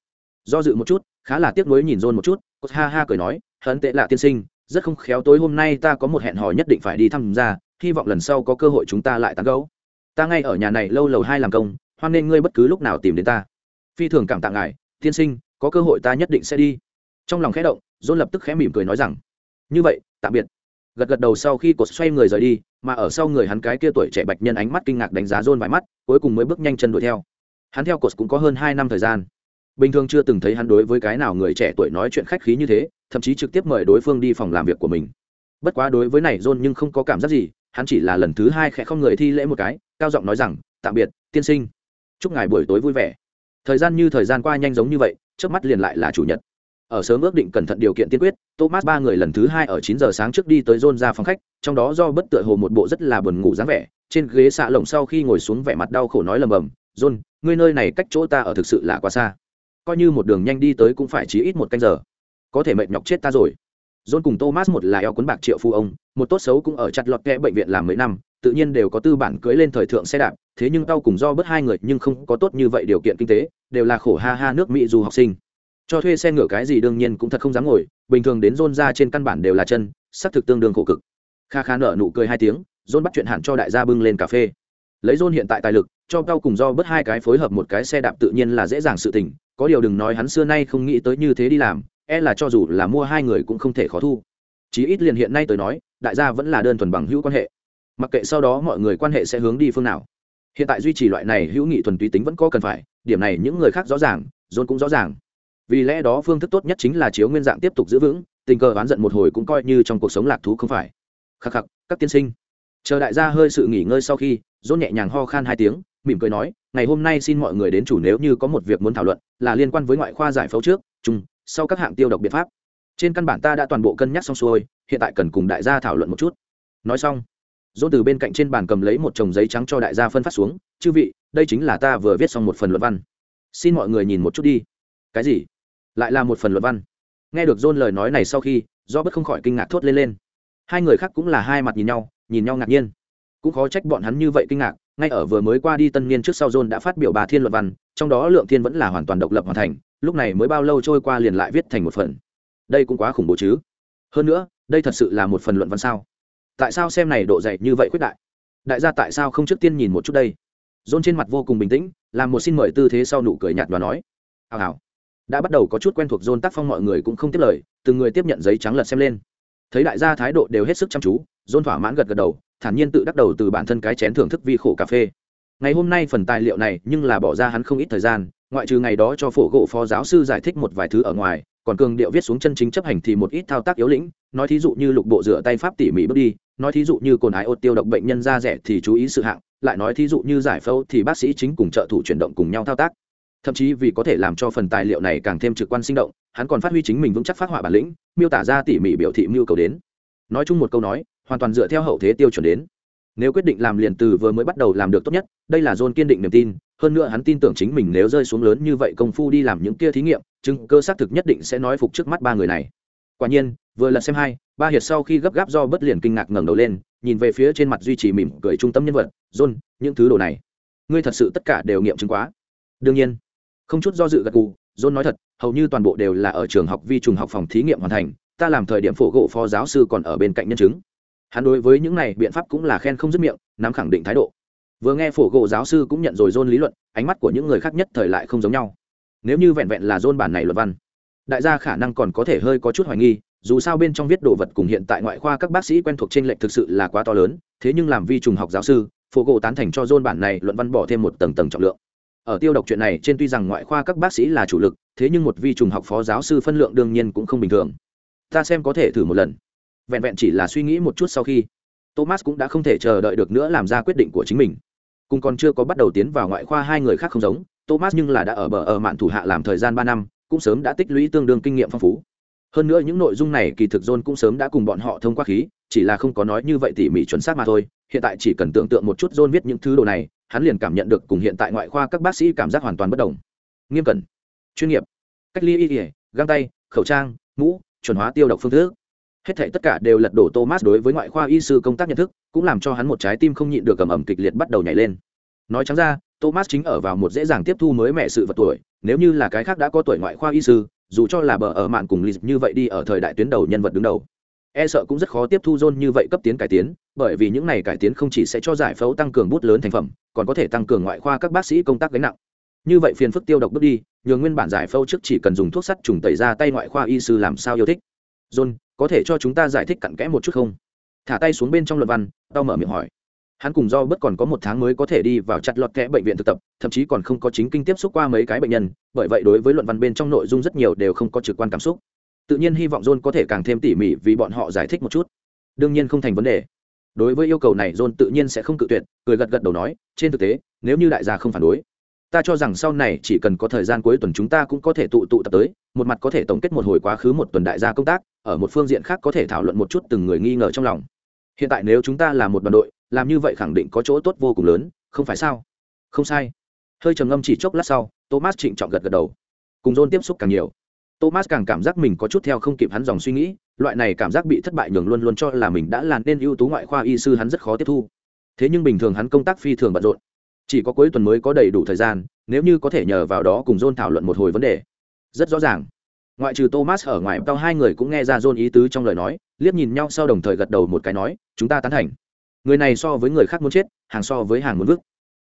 Do dự một chút, khá là tiếc nuối nhìn John một chút, cột ha ha cười nói, hận tệ lạ tiên sinh rất không khéo tối hôm nay ta có một hẹn hò nhất định phải đi thăm ra hy vọng lần sau có cơ hội chúng ta lại tán gấu ta ngay ở nhà này lâu lầu hai làm công, hoan nên ngươi bất cứ lúc nào tìm đến ta. Phi thường cảm tạ ngài, tiên sinh, có cơ hội ta nhất định sẽ đi. Trong lòng khẽ động dôn lập tức khẽ mỉm cười nói rằng, như vậy, tạm biệt. Gật gật đầu sau khi cột xoay người rời đi, mà ở sau người hắn cái kia tuổi trẻ bạch nhân ánh mắt kinh ngạc đánh giá dôn vài mắt, cuối cùng mới bước nhanh chân đuổi theo. Hắn theo cột cũng có hơn hai năm thời gian. Bình thường chưa từng thấy hắn đối với cái nào người trẻ tuổi nói chuyện khách khí như thế, thậm chí trực tiếp mời đối phương đi phòng làm việc của mình. Bất quá đối với này john nhưng không có cảm giác gì hắn chỉ là lần thứ hai khẽ không người thi lễ một cái, cao giọng nói rằng, tạm biệt, tiên sinh. Chúc ngài buổi tối vui vẻ. Thời gian như thời gian qua nhanh giống như vậy trước mắt liền lại là chủ nhật. Ở sớm ước định cẩn thận điều kiện tiên quyết, thomas ba người lần thứ hai ở chín giờ sáng trước đi tới john ra phòng khách, trong đó do bất tựa hồ một bộ rất là buồn ngủ dáng vẻ, trên ghế xạ lồng sau khi ngồi xuống vẻ mặt đau khổ nói lầm bầm, john, ngươi nơi này cách chỗ ta ở thực sự là quá xa. Coi như một đường nhanh đi tới cũng phải chỉ ít một canh giờ. Có thể mệt nhọc chết ta rồi john cùng thomas một là eo cuốn bạc triệu phu ông, một tốt xấu cũng ở chặt lọt kẽ bệnh viện làm mấy năm, tự nhiên đều có tư bản cưới lên thời thượng xe đạp, thế nhưng tao cùng do bớt hai người nhưng không có tốt như vậy điều kiện kinh tế, đều là khổ ha ha nước mỹ dù học sinh. Cho thuê xe ngựa cái gì đương nhiên cũng thật không dám ngồi, bình thường đến john ra trên căn bản đều là chân sắc thực tương đương khổ cực. Kha khá nở nụ cười hai tiếng, john bắt chuyện hạn cho đại gia bưng lên cà phê. Lấy john hiện tại tài lực, cho tao cùng do bớt hai cái phối hợp một cái xe đạp tự nhiên là dễ dàng sự tình, có điều đừng nói hắn xưa nay không nghĩ tới như thế đi làm e là cho dù là mua hai người cũng không thể khó thu. Chí ít liền hiện nay tới nói, đại gia vẫn là đơn thuần bằng hữu quan hệ. Mặc kệ sau đó mọi người quan hệ sẽ hướng đi phương nào. Hiện tại duy trì loại này hữu nghị thuần túy tính vẫn có cần phải, điểm này những người khác rõ ràng, john cũng rõ ràng. Vì lẽ đó phương thức tốt nhất chính là chiếu nguyên dạng tiếp tục giữ vững, tình cờ oán giận một hồi cũng coi như trong cuộc sống lạc thú không phải. Khắc khắc, các tiên sinh. Chờ đại gia hơi sự nghỉ ngơi sau khi, john nhẹ nhàng ho khan hai tiếng, mỉm cười nói, ngày hôm nay xin mọi người đến chủ nếu như có một việc muốn thảo luận, là liên quan với ngoại khoa giải phẫu trước, chung sau các hạng tiêu độc biện pháp. Trên căn bản ta đã toàn bộ cân nhắc xong xuôi, hiện tại cần cùng đại gia thảo luận một chút. Nói xong, dỗ từ bên cạnh trên bàn cầm lấy một chồng giấy trắng cho đại gia phân phát xuống, chư vị, đây chính là ta vừa viết xong một phần luận văn. Xin mọi người nhìn một chút đi. Cái gì? Lại là một phần luận văn. Nghe được dôn lời nói này sau khi do bất không khỏi kinh ngạc thốt lên lên. Hai người khác cũng là hai mặt nhìn nhau nhìn nhau ngạc nhiên. Cũng khó trách bọn hắn như vậy kinh ngạc, ngay ở vừa mới qua đi tân niên trước sau dôn đã phát biểu bà thiên luận văn, trong đó lượng thiên vẫn là hoàn toàn độc lập hoàn thành lúc này mới bao lâu trôi qua liền lại viết thành một phần. Đây cũng quá khủng bố chứ. Hơn nữa, đây thật sự là một phần luận văn sao? Tại sao xem này độ dày như vậy khuyết đại? Đại gia tại sao không trước tiên nhìn một chút đây? Dôn trên mặt vô cùng bình tĩnh, làm một xin mời tư thế sau nụ cười nhạt và nói. Hào hào. Đã bắt đầu có chút quen thuộc dôn tác phong mọi người cũng không tiếp lời, từng người tiếp nhận giấy trắng lật xem lên. Thấy đại gia thái độ đều hết sức chăm chú dôn thỏa mãn gật gật đầu, thản nhiên tự đắc đầu từ bản thân cái chén thưởng thức vi khổ cà phê. Ngày hôm nay phần tài liệu này nhưng là bỏ ra hắn không ít thời gian ngoại trừ ngày đó cho phổ gỗ phó giáo sư giải thích một vài thứ ở ngoài, còn cường điệu viết xuống chân chính chấp hành thì một ít thao tác yếu lĩnh, nói thí dụ như lục bộ rửa tay pháp tỉ mỉ bước đi, nói thí dụ như cồn ái ốt tiêu độc bệnh nhân da rẻ thì chú ý sự hạng, lại nói thí dụ như giải phẫu thì bác sĩ chính cùng trợ thủ chuyển động cùng nhau thao tác. Thậm chí vì có thể làm cho phần tài liệu này càng thêm trực quan sinh động, hắn còn phát huy chính mình vững chắc phát họa bản lĩnh, miêu tả ra tỉ mỉ biểu thị mưu cầu đến. Nói chung một câu nói, hoàn toàn dựa theo hậu thế tiêu chuẩn đến. Nếu quyết định làm liền từ vừa mới bắt đầu làm được tốt nhất, đây là john kiên định niềm tin hơn nữa hắn tin tưởng chính mình nếu rơi xuống lớn như vậy công phu đi làm những kia thí nghiệm, chứng cơ xác thực nhất định sẽ nói phục trước mắt ba người này. Quả nhiên, vừa lần xem hai, ba hiệt sau khi gấp gáp do bất liền kinh ngạc ngẩng đầu lên, nhìn về phía trên mặt duy trì mỉm cười trung tâm nhân vật, john, những thứ đồ này, ngươi thật sự tất cả đều nghiệm chứng quá. Đương nhiên. Không chút do dự gật cù john nói thật, hầu như toàn bộ đều là ở trường học vi trùng học phòng thí nghiệm hoàn thành, ta làm thời điểm phổ gỗ phó giáo sư còn ở bên cạnh nhân chứng. Hắn đối với những này biện pháp cũng là khen không dứt miệng, nắm khẳng định thái độ vừa nghe phổ gỗ giáo sư cũng nhận rồi dôn lý luận, ánh mắt của những người khác nhất thời lại không giống nhau. Nếu như vẹn vẹn là dôn bản này luật văn, đại gia khả năng còn có thể hơi có chút hoài nghi, dù sao bên trong viết đồ vật cùng hiện tại ngoại khoa các bác sĩ quen thuộc trên lệnh thực sự là quá to lớn, thế nhưng làm vi trùng học giáo sư, phổ gỗ tán thành cho dôn bản này luận văn bỏ thêm một tầng tầng trọng lượng. Ở tiêu độc chuyện này trên tuy rằng ngoại khoa các bác sĩ là chủ lực, thế nhưng một vi trùng học phó giáo sư phân lượng đương nhiên cũng không bình thường. Ta xem có thể thử một lần. Vẹn vẹn chỉ là suy nghĩ một chút sau khi, thomas cũng đã không thể chờ đợi được nữa làm ra quyết định của chính mình cùng còn chưa có bắt đầu tiến vào ngoại khoa hai người khác không giống, thomas nhưng là đã ở bờ ở mạn thủ hạ làm thời gian ba năm, cũng sớm đã tích lũy tương đương kinh nghiệm phong phú. Hơn nữa những nội dung này kỳ thực john cũng sớm đã cùng bọn họ thông qua khí, chỉ là không có nói như vậy tỉ mỉ chuẩn xác mà thôi. Hiện tại chỉ cần tưởng tượng một chút john viết những thứ đồ này, hắn liền cảm nhận được cùng hiện tại ngoại khoa các bác sĩ cảm giác hoàn toàn bất đồng. Nghiêm cẩn, chuyên nghiệp, cách ly y ỉa găng tay, khẩu trang, mũ, chuẩn hóa tiêu độc phương thức hết thảy tất cả đều lật đổ thomas đối với ngoại khoa y sư công tác nhận thức, cũng làm cho hắn một trái tim không nhịn được cầm ẩm kịch liệt bắt đầu nhảy lên. Nói trắng ra, thomas chính ở vào một dễ dàng tiếp thu mới mẹ sự vật tuổi, nếu như là cái khác đã có tuổi ngoại khoa y sư, dù cho là bờ ở mạn cùng lịch như vậy đi ở thời đại tuyến đầu nhân vật đứng đầu. E sợ cũng rất khó tiếp thu john như vậy cấp tiến cải tiến, bởi vì những này cải tiến không chỉ sẽ cho giải phẫu tăng cường bút lớn thành phẩm, còn có thể tăng cường ngoại khoa các bác sĩ công tác gánh nặng. Như vậy phiền phức tiêu độc bước đi nhường nguyên bản giải phẫu trước chỉ cần dùng thuốc sắt trùng tẩy ra tay ngoại khoa y sư làm sao yêu thích john, có thể cho chúng ta giải thích cặn kẽ một chút không? Thả tay xuống bên trong luận văn, tao mở miệng hỏi. Hắn cùng do bất còn có một tháng mới có thể đi vào chặt lọt kẽ bệnh viện thực tập, thậm chí còn không có chính kinh tiếp xúc qua mấy cái bệnh nhân, bởi vậy đối với luận văn bên trong nội dung rất nhiều đều không có trực quan cảm xúc. Tự nhiên hy vọng john có thể càng thêm tỉ mỉ vì bọn họ giải thích một chút. Đương nhiên không thành vấn đề. Đối với yêu cầu này, john tự nhiên sẽ không cự tuyệt, cười gật gật đầu nói, trên thực tế, nếu như đại gia không phản đối ta cho rằng sau này chỉ cần có thời gian cuối tuần chúng ta cũng có thể tụ tụ tập tới, một mặt có thể tổng kết một hồi quá khứ một tuần đại gia công tác, ở một phương diện khác có thể thảo luận một chút từng người nghi ngờ trong lòng. Hiện tại nếu chúng ta là một đoàn đội, làm như vậy khẳng định có chỗ tốt vô cùng lớn, không phải sao? Không sai. Hơi trầm ngâm chỉ chốc lát sau, thomas trịnh trọng gật gật đầu. Cùng john tiếp xúc càng nhiều, thomas càng cảm giác mình có chút theo không kịp hắn dòng suy nghĩ, loại này cảm giác bị thất bại nhường luôn luôn cho là mình đã làm nên ưu tú ngoại khoa y sư hắn rất khó tiếp thu. Thế nhưng bình thường hắn công tác phi thường bận rộn chỉ có cuối tuần mới có đầy đủ thời gian, nếu như có thể nhờ vào đó cùng john thảo luận một hồi vấn đề. Rất rõ ràng. Ngoại trừ thomas ở ngoài, tao hai người cũng nghe ra john ý tứ trong lời nói, liếc nhìn nhau sau đồng thời gật đầu một cái nói, chúng ta tán thành. Người này so với người khác muốn chết, hàng so với hàng muốn vứt.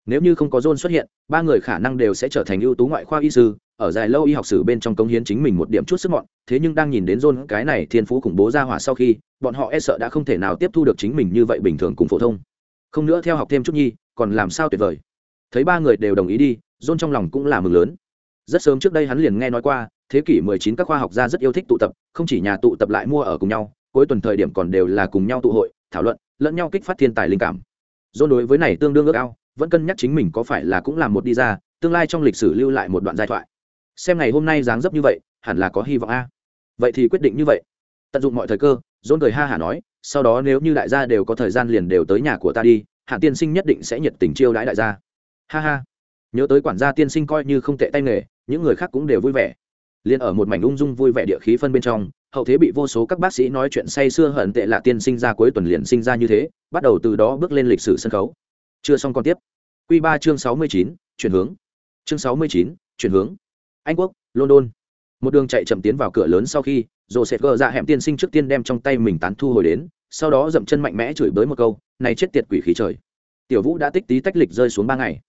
Nếu như không có john xuất hiện, ba người khả năng đều sẽ trở thành ưu tú ngoại khoa y sư, ở dài lâu y học sử bên trong công hiến chính mình một điểm chút sức mọn, thế nhưng đang nhìn đến john cái này thiên phú khủng bố ra hỏa sau khi, bọn họ e sợ đã không thể nào tiếp thu được chính mình như vậy bình thường cùng phổ thông. Không nữa, theo học thêm chút nhi, còn làm sao tuyệt vời? Thấy ba người đều đồng ý đi, john trong lòng cũng là mừng lớn. Rất sớm trước đây hắn liền nghe nói qua, thế kỷ 19 các khoa học gia rất yêu thích tụ tập, không chỉ nhà tụ tập lại mua ở cùng nhau, cuối tuần thời điểm còn đều là cùng nhau tụ hội, thảo luận, lẫn nhau kích phát thiên tài linh cảm. John đối với này tương đương ước ao, vẫn cân nhắc chính mình có phải là cũng làm một đi ra, tương lai trong lịch sử lưu lại một đoạn giai thoại. Xem ngày hôm nay dáng dấp như vậy, hẳn là có hy vọng a. Vậy thì quyết định như vậy. Tận dụng mọi thời cơ, john cười ha hả nói, sau đó nếu như đại gia đều có thời gian liền đều tới nhà của ta đi, hạ tiên sinh nhất định sẽ nhiệt tình chiêu đãi đại gia ha ha. Nhớ tới quản gia tiên sinh coi như không tệ tay nghề, những người khác cũng đều vui vẻ. Liền ở một mảnh ung dung vui vẻ địa khí phân bên trong, hậu thế bị vô số các bác sĩ nói chuyện say sưa hận tệ là tiên sinh ra cuối tuần liền sinh ra như thế, bắt đầu từ đó bước lên lịch sử sân khấu. Chưa xong còn tiếp. Q ba chương sáu mươi chín, chuyển hướng. Chương sáu mươi chín, chuyển hướng. Anh quốc, london. Một đường chạy chậm tiến vào cửa lớn sau khi rồi sẽ gờ ra hẻm tiên sinh trước tiên đem trong tay mình tán thu hồi đến, sau đó dậm chân mạnh mẽ chửi bới một câu, này chết tiệt quỷ khí trời. Tiểu vũ đã tích tí tách lịch rơi xuống ba ngày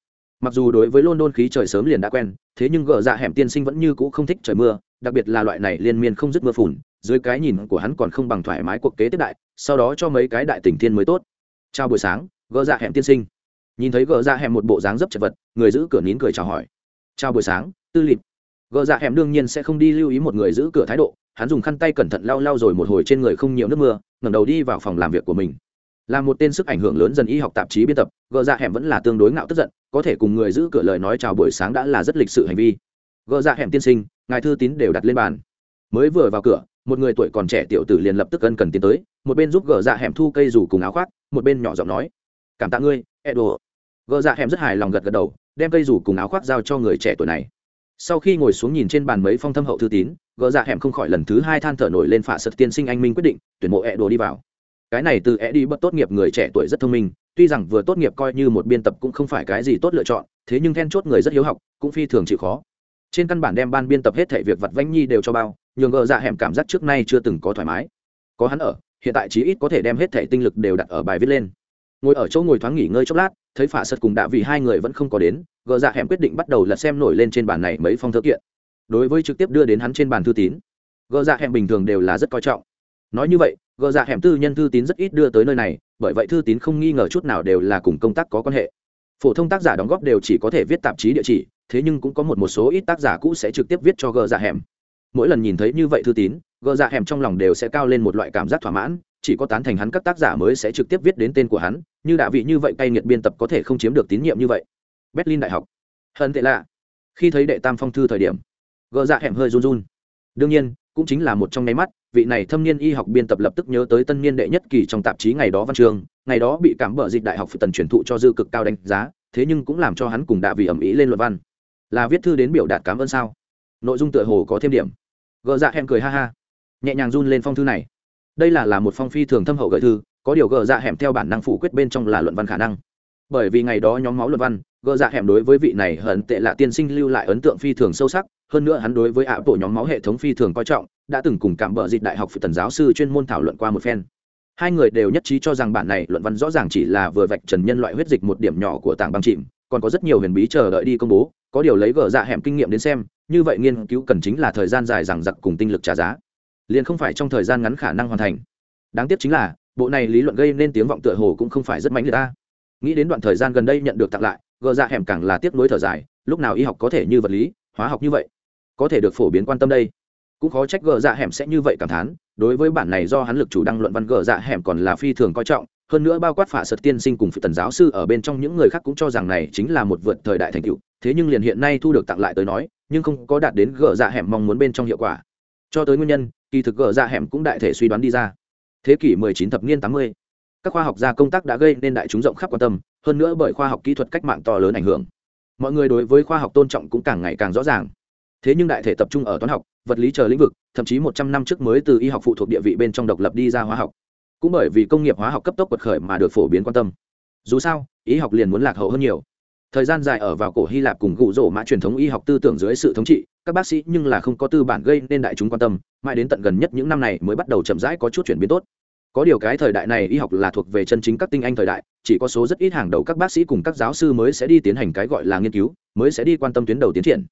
mặc dù đối với london khí trời sớm liền đã quen, thế nhưng gờ dạ hẻm tiên sinh vẫn như cũ không thích trời mưa, đặc biệt là loại này liên miên không dứt mưa phùn, dưới cái nhìn của hắn còn không bằng thoải mái cuộc kế tiếp đại, sau đó cho mấy cái đại tỉnh thiên mới tốt. Chào buổi sáng gờ dạ hẻm tiên sinh. Nhìn thấy gờ dạ hẻm một bộ dáng dấp chật vật, người giữ cửa nín cười chào hỏi. Chào buổi sáng, tư lịp gờ dạ hẻm đương nhiên sẽ không đi lưu ý một người giữ cửa thái độ, hắn dùng khăn tay cẩn thận lau lau rồi một hồi trên người không nhiều nước mưa, ngẩng đầu đi vào phòng làm việc của mình là một tên sức ảnh hưởng lớn dần y học tạp chí biên tập, gờ dạ hẻm vẫn là tương đối ngạo tức giận, có thể cùng người giữ cửa lời nói chào buổi sáng đã là rất lịch sự hành vi. Gờ dạ hẻm tiên sinh, ngài thư tín đều đặt lên bàn. Mới vừa vào cửa, một người tuổi còn trẻ tiểu tử liền lập tức ân cần tiến tới, một bên giúp gờ dạ hẻm thu cây rủ cùng áo khoác, một bên nhỏ giọng nói, cảm tạ ngươi edo gờ dạ hẻm rất hài lòng gật gật đầu, đem cây rủ cùng áo khoác giao cho người trẻ tuổi này. Sau khi ngồi xuống nhìn trên bàn mấy phong thâm hậu thư tín, gờ dạ hẻm không khỏi lần thứ hai than thở nổi lên phả sật tiên sinh anh minh quyết định, tuyển mộ edo đi vào cái này từ e đi bất tốt nghiệp người trẻ tuổi rất thông minh, tuy rằng vừa tốt nghiệp coi như một biên tập cũng không phải cái gì tốt lựa chọn, thế nhưng then chốt người rất hiếu học, cũng phi thường chịu khó. Trên căn bản đem ban biên tập hết thể việc vặt vanh nhi đều cho bao, nhường gờ dạ hẻm cảm giác trước nay chưa từng có thoải mái. Có hắn ở, hiện tại chí ít có thể đem hết thể tinh lực đều đặt ở bài viết lên. Ngồi ở chỗ ngồi thoáng nghỉ ngơi chốc lát, thấy phả sật cùng đạ vì hai người vẫn không có đến, gờ dạ hẻm quyết định bắt đầu lật xem nổi lên trên bàn này mấy phong thơ kiện. Đối với trực tiếp đưa đến hắn trên bàn thư tín, gờ dạ hẻm bình thường đều là rất coi trọng nói như vậy, gờ dạ hẻm tư nhân thư tín rất ít đưa tới nơi này, bởi vậy thư tín không nghi ngờ chút nào đều là cùng công tác có quan hệ. Phổ thông tác giả đóng góp đều chỉ có thể viết tạp chí địa chỉ, thế nhưng cũng có một một số ít tác giả cũ sẽ trực tiếp viết cho gờ dạ hẻm. Mỗi lần nhìn thấy như vậy thư tín, gờ dạ hẻm trong lòng đều sẽ cao lên một loại cảm giác thỏa mãn, chỉ có tán thành hắn các tác giả mới sẽ trực tiếp viết đến tên của hắn, như đạ vị như vậy cay nghiệt biên tập có thể không chiếm được tín nhiệm như vậy. Berlin đại học. Hận tệ lạ. Khi thấy đệ tam phong thư thời điểm, gờ dạ hẻm hơi run run. Đương nhiên, cũng chính là một trong nháy mắt vị này thâm niên y học biên tập lập tức nhớ tới tân niên đệ nhất kỳ trong tạp chí ngày đó văn trường ngày đó bị cảm bở dịch đại học phụ tần truyền thụ cho dư cực cao đánh giá, thế nhưng cũng làm cho hắn cùng đạ vị ẩm ý lên luận văn. Là viết thư đến biểu đạt cảm ơn sao? Nội dung tựa hồ có thêm điểm. Gờ dạ hẻm cười ha ha. Nhẹ nhàng run lên phong thư này. Đây là là một phong phi thường thâm hậu gợi thư, có điều gờ dạ hẻm theo bản năng phủ quyết bên trong là luận văn khả năng. Bởi vì ngày đó nhóm máu luận văn gỡ dạ hẻm đối với vị này hận tệ lạ tiên sinh lưu lại ấn tượng phi thường sâu sắc, hơn nữa hắn đối với ạ bộ nhóm máu hệ thống phi thường coi trọng, đã từng cùng cảm bờ dịch đại học phụ tần giáo sư chuyên môn thảo luận qua một phen. Hai người đều nhất trí cho rằng bản này luận văn rõ ràng chỉ là vừa vạch trần nhân loại huyết dịch một điểm nhỏ của tảng băng chìm, còn có rất nhiều huyền bí chờ đợi đi công bố, có điều lấy gỡ dạ hẻm kinh nghiệm đến xem, như vậy nghiên cứu cần chính là thời gian dài rằng giặc cùng tinh lực trả giá, liền không phải trong thời gian ngắn khả năng hoàn thành. Đáng tiếc chính là, bộ này lý luận gây nên tiếng vọng tựa hồ cũng không phải rất mạnh người ta. Nghĩ đến đoạn thời gian gần đây nhận được tặng lại gờ dạ hẻm càng là tiếc nối thở dài, lúc nào y học có thể như vật lý, hóa học như vậy, có thể được phổ biến quan tâm đây. Cũng khó trách gờ dạ hẻm sẽ như vậy cảm thán, đối với bản này do hắn lực chủ đăng luận văn gờ dạ hẻm còn là phi thường coi trọng, hơn nữa bao quát phả sật tiên sinh cùng phi tần giáo sư ở bên trong những người khác cũng cho rằng này chính là một vượt thời đại thành tựu, thế nhưng liền hiện nay thu được tặng lại tới nói, nhưng không có đạt đến gờ dạ hẻm mong muốn bên trong hiệu quả. Cho tới nguyên nhân, kỳ thực gờ dạ hẻm cũng đại thể suy đoán đi ra. Thế kỷ 19 thập niên 80 các khoa học gia công tác đã gây nên đại chúng rộng khắp quan tâm hơn nữa bởi khoa học kỹ thuật cách mạng to lớn ảnh hưởng. Mọi người đối với khoa học tôn trọng cũng càng ngày càng rõ ràng. Thế nhưng đại thể tập trung ở toán học, vật lý chờ lĩnh vực, thậm chí một trăm năm trước mới từ y học phụ thuộc địa vị bên trong độc lập đi ra hóa học. Cũng bởi vì công nghiệp hóa học cấp tốc quật khởi mà được phổ biến quan tâm. Dù sao, y học liền muốn lạc hậu hơn nhiều. Thời gian dài ở vào cổ hy lạp cùng gụ rổ mã truyền thống y học tư tưởng dưới sự thống trị, các bác sĩ nhưng là không có tư bản gây nên đại chúng quan tâm, mãi đến tận gần nhất những năm này mới bắt đầu chậm rãi có chút chuyển biến tốt có điều cái thời đại này y học là thuộc về chân chính các tinh anh thời đại, chỉ có số rất ít hàng đầu các bác sĩ cùng các giáo sư mới sẽ đi tiến hành cái gọi là nghiên cứu, mới sẽ đi quan tâm tuyến đầu tiến triển.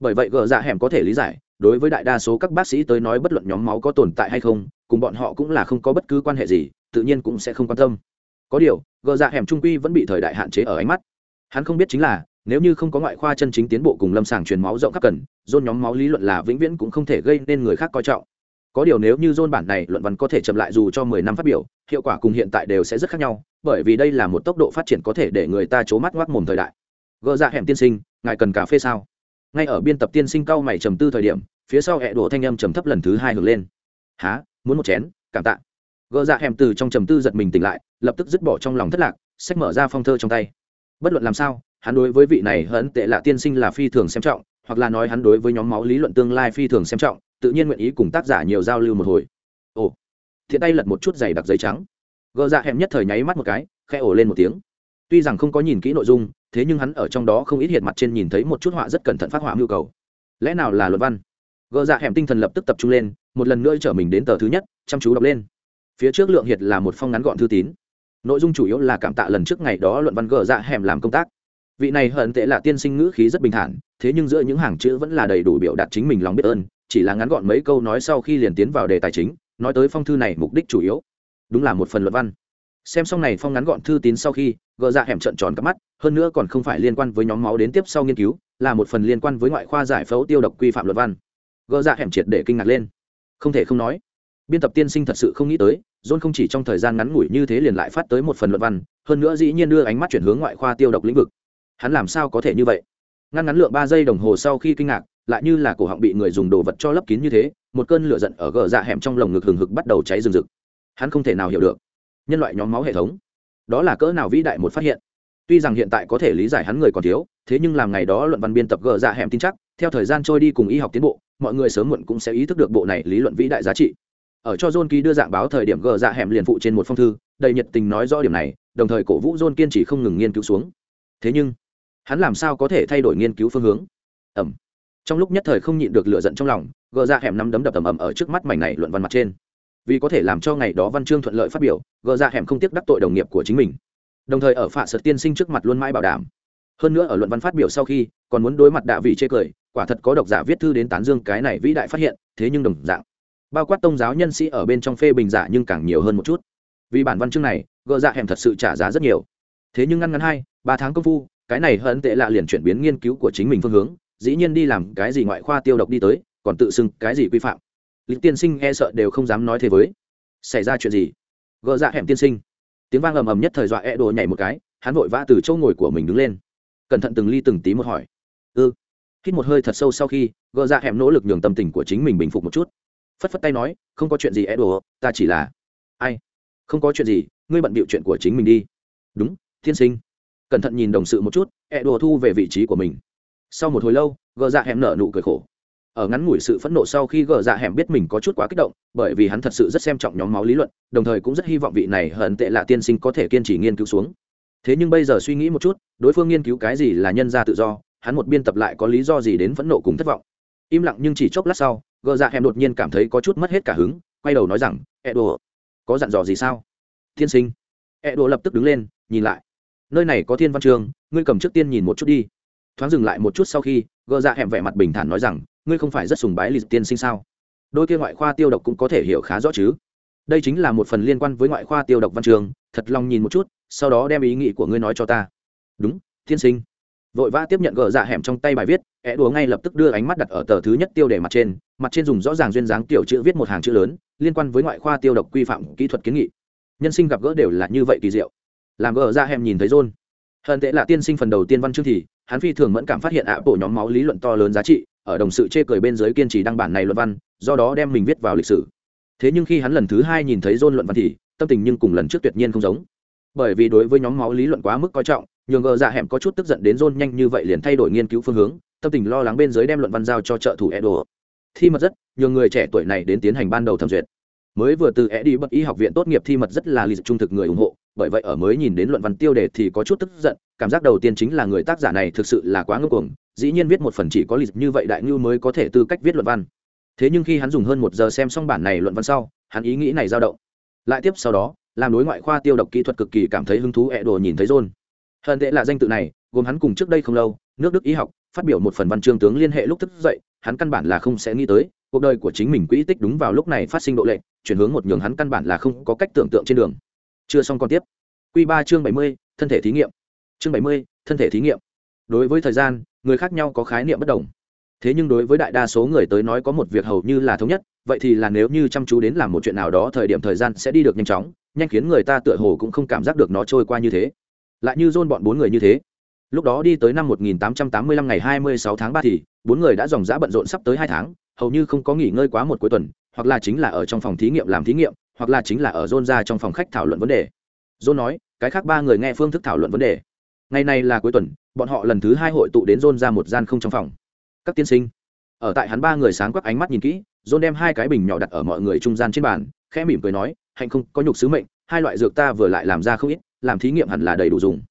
Bởi vậy gờ dạ hẻm có thể lý giải, đối với đại đa số các bác sĩ tới nói bất luận nhóm máu có tồn tại hay không, cùng bọn họ cũng là không có bất cứ quan hệ gì, tự nhiên cũng sẽ không quan tâm. Có điều, gờ dạ hẻm trung quy vẫn bị thời đại hạn chế ở ánh mắt. Hắn không biết chính là, nếu như không có ngoại khoa chân chính tiến bộ cùng lâm sàng truyền máu rộng khắp cần, dôn nhóm máu lý luận là vĩnh viễn cũng không thể gây nên người khác coi trọng có điều nếu như dôn bản này luận văn có thể chậm lại dù cho mười năm phát biểu, hiệu quả cùng hiện tại đều sẽ rất khác nhau, bởi vì đây là một tốc độ phát triển có thể để người ta c mắt ngoác mồm thời đại. Gỡ ra dạ hẻm tiên sinh, ngài cần cà phê sao? Ngay ở biên tập tiên sinh cao mày trầm tư thời điểm, phía sau hẹ đổ thanh âm trầm thấp lần thứ hai hưởng lên. Há muốn một chén? Cảm tạ. Gỡ ra dạ hẻm từ trong trầm tư giật mình tỉnh lại, lập tức dứt bỏ trong lòng thất lạc sách mở ra phong thơ trong tay. Bất luận làm sao, hắn đối với vị này hẫn tệ lạ tiên sinh là phi thường xem trọng, hoặc là nói hắn đối với nhóm máu lý luận tương lai phi thường xem trọng tự nhiên nguyện ý cùng tác giả nhiều giao lưu một hồi. Ồ, thiện tay lật một chút giày đặc giấy trắng. Gờ dạ hẻm nhất thời nháy mắt một cái khe ổ lên một tiếng. Tuy rằng không có nhìn kỹ nội dung, thế nhưng hắn ở trong đó không ít hiện mặt trên nhìn thấy một chút họa rất cẩn thận phát họa nhu cầu. Lẽ nào là luận văn? Gờ dạ hẻm tinh thần lập tức tập trung lên, một lần nữa trở mình đến tờ thứ nhất, chăm chú đọc lên. Phía trước lượng hiệt là một phong ngắn gọn thư tín. Nội dung chủ yếu là cảm tạ lần trước ngày đó luận văn gờ dạ hẻm làm công tác. Vị này hận tệ là tiên sinh ngữ khí rất bình thản, thế nhưng giữa những hàng chữ vẫn là đầy đủ biểu đạt chính mình lòng biết ơn chỉ là ngắn gọn mấy câu nói sau khi liền tiến vào đề tài chính, nói tới phong thư này mục đích chủ yếu. Đúng là một phần luận văn. Xem xong này phong ngắn gọn thư tín sau khi gỡ ra dạ hẻm trận tròn cắp mắt, hơn nữa còn không phải liên quan với nhóm máu đến tiếp sau nghiên cứu, là một phần liên quan với ngoại khoa giải phẫu tiêu độc quy phạm luật văn. Gỡ ra dạ hẻm triệt để kinh ngạc lên. Không thể không nói, biên tập tiên sinh thật sự không nghĩ tới, john không chỉ trong thời gian ngắn ngủi như thế liền lại phát tới một phần luận văn, hơn nữa dĩ nhiên đưa ánh mắt chuyển hướng ngoại khoa tiêu độc lĩnh vực. Hắn làm sao có thể như vậy? Ngăn ngắn lượng ba giây đồng hồ sau khi kinh ngạc lại như là cổ họng bị người dùng đồ vật cho lấp kín như thế, một cơn lửa giận ở gờ dạ hẻm trong lồng ngực hừng hực bắt đầu cháy rừng rực. Hắn không thể nào hiểu được. Nhân loại nhóm máu hệ thống. Đó là cỡ nào vĩ đại một phát hiện. Tuy rằng hiện tại có thể lý giải hắn người còn thiếu, thế nhưng làm ngày đó luận văn biên tập gờ dạ hẻm tin chắc, theo thời gian trôi đi cùng y học tiến bộ, mọi người sớm muộn cũng sẽ ý thức được bộ này lý luận vĩ đại giá trị. Ở cho john ký đưa dạng báo thời điểm gờ dạ hẻm liền phụ trên một phong thư, đầy nhiệt tình nói rõ điểm này, đồng thời cổ vũ john kiên trì không ngừng nghiên cứu xuống. Thế nhưng, hắn làm sao có thể thay đổi nghiên cứu phương hướng? Ẩm trong lúc nhất thời không nhịn được lửa giận trong lòng, gờ ra hẻm nắm đấm đập ầm ầm ở trước mắt mảnh này luận văn mặt trên. Vì có thể làm cho ngày đó văn chương thuận lợi phát biểu, gờ ra hẻm không tiếc đắc tội đồng nghiệp của chính mình. Đồng thời ở phạ sật tiên sinh trước mặt luôn mãi bảo đảm. Hơn nữa ở luận văn phát biểu sau khi, còn muốn đối mặt đạ vị chê cười, quả thật có độc giả viết thư đến tán dương cái này vĩ đại phát hiện, thế nhưng đồng dạng, bao quát tông giáo nhân sĩ ở bên trong phê bình giả nhưng càng nhiều hơn một chút. Vì bản văn chương này, gờ dạ hẻm thật sự trả giá rất nhiều. Thế nhưng ngăn ngắn hai, ba tháng công phu, cái này hận tệ lạ liền chuyển biến nghiên cứu của chính mình phương hướng dĩ nhiên đi làm cái gì ngoại khoa tiêu độc đi tới, còn tự xưng cái gì quy phạm. Lý tiên sinh e sợ đều không dám nói thế với. Xảy ra chuyện gì? Gỡ dạ hẻm tiên sinh. Tiếng vang ầm ầm nhất thời dọa e đồ nhảy một cái, hắn vội vã từ chỗ ngồi của mình đứng lên. Cẩn thận từng ly từng tí một hỏi. Ư ừ. hít một hơi thật sâu sau khi gỡ dạ hẻm nỗ lực nhường tâm tình của chính mình bình phục một chút. Phất phất tay nói, không có chuyện gì e đồ, ta chỉ là ai? Không có chuyện gì, ngươi bận bịu chuyện của chính mình đi. Đúng, tiên sinh. Cẩn thận nhìn đồng sự một chút e đồ thu về vị trí của mình sau một hồi lâu, gờ dạ hẻm nở nụ cười khổ. Ở ngắn ngủi sự phẫn nộ sau khi gờ dạ hẻm biết mình có chút quá kích động, bởi vì hắn thật sự rất xem trọng nhóm máu lý luận, đồng thời cũng rất hy vọng vị này hận tệ lạ tiên sinh có thể kiên trì nghiên cứu xuống. Thế nhưng bây giờ suy nghĩ một chút, đối phương nghiên cứu cái gì là nhân gia tự do, hắn một biên tập lại có lý do gì đến phẫn nộ cùng thất vọng. Im lặng nhưng chỉ chốc lát sau, gờ dạ hẻm đột nhiên cảm thấy có chút mất hết cả hứng, quay đầu nói rằng ẹ đồ, có dặn dò gì sao? Tiên sinh. Ẹ đồ lập tức đứng lên, nhìn lại. Nơi này có thiên văn trường, ngươi cầm trước tiên nhìn một chút đi thoáng dừng lại một chút sau khi, gờ dạ hẻm vẻ mặt bình thản nói rằng, ngươi không phải rất sùng bái lịch tiên sinh sao? Đôi kia ngoại khoa tiêu độc cũng có thể hiểu khá rõ chứ. Đây chính là một phần liên quan với ngoại khoa tiêu độc văn trường, thật lòng nhìn một chút, sau đó đem ý nghĩ của ngươi nói cho ta. Đúng, tiên sinh. Vội vã tiếp nhận gờ dạ hẻm trong tay bài viết é đùa ngay lập tức đưa ánh mắt đặt ở tờ thứ nhất tiêu đề mặt trên mặt trên dùng rõ ràng duyên dáng tiểu chữ viết một hàng chữ lớn, liên quan với ngoại khoa tiêu độc quy phạm kỹ thuật kiến nghị. Nhân sinh gặp gỡ đều là như vậy kỳ diệu. Làm gờ dạ hẻm nhìn thấy rôn hận tệ là tiên sinh phần đầu tiên văn chương thì, hắn phi thường mẫn cảm phát hiện ạ bộ nhóm máu lý luận to lớn giá trị, ở đồng sự chê cười bên dưới kiên trì đăng bản này luận văn, do đó đem mình viết vào lịch sử. Thế nhưng khi hắn lần thứ hai nhìn thấy dôn luận văn thì, tâm tình nhưng cùng lần trước tuyệt nhiên không giống. Bởi vì đối với nhóm máu lý luận quá mức coi trọng, nhường gờ dạ hẻm có chút tức giận đến dôn nhanh như vậy liền thay đổi nghiên cứu phương hướng, tâm tình lo lắng bên dưới đem luận văn giao cho trợ thủ edo. Thi mật rất, nhường người trẻ tuổi này đến tiến hành ban đầu thẩm duyệt. Mới vừa từ e đi bất y học viện tốt nghiệp thi mật rất là lịch trung thực người ủng hộ bởi vậy ở mới nhìn đến luận văn tiêu đề thì có chút tức giận, cảm giác đầu tiên chính là người tác giả này thực sự là quá ngưng cuồng, dĩ nhiên viết một phần chỉ có lịch như vậy đại ngưu mới có thể tư cách viết luận văn. Thế nhưng khi hắn dùng hơn một giờ xem xong bản này luận văn sau, hắn ý nghĩ này dao động. Lại tiếp sau đó, làm đối ngoại khoa tiêu độc kỹ thuật cực kỳ cảm thấy hứng thú, ẹ đồ nhìn thấy rôn. Hận tệ là danh tự này, gồm hắn cùng trước đây không lâu, nước đức y học, phát biểu một phần văn chương tướng liên hệ lúc thức dậy, hắn căn bản là không sẽ nghĩ tới, cuộc đời của chính mình quỹ tích đúng vào lúc này phát sinh độ lệ chuyển hướng một nhường hắn căn bản là không có cách tưởng tượng trên đường chưa xong còn tiếp. Q ba chương bảy mươi, thân thể thí nghiệm. Chương bảy mươi, thân thể thí nghiệm. Đối với thời gian, người khác nhau có khái niệm bất đồng. Thế nhưng đối với đại đa số người tới nói có một việc hầu như là thống nhất, vậy thì là nếu như chăm chú đến làm một chuyện nào đó thời điểm thời gian sẽ đi được nhanh chóng, nhanh khiến người ta tựa hồ cũng không cảm giác được nó trôi qua như thế. Lại như dôn bọn bốn người như thế. Lúc đó đi tới năm 1885 ngày 26 tháng 3 thì, bốn người đã dòng dã bận rộn sắp tới hai tháng, hầu như không có nghỉ ngơi quá một cuối tuần hoặc là chính là ở trong phòng thí nghiệm làm thí nghiệm, hoặc là chính là ở dôn ra trong phòng khách thảo luận vấn đề. Dôn nói, cái khác ba người nghe phương thức thảo luận vấn đề. Ngày này là cuối tuần, bọn họ lần thứ hai hội tụ đến dôn ra một gian không trong phòng. Các tiên sinh, ở tại hắn ba người sáng quắc ánh mắt nhìn kỹ dôn đem hai cái bình nhỏ đặt ở mọi người trung gian trên bàn, khẽ mỉm cười nói, hạnh không, có nhục sứ mệnh, hai loại dược ta vừa lại làm ra không ít, làm thí nghiệm hẳn là đầy đủ dùng.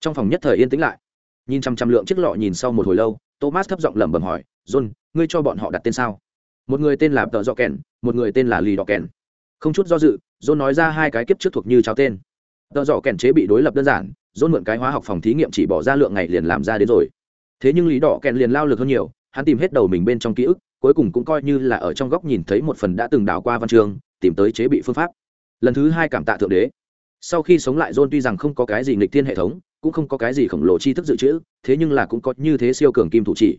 Trong phòng nhất thời yên tĩnh lại. Nhìn chăm chăm lượng chiếc lọ nhìn sau một hồi lâu, thomas thấp giọng lẩm bẩm hỏi, john, ngươi cho bọn họ đặt tên sao? Một người tên là tợ dọ kèn, một người tên là lì đỏ kèn. Không chút do dự, john nói ra hai cái kiếp trước thuộc như cháo tên. Tợ dọ kèn chế bị đối lập đơn giản, john mượn cái hóa học phòng thí nghiệm chỉ bỏ ra lượng ngày liền làm ra đến rồi. Thế nhưng lý đỏ kèn liền lao lực hơn nhiều, hắn tìm hết đầu mình bên trong ký ức, cuối cùng cũng coi như là ở trong góc nhìn thấy một phần đã từng đào qua văn trường tìm tới chế bị phương pháp. Lần thứ hai cảm tạ thượng đế. Sau khi sống lại, john tuy rằng không có cái gì nghịch thiên hệ thống, cũng không có cái gì khổng lồ tri thức dự trữ, thế nhưng là cũng có như thế siêu cường kim thủ chỉ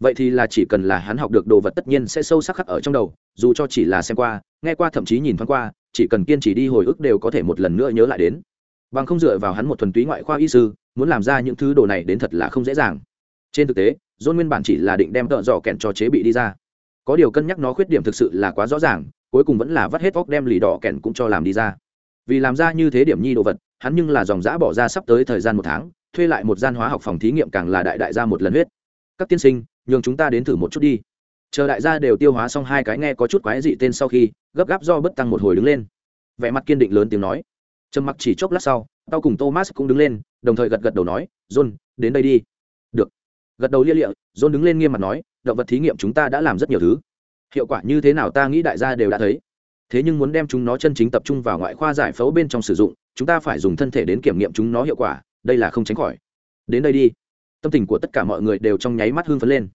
vậy thì là chỉ cần là hắn học được đồ vật tất nhiên sẽ sâu sắc khắc ở trong đầu, dù cho chỉ là xem qua, nghe qua thậm chí nhìn thoáng qua, chỉ cần kiên trì đi hồi ức đều có thể một lần nữa nhớ lại đến. Bằng không dựa vào hắn một thuần túy ngoại khoa y sư, muốn làm ra những thứ đồ này đến thật là không dễ dàng. Trên thực tế, john nguyên bản chỉ là định đem tợ dò kẹn cho chế bị đi ra. Có điều cân nhắc nó khuyết điểm thực sự là quá rõ ràng, cuối cùng vẫn là vắt hết vóc đem lì đỏ kẹn cũng cho làm đi ra. Vì làm ra như thế điểm nhi đồ vật, hắn nhưng là dòng giã bỏ ra sắp tới thời gian một tháng, thuê lại một gian hóa học phòng thí nghiệm càng là đại đại ra một lần huyết. Các tiên sinh nhường chúng ta đến thử một chút đi. Chờ đại gia đều tiêu hóa xong hai cái nghe có chút quái dị tên sau khi, gấp gáp do bất tăng một hồi đứng lên. Vẻ mặt kiên định lớn tiếng nói. Trầm mặc chỉ chốc lát sau, tao cùng thomas cũng đứng lên, đồng thời gật gật đầu nói, john, đến đây đi. Được. Gật đầu lia lịa, john đứng lên nghiêm mặt nói, động vật thí nghiệm chúng ta đã làm rất nhiều thứ. Hiệu quả như thế nào ta nghĩ đại gia đều đã thấy. Thế nhưng muốn đem chúng nó chân chính tập trung vào ngoại khoa giải phẫu bên trong sử dụng, chúng ta phải dùng thân thể đến kiểm nghiệm chúng nó hiệu quả, đây là không tránh khỏi. Đến đây đi tâm tình của tất cả mọi người đều trong nháy mắt hưng phấn lên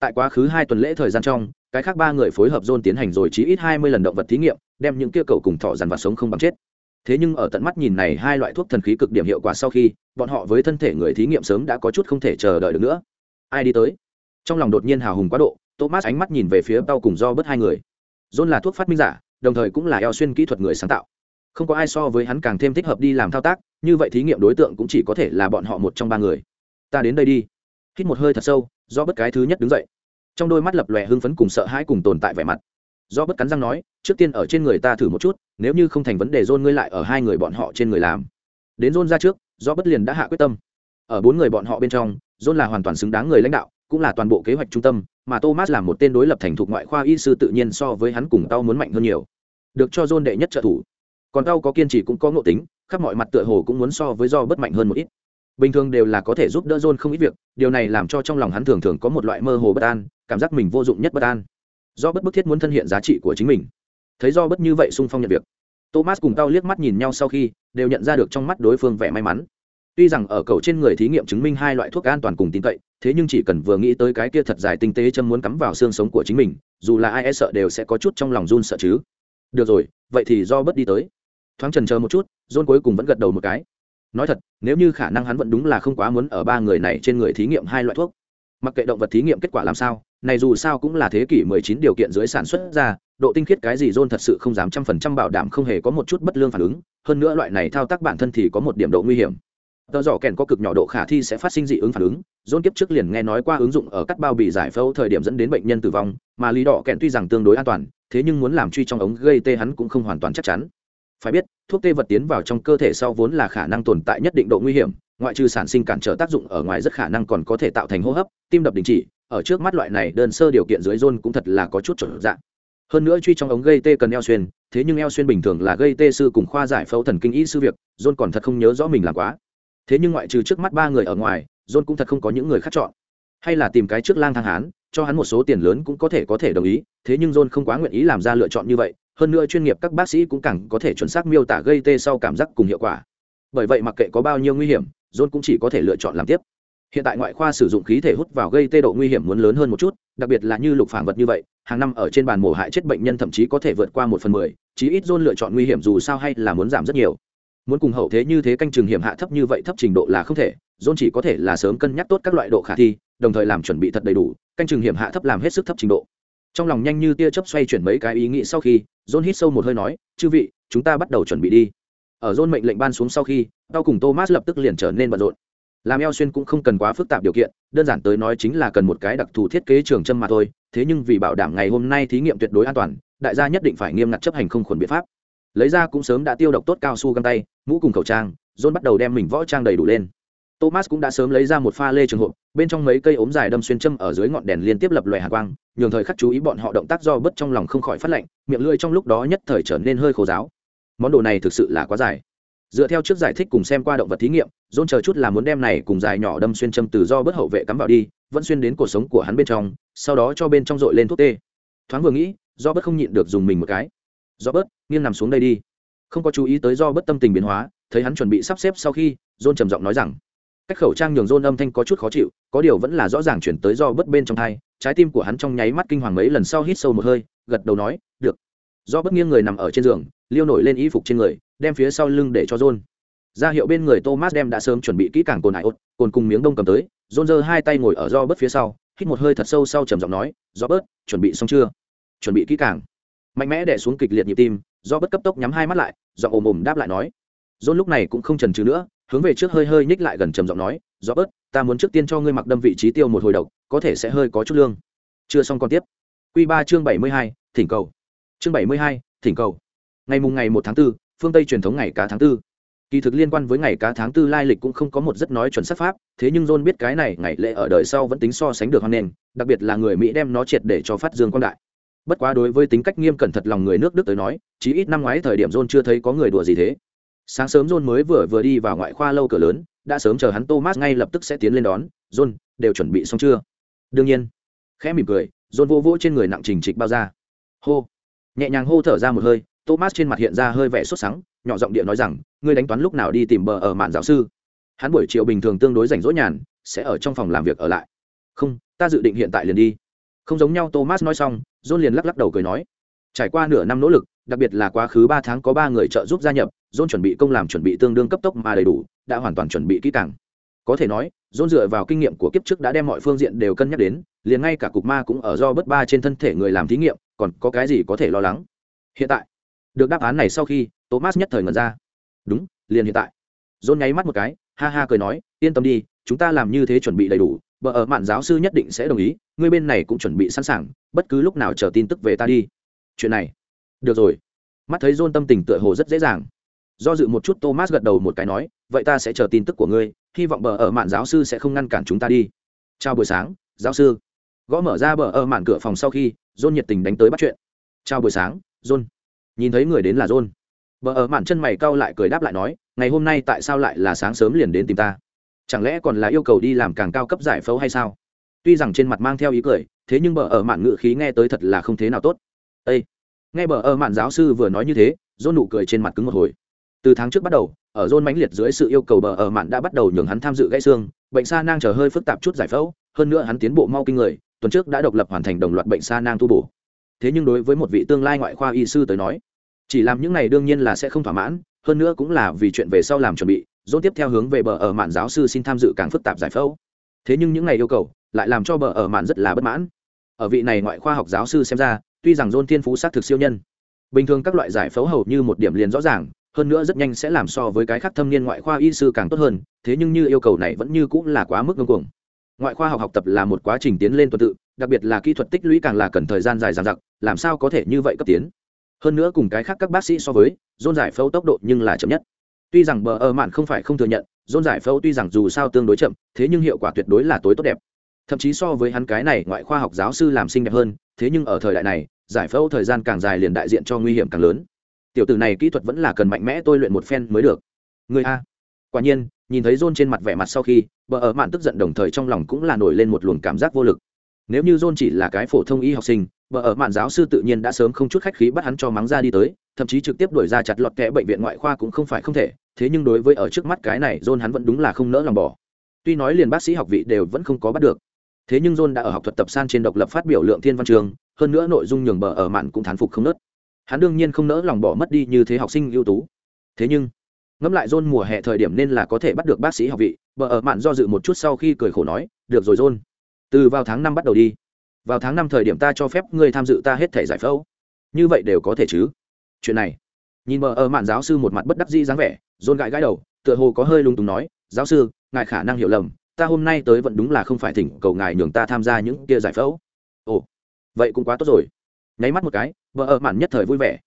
tại quá khứ hai tuần lễ thời gian trong cái khác ba người phối hợp John tiến hành rồi chí ít hai mươi lần động vật thí nghiệm, đem những kia cầu cùng thỏ dằn vặt sống không bằng chết. Thế nhưng ở tận mắt nhìn này hai loại thuốc thần khí cực điểm hiệu quả sau khi, bọn họ với thân thể người thí nghiệm sớm đã có chút không thể chờ đợi được nữa. Ai đi tới? Trong lòng đột nhiên hào hùng quá độ, Thomas ánh mắt nhìn về phía tao cùng do bớt hai người. John là thuốc phát minh giả, đồng thời cũng là eo xuyên kỹ thuật người sáng tạo. Không có ai so với hắn càng thêm thích hợp đi làm thao tác, như vậy thí nghiệm đối tượng cũng chỉ có thể là bọn họ một trong ba người. Ta đến đây đi. Hít một hơi thật sâu, do bất cái thứ nhất đứng dậy. Trong đôi mắt lập lòe hưng phấn cùng sợ hãi cùng tồn tại vẻ mặt. Do bất cắn răng nói trước tiên ở trên người ta thử một chút nếu như không thành vấn đề dôn ngươi lại ở hai người bọn họ trên người làm. Đến dôn ra trước do bất liền đã hạ quyết tâm. Ở bốn người bọn họ bên trong dôn là hoàn toàn xứng đáng người lãnh đạo cũng là toàn bộ kế hoạch trung tâm mà thomas là một tên đối lập thành thục ngoại khoa y sư tự nhiên so với hắn cùng tao muốn mạnh hơn nhiều. Được cho dôn đệ nhất trợ thủ. Còn tao có kiên trì cũng có ngộ tính khắp mọi mặt tựa hồ cũng muốn so với do bất mạnh hơn một ít bình thường đều là có thể giúp đỡ John không ít việc, điều này làm cho trong lòng hắn thường thường có một loại mơ hồ bất an, cảm giác mình vô dụng nhất bất an. Do bất bức thiết muốn thân hiện giá trị của chính mình. Thấy do bất như vậy xung phong nhận việc. Thomas cùng Tao liếc mắt nhìn nhau sau khi, đều nhận ra được trong mắt đối phương vẻ may mắn. Tuy rằng ở cầu trên người thí nghiệm chứng minh hai loại thuốc an toàn cùng tin cậy, thế nhưng chỉ cần vừa nghĩ tới cái kia thật dài tinh tế châm muốn cắm vào xương sống của chính mình, dù là ai e sợ đều sẽ có chút trong lòng run sợ chứ. Được rồi, vậy thì do bất đi tới. Thoáng chần chờ một chút, John cuối cùng vẫn gật đầu một cái nói thật, nếu như khả năng hắn vẫn đúng là không quá muốn ở ba người này trên người thí nghiệm hai loại thuốc. Mặc kệ động vật thí nghiệm kết quả làm sao, này dù sao cũng là thế kỷ 19 điều kiện dưới sản xuất ra, độ tinh khiết cái gì John thật sự không dám trăm phần trăm bảo đảm không hề có một chút bất lương phản ứng, hơn nữa loại này thao tác bản thân thì có một điểm độ nguy hiểm. Tờ dò kèn có cực nhỏ độ khả thi sẽ phát sinh dị ứng phản ứng, John kiếp trước liền nghe nói qua ứng dụng ở cắt bao bì giải phẫu thời điểm dẫn đến bệnh nhân tử vong, mà lý đỏ kèn tuy rằng tương đối an toàn, thế nhưng muốn làm truy trong ống gây tê hắn cũng không hoàn toàn chắc chắn phải biết, thuốc tê vật tiến vào trong cơ thể sau vốn là khả năng tồn tại nhất định độ nguy hiểm, ngoại trừ sản sinh cản trở tác dụng ở ngoài rất khả năng còn có thể tạo thành hô hấp, tim đập đình chỉ, ở trước mắt loại này đơn sơ điều kiện dưới rôn cũng thật là có chút trở dạng. Hơn nữa truy trong ống gây tê cần eo xuyên, thế nhưng eo xuyên bình thường là gây tê sư cùng khoa giải phẫu thần kinh y sư việc john còn thật không nhớ rõ mình làm quá. Thế nhưng ngoại trừ trước mắt ba người ở ngoài john cũng thật không có những người khác chọn. Hay là tìm cái trước lang thang hán, cho hắn một số tiền lớn cũng có thể có thể đồng ý, thế nhưng john không quá nguyện ý làm ra lựa chọn như vậy hơn nữa chuyên nghiệp các bác sĩ cũng càng có thể chuẩn xác miêu tả gây tê sau cảm giác cùng hiệu quả. Bởi vậy mặc kệ có bao nhiêu nguy hiểm, john cũng chỉ có thể lựa chọn làm tiếp. Hiện tại ngoại khoa sử dụng khí thể hút vào gây tê độ nguy hiểm muốn lớn hơn một chút, đặc biệt là như lục phản vật như vậy, hàng năm ở trên bàn mổ hại chết bệnh nhân thậm chí có thể vượt qua một phần mười, chí ít john lựa chọn nguy hiểm dù sao hay là muốn giảm rất nhiều. Muốn cùng hậu thế như thế canh trường hiểm hạ thấp như vậy thấp trình độ là không thể, john chỉ có thể là sớm cân nhắc tốt các loại độ khả thi, đồng thời làm chuẩn bị thật đầy đủ, canh trường hiểm hạ thấp làm hết sức thấp trình độ trong lòng nhanh như tia chớp xoay chuyển mấy cái ý nghĩ sau khi, john hít sâu một hơi nói, chư vị, chúng ta bắt đầu chuẩn bị đi. Ở john mệnh lệnh ban xuống sau khi, tao cùng thomas lập tức liền trở nên bận rộn. Làm eo xuyên cũng không cần quá phức tạp điều kiện, đơn giản tới nói chính là cần một cái đặc thù thiết kế trường châm mà thôi, thế nhưng vì bảo đảm ngày hôm nay thí nghiệm tuyệt đối an toàn, đại gia nhất định phải nghiêm ngặt chấp hành không khuẩn biện pháp. Lấy ra cũng sớm đã tiêu độc tốt cao su găng tay, mũ cùng khẩu trang, john bắt đầu đem mình võ trang đầy đủ lên. Thomas cũng đã sớm lấy ra một pha lê trường hộp, bên trong mấy cây ốm dài đâm xuyên châm ở dưới ngọn đèn liên tiếp lập loè hạ quang nhường thời khắc chú ý bọn họ động tác do bất trong lòng không khỏi phát lạnh, miệng lưỡi trong lúc đó nhất thời trở nên hơi khô giáo món đồ này thực sự là quá dài. Dựa theo trước giải thích cùng xem qua động vật thí nghiệm dôn chờ chút là muốn đem này cùng dài nhỏ đâm xuyên châm từ do bất hậu vệ cắm vào đi, vẫn xuyên đến cuộc sống của hắn bên trong, sau đó cho bên trong dội lên thuốc tê. Thoáng vừa nghĩ, do bất không nhịn được dùng mình một cái. Do bớt nghiêng nằm xuống đây đi. Không có chú ý tới do bất tâm tình biến hóa, thấy hắn chuẩn bị sắp xếp sau khi dôn trầm giọng nói rằng cách khẩu trang nhường rôn âm thanh có chút khó chịu, có điều vẫn là rõ ràng chuyển tới do bất bên trong thai, trái tim của hắn trong nháy mắt kinh hoàng mấy lần sau hít sâu một hơi, gật đầu nói, được. Do bất nghiêng người nằm ở trên giường, liêu nổi lên y phục trên người, đem phía sau lưng để cho rôn ra hiệu bên người thomas đem đã sớm chuẩn bị kỹ càng cồn hải ốt, cồn cùng miếng đông cầm tới rôn giơ hai tay ngồi ở do bất phía sau, hít một hơi thật sâu sau trầm giọng nói, do bớt chuẩn bị xong chưa? Chuẩn bị kỹ càng. Mạnh mẽ đẻ xuống kịch liệt nhịp tim, do bất cấp tốc nhắm hai mắt lại do ồm ồm đáp lại nói. Rôn lúc này cũng không trần trừ nữa hướng về trước hơi hơi nhích lại gần trầm giọng nói do bớt ta muốn trước tiên cho ngươi mặc đâm vị trí tiêu một hồi độc có thể sẽ hơi có chút lương. Chưa xong còn tiếp. Q ba chương bảy mươi hai thỉnh cầu. Chương bảy mươi hai thỉnh cầu. Ngày mùng ngày một tháng 4, phương tây truyền thống ngày cá tháng 4. kỳ thực liên quan với ngày cá tháng tư lai lịch cũng không có một rất nói chuẩn xác pháp thế nhưng john biết cái này ngày lễ ở đời sau vẫn tính so sánh được hoan nền, đặc biệt là người mỹ đem nó triệt để cho phát dương quan đại. Bất quá đối với tính cách nghiêm cẩn thật lòng người nước đức tới nói chí ít năm ngoái thời điểm john chưa thấy có người đùa gì thế sáng sớm john mới vừa vừa đi vào ngoại khoa lâu cửa lớn, đã sớm chờ hắn thomas ngay lập tức sẽ tiến lên đón. John, đều chuẩn bị xong chưa? Đương nhiên. Khẽ mỉm cười, john vô vỗ trên người nặng trình trịch bao ra hô. Nhẹ nhàng hô thở ra một hơi, thomas trên mặt hiện ra hơi vẻ sốt sắng, nhỏ giọng địa nói rằng, ngươi đánh toán lúc nào đi tìm bờ ở mạn giáo sư? Hắn buổi chiều bình thường tương đối rảnh rỗi nhàn, sẽ ở trong phòng làm việc ở lại. Không, ta dự định hiện tại liền đi. Không giống nhau, thomas nói xong, john liền lắc lắc đầu cười nói, trải qua nửa năm nỗ lực đặc biệt là quá khứ ba tháng có ba người trợ giúp gia nhập, john chuẩn bị công làm chuẩn bị tương đương cấp tốc mà đầy đủ, đã hoàn toàn chuẩn bị kỹ càng. Có thể nói, john dựa vào kinh nghiệm của kiếp trước đã đem mọi phương diện đều cân nhắc đến, liền ngay cả cục ma cũng ở do bất ba trên thân thể người làm thí nghiệm, còn có cái gì có thể lo lắng? Hiện tại, được đáp án này sau khi, thomas nhất thời ngẩn ra. Đúng, liền hiện tại. John nháy mắt một cái, ha ha cười nói, yên tâm đi, chúng ta làm như thế chuẩn bị đầy đủ, bờ ở mạn giáo sư nhất định sẽ đồng ý người bên này cũng chuẩn bị sẵn sàng, bất cứ lúc nào chờ tin tức về ta đi. Chuyện này được rồi. Mắt thấy john tâm tình tựa hồ rất dễ dàng. Do dự một chút, thomas gật đầu một cái nói, vậy ta sẽ chờ tin tức của ngươi, hy vọng bờ ở mạn giáo sư sẽ không ngăn cản chúng ta đi. Chào buổi sáng, giáo sư. Gõ mở ra bờ ở mạn cửa phòng sau khi, john nhiệt tình đánh tới bắt chuyện. Chào buổi sáng, john. Nhìn thấy người đến là john. Bờ ở mạn chân mày cau lại cười đáp lại nói, ngày hôm nay tại sao lại là sáng sớm liền đến tìm ta? Chẳng lẽ còn là yêu cầu đi làm càng cao cấp giải phẫu hay sao? Tuy rằng trên mặt mang theo ý cười, thế nhưng bờ ở mạn ngự khí nghe tới thật là không thế nào tốt. Ây nghe bờ ở mạn giáo sư vừa nói như thế dôn nụ cười trên mặt cứng một hồi. Từ tháng trước bắt đầu, ở dôn mãnh liệt dưới sự yêu cầu bờ ở mạn đã bắt đầu nhường hắn tham dự gãy xương, bệnh sa nang chờ hơi phức tạp chút giải phẫu, hơn nữa hắn tiến bộ mau kinh người, tuần trước đã độc lập hoàn thành đồng loạt bệnh sa nang tu bổ. Thế nhưng đối với một vị tương lai ngoại khoa y sư tới nói, chỉ làm những này đương nhiên là sẽ không thỏa mãn, hơn nữa cũng là vì chuyện về sau làm chuẩn bị dôn tiếp theo hướng về bờ ở mạn giáo sư xin tham dự càng phức tạp giải phẫu. Thế nhưng những này yêu cầu lại làm cho bờ ở mạn rất là bất mãn. Ở vị này ngoại khoa học giáo sư xem ra tuy rằng dôn thiên phú xác thực siêu nhân, bình thường các loại giải phẫu hầu như một điểm liền rõ ràng, hơn nữa rất nhanh sẽ làm so với cái khác thâm niên ngoại khoa y sư càng tốt hơn, thế nhưng như yêu cầu này vẫn như cũng là quá mức ngưng cuồng. Ngoại khoa học học tập là một quá trình tiến lên tuần tự, đặc biệt là kỹ thuật tích lũy càng là cần thời gian dài dằng dặc, làm sao có thể như vậy cấp tiến? Hơn nữa cùng cái khác các bác sĩ so với, dôn giải phẫu tốc độ nhưng là chậm nhất. Tuy rằng bờ ơ mạn không phải không thừa nhận, dôn giải phẫu tuy rằng dù sao tương đối chậm, thế nhưng hiệu quả tuyệt đối là tối tốt đẹp. Thậm chí so với hắn cái này ngoại khoa học giáo sư làm xinh đẹp hơn, thế nhưng ở thời đại này giải phẫu thời gian càng dài liền đại diện cho nguy hiểm càng lớn. Tiểu tử này kỹ thuật vẫn là cần mạnh mẽ tôi luyện một phen mới được. Người a. Quả nhiên, nhìn thấy John trên mặt vẻ mặt sau khi, bờ ở mạn tức giận đồng thời trong lòng cũng là nổi lên một luồng cảm giác vô lực. Nếu như John chỉ là cái phổ thông y học sinh, bờ ở mạn giáo sư tự nhiên đã sớm không chút khách khí bắt hắn cho mắng ra đi tới, thậm chí trực tiếp đuổi ra chặt lọt kẽ bệnh viện ngoại khoa cũng không phải không thể, thế nhưng đối với ở trước mắt cái này, John hắn vẫn đúng là không nỡ lòng bỏ. Tuy nói liền bác sĩ học vị đều vẫn không có bắt được thế nhưng john đã ở học thuật tập san trên độc lập phát biểu lượng thiên văn trường, hơn nữa nội dung nhường bờ ở mạn cũng thán phục không nớt. Hắn đương nhiên không nỡ lòng bỏ mất đi như thế học sinh ưu tú. Thế nhưng, ngẫm lại john mùa hè thời điểm nên là có thể bắt được bác sĩ học vị, bờ ở mạn do dự một chút sau khi cười khổ nói, được rồi john, từ vào tháng năm bắt đầu đi. Vào tháng năm thời điểm ta cho phép ngươi tham dự ta hết thể giải phẫu. Như vậy đều có thể chứ? Chuyện này, nhìn bờ ở mạn giáo sư một mặt bất đắc dĩ dáng vẻ, john gãi gãi đầu, tựa hồ có hơi lung túng nói, giáo sư, ngài khả năng hiểu lầm ta hôm nay tới vẫn đúng là không phải thỉnh cầu ngài nhường ta tham gia những kia giải phẫu. Ồ, vậy cũng quá tốt rồi. Nháy mắt một cái vợ ở mạn nhất thời vui vẻ.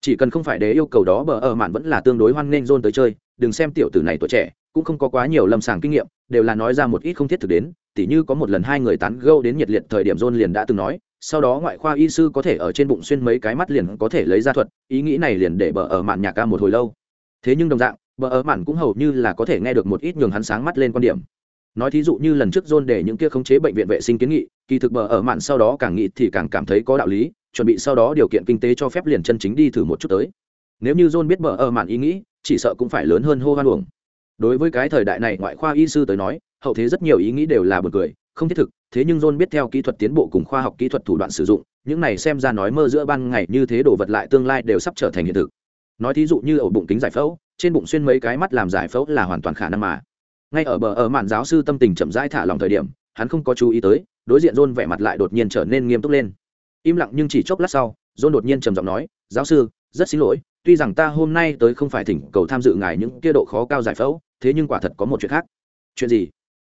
Chỉ cần không phải đế yêu cầu đó, bờ ở mạn vẫn là tương đối hoan nghênh dôn tới chơi. Đừng xem tiểu tử này tuổi trẻ, cũng không có quá nhiều lâm sàng kinh nghiệm, đều là nói ra một ít không thiết thực đến. Tỉ như có một lần hai người tán gâu đến nhiệt liệt thời điểm dôn liền đã từng nói, sau đó ngoại khoa y sư có thể ở trên bụng xuyên mấy cái mắt liền có thể lấy ra thuật, ý nghĩ này liền để bờ ở mạn nhà ca một hồi lâu. Thế nhưng đồng dạng, bờ ở mạn cũng hầu như là có thể nghe được một ít nhường hắn sáng mắt lên quan điểm nói thí dụ như lần trước john để những kia khống chế bệnh viện vệ sinh kiến nghị, kỳ thực bờ ở mạn sau đó càng nghĩ thì càng cảm thấy có đạo lý, chuẩn bị sau đó điều kiện kinh tế cho phép liền chân chính đi thử một chút tới. Nếu như john biết bờ ở mạn ý nghĩ, chỉ sợ cũng phải lớn hơn hô hoan luồng đối với cái thời đại này ngoại khoa y sư tới nói, hậu thế rất nhiều ý nghĩ đều là buồn cười, không thiết thực, thế nhưng john biết theo kỹ thuật tiến bộ cùng khoa học kỹ thuật thủ đoạn sử dụng, những này xem ra nói mơ giữa ban ngày như thế đồ vật lại tương lai đều sắp trở thành hiện thực. Nói thí dụ như ổ bụng kính giải phẫu, trên bụng xuyên mấy cái mắt làm giải phẫu là hoàn toàn khả năng mà ngay ở bờ ở mạn giáo sư tâm tình chậm rãi thả lòng thời điểm, hắn không có chú ý tới, đối diện john vẻ mặt lại đột nhiên trở nên nghiêm túc lên. Im lặng nhưng chỉ chốc lát sau, john đột nhiên trầm giọng nói, giáo sư, rất xin lỗi, tuy rằng ta hôm nay tới không phải thỉnh cầu tham dự ngài những kia độ khó cao giải phẫu, thế nhưng quả thật có một chuyện khác. Chuyện gì?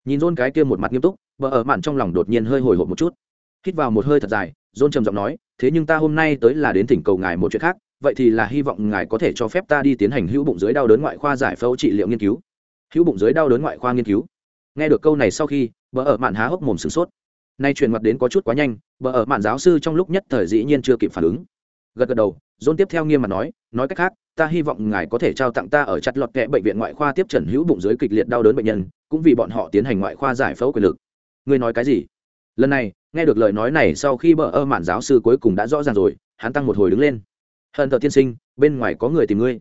Nhìn john cái kia một mặt nghiêm túc, bờ ở mạn trong lòng đột nhiên hơi hồi hộp một chút. Hít vào một hơi thật dài, john trầm giọng nói, thế nhưng ta hôm nay tới là đến thỉnh cầu ngài một chuyện khác, vậy thì là hy vọng ngài có thể cho phép ta đi tiến hành hữu bụng dưới đau đớn ngoại khoa giải phẫu trị liệu nghiên cứu hữu bụng dưới đau đớn ngoại khoa nghiên cứu. Nghe được câu này sau khi vợ ở mạn há hốc mồm sửng sốt. Nay truyền mặt đến có chút quá nhanh vợ ở mạn giáo sư trong lúc nhất thời dĩ nhiên chưa kịp phản ứng. Gật gật đầu dôn tiếp theo nghiêm mặt nói nói cách khác, ta hy vọng ngài có thể trao tặng ta ở chặt lọt kẽ bệnh viện ngoại khoa tiếp trần hữu bụng dưới kịch liệt đau đớn bệnh nhân, cũng vì bọn họ tiến hành ngoại khoa giải phẫu quyền lực. Ngươi nói cái gì? Lần này, nghe được lời nói này sau khi bờ ơ mạn giáo sư cuối cùng đã rõ ràng rồi, hắn tăng một hồi đứng lên. Hận thờ tiên sinh, bên ngoài có người tìm ngươi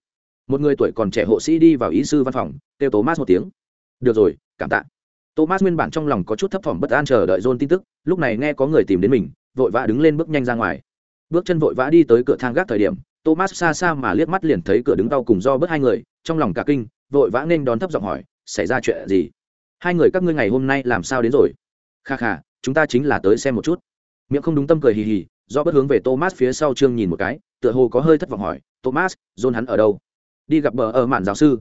một người tuổi còn trẻ hộ sĩ đi vào ý sư văn phòng, kêu thomas một tiếng. Được rồi, cảm tạ. Thomas nguyên bản trong lòng có chút thấp thỏm bất an chờ đợi john tin tức, lúc này nghe có người tìm đến mình, vội vã đứng lên bước nhanh ra ngoài. Bước chân vội vã đi tới cửa thang gác thời điểm, thomas xa xa mà liếc mắt liền thấy cửa đứng đau cùng do bớt hai người, trong lòng cả kinh, vội vã nên đón thấp giọng hỏi, xảy ra chuyện gì? Hai người các ngươi ngày hôm nay làm sao đến rồi? Kha kha, chúng ta chính là tới xem một chút. Miệng không đúng tâm cười hì hì, do bất hướng về thomas phía sau trương nhìn một cái, tựa hồ có hơi thất vọng hỏi, thomas, john hắn ở đâu? Đi gặp bờ ở mạn giáo sư.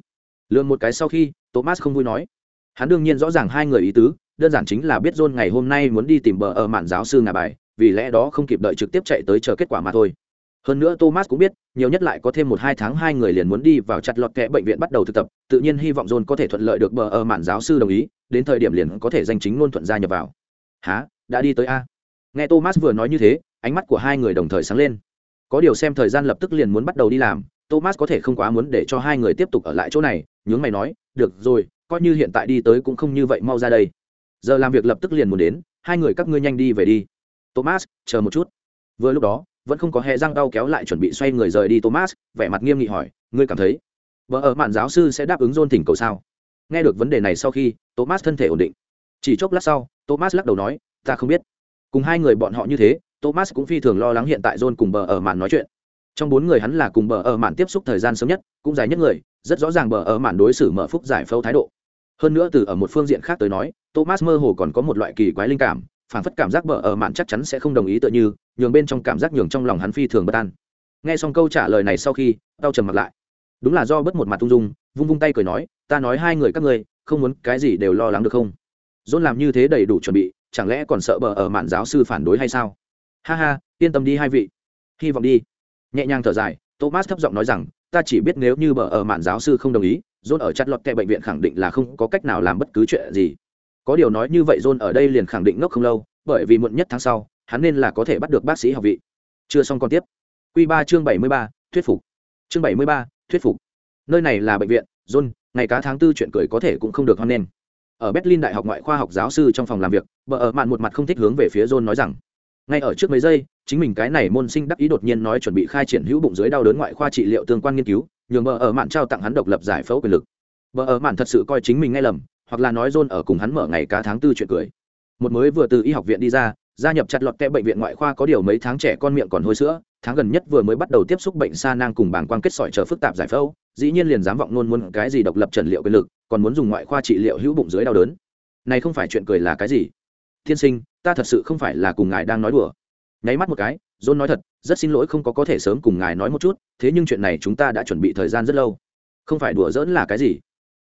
Lượm một cái sau khi, thomas không vui nói. Hắn đương nhiên rõ ràng hai người ý tứ, đơn giản chính là biết john ngày hôm nay muốn đi tìm bờ ở mạn giáo sư ngà bài, vì lẽ đó không kịp đợi trực tiếp chạy tới chờ kết quả mà thôi. Hơn nữa thomas cũng biết, nhiều nhất lại có thêm một hai tháng hai người liền muốn đi vào chặt lọt kẽ bệnh viện bắt đầu thực tập, tự nhiên hy vọng john có thể thuận lợi được bờ ở mạn giáo sư đồng ý, đến thời điểm liền có thể danh chính ngôn thuận gia nhập vào. Há đã đi tới a? Nghe thomas vừa nói như thế, ánh mắt của hai người đồng thời sáng lên. Có điều xem thời gian lập tức liền muốn bắt đầu đi làm thomas có thể không quá muốn để cho hai người tiếp tục ở lại chỗ này, nhướng mày nói, được rồi, coi như hiện tại đi tới cũng không như vậy, mau ra đây. Giờ làm việc lập tức liền muốn đến, hai người các ngươi nhanh đi về đi. Thomas, chờ một chút. Vừa lúc đó, vẫn không có hẹ răng đau kéo lại chuẩn bị xoay người rời đi thomas, vẻ mặt nghiêm nghị hỏi, ngươi cảm thấy vợ ở mạn giáo sư sẽ đáp ứng dôn thỉnh cầu sao? Nghe được vấn đề này sau khi, thomas thân thể ổn định. Chỉ chốc lát sau, thomas lắc đầu nói, ta không biết. Cùng hai người bọn họ như thế, thomas cũng phi thường lo lắng hiện tại john cùng bờ ở mạn nói chuyện trong bốn người hắn là cùng bờ ở mạn tiếp xúc thời gian sớm nhất, cũng dài nhất người, rất rõ ràng bờ ở mạn đối xử mở phúc giải phẫu thái độ. Hơn nữa từ ở một phương diện khác tới nói, thomas mơ hồ còn có một loại kỳ quái linh cảm phản phất cảm giác bờ ở mạn chắc chắn sẽ không đồng ý tựa như, nhường bên trong cảm giác nhường trong lòng hắn phi thường bất an. Nghe xong câu trả lời này sau khi đau trầm mặt lại. Đúng là do bất một mặt tung dung, vung vung tay cười nói, ta nói hai người các ngươi, không muốn cái gì đều lo lắng được không? Dôn làm như thế đầy đủ chuẩn bị, chẳng lẽ còn sợ bờ ở mạn giáo sư phản đối hay sao? Ha ha, yên tâm đi hai vị. Hy vọng đi nhẹ nhàng thở dài, thomas thấp giọng nói rằng, ta chỉ biết nếu như bờ ở mạn giáo sư không đồng ý, john ở chặt lọt kẹ bệnh viện khẳng định là không có cách nào làm bất cứ chuyện gì. Có điều nói như vậy john ở đây liền khẳng định ngốc không lâu, bởi vì muộn nhất tháng sau, hắn nên là có thể bắt được bác sĩ học vị. Chưa xong còn tiếp. Q ba chương bảy mươi ba, thuyết phục. Chương bảy mươi ba, thuyết phục. Nơi này là bệnh viện, john, ngày cá tháng tư chuyện cười có thể cũng không được hoan nghênh. Ở berlin đại học ngoại khoa học giáo sư trong phòng làm việc vợ ở mạn một mặt không thích hướng về phía john nói rằng ngay ở trước mấy giây, chính mình cái này môn sinh đắc ý đột nhiên nói chuẩn bị khai triển hữu bụng dưới đau đớn ngoại khoa trị liệu tương quan nghiên cứu, nhường bờ ở mạn trao tặng hắn độc lập giải phẫu quyền lực. Bờ ở mạn thật sự coi chính mình nghe lầm, hoặc là nói dôn ở cùng hắn mở ngày cá tháng tư chuyện cười. Một mới vừa từ y học viện đi ra, gia nhập chặt lọt kẽ bệnh viện ngoại khoa có điều mấy tháng trẻ con miệng còn hôi sữa, tháng gần nhất vừa mới bắt đầu tiếp xúc bệnh sa nang cùng bảng quang kết sỏi chờ phức tạp giải phẫu, dĩ nhiên liền dám vọng nôn muốn cái gì độc lập trần liệu quyền lực, còn muốn dùng ngoại khoa trị liệu hữu bụng dưới đau đớn. Này không phải chuyện cười là cái gì? Thiên sinh ta thật sự không phải là cùng ngài đang nói đùa. Nháy mắt một cái, john nói thật, rất xin lỗi không có có thể sớm cùng ngài nói một chút, thế nhưng chuyện này chúng ta đã chuẩn bị thời gian rất lâu. Không phải đùa giỡn là cái gì?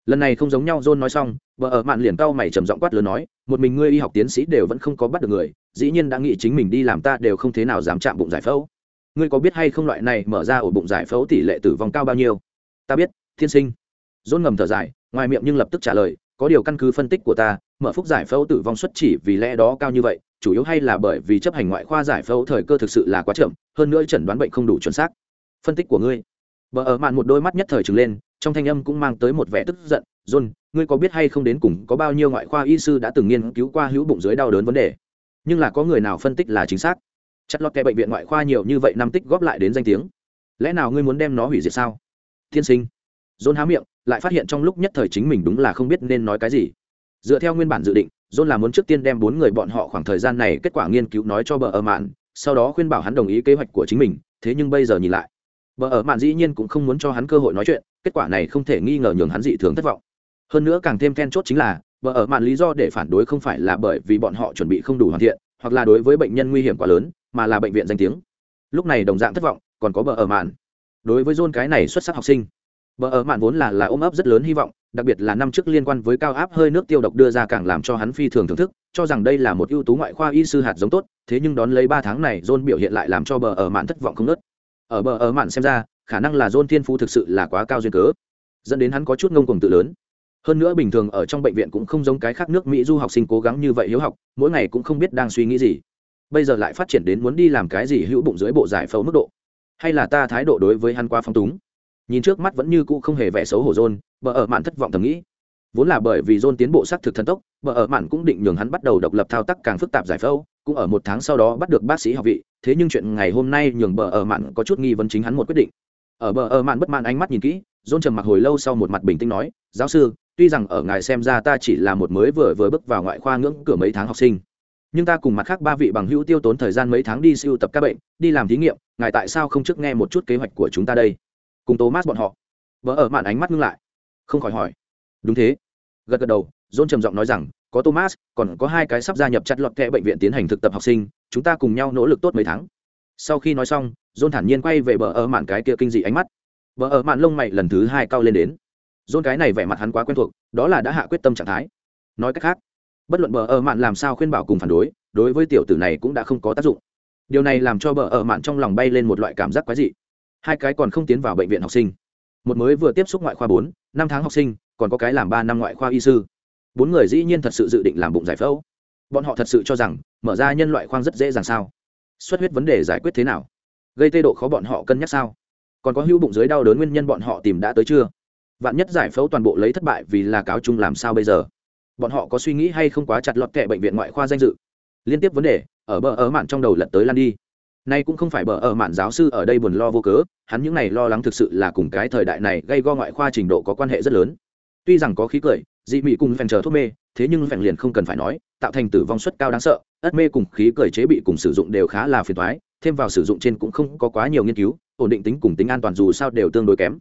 Lần này không giống nhau, john nói xong vợ ở mạn liền cau mày trầm giọng quát lớn nói, một mình ngươi y học tiến sĩ đều vẫn không có bắt được người, dĩ nhiên đã nghĩ chính mình đi làm ta đều không thế nào dám chạm bụng giải phẫu. Ngươi có biết hay không loại này mở ra ổ bụng giải phẫu tỷ lệ tử vong cao bao nhiêu? Ta biết, thiên sinh. John ngầm thở dài, ngoài miệng nhưng lập tức trả lời có điều căn cứ phân tích của ta, mở phúc giải phẫu tử vong xuất chỉ vì lẽ đó cao như vậy, chủ yếu hay là bởi vì chấp hành ngoại khoa giải phẫu thời cơ thực sự là quá chậm, hơn nữa chẩn đoán bệnh không đủ chuẩn xác. Phân tích của ngươi. Vợ ở mạn một đôi mắt nhất thời trừng lên, trong thanh âm cũng mang tới một vẻ tức giận, john, ngươi có biết hay không đến cùng có bao nhiêu ngoại khoa y sư đã từng nghiên cứu qua hữu bụng dưới đau đớn vấn đề? Nhưng là có người nào phân tích là chính xác? Chất lót kẻ bệnh viện ngoại khoa nhiều như vậy năm tích góp lại đến danh tiếng. Lẽ nào ngươi muốn đem nó hủy diệt sao? Thiên sinh. John há miệng lại phát hiện trong lúc nhất thời chính mình đúng là không biết nên nói cái gì. Dựa theo nguyên bản dự định, john là muốn trước tiên đem bốn người bọn họ khoảng thời gian này kết quả nghiên cứu nói cho bờ ở mạn, sau đó khuyên bảo hắn đồng ý kế hoạch của chính mình, thế nhưng bây giờ nhìn lại, bờ ở mạn dĩ nhiên cũng không muốn cho hắn cơ hội nói chuyện, kết quả này không thể nghi ngờ nhường hắn dị thường thất vọng. Hơn nữa càng thêm then chốt chính là, bờ ở mạn lý do để phản đối không phải là bởi vì bọn họ chuẩn bị không đủ hoàn thiện, hoặc là đối với bệnh nhân nguy hiểm quá lớn, mà là bệnh viện danh tiếng. Lúc này đồng dạng thất vọng, còn có bờ ở mạn. Đối với john cái này xuất sắc học sinh bờ ở mạn vốn là là ôm ấp rất lớn hy vọng, đặc biệt là năm trước liên quan với cao áp hơi nước tiêu độc đưa ra càng làm cho hắn phi thường thưởng thức, cho rằng đây là một ưu tú ngoại khoa y sư hạt giống tốt, thế nhưng đón lấy ba tháng này, john biểu hiện lại làm cho bờ ở mạn thất vọng không nớt ở bờ ở mạn xem ra, khả năng là john thiên phú thực sự là quá cao duyên cớ, dẫn đến hắn có chút ngông cuồng tự lớn. Hơn nữa bình thường ở trong bệnh viện cũng không giống cái khác nước mỹ du học sinh cố gắng như vậy hiếu học, mỗi ngày cũng không biết đang suy nghĩ gì. Bây giờ lại phát triển đến muốn đi làm cái gì hữu bụng dưới bộ giải phẫu mức độ. Hay là ta thái độ đối với hắn quá phong túng? Nhìn trước mắt vẫn như cũ không hề vẻ xấu hổ rôn bờ ở mạn thất vọng thầm nghĩ. Vốn là bởi vì rôn tiến bộ xác thực thần tốc, bờ ở mạn cũng định nhường hắn bắt đầu độc lập thao tác càng phức tạp giải phẫu, cũng ở một tháng sau đó bắt được bác sĩ học vị, thế nhưng chuyện ngày hôm nay nhường bờ ở mạn có chút nghi vấn chính hắn một quyết định. Ở bờ ở mạn bất mãn ánh mắt nhìn kỹ rôn trầm mặc hồi lâu sau một mặt bình tĩnh nói, giáo sư, tuy rằng ở ngài xem ra ta chỉ là một mới vừa vừa bước vào ngoại khoa ngưỡng cửa mấy tháng học sinh, nhưng ta cùng mặt khác ba vị bằng hữu tiêu tốn thời gian mấy tháng đi siêu tập các bệnh, đi làm thí nghiệm, ngài tại sao không trước nghe một chút kế hoạch của chúng ta đây? Cùng thomas bọn họ. Vợ ở mạn ánh mắt ngưng lại. Không khỏi hỏi. Đúng thế. Gật gật đầu, john trầm giọng nói rằng, có thomas, còn có hai cái sắp gia nhập chặt lọt kệ bệnh viện tiến hành thực tập học sinh, chúng ta cùng nhau nỗ lực tốt mấy tháng. Sau khi nói xong, john thản nhiên quay về bờ ở mạn cái kia kinh dị ánh mắt. Bờ ở mạn lông mày lần thứ hai cao lên đến. John cái này vẻ mặt hắn quá quen thuộc, đó là đã hạ quyết tâm trạng thái. Nói cách khác, bất luận bờ ở mạn làm sao khuyên bảo cùng phản đối đối với tiểu tử này cũng đã không có tác dụng. Điều này làm cho bờ ở mạn trong lòng bay lên một loại cảm giác quái dị hai cái còn không tiến vào bệnh viện học sinh. Một mới vừa tiếp xúc ngoại khoa bốn, năm tháng học sinh, còn có cái làm ba năm ngoại khoa y sư. Bốn người dĩ nhiên thật sự dự định làm bụng giải phẫu. Bọn họ thật sự cho rằng, mở ra nhân loại khoang rất dễ dàng sao? Xuất huyết vấn đề giải quyết thế nào? Gây tê độ khó bọn họ cân nhắc sao? Còn có hữu bụng dưới đau đớn nguyên nhân bọn họ tìm đã tới chưa? Vạn nhất giải phẫu toàn bộ lấy thất bại vì là cáo chung làm sao bây giờ? Bọn họ có suy nghĩ hay không quá chặt lọt kệ bệnh viện ngoại khoa danh dự? Liên tiếp vấn đề, ở bờ ở mạn trong đầu lật tới lan đi nay cũng không phải bờ ở mạn giáo sư ở đây buồn lo vô cớ, hắn những này lo lắng thực sự là cùng cái thời đại này gây go ngoại khoa trình độ có quan hệ rất lớn. Tuy rằng có khí cười, dị mị cùng phèn chờ thuốc mê, thế nhưng phèn liền không cần phải nói, tạo thành tử vong suất cao đáng sợ, ất mê cùng khí cười chế bị cùng sử dụng đều khá là phiền thoái thêm vào sử dụng trên cũng không có quá nhiều nghiên cứu, ổn định tính cùng tính an toàn dù sao đều tương đối kém.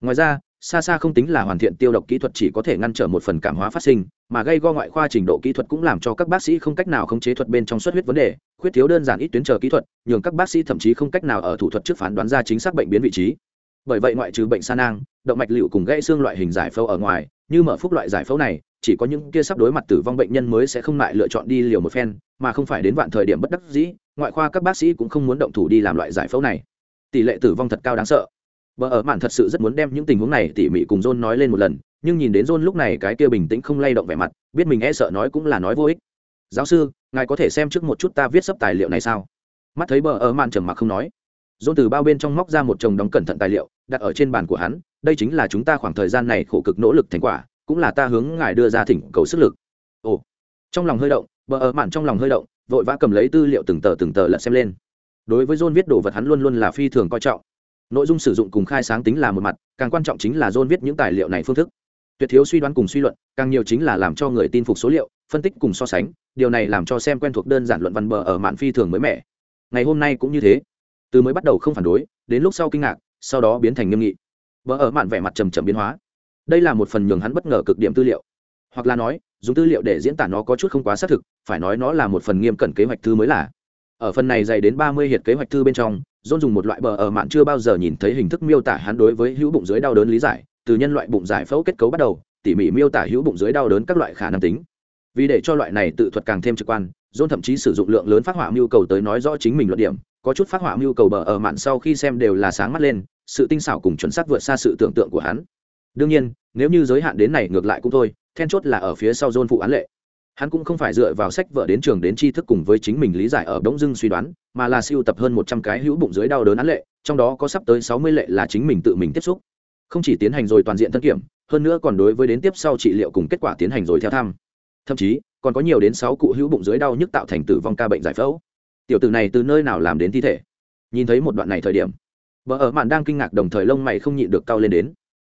Ngoài ra xa xa không tính là hoàn thiện tiêu độc kỹ thuật chỉ có thể ngăn trở một phần cảm hóa phát sinh, mà gây go ngoại khoa trình độ kỹ thuật cũng làm cho các bác sĩ không cách nào khống chế thuật bên trong xuất huyết vấn đề, khuyết thiếu đơn giản ít tuyến chờ kỹ thuật, nhường các bác sĩ thậm chí không cách nào ở thủ thuật trước phán đoán ra chính xác bệnh biến vị trí. Bởi vậy ngoại trừ bệnh sa nang, động mạch liệu cùng gãy xương loại hình giải phẫu ở ngoài, như mở phúc loại giải phẫu này, chỉ có những kia sắp đối mặt tử vong bệnh nhân mới sẽ không lại lựa chọn đi liều một phen, mà không phải đến vạn thời điểm bất đắc dĩ, ngoại khoa các bác sĩ cũng không muốn động thủ đi làm loại giải phẫu này. Tỷ lệ tử vong thật cao đáng sợ bờ ở mạn thật sự rất muốn đem những tình huống này tỉ mỉ cùng john nói lên một lần, nhưng nhìn đến john lúc này cái kia bình tĩnh không lay động vẻ mặt, biết mình e sợ nói cũng là nói vô ích. Giáo sư, ngài có thể xem trước một chút ta viết sắp tài liệu này sao? Mắt thấy bờ ở mạn trầm mặc không nói, john từ bao bên trong móc ra một chồng đóng cẩn thận tài liệu, đặt ở trên bàn của hắn, đây chính là chúng ta khoảng thời gian này khổ cực nỗ lực thành quả, cũng là ta hướng ngài đưa ra thỉnh cầu sức lực. Ồ. Trong lòng hơi động, bờ ở mạn trong lòng hơi động, vội vã cầm lấy tư liệu từng tờ từng tờ lật xem lên. Đối với john viết đồ vật hắn luôn luôn là phi thường coi trọng nội dung sử dụng cùng khai sáng tính là một mặt, càng quan trọng chính là john viết những tài liệu này phương thức. Tuyệt thiếu suy đoán cùng suy luận, càng nhiều chính là làm cho người tin phục số liệu, phân tích cùng so sánh, điều này làm cho xem quen thuộc đơn giản luận văn bờ ở mạn phi thường mới mẻ. Ngày hôm nay cũng như thế. Từ mới bắt đầu không phản đối, đến lúc sau kinh ngạc, sau đó biến thành nghiêm nghị. Bờ ở mạn vẻ mặt trầm trầm biến hóa. Đây là một phần nhường hắn bất ngờ cực điểm tư liệu. Hoặc là nói, dùng tư liệu để diễn tả nó có chút không quá xác thực, phải nói nó là một phần nghiêm cẩn kế hoạch thư mới là. Ở phần này dày đến ba mươi hiệp kế hoạch thư bên trong John dùng một loại bờ ở mạn chưa bao giờ nhìn thấy hình thức miêu tả hắn đối với hữu bụng dưới đau đớn lý giải, từ nhân loại bụng giải phẫu kết cấu bắt đầu, tỉ mỉ miêu tả hữu bụng dưới đau đớn các loại khả năng tính. Vì để cho loại này tự thuật càng thêm trực quan, John thậm chí sử dụng lượng lớn phát họa mưu cầu tới nói rõ chính mình luận điểm, có chút phát họa mưu cầu bờ ở mạn sau khi xem đều là sáng mắt lên, sự tinh xảo cùng chuẩn xác vượt xa sự tưởng tượng của hắn. Đương nhiên, nếu như giới hạn đến này ngược lại cũng thôi, then chốt là ở phía sau John phụ án lệ hắn cũng không phải dựa vào sách vở đến trường đến tri thức cùng với chính mình lý giải ở đống dưng suy đoán mà là siêu tập hơn một trăm cái hữu bụng dưới đau đớn án lệ, trong đó có sắp tới sáu mươi lệ là chính mình tự mình tiếp xúc. Không chỉ tiến hành rồi toàn diện thân kiểm, hơn nữa còn đối với đến tiếp sau trị liệu cùng kết quả tiến hành rồi theo thăm. Thậm chí, còn có nhiều đến sáu cụ hữu bụng dưới đau nhức tạo thành tử vong ca bệnh giải phẫu. Tiểu tử này từ nơi nào làm đến thi thể? Nhìn thấy một đoạn này thời điểm, vợ ở mạn đang kinh ngạc đồng thời lông mày không nhịn được cao lên đến.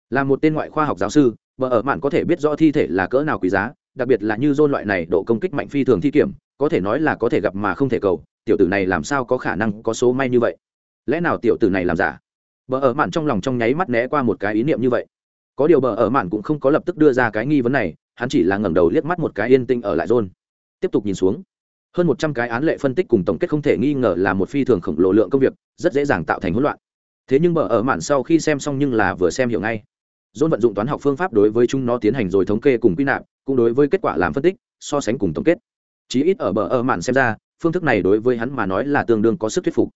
Là một tên ngoại khoa học giáo sư, vợ ở mạn có thể biết rõ thi thể là cỡ nào quý giá, đặc biệt là như dôn loại này độ công kích mạnh phi thường thi kiểm có thể nói là có thể gặp mà không thể cầu, tiểu tử này làm sao có khả năng có số may như vậy? Lẽ nào tiểu tử này làm giả? Bờ ở mạn trong lòng trong nháy mắt né qua một cái ý niệm như vậy. Có điều bờ ở mạn cũng không có lập tức đưa ra cái nghi vấn này, hắn chỉ là ngẩng đầu liếc mắt một cái yên tinh ở lại rôn tiếp tục nhìn xuống. Hơn một trăm cái án lệ phân tích cùng tổng kết không thể nghi ngờ là một phi thường khổng lồ lượng công việc, rất dễ dàng tạo thành hỗn loạn. Thế nhưng bờ ở mạn sau khi xem xong nhưng là vừa xem hiểu ngay. Dôn vận dụng toán học phương pháp đối với chúng nó tiến hành rồi thống kê cùng quy nạp, cũng đối với kết quả làm phân tích, so sánh cùng tổng kết chí ít ở bờ ở mạn xem ra, phương thức này đối với hắn mà nói là tương đương có sức thuyết phục.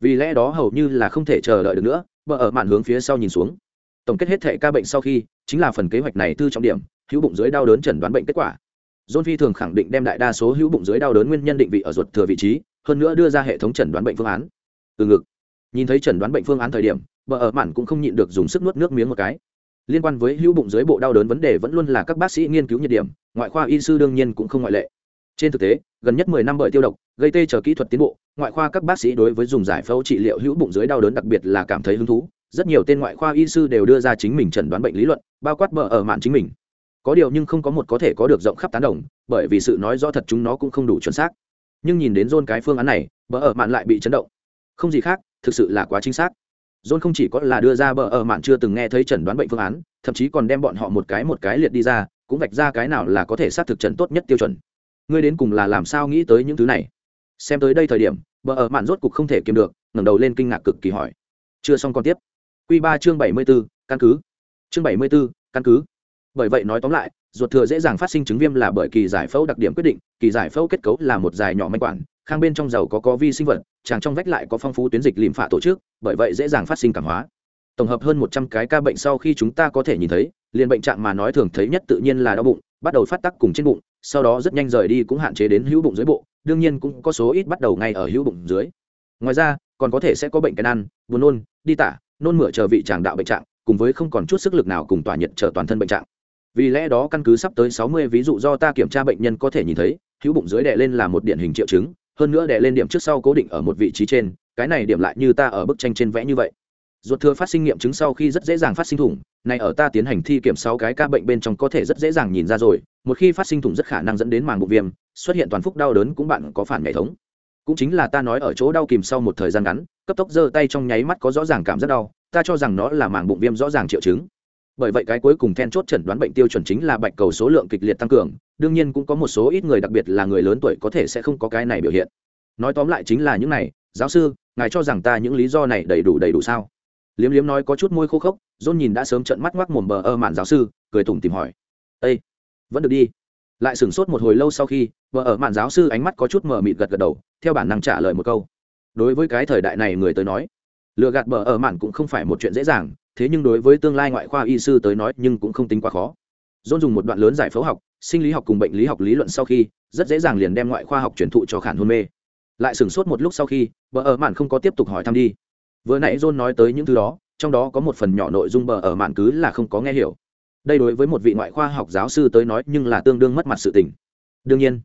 Vì lẽ đó hầu như là không thể chờ đợi được nữa, bờ ở mạn hướng phía sau nhìn xuống. Tổng kết hết thệ ca bệnh sau khi, chính là phần kế hoạch này thư trọng điểm, hữu bụng dưới đau đớn chẩn đoán bệnh kết quả. John phi thường khẳng định đem đại đa số hữu bụng dưới đau đớn nguyên nhân định vị ở ruột thừa vị trí, hơn nữa đưa ra hệ thống chẩn đoán bệnh phương án. Từ ngực. Nhìn thấy chẩn đoán bệnh phương án thời điểm, bờ ở mạn cũng không nhịn được dùng sức nuốt nước miếng một cái. Liên quan với hữu bụng dưới bộ đau đớn vấn đề vẫn luôn là các bác sĩ nghiên cứu nhiệt điểm, ngoại khoa y sư đương nhiên cũng không ngoại lệ trên thực tế, gần nhất 10 năm bởi tiêu độc, gây tê chờ kỹ thuật tiến bộ, ngoại khoa các bác sĩ đối với dùng giải phẫu trị liệu hữu bụng dưới đau đớn đặc biệt là cảm thấy hứng thú. Rất nhiều tên ngoại khoa y sư đều đưa ra chính mình chẩn đoán bệnh lý luận, bao quát bờ ở mạn chính mình. Có điều nhưng không có một có thể có được rộng khắp tán đồng, bởi vì sự nói rõ thật chúng nó cũng không đủ chuẩn xác. Nhưng nhìn đến john cái phương án này, bờ ở mạn lại bị chấn động. Không gì khác, thực sự là quá chính xác. John không chỉ có là đưa ra bờ ở mạn chưa từng nghe thấy chẩn đoán bệnh phương án, thậm chí còn đem bọn họ một cái một cái liệt đi ra, cũng vạch ra cái nào là có thể xác thực chẩn tốt nhất tiêu chuẩn ngươi đến cùng là làm sao nghĩ tới những thứ này? Xem tới đây thời điểm, bờ ở mạn rốt cục không thể kiếm được, ngẩng đầu lên kinh ngạc cực kỳ hỏi. Chưa xong còn tiếp. Q ba chương bảy mươi b ố căn cứ. Chương bảy mươi b ố căn cứ. Bởi vậy nói tóm lại, ruột thừa dễ dàng phát sinh chứng viêm là bởi kỳ giải phẫu đặc điểm quyết định, kỳ giải phẫu kết cấu là một dài nhỏ manh quản, khang bên trong dầu có có vi sinh vật tràng trong vách lại có phong phú tuyến dịch lìm phạ tổ chức, bởi vậy dễ dàng phát sinh cảm hóa. Tổng hợp hơn một trăm cái ca bệnh sau khi chúng ta có thể nhìn thấy, liền bệnh trạng mà nói thường thấy nhất tự nhiên là đau bụng, bắt đầu phát tắc cùng trên bụng sau đó rất nhanh rời đi cũng hạn chế đến hữu bụng dưới bộ, đương nhiên cũng có số ít bắt đầu ngay ở hữu bụng dưới. Ngoài ra, còn có thể sẽ có bệnh cái ăn, buồn nôn, đi tả, nôn mửa chờ vị tràng đạo bệnh trạng, cùng với không còn chút sức lực nào cùng tỏa nhiệt chờ toàn thân bệnh trạng. Vì lẽ đó căn cứ sắp tới sáu mươi ví dụ do ta kiểm tra bệnh nhân có thể nhìn thấy, hữu bụng dưới đè lên là một điển hình triệu chứng, hơn nữa đè lên điểm trước sau cố định ở một vị trí trên, cái này điểm lại như ta ở bức tranh trên vẽ như vậy ruột thừa phát sinh nghiệm chứng sau khi rất dễ dàng phát sinh thủng, này ở ta tiến hành thi kiểm sáu cái ca bệnh bên trong có thể rất dễ dàng nhìn ra rồi, một khi phát sinh thủng rất khả năng dẫn đến màng bụng viêm, xuất hiện toàn phúc đau đớn cũng bạn có phản nhảy thống. Cũng chính là ta nói ở chỗ đau kìm sau một thời gian ngắn, cấp tốc giơ tay trong nháy mắt có rõ ràng cảm rất đau, ta cho rằng nó là màng bụng viêm rõ ràng triệu chứng. Bởi vậy cái cuối cùng then chốt chẩn đoán bệnh tiêu chuẩn chính là bạch cầu số lượng kịch liệt tăng cường, đương nhiên cũng có một số ít người đặc biệt là người lớn tuổi có thể sẽ không có cái này biểu hiện. Nói tóm lại chính là những này, giáo sư, ngài cho rằng ta những lý do này đầy đủ đầy đủ sao? Liếm liếm nói có chút môi khô khốc dôn nhìn đã sớm trận mắt ngoác mồm bờ ơ mạn giáo sư, cười tủm tìm hỏi. Ây vẫn được đi. Lại sửng sốt một hồi lâu sau khi vợ ở mạn giáo sư ánh mắt có chút mờ mịt gật gật đầu, theo bản năng trả lời một câu. Đối với cái thời đại này người tới nói, lừa gạt bờ ở mạn cũng không phải một chuyện dễ dàng, thế nhưng đối với tương lai ngoại khoa y sư tới nói nhưng cũng không tính quá khó. Dôn dùng một đoạn lớn giải phẫu học, sinh lý học cùng bệnh lý học lý luận sau khi, rất dễ dàng liền đem ngoại khoa học truyền thụ cho khản hôn mê. Lại sửng sốt một lúc sau khi, bờ ở mạn không có tiếp tục hỏi thăm đi vừa nãy john nói tới những thứ đó, trong đó có một phần nhỏ nội dung bờ ở mạn cứ là không có nghe hiểu. Đây đối với một vị ngoại khoa học giáo sư tới nói nhưng là tương đương mất mặt sự tình. Đương nhiên,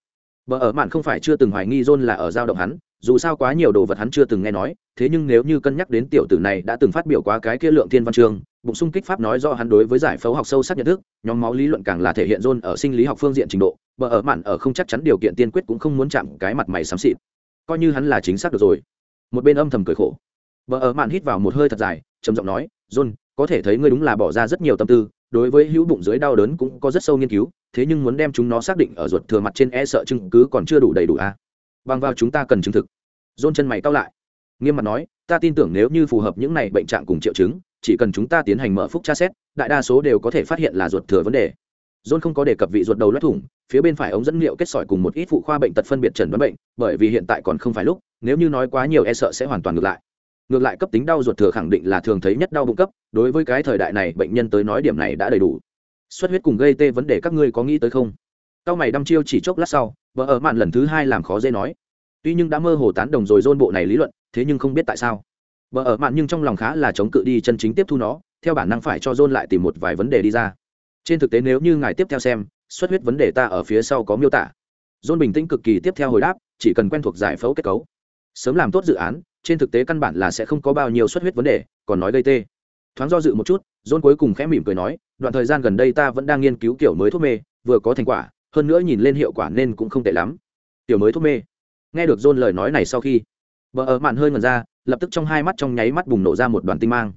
bờ ở mạn không phải chưa từng hoài nghi john là ở giao động hắn, dù sao quá nhiều đồ vật hắn chưa từng nghe nói, thế nhưng nếu như cân nhắc đến tiểu tử này đã từng phát biểu quá cái kia lượng thiên văn chương bụng sung kích pháp nói do hắn đối với giải phẫu học sâu sắc nhận thức, nhóm máu lý luận càng là thể hiện john ở sinh lý học phương diện trình độ, bờ ở mạn ở không chắc chắn điều kiện tiên quyết cũng không muốn chạm cái mặt mày xám xịt. Coi như hắn là chính xác được rồi. Một bên âm thầm cười khổ vợ ở mạn hít vào một hơi thật dài trầm giọng nói john có thể thấy ngươi đúng là bỏ ra rất nhiều tâm tư đối với hữu bụng dưới đau đớn cũng có rất sâu nghiên cứu thế nhưng muốn đem chúng nó xác định ở ruột thừa mặt trên e sợ chứng cứ còn chưa đủ đầy đủ à. bằng vào chúng ta cần chứng thực. John chân mày cao lại nghiêm mặt nói ta tin tưởng nếu như phù hợp những này bệnh trạng cùng triệu chứng chỉ cần chúng ta tiến hành mở phúc tra xét đại đa số đều có thể phát hiện là ruột thừa vấn đề. John không có đề cập vị ruột đầu loét thủng, phía bên phải ống dẫn liệu kết sỏi cùng một ít phụ khoa bệnh tật phân biệt trần đoán bệnh, bởi vì hiện tại còn không phải lúc, nếu như nói quá nhiều e sợ sẽ hoàn toàn ngược lại ngược lại cấp tính đau ruột thừa khẳng định là thường thấy nhất đau bụng cấp, đối với cái thời đại này, bệnh nhân tới nói điểm này đã đầy đủ. Xuất huyết cùng gây tê vấn đề các ngươi có nghĩ tới không? Cao mày đăm chiêu chỉ chốc lát sau, vợ ở mạn lần thứ hai làm khó dễ nói. Tuy nhưng đã mơ hồ tán đồng rồi dôn bộ này lý luận, thế nhưng không biết tại sao. Vợ ở mạn nhưng trong lòng khá là chống cự đi chân chính tiếp thu nó, theo bản năng phải cho dôn lại tìm một vài vấn đề đi ra. Trên thực tế nếu như ngài tiếp theo xem, xuất huyết vấn đề ta ở phía sau có miêu tả. Dôn bình tĩnh cực kỳ tiếp theo hồi đáp, chỉ cần quen thuộc giải phẫu kết cấu. Sớm làm tốt dự án trên thực tế căn bản là sẽ không có bao nhiêu xuất huyết vấn đề, còn nói gây tê. Thoáng do dự một chút, john cuối cùng khẽ mỉm cười nói, đoạn thời gian gần đây ta vẫn đang nghiên cứu kiểu mới thuốc mê, vừa có thành quả, hơn nữa nhìn lên hiệu quả nên cũng không tệ lắm. Tiểu mới thuốc mê. Nghe được john lời nói này sau khi vợ ở mạn hơi ngần ra, lập tức trong hai mắt trong nháy mắt bùng nổ ra một đoàn tinh mang.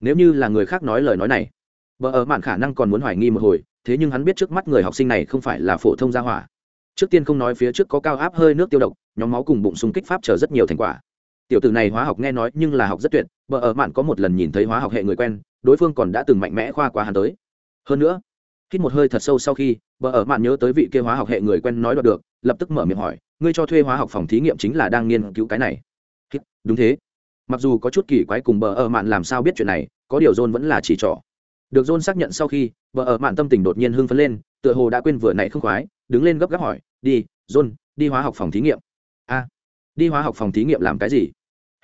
Nếu như là người khác nói lời nói này vợ ở mạn khả năng còn muốn hoài nghi một hồi, thế nhưng hắn biết trước mắt người học sinh này không phải là phổ thông gia hỏa. Trước tiên không nói phía trước có cao áp hơi nước tiêu độc, nhóm máu cùng bụng súng kích pháp chờ rất nhiều thành quả tiểu tử này hóa học nghe nói nhưng là học rất tuyệt, Bờ ở mạn có một lần nhìn thấy hóa học hệ người quen, đối phương còn đã từng mạnh mẽ khoa qua hắn tới. Hơn nữa, hít một hơi thật sâu sau khi, bờ ở mạn nhớ tới vị kia hóa học hệ người quen nói đoạt được, lập tức mở miệng hỏi, ngươi cho thuê hóa học phòng thí nghiệm chính là đang nghiên cứu cái này? Đúng thế. Mặc dù có chút kỳ quái cùng bờ ở mạn làm sao biết chuyện này, có điều john vẫn là chỉ trỏ. Được john xác nhận sau khi, bờ ở mạn tâm tình đột nhiên hưng phấn lên, tựa hồ đã quên vừa nãy không khoái, đứng lên gấp gáp hỏi, đi, john, đi hóa học phòng thí nghiệm đi hóa học phòng thí nghiệm làm cái gì?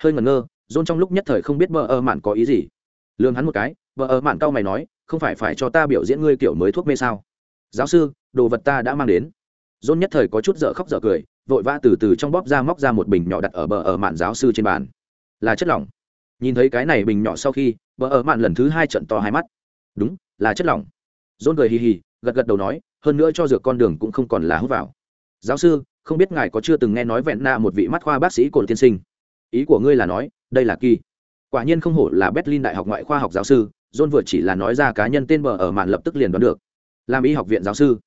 Hơi ngẩn ngơ, john trong lúc nhất thời không biết vợ ơ mạn có ý gì. Lương hắn một cái vợ ơ mạn cau mày nói, không phải phải cho ta biểu diễn ngươi kiểu mới thuốc mê sao? Giáo sư, đồ vật ta đã mang đến. John nhất thời có chút dở khóc dở cười, vội vã từ từ trong bóp ra móc ra một bình nhỏ đặt ở bờ ở mạn giáo sư trên bàn. Là chất lỏng. Nhìn thấy cái này bình nhỏ sau khi, bờ ở mạn lần thứ hai trận to hai mắt. Đúng, là chất lỏng. John cười hì hì, gật gật đầu nói, hơn nữa cho dược con đường cũng không còn là hút vào. Giáo sư không biết ngài có chưa từng nghe nói vẹn na một vị mắt khoa bác sĩ cồn tiên sinh. Ý của ngươi là nói, đây là kỳ. Quả nhiên không hổ là berlin đại học ngoại khoa học giáo sư, john vừa chỉ là nói ra cá nhân tên bờ ở màn lập tức liền đoán được. Làm y học viện giáo sư.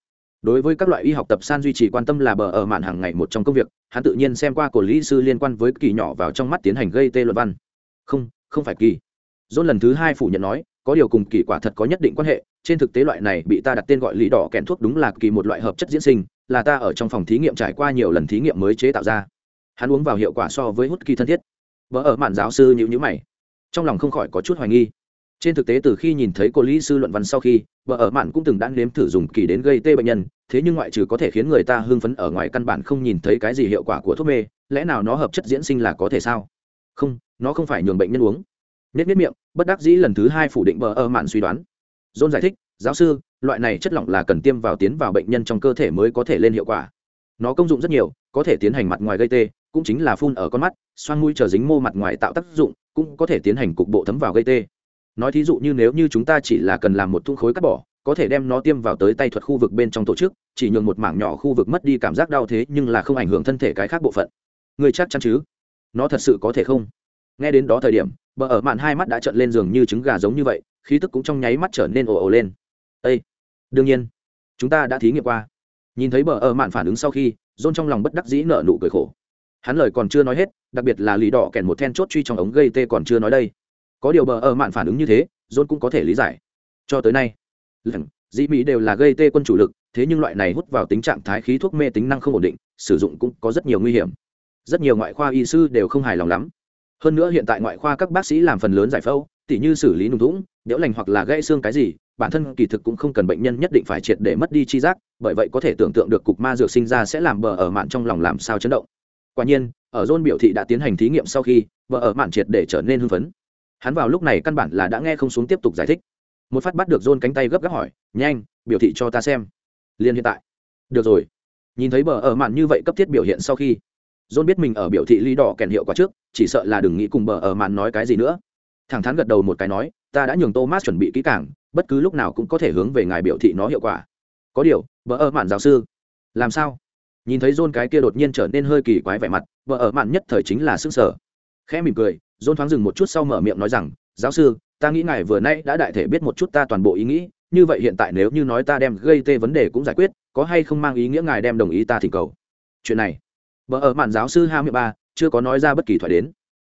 Đối với các loại y học tập san duy trì quan tâm là bờ ở màn hàng ngày một trong công việc, hắn tự nhiên xem qua cổ lý sư liên quan với kỳ nhỏ vào trong mắt tiến hành gây tê luận văn. Không không phải kỳ. John lần thứ hai phủ nhận nói, có điều cùng kỳ quả thật có nhất định quan hệ, trên thực tế loại này bị ta đặt tên gọi lý đỏ kèn thuốc đúng là kỳ một loại hợp chất diễn sinh là ta ở trong phòng thí nghiệm trải qua nhiều lần thí nghiệm mới chế tạo ra. Hắn uống vào hiệu quả so với hút kỳ thân thiết. Vợ ở mạn giáo sư nhữ nhữ mày. Trong lòng không khỏi có chút hoài nghi. Trên thực tế từ khi nhìn thấy cô lý sư luận văn sau khi, vợ ở mạn cũng từng đã nếm thử dùng kỳ đến gây tê bệnh nhân, thế nhưng ngoại trừ có thể khiến người ta hưng phấn ở ngoài căn bản không nhìn thấy cái gì hiệu quả của thuốc mê, lẽ nào nó hợp chất diễn sinh là có thể sao? Không, nó không phải nhường bệnh nhân uống. Nết nết miệng, bất đắc dĩ lần thứ hai phủ định vợ ở mạn suy đoán. John giải thích giáo sư, loại này chất lỏng là cần tiêm vào tiến vào bệnh nhân trong cơ thể mới có thể lên hiệu quả. Nó công dụng rất nhiều, có thể tiến hành mặt ngoài gây tê, cũng chính là phun ở con mắt xoan mũi chờ dính mô mặt ngoài tạo tác dụng, cũng có thể tiến hành cục bộ thấm vào gây tê. Nói thí dụ như nếu như chúng ta chỉ là cần làm một thung khối cắt bỏ, có thể đem nó tiêm vào tới tay thuật khu vực bên trong tổ chức, chỉ nhường một mảng nhỏ khu vực mất đi cảm giác đau thế nhưng là không ảnh hưởng thân thể cái khác bộ phận. Người chắc chắn chứ? Nó thật sự có thể không? Nghe đến đó thời điểm, bờ ở mạn hai mắt đã trợn lên giường như trứng gà giống như vậy, khí tức cũng trong nháy mắt trở nên ồ ồ lên ây đương nhiên, chúng ta đã thí nghiệm qua. Nhìn thấy bờ ở mạn phản ứng sau khi dôn trong lòng bất đắc dĩ nợ nụ cười khổ. Hắn lời còn chưa nói hết, đặc biệt là lì đỏ kèn một then chốt truy trong ống gây tê còn chưa nói đây. Có điều bờ ở mạn phản ứng như thế dôn cũng có thể lý giải. Cho tới nay dĩ mỹ đều là gây tê quân chủ lực, thế nhưng loại này hút vào tính trạng thái khí thuốc mê tính năng không ổn định, sử dụng cũng có rất nhiều nguy hiểm. Rất nhiều ngoại khoa y sư đều không hài lòng lắm. Hơn nữa hiện tại ngoại khoa các bác sĩ làm phần lớn giải phẫu, tỉ như xử lý nung thủng đẽo lành hoặc là gãy xương cái gì bản thân kỳ thực cũng không cần bệnh nhân nhất định phải triệt để mất đi chi giác, bởi vậy có thể tưởng tượng được cục ma dược sinh ra sẽ làm bờ ở mạn trong lòng làm sao chấn động. Quả nhiên, ở john biểu thị đã tiến hành thí nghiệm sau khi, bờ ở mạn triệt để trở nên hưng phấn. Hắn vào lúc này căn bản là đã nghe không xuống tiếp tục giải thích. Một phát bắt được john cánh tay gấp gáp hỏi, nhanh, biểu thị cho ta xem. Liền hiện tại. Được rồi. Nhìn thấy bờ ở mạn như vậy cấp thiết biểu hiện sau khi john biết mình ở biểu thị ly đỏ kèn hiệu quả trước, chỉ sợ là đừng nghĩ cùng bờ ở mạn nói cái gì nữa. Thẳng thắn gật đầu một cái nói, ta đã nhường thomas chuẩn bị kỹ càng bất cứ lúc nào cũng có thể hướng về ngài biểu thị nó hiệu quả. Có điều, vợ ở mạn giáo sư, làm sao? Nhìn thấy john cái kia đột nhiên trở nên hơi kỳ quái vẻ mặt, vợ ở mạn nhất thời chính là sức sở khẽ mỉm cười, john thoáng dừng một chút sau mở miệng nói rằng, giáo sư, ta nghĩ ngài vừa nay đã đại thể biết một chút ta toàn bộ ý nghĩ, như vậy hiện tại nếu như nói ta đem gây tê vấn đề cũng giải quyết, có hay không mang ý nghĩa ngài đem đồng ý ta thỉnh cầu? Chuyện này, vợ ở mạn giáo sư hai mươi ba, chưa có nói ra bất kỳ thoại đến.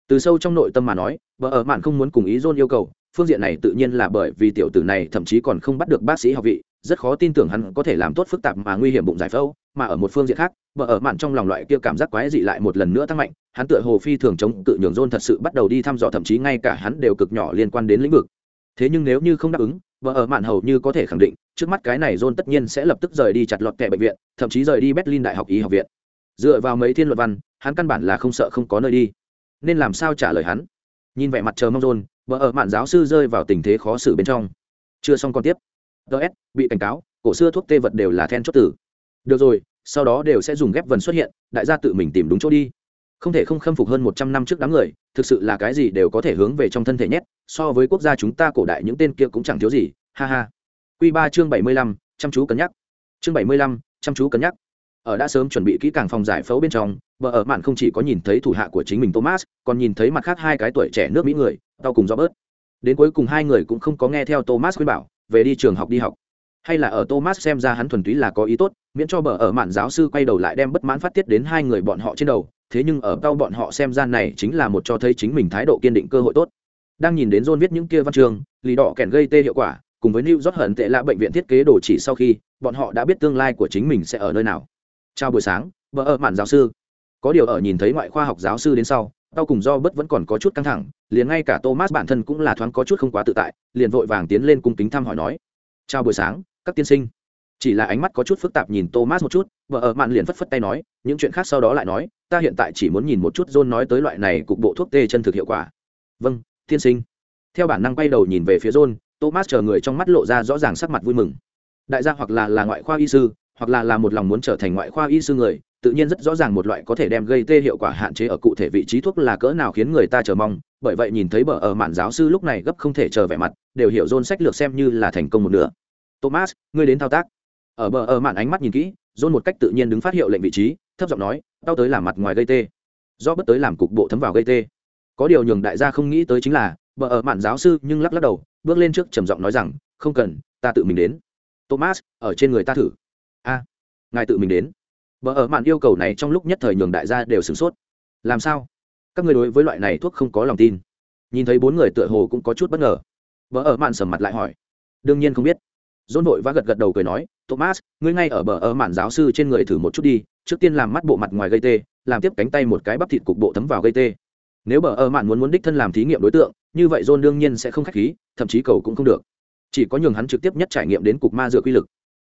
Từ sâu trong nội tâm mà nói, vợ ở mạn không muốn cùng ý john yêu cầu phương diện này tự nhiên là bởi vì tiểu tử này thậm chí còn không bắt được bác sĩ học vị, rất khó tin tưởng hắn có thể làm tốt phức tạp mà nguy hiểm bụng giải phẫu, mà ở một phương diện khác vợ ở mạn trong lòng loại kia cảm giác quái dị lại một lần nữa tăng mạnh, hắn tựa hồ phi thường chống cự nhường john thật sự bắt đầu đi thăm dò, thậm chí ngay cả hắn đều cực nhỏ liên quan đến lĩnh vực. Thế nhưng nếu như không đáp ứng vợ ở mạn hầu như có thể khẳng định, trước mắt cái này john tất nhiên sẽ lập tức rời đi chặt lọt kẻ bệnh viện, thậm chí rời đi berlin đại học y học viện. Dựa vào mấy thiên luật văn, hắn căn bản là không sợ không có nơi đi. Nên làm sao trả lời hắn? Nhìn vẻ mặt chờ mong john vợ ở mạn giáo sư rơi vào tình thế khó xử bên trong. Chưa xong còn tiếp. Ts bị cảnh cáo, cổ xưa thuốc tê vật đều là then chốt tử. Được rồi, sau đó đều sẽ dùng ghép vần xuất hiện, đại gia tự mình tìm đúng chỗ đi. Không thể không khâm phục hơn một trăm năm trước đám người, thực sự là cái gì đều có thể hướng về trong thân thể nhét, so với quốc gia chúng ta cổ đại những tên kia cũng chẳng thiếu gì, ha ha. Q ba chương bảy mươi lăm, chăm chú cân nhắc. Chương bảy mươi lăm, chăm chú cân nhắc. Ở đã sớm chuẩn bị kỹ càng phòng giải phẫu bên trong vợ ở mạn không chỉ có nhìn thấy thủ hạ của chính mình thomas, còn nhìn thấy mặt khác hai cái tuổi trẻ nước mỹ người tao cùng do bớt. Đến cuối cùng hai người cũng không có nghe theo thomas khuyên bảo, về đi trường học đi học. Hay là ở thomas xem ra hắn thuần túy là có ý tốt, miễn cho bờ ở mạn giáo sư quay đầu lại đem bất mãn phát tiết đến hai người bọn họ trên đầu, thế nhưng ở tao bọn họ xem ra này chính là một cho thấy chính mình thái độ kiên định cơ hội tốt. Đang nhìn đến john viết những kia văn trường lì đỏ kèn gây tê hiệu quả, cùng với new rót hận tệ lạ bệnh viện thiết kế đồ chỉ sau khi, bọn họ đã biết tương lai của chính mình sẽ ở nơi nào. Chào buổi sáng, bờ ở mạn giáo sư. Có điều ở nhìn thấy ngoại khoa học giáo sư đến sau tao cùng do bất vẫn còn có chút căng thẳng, liền ngay cả thomas bản thân cũng là thoáng có chút không quá tự tại, liền vội vàng tiến lên cung kính thăm hỏi nói, chào buổi sáng, các tiên sinh. Chỉ là ánh mắt có chút phức tạp nhìn thomas một chút, vợ ở mạn liền phất phất tay nói, những chuyện khác sau đó lại nói, ta hiện tại chỉ muốn nhìn một chút john nói tới loại này cục bộ thuốc tê chân thực hiệu quả. Vâng tiên sinh. Theo bản năng quay đầu nhìn về phía john, thomas chờ người trong mắt lộ ra rõ ràng sắc mặt vui mừng. Đại gia hoặc là là ngoại khoa y sư, hoặc là là một lòng muốn trở thành ngoại khoa y sư người tự nhiên rất rõ ràng một loại có thể đem gây tê hiệu quả hạn chế ở cụ thể vị trí thuốc là cỡ nào khiến người ta chờ mong, bởi vậy nhìn thấy bờ ở mạn giáo sư lúc này gấp không thể chờ vẻ mặt, đều hiểu dôn sách lược xem như là thành công một nửa. Thomas, ngươi đến thao tác. Ở bờ ở mạn ánh mắt nhìn kỹ dôn một cách tự nhiên đứng phát hiệu lệnh vị trí, thấp giọng nói, tao tới làm mặt ngoài gây tê. Do bất tới làm cục bộ thấm vào gây tê. Có điều nhường đại gia không nghĩ tới chính là, bờ ở mạn giáo sư nhưng lắc lắc đầu, bước lên trước trầm giọng nói rằng, không cần, ta tự mình đến. Thomas, ở trên người ta thử. A, ngài tự mình đến bờ ở mạn yêu cầu này trong lúc nhất thời nhường đại gia đều sửng sốt. Làm sao? Các người đối với loại này thuốc không có lòng tin. Nhìn thấy bốn người tựa hồ cũng có chút bất ngờ. Bờ ở mạn sầm mặt lại hỏi. Đương nhiên không biết. Dôn vội và gật gật đầu cười nói, thomas, ngươi ngay ở bờ ở mạn giáo sư trên người thử một chút đi, trước tiên làm mắt bộ mặt ngoài gây tê, làm tiếp cánh tay một cái bắp thịt cục bộ thấm vào gây tê. Nếu bờ ở mạn muốn muốn đích thân làm thí nghiệm đối tượng, như vậy john đương nhiên sẽ không khách khí, thậm chí cầu cũng không được. Chỉ có nhường hắn trực tiếp nhất trải nghiệm đến cục ma dựa quy lực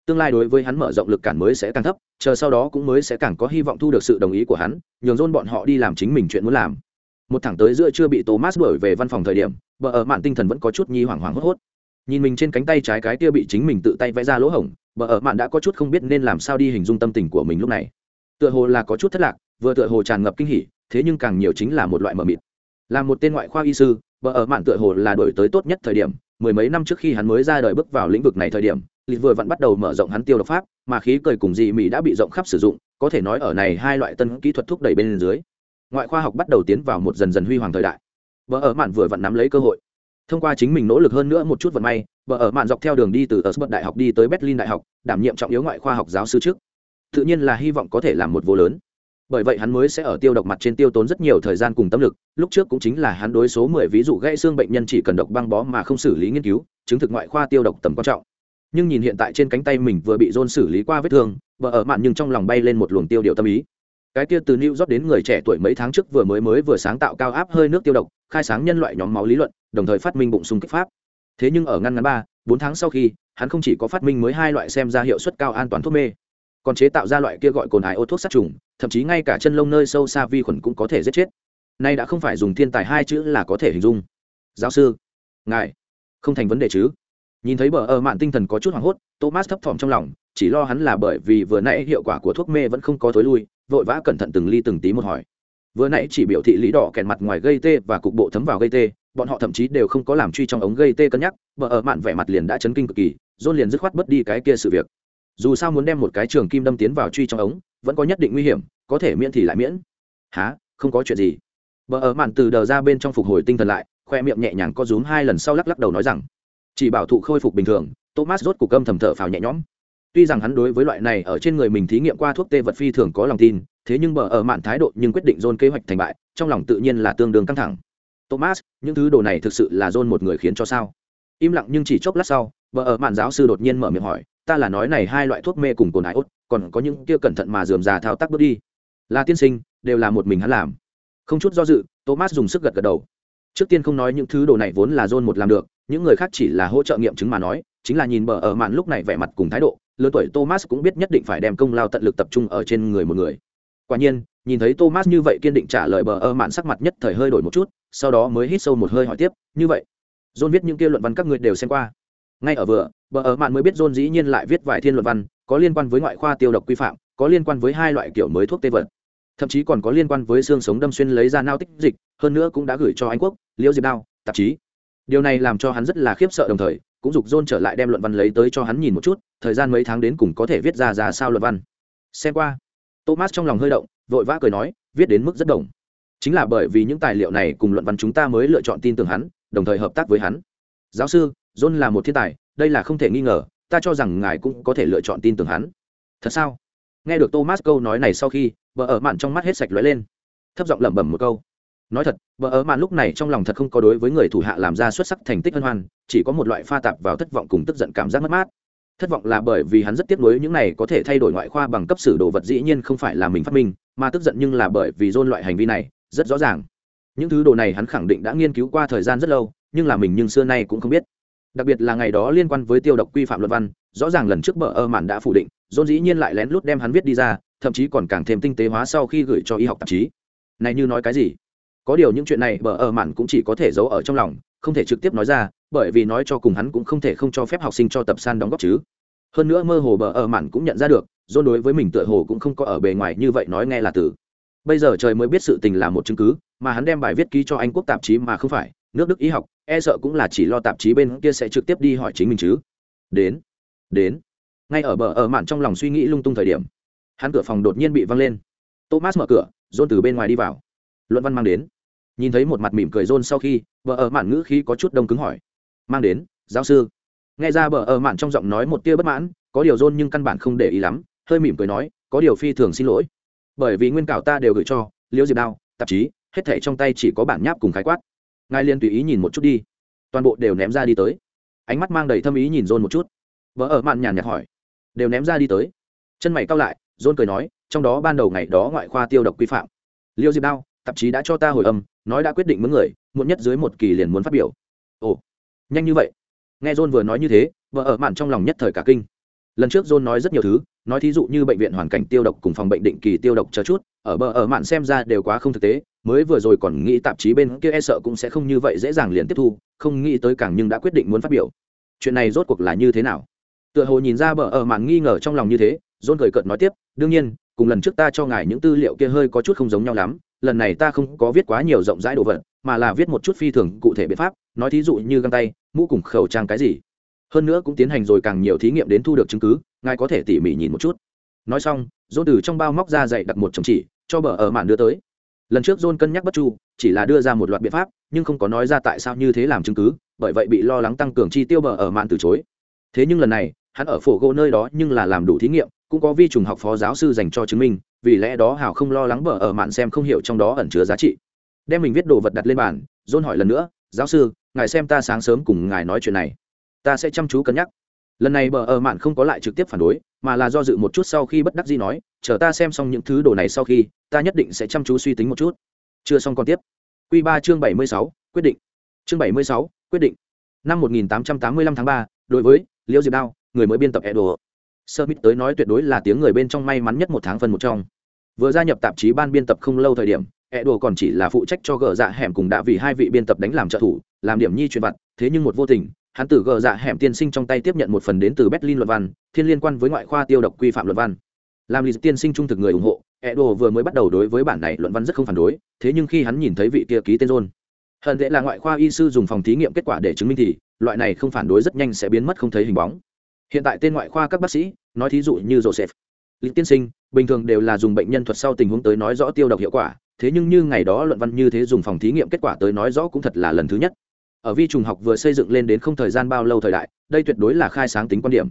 tương lai đối với hắn mở rộng lực cản mới sẽ càng thấp, chờ sau đó cũng mới sẽ càng có hy vọng thu được sự đồng ý của hắn, nhường dôn bọn họ đi làm chính mình chuyện muốn làm. Một thẳng tới giữa chưa bị thomas đuổi về văn phòng thời điểm, bờ ở mạn tinh thần vẫn có chút nhi hoảng hoảng hốt hốt. Nhìn mình trên cánh tay trái cái kia bị chính mình tự tay vẽ ra lỗ hổng, bờ ở mạn đã có chút không biết nên làm sao đi hình dung tâm tình của mình lúc này. Tựa hồ là có chút thất lạc, vừa tựa hồ tràn ngập kinh hỉ, thế nhưng càng nhiều chính là một loại mờ mịt. Là một tên ngoại khoa y sư, bờ ở mạn tựa hồ là đổi tới tốt nhất thời điểm, mười mấy năm trước khi hắn mới ra đời bước vào lĩnh vực này thời điểm lịch vừa vẫn bắt đầu mở rộng hắn tiêu độc pháp, mà khí cười cùng dị mỹ đã bị rộng khắp sử dụng, có thể nói ở này hai loại tân kỹ thuật thúc đẩy bên dưới. Ngoại khoa học bắt đầu tiến vào một dần dần huy hoàng thời đại. Vợ ở mạn vừa vặn nắm lấy cơ hội. Thông qua chính mình nỗ lực hơn nữa một chút vận may vợ ở mạn dọc theo đường đi từ ở bậc đại học đi tới berlin đại học, đảm nhiệm trọng yếu ngoại khoa học giáo sư trước. Tự nhiên là hy vọng có thể làm một vô lớn. Bởi vậy hắn mới sẽ ở tiêu độc mặt trên tiêu tốn rất nhiều thời gian cùng tâm lực, lúc trước cũng chính là hắn đối số mười ví dụ gãy xương bệnh nhân chỉ cần độc băng bó mà không xử lý nghiên cứu, chứng thực ngoại khoa tiêu độc tầm quan trọng nhưng nhìn hiện tại trên cánh tay mình vừa bị dôn xử lý qua vết thương vợ ở mạn nhưng trong lòng bay lên một luồng tiêu điều tâm ý cái kia từ New York đến người trẻ tuổi mấy tháng trước vừa mới mới vừa sáng tạo cao áp hơi nước tiêu độc, khai sáng nhân loại nhóm máu lý luận, đồng thời phát minh bụng súng kích pháp. Thế nhưng ở ngăn ngắn ba, bốn tháng sau khi, hắn không chỉ có phát minh mới hai loại xem ra hiệu suất cao an toàn thuốc mê, còn chế tạo ra loại kia gọi cồn hải ô thuốc sát trùng, thậm chí ngay cả chân lông nơi sâu xa vi khuẩn cũng có thể giết chết. Nay đã không phải dùng thiên tài hai chữ là có thể hình dung. Giáo sư, ngài, không thành vấn đề chứ? Nhìn thấy bờ ở mạn tinh thần có chút hoảng hốt, Thomas thấp thỏm trong lòng, chỉ lo hắn là bởi vì vừa nãy hiệu quả của thuốc mê vẫn không có tối lui, vội vã cẩn thận từng ly từng tí một hỏi. Vừa nãy chỉ biểu thị lý đỏ kèn mặt ngoài gây tê và cục bộ thấm vào gây tê bọn họ thậm chí đều không có làm truy trong ống gây tê cân nhắc bờ ở mạn vẻ mặt liền đã chấn kinh cực kỳ dôn liền dứt khoát bớt đi cái kia sự việc. Dù sao muốn đem một cái trường kim đâm tiến vào truy trong ống vẫn có nhất định nguy hiểm có thể miễn thì lại miễn. Há không có chuyện gì. Bờ ở mạn từ đờ ra bên trong phục hồi tinh thần lại khoe miệng nhẹ nhàng có rúm hai lần sau lắc lắc đầu nói rằng chỉ bảo thụ khôi phục bình thường, thomas rốt cục âm thầm thở phào nhẹ nhõm. Tuy rằng hắn đối với loại này ở trên người mình thí nghiệm qua thuốc tê vật phi thường có lòng tin, thế nhưng bờ ở mạn thái độ nhưng quyết định dôn kế hoạch thành bại, trong lòng tự nhiên là tương đương căng thẳng. Thomas, những thứ đồ này thực sự là dôn một người khiến cho sao? Im lặng nhưng chỉ chốc lát sau, bờ ở mạn giáo sư đột nhiên mở miệng hỏi, ta là nói này hai loại thuốc mê cùng cồn ái ốt, còn có những kia cẩn thận mà dườm già thao tác bước đi. Là tiên sinh, đều là một mình hắn làm. Không chút do dự, thomas dùng sức gật gật đầu trước tiên không nói những thứ đồ này vốn là John một làm được, những người khác chỉ là hỗ trợ nghiệm chứng mà nói, chính là nhìn bờ ở mạn lúc này vẻ mặt cùng thái độ, lớn tuổi thomas cũng biết nhất định phải đem công lao tận lực tập trung ở trên người một người. Quả nhiên, nhìn thấy thomas như vậy kiên định trả lời bờ ở mạn sắc mặt nhất thời hơi đổi một chút, sau đó mới hít sâu một hơi hỏi tiếp, như vậy john viết những kia luận văn các người đều xem qua? Ngay ở vừa, bờ ở mạn mới biết john dĩ nhiên lại viết vài thiên luận văn, có liên quan với ngoại khoa tiêu độc quy phạm, có liên quan với hai loại kiểu mới thuốc tê vật thậm chí còn có liên quan với xương sống đâm xuyên lấy ra nao tích dịch, hơn nữa cũng đã gửi cho anh quốc, liễu diệp đao, tạp chí. Điều này làm cho hắn rất là khiếp sợ đồng thời, cũng giục john trở lại đem luận văn lấy tới cho hắn nhìn một chút, thời gian mấy tháng đến cùng có thể viết ra ra sao luận văn. Xem qua. Thomas trong lòng hơi động, vội vã cười nói, viết đến mức rất đồng. Chính là bởi vì những tài liệu này cùng luận văn chúng ta mới lựa chọn tin tưởng hắn, đồng thời hợp tác với hắn. Giáo sư, john là một thiên tài, đây là không thể nghi ngờ, ta cho rằng ngài cũng có thể lựa chọn tin tưởng hắn. Thật sao? Nghe được thomas câu nói này sau khi vợ ở mạn trong mắt hết sạch lóe lên. Thấp giọng lẩm bẩm một câu. Nói thật vợ ở mạn lúc này trong lòng thật không có đối với người thủ hạ làm ra xuất sắc thành tích hân hoan, chỉ có một loại pha tạp vào thất vọng cùng tức giận cảm giác mất mát. Thất vọng là bởi vì hắn rất tiếc nuối những này có thể thay đổi ngoại khoa bằng cấp sử đồ vật dĩ nhiên không phải là mình phát minh, mà tức giận nhưng là bởi vì dôn loại hành vi này, rất rõ ràng. Những thứ đồ này hắn khẳng định đã nghiên cứu qua thời gian rất lâu, nhưng là mình nhưng xưa nay cũng không biết. Đặc biệt là ngày đó liên quan với tiêu độc quy phạm luật văn, rõ ràng lần trước bờ ơ mạn đã phủ định, dôn dĩ nhiên lại lén lút đem hắn viết đi ra thậm chí còn càng thêm tinh tế hóa sau khi gửi cho y học tạp chí. Này như nói cái gì? Có điều những chuyện này bờ ở mạn cũng chỉ có thể giấu ở trong lòng, không thể trực tiếp nói ra, bởi vì nói cho cùng hắn cũng không thể không cho phép học sinh cho tập san đóng góp chứ. Hơn nữa mơ hồ bờ ở mạn cũng nhận ra được, dôn đối với mình tựa hồ cũng không có ở bề ngoài như vậy nói nghe là từ. Bây giờ trời mới biết sự tình là một chứng cứ, mà hắn đem bài viết ký cho anh quốc tạp chí mà không phải, nước đức y học e sợ cũng là chỉ lo tạp chí bên kia sẽ trực tiếp đi hỏi chính mình chứ. Đến đến. Ngay ở bờ ở mạn trong lòng suy nghĩ lung tung thời điểm hắn cửa phòng đột nhiên bị văng lên. Thomas mở cửa, john từ bên ngoài đi vào. Luận văn mang đến. Nhìn thấy một mặt mỉm cười john sau khi vợ ở mạn ngữ khí có chút đông cứng hỏi. Mang đến, giáo sư. Nghe ra vợ ở mạn trong giọng nói một tia bất mãn, có điều john nhưng căn bản không để ý lắm, hơi mỉm cười nói, có điều phi thường xin lỗi. Bởi vì nguyên cảo ta đều gửi cho, liễu diệp đao, tạp chí, hết thảy trong tay chỉ có bản nháp cùng khái quát. Ngài liên tùy ý nhìn một chút đi. Toàn bộ đều ném ra đi tới. Ánh mắt mang đầy thâm ý nhìn john một chút. Vợ ở mạn nhàn nhạt hỏi. Đều ném ra đi tới. Chân mày cao lại john cười nói, trong đó ban đầu ngày đó ngoại khoa tiêu độc quy phạm. Liêu diệp đao, tạp chí đã cho ta hồi âm, nói đã quyết định mướn người, muộn nhất dưới một kỳ liền muốn phát biểu. Ồ, nhanh như vậy. Nghe john vừa nói như thế, vợ ở mạn trong lòng nhất thời cả kinh. Lần trước john nói rất nhiều thứ, nói thí dụ như bệnh viện hoàn cảnh tiêu độc cùng phòng bệnh định kỳ tiêu độc chờ chút, ở bờ ở mạn xem ra đều quá không thực tế, mới vừa rồi còn nghĩ tạp chí bên kia e sợ cũng sẽ không như vậy dễ dàng liền tiếp thu, không nghĩ tới càng nhưng đã quyết định muốn phát biểu. Chuyện này rốt cuộc là như thế nào? Tựa hồ nhìn ra bờ ở mạn nghi ngờ trong lòng như thế john cười cợt nói tiếp, đương nhiên, cùng lần trước ta cho ngài những tư liệu kia hơi có chút không giống nhau lắm. Lần này ta không có viết quá nhiều rộng rãi đồ vật, mà là viết một chút phi thường cụ thể biện pháp. Nói thí dụ như găng tay, mũ cùng khẩu trang cái gì. Hơn nữa cũng tiến hành rồi càng nhiều thí nghiệm đến thu được chứng cứ, ngài có thể tỉ mỉ nhìn một chút. Nói xong, John từ trong bao móc ra dạy đặt một chồng chỉ, cho bờ ở mạn đưa tới. Lần trước john cân nhắc bất chu, chỉ là đưa ra một loạt biện pháp, nhưng không có nói ra tại sao như thế làm chứng cứ, bởi vậy bị lo lắng tăng cường chi tiêu bờ ở mạn từ chối. Thế nhưng lần này hắn ở phổ gỗ nơi đó nhưng là làm đủ thí nghiệm, cũng có vi trùng học phó giáo sư dành cho chứng minh, vì lẽ đó hảo không lo lắng bờ ở mạn xem không hiểu trong đó ẩn chứa giá trị. Đem mình viết đồ vật đặt lên bàn dôn hỏi lần nữa, giáo sư, ngài xem ta sáng sớm cùng ngài nói chuyện này. Ta sẽ chăm chú cân nhắc. Lần này bờ ở mạn không có lại trực tiếp phản đối, mà là do dự một chút sau khi bất đắc dĩ nói, chờ ta xem xong những thứ đồ này sau khi, ta nhất định sẽ chăm chú suy tính một chút. Chưa xong còn tiếp. Q ba chương bảy mươi sáu, quyết định. Chương bảy mươi sáu, quyết định. Năm một nghìn tám trăm tám mươi lăm tháng ba, đối với liễu diệp đao người mới biên tập edo. Summit tới nói tuyệt đối là tiếng người bên trong may mắn nhất một tháng phần một trong. Vừa gia nhập tạp chí ban biên tập không lâu thời điểm, edo còn chỉ là phụ trách cho gờ dạ hẻm cùng đã vì hai vị biên tập đánh làm trợ thủ, làm điểm nhi truyền vặt, thế nhưng một vô tình, hắn từ gờ dạ hẻm tiên sinh trong tay tiếp nhận một phần đến từ berlin luận văn, thiên liên quan với ngoại khoa tiêu độc quy phạm luận văn. Làm lý tiên sinh trung thực người ủng hộ, edo vừa mới bắt đầu đối với bản này luận văn rất không phản đối, thế nhưng khi hắn nhìn thấy vị kia ký tên rôn hận tệ là ngoại khoa y sư dùng phòng thí nghiệm kết quả để chứng minh thì, loại này không phản đối rất nhanh sẽ biến mất không thấy hình bóng hiện tại tên ngoại khoa các bác sĩ, nói thí dụ như joseph, lý tiên sinh, bình thường đều là dùng bệnh nhân thuật sau tình huống tới nói rõ tiêu độc hiệu quả, thế nhưng như ngày đó luận văn như thế dùng phòng thí nghiệm kết quả tới nói rõ cũng thật là lần thứ nhất. Ở vi trùng học vừa xây dựng lên đến không thời gian bao lâu thời đại, đây tuyệt đối là khai sáng tính quan điểm.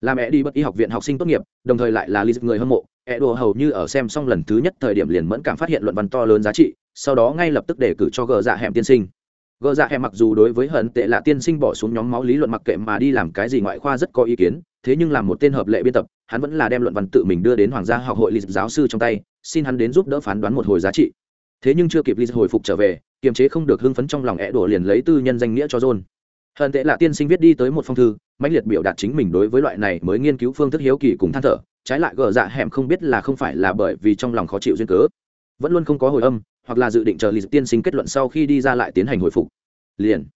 Làm mẹ đi bất y học viện học sinh tốt nghiệp, đồng thời lại là lý người hâm mộ ẹ đồ hầu như ở xem xong lần thứ nhất thời điểm liền mẫn cảm phát hiện luận văn to lớn giá trị, sau đó ngay lập tức đề cử cho gờ dạ hẻm tiên sinh gờ dạ hẻm mặc dù đối với hận tệ là tiên sinh bỏ xuống nhóm máu lý luận mặc kệ mà đi làm cái gì ngoại khoa rất có ý kiến, thế nhưng làm một tên hợp lệ biên tập, hắn vẫn là đem luận văn tự mình đưa đến hoàng gia học hội lý giáo sư trong tay, xin hắn đến giúp đỡ phán đoán một hồi giá trị. Thế nhưng chưa kịp lý hồi phục trở về, kiềm chế không được hưng phấn trong lòng ẹ đổ liền lấy tư nhân danh nghĩa cho john. Hận tệ là tiên sinh viết đi tới một phong thư, mãnh liệt biểu đạt chính mình đối với loại này mới nghiên cứu phương thức hiếu kỳ cùng than thở, trái lại gờ dạ hẻm không biết là không phải là bởi vì trong lòng khó chịu duyên cớ, vẫn luôn không có hồi âm hoặc là dự định chờ lịch tiên sinh kết luận sau khi đi ra lại tiến hành hồi phục. Liền.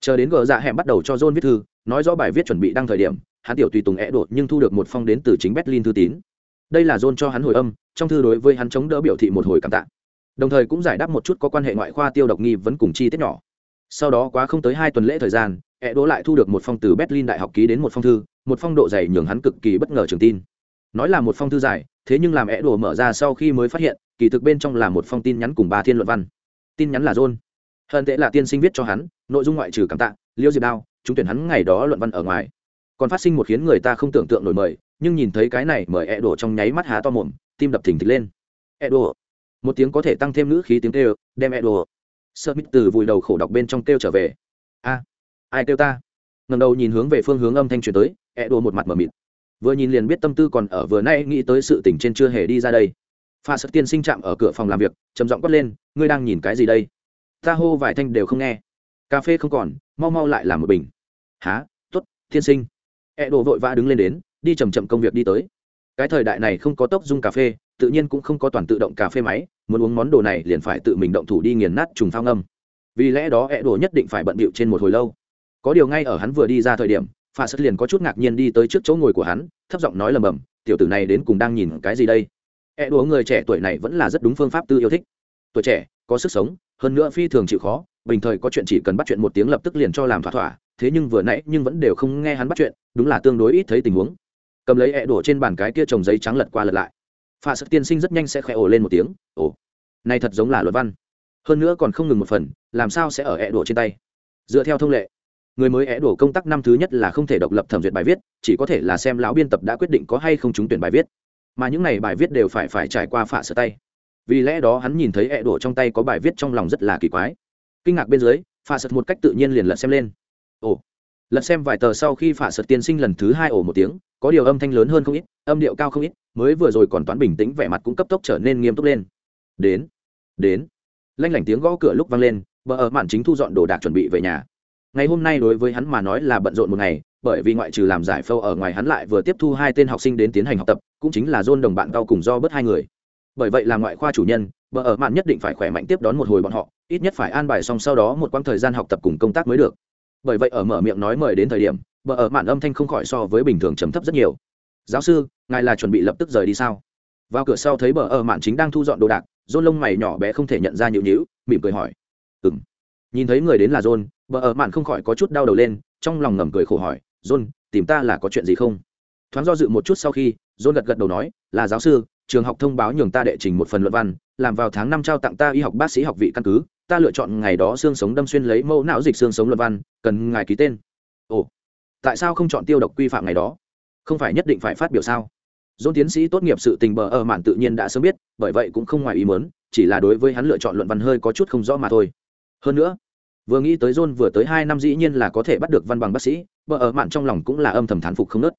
Chờ đến gờ dạ hẻm bắt đầu cho john viết thư, nói rõ bài viết chuẩn bị đăng thời điểm, hắn tiểu tùy tùng é đột nhưng thu được một phong đến từ chính berlin thư tín. Đây là john cho hắn hồi âm, trong thư đối với hắn chống đỡ biểu thị một hồi cảm tạ. Đồng thời cũng giải đáp một chút có quan hệ ngoại khoa tiêu độc nghi vấn cùng chi tiết nhỏ. Sau đó quá không tới hai tuần lễ thời gian é đỗ lại thu được một phong từ berlin đại học ký đến một phong thư, một phong độ dày nhường hắn cực kỳ bất ngờ trường tin. Nói là một phong thư dài thế nhưng làm é đỗ mở ra sau khi mới phát hiện, kỳ thực bên trong là một phong tin nhắn cùng ba thiên luận văn. Tin nhắn là john. Hơn tệ là tiên sinh viết cho hắn, nội dung ngoại trừ cảm tạ, liêu diệp đao, chúng tuyển hắn ngày đó luận văn ở ngoài. Còn phát sinh một khiến người ta không tưởng tượng nổi mời, nhưng nhìn thấy cái này mời é đổ trong nháy mắt há to mồm, tim đập thình thịch lên. É đổ một tiếng có thể tăng thêm ngữ khí tiếng kêu, đem é đổ sợ mít từ vùi đầu khổ đọc bên trong kêu trở về. A, ai kêu ta? Ngầm đầu nhìn hướng về phương hướng âm thanh truyền tới é đổ một mặt mờ mịt vừa nhìn liền biết tâm tư còn ở vừa nay nghĩ tới sự tình trên chưa hề đi ra đây. Pha sật tiên sinh chạm ở cửa phòng làm việc, trầm giọng quát lên, ngươi đang nhìn cái gì đây? Ta hô vài thanh đều không nghe. Cà phê không còn, mau mau lại làm một bình. Há t ố t tiên sinh. E đồ vội vã đứng lên đến, đi chầm chậm công việc đi tới. Cái thời đại này không có tốc dung cà phê, tự nhiên cũng không có toàn tự động cà phê máy, muốn uống món đồ này liền phải tự mình động thủ đi nghiền nát trùng phao ngâm. Vì lẽ đó E đồ nhất định phải bận bịu trên một hồi lâu. Có điều ngay ở hắn vừa đi ra thời điểm pha sất liền có chút ngạc nhiên đi tới trước chỗ ngồi của hắn, thấp giọng nói lầm bầm, tiểu tử này đến cùng đang nhìn cái gì đây? E đùa, người trẻ tuổi này vẫn là rất đúng phương pháp tư yêu thích. Tuổi trẻ, có sức sống, hơn nữa phi thường chịu khó, bình thời có chuyện chỉ cần bắt chuyện một tiếng lập tức liền cho làm thỏa thỏa, thế nhưng vừa nãy nhưng vẫn đều không nghe hắn bắt chuyện, đúng là tương đối ít thấy tình huống. Cầm lấy e đùa trên bàn cái kia trồng giấy trắng lật qua lật lại. Pha sức tiên sinh rất nhanh sẽ khẽ ồ lên một tiếng, ồ, này thật giống là luật văn, hơn nữa còn không ngừng một phần, làm sao sẽ ở e đùa trên tay? Dựa theo thông lệ người mới é đổ công tác năm thứ nhất là không thể độc lập thẩm duyệt bài viết, chỉ có thể là xem lão biên tập đã quyết định có hay không trúng tuyển bài viết. Mà những này bài viết đều phải phải trải qua phạ sở tay. Vì lẽ đó hắn nhìn thấy é đổ trong tay có bài viết trong lòng rất là kỳ quái. Kinh ngạc bên dưới, phạ sật một cách tự nhiên liền lật xem lên. Ồ, lật xem vài tờ sau khi phạ sật tiên sinh lần thứ hai ổ một tiếng, có điều âm thanh lớn hơn không ít, âm điệu cao không ít, mới vừa rồi còn toán bình tĩnh vẻ mặt cũng cấp tốc trở nên nghiêm túc lên. Đến đến. Lanh lảnh tiếng gõ cửa lúc vang lên vợ ở mạn chính thu dọn đồ đạc chuẩn bị về nhà ngày hôm nay đối với hắn mà nói là bận rộn một ngày, bởi vì ngoại trừ làm giải phâu ở ngoài hắn lại vừa tiếp thu hai tên học sinh đến tiến hành học tập, cũng chính là dôn đồng bạn cao cùng do bớt hai người. Bởi vậy là ngoại khoa chủ nhân vợ ở mạn nhất định phải khỏe mạnh tiếp đón một hồi bọn họ, ít nhất phải an bài xong sau đó một quãng thời gian học tập cùng công tác mới được. Bởi vậy ở mở miệng nói mời đến thời điểm vợ ở mạn âm thanh không khỏi so với bình thường trầm thấp rất nhiều. Giáo sư, ngài là chuẩn bị lập tức rời đi sao? Vào cửa sau thấy bờ ở mạn chính đang thu dọn đồ đạc, dôn lông mày nhỏ bé không thể nhận ra nhịu nhịu mỉm cười hỏi. Ừng nhìn thấy người đến là john vợ ở mạn không khỏi có chút đau đầu lên, trong lòng ngầm cười khổ hỏi, john, tìm ta là có chuyện gì không? Thoáng do dự một chút sau khi, john gật gật đầu nói, là giáo sư, trường học thông báo nhường ta đệ trình một phần luận văn, làm vào tháng năm trao tặng ta y học bác sĩ học vị căn cứ, ta lựa chọn ngày đó xương sống đâm xuyên lấy mẫu não dịch xương sống luận văn, cần ngài ký tên. Ồ, tại sao không chọn tiêu độc quy phạm ngày đó? Không phải nhất định phải phát biểu sao? Dôn tiến sĩ tốt nghiệp sự tình bờ ở mạn tự nhiên đã sớm biết, bởi vậy cũng không ngoài ý mớn chỉ là đối với hắn lựa chọn luận văn hơi có chút không rõ mà thôi. Hơn nữa vừa nghĩ tới john vừa tới hai năm dĩ nhiên là có thể bắt được văn bằng bác sĩ, bờ ở mạn trong lòng cũng là âm thầm thán phục không nớt.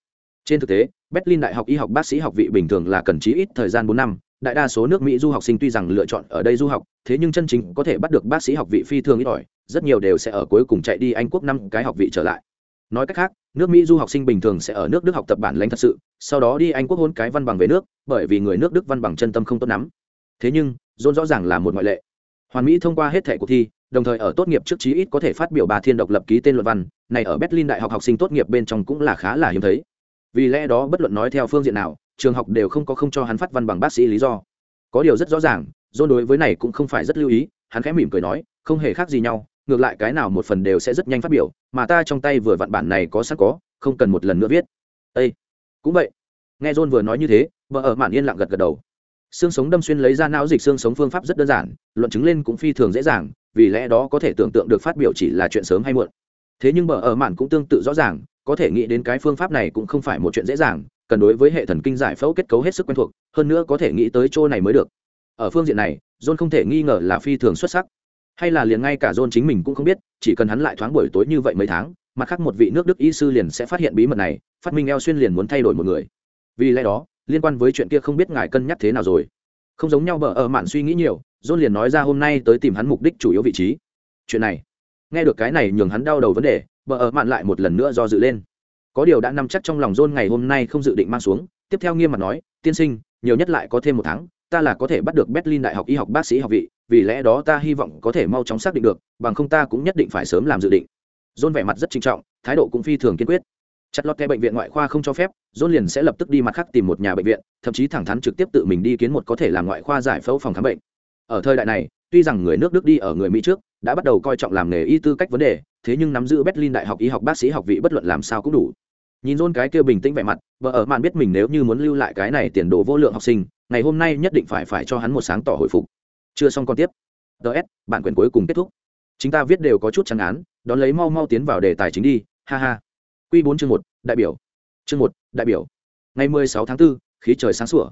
Trên thực tế, berlin đại học y học bác sĩ học vị bình thường là cần chí ít thời gian bốn năm, đại đa số nước mỹ du học sinh tuy rằng lựa chọn ở đây du học, thế nhưng chân chính có thể bắt được bác sĩ học vị phi thường ít ỏi, rất nhiều đều sẽ ở cuối cùng chạy đi anh quốc năm cái học vị trở lại. Nói cách khác, nước mỹ du học sinh bình thường sẽ ở nước đức học tập bản lãnh thật sự, sau đó đi anh quốc hôn cái văn bằng về nước, bởi vì người nước đức văn bằng chân tâm không tốt lắm. Thế nhưng, john rõ ràng là một ngoại lệ. Hoàn mỹ thông qua hết thẻ cuộc thi đồng thời ở tốt nghiệp trước chí ít có thể phát biểu bà thiên độc lập ký tên luận văn, này ở berlin đại học học sinh tốt nghiệp bên trong cũng là khá là hiếm thấy. Vì lẽ đó bất luận nói theo phương diện nào, trường học đều không có không cho hắn phát văn bằng bác sĩ lý do. Có điều rất rõ ràng, john đối với này cũng không phải rất lưu ý, hắn khẽ mỉm cười nói, không hề khác gì nhau, ngược lại cái nào một phần đều sẽ rất nhanh phát biểu, mà ta trong tay vừa vặn bản này có sẵn có, không cần một lần nữa viết. Ây cũng vậy. Nghe john vừa nói như thế vợ ở mạn yên lặng gật gật đầu. Xương sống đâm xuyên lấy ra não dịch xương sống phương pháp rất đơn giản, luận chứng lên cũng phi thường dễ dàng vì lẽ đó có thể tưởng tượng được phát biểu chỉ là chuyện sớm hay muộn. Thế nhưng bờ ở mạn cũng tương tự rõ ràng, có thể nghĩ đến cái phương pháp này cũng không phải một chuyện dễ dàng, cần đối với hệ thần kinh giải phẫu kết cấu hết sức quen thuộc, hơn nữa có thể nghĩ tới chỗ này mới được. Ở phương diện này, john không thể nghi ngờ là phi thường xuất sắc. Hay là liền ngay cả john chính mình cũng không biết, chỉ cần hắn lại thoáng buổi tối như vậy mấy tháng, mặt khác một vị nước đức y sư liền sẽ phát hiện bí mật này, phát minh eo xuyên liền muốn thay đổi một người. Vì lẽ đó, liên quan với chuyện kia không biết ngài cân nhắc thế nào rồi. Không giống nhau bờ ở mạn suy nghĩ nhiều john liền nói ra hôm nay tới tìm hắn mục đích chủ yếu vị trí. Chuyện này, nghe được cái này nhường hắn đau đầu vấn đề, bờ ở mạn lại một lần nữa do dự lên. Có điều đã nắm chắc trong lòng john ngày hôm nay không dự định mang xuống, tiếp theo nghiêm mặt nói, tiên sinh, nhiều nhất lại có thêm một tháng, ta là có thể bắt được berlin đại học y học bác sĩ học vị, vì lẽ đó ta hy vọng có thể mau chóng xác định được, bằng không ta cũng nhất định phải sớm làm dự định. John vẻ mặt rất trinh trọng, thái độ cũng phi thường kiên quyết. Chặt lọt cái bệnh viện ngoại khoa không cho phép, john liền sẽ lập tức đi mặt khác tìm một nhà bệnh viện, thậm chí thẳng thắn trực tiếp tự mình đi kiến một có thể làm ngoại khoa giải phẫu phòng khám bệnh ở thời đại này tuy rằng người nước đức đi ở người mỹ trước đã bắt đầu coi trọng làm nghề y tư cách vấn đề thế nhưng nắm giữ berlin đại học y học bác sĩ học vị bất luận làm sao cũng đủ. Nhìn john cái kia bình tĩnh vẻ mặt vợ ở màn biết mình nếu như muốn lưu lại cái này tiền đồ vô lượng học sinh ngày hôm nay nhất định phải phải cho hắn một sáng tỏ hồi phục. Chưa xong còn tiếp. Ts bản quyền cuối cùng kết thúc. Chúng ta viết đều có chút chẳng án đón lấy mau mau tiến vào đề tài chính đi ha ha. Q bốn chương một đại biểu. Chương một đại biểu. Ngày mười sáu tháng 4, khí trời sáng sủa.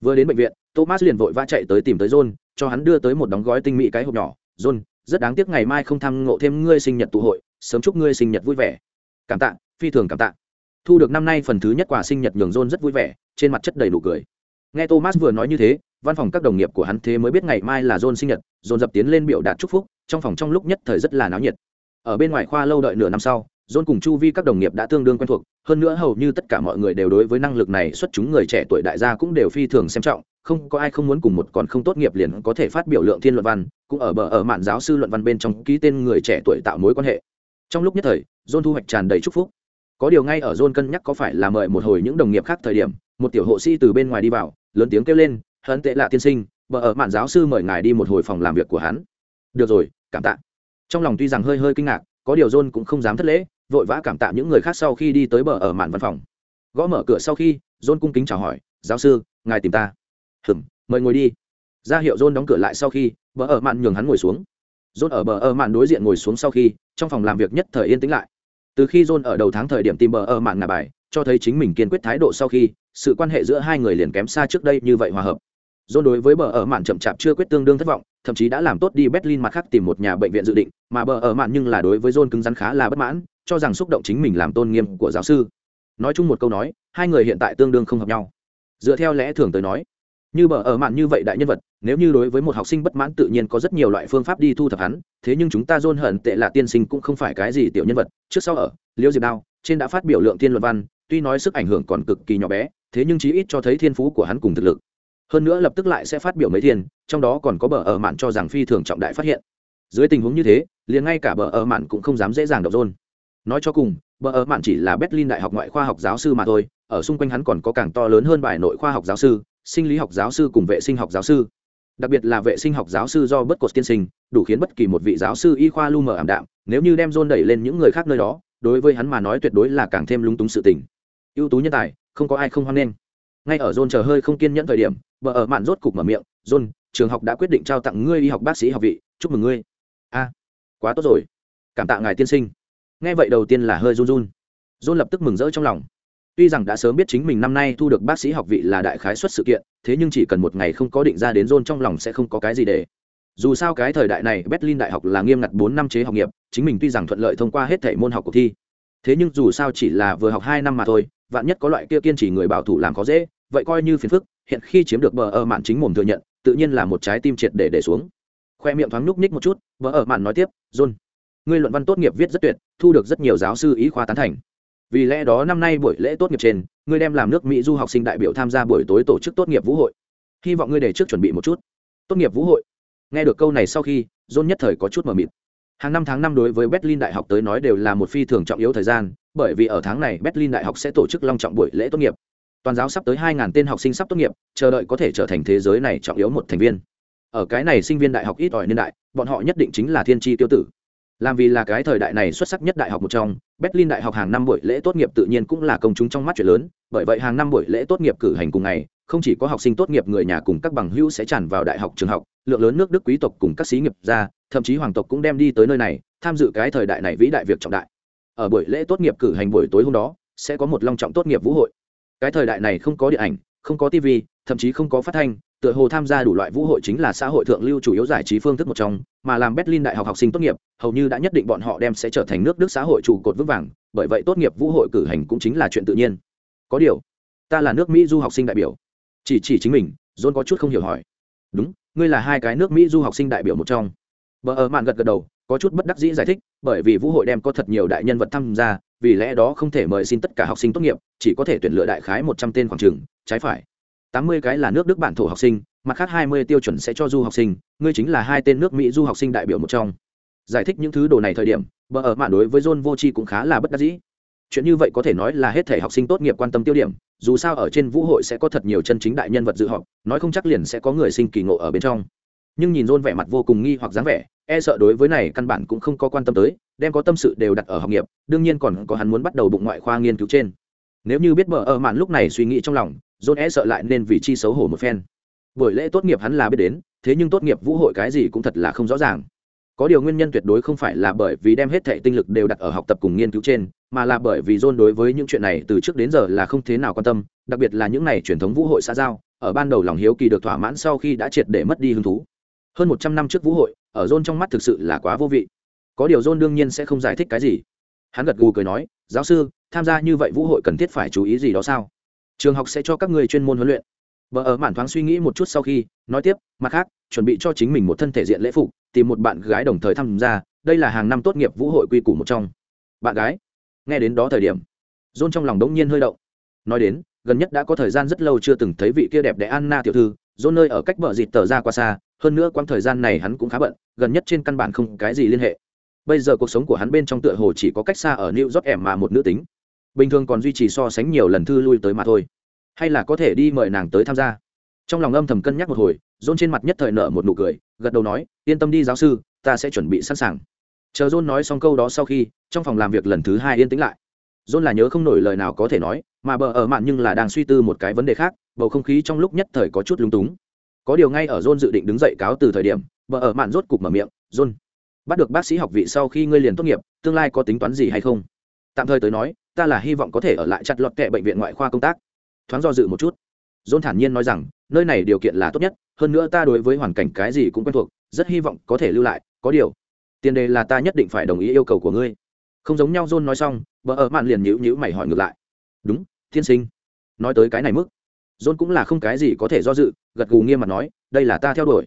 Vừa đến bệnh viện thomas liền vội vã chạy tới tìm tới john cho hắn đưa tới một đóng gói tinh mỹ cái hộp nhỏ. John, rất đáng tiếc ngày mai không tham ngộ thêm ngươi sinh nhật tụ hội, sớm chúc ngươi sinh nhật vui vẻ. Cảm tạ, phi thường cảm tạ. Thu được năm nay phần thứ nhất quà sinh nhật nhường john rất vui vẻ, trên mặt chất đầy nụ cười. Nghe thomas vừa nói như thế, văn phòng các đồng nghiệp của hắn thế mới biết ngày mai là john sinh nhật, John dập tiến lên biểu đạt chúc phúc, trong phòng trong lúc nhất thời rất là náo nhiệt. Ở bên ngoài khoa lâu đợi nửa năm sau john cùng chu vi các đồng nghiệp đã tương đương quen thuộc, hơn nữa hầu như tất cả mọi người đều đối với năng lực này xuất chúng người trẻ tuổi đại gia cũng đều phi thường xem trọng, không có ai không muốn cùng một còn không tốt nghiệp liền có thể phát biểu lượng thiên luận văn, cũng ở bờ ở mạn giáo sư luận văn bên trong ký tên người trẻ tuổi tạo mối quan hệ. Trong lúc nhất thời, john thu hoạch tràn đầy chúc phúc. Có điều ngay ở john cân nhắc có phải là mời một hồi những đồng nghiệp khác thời điểm, một tiểu hộ sĩ từ bên ngoài đi vào, lớn tiếng kêu lên hận tệ lạ tiên sinh, bờ ở mạn giáo sư mời ngài đi một hồi phòng làm việc của hắn. Được rồi, cảm tạ. Trong lòng tuy rằng hơi hơi kinh ngạc, có điều john cũng không dám thất lễ vội vã cảm tạ những người khác sau khi đi tới bờ ở mạn văn phòng. Gõ mở cửa sau khi john cung kính chào hỏi giáo sư ngài tìm ta. Hừm mời ngồi đi. Ra hiệu john đóng cửa lại sau khi bờ ở mạn nhường hắn ngồi xuống. John ở bờ ở mạn đối diện ngồi xuống sau khi trong phòng làm việc nhất thời yên tĩnh lại. Từ khi john ở đầu tháng thời điểm tìm bờ ở mạn ngả bài cho thấy chính mình kiên quyết thái độ sau khi sự quan hệ giữa hai người liền kém xa trước đây như vậy hòa hợp. John đối với bờ ở mạn chậm chạp chưa quyết tương đương thất vọng, thậm chí đã làm tốt đi Berlin mặt khác tìm một nhà bệnh viện dự định, mà bờ ở mạn nhưng là đối với John cứng rắn khá là bất mãn, cho rằng xúc động chính mình làm tôn nghiêm của giáo sư. Nói chung một câu nói, hai người hiện tại tương đương không hợp nhau. Dựa theo lẽ thường tới nói, như bờ ở mạn như vậy đại nhân vật, nếu như đối với một học sinh bất mãn tự nhiên có rất nhiều loại phương pháp đi thu thập hắn, thế nhưng chúng ta dôn hận tệ là tiên sinh cũng không phải cái gì tiểu nhân vật, trước sau ở, Liễu Diệp Đao, trên đã phát biểu lượng thiên luận văn, tuy nói sức ảnh hưởng còn cực kỳ nhỏ bé, thế nhưng chí ít cho thấy thiên phú của hắn cùng thực lực hơn nữa lập tức lại sẽ phát biểu mấy thiên trong đó còn có bờ ở mạn cho rằng phi thường trọng đại phát hiện dưới tình huống như thế liền ngay cả bờ ở mạn cũng không dám dễ dàng đọc dôn nói cho cùng, bờ ở mạn chỉ là berlin đại học ngoại khoa học giáo sư mà thôi, ở xung quanh hắn còn có càng to lớn hơn bài nội khoa học giáo sư, sinh lý học giáo sư cùng vệ sinh học giáo sư. Đặc biệt là vệ sinh học giáo sư do bất cột tiên sinh, đủ khiến bất kỳ một vị giáo sư y khoa lu mờ ảm đạm, nếu như đem rôn đẩy lên những người khác nơi đó, đối với hắn mà nói tuyệt đối là càng thêm lúng túng sự tình. Ưu tú nhân tài, không có ai không hoan nghênh. Ngay ở John chờ hơi không kiên nhẫn thời điểm vợ ở mạn rốt cục mở miệng John trường học đã quyết định trao tặng ngươi y học bác sĩ học vị, chúc mừng ngươi. A, quá tốt rồi. Cảm tạ ngài tiên sinh nghe vậy đầu tiên là hơi run run. John lập tức mừng rỡ trong lòng. Tuy rằng đã sớm biết chính mình năm nay thu được bác sĩ học vị là đại khái xuất sự kiện, thế nhưng chỉ cần một ngày không có định ra đến John trong lòng sẽ không có cái gì để. Dù sao cái thời đại này berlin đại học là nghiêm ngặt bốn năm chế học nghiệp, chính mình tuy rằng thuận lợi thông qua hết thể môn học cuộc thi, thế nhưng dù sao chỉ là vừa học hai năm mà thôi, vạn nhất có loại kia kiên trì người bảo thủ làm khó dễ, vậy coi như phiền phức, hiện khi chiếm được bờ ở mạn chính mồm thừa nhận, tự nhiên là một trái tim triệt để để xuống. Khoe miệng thoáng núc ních một chút, bờ ở mạn nói tiếp, john ngươi luận văn tốt nghiệp viết rất tuyệt, thu được rất nhiều giáo sư ý khoa tán thành. Vì lẽ đó năm nay buổi lễ tốt nghiệp trên, ngươi đem làm nước mỹ du học sinh đại biểu tham gia buổi tối tổ chức tốt nghiệp vũ hội. Hy vọng ngươi để trước chuẩn bị một chút. Tốt nghiệp vũ hội. Nghe được câu này sau khi, john nhất thời có chút mờ mịt. Hàng năm tháng năm đối với berlin đại học tới nói đều là một phi thường trọng yếu thời gian, bởi vì ở tháng này berlin đại học sẽ tổ chức long trọng buổi lễ tốt nghiệp. Toàn giáo sắp tới hai ngàn tên học sinh sắp tốt nghiệp, chờ đợi có thể trở thành thế giới này trọng yếu một thành viên. Ở cái này sinh viên đại học ít ỏi niên đại, bọn họ nhất định chính là thiên tri tiêu tử làm vì là cái thời đại này xuất sắc nhất đại học một trong, berlin đại học hàng năm buổi lễ tốt nghiệp tự nhiên cũng là công chúng trong mắt chuyện lớn, bởi vậy hàng năm buổi lễ tốt nghiệp cử hành cùng ngày, không chỉ có học sinh tốt nghiệp người nhà cùng các bằng hữu sẽ tràn vào đại học trường học, lượng lớn nước đức quý tộc cùng các sĩ nghiệp ra, thậm chí hoàng tộc cũng đem đi tới nơi này, tham dự cái thời đại này vĩ đại việc trọng đại. Ở buổi lễ tốt nghiệp cử hành buổi tối hôm đó, sẽ có một long trọng tốt nghiệp vũ hội. Cái thời đại này không có điện ảnh, không có tv thậm chí không có phát thanh tựa hồ tham gia đủ loại vũ hội chính là xã hội thượng lưu chủ yếu giải trí phương thức một trong, mà làm berlin đại học học sinh tốt nghiệp, hầu như đã nhất định bọn họ đem sẽ trở thành nước đức xã hội trụ cột vững vàng, bởi vậy tốt nghiệp vũ hội cử hành cũng chính là chuyện tự nhiên. Có điều, ta là nước mỹ du học sinh đại biểu. Chỉ chỉ chính mình, john có chút không hiểu hỏi. Đúng, ngươi là hai cái nước mỹ du học sinh đại biểu một trong. Bờ ở mạn gật gật đầu, có chút bất đắc dĩ giải thích, bởi vì vũ hội đem có thật nhiều đại nhân vật tham gia, vì lẽ đó không thể mời xin tất cả học sinh tốt nghiệp, chỉ có thể tuyển lựa đại khái một trăm tên khoảng trường trái phải tám mươi cái là nước đức bản thổ học sinh, mặt khác hai mươi tiêu chuẩn sẽ cho du học sinh, ngươi chính là hai tên nước mỹ du học sinh đại biểu một trong. Giải thích những thứ đồ này thời điểm, bờ ở mạn đối với john vô tri cũng khá là bất đắc dĩ. Chuyện như vậy có thể nói là hết thể học sinh tốt nghiệp quan tâm tiêu điểm, dù sao ở trên vũ hội sẽ có thật nhiều chân chính đại nhân vật dự họp, nói không chắc liền sẽ có người sinh kỳ ngộ ở bên trong. Nhưng nhìn john vẻ mặt vô cùng nghi hoặc dáng vẻ e sợ đối với này căn bản cũng không có quan tâm tới, đem có tâm sự đều đặt ở học nghiệp, đương nhiên còn có hắn muốn bắt đầu bụng ngoại khoa nghiên cứu trên. Nếu như biết bờ ở mạn lúc này suy nghĩ trong lòng john e sợ lại nên vì chi xấu hổ một phen. Buổi lễ tốt nghiệp hắn là biết đến, thế nhưng tốt nghiệp vũ hội cái gì cũng thật là không rõ ràng. Có điều nguyên nhân tuyệt đối không phải là bởi vì đem hết thệ tinh lực đều đặt ở học tập cùng nghiên cứu trên, mà là bởi vì john đối với những chuyện này từ trước đến giờ là không thế nào quan tâm, đặc biệt là những này truyền thống vũ hội xã giao, ở ban đầu lòng hiếu kỳ được thỏa mãn sau khi đã triệt để mất đi hứng thú. Hơn một trăm năm trước vũ hội, ở john trong mắt thực sự là quá vô vị. Có điều john đương nhiên sẽ không giải thích cái gì. Hắn gật gù cười nói, giáo sư, tham gia như vậy vũ hội cần thiết phải chú ý gì đó sao? Trường học sẽ cho các người chuyên môn huấn luyện. Vợ ở mản thoáng suy nghĩ một chút sau khi, nói tiếp, mặt khác, chuẩn bị cho chính mình một thân thể diện lễ phục, tìm một bạn gái đồng thời tham gia, đây là hàng năm tốt nghiệp vũ hội quy củ một trong. Bạn gái? Nghe đến đó thời điểm john trong lòng đống nhiên hơi động. Nói đến, gần nhất đã có thời gian rất lâu chưa từng thấy vị kia đẹp đẽ anna tiểu thư john nơi ở cách bờ dịt tờ ra qua xa, hơn nữa quãng thời gian này hắn cũng khá bận, gần nhất trên căn bản không cái gì liên hệ. Bây giờ cuộc sống của hắn bên trong tựa hồ chỉ có cách xa ở new york ẻm mà một nữ tính bình thường còn duy trì so sánh nhiều lần thư lui tới mà thôi. Hay là có thể đi mời nàng tới tham gia? Trong lòng âm thầm cân nhắc một hồi, john trên mặt nhất thời nở một nụ cười, gật đầu nói, yên tâm đi, giáo sư, ta sẽ chuẩn bị sẵn sàng. Chờ john nói xong câu đó sau khi, trong phòng làm việc lần thứ hai yên tĩnh lại. John là nhớ không nổi lời nào có thể nói, mà bờ ở mạn nhưng là đang suy tư một cái vấn đề khác, bầu không khí trong lúc nhất thời có chút lúng túng. Có điều ngay ở john dự định đứng dậy cáo từ thời điểm, bờ ở mạn rốt cục mở miệng, john, bắt được bác sĩ học vị sau khi ngươi liền tốt nghiệp, tương lai có tính toán gì hay không? Tạm thời tới nói ta là hy vọng có thể ở lại chặt lọt kệ bệnh viện ngoại khoa công tác. Thoáng do dự một chút, john thản nhiên nói rằng, nơi này điều kiện là tốt nhất, hơn nữa ta đối với hoàn cảnh cái gì cũng quen thuộc, rất hy vọng có thể lưu lại, có điều, tiền đề là ta nhất định phải đồng ý yêu cầu của ngươi. Không giống nhau, john nói xong vợ ở mạn liền nhữ nhữ mày hỏi ngược lại. Đúng Thiên sinh. Nói tới cái này mức, john cũng là không cái gì có thể do dự, gật gù nghiêm mặt nói, đây là ta theo đuổi,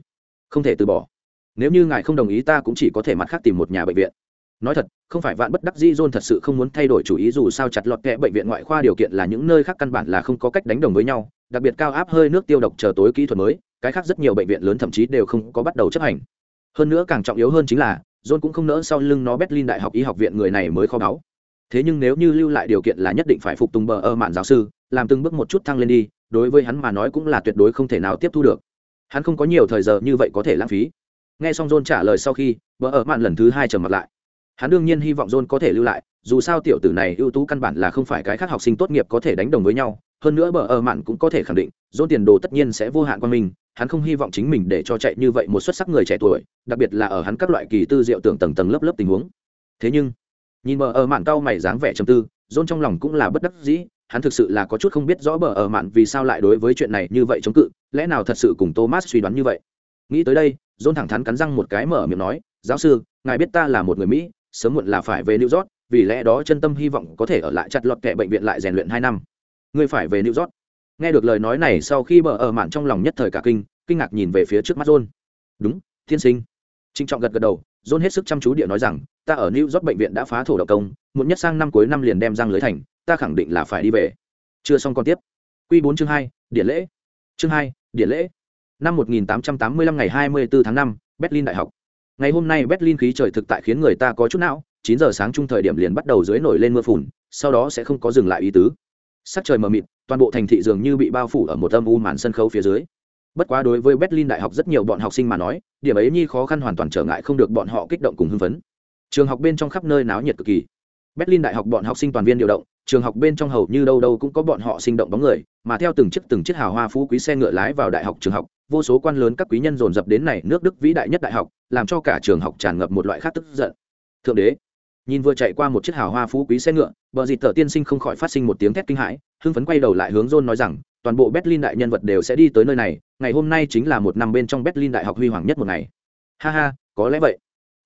không thể từ bỏ. Nếu như ngài không đồng ý ta cũng chỉ có thể mặt khác tìm một nhà bệnh viện nói thật, không phải vạn bất đắc dĩ john thật sự không muốn thay đổi chủ ý, dù sao chặt lọt kẽ bệnh viện ngoại khoa điều kiện là những nơi khác căn bản là không có cách đánh đồng với nhau, đặc biệt cao áp hơi nước tiêu độc chờ tối kỹ thuật mới, cái khác rất nhiều bệnh viện lớn thậm chí đều không có bắt đầu chấp hành. Hơn nữa càng trọng yếu hơn chính là, john cũng không nỡ sau lưng nó berlin đại học y học viện người này mới khó báu thế nhưng nếu như lưu lại điều kiện là nhất định phải phục tùng bờ ơ mạn giáo sư, làm từng bước một chút thăng lên đi, đối với hắn mà nói cũng là tuyệt đối không thể nào tiếp thu được. Hắn không có nhiều thời giờ như vậy có thể lãng phí. Nghe xong john trả lời sau khi, bờ ơ mạn lần thứ hai trầm mặt lại hắn đương nhiên hy vọng john có thể lưu lại, dù sao tiểu tử này ưu tú căn bản là không phải cái khác học sinh tốt nghiệp có thể đánh đồng với nhau. Hơn nữa bờ ở mạn cũng có thể khẳng định, john tiền đồ tất nhiên sẽ vô hạn qua mình hắn không hy vọng chính mình để cho chạy như vậy một xuất sắc người trẻ tuổi, đặc biệt là ở hắn các loại kỳ tư diệu tưởng tầng tầng lớp lớp tình huống. Thế nhưng, nhìn bờ ở mạn cao mày dáng vẻ trầm tư, john trong lòng cũng là bất đắc dĩ, hắn thực sự là có chút không biết rõ bờ ở mạn vì sao lại đối với chuyện này như vậy chống cự, lẽ nào thật sự cùng thomas suy đoán như vậy? Nghĩ tới đây, john thẳng thắn cắn răng một cái mở miệng nói, giáo sư, ngài biết ta là một người mỹ sớm muộn là phải về new york vì lẽ đó chân tâm hy vọng có thể ở lại chặt lọt kệ bệnh viện lại rèn luyện hai năm. Ngươi phải về new york. Nghe được lời nói này sau khi bờ ở mạn trong lòng nhất thời cả kinh kinh ngạc nhìn về phía trước mắt john. Đúng thiên sinh. Trinh trọng gật gật đầu john hết sức chăm chú địa nói rằng ta ở new york bệnh viện đã phá thổ độc công muộn nhất sang năm cuối năm liền đem răng lưới thành ta khẳng định là phải đi về. Chưa xong còn tiếp. Q bốn chương hai điện lễ. Chương hai điện lễ. Năm 1885 ngày 24 tháng 5, berlin đại học ngày hôm nay berlin khí trời thực tại khiến người ta có chút não 9 giờ sáng trung thời điểm liền bắt đầu dưới nổi lên mưa phùn, sau đó sẽ không có dừng lại ý tứ. Sắc trời mờ mịt, toàn bộ thành thị dường như bị bao phủ ở một âm u màn sân khấu phía dưới. Bất quá đối với berlin đại học rất nhiều bọn học sinh mà nói, điểm ấy nhi khó khăn hoàn toàn trở ngại không được bọn họ kích động cùng hưng phấn. Trường học bên trong khắp nơi náo nhiệt cực kỳ. Berlin đại học bọn học sinh toàn viên điều động, trường học bên trong hầu như đâu đâu cũng có bọn họ sinh động bóng người, mà theo từng chiếc từng chiếc hào hoa phú quý xe ngựa lái vào đại học trường học vô số quan lớn các quý nhân dồn dập đến này nước đức vĩ đại nhất đại học, làm cho cả trường học tràn ngập một loại khác tức giận. Thượng đế, nhìn vừa chạy qua một chiếc hào hoa phú quý xe ngựa, bờ dịt thợ tiên sinh không khỏi phát sinh một tiếng thét kinh hãi, hưng phấn quay đầu lại hướng john nói rằng, toàn bộ berlin đại nhân vật đều sẽ đi tới nơi này, ngày hôm nay chính là một năm bên trong berlin đại học huy hoàng nhất một ngày. Ha ha, có lẽ vậy.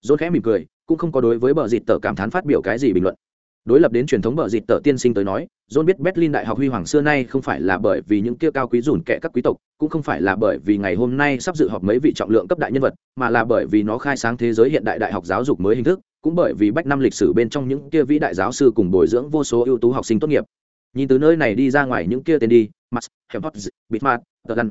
John khẽ mỉm cười, cũng không có đối với bờ dịt tờ cảm thán phát biểu cái gì bình luận đối lập đến truyền thống bờ dịt tờ tiên sinh tới nói, john biết berlin đại học huy hoàng xưa nay không phải là bởi vì những kia cao quý dùn kẻ các quý tộc, cũng không phải là bởi vì ngày hôm nay sắp dự họp mấy vị trọng lượng cấp đại nhân vật, mà là bởi vì nó khai sáng thế giới hiện đại đại học giáo dục mới hình thức, cũng bởi vì bách năm lịch sử bên trong những kia vĩ đại giáo sư cùng bồi dưỡng vô số ưu tú học sinh tốt nghiệp. Nhìn từ nơi này đi ra ngoài những kia tên đi, max hemhot bitmart, tờ lăn.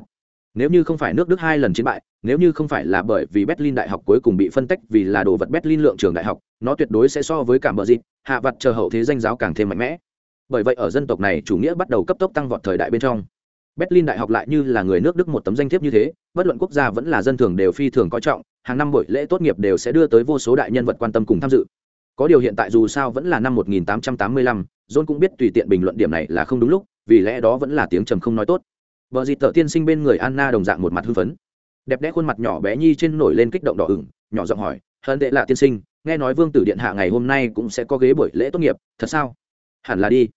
Nếu như không phải nước đức hai lần chiến bại, nếu như không phải là bởi vì berlin đại học cuối cùng bị phân tách vì là đồ vật berlin lượng trường đại học nó tuyệt đối sẽ so với cả bờ dịp hạ vặt chờ hậu thế danh giáo càng thêm mạnh mẽ. Bởi vậy ở dân tộc này chủ nghĩa bắt đầu cấp tốc tăng vọt thời đại bên trong. Berlin đại học lại như là người nước đức một tấm danh thiếp như thế bất luận quốc gia vẫn là dân thường đều phi thường coi trọng hàng năm buổi lễ tốt nghiệp đều sẽ đưa tới vô số đại nhân vật quan tâm cùng tham dự. Có điều hiện tại dù sao vẫn là năm 1885, john cũng biết tùy tiện bình luận điểm này là không đúng lúc vì lẽ đó vẫn là tiếng trầm không nói tốt. Vợ dịt tợ tiên sinh bên người anna đồng dạng một mặt hưng phấn. Đẹp đẽ khuôn mặt nhỏ bé nhi trên nổi lên kích động đỏ ửng nhỏ giọng hỏi hơn tệ là tiên sinh nghe nói vương tử điện hạ ngày hôm nay cũng sẽ có ghế buổi lễ tốt nghiệp, thật sao? Hẳn là đi.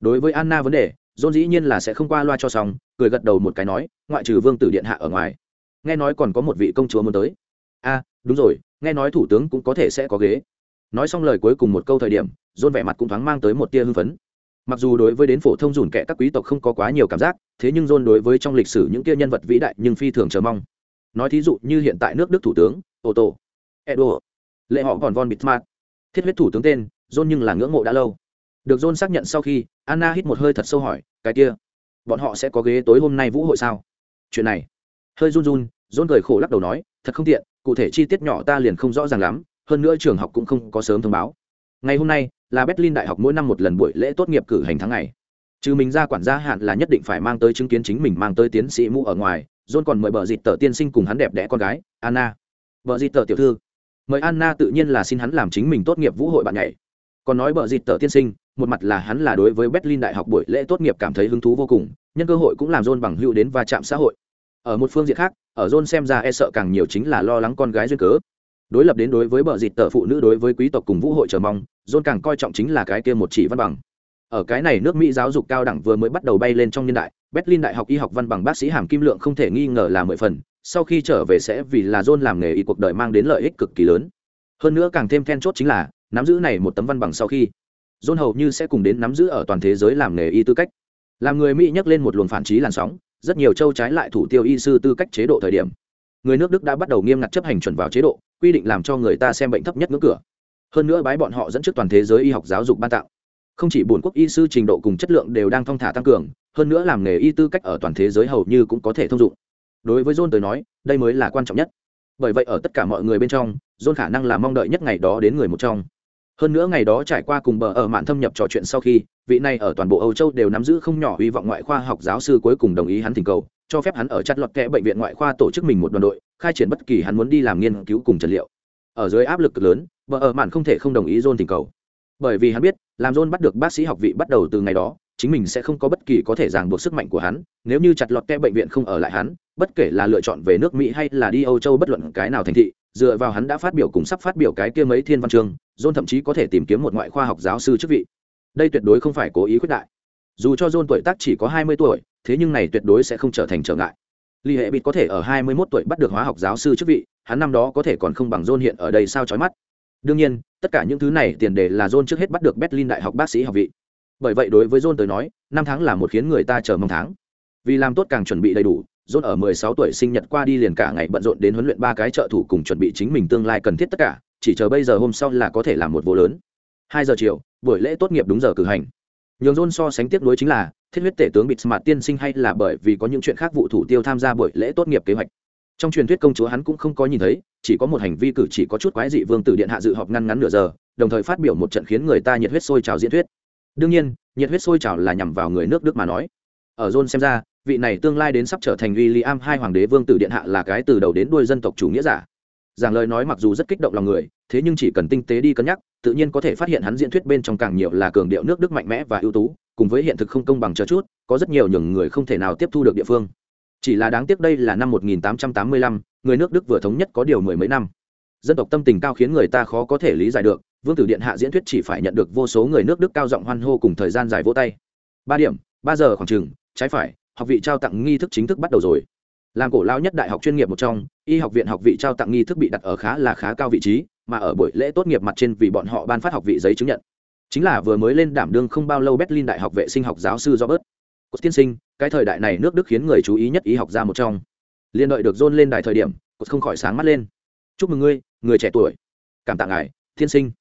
Đối với anna vấn đề, john dĩ nhiên là sẽ không qua loa cho xong, cười gật đầu một cái nói, ngoại trừ vương tử điện hạ ở ngoài. Nghe nói còn có một vị công chúa muốn tới. A đúng rồi, nghe nói thủ tướng cũng có thể sẽ có ghế. Nói xong lời cuối cùng một câu thời điểm, john vẻ mặt cũng thoáng mang tới một tia hưng phấn. Mặc dù đối với đến phổ thông dùn kệ các quý tộc không có quá nhiều cảm giác, thế nhưng john đối với trong lịch sử những kia nhân vật vĩ đại nhưng phi thường chờ mong. Nói thí dụ như hiện tại nước đức thủ tướng ô tô edo lệ họ còn von bitmart. Thiết huyết thủ tướng tên, john nhưng là ngưỡng mộ đã lâu. Được john xác nhận sau khi, anna hít một hơi thật sâu hỏi, cái kia, bọn họ sẽ có ghế tối hôm nay vũ hội sao? Chuyện này. Hơi run run, john cười khổ lắc đầu nói, thật không tiện, cụ thể chi tiết nhỏ ta liền không rõ ràng lắm, hơn nữa trường học cũng không có sớm thông báo. Ngày hôm nay là berlin đại học mỗi năm một lần buổi lễ tốt nghiệp cử hành tháng ngày. Trừ mình ra quản gia hạn là nhất định phải mang tới chứng kiến chính mình mang tới tiến sĩ mũ ở ngoài, john còn mời bờ dịt tờ tiên sinh cùng hắn đẹp đẽ con gái, anna. Vợ dịt tờ tiểu thư mời anna tự nhiên là xin hắn làm chính mình tốt nghiệp vũ hội bạn nhảy. Còn nói bờ dịt tờ tiên sinh, một mặt là hắn là đối với berlin đại học buổi lễ tốt nghiệp cảm thấy hứng thú vô cùng, nhân cơ hội cũng làm john bằng hữu đến va chạm xã hội. Ở một phương diện khác, ở john xem ra e sợ càng nhiều chính là lo lắng con gái duyên cớ. Đối lập đến đối với bờ dịt tờ phụ nữ đối với quý tộc cùng vũ hội chờ mong, john càng coi trọng chính là cái kia một chỉ văn bằng. Ở cái này nước mỹ giáo dục cao đẳng vừa mới bắt đầu bay lên trong niên đại, berlin đại học y học văn bằng bác sĩ hàm kim lượng không thể nghi ngờ là mười phần sau khi trở về sẽ vì là john làm nghề y cuộc đời mang đến lợi ích cực kỳ lớn. Hơn nữa càng thêm then chốt chính là, nắm giữ này một tấm văn bằng sau khi, john hầu như sẽ cùng đến nắm giữ ở toàn thế giới làm nghề y tư cách. Làm người mỹ nhắc lên một luồng phản trí làn sóng, rất nhiều châu trái lại thủ tiêu y sư tư cách chế độ thời điểm. Người nước đức đã bắt đầu nghiêm ngặt chấp hành chuẩn vào chế độ, quy định làm cho người ta xem bệnh thấp nhất ngưỡng cửa. Hơn nữa bái bọn họ dẫn trước toàn thế giới y học giáo dục ban tạo không chỉ buồn quốc y sư trình độ cùng chất lượng đều đang thong thả tăng cường, hơn nữa làm nghề y tư cách ở toàn thế giới hầu như cũng có thể thông dụng đối với john tới nói, đây mới là quan trọng nhất. Bởi vậy ở tất cả mọi người bên trong, john khả năng là mong đợi nhất ngày đó đến người một trong. Hơn nữa ngày đó trải qua cùng bờ ở mạn thâm nhập trò chuyện sau khi, vị này ở toàn bộ âu châu đều nắm giữ không nhỏ hy vọng ngoại khoa học giáo sư cuối cùng đồng ý hắn thỉnh cầu, cho phép hắn ở chặt lọt kẽ bệnh viện ngoại khoa tổ chức mình một đoàn đội, khai triển bất kỳ hắn muốn đi làm nghiên cứu cùng trần liệu. Ở dưới áp lực lớn, bờ ở mạn không thể không đồng ý john thỉnh cầu. Bởi vì hắn biết, làm john bắt được bác sĩ học vị bắt đầu từ ngày đó, chính mình sẽ không có bất kỳ có thể ràng buộc sức mạnh của hắn, nếu như chặt lọt kẽ bệnh viện không ở lại hắn bất kể là lựa chọn về nước mỹ hay là đi âu châu bất luận cái nào thành thị dựa vào hắn đã phát biểu cùng sắp phát biểu cái kia mấy thiên văn chương john thậm chí có thể tìm kiếm một ngoại khoa học giáo sư chức vị đây tuyệt đối không phải cố ý quyết đại dù cho john tuổi tác chỉ có hai mươi tuổi thế nhưng này tuyệt đối sẽ không trở thành trở ngại Lý Hệ Bịt có thể ở hai mươi 21 tuổi bắt được hóa học giáo sư chức vị, hắn năm đó có thể còn không bằng John hiện ở đây sao chói mắt. Đương nhiên, tất cả những thứ này tiền đề là John trước hết bắt được Berlin Đại học bác sĩ học vị. Bởi vậy đối với John tới nói, năm tháng là một khiến người ta chờ mong tháng. Vì làm tốt càng chuẩn bị đầy đủ, John ở 16 tuổi sinh nhật qua đi liền cả ngày bận rộn đến huấn luyện ba cái trợ thủ cùng chuẩn bị chính mình tương lai cần thiết tất cả, chỉ chờ bây giờ hôm sau là có thể làm một vụ lớn. 2 giờ chiều, buổi lễ tốt nghiệp đúng giờ cử hành. Nhường John so sánh tiếp nối chính là, thiết huyết tể tướng bịt smart tiên sinh hay là bởi vì có những chuyện khác vụ thủ tiêu tham gia buổi lễ tốt nghiệp kế hoạch. Trong truyền thuyết công chúa hắn cũng không có nhìn thấy, chỉ có một hành vi cử chỉ có chút quái dị vương tử điện hạ dự họp ngăn ngắn nửa giờ, đồng thời phát biểu một trận khiến người ta nhiệt huyết sôi trào diễn thuyết. Đương nhiên, nhiệt huyết sôi trào là nhằm vào người nước Đức mà nói. Ở John xem ra, vị này tương lai đến sắp trở thành William hai hoàng đế vương tử điện hạ là cái từ đầu đến đuôi dân tộc chủ nghĩa giả. Giảng lời nói mặc dù rất kích động lòng người, thế nhưng chỉ cần tinh tế đi cân nhắc, tự nhiên có thể phát hiện hắn diễn thuyết bên trong càng nhiều là cường điệu nước Đức mạnh mẽ và ưu tú, cùng với hiện thực không công bằng chờ chút, có rất nhiều những người không thể nào tiếp thu được địa phương. Chỉ là đáng tiếc đây là năm 1885, người nước Đức vừa thống nhất có điều mười mấy năm. Dân tộc tâm tình cao khiến người ta khó có thể lý giải được, Vương tử điện hạ diễn thuyết chỉ phải nhận được vô số người nước Đức cao giọng hoan hô cùng thời gian dài vỗ tay. Ba điểm, ba giờ khoảng chừng, trái phải, học vị trao tặng nghi thức chính thức bắt đầu rồi. Làm cổ lao nhất đại học chuyên nghiệp một trong, y học viện học vị trao tặng nghi thức bị đặt ở khá là khá cao vị trí, mà ở buổi lễ tốt nghiệp mặt trên vì bọn họ ban phát học vị giấy chứng nhận. Chính là vừa mới lên đảm đương không bao lâu berlin đại học vệ sinh học giáo sư robert cột tiên sinh, cái thời đại này nước đức khiến người chú ý nhất y học ra một trong. Liên đợi được dôn lên đài thời điểm cột không khỏi sáng mắt lên. Chúc mừng ngươi, người trẻ tuổi. Cảm tạ ngài, tiên sinh.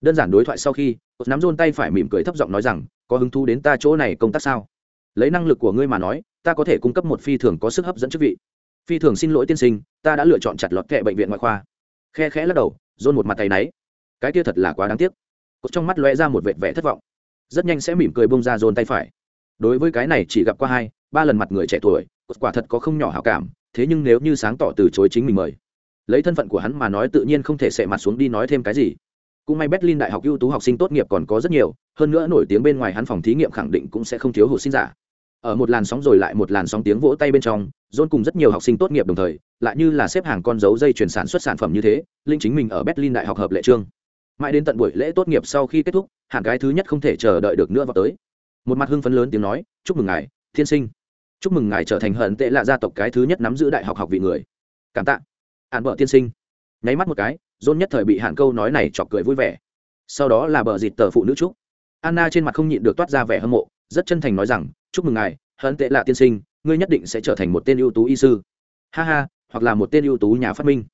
Đơn giản đối thoại sau khi cột nắm dôn tay phải mỉm cười thấp giọng nói rằng, có hứng thú đến ta chỗ này công tác sao? Lấy năng lực của ngươi mà nói, ta có thể cung cấp một phi thường có sức hấp dẫn chức vị. Phi thường xin lỗi tiên sinh, ta đã lựa chọn chặt lọt kệ bệnh viện ngoại khoa. Khe khẽ lắc đầu dôn một mặt tay náy. Cái kia thật là quá đáng tiếc. Cột trong mắt lóe ra một vệt vẻ thất vọng. Rất nhanh sẽ mỉm cười bông ra dồn tay phải. Đối với cái này chỉ gặp qua hai, ba lần mặt người trẻ tuổi, cột quả thật có không nhỏ hảo cảm, thế nhưng nếu như sáng tỏ từ chối chính mình mời. Lấy thân phận của hắn mà nói tự nhiên không thể sệ mặt xuống đi nói thêm cái gì cũng may berlin đại học ưu tú học sinh tốt nghiệp còn có rất nhiều, hơn nữa nổi tiếng bên ngoài hắn phòng thí nghiệm khẳng định cũng sẽ không thiếu hụt sinh giả. Ở một làn sóng rồi lại một làn sóng tiếng vỗ tay bên trong, john cùng rất nhiều học sinh tốt nghiệp đồng thời, lại như là xếp hàng con dấu dây chuyển sản xuất sản phẩm như thế, linh chính mình ở berlin đại học hợp lệ trương mãi đến tận buổi lễ tốt nghiệp sau khi kết thúc hẳn cái thứ nhất không thể chờ đợi được nữa vào tới. Một mặt hưng phấn lớn tiếng nói, chúc mừng ngài, thiên sinh. Chúc mừng ngài trở thành hận tệ lạ gia tộc cái thứ nhất nắm giữ đại học học vị người. Cảm tạ. Hạn vợ tiên sinh. Nháy mắt một cái john nhất thời bị hạn câu nói này chọc cười vui vẻ. Sau đó là bờ dịt tờ phụ nữ trúc anna trên mặt không nhịn được toát ra vẻ hâm mộ, rất chân thành nói rằng, chúc mừng ngài hận tệ lạ tiên sinh, ngươi nhất định sẽ trở thành một tên ưu tú y sư. Ha ha, hoặc là một tên ưu tú nhà phát minh.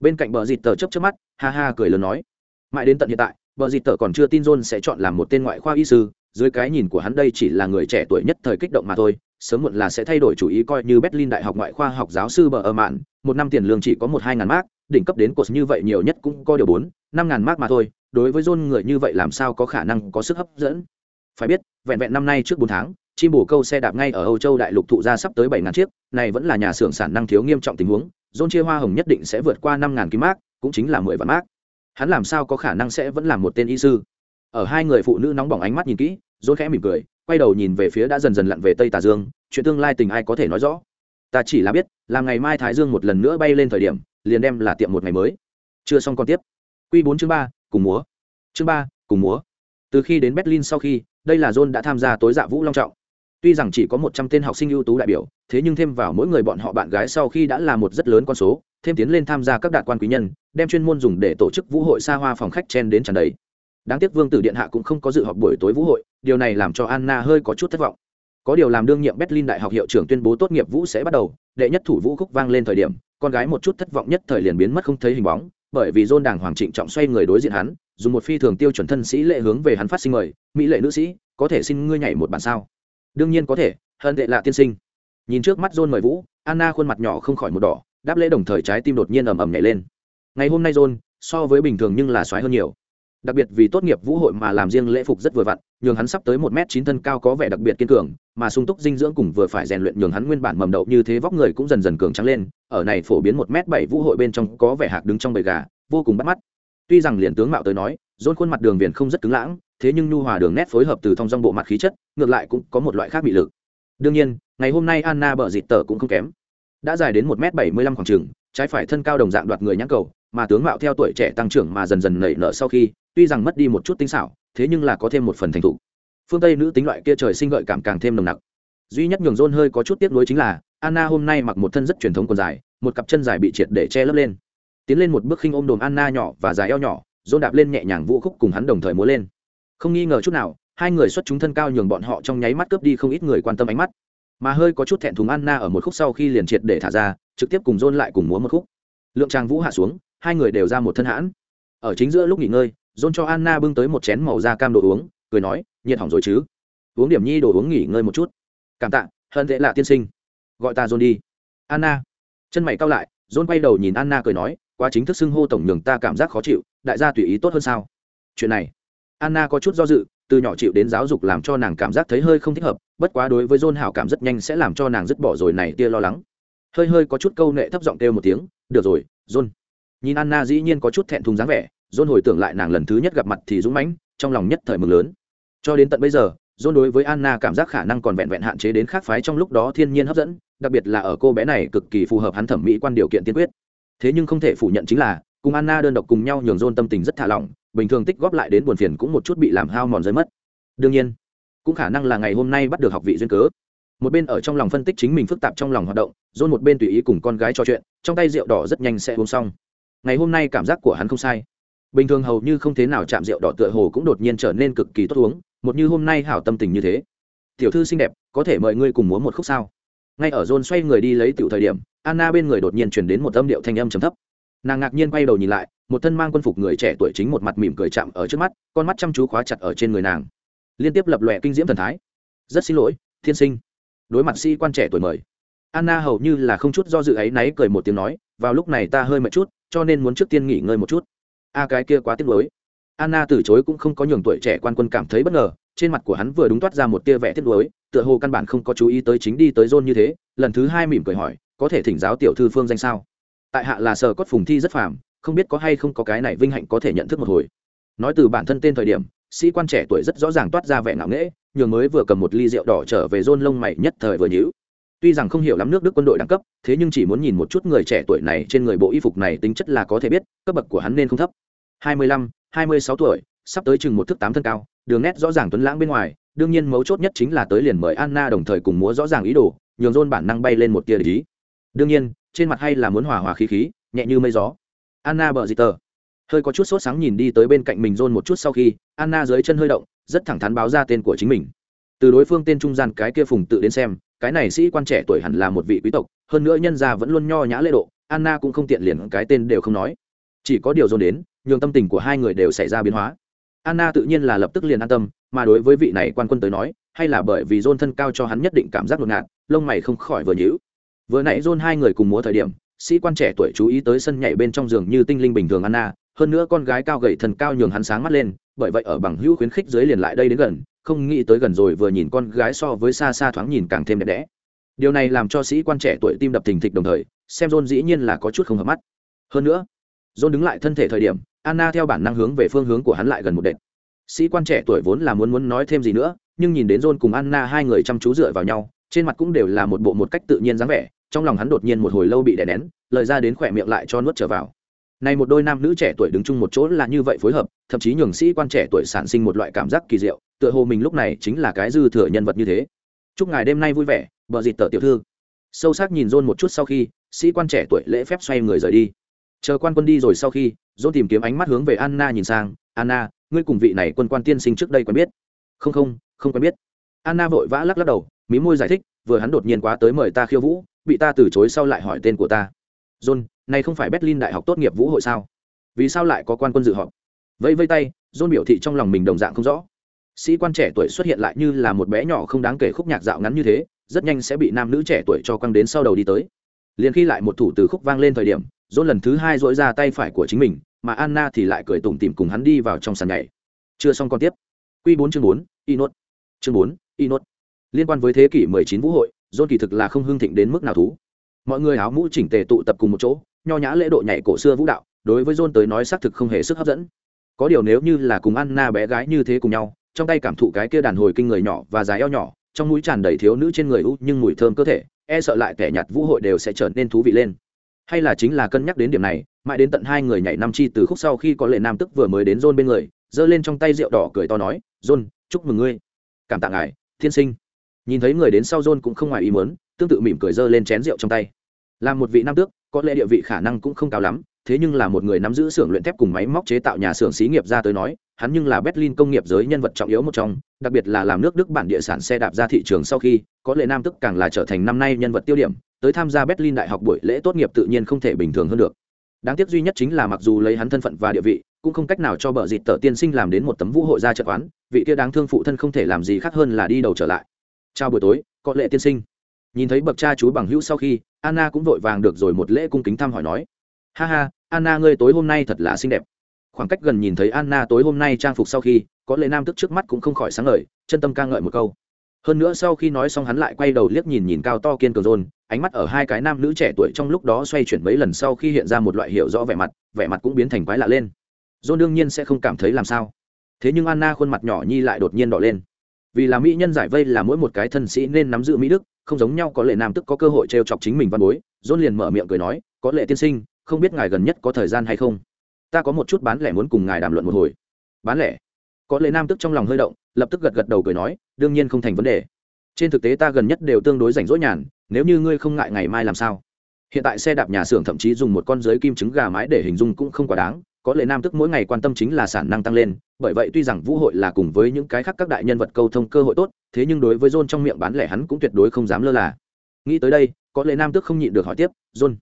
Bên cạnh bờ dịt tờ chấp chấp mắt, ha ha cười lớn nói, mãi đến tận hiện tại, bờ dịt tờ còn chưa tin john sẽ chọn làm một tên ngoại khoa y sư, dưới cái nhìn của hắn đây chỉ là người trẻ tuổi nhất thời kích động mà thôi, sớm muộn là sẽ thay đổi chủ ý coi như berlin đại học ngoại khoa học giáo sư bờ ở mạn, một năm tiền lương chỉ có một hai ngàn mark đỉnh cấp đến cột như vậy nhiều nhất cũng có điều bốn, năm ngàn mark mà thôi, đối với john người như vậy làm sao có khả năng có sức hấp dẫn? Phải biết, vẹn vẹn năm nay trước bốn tháng, chim bổ câu xe đạp ngay ở âu châu đại lục thụ ra sắp tới bảy ngàn chiếc, này vẫn là nhà xưởng sản năng thiếu nghiêm trọng tình huống john chia hoa hồng nhất định sẽ vượt qua năm ngàn ký mark, cũng chính là mười vạn mark. Hắn làm sao có khả năng sẽ vẫn là một tên y sư? Ở hai người phụ nữ nóng bỏng ánh mắt nhìn kỹ dôn khẽ mỉm cười, quay đầu nhìn về phía đã dần dần lặn về tây tà dương, chuyện tương lai tình ai có thể nói rõ? Ta chỉ là biết làm ngày mai thái dương một lần nữa bay lên thời điểm, liền đem là tiệm một ngày mới. Chưa xong còn tiếp. Q bốn chương ba, cùng múa. Chương ba, cùng múa. Từ khi đến berlin sau khi, đây là john đã tham gia tối dạ vũ long trọng. Tuy rằng chỉ có một trăm tên học sinh ưu tú đại biểu, thế nhưng thêm vào mỗi người bọn họ bạn gái sau khi đã là một rất lớn con số, thêm tiến lên tham gia các đạt quan quý nhân, đem chuyên môn dùng để tổ chức vũ hội xa hoa phòng khách chen đến tràn đầy. Đáng tiếc vương tử điện hạ cũng không có dự họp buổi tối vũ hội, điều này làm cho anna hơi có chút thất vọng có điều làm đương nhiệm berlin đại học hiệu trưởng tuyên bố tốt nghiệp vũ sẽ bắt đầu, đệ nhất thủ vũ khúc vang lên thời điểm, con gái một chút thất vọng nhất thời liền biến mất không thấy hình bóng, bởi vì dôn đảng hoàng trịnh trọng xoay người đối diện hắn, dùng một phi thường tiêu chuẩn thân sĩ lệ hướng về hắn phát sinh mời, mỹ lệ nữ sĩ, có thể xin ngươi nhảy một bản sao? Đương nhiên có thể hơn tệ lạ tiên sinh. Nhìn trước mắt dôn mời vũ, anna khuôn mặt nhỏ không khỏi một đỏ, đáp lễ đồng thời trái tim đột nhiên ầm ầm nhảy lên. Ngày hôm nay dôn so với bình thường nhưng là xoái hơn nhiều. Đặc biệt vì tốt nghiệp vũ hội mà làm riêng lễ phục rất vừa vặn nhường hắn sắp tới một m chín thân cao có vẻ đặc biệt kiên cường, mà sung túc dinh dưỡng cùng vừa phải rèn luyện nhường hắn nguyên bản mầm đậu như thế vóc người cũng dần dần cường trắng lên, ở này phổ biến một m bảy vũ hội bên trong có vẻ hạc đứng trong bầy gà, vô cùng bắt mắt. Tuy rằng liền tướng mạo tới nói, dôn khuôn mặt đường viền không rất cứng lãng, thế nhưng nhu hòa đường nét phối hợp từ thong dong bộ mặt khí chất, ngược lại cũng có một loại khác bị lực. Đương nhiên, ngày hôm nay anna bờ dịt tờ cũng không kém. Đã dài đến một m bảy mươi lăm khoảng trừng trái phải thân cao đồng dạng đoạt người nhãn cầu, mà tướng mạo theo tuổi trẻ tăng trưởng mà dần dần nảy nở sau khi, tuy rằng mất đi một chút tinh xảo thế nhưng là có thêm một phần thành thục. Phương tây nữ tính loại kia trời sinh gợi cảm càng thêm nồng nặc. Duy nhất nhường rôn hơi có chút tiếc nuối chính là, anna hôm nay mặc một thân rất truyền thống quần dài, một cặp chân dài bị triệt để che lấp lên. Tiến lên một bước khinh ôm đồm anna nhỏ và dài eo nhỏ rôn đạp lên nhẹ nhàng vũ khúc cùng hắn đồng thời múa lên. Không nghi ngờ chút nào, hai người xuất chúng thân cao nhường bọn họ trong nháy mắt cướp đi không ít người quan tâm ánh mắt. Mà hơi có chút thẹn thùng anna ở một khúc sau khi liền triệt để thả ra, trực tiếp cùng rôn lại cùng múa một khúc. Lượng trang vũ hạ xuống, hai người đều ra một thân hãn. Ở chính giữa lúc nghỉ ngơi dôn cho anna bưng tới một chén màu da cam đồ uống, cười nói, nhiệt hỏng rồi chứ? Uống điểm nhi đồ uống nghỉ ngơi một chút. Cảm tạ hơn tệ lạ tiên sinh. Gọi ta dôn đi. Anna. Chân mày cao lại dôn quay đầu nhìn anna cười nói, quá chính thức xưng hô tổng nhường ta cảm giác khó chịu, đại gia tùy ý tốt hơn sao? Chuyện này. Anna có chút do dự, từ nhỏ chịu đến giáo dục làm cho nàng cảm giác thấy hơi không thích hợp, bất quá đối với dôn hảo cảm rất nhanh sẽ làm cho nàng dứt bỏ rồi này tia lo lắng. Hơi hơi có chút câu nệ thấp giọng kêu một tiếng, được rồi dôn nhìn anna dĩ nhiên có chút thẹn thùng dáng vẻ dôn hồi tưởng lại nàng lần thứ nhất gặp mặt thì dũng mãnh, trong lòng nhất thời mừng lớn. Cho đến tận bây giờ dôn đối với anna cảm giác khả năng còn vẹn vẹn hạn chế đến khác phái trong lúc đó thiên nhiên hấp dẫn, đặc biệt là ở cô bé này cực kỳ phù hợp hắn thẩm mỹ quan điều kiện tiên quyết. Thế nhưng không thể phủ nhận chính là, cùng anna đơn độc cùng nhau nhường dôn tâm tình rất thả lỏng, bình thường tích góp lại đến buồn phiền cũng một chút bị làm hao mòn rơi mất. Đương nhiên, cũng khả năng là ngày hôm nay bắt được học vị duyên cớ. Một bên ở trong lòng phân tích chính mình phức tạp trong lòng hoạt động dôn một bên tùy ý cùng con gái trò chuyện, trong tay rượu đỏ rất nhanh sẽ uống xong. Ngày hôm nay cảm giác của hắn không sai bình thường hầu như không thế nào chạm rượu đỏ tựa hồ cũng đột nhiên trở nên cực kỳ tốt uống, một như hôm nay hảo tâm tình như thế. Tiểu thư xinh đẹp, có thể mời ngươi cùng múa một khúc sao? Ngay ở john xoay người đi lấy tiểu thời điểm, anna bên người đột nhiên chuyển đến một âm điệu thanh âm trầm thấp. Nàng ngạc nhiên quay đầu nhìn lại, một thân mang quân phục người trẻ tuổi chính một mặt mỉm cười chạm ở trước mắt, con mắt chăm chú khóa chặt ở trên người nàng. Liên tiếp lập lòe kinh diễm thần thái. Rất xin lỗi, thiên sinh. Đối mặt sĩ quan trẻ tuổi mời, anna hầu như là không chút do dự ấy náy cười một tiếng nói, vào lúc này ta hơi mệt chút, cho nên muốn trước tiên nghỉ ngơi một chút a cái kia quá tiếc nuối. Anna từ chối cũng không có nhường tuổi trẻ quan quân cảm thấy bất ngờ, trên mặt của hắn vừa đúng toát ra một tia vẻ tiếc nuối, tựa hồ căn bản không có chú ý tới chính đi tới john như thế, lần thứ hai mỉm cười hỏi, có thể thỉnh giáo tiểu thư phương danh sao? Tại hạ là sở cốt phùng thi rất phàm, không biết có hay không có cái này vinh hạnh có thể nhận thức một hồi. Nói từ bản thân tên thời điểm, sĩ quan trẻ tuổi rất rõ ràng toát ra vẻ ngạo nghễ, nhường mới vừa cầm một ly rượu đỏ trở về rôn lông mày nhất thời vừa nhíu. Tuy rằng không hiểu lắm nước đức quân đội đẳng cấp, thế nhưng chỉ muốn nhìn một chút người trẻ tuổi này trên người bộ y phục này tính chất là có thể biết, cấp bậc của hắn nên không thấp hai mươi lăm, hai mươi sáu tuổi, sắp tới chừng một thước tám thân cao, đường nét rõ ràng tuấn lãng bên ngoài, đương nhiên mấu chốt nhất chính là tới liền mời anna đồng thời cùng múa rõ ràng ý đồ, nhường rôn bản năng bay lên một tia ý. Đương nhiên, trên mặt hay là muốn hòa hòa khí khí, nhẹ như mây gió. Anna bờ dị tờ. Hơi có chút sốt sáng nhìn đi tới bên cạnh mình rôn một chút sau khi, anna dưới chân hơi động, rất thẳng thắn báo ra tên của chính mình. Từ đối phương tên trung gian cái kia phùng tự đến xem, cái này sĩ quan trẻ tuổi hẳn là một vị quý tộc, hơn nữa nhân gia vẫn luôn nho nhã lễ độ, anna cũng không tiện liền cái tên đều không nói. Chỉ có điều dồn đến nhường tâm tình của hai người đều xảy ra biến hóa. Anna tự nhiên là lập tức liền an tâm, mà đối với vị này quan quân tới nói, hay là bởi vì dôn thân cao cho hắn nhất định cảm giác ngột ngạt, lông mày không khỏi vừa nhữ vừa nãy dôn hai người cùng múa thời điểm, sĩ quan trẻ tuổi chú ý tới sân nhảy bên trong giường như tinh linh bình thường anna, hơn nữa con gái cao gầy thần cao nhường hắn sáng mắt lên, bởi vậy ở bằng hữu khuyến khích dưới liền lại đây đến gần, không nghĩ tới gần rồi vừa nhìn con gái so với xa xa thoáng nhìn càng thêm đẹp đẽ. Điều này làm cho sĩ quan trẻ tuổi tim đập thình thịch đồng thời, xem john dĩ nhiên là có chút không hợp mắt. Hơn nữa john đứng lại thân thể thời điểm anna theo bản năng hướng về phương hướng của hắn lại gần một đệm sĩ quan trẻ tuổi vốn là muốn muốn nói thêm gì nữa, nhưng nhìn đến john cùng anna hai người chăm chú dựa vào nhau, trên mặt cũng đều là một bộ một cách tự nhiên dáng vẻ, trong lòng hắn đột nhiên một hồi lâu bị đè nén, lời ra đến khỏe miệng lại cho nuốt trở vào. Này một đôi nam nữ trẻ tuổi đứng chung một chỗ là như vậy phối hợp, thậm chí nhường sĩ quan trẻ tuổi sản sinh một loại cảm giác kỳ diệu, tựa hồ mình lúc này chính là cái dư thừa nhân vật như thế. Chúc ngài đêm nay vui vẻ, bờ dịt tờ tiểu thư. Sâu sắc nhìn John một chút sau khi, sĩ quan trẻ tuổi lễ phép xoay người rời đi. Chờ quan quân đi rồi sau khi John tìm kiếm ánh mắt hướng về anna nhìn sang. Anna, ngươi cùng vị này quân quan tiên sinh trước đây quen biết? Không không không quen biết. Anna vội vã lắc lắc đầu, mí môi giải thích, vừa hắn đột nhiên quá tới mời ta khiêu vũ, bị ta từ chối sau lại hỏi tên của ta. John, này không phải berlin đại học tốt nghiệp vũ hội sao? Vì sao lại có quan quân dự họp? Vẫy vây tay, john biểu thị trong lòng mình đồng dạng không rõ. Sĩ quan trẻ tuổi xuất hiện lại như là một bé nhỏ không đáng kể khúc nhạc dạo ngắn như thế, rất nhanh sẽ bị nam nữ trẻ tuổi cho quăng đến sau đầu đi tới. Liền khi lại một thủ từ khúc vang lên thời điểm john lần thứ hai dỗi ra tay phải của chính mình mà anna thì lại cười tủm tìm cùng hắn đi vào trong sàn nhảy. Chưa xong còn tiếp. Q bốn chương bốn y nốt, chương bốn y nốt. liên quan với thế kỷ 19 vũ hội john kỳ thực là không hưng thịnh đến mức nào thú. Mọi người áo mũ chỉnh tề tụ tập cùng một chỗ nho nhã lễ độ nhảy cổ xưa vũ đạo đối với dôn tới nói xác thực không hề sức hấp dẫn. Có điều nếu như là cùng anna bé gái như thế cùng nhau trong tay cảm thụ cái kia đàn hồi kinh người nhỏ và dài eo nhỏ trong mũi tràn đầy thiếu nữ trên người u nhưng mùi thơm cơ thể e sợ lại kẻ nhặt vũ hội đều sẽ trở nên thú vị lên hay là chính là cân nhắc đến điểm này, mãi đến tận hai người nhảy năm chi từ khúc sau khi có lệ nam tức vừa mới đến john bên người, giơ lên trong tay rượu đỏ cười to nói, john, chúc mừng ngươi. Cảm tạ ngài thiên sinh. Nhìn thấy người đến sau john cũng không ngoài ý muốn, tương tự mỉm cười giơ lên chén rượu trong tay. Làm một vị nam tước, có lẽ địa vị khả năng cũng không cao lắm thế nhưng là một người nắm giữ xưởng luyện thép cùng máy móc chế tạo nhà xưởng xí nghiệp ra tới nói, hắn nhưng là berlin công nghiệp giới nhân vật trọng yếu một trong, đặc biệt là làm nước đức bản địa sản xe đạp ra thị trường sau khi, có lệ nam tức càng là trở thành năm nay nhân vật tiêu điểm, tới tham gia berlin đại học buổi lễ tốt nghiệp tự nhiên không thể bình thường hơn được. Đáng tiếc duy nhất chính là mặc dù lấy hắn thân phận và địa vị, cũng không cách nào cho bợ dịt tờ tiên sinh làm đến một tấm vũ hội ra trận quán, vị kia đáng thương phụ thân không thể làm gì khác hơn là đi đầu trở lại. Chào buổi tối, có lệ tiên sinh. Nhìn thấy bậc cha chú bằng hữu sau khi, anna cũng vội vàng được rồi một lễ cung kính thăm hỏi nói ha ha, anna ngươi tối hôm nay thật là xinh đẹp. Khoảng cách gần nhìn thấy anna tối hôm nay trang phục sau khi, có lệ nam tức trước mắt cũng không khỏi sáng ngời, chân tâm ca ngợi một câu. Hơn nữa sau khi nói xong hắn lại quay đầu liếc nhìn nhìn cao to kiên cường rôn ánh mắt ở hai cái nam nữ trẻ tuổi trong lúc đó xoay chuyển mấy lần sau khi hiện ra một loại hiểu rõ vẻ mặt vẻ mặt cũng biến thành quái lạ lên. Rôn đương nhiên sẽ không cảm thấy làm sao. Thế nhưng anna khuôn mặt nhỏ nhi lại đột nhiên đỏ lên. Vì là mỹ nhân giải vây là mỗi một cái thân sĩ nên nắm giữ mỹ đức, không giống nhau có lệ nam tức có cơ hội t chọc chính mình văn bối rôn liền mở miệng cười nói, có lệ tiên sinh không biết ngài gần nhất có thời gian hay không? Ta có một chút bán lẻ muốn cùng ngài đàm luận một hồi. Bán lẻ? Có lệ nam tức trong lòng hơi động, lập tức gật gật đầu cười nói, đương nhiên không thành vấn đề. Trên thực tế ta gần nhất đều tương đối rảnh rỗi nhàn, nếu như ngươi không ngại ngày mai làm sao? Hiện tại xe đạp nhà xưởng thậm chí dùng một con giới kim trứng gà mái để hình dung cũng không quá đáng, có lệ nam tức mỗi ngày quan tâm chính là sản năng tăng lên, bởi vậy tuy rằng vũ hội là cùng với những cái khác các đại nhân vật câu thông cơ hội tốt, thế nhưng đối với john trong miệng bán lẻ hắn cũng tuyệt đối không dám lơ là. Nghĩ tới đây, có lệ nam tức không nhịn được hỏi tiếp, john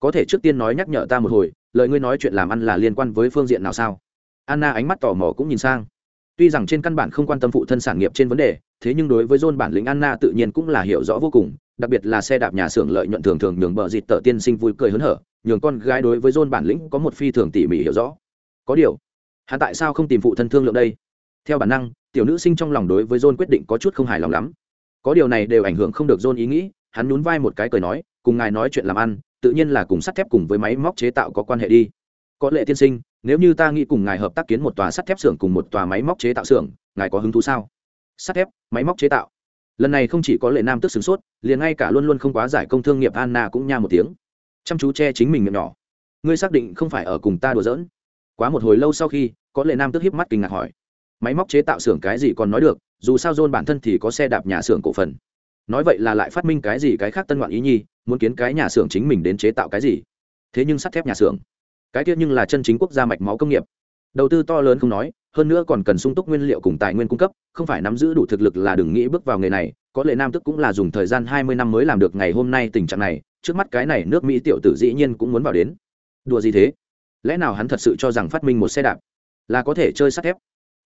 có thể trước tiên nói nhắc nhở ta một hồi, lời ngươi nói chuyện làm ăn là liên quan với phương diện nào sao? Anna ánh mắt tò mò cũng nhìn sang. Tuy rằng trên căn bản không quan tâm phụ thân sản nghiệp trên vấn đề, thế nhưng đối với john bản lĩnh anna tự nhiên cũng là hiểu rõ vô cùng, đặc biệt là xe đạp nhà xưởng lợi nhuận thường thường nhường bờ dịt tờ tiên sinh vui cười hớn hở, nhường con gái đối với john bản lĩnh có một phi thường tỉ mỉ hiểu rõ. Có điều, hắn tại sao không tìm phụ thân thương lượng đây? Theo bản năng, tiểu nữ sinh trong lòng đối với john quyết định có chút không hài lòng lắm. Có điều này đều ảnh hưởng không được john ý nghĩ, hắn nhún vai một cái cười nói, cùng ngài nói chuyện làm ăn tự nhiên là cùng sắt thép cùng với máy móc chế tạo có quan hệ đi. Có lệ tiên sinh, nếu như ta nghĩ cùng ngài hợp tác kiến một tòa sắt thép xưởng cùng một tòa máy móc chế tạo xưởng, ngài có hứng thú sao? Sắt thép, máy móc chế tạo. Lần này không chỉ có lệ nam tức sửng sốt, liền ngay cả luôn luôn không quá giải công thương nghiệp anna cũng nha một tiếng. Chăm chú che chính mình miệng nhỏ. Ngươi xác định không phải ở cùng ta đùa giỡn? Quá một hồi lâu sau khi, có lệ nam tức hiếp mắt kinh ngạc hỏi. Máy móc chế tạo xưởng cái gì còn nói được, dù sao john bản thân thì có xe đạp nhà xưởng cổ phần. Nói vậy là lại phát minh cái gì cái khác tân ngoạn ý nhi muốn kiến cái nhà xưởng chính mình đến chế tạo cái gì. Thế nhưng sắt thép nhà xưởng, cái tiết nhưng là chân chính quốc gia mạch máu công nghiệp. Đầu tư to lớn không nói, hơn nữa còn cần sung túc nguyên liệu cùng tài nguyên cung cấp, không phải nắm giữ đủ thực lực là đừng nghĩ bước vào nghề này, có lệ nam tức cũng là dùng thời gian hai mươi năm mới làm được ngày hôm nay tình trạng này, trước mắt cái này nước mỹ tiểu tử dĩ nhiên cũng muốn vào đến. Đùa gì thế? Lẽ nào hắn thật sự cho rằng phát minh một xe đạp là có thể chơi sắt thép?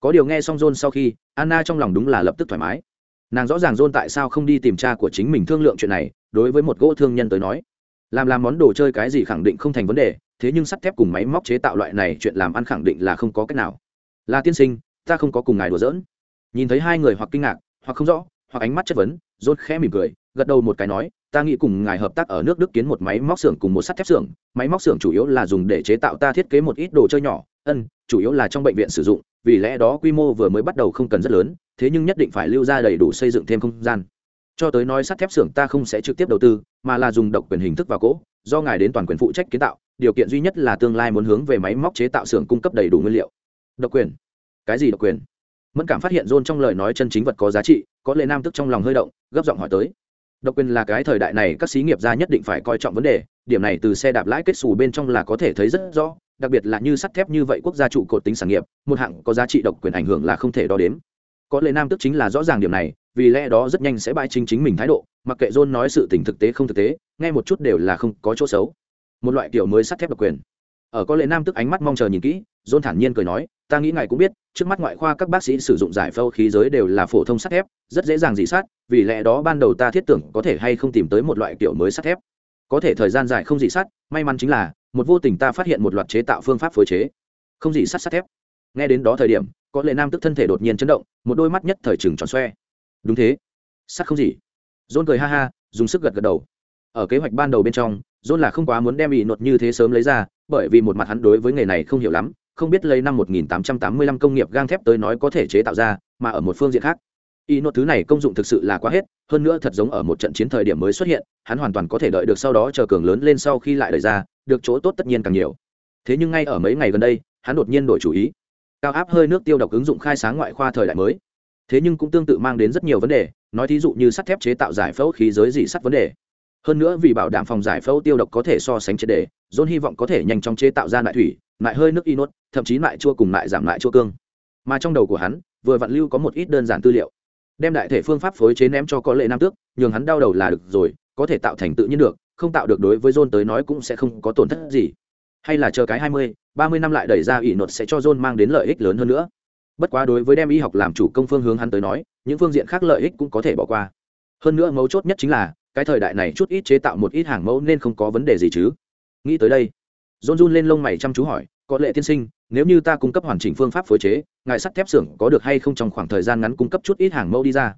Có điều nghe xong john sau khi, anna trong lòng đúng là lập tức thoải mái nàng rõ ràng dôn tại sao không đi tìm cha của chính mình thương lượng chuyện này, đối với một gỗ thương nhân tới nói. Làm làm món đồ chơi cái gì khẳng định không thành vấn đề, thế nhưng sắt thép cùng máy móc chế tạo loại này chuyện làm ăn khẳng định là không có cách nào. Là tiên sinh, ta không có cùng ngài đùa giỡn. Nhìn thấy hai người hoặc kinh ngạc, hoặc không rõ, hoặc ánh mắt chất vấn, dôn khẽ mỉm cười, gật đầu một cái nói, ta nghĩ cùng ngài hợp tác ở nước đức kiến một máy móc xưởng cùng một sắt thép xưởng. Máy móc xưởng chủ yếu là dùng để chế tạo ta thiết kế một ít đồ chơi nhỏ ân, chủ yếu là trong bệnh viện sử dụng, vì lẽ đó quy mô vừa mới bắt đầu không cần rất lớn, thế nhưng nhất định phải lưu ra đầy đủ xây dựng thêm không gian. Cho tới nói sắt thép xưởng ta không sẽ trực tiếp đầu tư, mà là dùng độc quyền hình thức vào cỗ, do ngài đến toàn quyền phụ trách kiến tạo, điều kiện duy nhất là tương lai muốn hướng về máy móc chế tạo xưởng cung cấp đầy đủ nguyên liệu. Độc quyền? Cái gì độc quyền? Mẫn cảm phát hiện rôn trong lời nói chân chính vật có giá trị, có lệ nam tức trong lòng hơi động, gấp giọng hỏi tới. Độc quyền là cái thời đại này các xí nghiệp gia nhất định phải coi trọng vấn đề, điểm này từ xe đạp lãi kết xù bên trong là có thể thấy rất rõ đặc biệt là như sắt thép như vậy quốc gia trụ cột tính sản nghiệp, một hạng có giá trị độc quyền ảnh hưởng là không thể đo đếm. Có lệ nam tức chính là rõ ràng điểm này, vì lẽ đó rất nhanh sẽ bãi chính chính mình thái độ, mặc kệ john nói sự tình thực tế không thực tế, nghe một chút đều là không có chỗ xấu. Một loại kiểu mới sắt thép độc quyền. Ở có lệ nam tức ánh mắt mong chờ nhìn kỹ, john thản nhiên cười nói, ta nghĩ ngài cũng biết, trước mắt ngoại khoa các bác sĩ sử dụng giải phẫu khí giới đều là phổ thông sắt thép, rất dễ dàng dị sát, vì lẽ đó ban đầu ta thiết tưởng có thể hay không tìm tới một loại kiểu mới sắt thép. Có thể thời gian dài không dị sắt may mắn chính là một vô tình ta phát hiện một loạt chế tạo phương pháp phối chế. Không gì sắt sắt thép. Nghe đến đó thời điểm, có lệ nam tức thân thể đột nhiên chấn động, một đôi mắt nhất thời chừng tròn xoe. Đúng thế. Sắt không gì. Dôn cười ha ha, dùng sức gật gật đầu. Ở kế hoạch ban đầu bên trong dôn là không quá muốn đem ỵ nột như thế sớm lấy ra, bởi vì một mặt hắn đối với nghề này không hiểu lắm, không biết lấy năm 1885 công nghiệp gang thép tới nói có thể chế tạo ra, mà ở một phương diện khác y nốt thứ này công dụng thực sự là quá hết, hơn nữa thật giống ở một trận chiến thời điểm mới xuất hiện, hắn hoàn toàn có thể đợi được sau đó chờ cường lớn lên sau khi lại đợi ra, được chỗ tốt tất nhiên càng nhiều. Thế nhưng ngay ở mấy ngày gần đây, hắn đột nhiên đổi chủ ý. Cao áp hơi nước tiêu độc ứng dụng khai sáng ngoại khoa thời đại mới. Thế nhưng cũng tương tự mang đến rất nhiều vấn đề, nói thí dụ như sắt thép chế tạo giải phẫu khí giới dị sắt vấn đề. Hơn nữa vì bảo đảm phòng giải phẫu tiêu độc có thể so sánh chế đề, john hy vọng có thể nhanh chóng chế tạo ra lại thủy, lại hơi nước inốt, thậm chí lại chua cùng lại giảm lại chua cương. Mà trong đầu của hắn, vừa vặn lưu có một ít đơn giản tư liệu đem đại thể phương pháp phối chế ném cho có lệ nam tước, nhường hắn đau đầu là được rồi, có thể tạo thành tự nhiên được, không tạo được đối với john tới nói cũng sẽ không có tổn thất gì. Hay là chờ cái hai mươi, ba mươi năm lại đẩy ra ỷ nột sẽ cho john mang đến lợi ích lớn hơn nữa. Bất quá đối với đem y học làm chủ công phương hướng hắn tới nói, những phương diện khác lợi ích cũng có thể bỏ qua. Hơn nữa mấu chốt nhất chính là, cái thời đại này chút ít chế tạo một ít hàng mẫu nên không có vấn đề gì chứ. Nghĩ tới đây, john run lên lông mày chăm chú hỏi, có lệ tiên sinh nếu như ta cung cấp hoàn chỉnh phương pháp phối chế, ngài sắt thép xưởng có được hay không trong khoảng thời gian ngắn cung cấp chút ít hàng mẫu đi ra?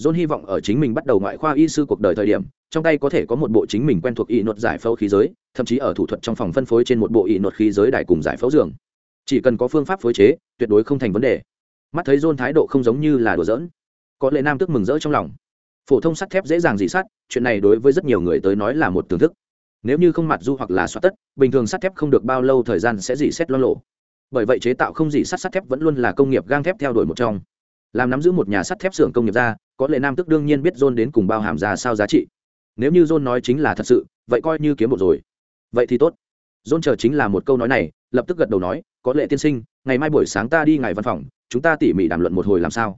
John hy vọng ở chính mình bắt đầu ngoại khoa y sư cuộc đời thời điểm, trong tay có thể có một bộ chính mình quen thuộc y nốt giải phẫu khí giới, thậm chí ở thủ thuật trong phòng phân phối trên một bộ y nốt khí giới đài cùng giải phẫu giường. Chỉ cần có phương pháp phối chế, tuyệt đối không thành vấn đề. Mắt thấy john thái độ không giống như là đùa giỡn, có lệ nam tức mừng rỡ trong lòng. Phổ thông sắt thép dễ dàng dị sắt, chuyện này đối với rất nhiều người tới nói là một thưởng thức. Nếu như không mặt du hoặc là xoát tất, bình thường sắt thép không được bao lâu thời gian sẽ dị xét lo lộ bởi vậy chế tạo không gì sắt sắt thép vẫn luôn là công nghiệp gang thép theo đuổi một trong. Làm nắm giữ một nhà sắt thép xưởng công nghiệp ra, có lệ nam tức đương nhiên biết john đến cùng bao hàm ra sao giá trị. Nếu như john nói chính là thật sự, vậy coi như kiếm một rồi. Vậy thì tốt. John chờ chính là một câu nói này, lập tức gật đầu nói, có lệ tiên sinh, ngày mai buổi sáng ta đi ngài văn phòng, chúng ta tỉ mỉ đàm luận một hồi làm sao?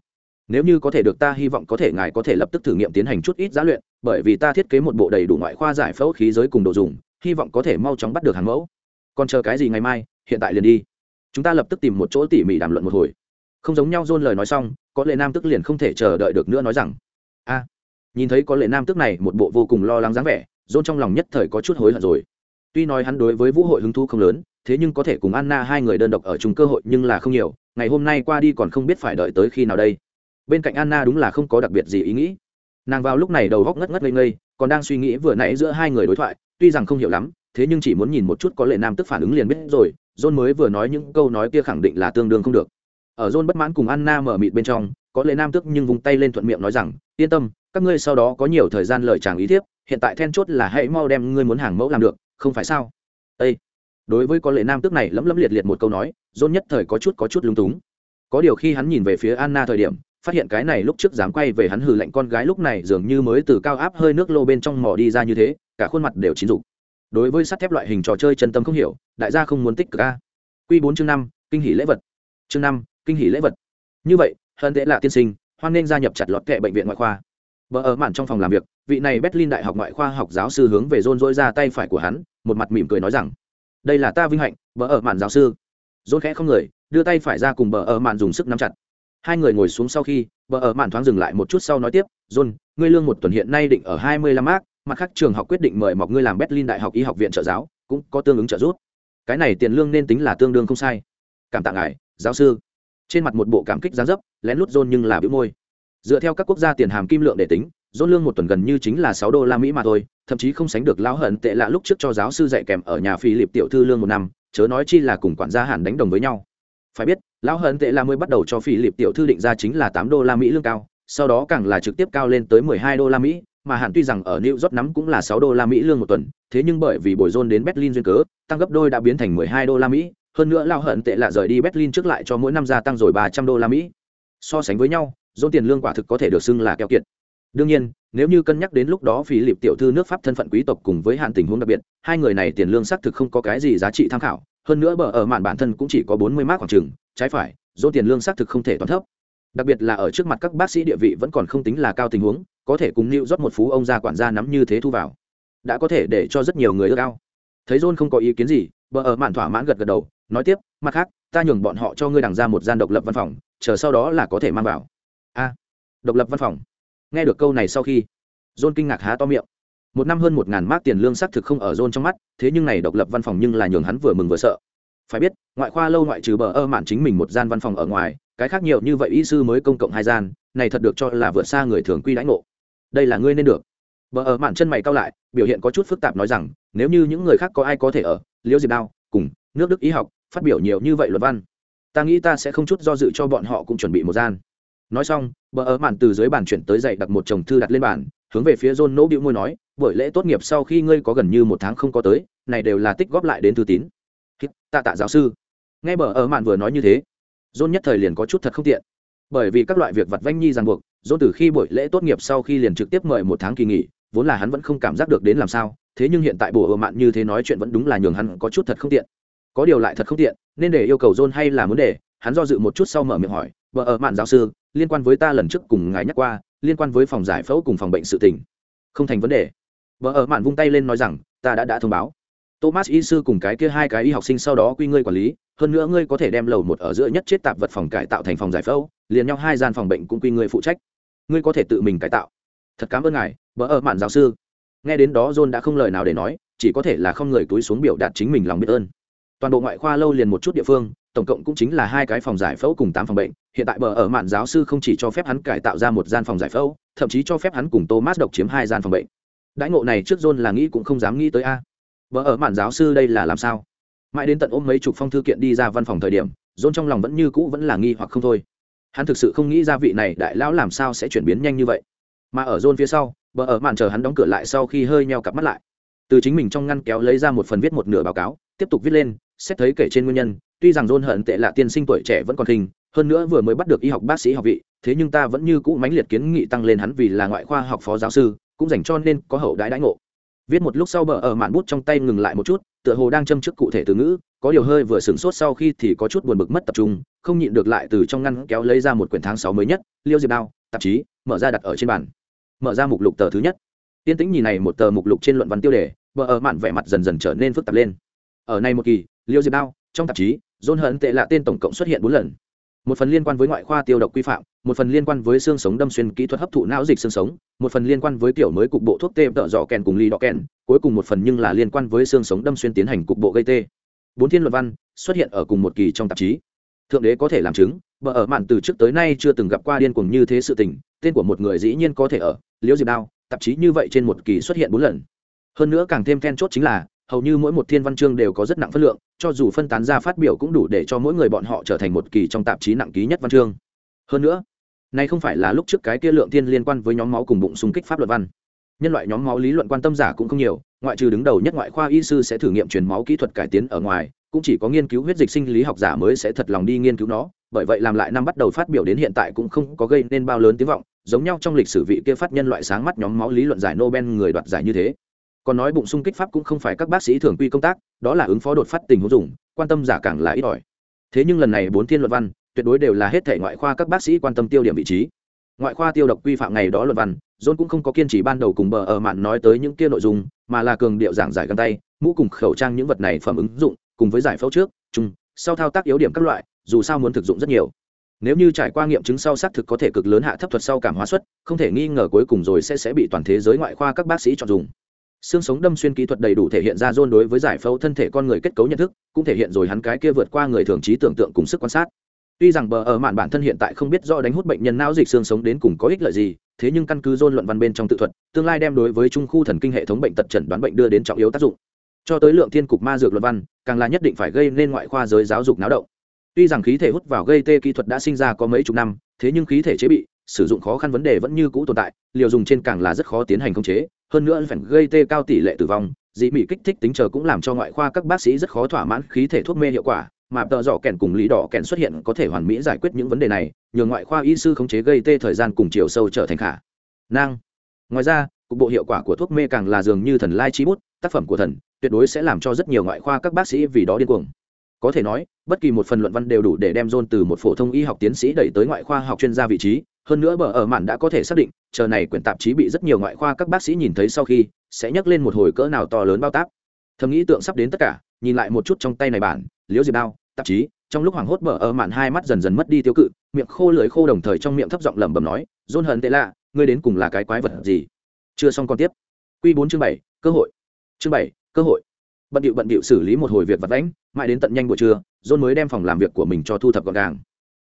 Nếu như có thể được ta hy vọng có thể ngài có thể lập tức thử nghiệm tiến hành chút ít giá luyện, bởi vì ta thiết kế một bộ đầy đủ ngoại khoa giải phẫu khí giới cùng đồ dùng, hy vọng có thể mau chóng bắt được hàng mẫu. Còn chờ cái gì ngày mai, hiện tại liền đi chúng ta lập tức tìm một chỗ tỉ mỉ đàm luận một hồi. Không giống nhau dôn lời nói xong, có lệ nam tức liền không thể chờ đợi được nữa nói rằng, a, nhìn thấy có lệ nam tức này một bộ vô cùng lo lắng dáng vẻ dôn trong lòng nhất thời có chút hối hận rồi. Tuy nói hắn đối với vũ hội hứng thú không lớn, thế nhưng có thể cùng anna hai người đơn độc ở chung cơ hội nhưng là không nhiều, ngày hôm nay qua đi còn không biết phải đợi tới khi nào đây. Bên cạnh anna đúng là không có đặc biệt gì ý nghĩ. Nàng vào lúc này đầu góc ngất ngất ngây ngây, còn đang suy nghĩ vừa nãy giữa hai người đối thoại, tuy rằng không hiểu lắm thế nhưng chỉ muốn nhìn một chút có lệ nam tức phản ứng liền biết rồi, john mới vừa nói những câu nói kia khẳng định là tương đương không được. Ở john bất mãn cùng anna mở mịt bên trong, có lệ nam tức nhưng vùng tay lên thuận miệng nói rằng, yên tâm, các ngươi sau đó có nhiều thời gian lời chàng ý thiếp, hiện tại then chốt là hãy mau đem ngươi muốn hàng mẫu làm được, không phải sao? Ê! đối với có lệ nam tức này lấm lấm liệt liệt một câu nói, john nhất thời có chút có chút lúng túng. Có điều khi hắn nhìn về phía anna thời điểm, phát hiện cái này lúc trước dám quay về hắn hừ lạnh con gái lúc này dường như mới từ cao áp hơi nước lô bên trong mỏ đi ra như thế, cả khuôn mặt đều chín dục đối với sắt thép loại hình trò chơi chân tâm không hiểu, đại gia không muốn tích cực a. Q bốn chương năm, kinh hỷ lễ vật. Chương năm, kinh hỷ lễ vật. Như vậy hơn tệ là tiên sinh, hoan nên gia nhập chặt lọt kệ bệnh viện ngoại khoa. Vợ ở mạn trong phòng làm việc, vị này berlin đại học ngoại khoa học giáo sư hướng về rôn rỗi ra tay phải của hắn, một mặt mỉm cười nói rằng, đây là ta vinh hạnh vợ ở mạn giáo sư. Rôn khẽ không người, đưa tay phải ra cùng bờ ở mạn dùng sức nắm chặt. Hai người ngồi xuống sau khi, bờ ở mạn thoáng dừng lại một chút sau nói tiếp john ngươi lương một tuần hiện nay định ở hai mươi lăm mark mặt khác trường học quyết định mời mọc ngươi làm berlin đại học y học viện trợ giáo cũng có tương ứng trợ giúp. Cái này tiền lương nên tính là tương đương không sai. Cảm tạ ngài giáo sư. Trên mặt một bộ cảm kích gián dấp lén lút john nhưng là bĩu môi. Dựa theo các quốc gia tiền hàm kim lượng để tính john lương một tuần gần như chính là sáu đô la mỹ mà thôi thậm chí không sánh được lao hận tệ lạ lúc trước cho giáo sư dạy kèm ở nhà phi liệp tiểu thư lương một năm chớ nói chi là cùng quản gia hẳn đánh đồng với nhau. Phải biết lão hận tệ lạ mới bắt đầu cho phi liệp tiểu thư định ra chính là tám đô la mỹ lương cao sau đó càng là trực tiếp cao lên tới 12 đô la Mỹ, mà hạn tuy rằng ở New York nắm cũng là 6 đô la Mỹ lương một tuần, thế nhưng bởi vì bồi rôn đến Berlin duyên cớ, tăng gấp đôi đã biến thành 12 đô la Mỹ, hơn nữa lao hận tệ lạ rời đi Berlin trước lại cho mỗi năm gia tăng rồi 300 đô la Mỹ. So sánh với nhau, rôn tiền lương quả thực có thể được xưng là keo kiệt. Đương nhiên, nếu như cân nhắc đến lúc đó phí liệp tiểu thư nước Pháp thân phận quý tộc cùng với hạn tình huống đặc biệt, hai người này tiền lương xác thực không có cái gì giá trị tham khảo, hơn nữa bờ ở mạn bản thân cũng chỉ có 40 mark khoảng chừng, trái phải, rôn tiền lương xác thực không thể toàn thấp đặc biệt là ở trước mặt các bác sĩ địa vị vẫn còn không tính là cao tình huống có thể cùng nịu rót một phú ông gia quản gia nắm như thế thu vào. Đã có thể để cho rất nhiều người ước ao. Thấy john không có ý kiến gì, bờ ở mạn thỏa mãn gật gật đầu, nói tiếp, mặt khác, ta nhường bọn họ cho ngươi đằng ra một gian độc lập văn phòng, chờ sau đó là có thể mang vào. A, độc lập văn phòng? Nghe được câu này sau khi, john kinh ngạc há to miệng. Một năm hơn một ngàn mác tiền lương xác thực không ở john trong mắt, thế nhưng này độc lập văn phòng nhưng là nhường hắn vừa mừng vừa sợ. Phải biết, ngoại khoa lâu ngoại trừ bờ ơ mạn chính mình một gian văn phòng ở ngoài, cái khác nhiều như vậy y sư mới công cộng hai gian, này thật được cho là vượt xa người thường quy lãnh ngộ đây là ngươi nên được. Vợ ở mạn chân mày cao lại biểu hiện có chút phức tạp nói rằng nếu như những người khác có ai có thể ở liễu diệp đao cùng nước đức y học phát biểu nhiều như vậy luật văn ta nghĩ ta sẽ không chút do dự cho bọn họ cũng chuẩn bị một gian. Nói xong vợ ở mạn từ dưới bàn chuyển tới dậy đặt một chồng thư đặt lên bàn hướng về phía john nỗ bĩu môi nói buổi lễ tốt nghiệp sau khi ngươi có gần như một tháng không có tới này đều là tích góp lại đến thư tín. Tạ tạ giáo sư. Nghe bờ ở mạn vừa nói như thế John nhất thời liền có chút thật không tiện. Bởi vì các loại việc vặt vanh nhi ràng buộc, dỗ từ khi buổi lễ tốt nghiệp sau khi liền trực tiếp mời một tháng kỳ nghỉ, vốn là hắn vẫn không cảm giác được đến làm sao, thế nhưng hiện tại bổ ở mạn như thế nói chuyện vẫn đúng là nhường hắn có chút thật không tiện. Có điều lại thật không tiện, nên để yêu cầu John hay là muốn để, hắn do dự một chút sau mở miệng hỏi, vợ ở mạn giáo sư, liên quan với ta lần trước cùng ngài nhắc qua, liên quan với phòng giải phẫu cùng phòng bệnh sự tình." Không thành vấn đề. vợ ở mạn vung tay lên nói rằng, "Ta đã đã thông báo." Thomas y sư cùng cái kia hai cái y học sinh sau đó quy ngươi quản lý, hơn nữa ngươi có thể đem lầu một ở giữa nhất chết tạp vật phòng cải tạo thành phòng giải phẫu liền nhau hai gian phòng bệnh cũng quy ngươi phụ trách ngươi có thể tự mình cải tạo. Thật cảm ơn ngài vợ ở mạn giáo sư. Nghe đến đó, john đã không lời nào để nói, chỉ có thể là không người túi xuống biểu đạt chính mình lòng biết ơn. Toàn bộ ngoại khoa lâu liền một chút địa phương, tổng cộng cũng chính là hai cái phòng giải phẫu cùng tám phòng bệnh. Hiện tại bờ ở mạn giáo sư không chỉ cho phép hắn cải tạo ra một gian phòng giải phẫu, thậm chí cho phép hắn cùng thomas độc chiếm hai gian phòng bệnh. Đãi ngộ này trước john là nghĩ cũng không dám nghĩ tới a. Bờ ở mạn giáo sư đây là làm sao? Mãi đến tận ôm mấy chục phong thư kiện đi ra văn phòng thời điểm, John trong lòng vẫn như cũ vẫn là nghi hoặc không thôi hắn thực sự không nghĩ ra vị này đại lão làm sao sẽ chuyển biến nhanh như vậy. Mà ở rôn phía sau, bờ ở màn chờ hắn đóng cửa lại sau khi hơi nheo cặp mắt lại. Từ chính mình trong ngăn kéo lấy ra một phần viết một nửa báo cáo, tiếp tục viết lên, xét thấy kể trên nguyên nhân, tuy rằng rôn hận tệ là tiên sinh tuổi trẻ vẫn còn hình, hơn nữa vừa mới bắt được y học bác sĩ học vị, thế nhưng ta vẫn như cũ mãnh liệt kiến nghị tăng lên hắn vì là ngoại khoa học phó giáo sư, cũng dành cho nên có hậu đãi đãi ngộ viết một lúc sau bờ ở mạn bút trong tay ngừng lại một chút, tựa hồ đang châm trước cụ thể từ ngữ, có điều hơi vừa sửng sốt sau khi thì có chút buồn bực mất tập trung, không nhịn được lại từ trong ngăn kéo lấy ra một quyển tháng sáu mới nhất, liêu diệp đao, tạp chí, mở ra đặt ở trên bàn. Mở ra mục lục tờ thứ nhất. Tiên tĩnh nhìn này một tờ mục lục trên luận văn tiêu đề, bờ ở mạn vẻ mặt dần dần trở nên phức tạp lên. Ở này một kỳ, liêu diệp đao, trong tạp chí dôn hận tệ lạ tên tổng cộng xuất hiện bốn lần một phần liên quan với ngoại khoa tiêu độc quy phạm, một phần liên quan với xương sống đâm xuyên kỹ thuật hấp thụ não dịch xương sống, một phần liên quan với kiểu mới cục bộ thuốc tê tợ dọ kèn cùng ly đọ kèn, cuối cùng một phần nhưng là liên quan với xương sống đâm xuyên tiến hành cục bộ gây tê. Bốn thiên luật văn xuất hiện ở cùng một kỳ trong tạp chí. Thượng đế có thể làm chứng vợ ở mạn từ trước tới nay chưa từng gặp qua điên cuồng như thế sự tình, tên của một người dĩ nhiên có thể ở, liễu diệp đao, tạp chí như vậy trên một kỳ xuất hiện bốn lần. Hơn nữa càng thêm then chốt chính là hầu như mỗi một thiên văn chương đều có rất nặng phân lượng, cho dù phân tán ra phát biểu cũng đủ để cho mỗi người bọn họ trở thành một kỳ trong tạp chí nặng ký nhất văn chương. Hơn nữa, này không phải là lúc trước cái kia lượng thiên liên quan với nhóm máu cùng bụng xung kích pháp luật văn. Nhân loại nhóm máu lý luận quan tâm giả cũng không nhiều, ngoại trừ đứng đầu nhất ngoại khoa y sư sẽ thử nghiệm truyền máu kỹ thuật cải tiến ở ngoài, cũng chỉ có nghiên cứu huyết dịch sinh lý học giả mới sẽ thật lòng đi nghiên cứu nó, bởi vậy làm lại năm bắt đầu phát biểu đến hiện tại cũng không có gây nên bao lớn tiếng vọng, giống nhau trong lịch sử vị kia phát nhân loại sáng mắt nhóm máu lý luận giải nobel người đoạt giải như thế còn nói bụng xung kích pháp cũng không phải các bác sĩ thường quy công tác, đó là ứng phó đột phát tình huống dùng, quan tâm giả càng là ít ỏi. Thế nhưng lần này bốn thiên luận văn, tuyệt đối đều là hết thể ngoại khoa các bác sĩ quan tâm tiêu điểm vị trí. Ngoại khoa tiêu độc quy phạm ngày đó luận văn, john cũng không có kiên trì ban đầu cùng bờ ở mạn nói tới những kia nội dung, mà là cường điệu giảng giải găng tay, mũ cùng khẩu trang những vật này phẩm ứng dụng, cùng với giải phẫu trước, chung, sau thao tác yếu điểm các loại, dù sao muốn thực dụng rất nhiều. Nếu như trải qua nghiệm chứng sau xác thực có thể cực lớn hạ thấp thuật sau cảm hóa suất không thể nghi ngờ cuối cùng rồi sẽ sẽ bị toàn thế giới ngoại khoa các bác sĩ chọn dùng xương sống đâm xuyên kỹ thuật đầy đủ thể hiện ra John đối với giải phẫu thân thể con người kết cấu nhận thức, cũng thể hiện rồi hắn cái kia vượt qua người thường trí tưởng tượng cùng sức quan sát. Tuy rằng bờ ở mạn bản thân hiện tại không biết rõ đánh hút bệnh nhân não dịch xương sống đến cùng có ích lợi gì, thế nhưng căn cứ John luận văn bên trong tự thuật, tương lai đem đối với trung khu thần kinh hệ thống bệnh tật chẩn đoán bệnh đưa đến trọng yếu tác dụng. Cho tới lượng thiên cục ma dược luận văn, càng là nhất định phải gây nên ngoại khoa giới giáo dục náo động. Tuy rằng khí thể hút vào gây tê kỹ thuật đã sinh ra có mấy chục năm, thế nhưng khí thể chế bị, sử dụng khó khăn vấn đề vẫn như cũ tồn tại, liều dùng trên càng là rất khó tiến hành khống chế, hơn nữa phải gây tê cao tỷ lệ tử vong, dị bị kích thích tính chờ cũng làm cho ngoại khoa các bác sĩ rất khó thỏa mãn khí thể thuốc mê hiệu quả, mà tợ dọ kèn cùng lý đỏ kèn xuất hiện có thể hoàn mỹ giải quyết những vấn đề này, nhờ ngoại khoa y sư khống chế gây tê thời gian cùng chiều sâu trở thành khả năng. Ngoài ra, cục bộ hiệu quả của thuốc mê càng là dường như thần lai chi bút, tác phẩm của thần tuyệt đối sẽ làm cho rất nhiều ngoại khoa các bác sĩ vì đó điên cuồng. Có thể nói, bất kỳ một phần luận văn đều đủ để đem John từ một phổ thông y học tiến sĩ đẩy tới ngoại khoa học chuyên gia vị trí hơn nữa bờ ở mạn đã có thể xác định, chờ này quyển tạp chí bị rất nhiều ngoại khoa các bác sĩ nhìn thấy sau khi, sẽ nhắc lên một hồi cỡ nào to lớn bao tác thầm nghĩ tượng sắp đến tất cả, nhìn lại một chút trong tay này bản, liễu diệp đao, tạp chí, trong lúc hoảng hốt bờ ở mạn hai mắt dần dần mất đi tiêu cự, miệng khô lưỡi khô đồng thời trong miệng thấp giọng lẩm bẩm nói rôn hận tệ lạ, ngươi đến cùng là cái quái vật gì? Chưa xong còn tiếp. Quy bốn chương bảy, cơ hội. Chương bảy, cơ hội. Bận điệu bận điệu xử lý một hồi việc vật lãnh mãi đến tận nhanh buổi trưa rôn mới đem phòng làm việc của mình cho thu thập gọn gàng.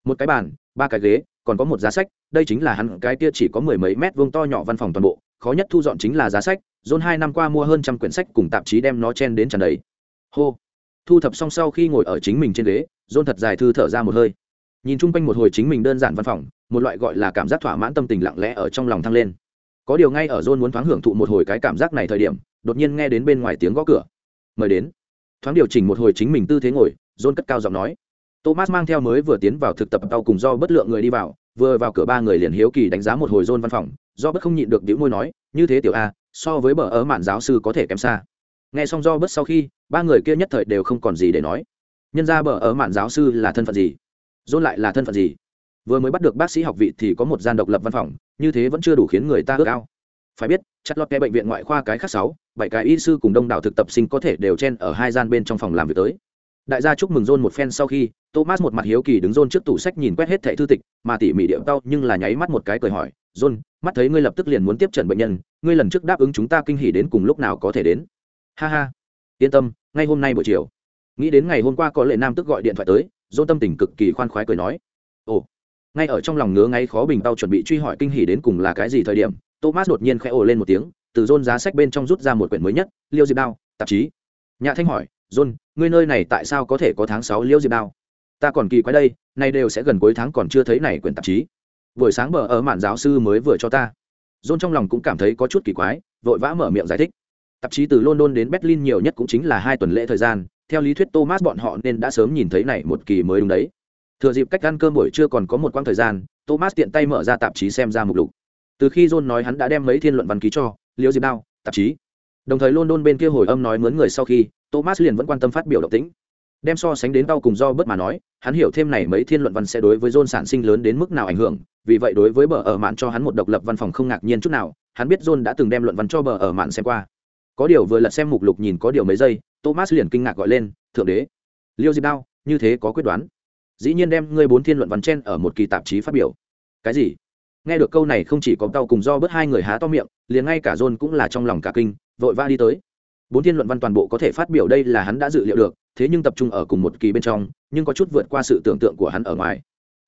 Một cái bàn, ba cái ghế còn có một giá sách, đây chính là hắn, cái kia chỉ có mười mấy mét vuông to nhỏ văn phòng toàn bộ, khó nhất thu dọn chính là giá sách john hai năm qua mua hơn trăm quyển sách cùng tạp chí đem nó chen đến tràn đầy. Hô. Thu thập xong sau khi ngồi ở chính mình trên ghế john thật dài thư thở ra một hơi. Nhìn chung quanh một hồi chính mình đơn giản văn phòng, một loại gọi là cảm giác thỏa mãn tâm tình lặng lẽ ở trong lòng thăng lên. Có điều ngay ở john muốn thoáng hưởng thụ một hồi cái cảm giác này thời điểm, đột nhiên nghe đến bên ngoài tiếng gõ cửa. Mời đến. Thoáng điều chỉnh một hồi chính mình tư thế ngồi john cất cao giọng nói thomas mang theo mới vừa tiến vào thực tập tàu cùng do bất lượng người đi vào, vừa vào cửa ba người liền hiếu kỳ đánh giá một hồi john văn phòng. Do bất không nhịn được đĩu môi nói, như thế tiểu a, so với bờ ở mạn giáo sư có thể kém xa. Nghe xong do bất sau khi, ba người kia nhất thời đều không còn gì để nói. Nhân ra bờ ở mạn giáo sư là thân phận gì? John lại là thân phận gì? Vừa mới bắt được bác sĩ học vị thì có một gian độc lập văn phòng, như thế vẫn chưa đủ khiến người ta ước ao. Phải biết chặt lọt cái bệnh viện ngoại khoa cái khác sáu, bảy cái y sư cùng đông đảo thực tập sinh có thể đều chen ở hai gian bên trong phòng làm việc tới đại gia chúc mừng john một phen sau khi, thomas một mặt hiếu kỳ đứng john trước tủ sách nhìn quét hết thẻ thư tịch, mà tỉ mỉ điệu tao nhưng là nháy mắt một cái cười hỏi, john, mắt thấy ngươi lập tức liền muốn tiếp trần bệnh nhân, ngươi lần trước đáp ứng chúng ta kinh hỉ đến cùng lúc nào có thể đến? Ha ha, yên tâm, ngay hôm nay buổi chiều. Nghĩ đến ngày hôm qua có lệ nam tức gọi điện thoại tới, john tâm tình cực kỳ khoan khoái cười nói, ồ, ngay ở trong lòng ngứa ngay khó bình tao chuẩn bị truy hỏi kinh hỉ đến cùng là cái gì thời điểm, thomas đột nhiên khẽ ồ lên một tiếng, từ john giá sách bên trong rút ra một quyển mới nhất, liêu diệp đao, tạp chí. Nhà thanh hỏi john, ngươi nơi này tại sao có thể có tháng sáu liêu diệp đao? Ta còn kỳ quái đây, nay đều sẽ gần cuối tháng còn chưa thấy này quyển tạp chí. Buổi sáng bờ ở mạn giáo sư mới vừa cho ta. John trong lòng cũng cảm thấy có chút kỳ quái, vội vã mở miệng giải thích. Tạp chí từ london đến berlin nhiều nhất cũng chính là hai tuần lễ thời gian, theo lý thuyết thomas bọn họ nên đã sớm nhìn thấy này một kỳ mới đúng đấy. Thừa dịp cách ăn cơm buổi trưa còn có một quãng thời gian, thomas tiện tay mở ra tạp chí xem ra mục lục. Từ khi john nói hắn đã đem mấy thiên luận văn ký cho, liễu diệp đao, tạp chí. Đồng thời london bên kia hồi âm nói mướn người sau khi thomas liền vẫn quan tâm phát biểu động tĩnh. Đem so sánh đến đau cùng do bớt mà nói, hắn hiểu thêm này mấy thiên luận văn sẽ đối với john sản sinh lớn đến mức nào ảnh hưởng, vì vậy đối với bờ ở mạn cho hắn một độc lập văn phòng không ngạc nhiên chút nào, hắn biết john đã từng đem luận văn cho bờ ở mạn xem qua. Có điều vừa lật xem mục lục nhìn có điều mấy giây, thomas liền kinh ngạc gọi lên, thượng đế, liêu dịp đao, như thế có quyết đoán. Dĩ nhiên đem ngươi bốn thiên luận văn trên ở một kỳ tạp chí phát biểu. Cái gì? Nghe được câu này không chỉ có tao cùng do bớt hai người há to miệng, liền ngay cả john cũng là trong lòng cả kinh, vội va đi tới bốn thiên luận văn toàn bộ có thể phát biểu đây là hắn đã dự liệu được, thế nhưng tập trung ở cùng một kỳ bên trong, nhưng có chút vượt qua sự tưởng tượng của hắn ở ngoài.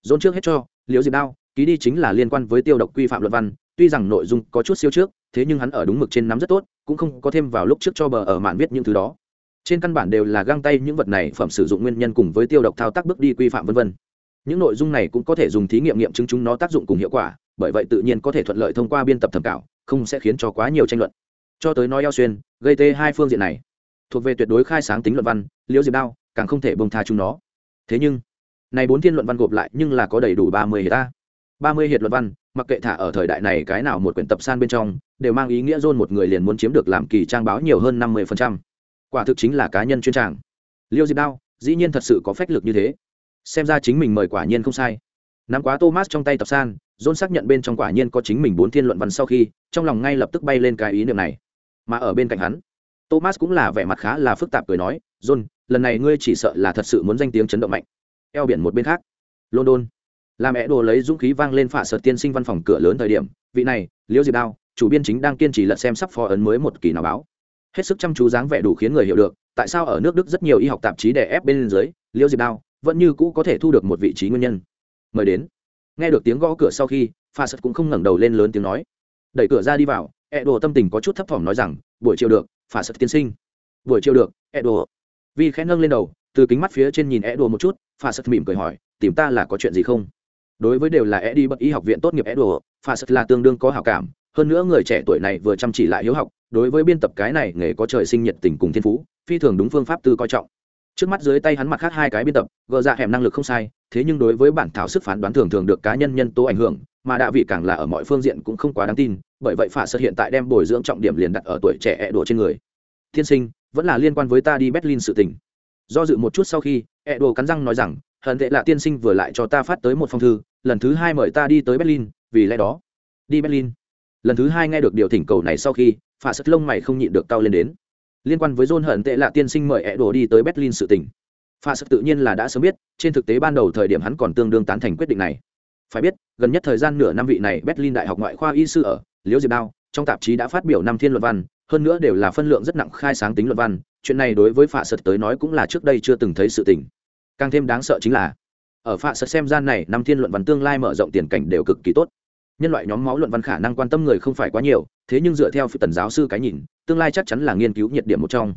John trước hết cho, liễu diệp đao, ký đi chính là liên quan với tiêu độc quy phạm luận văn, tuy rằng nội dung có chút siêu trước, thế nhưng hắn ở đúng mực trên nắm rất tốt, cũng không có thêm vào lúc trước cho bờ ở mạn viết những thứ đó. Trên căn bản đều là găng tay những vật này phẩm sử dụng nguyên nhân cùng với tiêu độc thao tác bước đi quy phạm vân vân. Những nội dung này cũng có thể dùng thí nghiệm nghiệm chứng chúng nó tác dụng cùng hiệu quả, bởi vậy tự nhiên có thể thuận lợi thông qua biên tập thẩm cảo, không sẽ khiến cho quá nhiều tranh luận cho tới nói eo xuyên, gây tê hai phương diện này. Thuộc về tuyệt đối khai sáng tính luận văn, liễu diệp đao càng không thể bông tha chúng nó. Thế nhưng, này bốn thiên luận văn gộp lại nhưng là có đầy đủ ba mươi hiệp ta. Ba mươi hiệp luận văn, mặc kệ thả ở thời đại này cái nào một quyển tập san bên trong, đều mang ý nghĩa dôn một người liền muốn chiếm được làm kỳ trang báo nhiều hơn năm mươi quả thực chính là cá nhân chuyên tràng. Liêu diệp đao, dĩ nhiên thật sự có phách lực như thế. Xem ra chính mình mời quả nhiên không sai. Nắm quá thomas trong tay tập san john xác nhận bên trong quả nhiên có chính mình bốn thiên luận văn sau khi, trong lòng ngay lập tức bay lên cái ý niệm này mà ở bên cạnh hắn. Thomas cũng là vẻ mặt khá là phức tạp cười nói, john, lần này ngươi chỉ sợ là thật sự muốn danh tiếng chấn động mạnh. Eo biển một bên khác. London. Làm mẹ đồ lấy dũng khí vang lên phả sợ tiên sinh văn phòng cửa lớn thời điểm, vị này, liễu diệp đao, chủ biên chính đang kiên trì lật xem sắp phó ấn mới một kỳ nào báo. Hết sức chăm chú dáng vẻ đủ khiến người hiểu được, tại sao ở nước đức rất nhiều y học tạp chí đè ép bên dưới, liễu diệp đao vẫn như cũ có thể thu được một vị trí nguyên nhân. Mời đến. Nghe được tiếng gõ cửa sau khi pha sật cũng không ngẩng đầu lên lớn tiếng nói. Đẩy cửa ra đi vào ẹ đồ tâm tình có chút thấp thỏm nói rằng, buổi chiều được, phả sật tiên sinh. Buổi chiều được ẹ đồ vì khẽ nâng lên đầu, từ kính mắt phía trên nhìn ẹ đồ một chút, phả sật mỉm cười hỏi, tìm ta là có chuyện gì không? Đối với đều là ẹ đi bậc y học viện tốt nghiệp ẹ đồ phả sật là tương đương có hảo cảm, hơn nữa người trẻ tuổi này vừa chăm chỉ lại hiếu học, đối với biên tập cái này nghề có trời sinh nhiệt tình cùng thiên phú, phi thường đúng phương pháp tư coi trọng. Trước mắt dưới tay hắn mặt khác hai cái biên tập, gờ ra dạ hẻm năng lực không sai, thế nhưng đối với bản thảo sức phán đoán thường thường được cá nhân nhân tố ảnh hưởng mà đạ vị càng là ở mọi phương diện cũng không quá đáng tin, bởi vậy phả sật hiện tại đem bồi dưỡng trọng điểm liền đặt ở tuổi trẻ ẹ đổ trên người. Thiên sinh, vẫn là liên quan với ta đi berlin sự tình. Do dự một chút sau khi, ẹ đồ cắn răng nói rằng, hận tệ là tiên sinh vừa lại cho ta phát tới một phong thư, lần thứ hai mời ta đi tới berlin, vì lẽ đó, đi berlin. Lần thứ hai nghe được điều thỉnh cầu này sau khi phả sật lông mày không nhịn được tao lên đến. Liên quan với john hận tệ là tiên sinh mời ẹ đồ đi tới berlin sự tình. Phả sật tự nhiên là đã sớm biết, trên thực tế ban đầu thời điểm hắn còn tương đương tán thành quyết định này phải biết, gần nhất thời gian nửa năm vị này berlin đại học ngoại khoa y sư ở liễu diệp đao, trong tạp chí đã phát biểu năm thiên luận văn, hơn nữa đều là phân lượng rất nặng khai sáng tính luận văn, chuyện này đối với phạ sật tới nói cũng là trước đây chưa từng thấy sự tình. Càng thêm đáng sợ chính là, ở phạ sật xem gian này, năm thiên luận văn tương lai mở rộng tiền cảnh đều cực kỳ tốt. Nhân loại nhóm máu luận văn khả năng quan tâm người không phải quá nhiều, thế nhưng dựa theo phi tần giáo sư cái nhìn, tương lai chắc chắn là nghiên cứu nhiệt điểm một trong.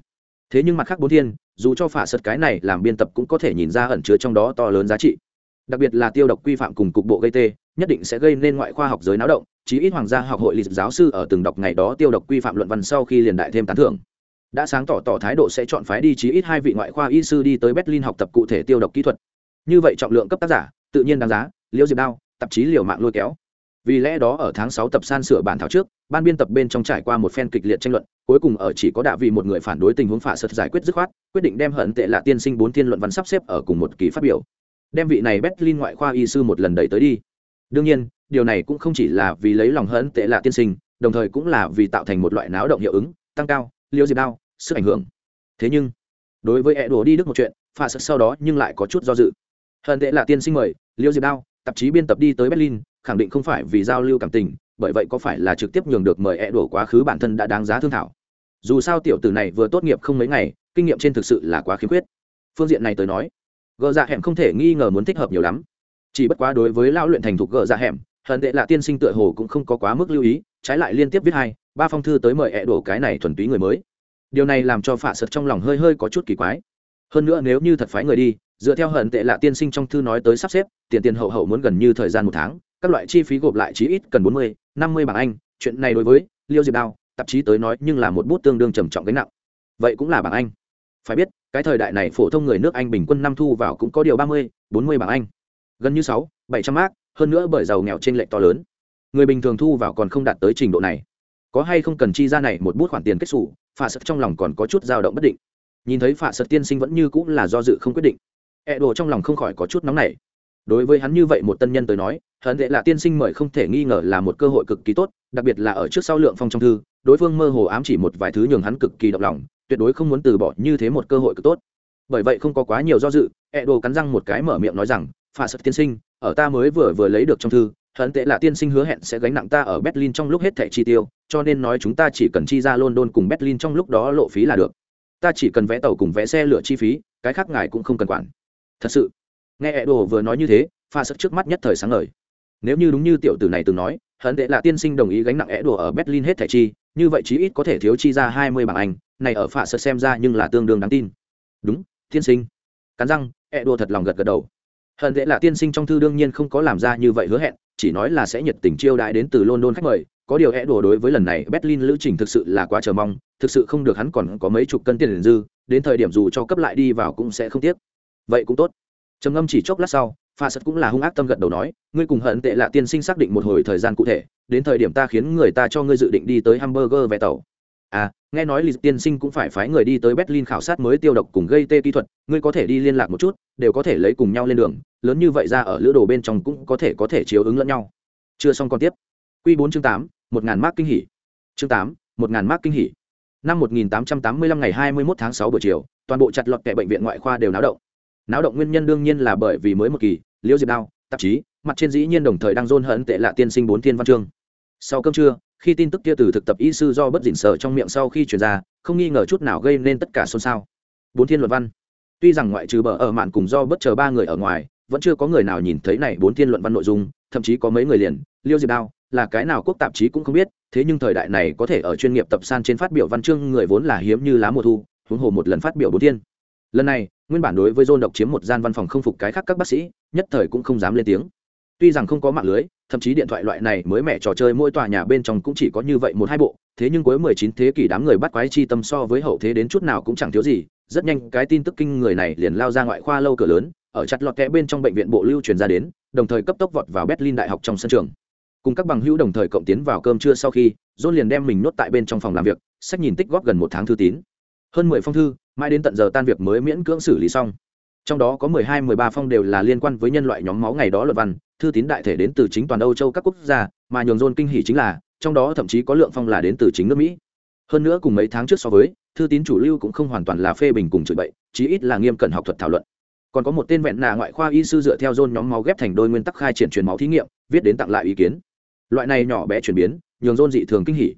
Thế nhưng mặt khác bốn thiên, dù cho phạ sật cái này làm biên tập cũng có thể nhìn ra ẩn chứa trong đó to lớn giá trị đặc biệt là tiêu độc quy phạm cùng cục bộ gây tê, nhất định sẽ gây nên ngoại khoa học giới náo động, chí ít hoàng gia học hội lịch giáo sư ở từng đọc ngày đó tiêu độc quy phạm luận văn sau khi liền đại thêm tán thưởng. Đã sáng tỏ tỏ thái độ sẽ chọn phái đi chí ít hai vị ngoại khoa y sư đi tới berlin học tập cụ thể tiêu độc kỹ thuật. Như vậy trọng lượng cấp tác giả, tự nhiên đáng giá, liễu diệp đao, tạp chí liều mạng lôi kéo. Vì lẽ đó ở tháng sáu tập san sửa bản thảo trước, ban biên tập bên trong trải qua một phen kịch liệt tranh luận, cuối cùng ở chỉ có đạ vì một người phản đối tình huống phả sật giải quyết dứt khoát, quyết định đem hận tệ là tiên sinh bốn thiên luận văn sắp xếp ở cùng một kỳ phát biểu đem vị này berlin ngoại khoa y sư một lần đẩy tới đi. Đương nhiên, điều này cũng không chỉ là vì lấy lòng hận tệ lạ tiên sinh, đồng thời cũng là vì tạo thành một loại náo động hiệu ứng, tăng cao, liêu diệp đao, sức ảnh hưởng. Thế nhưng, đối với e đồ đi đức một chuyện pha sật sau đó nhưng lại có chút do dự. Hận tệ lạ tiên sinh mời, liêu diệp đao, tạp chí biên tập đi tới berlin, khẳng định không phải vì giao lưu cảm tình, bởi vậy có phải là trực tiếp nhường được mời e đổ quá khứ bản thân đã đáng giá thương thảo? Dù sao tiểu tử này vừa tốt nghiệp không mấy ngày, kinh nghiệm trên thực sự là quá khiếm khuyết. Phương diện này tới nói gờ dạ hẻm không thể nghi ngờ muốn thích hợp nhiều lắm. Chỉ bất quá đối với lão luyện thành thục gờ dạ hẻm, hận tệ là tiên sinh tựa hồ cũng không có quá mức lưu ý, trái lại liên tiếp viết hai, ba phong thư tới mời ẹ đổ cái này thuần túy người mới. Điều này làm cho phạ sật trong lòng hơi hơi có chút kỳ quái. Hơn nữa nếu như thật phái người đi, dựa theo hận tệ là tiên sinh trong thư nói tới sắp xếp, tiền tiền hậu hậu muốn gần như thời gian một tháng, các loại chi phí gộp lại chí ít cần bốn mươi, năm mươi bảng anh, chuyện này đối với liêu diệp đao, tạp chí tới nói nhưng là một bút tương đương trầm trọng gánh nặng. Vậy cũng là bảng anh. Phải biết cái thời đại này phổ thông người nước anh bình quân năm thu vào cũng có điều ba mươi, bốn mươi bảng anh. Gần như sáu, bảy trăm mác hơn nữa bởi giàu nghèo trên lệch to lớn. Người bình thường thu vào còn không đạt tới trình độ này. Có hay không cần chi ra này một bút khoản tiền kết xù phạ sật trong lòng còn có chút dao động bất định. Nhìn thấy phạ sật tiên sinh vẫn như cũng là do dự không quyết định. Ẹ、e、đồ trong lòng không khỏi có chút nóng nảy. Đối với hắn như vậy một tân nhân tới nói hận tệ là tiên sinh mời không thể nghi ngờ là một cơ hội cực kỳ tốt, đặc biệt là ở trước sau lượng phong trong thư, đối phương mơ hồ ám chỉ một vài thứ nhường hắn cực kỳ động lòng tuyệt đối không muốn từ bỏ như thế một cơ hội cực tốt. Bởi vậy không có quá nhiều do dự e đồ cắn răng một cái mở miệng nói rằng, phà sật tiên sinh, ở ta mới vừa vừa lấy được trong thư hận tệ là tiên sinh hứa hẹn sẽ gánh nặng ta ở berlin trong lúc hết thẻ chi tiêu, cho nên nói chúng ta chỉ cần chi ra london cùng berlin trong lúc đó lộ phí là được. Ta chỉ cần vé tàu cùng vé xe lửa chi phí, cái khác ngài cũng không cần quản. Thật sự? Nghe ẹ đồ vừa nói như thế pha sật trước mắt nhất thời sáng ngời. Nếu như đúng như tiểu tử này từng nói hận tệ là tiên sinh đồng ý gánh nặng é đồ ở berlin hết thẻ chi, như vậy chí ít có thể thiếu chi ra hai mươi bảng anh này ở pha sợ xem ra nhưng là tương đương đáng tin. Đúng, tiên sinh. Cắn răng, ẹ đua thật lòng gật gật đầu. Hận dễ là tiên sinh trong thư đương nhiên không có làm ra như vậy hứa hẹn, chỉ nói là sẽ nhiệt tình chiêu đãi đến từ london khách mời. Có điều ẹ đùa đối với lần này berlin lữ trình thực sự là quá chờ mong, thực sự không được hắn còn có mấy chục cân tiền dư, đến thời điểm dù cho cấp lại đi vào cũng sẽ không tiếc. Vậy cũng tốt. Trầm ngâm chỉ chốc lát sau pha sật cũng là hung ác tâm gật đầu nói, ngươi cùng hận tệ là tiên sinh xác định một hồi thời gian cụ thể, đến thời điểm ta khiến người ta cho ngươi dự định đi tới hamburger vé tàu à nghe nói lịch tiên sinh cũng phải phái người đi tới berlin khảo sát mới tiêu độc cùng gây tê kỹ thuật, ngươi có thể đi liên lạc một chút, đều có thể lấy cùng nhau lên đường, lớn như vậy ra ở lữ đồ bên trong cũng có thể có thể chiếu ứng lẫn nhau. Chưa xong còn tiếp. Q bốn chương tám, một ngàn mác kinh hỉ. Chương tám, một ngàn mác kinh hỉ. Năm một nghìn tám trăm tám mươi lăm ngày hai mươi mốt tháng sáu buổi chiều, toàn bộ chặt lọt kệ bệnh viện ngoại khoa đều náo động. Náo động nguyên nhân đương nhiên là bởi vì mới một kỳ, liễu diệp đao, tạp chí, mặt trên dĩ nhiên đồng thời đang dôn hận tệ lạ tiên sinh bốn thiên văn chương. Sau cơm trưa khi tin tức kia từ thực tập y sư do bất dịn sở trong miệng sau khi truyền ra, không nghi ngờ chút nào gây nên tất cả xôn xao. Bốn thiên luật văn. Tuy rằng ngoại trừ bờ ở mạn cùng do bất chờ ba người ở ngoài, vẫn chưa có người nào nhìn thấy này bốn thiên luận văn nội dung, thậm chí có mấy người liền, liêu diệp đao, là cái nào quốc tạp chí cũng không biết, thế nhưng thời đại này có thể ở chuyên nghiệp tập san trên phát biểu văn chương người vốn là hiếm như lá mùa thu, huống hồ một lần phát biểu bốn thiên. Lần này, nguyên bản đối với dôn độc chiếm một gian văn phòng không phục cái khác các bác sĩ, nhất thời cũng không dám lên tiếng tuy rằng không có mạng lưới, thậm chí điện thoại loại này mới mẻ trò chơi mỗi tòa nhà bên trong cũng chỉ có như vậy một hai bộ, thế nhưng cuối 19 thế kỷ đám người bắt quái chi tâm so với hậu thế đến chút nào cũng chẳng thiếu gì, rất nhanh cái tin tức kinh người này liền lao ra ngoại khoa lâu cửa lớn, ở chặt lọt kẽ bên trong bệnh viện bộ lưu truyền ra đến, đồng thời cấp tốc vọt vào berlin đại học trong sân trường. Cùng các bằng hữu đồng thời cộng tiến vào cơm trưa sau khi, john liền đem mình nuốt tại bên trong phòng làm việc, sách nhìn tích góp gần một tháng thư tín. Hơn mười phong thư, mãi đến tận giờ tan việc mới miễn cưỡng xử lý xong. Trong đó có mười hai, mười ba phong đều là liên quan với nhân loại nhóm máu ngày đó luật văn thư tín đại thể đến từ chính toàn âu châu các quốc gia, mà nhường john kinh hỉ chính là, trong đó thậm chí có lượng phong là đến từ chính nước mỹ. Hơn nữa cùng mấy tháng trước so với, thư tín chủ lưu cũng không hoàn toàn là phê bình cùng chửi bậy, chí ít là nghiêm cẩn học thuật thảo luận. Còn có một tên vẹn nà ngoại khoa y sư dựa theo John nhóm máu ghép thành đôi nguyên tắc khai triển truyền máu thí nghiệm, viết đến tặng lại ý kiến. Loại này nhỏ bé chuyển biến, nhường John dị thường kinh hỉ.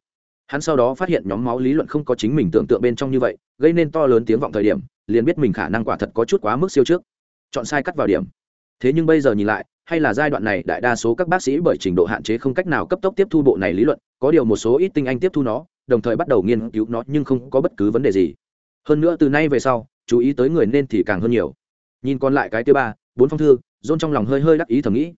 Hắn sau đó phát hiện nhóm máu lý luận không có chính mình tưởng tượng bên trong như vậy, gây nên to lớn tiếng vọng thời điểm, liền biết mình khả năng quả thật có chút quá mức siêu trước. Chọn sai cắt vào điểm. Thế nhưng bây giờ nhìn lại hay là giai đoạn này đại đa số các bác sĩ bởi trình độ hạn chế không cách nào cấp tốc tiếp thu bộ này lý luận, có điều một số ít tinh anh tiếp thu nó, đồng thời bắt đầu nghiên cứu nó nhưng không có bất cứ vấn đề gì. Hơn nữa từ nay về sau, chú ý tới người nên thì càng hơn nhiều. Nhìn còn lại cái thứ ba, bốn phong thư dôn trong lòng hơi hơi đắc ý thầm nghĩ.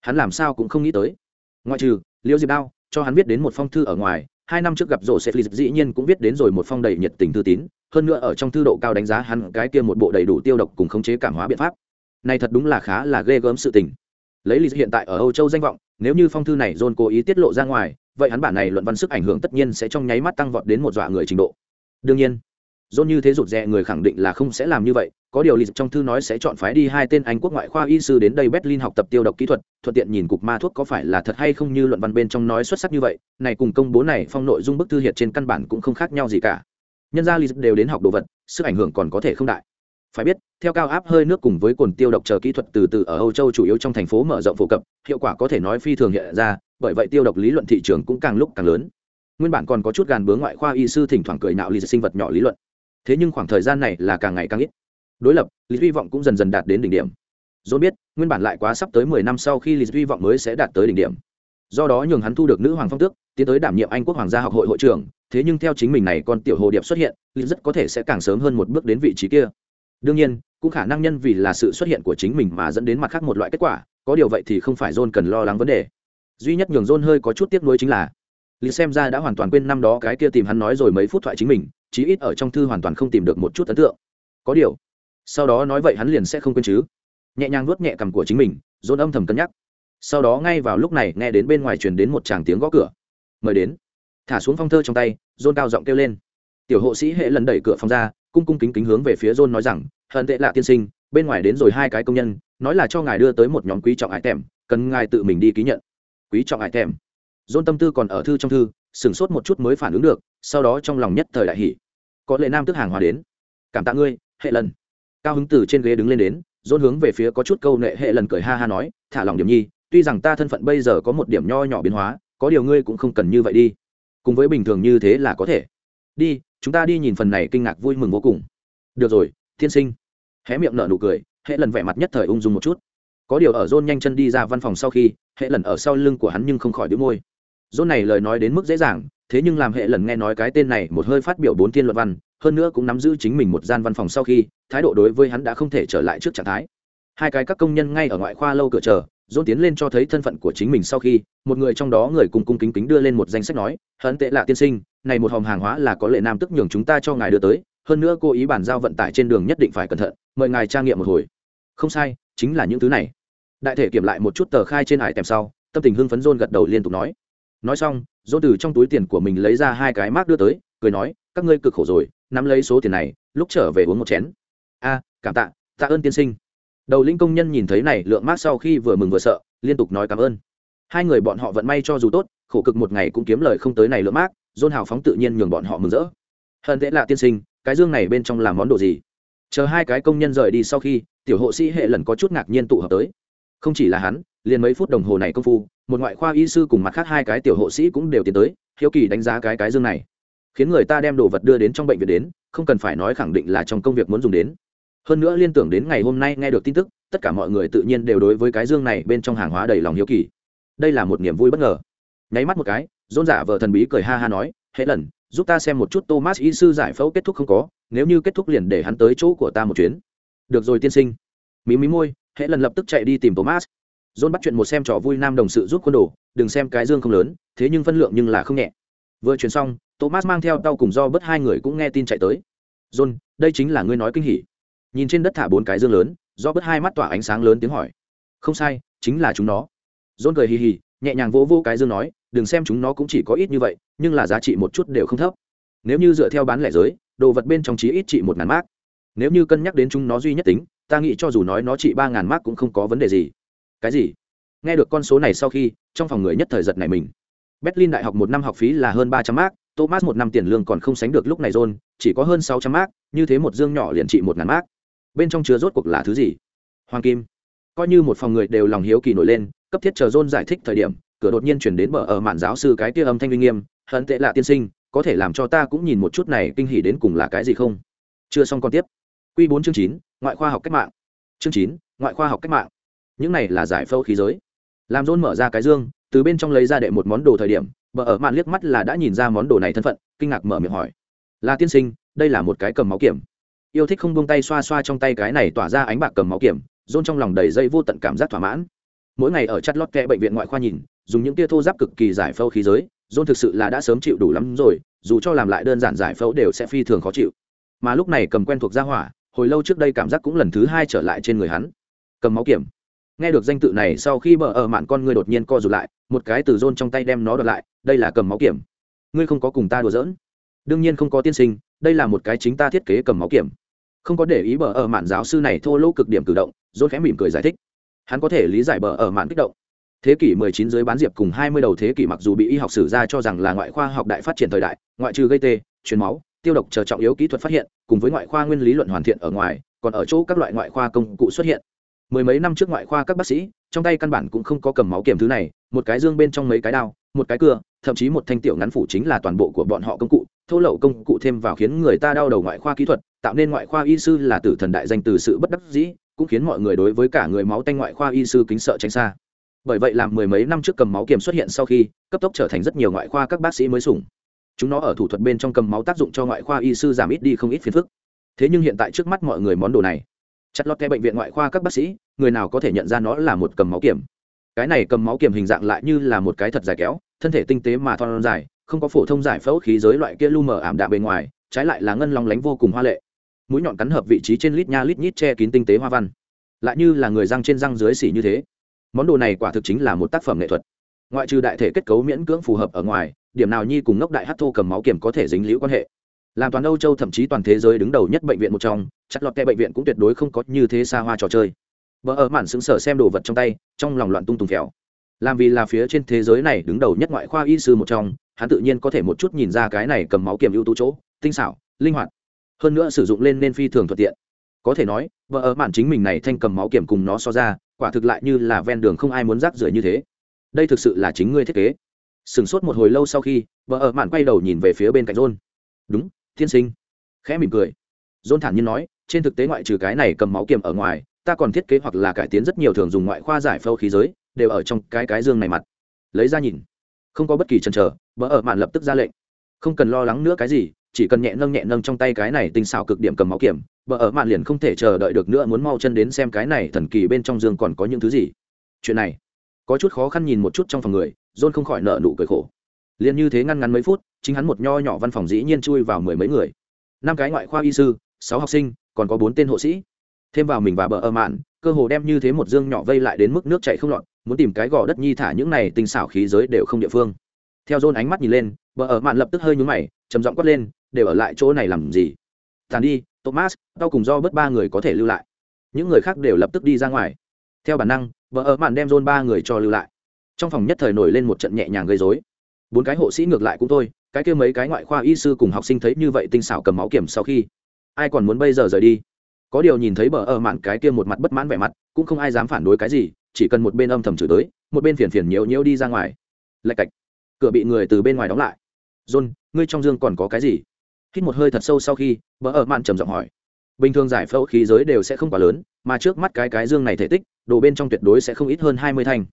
Hắn làm sao cũng không nghĩ tới. Ngoại trừ, liễu diệp đao, cho hắn viết đến một phong thư ở ngoài, hai năm trước gặp rổ sẽ dĩ nhiên cũng viết đến rồi một phong đầy nhiệt tình thư tín. Hơn nữa ở trong thư độ cao đánh giá hắn cái kia một bộ đầy đủ tiêu độc cùng khống chế cảm hóa biện pháp. Này thật đúng là khá là ghê gớm sự tình lấy lý hiện tại ở âu châu danh vọng, nếu như phong thư này john cố ý tiết lộ ra ngoài, vậy hắn bản này luận văn sức ảnh hưởng tất nhiên sẽ trong nháy mắt tăng vọt đến một dọa người trình độ. Đương nhiên, john như thế rụt rè người khẳng định là không sẽ làm như vậy, có điều lý trong thư nói sẽ chọn phái đi hai tên anh quốc ngoại khoa y sư đến đây berlin học tập tiêu độc kỹ thuật, thuận tiện nhìn cục ma thuốc có phải là thật hay không như luận văn bên trong nói xuất sắc như vậy, này cùng công bố này phong nội dung bức thư hiệt trên căn bản cũng không khác nhau gì cả. Nhân gia lý đều đến học đồ vật, sức ảnh hưởng còn có thể không đại phải biết, theo cao áp hơi nước cùng với cồn tiêu độc chờ kỹ thuật từ từ ở âu châu chủ yếu trong thành phố mở rộng phổ cập, hiệu quả có thể nói phi thường hiện ra, bởi vậy tiêu độc lý luận thị trường cũng càng lúc càng lớn. Nguyên bản còn có chút gàn bướng ngoại khoa y sư thỉnh thoảng cười nạo lý sinh vật nhỏ lý luận. Thế nhưng khoảng thời gian này là càng ngày càng ít. Đối lập, lý hy vọng cũng dần dần đạt đến đỉnh điểm. Dốt biết, nguyên bản lại quá sắp tới mười năm sau khi lý hy vọng mới sẽ đạt tới đỉnh điểm. Do đó nhường hắn thu được nữ hoàng phong tước, tiến tới đảm nhiệm anh quốc hoàng gia học hội hội trưởng, thế nhưng theo chính mình này con tiểu hồ điệp xuất hiện, lý rất có thể sẽ càng sớm hơn một bước đến vị trí kia đương nhiên, cũng khả năng nhân vì là sự xuất hiện của chính mình mà dẫn đến mặt khác một loại kết quả, có điều vậy thì không phải john cần lo lắng vấn đề. Duy nhất nhường john hơi có chút tiếc nuối chính là, lý xem ra đã hoàn toàn quên năm đó cái kia tìm hắn nói rồi mấy phút thoại chính mình, chí ít ở trong thư hoàn toàn không tìm được một chút ấn tượng. Có điều, sau đó nói vậy hắn liền sẽ không quên chứ. Nhẹ nhàng nuốt nhẹ cằm của chính mình, john âm thầm cân nhắc. Sau đó ngay vào lúc này nghe đến bên ngoài truyền đến một tràng tiếng gõ cửa. Mời đến. Thả xuống phong thơ trong tay, john cao giọng kêu lên tiểu hộ sĩ hệ lần đẩy cửa phòng ra, cung cung kính kính hướng về phía john nói rằng, hận tệ lạ tiên sinh, bên ngoài đến rồi hai cái công nhân, nói là cho ngài đưa tới một nhóm quý trọng ải tèm cần ngài tự mình đi ký nhận. Quý trọng ải tèm john tâm tư còn ở thư trong thư, sửng sốt một chút mới phản ứng được, sau đó trong lòng nhất thời đại hỉ. có lệ nam tức hàng hòa đến. Cảm tạ ngươi, hệ lần. Cao hứng từ trên ghế đứng lên đến dôn hướng về phía có chút câu nệ hệ lần cười ha ha nói, thả lòng điểm nhi, tuy rằng ta thân phận bây giờ có một điểm nho nhỏ biến hóa, có điều ngươi cũng không cần như vậy đi. Cùng với bình thường như thế là có thể. Đi chúng ta đi nhìn phần này kinh ngạc vui mừng vô cùng. Được rồi, tiên sinh. Hé miệng nở nụ cười hệ lần vẻ mặt nhất thời ung dung một chút. Có điều ở dôn nhanh chân đi ra văn phòng sau khi hệ lần ở sau lưng của hắn nhưng không khỏi đĩu môi. Dôn này lời nói đến mức dễ dàng, thế nhưng làm hệ lần nghe nói cái tên này một hơi phát biểu bốn thiên luận văn, hơn nữa cũng nắm giữ chính mình một gian văn phòng sau khi, thái độ đối với hắn đã không thể trở lại trước trạng thái. Hai cái các công nhân ngay ở ngoại khoa lâu cửa chờ dôn tiến lên cho thấy thân phận của chính mình sau khi, một người trong đó người cùng cung kính kính đưa lên một danh sách nói hận tệ lạ tiên sinh, này một hòm hàng hóa là có lệ nam tức nhường chúng ta cho ngài đưa tới, hơn nữa cô ý bàn giao vận tải trên đường nhất định phải cẩn thận, mời ngài tra nghiệm một hồi. Không sai, chính là những thứ này. Đại thể kiểm lại một chút tờ khai trên hải tèm sau, tâm tình hưng phấn dôn gật đầu liên tục nói. Nói xong dôn từ trong túi tiền của mình lấy ra hai cái mác đưa tới, cười nói, các ngươi cực khổ rồi, nắm lấy số tiền này, lúc trở về uống một chén. A, cảm tạ tạ ơn tiên sinh đầu linh công nhân nhìn thấy này, lượng mát sau khi vừa mừng vừa sợ, liên tục nói cảm ơn. Hai người bọn họ vận may cho dù tốt, khổ cực một ngày cũng kiếm lời không tới này lượng mát dôn hào phóng tự nhiên nhường bọn họ mừng rỡ. Hận tệ là tiên sinh, cái dương này bên trong làm món đồ gì? Chờ hai cái công nhân rời đi sau khi, tiểu hộ sĩ hệ lần có chút ngạc nhiên tụ hợp tới. Không chỉ là hắn, liền mấy phút đồng hồ này công phu, một ngoại khoa y sư cùng mặt khác hai cái tiểu hộ sĩ cũng đều tiến tới, hiếu kỳ đánh giá cái cái dương này. Khiến người ta đem đồ vật đưa đến trong bệnh viện đến, không cần phải nói khẳng định là trong công việc muốn dùng đến hơn nữa liên tưởng đến ngày hôm nay nghe được tin tức, tất cả mọi người tự nhiên đều đối với cái dương này bên trong hàng hóa đầy lòng hiếu kỳ. Đây là một niềm vui bất ngờ. Nháy mắt một cái dôn giả vợ thần bí cười ha ha nói, hệ lần, giúp ta xem một chút thomas y sư giải phẫu kết thúc không có, nếu như kết thúc liền để hắn tới chỗ của ta một chuyến. Được rồi tiên sinh. Mí mí môi, hệ lần lập tức chạy đi tìm thomas. John bắt chuyện một xem trò vui nam đồng sự giúp quân đồ, đừng xem cái dương không lớn, thế nhưng phân lượng nhưng là không nhẹ. Vừa chuyển xong, thomas mang theo tao cùng do bớt hai người cũng nghe tin chạy tới. John, đây chính là ngươi nói kinh hỉ nhìn trên đất thả bốn cái dương lớn, do bớt hai mắt tỏa ánh sáng lớn tiếng hỏi. Không sai, chính là chúng nó. John cười hì hì, nhẹ nhàng vỗ vỗ cái dương nói, đừng xem chúng nó cũng chỉ có ít như vậy, nhưng là giá trị một chút đều không thấp. Nếu như dựa theo bán lẻ giới, đồ vật bên trong chí ít trị một ngàn mác nếu như cân nhắc đến chúng nó duy nhất tính, ta nghĩ cho dù nói nó trị ba ngàn mác cũng không có vấn đề gì. Cái gì? Nghe được con số này sau khi, trong phòng người nhất thời giật này mình. Berlin đại học một năm học phí là hơn ba trăm mác thomas một năm tiền lương còn không sánh được lúc này john, chỉ có hơn sáu trăm mác như thế một dương nhỏ liền trị một ngàn mác bên trong chứa rốt cuộc là thứ gì? Hoàng kim. Coi như một phòng người đều lòng hiếu kỳ nổi lên, cấp thiết chờ john giải thích thời điểm, cửa đột nhiên chuyển đến bờ ở mạn giáo sư cái kia âm thanh uy nghiêm, hận tệ lạ tiên sinh, có thể làm cho ta cũng nhìn một chút này kinh hỉ đến cùng là cái gì không? Chưa xong còn tiếp. Q bốn chương chín, ngoại khoa học cách mạng. Chương chín, ngoại khoa học cách mạng. Những này là giải phẫu khí giới. Làm john mở ra cái dương, từ bên trong lấy ra đệ một món đồ thời điểm, bờ ở mạn liếc mắt là đã nhìn ra món đồ này thân phận, kinh ngạc mở miệng hỏi, là tiên sinh, đây là một cái cầm máu kiểm yêu thích không buông tay xoa xoa trong tay cái này tỏa ra ánh bạc cầm máu kiểm, rôn trong lòng đầy dây vô tận cảm giác thỏa mãn. Mỗi ngày ở chặt lót kẹ bệnh viện ngoại khoa nhìn, dùng những tia thô giáp cực kỳ giải phẫu khí giới, rôn thực sự là đã sớm chịu đủ lắm rồi, dù cho làm lại đơn giản giải phẫu đều sẽ phi thường khó chịu. Mà lúc này cầm quen thuộc ra hỏa, hồi lâu trước đây cảm giác cũng lần thứ hai trở lại trên người hắn. Cầm máu kiểm. Nghe được danh tự này sau khi bờ ở mạn con ngươi đột nhiên co rụt lại, một cái từ rôn trong tay đem nó đợt lại, đây là cầm máu kiểm. Ngươi không có cùng ta đùa giỡn. Đương nhiên không có tiên sinh, đây là một cái chính ta thiết kế cầm máu kiểm không có để ý bờ ở mạn giáo sư này thô lỗ cực điểm cử động rôn khẽ mỉm cười giải thích. Hắn có thể lý giải bờ ở mạn kích động. Thế kỷ 19 dưới bán diệp cùng 20 đầu thế kỷ mặc dù bị y học sử ra cho rằng là ngoại khoa học đại phát triển thời đại, ngoại trừ gây tê, truyền máu, tiêu độc chờ trọng yếu kỹ thuật phát hiện, cùng với ngoại khoa nguyên lý luận hoàn thiện ở ngoài, còn ở chỗ các loại ngoại khoa công cụ xuất hiện. Mười mấy năm trước ngoại khoa các bác sĩ, trong tay căn bản cũng không có cầm máu kiểm thứ này, một cái dương bên trong mấy cái đao, một cái cưa, thậm chí một thanh tiểu ngắn phủ chính là toàn bộ của bọn họ công cụ, thô lậu công cụ thêm vào khiến người ta đau đầu ngoại khoa kỹ thuật tạo nên ngoại khoa y sư là tử thần đại danh từ sự bất đắc dĩ, cũng khiến mọi người đối với cả người máu tanh ngoại khoa y sư kính sợ tránh xa. Bởi vậy làm mười mấy năm trước cầm máu kiểm xuất hiện sau khi, cấp tốc trở thành rất nhiều ngoại khoa các bác sĩ mới sủng. Chúng nó ở thủ thuật bên trong cầm máu tác dụng cho ngoại khoa y sư giảm ít đi không ít phiền phức. Thế nhưng hiện tại trước mắt mọi người món đồ này, chặt lọt theo bệnh viện ngoại khoa các bác sĩ, người nào có thể nhận ra nó là một cầm máu kiểm. Cái này cầm máu kiểm hình dạng lại như là một cái thật dài kéo, thân thể tinh tế mà thon dài, không có phổ thông giải phẫu khí giới loại kia lu mờ ảm đạm bề ngoài, trái lại là ngân long lánh vô cùng hoa lệ mũi nhọn cắn hợp vị trí trên lít nha lít nhít che kín tinh tế hoa văn. Lại như là người răng trên răng dưới xỉ như thế. Món đồ này quả thực chính là một tác phẩm nghệ thuật. Ngoại trừ đại thể kết cấu miễn cưỡng phù hợp ở ngoài, điểm nào nhi cùng ngốc đại hát thô cầm máu kiểm có thể dính liễu quan hệ. Làm toàn âu châu thậm chí toàn thế giới đứng đầu nhất bệnh viện một trong chặt lọt kẹ bệnh viện cũng tuyệt đối không có như thế xa hoa trò chơi. Vợ ở mản xứng sở xem đồ vật trong tay, trong lòng loạn tung tùng khéo làm vì là phía trên thế giới này đứng đầu nhất ngoại khoa y sư một trong, hắn tự nhiên có thể một chút nhìn ra cái này cầm máu kiểm ưu tú chỗ, tinh xảo, linh hoạt hơn nữa sử dụng lên nên phi thường thuận tiện. Có thể nói, vợ ở mạn chính mình này thanh cầm máu kiểm cùng nó so ra, quả thực lại như là ven đường không ai muốn rác rưởi như thế. Đây thực sự là chính ngươi thiết kế. Sửng sốt một hồi lâu sau khi, vợ ở mạn quay đầu nhìn về phía bên cạnh rôn đúng thiên sinh. Khẽ mỉm cười. Rôn thản nhiên nói, trên thực tế ngoại trừ cái này cầm máu kiềm ở ngoài, ta còn thiết kế hoặc là cải tiến rất nhiều thường dùng ngoại khoa giải phâu khí giới, đều ở trong cái cái dương này mặt. Lấy ra nhìn. Không có bất kỳ chần chờ, vợ ở mạn lập tức ra lệnh không cần lo lắng nữa cái gì, chỉ cần nhẹ nâng nhẹ nâng trong tay cái này tinh xảo cực điểm cầm máu kiểm, bờ ở mạn liền không thể chờ đợi được nữa muốn mau chân đến xem cái này thần kỳ bên trong dương còn có những thứ gì. Chuyện này, có chút khó khăn nhìn một chút trong phòng người, john không khỏi nợ nụ cười khổ. Liền như thế ngăn ngắn mấy phút, chính hắn một nho nhỏ văn phòng dĩ nhiên chui vào mười mấy người. Năm cái ngoại khoa y sư, sáu học sinh, còn có bốn tên hộ sĩ. Thêm vào mình và bờ ở mạn, cơ hồ đem như thế một dương nhỏ vây lại đến mức nước chảy không lọt, muốn tìm cái gò đất nhi thả những này tinh xảo khí giới đều không địa phương theo dôn ánh mắt nhìn lên vợ ở mạn lập tức hơi nhúng mày, trầm giọng quát lên, đều ở lại chỗ này làm gì? Tàn đi, thomas, tao cùng do bớt ba người có thể lưu lại. Những người khác đều lập tức đi ra ngoài. Theo bản năng vợ ở mạn đem dôn ba người cho lưu lại. Trong phòng nhất thời nổi lên một trận nhẹ nhàng gây dối bốn cái hộ sĩ ngược lại cũng thôi, cái kia mấy cái ngoại khoa y sư cùng học sinh thấy như vậy tinh xảo cầm máu kiểm sau khi, ai còn muốn bây giờ rời đi? Có điều nhìn thấy bờ ở mạn cái kia một mặt bất mãn vẻ mặt, cũng không ai dám phản đối cái gì, chỉ cần một bên âm thầm chửi tới, một bên phiền phiền nhiễu nhiễu đi ra ngoài. Lạch cạch cửa bị người từ bên ngoài đóng lại. John, ngươi trong dương còn có cái gì? Hít một hơi thật sâu sau khi bỡ ở mạn trầm giọng hỏi. Bình thường giải phẫu khí giới đều sẽ không quá lớn, mà trước mắt cái cái dương này thể tích, đồ bên trong tuyệt đối sẽ không ít hơn hai mươi thanh.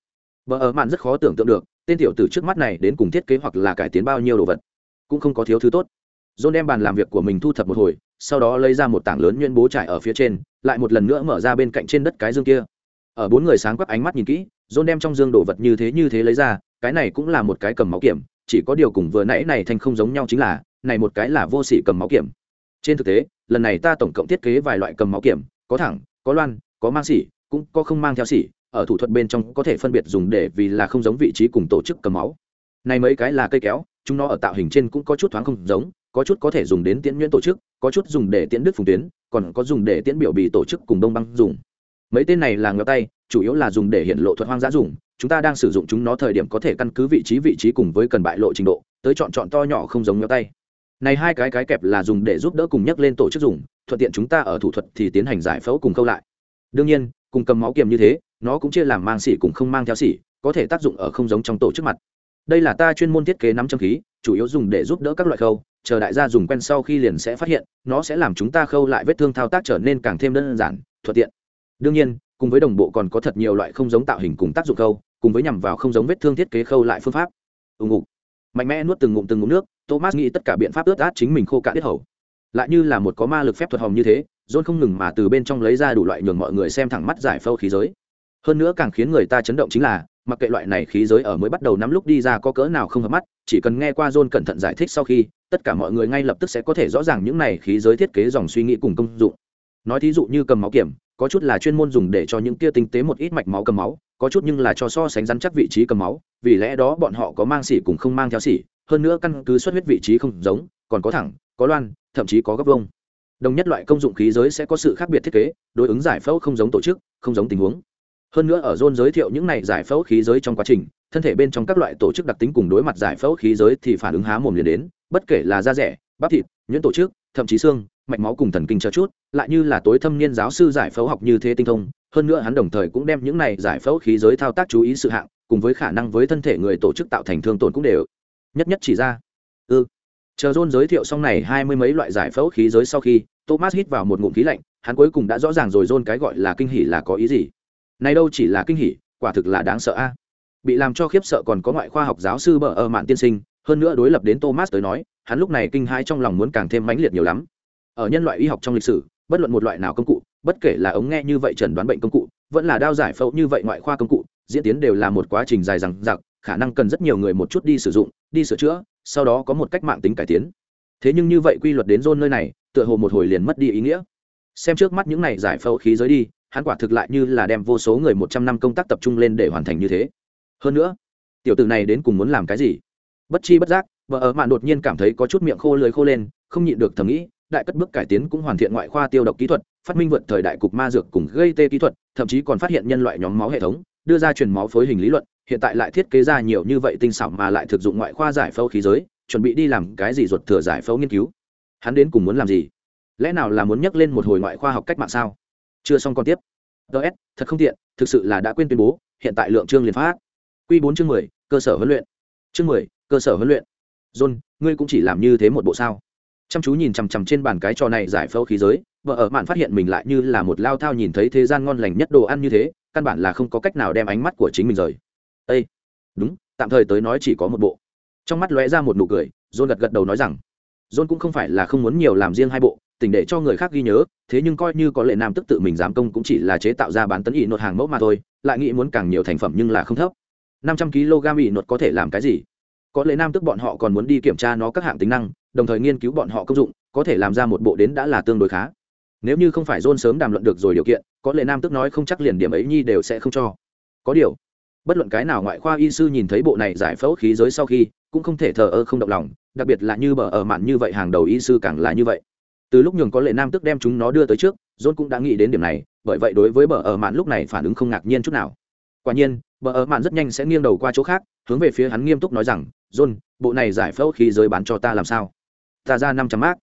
Vợ ở mạn rất khó tưởng tượng được, tên tiểu tử trước mắt này đến cùng thiết kế hoặc là cải tiến bao nhiêu đồ vật, cũng không có thiếu thứ tốt. John đem bàn làm việc của mình thu thập một hồi, sau đó lấy ra một tảng lớn nhuyễn bố trải ở phía trên, lại một lần nữa mở ra bên cạnh trên đất cái dương kia. Ở bốn người sáng quắc ánh mắt nhìn kỹ, john đem trong dương đồ vật như thế như thế lấy ra cái này cũng là một cái cầm máu kiểm chỉ có điều cùng vừa nãy này thành không giống nhau chính là này một cái là vô sỉ cầm máu kiểm trên thực tế lần này ta tổng cộng thiết kế vài loại cầm máu kiểm có thẳng có loan có mang sỉ, cũng có không mang theo sỉ. ở thủ thuật bên trong có thể phân biệt dùng để vì là không giống vị trí cùng tổ chức cầm máu này mấy cái là cây kéo chúng nó ở tạo hình trên cũng có chút thoáng không giống có chút có thể dùng đến tiễn nhuyễn tổ chức có chút dùng để tiễn đức phùng tuyến còn có dùng để tiễn biểu bì tổ chức cùng đông băng dùng mấy tên này là ngéo tay chủ yếu là dùng để hiện lộ thuật hoang dã dùng chúng ta đang sử dụng chúng nó thời điểm có thể căn cứ vị trí vị trí cùng với cần bại lộ trình độ, tới chọn chọn to nhỏ không giống nhau tay. Này hai cái cái kẹp là dùng để giúp đỡ cùng nhắc lên tổ chức dùng, thuận tiện chúng ta ở thủ thuật thì tiến hành giải phẫu cùng câu lại. Đương nhiên, cùng cầm máu kiềm như thế, nó cũng chia làm mang xỉ cùng không mang theo xỉ, có thể tác dụng ở không giống trong tổ chức mặt. Đây là ta chuyên môn thiết kế nắm châm khí, chủ yếu dùng để giúp đỡ các loại khâu, chờ đại gia dùng quen sau khi liền sẽ phát hiện, nó sẽ làm chúng ta khâu lại vết thương thao tác trở nên càng thêm đơn giản, thuận tiện. Đương nhiên, cùng với đồng bộ còn có thật nhiều loại không giống tạo hình cùng tác dụng khâu cùng với nhằm vào không giống vết thương thiết kế khâu lại phương pháp. Ùng ục mạnh mẽ nuốt từng ngụm từng ngụm nước, thomas nghĩ tất cả biện pháp ướt át chính mình khô cạn tiết hầu. Lại như là một có ma lực phép thuật hồng như thế, john không ngừng mà từ bên trong lấy ra đủ loại nhường mọi người xem thẳng mắt giải phâu khí giới. Hơn nữa càng khiến người ta chấn động chính là, mặc kệ loại này khí giới ở mới bắt đầu nắm lúc đi ra có cỡ nào không hợp mắt, chỉ cần nghe qua john cẩn thận giải thích sau khi, tất cả mọi người ngay lập tức sẽ có thể rõ ràng những này khí giới thiết kế dòng suy nghĩ cùng công dụng. Nói thí dụ như cầm máu kiểm, có chút là chuyên môn dùng để cho những kia tinh tế một ít mạch máu cầm máu có chút nhưng là cho so sánh rắn chắc vị trí cầm máu, vì lẽ đó bọn họ có mang xỉ cùng không mang theo xỉ, hơn nữa căn cứ xuất huyết vị trí không giống, còn có thẳng, có loan, thậm chí có gấp vông đồng nhất loại công dụng khí giới sẽ có sự khác biệt thiết kế, đối ứng giải phẫu không giống tổ chức, không giống tình huống. Hơn nữa ở zone giới thiệu những này giải phẫu khí giới trong quá trình, thân thể bên trong các loại tổ chức đặc tính cùng đối mặt giải phẫu khí giới thì phản ứng há mồm liền đến, bất kể là da rẻ, bắp thịt, nhuyễn tổ chức, thậm chí xương, mạch máu cùng thần kinh cho chút, lại như là tối thâm niên giáo sư giải phẫu học như thế tinh thông hơn nữa hắn đồng thời cũng đem những này giải phẫu khí giới thao tác chú ý sự hạng, cùng với khả năng với thân thể người tổ chức tạo thành thương tổn cũng đều. Nhất nhất chỉ ra. Ư ừ. chờ john giới thiệu xong này hai mươi mấy loại giải phẫu khí giới sau khi, thomas hít vào một ngụm khí lạnh, hắn cuối cùng đã rõ ràng rồi john cái gọi là kinh hỉ là có ý gì. Này đâu chỉ là kinh hỉ, quả thực là đáng sợ a. Bị làm cho khiếp sợ còn có ngoại khoa học giáo sư bờ ở mạn tiên sinh, hơn nữa đối lập đến thomas tới nói, hắn lúc này kinh hãi trong lòng muốn càng thêm mãnh liệt nhiều lắm. Ở nhân loại y học trong lịch sử, bất luận một loại nào công cụ bất kể là ống nghe như vậy chẩn đoán bệnh công cụ, vẫn là đao giải phẫu như vậy ngoại khoa công cụ, diễn tiến đều là một quá trình dài dằng dặc, khả năng cần rất nhiều người một chút đi sử dụng, đi sửa chữa, sau đó có một cách mạng tính cải tiến. Thế nhưng như vậy quy luật đến rôn nơi này, tựa hồ một hồi liền mất đi ý nghĩa. Xem trước mắt những này giải phẫu khí giới đi, hắn quả thực lại như là đem vô số người một trăm năm công tác tập trung lên để hoàn thành như thế. Hơn nữa, tiểu tử này đến cùng muốn làm cái gì? Bất chi bất giác, vợ ở mạn đột nhiên cảm thấy có chút miệng khô lưới khô lên, không nhịn được thầm nghĩ, đại cất bước cải tiến cũng hoàn thiện ngoại khoa tiêu độc kỹ thuật phát minh vượt thời đại cục ma dược cùng gây tê kỹ thuật, thậm chí còn phát hiện nhân loại nhóm máu hệ thống, đưa ra truyền máu phối hình lý luận, hiện tại lại thiết kế ra nhiều như vậy tinh xảo mà lại thực dụng ngoại khoa giải phẫu khí giới, chuẩn bị đi làm cái gì ruột thừa giải phẫu nghiên cứu. Hắn đến cùng muốn làm gì? Lẽ nào là muốn nhắc lên một hồi ngoại khoa học cách mạng sao? Chưa xong còn tiếp. Ts thật không tiện, thực sự là đã quên tuyên bố, hiện tại lượng chương liền phát. Q bốn chương mười, cơ sở huấn luyện. Chương mười, cơ sở huấn luyện. John, ngươi cũng chỉ làm như thế một bộ sao? Chăm chú nhìn chằm chằm trên bàn cái trò này giải phẫu khí giới vợ ở mạn phát hiện mình lại như là một lao thao nhìn thấy thế gian ngon lành nhất đồ ăn như thế, căn bản là không có cách nào đem ánh mắt của chính mình rời. Â đúng, tạm thời tới nói chỉ có một bộ. Trong mắt lóe ra một nụ cười, john gật gật đầu nói rằng, john cũng không phải là không muốn nhiều làm riêng hai bộ tỉnh để cho người khác ghi nhớ, thế nhưng coi như có lệ nam tức tự mình dám công cũng chỉ là chế tạo ra bán tấn ỉ nột hàng mẫu mà thôi, lại nghĩ muốn càng nhiều thành phẩm nhưng là không thấp. Năm trăm kg ỉ nột có thể làm cái gì? Có lệ nam tức bọn họ còn muốn đi kiểm tra nó các hạng tính năng, đồng thời nghiên cứu bọn họ công dụng, có thể làm ra một bộ đến đã là tương đối khá nếu như không phải john sớm đàm luận được rồi điều kiện, có lệ nam tức nói không chắc liền điểm ấy nhi đều sẽ không cho. Có điều, bất luận cái nào ngoại khoa y sư nhìn thấy bộ này giải phẫu khí giới sau khi, cũng không thể thờ ơ không động lòng, đặc biệt là như bờ ở mạn như vậy hàng đầu y sư càng là như vậy. Từ lúc nhường có lệ nam tức đem chúng nó đưa tới trước, john cũng đã nghĩ đến điểm này, bởi vậy đối với bờ ở mạn lúc này phản ứng không ngạc nhiên chút nào. Quả nhiên, bờ ở mạn rất nhanh sẽ nghiêng đầu qua chỗ khác, hướng về phía hắn nghiêm túc nói rằng, john, bộ này giải phẫu khí giới bán cho ta làm sao? Ta ra năm trăm mác.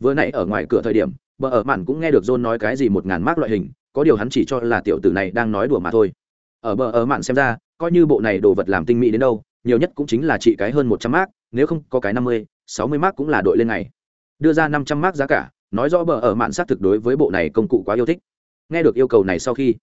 Vừa nãy ở ngoài cửa thời điểm bờ ở mạn cũng nghe được john nói cái gì một ngàn mác loại hình, có điều hắn chỉ cho là tiểu tử này đang nói đùa mà thôi. Ở bờ ở mạn xem ra, coi như bộ này đồ vật làm tinh mỹ đến đâu, nhiều nhất cũng chính là trị cái hơn một trăm mác, nếu không có cái năm mươi, sáu mươi mác cũng là đội lên ngày. Đưa ra năm trăm mác giá cả, nói rõ bờ ở mạn xác thực đối với bộ này công cụ quá yêu thích. Nghe được yêu cầu này sau khi,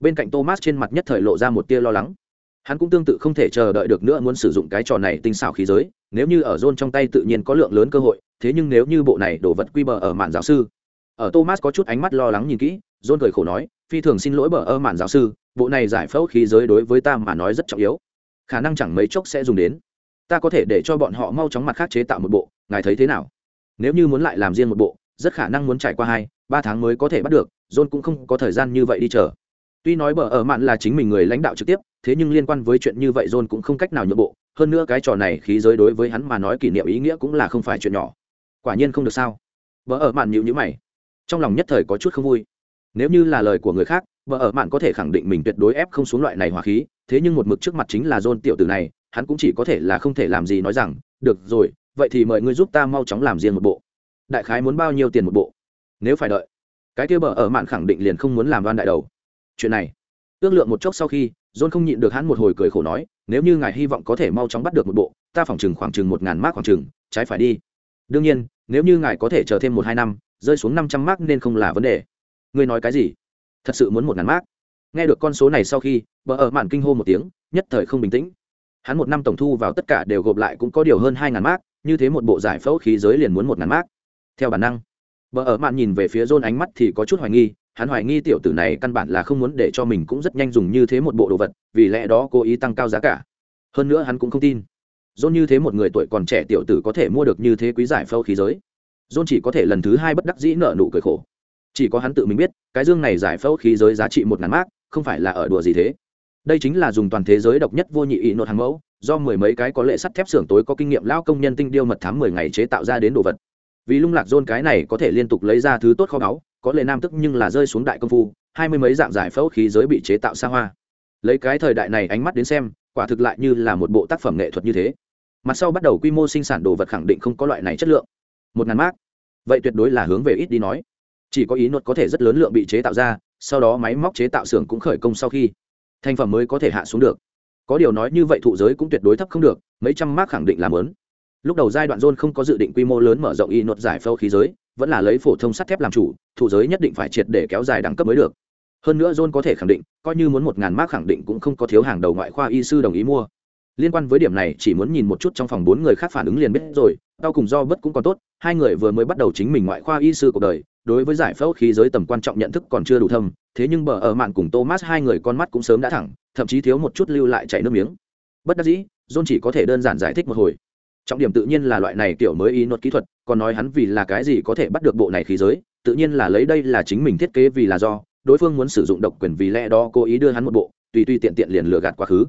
bên cạnh thomas trên mặt nhất thời lộ ra một tia lo lắng. Hắn cũng tương tự không thể chờ đợi được nữa muốn sử dụng cái trò này tinh xảo khí giới, nếu như ở zone trong tay tự nhiên có lượng lớn cơ hội, thế nhưng nếu như bộ này đổ vật quy bờ ở mạn giáo sư ở thomas có chút ánh mắt lo lắng nhìn kỹ, john cười khổ nói, phi thường xin lỗi bờ ơ mạn giáo sư, bộ này giải phẫu khí giới đối với ta mà nói rất trọng yếu. Khả năng chẳng mấy chốc sẽ dùng đến. Ta có thể để cho bọn họ mau chóng mặt khác chế tạo một bộ, ngài thấy thế nào? Nếu như muốn lại làm riêng một bộ, rất khả năng muốn trải qua hai, ba tháng mới có thể bắt được, john cũng không có thời gian như vậy đi chờ. Tuy nói bờ ở mạn là chính mình người lãnh đạo trực tiếp, thế nhưng liên quan với chuyện như vậy john cũng không cách nào nhượng bộ, hơn nữa cái trò này khí giới đối với hắn mà nói kỷ niệm ý nghĩa cũng là không phải chuyện nhỏ. Quả nhiên không được sao? Bờ ở mạn nhịu nhữ mày trong lòng nhất thời có chút không vui. Nếu như là lời của người khác, vợ ở mạn có thể khẳng định mình tuyệt đối ép không xuống loại này hỏa khí, thế nhưng một mực trước mặt chính là john tiểu tử này, hắn cũng chỉ có thể là không thể làm gì nói rằng, được rồi, vậy thì mời ngươi giúp ta mau chóng làm riêng một bộ. Đại khái muốn bao nhiêu tiền một bộ? Nếu phải đợi, cái kia bờ ở mạn khẳng định liền không muốn làm đoan đại đầu. Chuyện này, ước lượng một chốc sau khi, john không nhịn được hắn một hồi cười khổ nói, nếu như ngài hy vọng có thể mau chóng bắt được một bộ, ta phỏng chừng khoảng chừng một ngàn mác khoảng chừng, trái phải đi. Đương nhiên, nếu như ngài có thể chờ thêm một hai năm rơi xuống năm trăm mác nên không là vấn đề. Ngươi nói cái gì? Thật sự muốn một ngàn mác nghe được con số này sau khi, bờ ở mạn kinh hô một tiếng, nhất thời không bình tĩnh. Hắn một năm tổng thu vào tất cả đều gộp lại cũng có điều hơn hai ngàn mác như thế một bộ giải phẫu khí giới liền muốn một ngàn mác theo bản năng, bờ ở mạn nhìn về phía john ánh mắt thì có chút hoài nghi, hắn hoài nghi tiểu tử này căn bản là không muốn để cho mình cũng rất nhanh dùng như thế một bộ đồ vật, vì lẽ đó cố ý tăng cao giá cả. Hơn nữa hắn cũng không tin. John như thế một người tuổi còn trẻ tiểu tử có thể mua được như thế quý giải phẫu khí giới john chỉ có thể lần thứ hai bất đắc dĩ nợ nụ cười khổ. Chỉ có hắn tự mình biết, cái dương này giải phẫu khí giới giá trị một ngàn mác, không phải là ở đùa gì thế. Đây chính là dùng toàn thế giới độc nhất vô nhị ý nốt hàng mẫu, do mười mấy cái có lệ sắt thép xưởng tối có kinh nghiệm lao công nhân tinh điêu mật thám mười ngày chế tạo ra đến đồ vật. Vì lung lạc dôn cái này có thể liên tục lấy ra thứ tốt kho báu, có lệ nam tức nhưng là rơi xuống đại công phu, hai mươi mấy dạng giải phẫu khí giới bị chế tạo xa hoa. Lấy cái thời đại này ánh mắt đến xem, quả thực lại như là một bộ tác phẩm nghệ thuật như thế. Mặt sau bắt đầu quy mô sinh sản đồ vật khẳng định không có loại này chất lượng một ngàn mác. Vậy tuyệt đối là hướng về ít đi nói. Chỉ có ý nốt có thể rất lớn lượng bị chế tạo ra, sau đó máy móc chế tạo xưởng cũng khởi công sau khi thành phẩm mới có thể hạ xuống được. Có điều nói như vậy thụ giới cũng tuyệt đối thấp không được, mấy trăm mác khẳng định làm lớn lúc đầu giai đoạn john không có dự định quy mô lớn mở rộng y nốt giải phâu khí giới, vẫn là lấy phổ thông sắt thép làm chủ, thụ giới nhất định phải triệt để kéo dài đẳng cấp mới được. Hơn nữa john có thể khẳng định, coi như muốn một ngàn mác khẳng định cũng không có thiếu hàng đầu ngoại khoa y sư đồng ý mua liên quan với điểm này, chỉ muốn nhìn một chút trong phòng bốn người khác phản ứng liền biết rồi, tao cùng do bất cũng còn tốt, hai người vừa mới bắt đầu chính mình ngoại khoa y sư cuộc đời, đối với giải phẫu khí giới tầm quan trọng nhận thức còn chưa đủ thâm, thế nhưng bờ ở mạn cùng thomas hai người con mắt cũng sớm đã thẳng, thậm chí thiếu một chút lưu lại chảy nước miếng. Bất đắc dĩ, john chỉ có thể đơn giản giải thích một hồi. Trọng điểm tự nhiên là loại này kiểu mới ý nốt kỹ thuật, còn nói hắn vì là cái gì có thể bắt được bộ này khí giới, tự nhiên là lấy đây là chính mình thiết kế vì là do, đối phương muốn sử dụng độc quyền vì lẽ đó cố ý đưa hắn một bộ, tùy tùy tiện tiện liền lừa gạt quá khứ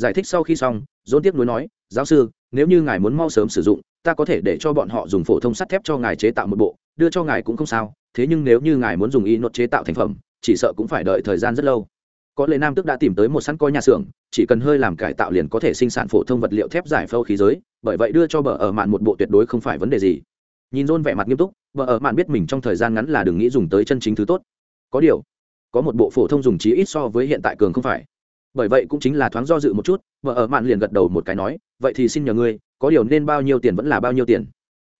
giải thích sau khi xong dôn tiếp nối nói, giáo sư, nếu như ngài muốn mau sớm sử dụng, ta có thể để cho bọn họ dùng phổ thông sắt thép cho ngài chế tạo một bộ, đưa cho ngài cũng không sao, thế nhưng nếu như ngài muốn dùng y nốt chế tạo thành phẩm, chỉ sợ cũng phải đợi thời gian rất lâu. Có lẽ nam tức đã tìm tới một sẵn coi nhà xưởng, chỉ cần hơi làm cải tạo liền có thể sinh sản phổ thông vật liệu thép giải phâu khí giới, bởi vậy đưa cho bờ ở mạn một bộ tuyệt đối không phải vấn đề gì. Nhìn rôn vẻ mặt nghiêm túc, bờ ở mạn biết mình trong thời gian ngắn là đừng nghĩ dùng tới chân chính thứ tốt. Có điều, có một bộ phổ thông dùng trí ít so với hiện tại cường không phải bởi vậy cũng chính là thoáng do dự một chút, vợ ở mạn liền gật đầu một cái nói, vậy thì xin nhờ ngươi, có điều nên bao nhiêu tiền vẫn là bao nhiêu tiền.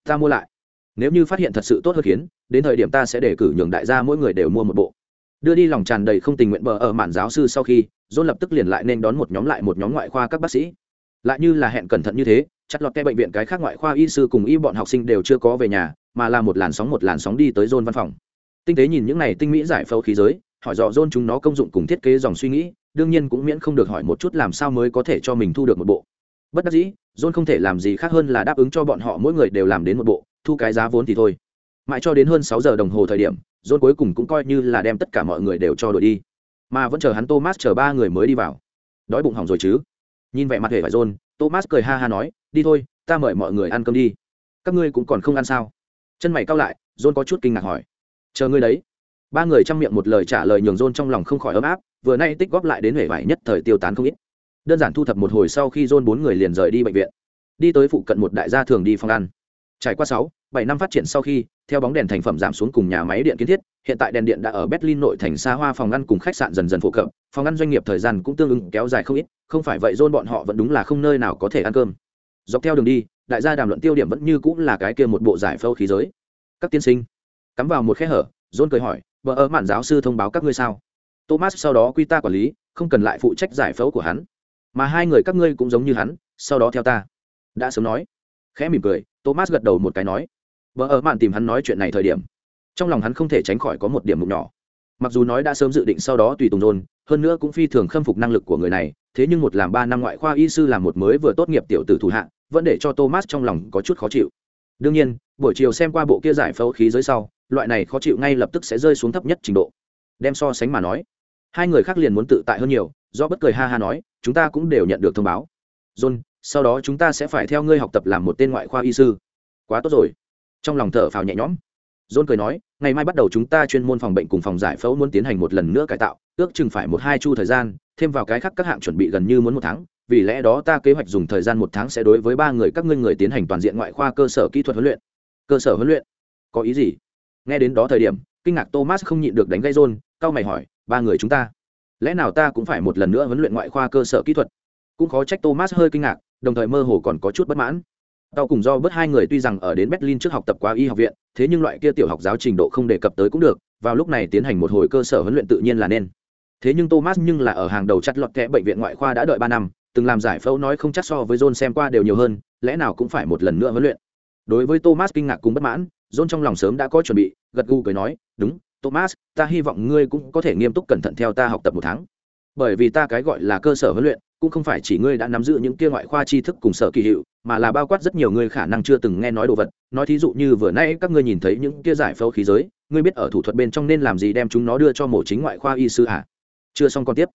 Ta mua lại. Nếu như phát hiện thật sự tốt hơn khiến, đến thời điểm ta sẽ để cử nhường đại gia mỗi người đều mua một bộ. Đưa đi lòng tràn đầy không tình nguyện bờ ở mạn giáo sư sau khi dôn lập tức liền lại nên đón một nhóm lại một nhóm ngoại khoa các bác sĩ. Lại như là hẹn cẩn thận như thế, chặt lọt cái bệnh viện cái khác ngoại khoa y sư cùng y bọn học sinh đều chưa có về nhà, mà là một làn sóng một làn sóng đi tới dôn văn phòng. Tinh tế nhìn những này tinh mỹ giải phẫu khí giới, hỏi dò dôn chúng nó công dụng cùng thiết kế dòng suy nghĩ đương nhiên cũng miễn không được hỏi một chút làm sao mới có thể cho mình thu được một bộ. Bất đắc dĩ, john không thể làm gì khác hơn là đáp ứng cho bọn họ mỗi người đều làm đến một bộ, thu cái giá vốn thì thôi. Mãi cho đến hơn sáu giờ đồng hồ thời điểm, john cuối cùng cũng coi như là đem tất cả mọi người đều cho đội đi. Mà vẫn chờ hắn thomas chờ ba người mới đi vào. Đói bụng hỏng rồi chứ? Nhìn vẻ mặt hề phải john, thomas cười ha ha nói, đi thôi, ta mời mọi người ăn cơm đi. Các ngươi cũng còn không ăn sao? Chân mày cao lại, john có chút kinh ngạc hỏi, chờ ngươi đấy ba người chăm miệng một lời trả lời nhường john trong lòng không khỏi ấm áp, vừa nay tích góp lại đến hệ vải nhất thời tiêu tán không ít. Đơn giản thu thập một hồi sau khi john bốn người liền rời đi bệnh viện. Đi tới phụ cận một đại gia thường đi phòng ăn. Trải qua sáu, bảy năm phát triển sau khi, theo bóng đèn thành phẩm giảm xuống cùng nhà máy điện kiến thiết, hiện tại đèn điện đã ở berlin nội thành xa hoa phòng ăn cùng khách sạn dần dần phổ cập, phòng ăn doanh nghiệp thời gian cũng tương ứng kéo dài không ít, không phải vậy john bọn họ vẫn đúng là không nơi nào có thể ăn cơm. Dọc theo đường đi, đại gia đàm luận tiêu điểm vẫn như cũng là cái kia một bộ giải phẫu khí giới. Các tiên sinh, cắm vào một khe hở, john cười hỏi vợ ở mạn giáo sư thông báo các ngươi sao? Thomas sau đó quy ta quản lý, không cần lại phụ trách giải phẫu của hắn. Mà hai người các ngươi cũng giống như hắn, sau đó theo ta. Đã sớm nói. Khẽ mỉm cười, thomas gật đầu một cái nói. Vợ ở mạn tìm hắn nói chuyện này thời điểm, trong lòng hắn không thể tránh khỏi có một điểm mục nhỏ. Mặc dù nói đã sớm dự định sau đó tùy tùng dồn, hơn nữa cũng phi thường khâm phục năng lực của người này, thế nhưng một làm ba năm ngoại khoa y sư làm một mới vừa tốt nghiệp tiểu tử thủ hạ, vẫn để cho thomas trong lòng có chút khó chịu. Đương nhiên, buổi chiều xem qua bộ kia giải phẫu khí giới sau loại này khó chịu ngay lập tức sẽ rơi xuống thấp nhất trình độ. Đem so sánh mà nói, hai người khác liền muốn tự tại hơn nhiều, do bất cười ha ha nói, chúng ta cũng đều nhận được thông báo. John, sau đó chúng ta sẽ phải theo ngươi học tập làm một tên ngoại khoa y sư. Quá tốt rồi. Trong lòng thở phào nhẹ nhõm. John cười nói, ngày mai bắt đầu chúng ta chuyên môn phòng bệnh cùng phòng giải phẫu muốn tiến hành một lần nữa cải tạo, ước chừng phải một hai chu thời gian, thêm vào cái khác các hạng chuẩn bị gần như muốn một tháng, vì lẽ đó ta kế hoạch dùng thời gian một tháng sẽ đối với ba người các ngươi người tiến hành toàn diện ngoại khoa cơ sở kỹ thuật huấn luyện. Cơ sở huấn luyện? Có ý gì? Nghe đến đó thời điểm, kinh ngạc thomas không nhịn được đánh gây rôn cao mày hỏi, ba người chúng ta, lẽ nào ta cũng phải một lần nữa huấn luyện ngoại khoa cơ sở kỹ thuật? Cũng khó trách thomas hơi kinh ngạc, đồng thời mơ hồ còn có chút bất mãn. Tao cùng do bớt hai người tuy rằng ở đến berlin trước học tập qua y học viện, thế nhưng loại kia tiểu học giáo trình độ không đề cập tới cũng được, vào lúc này tiến hành một hồi cơ sở huấn luyện tự nhiên là nên. Thế nhưng thomas nhưng là ở hàng đầu chặt lọt kẽ bệnh viện ngoại khoa đã đợi ba năm, từng làm giải phẫu nói không chắc so với john xem qua đều nhiều hơn, lẽ nào cũng phải một lần nữa huấn luyện? Đối với thomas kinh ngạc cùng bất mãn john trong lòng sớm đã có chuẩn bị, gật gù cười nói, đúng, thomas, ta hy vọng ngươi cũng có thể nghiêm túc cẩn thận theo ta học tập một tháng. Bởi vì ta cái gọi là cơ sở huấn luyện, cũng không phải chỉ ngươi đã nắm giữ những kia ngoại khoa tri thức cùng sở kỳ hiệu, mà là bao quát rất nhiều người khả năng chưa từng nghe nói đồ vật. Nói thí dụ như vừa nãy các ngươi nhìn thấy những kia giải phẫu khí giới, ngươi biết ở thủ thuật bên trong nên làm gì đem chúng nó đưa cho mổ chính ngoại khoa y sư à? Chưa xong còn tiếp.